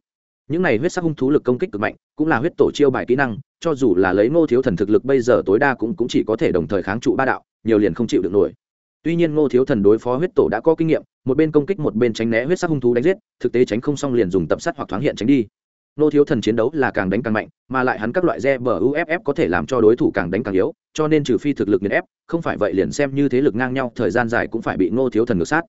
Những này huyết sắc hung thú lực công kích cực mạnh cũng là huyết tổ chiêu bài kỹ năng cho dù là lấy ngô thiếu thần thực lực bây giờ tối đa cũng, cũng chỉ có thể đồng thời kháng trụ ba đạo nhiều liền không chịu được nổi. Tuy nhiên ngô thiếu thần đối phó huyết tổ đã có kinh nghiệm một bên công kích một bên tránh né huyết sắc hung thú đánh giết thực tế tránh không xong liền dùng tập sát hoặc thoáng hiện tránh đi. Nô thiếu thần chiến đấu là càng đánh càng mạnh, mà lại hắn các loại re bờ uff có thể làm cho đối thủ càng đánh càng yếu, cho nên trừ phi thực lực nghiền ép, không phải vậy liền xem như thế lực ngang nhau, thời gian dài cũng phải bị Nô thiếu thần ngược sát.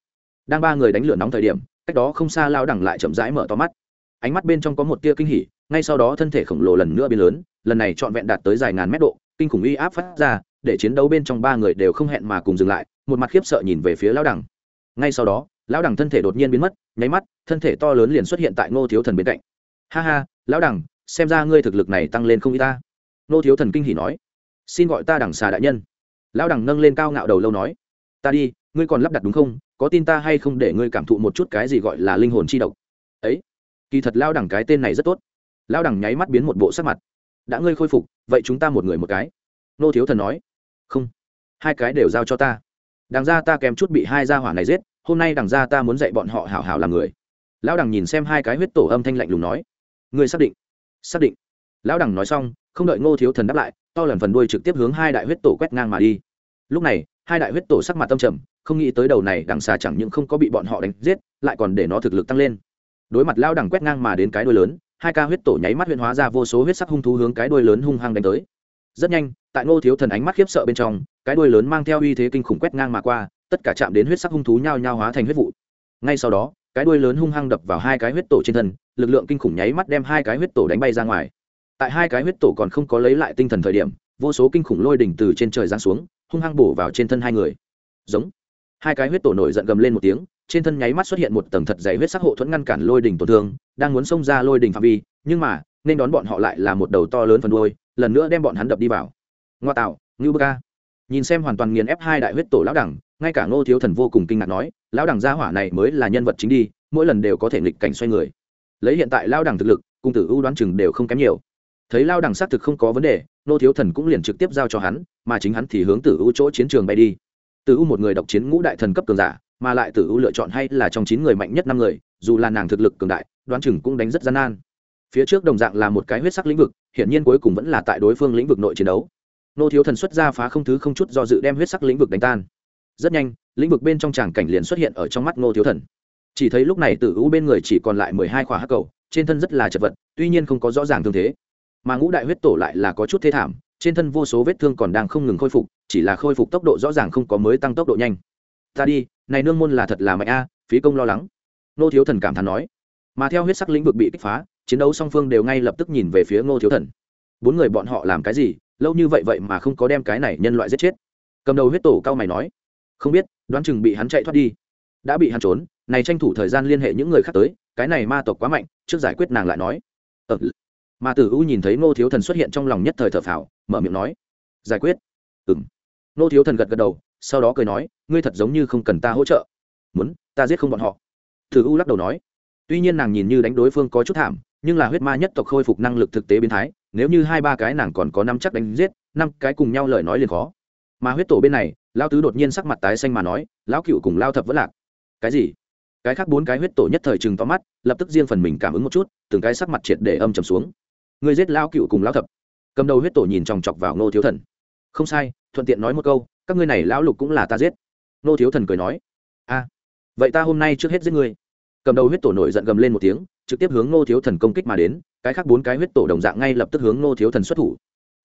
Đang ba người đánh lửa nóng thời điểm, cách đó không xa lao đẳng lại chậm rãi mở to mắt. Ánh mắt bên trong có một tia kinh hỉ, ngay sau đó thân thể khổng lồ lần nữa biến lớn, lần này trọn vẹn đạt tới dài ngàn mét độ, kinh khủng uy áp phát ra, để chiến đấu bên trong ba người đều không hẹn mà cùng dừng lại, một mặt khiếp sợ nhìn về phía lão đẳng. Ngay sau đó, lão đẳng thân thể đột nhiên biến mất, nháy mắt, thân thể to lớn liền xuất hiện tại ngô thiếu thần bên cạnh ha ha, lão đẳng, xem ra ngươi thực lực này tăng lên không ít ta. Nô thiếu thần kinh hỉ nói. Xin gọi ta đẳng xà đại nhân. Lão đẳng nâng lên cao ngạo đầu lâu nói. Ta đi, ngươi còn lắp đặt đúng không? Có tin ta hay không để ngươi cảm thụ một chút cái gì gọi là linh hồn chi độc? Ấy, kỳ thật lão đẳng cái tên này rất tốt. Lão đẳng nháy mắt biến một bộ sắc mặt. Đã ngươi khôi phục, vậy chúng ta một người một cái. Nô thiếu thần nói. Không, hai cái đều giao cho ta. Đằng ra ta kèm chút bị hai gia hỏa này giết, hôm nay đằng ra ta muốn dạy bọn họ hảo hảo làm người. Lão đằng nhìn xem hai cái huyết tổ âm thanh lạnh lùng nói ngươi xác định. Xác định. Lão đẳng nói xong, không đợi ngô thiếu thần đáp lại, to lần phần đuôi trực tiếp hướng hai đại huyết tổ quét ngang mà đi. Lúc này, hai đại huyết tổ sắc mặt tâm trầm, không nghĩ tới đầu này đằng xà chẳng những không có bị bọn họ đánh giết, lại còn để nó thực lực tăng lên. Đối mặt lao đẳng quét ngang mà đến cái đuôi lớn, hai ca huyết tổ nháy mắt huyện hóa ra vô số huyết sắc hung thú hướng cái đuôi lớn hung hăng đánh tới. Rất nhanh, tại ngô thiếu thần ánh mắt khiếp sợ bên trong, cái đuôi lớn mang theo uy thế kinh khủng quét ngang mà qua, tất cả chạm đến huyết sắc hung thú nhao nhao hóa thành huyết vụ. Ngay sau đó, cái đuôi lớn hung hăng đập vào hai cái huyết tổ trên thân lực lượng kinh khủng nháy mắt đem hai cái huyết tổ đánh bay ra ngoài. Tại hai cái huyết tổ còn không có lấy lại tinh thần thời điểm, vô số kinh khủng lôi đỉnh từ trên trời giáng xuống, hung hăng bổ vào trên thân hai người. Giống. Hai cái huyết tổ nổi giận gầm lên một tiếng, trên thân nháy mắt xuất hiện một tầng thật dày huyết sắc hộ thuẫn ngăn cản lôi đỉnh tổn thương, đang muốn xông ra lôi đỉnh phạm vi, nhưng mà, nên đón bọn họ lại là một đầu to lớn phần đuôi, lần nữa đem bọn hắn đập đi vào. Ngoa tạo, ngưu bơ ca nhìn xem hoàn toàn nghiền ép hai đại huyết tổ lão đẳng, ngay cả ngô thiếu thần vô cùng kinh ngạc nói, lão đẳng gia hỏa này mới là nhân vật chính đi, mỗi lần đều có thể nghịch cảnh xoay người lấy hiện tại lao đẳng thực lực, cung tử ưu đoán chừng đều không kém nhiều. Thấy lao đẳng xác thực không có vấn đề ngô thiếu thần cũng liền trực tiếp giao cho hắn, mà chính hắn thì hướng tử ưu chỗ chiến trường bay đi. Tử ưu một người độc chiến ngũ đại thần cấp cường giả, mà lại tử ưu lựa chọn hay là trong chín người mạnh nhất năm người, dù là nàng thực lực cường đại, đoán chừng cũng đánh rất gian nan. Phía trước đồng dạng là một cái huyết sắc lĩnh vực, hiển nhiên cuối cùng vẫn là tại đối phương lĩnh vực nội chiến đấu. Nô thiếu thần xuất ra phá không thứ không chút do dự đem huyết sắc lĩnh vực đánh tan. Rất nhanh, lĩnh vực bên trong tràng cảnh liền xuất hiện ở trong mắt nô thiếu thần chỉ thấy lúc này tử u bên người chỉ còn lại mười hai khỏa hắc cầu, trên thân rất là chật vật, tuy nhiên không có rõ ràng thương thế. Mà ngũ đại huyết tổ lại là có chút thế thảm, trên thân vô số vết thương còn đang không ngừng khôi phục, chỉ là khôi phục tốc độ rõ ràng không có mới tăng tốc độ nhanh. Ta đi, này nương môn là thật là mạnh a, phí công lo lắng. Nô thiếu thần cảm thán nói. Mà theo huyết sắc lĩnh vực bị kích phá, chiến đấu song phương đều ngay lập tức nhìn về phía ngô thiếu thần. Bốn người bọn họ làm cái gì? Lâu như vậy vậy mà không có đem cái này nhân loại giết chết. Cầm đầu huyết tổ cao mày nói. Không biết, đoán chừng bị hắn chạy thoát đi. Đã bị hắn trốn này tranh thủ thời gian liên hệ những người khác tới cái này ma tộc quá mạnh trước giải quyết nàng lại nói. Ờ, ừ. mà tử u nhìn thấy ngô thiếu thần xuất hiện trong lòng nhất thời thở phào mở miệng nói. Giải quyết. Ừng ngô thiếu thần gật gật đầu sau đó cười nói ngươi thật giống như không cần ta hỗ trợ. Muốn ta giết không bọn họ. Tử u lắc đầu nói. Tuy nhiên nàng nhìn như đánh đối phương có chút thảm nhưng là huyết ma nhất tộc khôi phục năng lực thực tế biến thái nếu như hai ba cái nàng còn có năm chắc đánh giết năm cái cùng nhau lời nói liền khó. Mà huyết tổ bên này lao tứ đột nhiên sắc mặt tái xanh mà nói lão cựu cùng lao thập vẫn lạc. Cái gì? Cái khác bốn cái huyết tổ nhất thời chừng to mắt, lập tức riêng phần mình cảm ứng một chút, từng cái sắc mặt triệt để âm trầm xuống. Người giết lao cựu cùng lao thập. Cầm đầu huyết tổ nhìn chòng chọc vào ngô thiếu thần. Không sai, thuận tiện nói một câu, các ngươi này lão lục cũng là ta giết. Ngô thiếu thần cười nói, a, vậy ta hôm nay trước hết giết ngươi. Cầm đầu huyết tổ nổi giận gầm lên một tiếng, trực tiếp hướng ngô thiếu thần công kích mà đến, cái khác bốn cái huyết tổ đồng dạng ngay lập tức hướng ngô thiếu thần xuất thủ.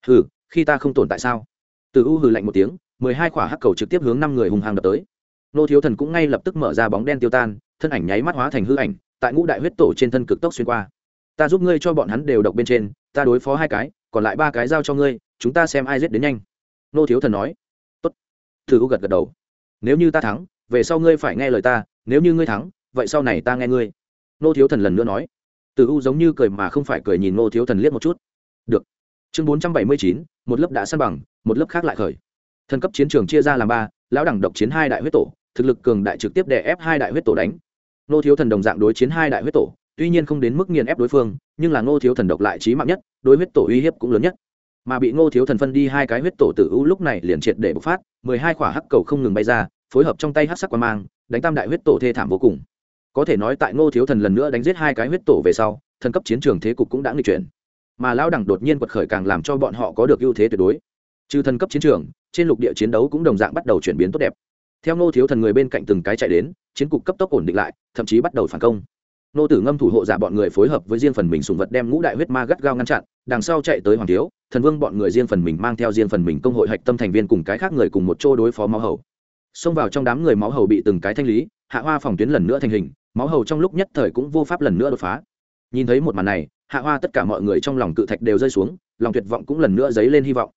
Hừ, khi ta không tồn tại sao? Từ u hừ lạnh một tiếng, mười hai quả hắc cầu trực tiếp hướng năm người hùng hàng đập tới nô thiếu thần cũng ngay lập tức mở ra bóng đen tiêu tan, thân ảnh nháy mắt hóa thành hư ảnh, tại ngũ đại huyết tổ trên thân cực tốc xuyên qua. Ta giúp ngươi cho bọn hắn đều độc bên trên, ta đối phó hai cái, còn lại ba cái giao cho ngươi, chúng ta xem ai giết đến nhanh. Nô thiếu thần nói. Tốt. Từ u gật gật đầu. Nếu như ta thắng, về sau ngươi phải nghe lời ta, nếu như ngươi thắng, vậy sau này ta nghe ngươi. Nô thiếu thần lần nữa nói. Từ u giống như cười mà không phải cười nhìn nô thiếu thần liếc một chút. Được. Chương bốn trăm bảy mươi chín, một lớp đã săn bằng, một lớp khác lại khởi. Thần cấp chiến trường chia ra làm ba, lão đẳng độc chiến hai đại huyết tổ thực lực cường đại trực tiếp đè ép hai đại huyết tổ đánh. Nô thiếu thần đồng dạng đối chiến hai đại huyết tổ, tuy nhiên không đến mức nghiền ép đối phương, nhưng là ngô thiếu thần độc lại trí mạng nhất, đối huyết tổ uy hiếp cũng lớn nhất. Mà bị ngô thiếu thần phân đi hai cái huyết tổ tử u lúc này liền triệt để bộc phát, mười hai quả hắc cầu không ngừng bay ra, phối hợp trong tay hắc sắc quan mang, đánh tam đại huyết tổ thê thảm vô cùng. Có thể nói tại ngô thiếu thần lần nữa đánh giết hai cái huyết tổ về sau, thần cấp chiến trường thế cục cũng đã nghịch chuyển. Mà lão đẳng đột nhiên quật khởi càng làm cho bọn họ có được ưu thế tuyệt đối. Trừ thần cấp chiến trường, trên lục địa chiến đấu cũng đồng dạng bắt đầu chuyển biến tốt đẹp theo nô thiếu thần người bên cạnh từng cái chạy đến, chiến cục cấp tốc ổn định lại, thậm chí bắt đầu phản công. Nô tử ngâm thủ hộ giả bọn người phối hợp với riêng phần mình sùng vật đem ngũ đại huyết ma gắt gao ngăn chặn, đằng sau chạy tới hoàng thiếu, thần vương bọn người riêng phần mình mang theo riêng phần mình công hội hạch tâm thành viên cùng cái khác người cùng một chỗ đối phó máu hầu. Xông vào trong đám người máu hầu bị từng cái thanh lý, hạ hoa phòng tuyến lần nữa thành hình, máu hầu trong lúc nhất thời cũng vô pháp lần nữa đột phá. Nhìn thấy một màn này, hạ hoa tất cả mọi người trong lòng cự thạch đều rơi xuống, lòng tuyệt vọng cũng lần nữa dấy lên hy vọng.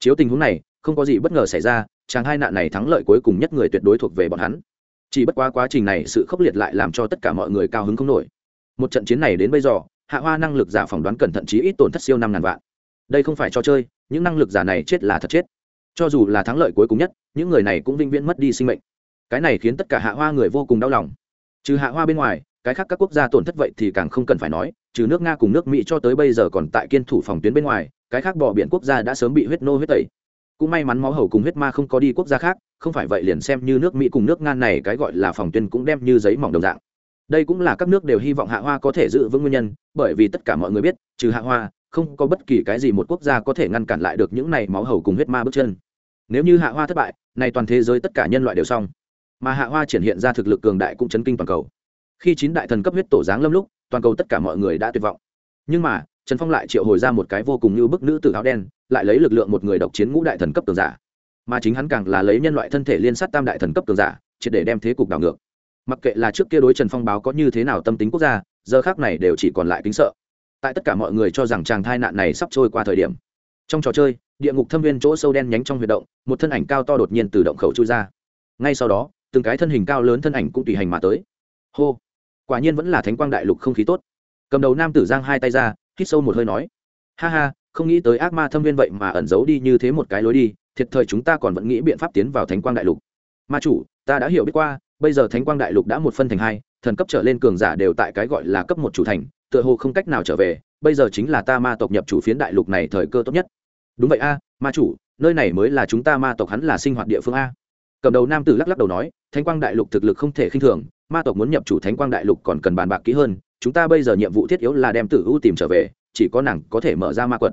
Chiếu tình huống này, không có gì bất ngờ xảy ra chàng hai nạn này thắng lợi cuối cùng nhất người tuyệt đối thuộc về bọn hắn. Chỉ bất quá quá trình này sự khốc liệt lại làm cho tất cả mọi người cao hứng không nổi. Một trận chiến này đến bây giờ, hạ hoa năng lực giả phỏng đoán cẩn thận chí ít tổn thất siêu năm ngàn vạn. Đây không phải cho chơi, những năng lực giả này chết là thật chết. Cho dù là thắng lợi cuối cùng nhất, những người này cũng vĩnh viễn mất đi sinh mệnh. Cái này khiến tất cả hạ hoa người vô cùng đau lòng. Trừ hạ hoa bên ngoài, cái khác các quốc gia tổn thất vậy thì càng không cần phải nói, trừ nước nga cùng nước mỹ cho tới bây giờ còn tại kiên thủ phòng tuyến bên ngoài, cái khác bỏ biển quốc gia đã sớm bị huyết nô huyết tẩy cũng may mắn máu hầu cùng huyết ma không có đi quốc gia khác, không phải vậy liền xem như nước mỹ cùng nước nga này cái gọi là phòng tuyên cũng đem như giấy mỏng đồng dạng. Đây cũng là các nước đều hy vọng hạ hoa có thể giữ vững nguyên nhân, bởi vì tất cả mọi người biết, trừ hạ hoa, không có bất kỳ cái gì một quốc gia có thể ngăn cản lại được những này máu hầu cùng huyết ma bước chân. Nếu như hạ hoa thất bại, nay toàn thế giới tất cả nhân loại đều xong. Mà hạ hoa triển hiện ra thực lực cường đại cũng chấn kinh toàn cầu. Khi chín đại thần cấp huyết tổ giáng lâm lúc, toàn cầu tất cả mọi người đã tuyệt vọng. Nhưng mà trần phong lại triệu hồi ra một cái vô cùng như bức nữ tử áo đen, lại lấy lực lượng một người độc chiến ngũ đại thần cấp cường giả. Mà chính hắn càng là lấy nhân loại thân thể liên sát tam đại thần cấp cường giả, triệt để đem thế cục đảo ngược. Mặc kệ là trước kia đối trần phong báo có như thế nào tâm tính quốc gia, giờ khác này đều chỉ còn lại kính sợ. Tại tất cả mọi người cho rằng chàng thai nạn này sắp trôi qua thời điểm, trong trò chơi, địa ngục thâm viên chỗ sâu đen nhánh trong huy động, một thân ảnh cao to đột nhiên từ động khẩu chui ra. Ngay sau đó, từng cái thân hình cao lớn thân ảnh cũng tùy hành mà tới. Hô! Quả nhiên vẫn là thánh quang đại lục không khí tốt. Cầm đầu nam tử giang hai tay ra hít sâu một hơi nói, ha ha, không nghĩ tới ác ma thâm viên vậy mà ẩn giấu đi như thế một cái lối đi, thiệt thời chúng ta còn vẫn nghĩ biện pháp tiến vào thánh quang đại lục. Ma chủ, ta đã hiểu biết qua, bây giờ thánh quang đại lục đã một phân thành hai, thần cấp trở lên cường giả đều tại cái gọi là cấp một chủ thành, tựa hồ không cách nào trở về, bây giờ chính là ta ma tộc nhập chủ phiến đại lục này thời cơ tốt nhất. Đúng vậy a, ma chủ, nơi này mới là chúng ta ma tộc hắn là sinh hoạt địa phương a. Cầm đầu nam tử lắc lắc đầu nói, thánh quang đại lục thực lực không thể khinh thường, ma tộc muốn nhập chủ thánh quang đại lục còn cần bàn bạc kỹ hơn chúng ta bây giờ nhiệm vụ thiết yếu là đem tử U tìm trở về, chỉ có nàng có thể mở ra ma quật.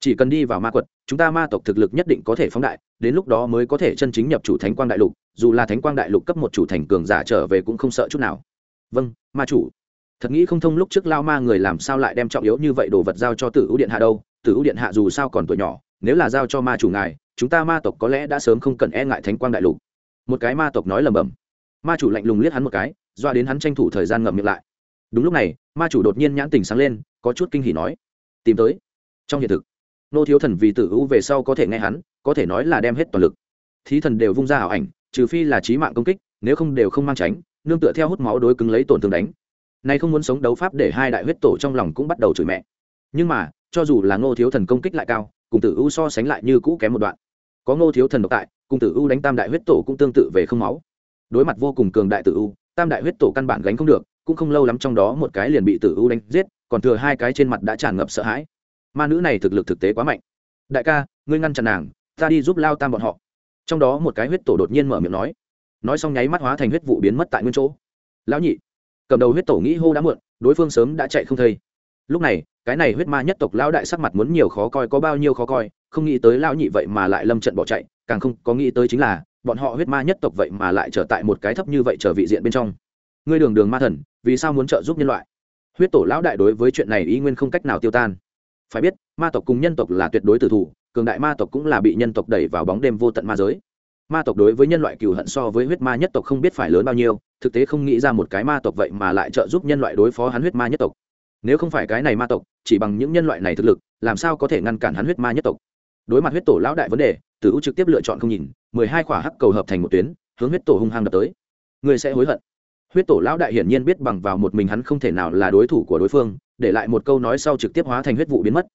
Chỉ cần đi vào ma quật, chúng ta ma tộc thực lực nhất định có thể phóng đại, đến lúc đó mới có thể chân chính nhập chủ thánh quang đại lục, dù là thánh quang đại lục cấp một chủ thành cường giả trở về cũng không sợ chút nào. Vâng ma chủ. Thật nghĩ không thông lúc trước lao ma người làm sao lại đem trọng yếu như vậy đồ vật giao cho tử U điện hạ đâu? Tử U điện hạ dù sao còn tuổi nhỏ, nếu là giao cho ma chủ ngài, chúng ta ma tộc có lẽ đã sớm không cần e ngại thánh quang đại lục. Một cái ma tộc nói lầm bầm ma chủ lạnh lùng liếc hắn một cái, doa đến hắn tranh thủ thời gian ngậm miệng lại đúng lúc này, ma chủ đột nhiên nhãn tình sáng lên, có chút kinh hỉ nói, tìm tới. Trong hiện thực, nô thiếu thần vì tử hữu về sau có thể nghe hắn, có thể nói là đem hết toàn lực. Thí thần đều vung ra ảo ảnh, trừ phi là trí mạng công kích, nếu không đều không mang tránh, nương tựa theo hút máu đối cứng lấy tổn thương đánh. Nay không muốn sống đấu pháp để hai đại huyết tổ trong lòng cũng bắt đầu chửi mẹ. Nhưng mà, cho dù là ngô thiếu thần công kích lại cao, cùng tử u so sánh lại như cũ kém một đoạn. Có ngô thiếu thần độc tại, cùng tử u đánh tam đại huyết tổ cũng tương tự về không máu. Đối mặt vô cùng cường đại tử u tam đại huyết tổ căn bản gánh không được cũng không lâu lắm trong đó một cái liền bị tử u đánh giết, còn thừa hai cái trên mặt đã tràn ngập sợ hãi. Ma nữ này thực lực thực tế quá mạnh. Đại ca, ngươi ngăn chặn nàng, ta đi giúp lao tam bọn họ. Trong đó một cái huyết tổ đột nhiên mở miệng nói. Nói xong nháy mắt hóa thành huyết vụ biến mất tại nguyên chỗ. Lão nhị, cầm đầu huyết tổ nghĩ hô đã muộn, đối phương sớm đã chạy không thây lúc này, cái này huyết ma nhất tộc lão đại sắc mặt muốn nhiều khó coi có bao nhiêu khó coi, không nghĩ tới lão nhị vậy mà lại lâm trận bỏ chạy, càng không có nghĩ tới chính là, bọn họ huyết ma nhất tộc vậy mà lại trở tại một cái thấp như vậy trở vị diện bên trong ngươi đường đường ma thần, vì sao muốn trợ giúp nhân loại? Huyết tổ lão đại đối với chuyện này ý nguyên không cách nào tiêu tan. Phải biết, ma tộc cùng nhân tộc là tuyệt đối tử thủ, cường đại ma tộc cũng là bị nhân tộc đẩy vào bóng đêm vô tận ma giới. Ma tộc đối với nhân loại cừu hận so với huyết ma nhất tộc không biết phải lớn bao nhiêu, thực tế không nghĩ ra một cái ma tộc vậy mà lại trợ giúp nhân loại đối phó hắn huyết ma nhất tộc. Nếu không phải cái này ma tộc, chỉ bằng những nhân loại này thực lực, làm sao có thể ngăn cản hắn huyết ma nhất tộc? Đối mặt huyết tổ lão đại vấn đề, tử u trực tiếp lựa chọn không nhìn, mười hai khỏa hắc cầu hợp thành một tuyến, hướng huyết tổ hung hăng đập tới. Người sẽ hối hận huyết tổ lão đại hiển nhiên biết bằng vào một mình hắn không thể nào là đối thủ của đối phương, để lại một câu nói sau trực tiếp hóa thành huyết vụ biến mất.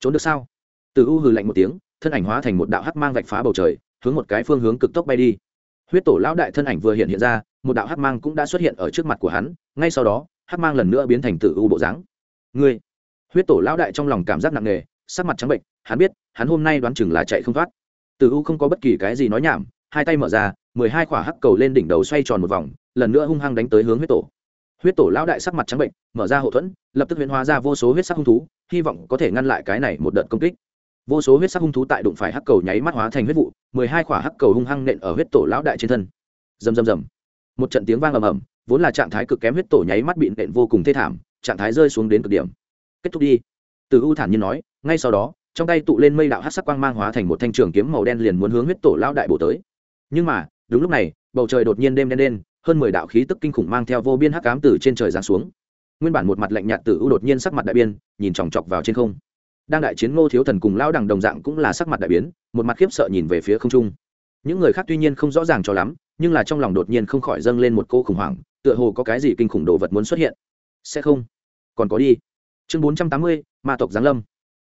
Trốn được sao? Tử u hừ lạnh một tiếng, thân ảnh hóa thành một đạo hắc mang vạch phá bầu trời, hướng một cái phương hướng cực tốc bay đi. Huyết tổ lão đại thân ảnh vừa hiện hiện ra, một đạo hắc mang cũng đã xuất hiện ở trước mặt của hắn, ngay sau đó, hắc mang lần nữa biến thành tử u bộ dáng. Ngươi! Huyết tổ lão đại trong lòng cảm giác nặng nề, sắc mặt trắng bệnh, hắn biết, hắn hôm nay đoán chừng là chạy không thoát. Tử u không có bất kỳ cái gì nói nhảm, hai tay mở ra, mười hai quả hắc cầu lên đỉnh đầu xoay tròn một vòng lần nữa hung hăng đánh tới hướng huyết tổ. Huyết tổ lão đại sắc mặt trắng bệnh, mở ra hậu thuẫn, lập tức huyễn hóa ra vô số huyết sắc hung thú, hy vọng có thể ngăn lại cái này một đợt công kích. Vô số huyết sắc hung thú tại đụng phải hắc cầu nháy mắt hóa thành huyết vụ, mười hai quả hắc cầu hung hăng nện ở huyết tổ lão đại trên thân. Rầm rầm rầm. Một trận tiếng vang ầm ầm, vốn là trạng thái cực kém huyết tổ nháy mắt bị nện vô cùng thê thảm, trạng thái rơi xuống đến cực điểm. Kết thúc đi. Từ u thản nhiên nói, ngay sau đó, trong tay tụ lên mây đạo hát sắc quang mang hóa thành một thanh trường kiếm màu đen liền muốn hướng huyết tổ lão đại bổ tới. Nhưng mà, đúng lúc này, bầu trời đột nhiên đêm đen đen hơn mười đạo khí tức kinh khủng mang theo vô biên hắc cám từ trên trời giáng xuống. Nguyên bản một mặt lạnh nhạt tử u đột nhiên sắc mặt đại biên nhìn chòng chọc vào trên không. Đang đại chiến ngô thiếu thần cùng lão đằng đồng dạng cũng là sắc mặt đại biến, một mặt khiếp sợ nhìn về phía không trung. Những người khác tuy nhiên không rõ ràng cho lắm, nhưng là trong lòng đột nhiên không khỏi dâng lên một cô khủng hoảng, tựa hồ có cái gì kinh khủng đồ vật muốn xuất hiện. Sẽ không. Còn có đi. Chương bốn trăm tám mươi, ma tộc giáng lâm.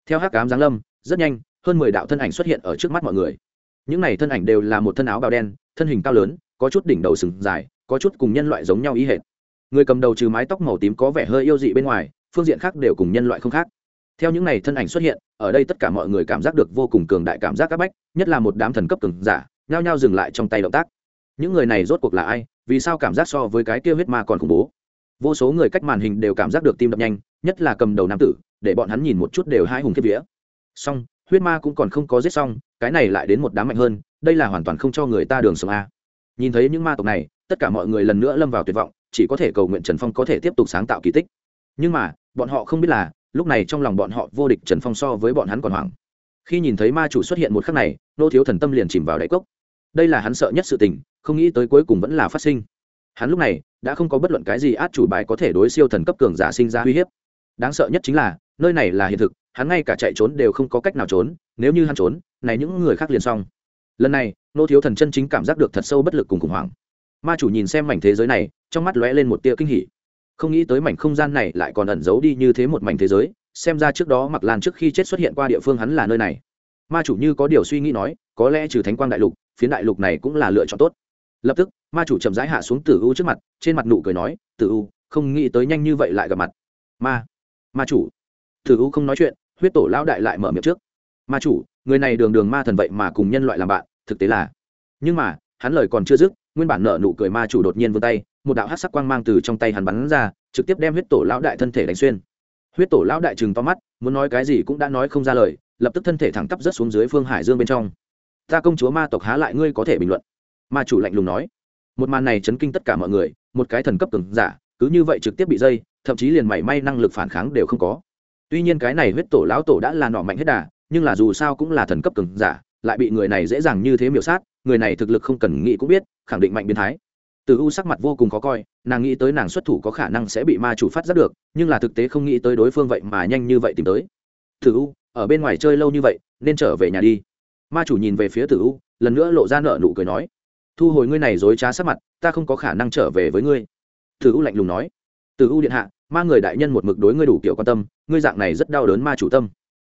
Theo hắc cám giáng lâm, rất nhanh, hơn mười đạo thân ảnh xuất hiện ở trước mắt mọi người. Những này thân ảnh đều là một thân áo bào đen, thân hình cao lớn, có chút đỉnh đầu sừng dài có chút cùng nhân loại giống nhau ý hệt. Người cầm đầu trừ mái tóc màu tím có vẻ hơi yêu dị bên ngoài, phương diện khác đều cùng nhân loại không khác. Theo những này thân ảnh xuất hiện, ở đây tất cả mọi người cảm giác được vô cùng cường đại cảm giác áp bách, nhất là một đám thần cấp cường giả, nhao nhao dừng lại trong tay động tác. Những người này rốt cuộc là ai? Vì sao cảm giác so với cái kia huyết ma còn khủng bố? Vô số người cách màn hình đều cảm giác được tim đập nhanh, nhất là cầm đầu nam tử, để bọn hắn nhìn một chút đều hai hùng kiếp vía. Song huyết ma cũng còn không có giết xong, cái này lại đến một đám mạnh hơn, đây là hoàn toàn không cho người ta đường sống a. Nhìn thấy những ma tộc này tất cả mọi người lần nữa lâm vào tuyệt vọng, chỉ có thể cầu nguyện trần phong có thể tiếp tục sáng tạo kỳ tích. Nhưng mà, bọn họ không biết là, lúc này trong lòng bọn họ vô địch trần phong so với bọn hắn còn hoảng. Khi nhìn thấy ma chủ xuất hiện một khắc này, nô thiếu thần tâm liền chìm vào đáy cốc. Đây là hắn sợ nhất sự tình, không nghĩ tới cuối cùng vẫn là phát sinh. Hắn lúc này, đã không có bất luận cái gì át chủ bài có thể đối siêu thần cấp cường giả sinh ra uy hiếp. Đáng sợ nhất chính là, nơi này là hiện thực, hắn ngay cả chạy trốn đều không có cách nào trốn, nếu như hắn trốn, này những người khác liền xong. Lần này, nô thiếu thần chân chính cảm giác được thật sâu bất lực cùng khủng hoảng ma chủ nhìn xem mảnh thế giới này, trong mắt lóe lên một tia kinh hỉ. Không nghĩ tới mảnh không gian này lại còn ẩn giấu đi như thế một mảnh thế giới, xem ra trước đó mặc lan trước khi chết xuất hiện qua địa phương hắn là nơi này. Ma chủ như có điều suy nghĩ nói, có lẽ trừ thánh quang đại lục, phiến đại lục này cũng là lựa chọn tốt. Lập tức, ma chủ chậm rãi hạ xuống tử u trước mặt, trên mặt nụ cười nói, tử u, không nghĩ tới nhanh như vậy lại gặp mặt. Ma ma chủ. Tử u không nói chuyện, huyết tổ lão đại lại mở miệng trước. Ma chủ, người này đường đường ma thần vậy mà cùng nhân loại làm bạn, thực tế là. Nhưng mà hắn lời còn chưa dứt, nguyên bản nợ nụ cười ma chủ đột nhiên vươn tay, một đạo hát sắc quang mang từ trong tay hắn bắn ra, trực tiếp đem huyết tổ lão đại thân thể đánh xuyên. Huyết tổ lão đại chừng to mắt, muốn nói cái gì cũng đã nói không ra lời, lập tức thân thể thẳng tắp rớt xuống dưới phương hải dương bên trong. Ta công chúa ma tộc há lại ngươi có thể bình luận? Ma chủ lạnh lùng nói. Một màn này chấn kinh tất cả mọi người, một cái thần cấp cường giả, cứ như vậy trực tiếp bị dây, thậm chí liền mảy may năng lực phản kháng đều không có. Tuy nhiên cái này huyết tổ lão tổ đã là nọ mạnh hết đà, nhưng là dù sao cũng là thần cấp cường giả lại bị người này dễ dàng như thế miểu sát, người này thực lực không cần nghĩ cũng biết, khẳng định mạnh biến thái. Từ u sắc mặt vô cùng khó coi, nàng nghĩ tới nàng xuất thủ có khả năng sẽ bị ma chủ phát giác được, nhưng là thực tế không nghĩ tới đối phương vậy mà nhanh như vậy tìm tới. Từ u, ở bên ngoài chơi lâu như vậy, nên trở về nhà đi. Ma chủ nhìn về phía tử u, lần nữa lộ ra nợ nụ cười nói, thu hồi ngươi này dối trá sắc mặt, ta không có khả năng trở về với ngươi. Tử u lạnh lùng nói tử u điện hạ, ma người đại nhân một mực đối ngươi đủ kiểu quan tâm, ngươi dạng này rất đau đớn ma chủ tâm.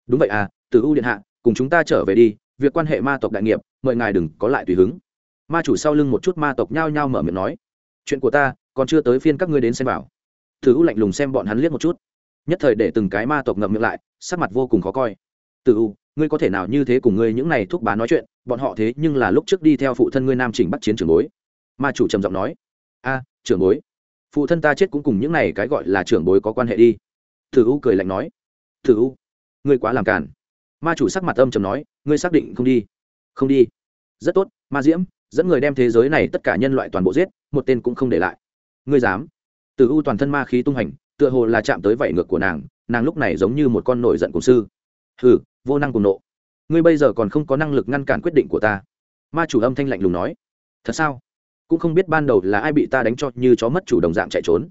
Đúng vậy à tử u điện hạ, cùng chúng ta trở về đi việc quan hệ ma tộc đại nghiệp, mời ngài đừng có lại tùy hứng. Ma chủ sau lưng một chút ma tộc nhao nhao mở miệng nói, chuyện của ta còn chưa tới phiên các ngươi đến xem vào. Thử u lạnh lùng xem bọn hắn liếc một chút. Nhất thời để từng cái ma tộc ngậm miệng lại, sắc mặt vô cùng khó coi. Tử u, ngươi có thể nào như thế cùng ngươi những này thúc bá nói chuyện? Bọn họ thế nhưng là lúc trước đi theo phụ thân ngươi nam Trình bắt chiến trường bối. Ma chủ trầm giọng nói, a, trưởng bối, phụ thân ta chết cũng cùng những này cái gọi là trưởng bối có quan hệ đi. Thử u cười lạnh nói thử u, ngươi quá làm cản ma chủ sắc mặt âm trầm nói ngươi xác định không đi. Không đi. Rất tốt, ma diễm, dẫn người đem thế giới này tất cả nhân loại toàn bộ giết, một tên cũng không để lại. Ngươi dám? Từ u toàn thân ma khí tung hành, tựa hồ là chạm tới vảy ngược của nàng nàng lúc này giống như một con nổi giận cùng sư. Hừ, vô năng cùng nộ. Ngươi bây giờ còn không có năng lực ngăn cản quyết định của ta. Ma chủ âm thanh lạnh lùng nói. Thật sao? Cũng không biết ban đầu là ai bị ta đánh cho như chó mất chủ đồng dạng chạy trốn.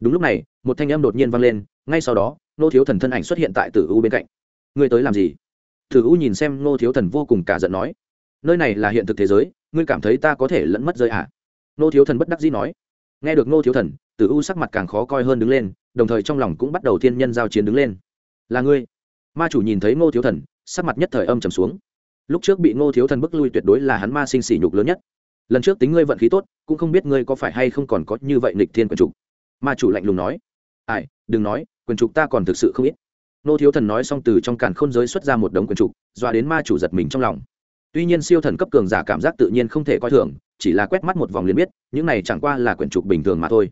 Đúng lúc này, một thanh âm đột nhiên vang lên, ngay sau đó, nô thiếu thần thân ảnh xuất hiện tại tử u bên cạnh. Ngươi tới làm gì? Thử u nhìn xem Ngô thiếu thần vô cùng cả giận nói, nơi này là hiện thực thế giới, ngươi cảm thấy ta có thể lẫn mất rơi à? Ngô thiếu thần bất đắc dĩ nói. Nghe được Ngô thiếu thần, tử u sắc mặt càng khó coi hơn đứng lên, đồng thời trong lòng cũng bắt đầu thiên nhân giao chiến đứng lên. Là ngươi? Ma chủ nhìn thấy ngô thiếu thần, sắc mặt nhất thời âm trầm xuống. Lúc trước bị ngô thiếu thần bức lui tuyệt đối là hắn ma sinh sỉ nhục lớn nhất. Lần trước tính ngươi vận khí tốt, cũng không biết ngươi có phải hay không còn có như vậy nịch thiên quyền trục. Ma chủ lạnh lùng nói. Ai, đừng nói, quyền trục ta còn thực sự không ít. Nô thiếu thần nói xong từ trong càn khôn giới xuất ra một đống quyền trục, dọa đến ma chủ giật mình trong lòng. Tuy nhiên siêu thần cấp cường giả cảm giác tự nhiên không thể coi thường, chỉ là quét mắt một vòng liền biết, những này chẳng qua là quyển trục bình thường mà thôi.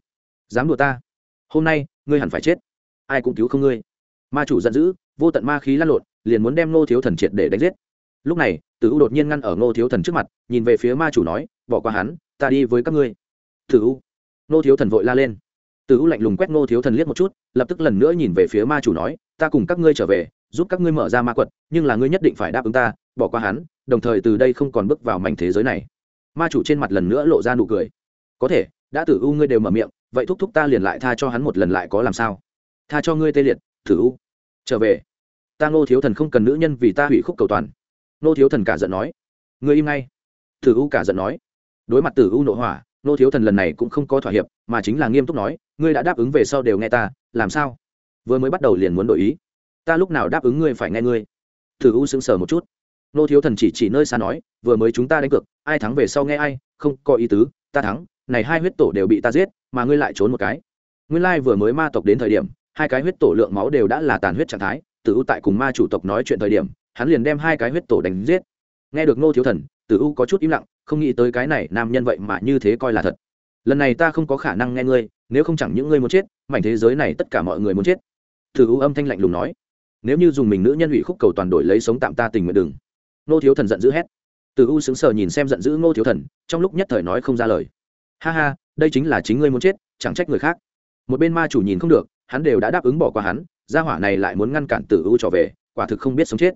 Dám đùa ta? Hôm nay, ngươi hẳn phải chết. Ai cũng cứu không ngươi. Ma chủ giận dữ, vô tận ma khí lan lộn, liền muốn đem ngô thiếu thần triệt để đánh giết. Lúc này, tử u đột nhiên ngăn ở ngô thiếu thần trước mặt, nhìn về phía ma chủ nói, bỏ qua hắn, ta đi với các ngươi. Tử u. Ngô thiếu thần vội la lên. Tử u lạnh lùng quét ngô thiếu thần liếc một chút, lập tức lần nữa nhìn về phía ma chủ nói ta cùng các ngươi trở về, giúp các ngươi mở ra ma quật, nhưng là ngươi nhất định phải đáp ứng ta, bỏ qua hắn, đồng thời từ đây không còn bước vào mảnh thế giới này. Ma chủ trên mặt lần nữa lộ ra nụ cười. Có thể, đã tử u ngươi đều mở miệng, vậy thúc thúc ta liền lại tha cho hắn một lần lại có làm sao? Tha cho ngươi tê liệt, tử u. Trở về. Ta ngô thiếu thần không cần nữ nhân vì ta hủy khúc cầu toàn. Ngô thiếu thần cả giận nói. Ngươi im ngay. Tử u cả giận nói. Đối mặt tử u nội hỏa, ngô thiếu thần lần này cũng không có thỏa hiệp, mà chính là nghiêm túc nói, ngươi đã đáp ứng về sau đều nghe ta, làm sao? Vừa mới bắt đầu liền muốn đổi ý. Ta lúc nào đáp ứng ngươi phải nghe ngươi? Thử u sững sờ một chút. Nô thiếu thần chỉ chỉ nơi xa nói, vừa mới chúng ta đánh cược, ai thắng về sau nghe ai, không có ý tứ, ta thắng, này hai huyết tổ đều bị ta giết, mà ngươi lại trốn một cái. Nguyên lai vừa mới ma tộc đến thời điểm, hai cái huyết tổ lượng máu đều đã là tàn huyết trạng thái, tử u tại cùng ma chủ tộc nói chuyện thời điểm, hắn liền đem hai cái huyết tổ đánh giết. Nghe được nô thiếu thần, tử u có chút im lặng, không nghĩ tới cái này nam nhân vậy mà như thế coi là thật. Lần này ta không có khả năng nghe ngươi, nếu không chẳng những ngươi muốn chết, mảnh thế giới này tất cả mọi người muốn chết tử u âm thanh lạnh lùng nói, nếu như dùng mình nữ nhân ủy khúc cầu toàn đổi lấy sống tạm ta tình nguyện đừng. Ngô thiếu thần giận dữ hét. Tử u sững sờ nhìn xem giận dữ ngô thiếu thần, trong lúc nhất thời nói không ra lời. Ha ha, đây chính là chính ngươi muốn chết, chẳng trách người khác. Một bên ma chủ nhìn không được, hắn đều đã đáp ứng bỏ qua hắn, gia hỏa này lại muốn ngăn cản tử u trở về, quả thực không biết sống chết.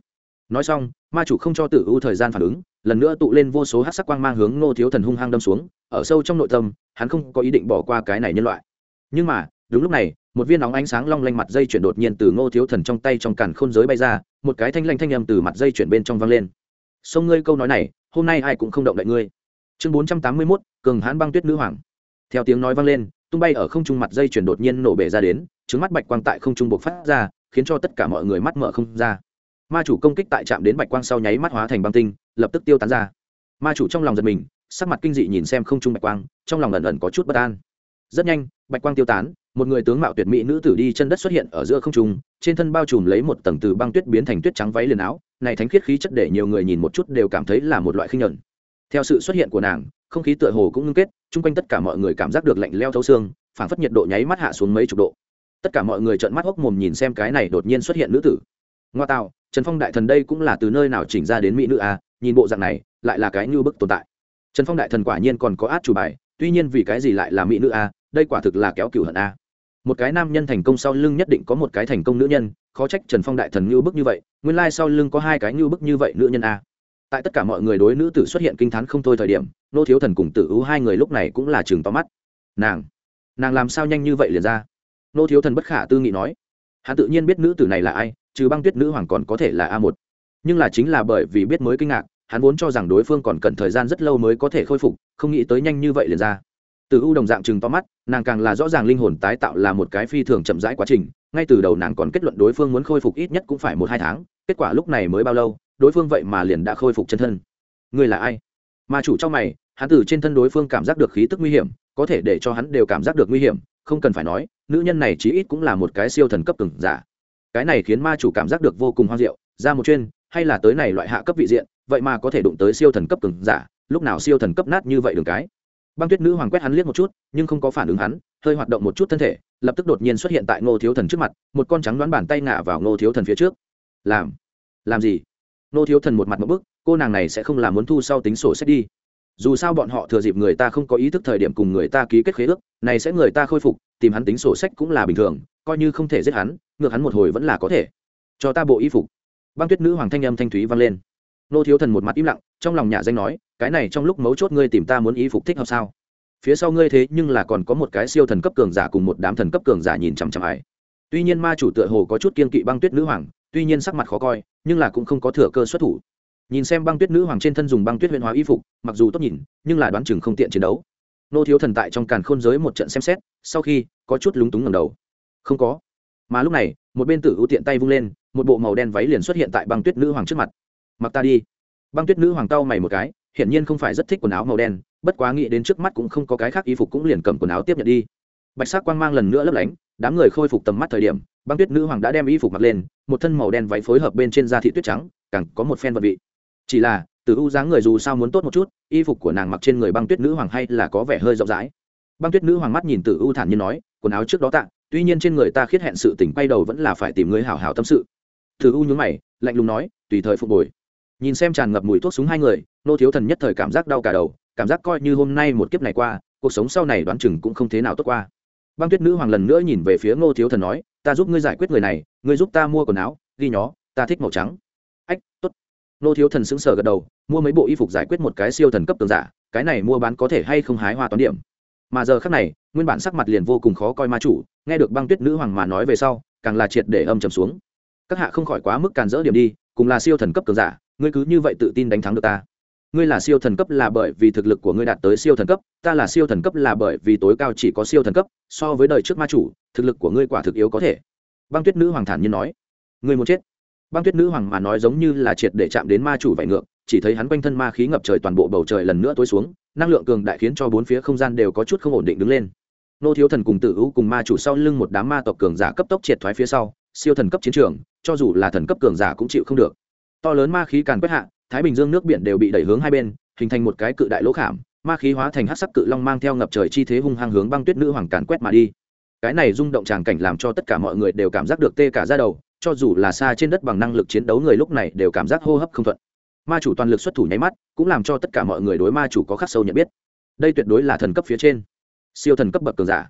Nói xong, ma chủ không cho tử u thời gian phản ứng, lần nữa tụ lên vô số hát sắc quang mang hướng ngô thiếu thần hung hăng đâm xuống, ở sâu trong nội tâm, hắn không có ý định bỏ qua cái này nhân loại. Nhưng mà, đúng lúc này một viên nóng ánh sáng long lanh mặt dây chuyển đột nhiên từ ngô thiếu thần trong tay trong càn khôn giới bay ra, một cái thanh lanh thanh âm từ mặt dây chuyển bên trong văng lên. Sông ngươi câu nói này, hôm nay ai cũng không động đậy ngươi. Chương bốn trăm tám mươi mốt, cường hãn băng tuyết nữ hoàng. Theo tiếng nói vang lên, tung bay ở không trung mặt dây chuyển đột nhiên nổ bể ra đến trứng mắt bạch quang tại không trung bộc phát ra, khiến cho tất cả mọi người mắt mở không ra. Ma chủ công kích tại trạm đến bạch quang sau nháy mắt hóa thành băng tinh, lập tức tiêu tán ra. Ma chủ trong lòng giật mình, sắc mặt kinh dị nhìn xem không trung bạch quang, trong lòng ẩn ẩn có chút bất an. Rất nhanh, bạch quang tiêu tán một người tướng mạo tuyệt mỹ nữ tử đi chân đất xuất hiện ở giữa không trung, trên thân bao trùm lấy một tầng từ băng tuyết biến thành tuyết trắng váy liền áo, này thánh khiết khí chất để nhiều người nhìn một chút đều cảm thấy là một loại khinh nhẫn theo sự xuất hiện của nàng, không khí tựa hồ cũng ngưng kết, chung quanh tất cả mọi người cảm giác được lạnh leo thấu xương, phảng phất nhiệt độ nháy mắt hạ xuống mấy chục độ. Tất cả mọi người trợn mắt hốc mồm nhìn xem cái này đột nhiên xuất hiện nữ tử. Ngoa tạo, trần phong đại thần đây cũng là từ nơi nào chỉnh ra đến mỹ nữ a nhìn bộ dạng này, lại là cái như bức tồn tại. Trần phong đại thần quả nhiên còn có át chủ bài, tuy nhiên vì cái gì lại là mỹ nữ a đây quả thực là kéo cửu hận a một cái nam nhân thành công sau lưng nhất định có một cái thành công nữ nhân, khó trách trần phong đại thần như bức như vậy, nguyên lai sau lưng có hai cái như bức như vậy nữ nhân a. Tại tất cả mọi người đối nữ tử xuất hiện kinh t h á n không thôi thời điểm, nô thiếu thần cùng tử ưu hai người lúc này cũng là chừng to mắt. Nàng nàng làm sao nhanh như vậy liền ra? Nô thiếu thần bất khả tư nghị nói. Hắn tự nhiên biết nữ tử này là ai, trừ băng tuyết nữ hoàng còn có thể là a một. Nhưng là chính là bởi vì biết mới kinh ngạc, hắn vốn cho rằng đối phương còn cần thời gian rất lâu mới có thể khôi phục, không nghĩ tới nhanh như vậy liền ra từ u đồng dạng chừng to mắt, nàng càng là rõ ràng linh hồn tái tạo là một cái phi thường chậm rãi quá trình, ngay từ đầu nàng còn kết luận đối phương muốn khôi phục ít nhất cũng phải một hai tháng, kết quả lúc này mới bao lâu, đối phương vậy mà liền đã khôi phục chân thân. Người là ai? Mà chủ trong mày, hắn từ trên thân đối phương cảm giác được khí tức nguy hiểm, có thể để cho hắn đều cảm giác được nguy hiểm, không cần phải nói, nữ nhân này chí ít cũng là một cái siêu thần cấp từng giả. Cái này khiến ma chủ cảm giác được vô cùng hoang diệu ra một chuyên, hay là tới này loại hạ cấp vị diện, vậy mà có thể đụng tới siêu thần cấp từng giả, lúc nào siêu thần cấp nát như vậy đường cái? Băng tuyết nữ hoàng quét hắn liếc một chút, nhưng không có phản ứng hắn, hơi hoạt động một chút thân thể, lập tức đột nhiên xuất hiện tại ngô thiếu thần trước mặt, một con trắng đoán bàn tay ngả vào ngô thiếu thần phía trước. Làm làm gì? Ngô thiếu thần một mặt một bức, cô nàng này sẽ không làm muốn thu sau tính sổ sách đi. Dù sao bọn họ thừa dịp người ta không có ý thức thời điểm cùng người ta ký kết khế ước, này sẽ người ta khôi phục, tìm hắn tính sổ sách cũng là bình thường, coi như không thể giết hắn, ngược hắn một hồi vẫn là có thể. Cho ta bộ y phục. Băng tuyết nữ hoàng thanh âm thanh thúy vang lên nô thiếu thần một mặt im lặng, trong lòng nhà danh nói, cái này trong lúc mấu chốt ngươi tìm ta muốn y phục thích hợp sao? Phía sau ngươi thế nhưng là còn có một cái siêu thần cấp cường giả cùng một đám thần cấp cường giả nhìn chằm chằm ải tuy nhiên ma chủ tựa hồ có chút kiên kỵ băng tuyết nữ hoàng, tuy nhiên sắc mặt khó coi, nhưng là cũng không có thừa cơ xuất thủ. Nhìn xem băng tuyết nữ hoàng trên thân dùng băng tuyết huyền hóa y phục, mặc dù tốt nhìn, nhưng là đoán chừng không tiện chiến đấu. Nô thiếu thần tại trong càn khôn giới một trận xem xét, sau khi có chút lúng túng ngầm đầu. Không có. Mà lúc này, một bên tử ưu tiện tay vung lên, một bộ màu đen váy liền xuất hiện tại băng tuyết nữ hoàng trước mặt mặc ta đi. Băng tuyết nữ hoàng tao mày một cái, hiển nhiên không phải rất thích quần áo màu đen, bất quá nghĩ đến trước mắt cũng không có cái khác y phục cũng liền cầm quần áo tiếp nhận đi. Bạch sắc quang mang lần nữa lấp lánh, đám người khôi phục tầm mắt thời điểm, băng tuyết nữ hoàng đã đem y phục mặc lên, một thân màu đen váy phối hợp bên trên da thị tuyết trắng, càng có một phen vật vị. Chỉ là, từ u dáng người dù sao muốn tốt một chút, y phục của nàng mặc trên người băng tuyết nữ hoàng hay là có vẻ hơi rộng rãi. Băng tuyết nữ hoàng mắt nhìn từ u thản nhiên nói, quần áo trước đó tạ, tuy nhiên trên người ta khiết hẹn sự tỉnh bay đầu vẫn là phải tìm người hảo hảo tâm sự. Từ u nhún mày, lạnh lùng nói, tùy thời phục hồi nhìn xem tràn ngập mùi thuốc súng hai người, nô thiếu thần nhất thời cảm giác đau cả đầu, cảm giác coi như hôm nay một kiếp này qua, cuộc sống sau này đoán chừng cũng không thế nào tốt qua. Băng tuyết nữ hoàng lần nữa nhìn về phía ngô thiếu thần nói, ta giúp ngươi giải quyết người này, ngươi giúp ta mua quần áo, ghi nhó, ta thích màu trắng. Ách t ố t ngô thiếu thần sững sờ gật đầu, mua mấy bộ y phục giải quyết một cái siêu thần cấp tường giả, cái này mua bán có thể hay không hái hoa toán điểm? Mà giờ khác này, nguyên bản sắc mặt liền vô cùng khó coi ma chủ, nghe được băng tuyết nữ hoàng mà nói về sau, càng là triệt để âm trầm xuống. Các hạ không khỏi quá mức càn dỡ điểm đi, cùng là siêu thần cấp tường giả ngươi cứ như vậy tự tin đánh thắng được ta. Ngươi là siêu thần cấp là bởi vì thực lực của ngươi đạt tới siêu thần cấp, ta là siêu thần cấp là bởi vì tối cao chỉ có siêu thần cấp, so với đời trước ma chủ, thực lực của ngươi quả thực yếu có thể. Băng tuyết nữ hoàng thản nhiên nói. Ngươi muốn chết. Băng tuyết nữ hoàng mà nói giống như là triệt để chạm đến ma chủ vải ngược, chỉ thấy hắn quanh thân ma khí ngập trời toàn bộ bầu trời lần nữa tối xuống, năng lượng cường đại khiến cho bốn phía không gian đều có chút không ổn định đứng lên. Nô thiếu thần cùng tử hữu cùng ma chủ sau lưng một đám ma tộc cường giả cấp tốc triệt thoái phía sau, siêu thần cấp chiến trường, cho dù là thần cấp cường giả cũng chịu không được to lớn ma khí càn quét hạ, thái bình dương nước biển đều bị đẩy hướng hai bên, hình thành một cái cự đại lỗ khảm, ma khí hóa thành hát sắc cự long mang theo ngập trời chi thế hung hăng hướng băng tuyết nữ hoàng càn quét mà đi. Cái này rung động tràng cảnh làm cho tất cả mọi người đều cảm giác được tê cả ra đầu, cho dù là xa trên đất bằng năng lực chiến đấu người lúc này đều cảm giác hô hấp không thuận. Ma chủ toàn lực xuất thủ nháy mắt, cũng làm cho tất cả mọi người đối ma chủ có khắc sâu nhận biết. Đây tuyệt đối là thần cấp phía trên. Siêu thần cấp bậc cường giả.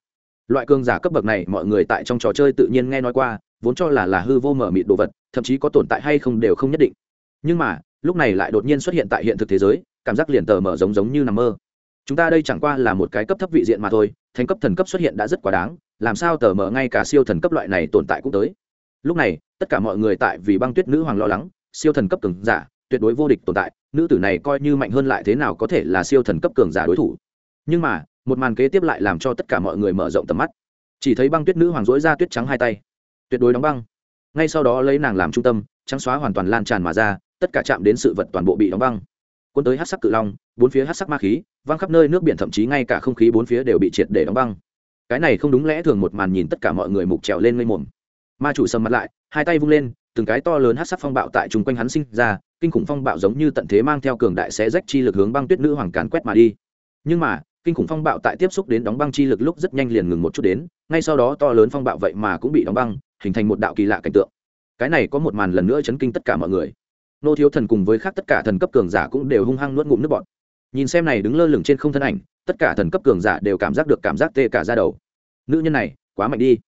Loại cường giả cấp bậc này mọi người tại trong trò chơi tự nhiên nghe nói qua, vốn cho là là hư vô mở mịt đồ vật, thậm chí có tồn tại hay không đều không nhất định nhưng mà, lúc này lại đột nhiên xuất hiện tại hiện thực thế giới, cảm giác liền tờ mở giống giống như nằm mơ. Chúng ta đây chẳng qua là một cái cấp thấp vị diện mà thôi, thành cấp thần cấp xuất hiện đã rất quá đáng, làm sao tờ mở ngay cả siêu thần cấp loại này tồn tại cũng tới. Lúc này, tất cả mọi người tại vì băng tuyết nữ hoàng lo lắng, siêu thần cấp cường giả, tuyệt đối vô địch tồn tại, nữ tử này coi như mạnh hơn lại thế nào có thể là siêu thần cấp cường giả đối thủ. Nhưng mà, một màn kế tiếp lại làm cho tất cả mọi người mở rộng tầm mắt. Chỉ thấy băng tuyết nữ hoàng dối ra tuyết trắng hai tay, tuyệt đối đóng băng. Ngay sau đó lấy nàng làm trung tâm, trắng xóa hoàn toàn lan tràn mà ra tất cả chạm đến sự vật toàn bộ bị đóng băng. Cuốn tới hát sắc cự long, bốn phía hát sắc ma khí, văng khắp nơi nước biển, thậm chí ngay cả không khí bốn phía đều bị triệt để đóng băng. Cái này không đúng lẽ thường một màn nhìn tất cả mọi người mục trèo lên ngây mồm ma chủ sầm mặt lại, hai tay vung lên, từng cái to lớn hát sắc phong bạo tại chung quanh hắn sinh ra, kinh khủng phong bạo giống như tận thế mang theo cường đại sẽ rách chi lực hướng băng tuyết nữ hoàng càn quét mà đi. Nhưng mà, kinh khủng phong bạo tại tiếp xúc đến đóng băng chi lực lúc rất nhanh liền ngừng một chút đến, ngay sau đó to lớn phong bạo vậy mà cũng bị đóng băng, hình thành một đạo kỳ lạ cảnh tượng. Cái này có một màn lần nữa chấn kinh tất cả mọi người nô thiếu thần cùng với khác tất cả thần cấp cường giả cũng đều hung hăng nuốt ngụm nước bọt. Nhìn xem này đứng lơ lửng trên không thân ảnh, tất cả thần cấp cường giả đều cảm giác được cảm giác tê cả ra đầu. Nữ nhân này, quá mạnh đi.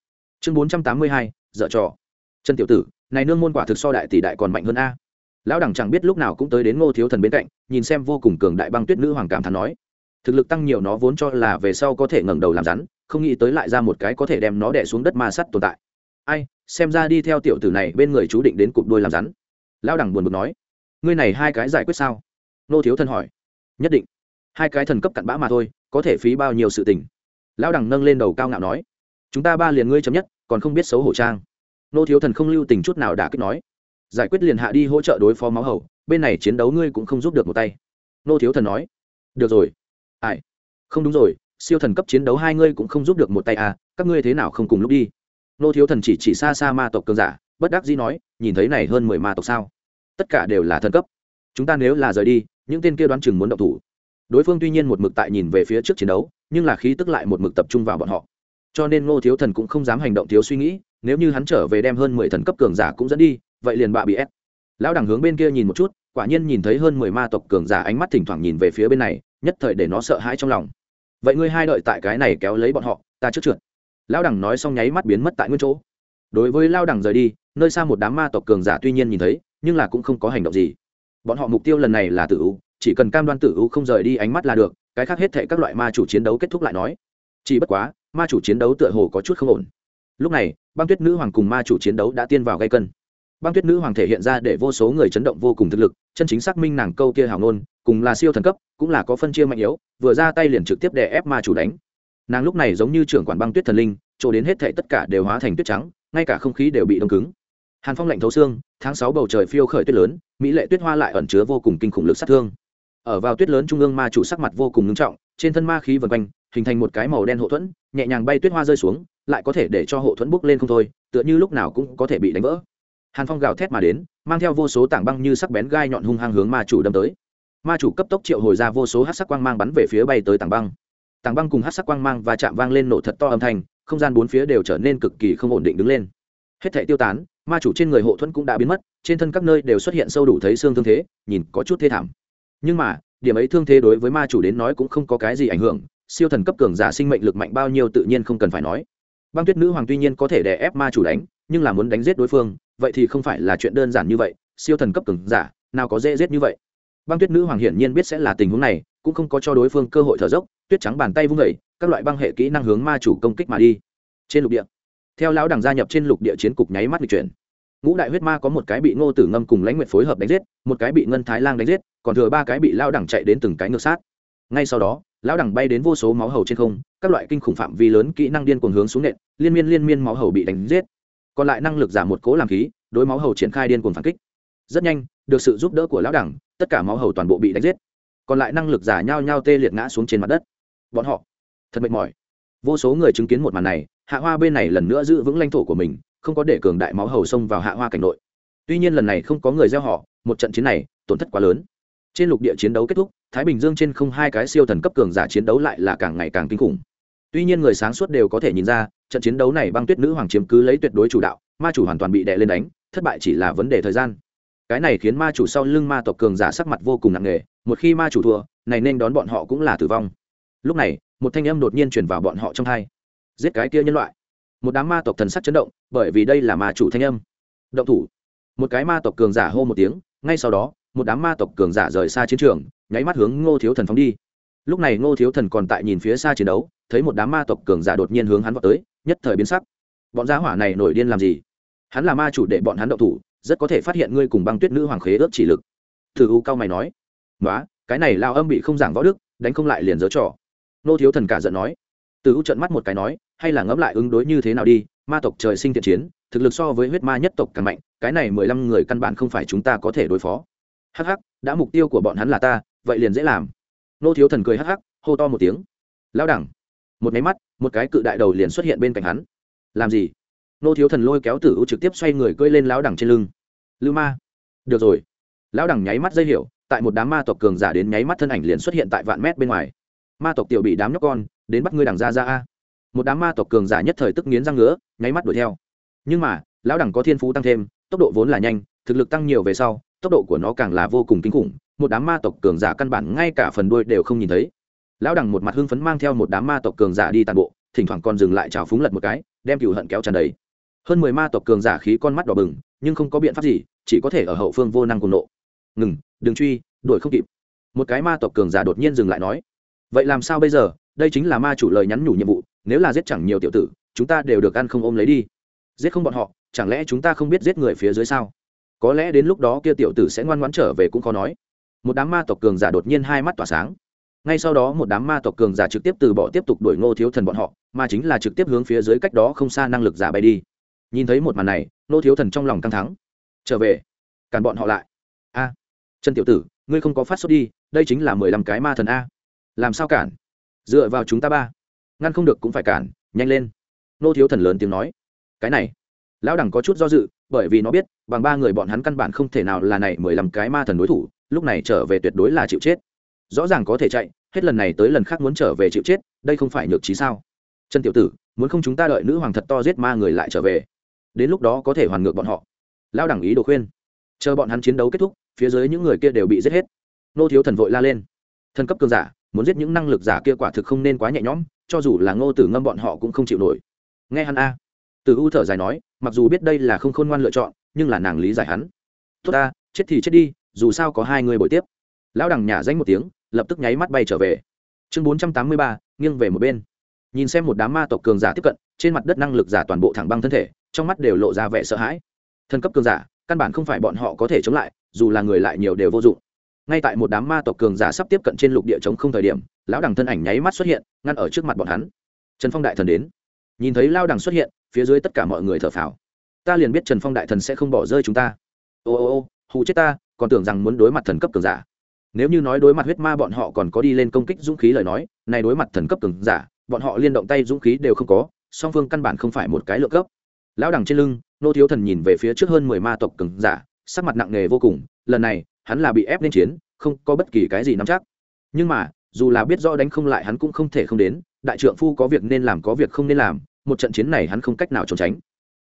Chương bốn trăm tám mươi hai dợ trò. Chân tiểu tử, này nương môn quả thực so đại tỷ đại còn mạnh hơn a. Lão đẳng chẳng biết lúc nào cũng tới đến ngô thiếu thần bên cạnh, nhìn xem vô cùng cường đại băng tuyết nữ hoàng cảm thán nói. Thực lực tăng nhiều nó vốn cho là về sau có thể ngẩng đầu làm rắn, không nghĩ tới lại ra một cái có thể đem nó đẻ xuống đất ma sắt tồn tại. Ai, xem ra đi theo tiểu tử này bên người chú định đến cụp đôi làm rắn lão đẳng buồn bực nói, ngươi này hai cái giải quyết sao? Nô thiếu thần hỏi, nhất định. Hai cái thần cấp cặn bã mà thôi, có thể phí bao nhiêu sự tình? Lão đẳng nâng lên đầu cao ngạo nói, chúng ta ba liền ngươi chấm nhất, còn không biết xấu hổ trang. Nô thiếu thần không lưu tình chút nào đã kích nói, giải quyết liền hạ đi hỗ trợ đối phó máu hầu, bên này chiến đấu ngươi cũng không giúp được một tay. Nô thiếu thần nói, được rồi. Ai? Không đúng rồi, siêu thần cấp chiến đấu hai ngươi cũng không giúp được một tay à các ngươi thế nào không cùng lúc đi? Nô thiếu thần chỉ chỉ xa xa ma tộc cường giả bất đắc dĩ nói, nhìn thấy này hơn mười ma tộc sao? Tất cả đều là thần cấp. Chúng ta nếu là rời đi, những tên kia đoán chừng muốn động thủ. Đối phương tuy nhiên một mực tại nhìn về phía trước chiến đấu, nhưng là khí tức lại một mực tập trung vào bọn họ. Cho nên ngô thiếu thần cũng không dám hành động thiếu suy nghĩ, nếu như hắn trở về đem hơn mười thần cấp cường giả cũng dẫn đi, vậy liền bạ bị ép. Lão đẳng hướng bên kia nhìn một chút, quả nhiên nhìn thấy hơn mười ma tộc cường giả ánh mắt thỉnh thoảng nhìn về phía bên này, nhất thời để nó sợ hãi trong lòng. Vậy ngươi hai đợi tại cái này kéo lấy bọn họ, ta trước trượt. Lão đẳng nói xong nháy mắt biến mất tại nguyên chỗ. Đối với lao đẳng rời đi nơi xa một đám ma tộc cường giả tuy nhiên nhìn thấy, nhưng là cũng không có hành động gì. Bọn họ mục tiêu lần này là tử u, chỉ cần cam đoan tử u không rời đi ánh mắt là được, cái khác hết thệ các loại ma chủ chiến đấu kết thúc lại nói. Chỉ bất quá, ma chủ chiến đấu tựa hồ có chút không ổn. Lúc này, băng tuyết nữ hoàng cùng ma chủ chiến đấu đã tiên vào gây cân. Băng tuyết nữ hoàng thể hiện ra để vô số người chấn động vô cùng thực lực, chân chính xác minh nàng câu kia hào nôn cùng là siêu thần cấp, cũng là có phân chia mạnh yếu, vừa ra tay liền trực tiếp đè ép ma chủ đánh. Nàng lúc này giống như trưởng quản băng tuyết thần linh, chỗ đến hết thệ tất cả đều hóa thành tuyết trắng, ngay cả không khí đều bị đông cứng hàn phong lạnh thấu xương, tháng sáu bầu trời phiêu khởi tuyết lớn, mỹ lệ tuyết hoa lại ẩn chứa vô cùng kinh khủng lực sát thương. Ở vào tuyết lớn trung ương ma chủ sắc mặt vô cùng ngưng trọng, trên thân ma khí vần quanh, hình thành một cái màu đen hộ thuẫn, nhẹ nhàng bay tuyết hoa rơi xuống, lại có thể để cho hộ thuẫn bốc lên không thôi, tựa như lúc nào cũng có thể bị đánh vỡ. Hàn phong gào thét mà đến, mang theo vô số tảng băng như sắc bén gai nhọn hung hăng hướng ma chủ đâm tới. Ma chủ cấp tốc triệu hồi ra vô số hát sắc quang mang bắn về phía bay tới tảng băng. Tảng băng cùng hát sắc quang mang và chạm vang lên nổ thật to âm thanh, không gian bốn phía đều trở nên cực kỳ không ổn định đứng lên. Hết thể tiêu tán ma chủ trên người hộ thuẫn cũng đã biến mất, trên thân các nơi đều xuất hiện sâu đủ thấy xương thương thế, nhìn có chút thê thảm. Nhưng mà, điểm ấy thương thế đối với ma chủ đến nói cũng không có cái gì ảnh hưởng, siêu thần cấp cường giả sinh mệnh lực mạnh bao nhiêu tự nhiên không cần phải nói. Băng tuyết nữ hoàng tuy nhiên có thể đè ép ma chủ đánh, nhưng là muốn đánh giết đối phương, vậy thì không phải là chuyện đơn giản như vậy, siêu thần cấp cường giả, nào có dễ giết như vậy. Băng tuyết nữ hoàng hiển nhiên biết sẽ là tình huống này, cũng không có cho đối phương cơ hội thở dốc, tuyết trắng bàn tay vung vẩy các loại băng hệ kỹ năng hướng ma chủ công kích mà đi. Trên lục địa theo lão Đằng gia nhập trên lục địa chiến cục nháy mắt lịch chuyển. Ngũ đại huyết ma có một cái bị ngô tử ngâm cùng lãnh nguyện phối hợp đánh giết, một cái bị ngân thái lang đánh giết, còn thừa ba cái bị lao đẳng chạy đến từng cái ngược sát. Ngay sau đó, lão đẳng bay đến vô số máu hầu trên không, các loại kinh khủng phạm vi lớn kỹ năng điên cuồng hướng xuống nện, liên miên liên miên máu hầu bị đánh giết. Còn lại năng lực giảm một cố làm khí, đối máu hầu triển khai điên cuồng phản kích. Rất nhanh, được sự giúp đỡ của lão đẳng, tất cả máu hầu toàn bộ bị đánh giết. Còn lại năng lực giả nhao nhao tê liệt ngã xuống trên mặt đất. Bọn họ thật mệt mỏi. Vô số người chứng kiến một màn này hạ hoa bên này lần nữa giữ vững lãnh thổ của mình, không có để cường đại máu hầu xông vào hạ hoa cảnh nội. Tuy nhiên lần này không có người gieo họ, một trận chiến này, tổn thất quá lớn. Trên lục địa chiến đấu kết thúc, thái bình dương trên không hai cái siêu thần cấp cường giả chiến đấu lại là càng ngày càng kinh khủng. Tuy nhiên người sáng suốt đều có thể nhìn ra, trận chiến đấu này băng tuyết nữ hoàng chiếm cứ lấy tuyệt đối chủ đạo, ma chủ hoàn toàn bị đè lên đánh, thất bại chỉ là vấn đề thời gian. Cái này khiến ma chủ sau lưng ma tộc cường giả sắc mặt vô cùng nặng nề, một khi ma chủ thua, này nên đón bọn họ cũng là tử vong. Lúc này, một thanh âm đột nhiên chuyển vào bọn họ trong hai giết cái kia nhân loại. Một đám ma tộc thần sắc chấn động, bởi vì đây là ma chủ thanh âm. Động thủ. Một cái ma tộc cường giả hô một tiếng, ngay sau đó, một đám ma tộc cường giả rời xa chiến trường, nháy mắt hướng ngô thiếu thần phóng đi. Lúc này ngô thiếu thần còn tại nhìn phía xa chiến đấu, thấy một đám ma tộc cường giả đột nhiên hướng hắn vào tới, nhất thời biến sắc. Bọn giá hỏa này nổi điên làm gì? Hắn là ma chủ để bọn hắn động thủ, rất có thể phát hiện ngươi cùng băng tuyết nữ hoàng khế ước chỉ lực. Thử u cao mày nói. Nói cái này lao âm bị không giảng võ đức, đánh không lại liền dỡ trò. Nô thiếu thần cả giận nói. Từ u trận mắt một cái nói hay là ngẫm lại ứng đối như thế nào đi, ma tộc trời sinh thiện chiến, thực lực so với huyết ma nhất tộc càng mạnh, cái này mười lăm người căn bản không phải chúng ta có thể đối phó. Hắc hắc, đã mục tiêu của bọn hắn là ta, vậy liền dễ làm. Nô thiếu thần cười hắc hắc, hô to một tiếng. Lao đẳng, một máy mắt, một cái cự đại đầu liền xuất hiện bên cạnh hắn. Làm gì? Nô thiếu thần lôi kéo tử u trực tiếp xoay người cưỡi lên lão đẳng trên lưng. Lưu ma. Được rồi. Lão đẳng nháy mắt dây hiểu, tại một đám ma tộc cường giả đến nháy mắt thân ảnh liền xuất hiện tại vạn mét bên ngoài. Ma tộc tiểu bị đám nhóc con, đến bắt ngươi đằng ra ra a một đám ma tộc cường giả nhất thời tức nghiến răng ngứa, nháy mắt đuổi theo. Nhưng mà, lão đẳng có thiên phú tăng thêm, tốc độ vốn là nhanh, thực lực tăng nhiều về sau, tốc độ của nó càng là vô cùng kinh khủng, một đám ma tộc cường giả căn bản ngay cả phần đuôi đều không nhìn thấy. Lão đẳng một mặt hưng phấn mang theo một đám ma tộc cường giả đi tàn bộ, thỉnh thoảng còn dừng lại trào phúng lật một cái, đem cựu hận kéo tràn đầy. Hơn mười ma tộc cường giả khí con mắt đỏ bừng, nhưng không có biện pháp gì, chỉ có thể ở hậu phương vô năng cùng nộ. Ngừng, đừng truy, đuổi không kịp. Một cái ma tộc cường giả đột nhiên dừng lại nói, vậy làm sao bây giờ? Đây chính là ma chủ lời nhắn nhủ nhiệm vụ nếu là giết chẳng nhiều tiểu tử chúng ta đều được ăn không ôm lấy đi. Giết không bọn họ chẳng lẽ chúng ta không biết giết người phía dưới sao? Có lẽ đến lúc đó kia tiểu tử sẽ ngoan ngoãn trở về cũng khó nói. Một đám ma tộc cường giả đột nhiên hai mắt tỏa sáng. Ngay sau đó một đám ma tộc cường giả trực tiếp từ bỏ tiếp tục đuổi ngô thiếu thần bọn họ mà chính là trực tiếp hướng phía dưới cách đó không xa năng lực giả bay đi. Nhìn thấy một màn này ngô thiếu thần trong lòng căng thắng trở về cản bọn họ lại. A à, trần tiểu tử ngươi không có phát xuất đi đây chính là mười lăm cái ma thần a. Làm sao cản? Dựa vào chúng ta ba ngăn không được cũng phải cản, nhanh lên. Nô thiếu thần lớn tiếng nói. Cái này, lão đẳng có chút do dự, bởi vì nó biết, bằng ba người bọn hắn căn bản không thể nào là này mười lăm cái ma thần đối thủ, lúc này trở về tuyệt đối là chịu chết. Rõ ràng có thể chạy, hết lần này tới lần khác muốn trở về chịu chết, đây không phải nhược trí sao? Trần tiểu tử, muốn không chúng ta đợi nữ hoàng thật to giết ma người lại trở về. Đến lúc đó có thể hoàn ngược bọn họ. Lao đẳng ý đồ khuyên. Chờ bọn hắn chiến đấu kết thúc, phía dưới những người kia đều bị giết hết. Nô thiếu thần vội la lên. Thần cấp cường giả muốn giết những năng lực giả kia quả thực không nên quá nhẹ nhõm, cho dù là ngô tử ngâm bọn họ cũng không chịu nổi. Nghe hắn a. Từ u thở dài nói, mặc dù biết đây là không khôn ngoan lựa chọn, nhưng là nàng lý giải hắn. Tốt ta, chết thì chết đi, dù sao có hai người bồi tiếp. Lão đằng nhả danh một tiếng, lập tức nháy mắt bay trở về. Chương bốn trăm tám mươi ba, nghiêng về một bên. Nhìn xem một đám ma tộc cường giả tiếp cận, trên mặt đất năng lực giả toàn bộ thẳng băng thân thể, trong mắt đều lộ ra vẻ sợ hãi. Thân cấp cường giả, căn bản không phải bọn họ có thể chống lại, dù là người lại nhiều đều vô dụng ngay tại một đám ma tộc cường giả sắp tiếp cận trên lục địa chống không thời điểm, lão đằng thân ảnh nháy mắt xuất hiện, ngăn ở trước mặt bọn hắn. Trần phong đại thần đến. Nhìn thấy lao đằng xuất hiện, phía dưới tất cả mọi người thở phào. Ta liền biết trần phong đại thần sẽ không bỏ rơi chúng ta. Ô ô ô, hù chết ta, còn tưởng rằng muốn đối mặt thần cấp cường giả. Nếu như nói đối mặt huyết ma bọn họ còn có đi lên công kích dũng khí lời nói, này đối mặt thần cấp cường giả, bọn họ liên động tay dũng khí đều không có, song phương căn bản không phải một cái lượng cấp. Lão đằng trên lưng, nô thiếu thần nhìn về phía trước hơn mười ma tộc cường giả, sắc mặt nặng nề vô cùng, lần này hắn là bị ép lên chiến, không có bất kỳ cái gì nắm chắc. Nhưng mà, dù là biết rõ đánh không lại hắn cũng không thể không đến, đại trượng phu có việc nên làm có việc không nên làm, một trận chiến này hắn không cách nào trốn tránh.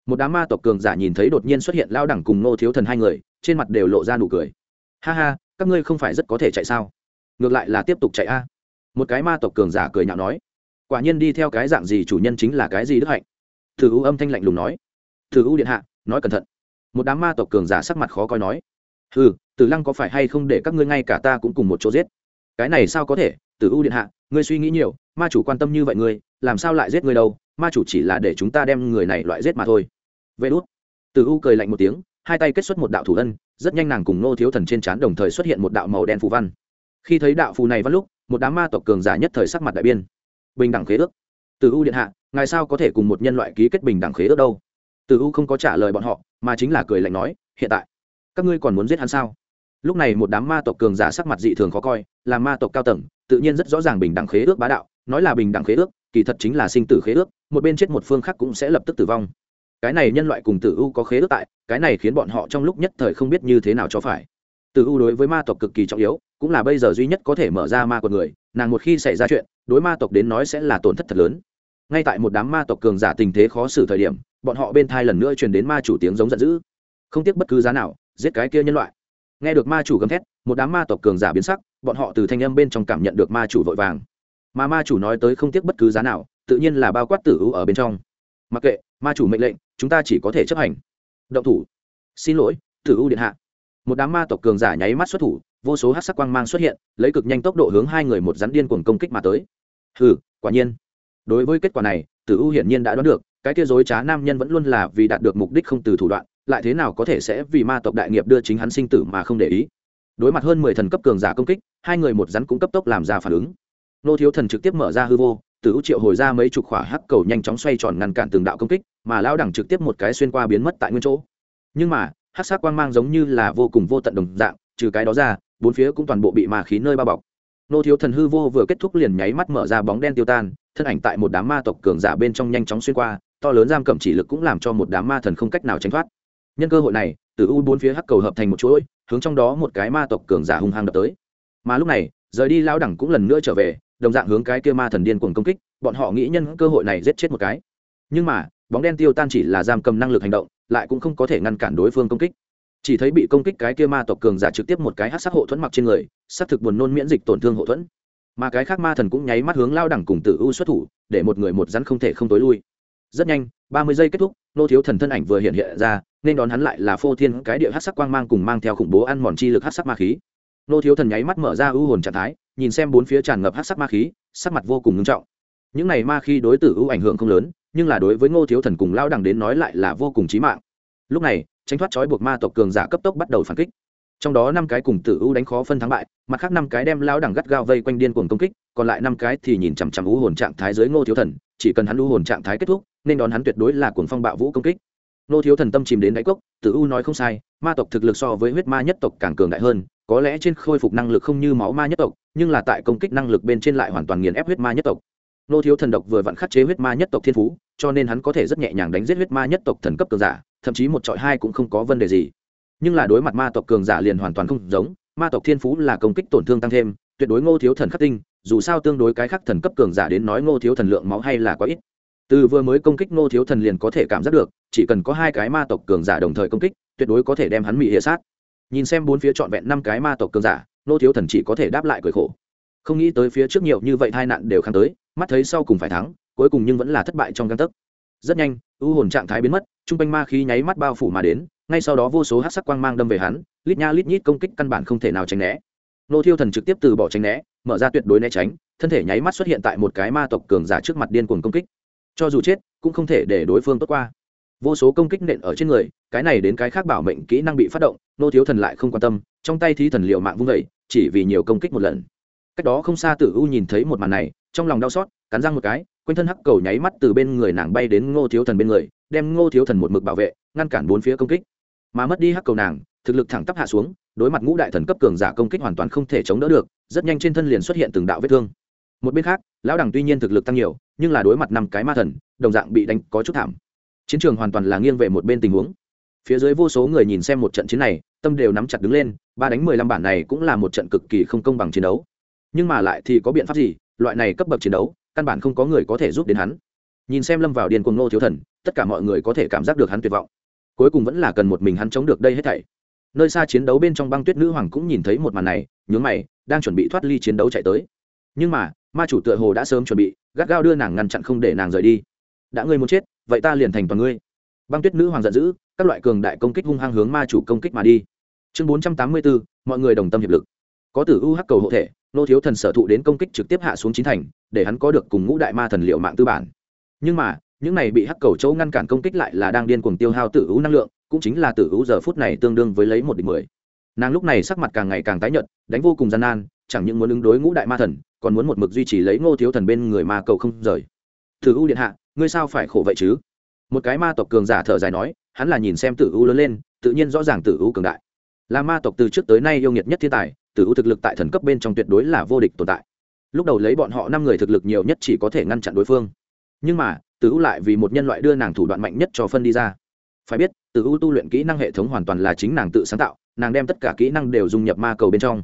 Một đám ma tộc cường giả nhìn thấy đột nhiên xuất hiện lao đẳng cùng nô thiếu thần hai người, trên mặt đều lộ ra nụ cười. Ha ha, các ngươi không phải rất có thể chạy sao? Ngược lại là tiếp tục chạy a. Một cái ma tộc cường giả cười nhạo nói. Quả nhiên đi theo cái dạng gì chủ nhân chính là cái gì đức hạnh? Thử u âm thanh lạnh lùng nói. Thử u điện hạ, nói cẩn thận. Một đám ma tộc cường giả sắc mặt khó coi nói. Ừ tử lăng có phải hay không để các ngươi ngay cả ta cũng cùng một chỗ giết? Cái này sao có thể? Tử u điện hạ, ngươi suy nghĩ nhiều, ma chủ quan tâm như vậy ngươi, làm sao lại giết ngươi đâu? Ma chủ chỉ là để chúng ta đem người này loại giết mà thôi. Vê đốt tử u cười lạnh một tiếng, hai tay kết xuất một đạo thủ ân, rất nhanh nàng cùng nô thiếu thần trên trán đồng thời xuất hiện một đạo màu đen phù văn. Khi thấy đạo phù này văn lúc, một đám ma tộc cường giả nhất thời sắc mặt đại biên bình đẳng khế ước. Từ u điện hạ, ngài sao có thể cùng một nhân loại ký kết bình đẳng khế ước đâu? Từ u không có trả lời bọn họ, mà chính là cười lạnh nói, hiện tại, các ngươi còn muốn giết hắn sao? Lúc này một đám ma tộc cường giả sắc mặt dị thường khó coi, là ma tộc cao tầng, tự nhiên rất rõ ràng bình đẳng khế ước bá đạo, nói là bình đẳng khế ước, kỳ thật chính là sinh tử khế ước, một bên chết một phương khác cũng sẽ lập tức tử vong. Cái này nhân loại cùng tử u có khế ước tại, cái này khiến bọn họ trong lúc nhất thời không biết như thế nào cho phải. Tử u đối với ma tộc cực kỳ trọng yếu, cũng là bây giờ duy nhất có thể mở ra ma của người, nàng một khi xảy ra chuyện, đối ma tộc đến nói sẽ là tổn thất thật lớn. Ngay tại một đám ma tộc cường giả tình thế khó xử thời điểm, bọn họ bên thai lần nữa truyền đến ma chủ tiếng giống giận dữ. Không tiếc bất cứ giá nào, giết cái kia nhân loại nghe được ma chủ gầm thét, một đám ma tộc cường giả biến sắc, bọn họ từ thanh âm bên trong cảm nhận được ma chủ vội vàng. Mà ma chủ nói tới không tiếc bất cứ giá nào, tự nhiên là bao quát tử u ở bên trong. Mặc kệ, ma chủ mệnh lệnh, chúng ta chỉ có thể chấp hành. Động thủ. Xin lỗi, tử u điện hạ. Một đám ma tộc cường giả nháy mắt xuất thủ, vô số hát sắc quang mang xuất hiện, lấy cực nhanh tốc độ hướng hai người một rắn điên cuồng công kích mà tới. Ừ quả nhiên. Đối với kết quả này, tử u hiển nhiên đã đoán được, cái kia dối trá nam nhân vẫn luôn là vì đạt được mục đích không từ thủ đoạn lại thế nào có thể sẽ vì ma tộc đại nghiệp đưa chính hắn sinh tử mà không để ý? Đối mặt hơn mười thần cấp cường giả công kích, hai người một rắn cũng cấp tốc làm ra phản ứng. Nô thiếu thần trực tiếp mở ra hư vô tử u triệu hồi ra mấy chục khỏa hắc cầu nhanh chóng xoay tròn ngăn cản từng đạo công kích, mà lao đẳng trực tiếp một cái xuyên qua biến mất tại nguyên chỗ. Nhưng mà, hắc sắc quang mang giống như là vô cùng vô tận đồng dạng, trừ cái đó ra, bốn phía cũng toàn bộ bị ma khí nơi bao bọc. Nô thiếu thần hư vô vừa kết thúc liền nháy mắt mở ra bóng đen tiêu tan, thân ảnh tại một đám ma tộc cường giả bên trong nhanh chóng xuyên qua, to lớn giam cầm chỉ lực cũng làm cho một đám ma thần không cách nào tránh thoát nhân cơ hội này, từ u bốn phía hắc cầu hợp thành một chuỗi, hướng trong đó một cái ma tộc cường giả hung hăng đập tới. Mà lúc này, rời đi lao đẳng cũng lần nữa trở về, đồng dạng hướng cái kia ma thần điên cuồng công kích, bọn họ nghĩ nhân cơ hội này giết chết một cái. Nhưng mà, bóng đen tiêu tan chỉ là giam cầm năng lực hành động, lại cũng không có thể ngăn cản đối phương công kích. Chỉ thấy bị công kích cái kia ma tộc cường giả trực tiếp một cái hát sắc hộ thuẫn mặc trên người, xác thực buồn nôn miễn dịch tổn thương hộ thuẫn. Mà cái khác ma thần cũng nháy mắt hướng lao đẳng cùng tử u xuất thủ, để một người một rắn không thể không tối lui. Rất nhanh, ba mươi giây kết thúc, nô thiếu thần thân ảnh vừa hiện hiện ra nên đón hắn lại là phô thiên cái địa hát sắc quang mang cùng mang theo khủng bố ăn mòn chi lực hát sắc ma khí. Nô thiếu thần nháy mắt mở ra ưu hồn trạng thái, nhìn xem bốn phía tràn ngập hát sắc ma khí, sắc mặt vô cùng ngưng trọng. Những này ma khí đối tử ưu ảnh hưởng không lớn, nhưng là đối với ngô thiếu thần cùng lao đẳng đến nói lại là vô cùng chí mạng. Lúc này, tránh thoát trói buộc ma tộc cường giả cấp tốc bắt đầu phản kích. Trong đó năm cái cùng tử ưu đánh khó phân thắng bại, mặt khác năm cái đem lao đẳng gắt gao vây quanh điên cuồng công kích, còn lại năm cái thì nhìn chằm chằm ưu hồn trạng thái dưới ngô thiếu thần, chỉ cần hắn ưu hồn trạng thái kết thúc, nên đón hắn tuyệt đối là cuồng phong bạo vũ công kích. Nô thiếu thần tâm chìm đến đáy cốc, tử U nói không sai, ma tộc thực lực so với huyết ma nhất tộc càng cường đại hơn, có lẽ trên khôi phục năng lực không như máu ma nhất tộc, nhưng là tại công kích năng lực bên trên lại hoàn toàn nghiền ép huyết ma nhất tộc. Nô thiếu thần độc vừa vặn khắc chế huyết ma nhất tộc thiên phú, cho nên hắn có thể rất nhẹ nhàng đánh giết huyết ma nhất tộc thần cấp cường giả, thậm chí một trọi hai cũng không có vấn đề gì. Nhưng là đối mặt ma tộc cường giả liền hoàn toàn không giống, ma tộc thiên phú là công kích tổn thương tăng thêm, tuyệt đối ngô thiếu thần khắc tinh, dù sao tương đối cái khắc thần cấp cường giả đến nói ngô thiếu thần lượng máu hay là quá ít từ vừa mới công kích nô thiếu thần liền có thể cảm giác được, chỉ cần có hai cái ma tộc cường giả đồng thời công kích, tuyệt đối có thể đem hắn mỹ hệ sát. Nhìn xem bốn phía trọn vẹn năm cái ma tộc cường giả nô thiếu thần chỉ có thể đáp lại cười khổ. Không nghĩ tới phía trước nhiều như vậy tai nạn đều khăn tới, mắt thấy sau cùng phải thắng, cuối cùng nhưng vẫn là thất bại trong găng tấc. Rất nhanh, u hồn trạng thái biến mất t r u n g quanh ma khí nháy mắt bao phủ mà đến, ngay sau đó vô số hát sắc quang mang đâm về hắn, lít nha lít nhít công kích căn bản không thể nào tránh né. Nô thiêu thần trực tiếp từ bỏ tránh né, mở ra tuyệt đối né tránh, thân thể nháy mắt xuất hiện tại một cái ma tộc cường giả trước mặt điên cuồng công kích cho dù chết, cũng không thể để đối phương tốt qua. Vô số công kích nện ở trên người, cái này đến cái khác bảo mệnh kỹ năng bị phát động, nô thiếu thần lại không quan tâm, trong tay thi thần liệu mạng vung vẩy chỉ vì nhiều công kích một lần. Cách đó không xa tử u nhìn thấy một màn này, trong lòng đau xót, cắn răng một cái, quanh thân hắc cầu nháy mắt từ bên người nàng bay đến ngô thiếu thần bên người, đem ngô thiếu thần một mực bảo vệ, ngăn cản bốn phía công kích. Mà mất đi hắc cầu nàng, thực lực thẳng tắp hạ xuống, đối mặt ngũ đại thần cấp cường giả công kích hoàn toàn không thể chống đỡ được, rất nhanh trên thân liền xuất hiện từng đạo vết thương một bên khác, lão đẳng tuy nhiên thực lực tăng nhiều, nhưng là đối mặt năm cái ma thần, đồng dạng bị đánh có chút thảm. Chiến trường hoàn toàn là nghiêng về một bên tình huống. Phía dưới vô số người nhìn xem một trận chiến này, tâm đều nắm chặt đứng lên, ba đánh mười lăm bản này cũng là một trận cực kỳ không công bằng chiến đấu. Nhưng mà lại thì có biện pháp gì, loại này cấp bậc chiến đấu, căn bản không có người có thể giúp đến hắn. Nhìn xem lâm vào điền cuồng nô thiếu thần, tất cả mọi người có thể cảm giác được hắn tuyệt vọng. Cuối cùng vẫn là cần một mình hắn chống được đây hết thảy. Nơi xa chiến đấu bên trong băng tuyết nữ hoàng cũng nhìn thấy một màn này, nhướng mày, đang chuẩn bị thoát ly chiến đấu chạy tới. Nhưng mà ma chủ tựa hồ đã sớm chuẩn bị, gắt gao đưa nàng ngăn chặn không để nàng rời đi. Đã ngươi muốn chết, vậy ta liền thành toàn ngươi. Băng tuyết nữ hoàng giận dữ, các loại cường đại công kích hung hăng hướng ma chủ công kích mà đi. Chương bốn trăm tám mươi bốn mọi người đồng tâm hiệp lực. Có tử u hắc cầu hộ thể, nô thiếu thần sở thụ đến công kích trực tiếp hạ xuống chín thành, để hắn có được cùng ngũ đại ma thần liệu mạng tư bản. Nhưng mà, những này bị hắc cầu châu ngăn cản công kích lại là đang điên cuồng tiêu hao tử u năng lượng, cũng chính là tử u giờ phút này tương đương với lấy một địch mười nàng lúc này sắc mặt càng ngày càng tái nhợt, đánh vô cùng gian nan, chẳng những muốn ứng đối ngũ đại ma thần, còn muốn một mực duy trì lấy ngô thiếu thần bên người ma cầu không rời. Tử u điện hạ, ngươi sao phải khổ vậy chứ? Một cái ma tộc cường giả thở dài nói, hắn là nhìn xem tử u lớn lên, tự nhiên rõ ràng tử u cường đại. Là ma tộc từ trước tới nay yêu nghiệt nhất thiên tài, tử u thực lực tại thần cấp bên trong tuyệt đối là vô địch tồn tại. Lúc đầu lấy bọn họ năm người thực lực nhiều nhất chỉ có thể ngăn chặn đối phương. Nhưng mà, tử u lại vì một nhân loại đưa nàng thủ đoạn mạnh nhất cho phân đi ra. Phải biết, tử u tu luyện kỹ năng hệ thống hoàn toàn là chính nàng tự sáng tạo nàng đem tất cả kỹ năng đều dung nhập ma cầu bên trong.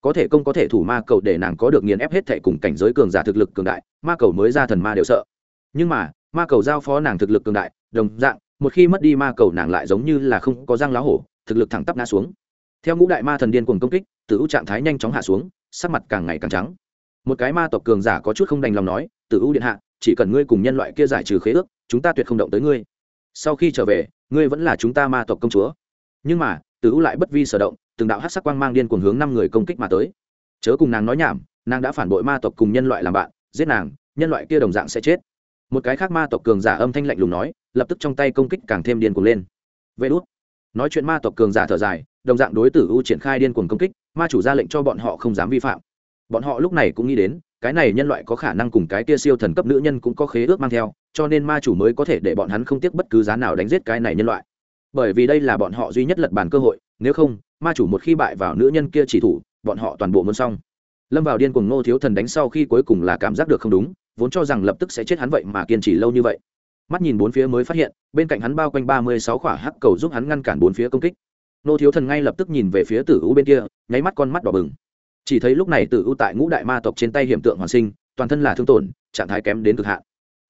Có thể công có thể thủ ma cầu để nàng có được nghiền ép hết thệ cùng cảnh giới cường giả thực lực cường đại, ma cầu mới ra thần ma đều sợ. Nhưng mà, ma cầu giao phó nàng thực lực cường đại, đồng dạng, một khi mất đi ma cầu nàng lại giống như là không có răng lá hổ, thực lực thẳng tắp ngã xuống. Theo ngũ đại ma thần điên cuồng công kích, tử u trạng thái nhanh chóng hạ xuống, sắc mặt càng ngày càng trắng. Một cái ma tộc cường giả có chút không đành lòng nói, tử u điện hạ, chỉ cần ngươi cùng nhân loại kia giải trừ khế ước, chúng ta tuyệt không động tới ngươi. Sau khi trở về, ngươi vẫn là chúng ta ma tộc công chúa. Nhưng mà tử u lại bất vi sở động, từng đạo hát sắc quang mang điên cuồng hướng năm người công kích mà tới. Chớ cùng nàng nói nhảm, nàng đã phản bội ma tộc cùng nhân loại làm bạn, giết nàng, nhân loại kia đồng dạng sẽ chết. Một cái khác ma tộc cường giả âm thanh lạnh lùng nói, lập tức trong tay công kích càng thêm điên cuồng lên. Vê đốt nói chuyện ma tộc cường giả thở dài, đồng dạng đối tử u triển khai điên cuồng công kích, ma chủ ra lệnh cho bọn họ không dám vi phạm. Bọn họ lúc này cũng nghĩ đến, cái này nhân loại có khả năng cùng cái kia siêu thần cấp nữ nhân cũng có khế ước mang theo, cho nên ma chủ mới có thể để bọn hắn không tiếc bất cứ giá nào đánh giết cái này nhân loại bởi vì đây là bọn họ duy nhất lật bàn cơ hội, nếu không, ma chủ một khi bại vào nữ nhân kia chỉ thủ, bọn họ toàn bộ muốn xong. Lâm vào điên cuồng ngô thiếu thần đánh sau khi cuối cùng là cảm giác được không đúng, vốn cho rằng lập tức sẽ chết hắn vậy mà kiên trì lâu như vậy. Mắt nhìn bốn phía mới phát hiện, bên cạnh hắn bao quanh ba mươi sáu khỏa hắc cầu giúp hắn ngăn cản bốn phía công kích. Nô thiếu thần ngay lập tức nhìn về phía tử u bên kia, nháy mắt con mắt đỏ bừng. Chỉ thấy lúc này tử u tại ngũ đại ma tộc trên tay hiểm tượng hoàn sinh, toàn thân là thương tổn, trạng thái kém đến cực hạn.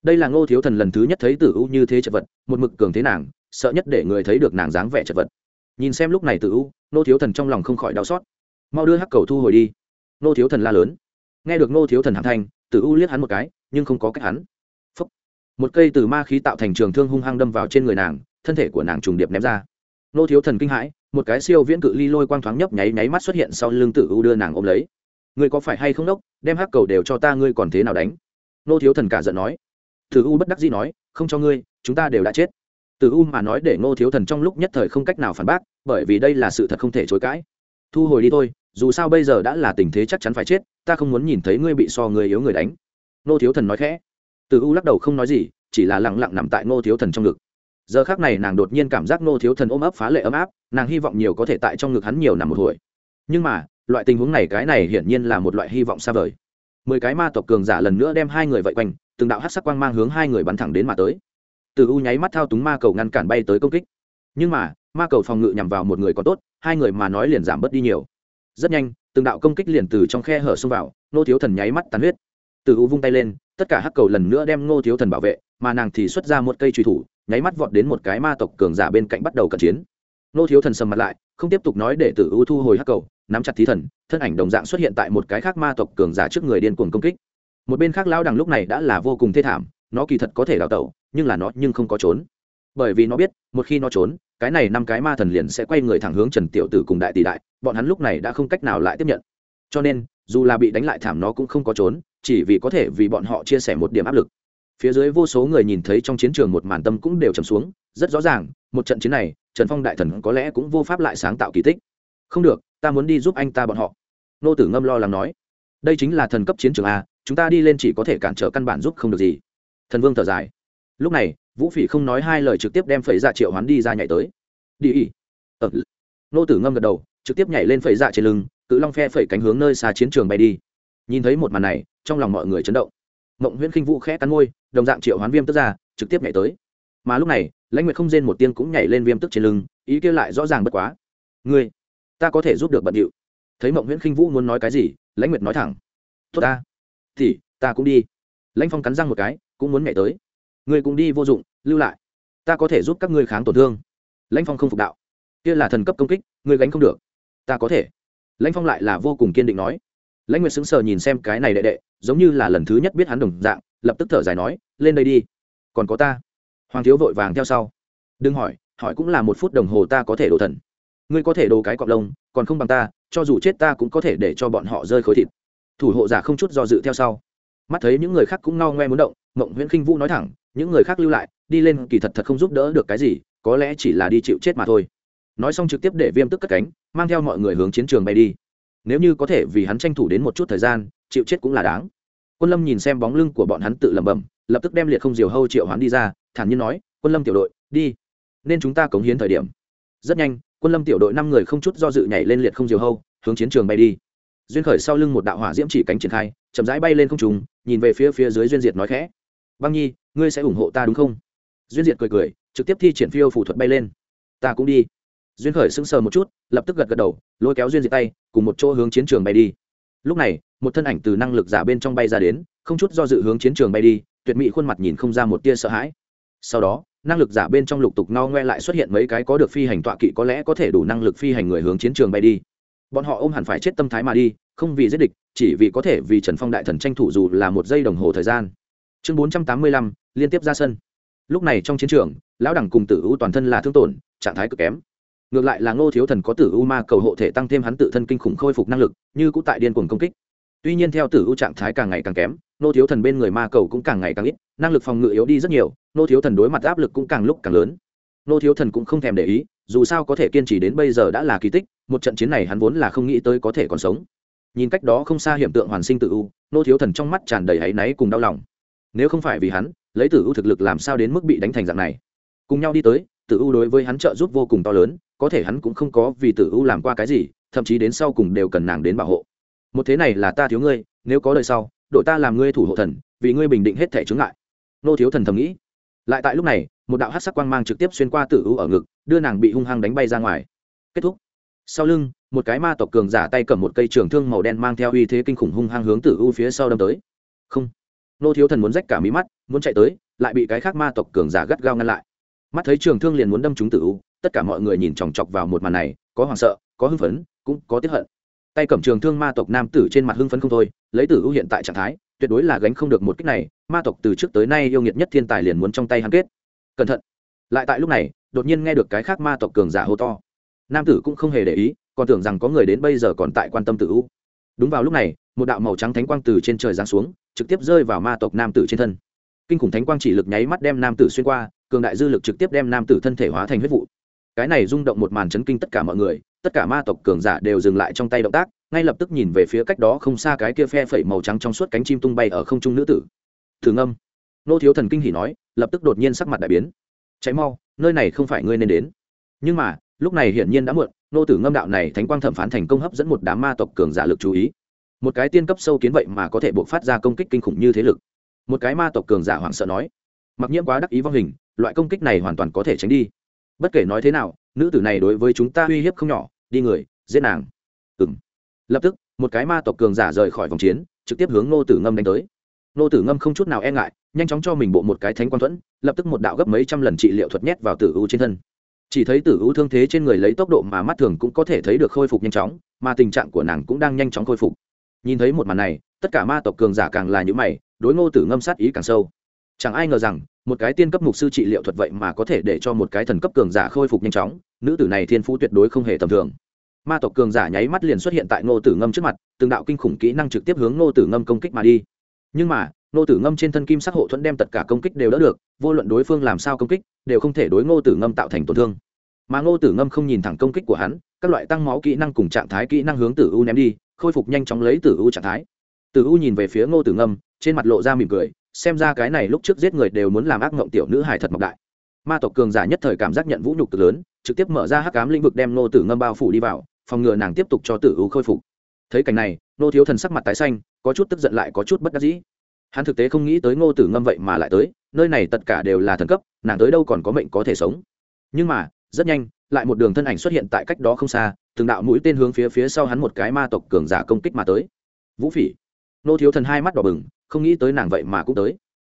Đây là ngô thiếu thần lần thứ nhất thấy tử u như thế chật vật, một mực cường thế nàng sợ nhất để người thấy được nàng dáng vẻ chật vật. Nhìn xem lúc này tử u, nô thiếu thần trong lòng không khỏi đau xót. Mau đưa hắc cầu thu hồi đi. Nô thiếu thần la lớn. Nghe được nô thiếu thần hạng thanh, tử u liếc hắn một cái, nhưng không có cách hắn. Phúc. một cây từ ma khí tạo thành trường thương hung hăng đâm vào trên người nàng, thân thể của nàng trùng điệp ném ra. Nô thiếu thần kinh hãi, một cái siêu viễn cự ly lôi quang thoáng nhấp nháy nháy mắt xuất hiện sau lưng tử u đưa nàng ôm lấy. Ngươi có phải hay không đốc, đem hắc cầu đều cho ta ngươi còn thế nào đánh? Nô thiếu thần cả giận nói. Tử u bất đắc dĩ nói, không cho ngươi, chúng ta đều đã chết. Từ u mà nói để Ngô thiếu thần trong lúc nhất thời không cách nào phản bác, bởi vì đây là sự thật không thể chối cãi. Thu hồi đi thôi, dù sao bây giờ đã là tình thế chắc chắn phải chết, ta không muốn nhìn thấy ngươi bị so người yếu người đánh. Ngô thiếu thần nói khẽ. Từ u lắc đầu không nói gì, chỉ là lẳng lặng nằm tại Ngô thiếu thần trong ngực. Giờ khác này nàng đột nhiên cảm giác Ngô thiếu thần ôm ấp phá lệ ấm áp, nàng hy vọng nhiều có thể tại trong ngực hắn nhiều nằm một hồi. Nhưng mà, loại tình huống này cái này hiển nhiên là một loại hy vọng xa vời. Mười cái ma tộc cường giả lần nữa đem hai người vây quanh, từng đạo hát sắc quang mang hướng hai người bắn thẳng đến mà tới từ u nháy mắt thao túng ma cầu ngăn cản bay tới công kích. Nhưng mà, ma cầu phòng ngự nhằm vào một người còn tốt, hai người mà nói liền giảm bớt đi nhiều. Rất nhanh, từng đạo công kích liền từ trong khe hở xông vào nô thiếu thần nháy mắt tàn huyết. Từ u vung tay lên, tất cả hắc cầu lần nữa đem ngô thiếu thần bảo vệ, mà nàng thì xuất ra một cây truy thủ, nháy mắt vọt đến một cái ma tộc cường giả bên cạnh bắt đầu cận chiến. Nô thiếu thần sầm mặt lại, không tiếp tục nói để tử u thu hồi hắc cầu, nắm chặt thí thần, thân ảnh đồng dạng xuất hiện tại một cái khác ma tộc cường giả trước người điên cuồng công kích. Một bên khác lao đằng lúc này đã là vô cùng thê thảm, nó kỳ thật có thể đào tẩu nhưng là nó nhưng không có trốn. Bởi vì nó biết, một khi nó trốn, cái này năm cái ma thần liền sẽ quay người thẳng hướng trần tiểu tử cùng đại tỷ đại, bọn hắn lúc này đã không cách nào lại tiếp nhận. Cho nên, dù là bị đánh lại thảm nó cũng không có trốn, chỉ vì có thể vì bọn họ chia sẻ một điểm áp lực. Phía dưới vô số người nhìn thấy trong chiến trường một màn tâm cũng đều trầm xuống, rất rõ ràng, một trận chiến này, trần phong đại thần có lẽ cũng vô pháp lại sáng tạo kỳ tích. Không được, ta muốn đi giúp anh ta bọn họ. Nô tử ngâm lo lắng nói. Đây chính là thần cấp chiến trường a, chúng ta đi lên chỉ có thể cản trở căn bản giúp không được gì. Thần vương thở dài lúc này, vũ phỉ không nói hai lời trực tiếp đem phẩy dạ triệu hoán đi ra nhảy tới. Đi ỉ ờ. nô tử ngâm gật đầu, trực tiếp nhảy lên phẩy dạ trên lưng, cự long phe phẩy cánh hướng nơi xa chiến trường bay đi. Nhìn thấy một màn này, trong lòng mọi người chấn động. Mộng huyễn khinh vũ khẽ cắn môi, đồng dạng triệu hoán viêm tức ra, trực tiếp nhảy tới. Mà lúc này, lãnh nguyệt không rên một tiếng cũng nhảy lên viêm tức trên lưng, ý kia lại rõ ràng bất quá. Ngươi, ta có thể giúp được bận điệu. Thấy mộng huyễn khinh vũ muốn nói cái gì, lãnh nguyệt nói thẳng. Tốt ta. Thì, ta cũng đi. Lãnh phong cắn răng một cái, cũng muốn nhảy tới ngươi cũng đi vô dụng, lưu lại. Ta có thể giúp các ngươi kháng tổn thương. Lãnh phong không phục đạo. Kia là thần cấp công kích, ngươi gánh không được. Ta có thể. Lãnh phong lại là vô cùng kiên định nói. Lãnh nguyệt sững sờ nhìn xem cái này đệ đệ, giống như là lần thứ nhất biết hắn đồng dạng, lập tức thở dài nói, lên đây đi. Còn có ta. Hoàng thiếu vội vàng theo sau. Đừng hỏi hỏi cũng là một phút đồng hồ ta có thể đồ thần. Ngươi có thể đồ cái cọp lông, còn không bằng ta, cho dù chết ta cũng có thể để cho bọn họ rơi khối thịt. Thủ hộ giả không chút do dự theo sau. Mắt thấy những người khác cũng ngao ngoe muốn động, mộng nguyễn khinh vũ nói thẳng những người khác lưu lại, đi lên kỳ thật thật không giúp đỡ được cái gì, có lẽ chỉ là đi chịu chết mà thôi. Nói xong trực tiếp để viêm tức cất cánh, mang theo mọi người hướng chiến trường bay đi. Nếu như có thể vì hắn tranh thủ đến một chút thời gian, chịu chết cũng là đáng. Quân lâm nhìn xem bóng lưng của bọn hắn tự lẩm bẩm, lập tức đem liệt không diều hâu triệu hoán đi ra, thản nhiên nói, quân lâm tiểu đội, đi, nên chúng ta cống hiến thời điểm. Rất nhanh, quân lâm tiểu đội năm người không chút do dự nhảy lên liệt không diều hâu, hướng chiến trường bay đi. Duyên khởi sau lưng một đạo hỏa diễm chỉ cánh triển khai, chậm rãi bay lên không trùng nhìn về phía phía dưới duyên diệt nói khẽ, băng nhi ngươi sẽ ủng hộ ta đúng không? Duyên diệt cười cười, trực tiếp thi triển phiêu phủ thuật bay lên. Ta cũng đi. Duyên khởi sững sờ một chút, lập tức gật gật đầu, lôi kéo duyên diệt tay, cùng một chỗ hướng chiến trường bay đi. Lúc này, một thân ảnh từ năng lực giả bên trong bay ra đến, không chút do dự hướng chiến trường bay đi, tuyệt mỹ khuôn mặt nhìn không ra một tia sợ hãi. Sau đó, năng lực giả bên trong lục tục no ngoe lại xuất hiện mấy cái có được phi hành tọa kỵ có lẽ có thể đủ năng lực phi hành người hướng chiến trường bay đi. Bọn họ ôm hẳn phải chết tâm thái mà đi, không vì giết địch, chỉ vì có thể vì trần phong đại thần tranh thủ dù là một giây đồng hồ thời gian chương bốn trăm tám mươi lăm, liên tiếp ra sân. Lúc này trong chiến trường, lão đẳng cùng tử u toàn thân là thương tổn, trạng thái cực kém. Ngược lại là ngô thiếu thần có tử u ma cầu hộ thể tăng thêm hắn tự thân kinh khủng khôi phục năng lực, như cũng tại điên cuồng công kích. Tuy nhiên theo tử u trạng thái càng ngày càng kém, ngô thiếu thần bên người ma cầu cũng càng ngày càng ít, năng lực phòng ngự yếu đi rất nhiều, ngô thiếu thần đối mặt áp lực cũng càng lúc càng lớn. Ngô thiếu thần cũng không thèm để ý, dù sao có thể kiên trì đến bây giờ đã là kỳ tích, một trận chiến này hắn vốn là không nghĩ tới có thể còn sống. Nhìn cách đó không xa hiện tượng hoàn sinh tử u, ngô thiếu thần trong mắt tràn đầy áy náy cùng đau lòng nếu không phải vì hắn, lấy tử u thực lực làm sao đến mức bị đánh thành dạng này? Cùng nhau đi tới, tử u đối với hắn trợ giúp vô cùng to lớn, có thể hắn cũng không có vì tử u làm qua cái gì, thậm chí đến sau cùng đều cần nàng đến bảo hộ. Một thế này là ta thiếu ngươi, nếu có đời sau, đội ta làm ngươi thủ hộ thần, vì ngươi bình định hết thể chướng ngại. Nô thiếu thần thầm nghĩ. Lại tại lúc này, một đạo hát sắc quang mang trực tiếp xuyên qua tử u ở ngực, đưa nàng bị hung hăng đánh bay ra ngoài. Kết thúc. Sau lưng, một cái ma tộc cường giả tay cầm một cây trường thương màu đen mang theo uy thế kinh khủng hung hăng hướng tử u phía sau đâm tới. Không nô thiếu thần muốn rách cả mí mắt, muốn chạy tới, lại bị cái khác ma tộc cường giả gắt gao ngăn lại. Mắt thấy trường thương liền muốn đâm chúng tử u, tất cả mọi người nhìn chòng chọc vào một màn này, có hoảng sợ, có hưng phấn, cũng có tiếp hận. Tay cầm trường thương ma tộc nam tử trên mặt hưng phấn không thôi, lấy tử u hiện tại trạng thái, tuyệt đối là gánh không được một cách này, ma tộc từ trước tới nay yêu nghiệt nhất thiên tài liền muốn trong tay hắn kết. Cẩn thận. Lại tại lúc này, đột nhiên nghe được cái khác ma tộc cường giả hô to. Nam tử cũng không hề để ý, còn tưởng rằng có người đến bây giờ còn tại quan tâm tử u đúng vào lúc này, một đạo màu trắng thánh quang từ trên trời giáng xuống, trực tiếp rơi vào ma tộc nam tử trên thân. Kinh khủng thánh quang chỉ lực nháy mắt đem nam tử xuyên qua, cường đại dư lực trực tiếp đem nam tử thân thể hóa thành huyết vụ. Cái này rung động một màn chấn kinh tất cả mọi người, tất cả ma tộc cường giả đều dừng lại trong tay động tác, ngay lập tức nhìn về phía cách đó không xa cái kia phe phẩy màu trắng trong suốt cánh chim tung bay ở không trung nữ tử. Thử ngâm. Nô thiếu thần kinh hỉ nói, lập tức đột nhiên sắc mặt đại biến. Cháy mau, nơi này không phải ngươi nên đến. Nhưng mà, lúc này hiển nhiên đã muộn nô tử ngâm đạo này thánh quang thẩm phán thành công hấp dẫn một đám ma tộc cường giả lực chú ý. Một cái tiên cấp sâu kiến vậy mà có thể buộc phát ra công kích kinh khủng như thế lực. Một cái ma tộc cường giả hoảng sợ nói, mặc nhiễm quá đắc ý vong hình, loại công kích này hoàn toàn có thể tránh đi. Bất kể nói thế nào, nữ tử này đối với chúng ta uy hiếp không nhỏ, đi người, giết nàng. Ừng lập tức, một cái ma tộc cường giả rời khỏi vòng chiến, trực tiếp hướng nô tử ngâm đánh tới. Nô tử ngâm không chút nào e ngại, nhanh chóng cho mình bộ một cái thánh quang thuẫn, lập tức một đạo gấp mấy trăm lần trị liệu thuật nhét vào tử u trên thân chỉ thấy tử u thương thế trên người lấy tốc độ mà mắt thường cũng có thể thấy được khôi phục nhanh chóng, mà tình trạng của nàng cũng đang nhanh chóng khôi phục. Nhìn thấy một màn này, tất cả ma tộc cường giả càng là những mày, đối ngô tử ngâm sát ý càng sâu. Chẳng ai ngờ rằng, một cái tiên cấp mục sư trị liệu thuật vậy mà có thể để cho một cái thần cấp cường giả khôi phục nhanh chóng, nữ tử này thiên phú tuyệt đối không hề tầm thường. Ma tộc cường giả nháy mắt liền xuất hiện tại ngô tử ngâm trước mặt, từng đạo kinh khủng kỹ năng trực tiếp hướng ngô tử ngâm công kích mà đi. Nhưng mà ngô tử ngâm trên thân kim sắc hộ thuẫn đem tất cả công kích đều đỡ được, vô luận đối phương làm sao công kích, đều không thể đối ngô tử ngâm tạo thành tổn thương. Mà ngô tử ngâm không nhìn thẳng công kích của hắn, các loại tăng máu kỹ năng cùng trạng thái kỹ năng hướng tử u ném đi, khôi phục nhanh chóng lấy tử u trạng thái. Tử u nhìn về phía ngô tử ngâm, trên mặt lộ ra mỉm cười, xem ra cái này lúc trước giết người đều muốn làm ác mộng tiểu nữ hài thật mọc đại. Ma tộc cường giả nhất thời cảm giác nhận vũ nhục cực lớn, trực tiếp mở ra hắc cám lĩnh vực đem ngô tử ngâm bao phủ đi vào, phòng ngừa nàng tiếp tục cho tử u khôi phục. Thấy cảnh này nô thiếu thần sắc mặt tái xanh, có chút tức giận lại có chút bất đắc dĩ hắn thực tế không nghĩ tới ngô tử ngâm vậy mà lại tới, nơi này tất cả đều là thần cấp, nàng tới đâu còn có mệnh có thể sống. Nhưng mà, rất nhanh, lại một đường thân ảnh xuất hiện tại cách đó không xa, từng đạo mũi tên hướng phía phía sau hắn một cái ma tộc cường giả công kích mà tới. Vũ phỉ. Nô thiếu thần hai mắt đỏ bừng, không nghĩ tới nàng vậy mà cũng tới.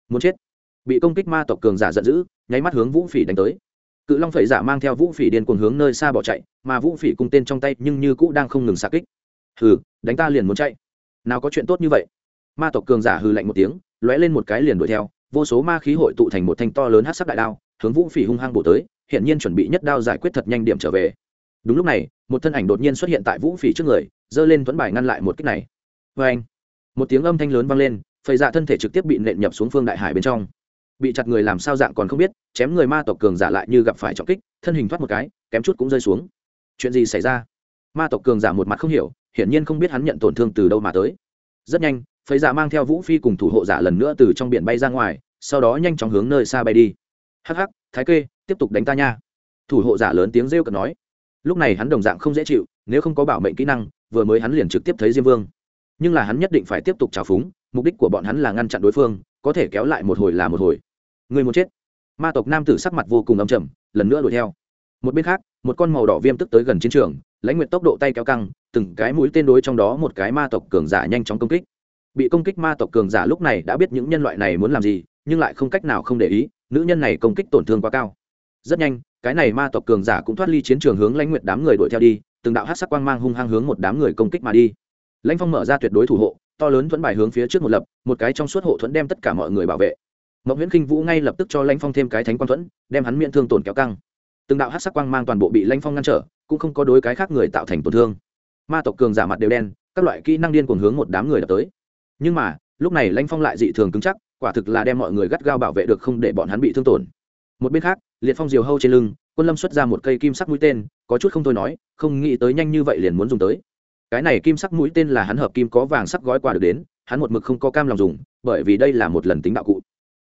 Muốn chết. Bị công kích ma tộc cường giả giận dữ, nháy mắt hướng vũ phỉ đánh tới. Cự long phẩy giả mang theo vũ phỉ điên cuồng hướng nơi xa bỏ chạy, mà vũ phỉ cung tên trong tay nhưng như cũ đang không ngừng xa kích. Hừ, đánh ta liền muốn chạy. Nào có chuyện tốt như vậy ma tộc cường giả hừ lạnh một tiếng, lóe lên một cái liền đuổi theo, vô số ma khí hội tụ thành một thanh to lớn hát sắc đại đao, hướng vũ phỉ hung hăng bổ tới hiện nhiên chuẩn bị nhất đao giải quyết thật nhanh điểm trở về. Đúng lúc này, một thân ảnh đột nhiên xuất hiện tại vũ phỉ trước người, giơ lên thuẫn bài ngăn lại một kích này. Vê anh, một tiếng âm thanh lớn vang lên, phầy dạ thân thể trực tiếp bị nện nhập xuống phương đại hải bên trong. Bị chặt người làm sao dạng còn không biết, chém người ma tộc cường giả lại như gặp phải trọng kích, thân hình thoát một cái, kém chút cũng rơi xuống. Chuyện gì xảy ra? Ma tộc cường giả một mặt không hiểu, hiển nhiên không biết hắn nhận tổn thương từ đâu mà tới. Rất nhanh Phế giả mang theo vũ phi cùng thủ hộ giả lần nữa từ trong biển bay ra ngoài, sau đó nhanh chóng hướng nơi xa bay đi. Hắc hắc, thái kê, tiếp tục đánh ta nha. Thủ hộ giả lớn tiếng rêu cợt nói. Lúc này hắn đồng dạng không dễ chịu, nếu không có bảo mệnh kỹ năng, vừa mới hắn liền trực tiếp thấy diêm vương. Nhưng là hắn nhất định phải tiếp tục trào phúng, mục đích của bọn hắn là ngăn chặn đối phương, có thể kéo lại một hồi là một hồi. Người muốn chết. Ma tộc nam tử sắc mặt vô cùng âm trầm, lần nữa đuổi theo. Một bên khác, một con màu đỏ viêm tức tới gần chiến trường, lãnh nguyện tốc độ tay kéo căng, từng cái mũi tên đối trong đó một cái ma tộc cường giả nhanh chóng công kích bị công kích ma tộc cường giả lúc này đã biết những nhân loại này muốn làm gì, nhưng lại không cách nào không để ý, nữ nhân này công kích tổn thương quá cao. Rất nhanh, cái này ma tộc cường giả cũng thoát ly chiến trường hướng lãnh nguyệt đám người đuổi theo đi, từng đạo hát sắc quang mang hung hăng hướng một đám người công kích mà đi. Lãnh phong mở ra tuyệt đối thủ hộ, to lớn thuẫn bài hướng phía trước một lập, một cái trong suốt hộ thuẫn đem tất cả mọi người bảo vệ. Mậu nguyễn kinh vũ ngay lập tức cho lãnh phong thêm cái thánh quang thuẫn, đem hắn miễn thương tổn kéo căng. Từng đạo hát sắc quang mang toàn bộ bị lãnh phong ngăn trở, cũng không có đối cái khác người tạo thành tổn thương. Ma tộc cường giả mặt đều đen, các loại kỹ năng điên cuồng hướng một đám người đập tới nhưng mà, lúc này lãnh phong lại dị thường cứng chắc, quả thực là đem mọi người gắt gao bảo vệ được không để bọn hắn bị thương tổn. Một bên khác, liệt phong diều hâu trên lưng, quân lâm xuất ra một cây kim sắc mũi tên, có chút không thôi nói, không nghĩ tới nhanh như vậy liền muốn dùng tới. Cái này kim sắc mũi tên là hắn hợp kim có vàng sắc gói quà được đến, hắn một mực không có cam lòng dùng, bởi vì đây là một lần tính đạo cụ.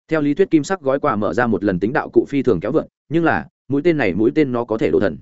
Theo lý thuyết kim sắc gói quà mở ra một lần tính đạo cụ phi thường kéo vượt, nhưng là, mũi tên này mũi tên nó có thể đổ thần.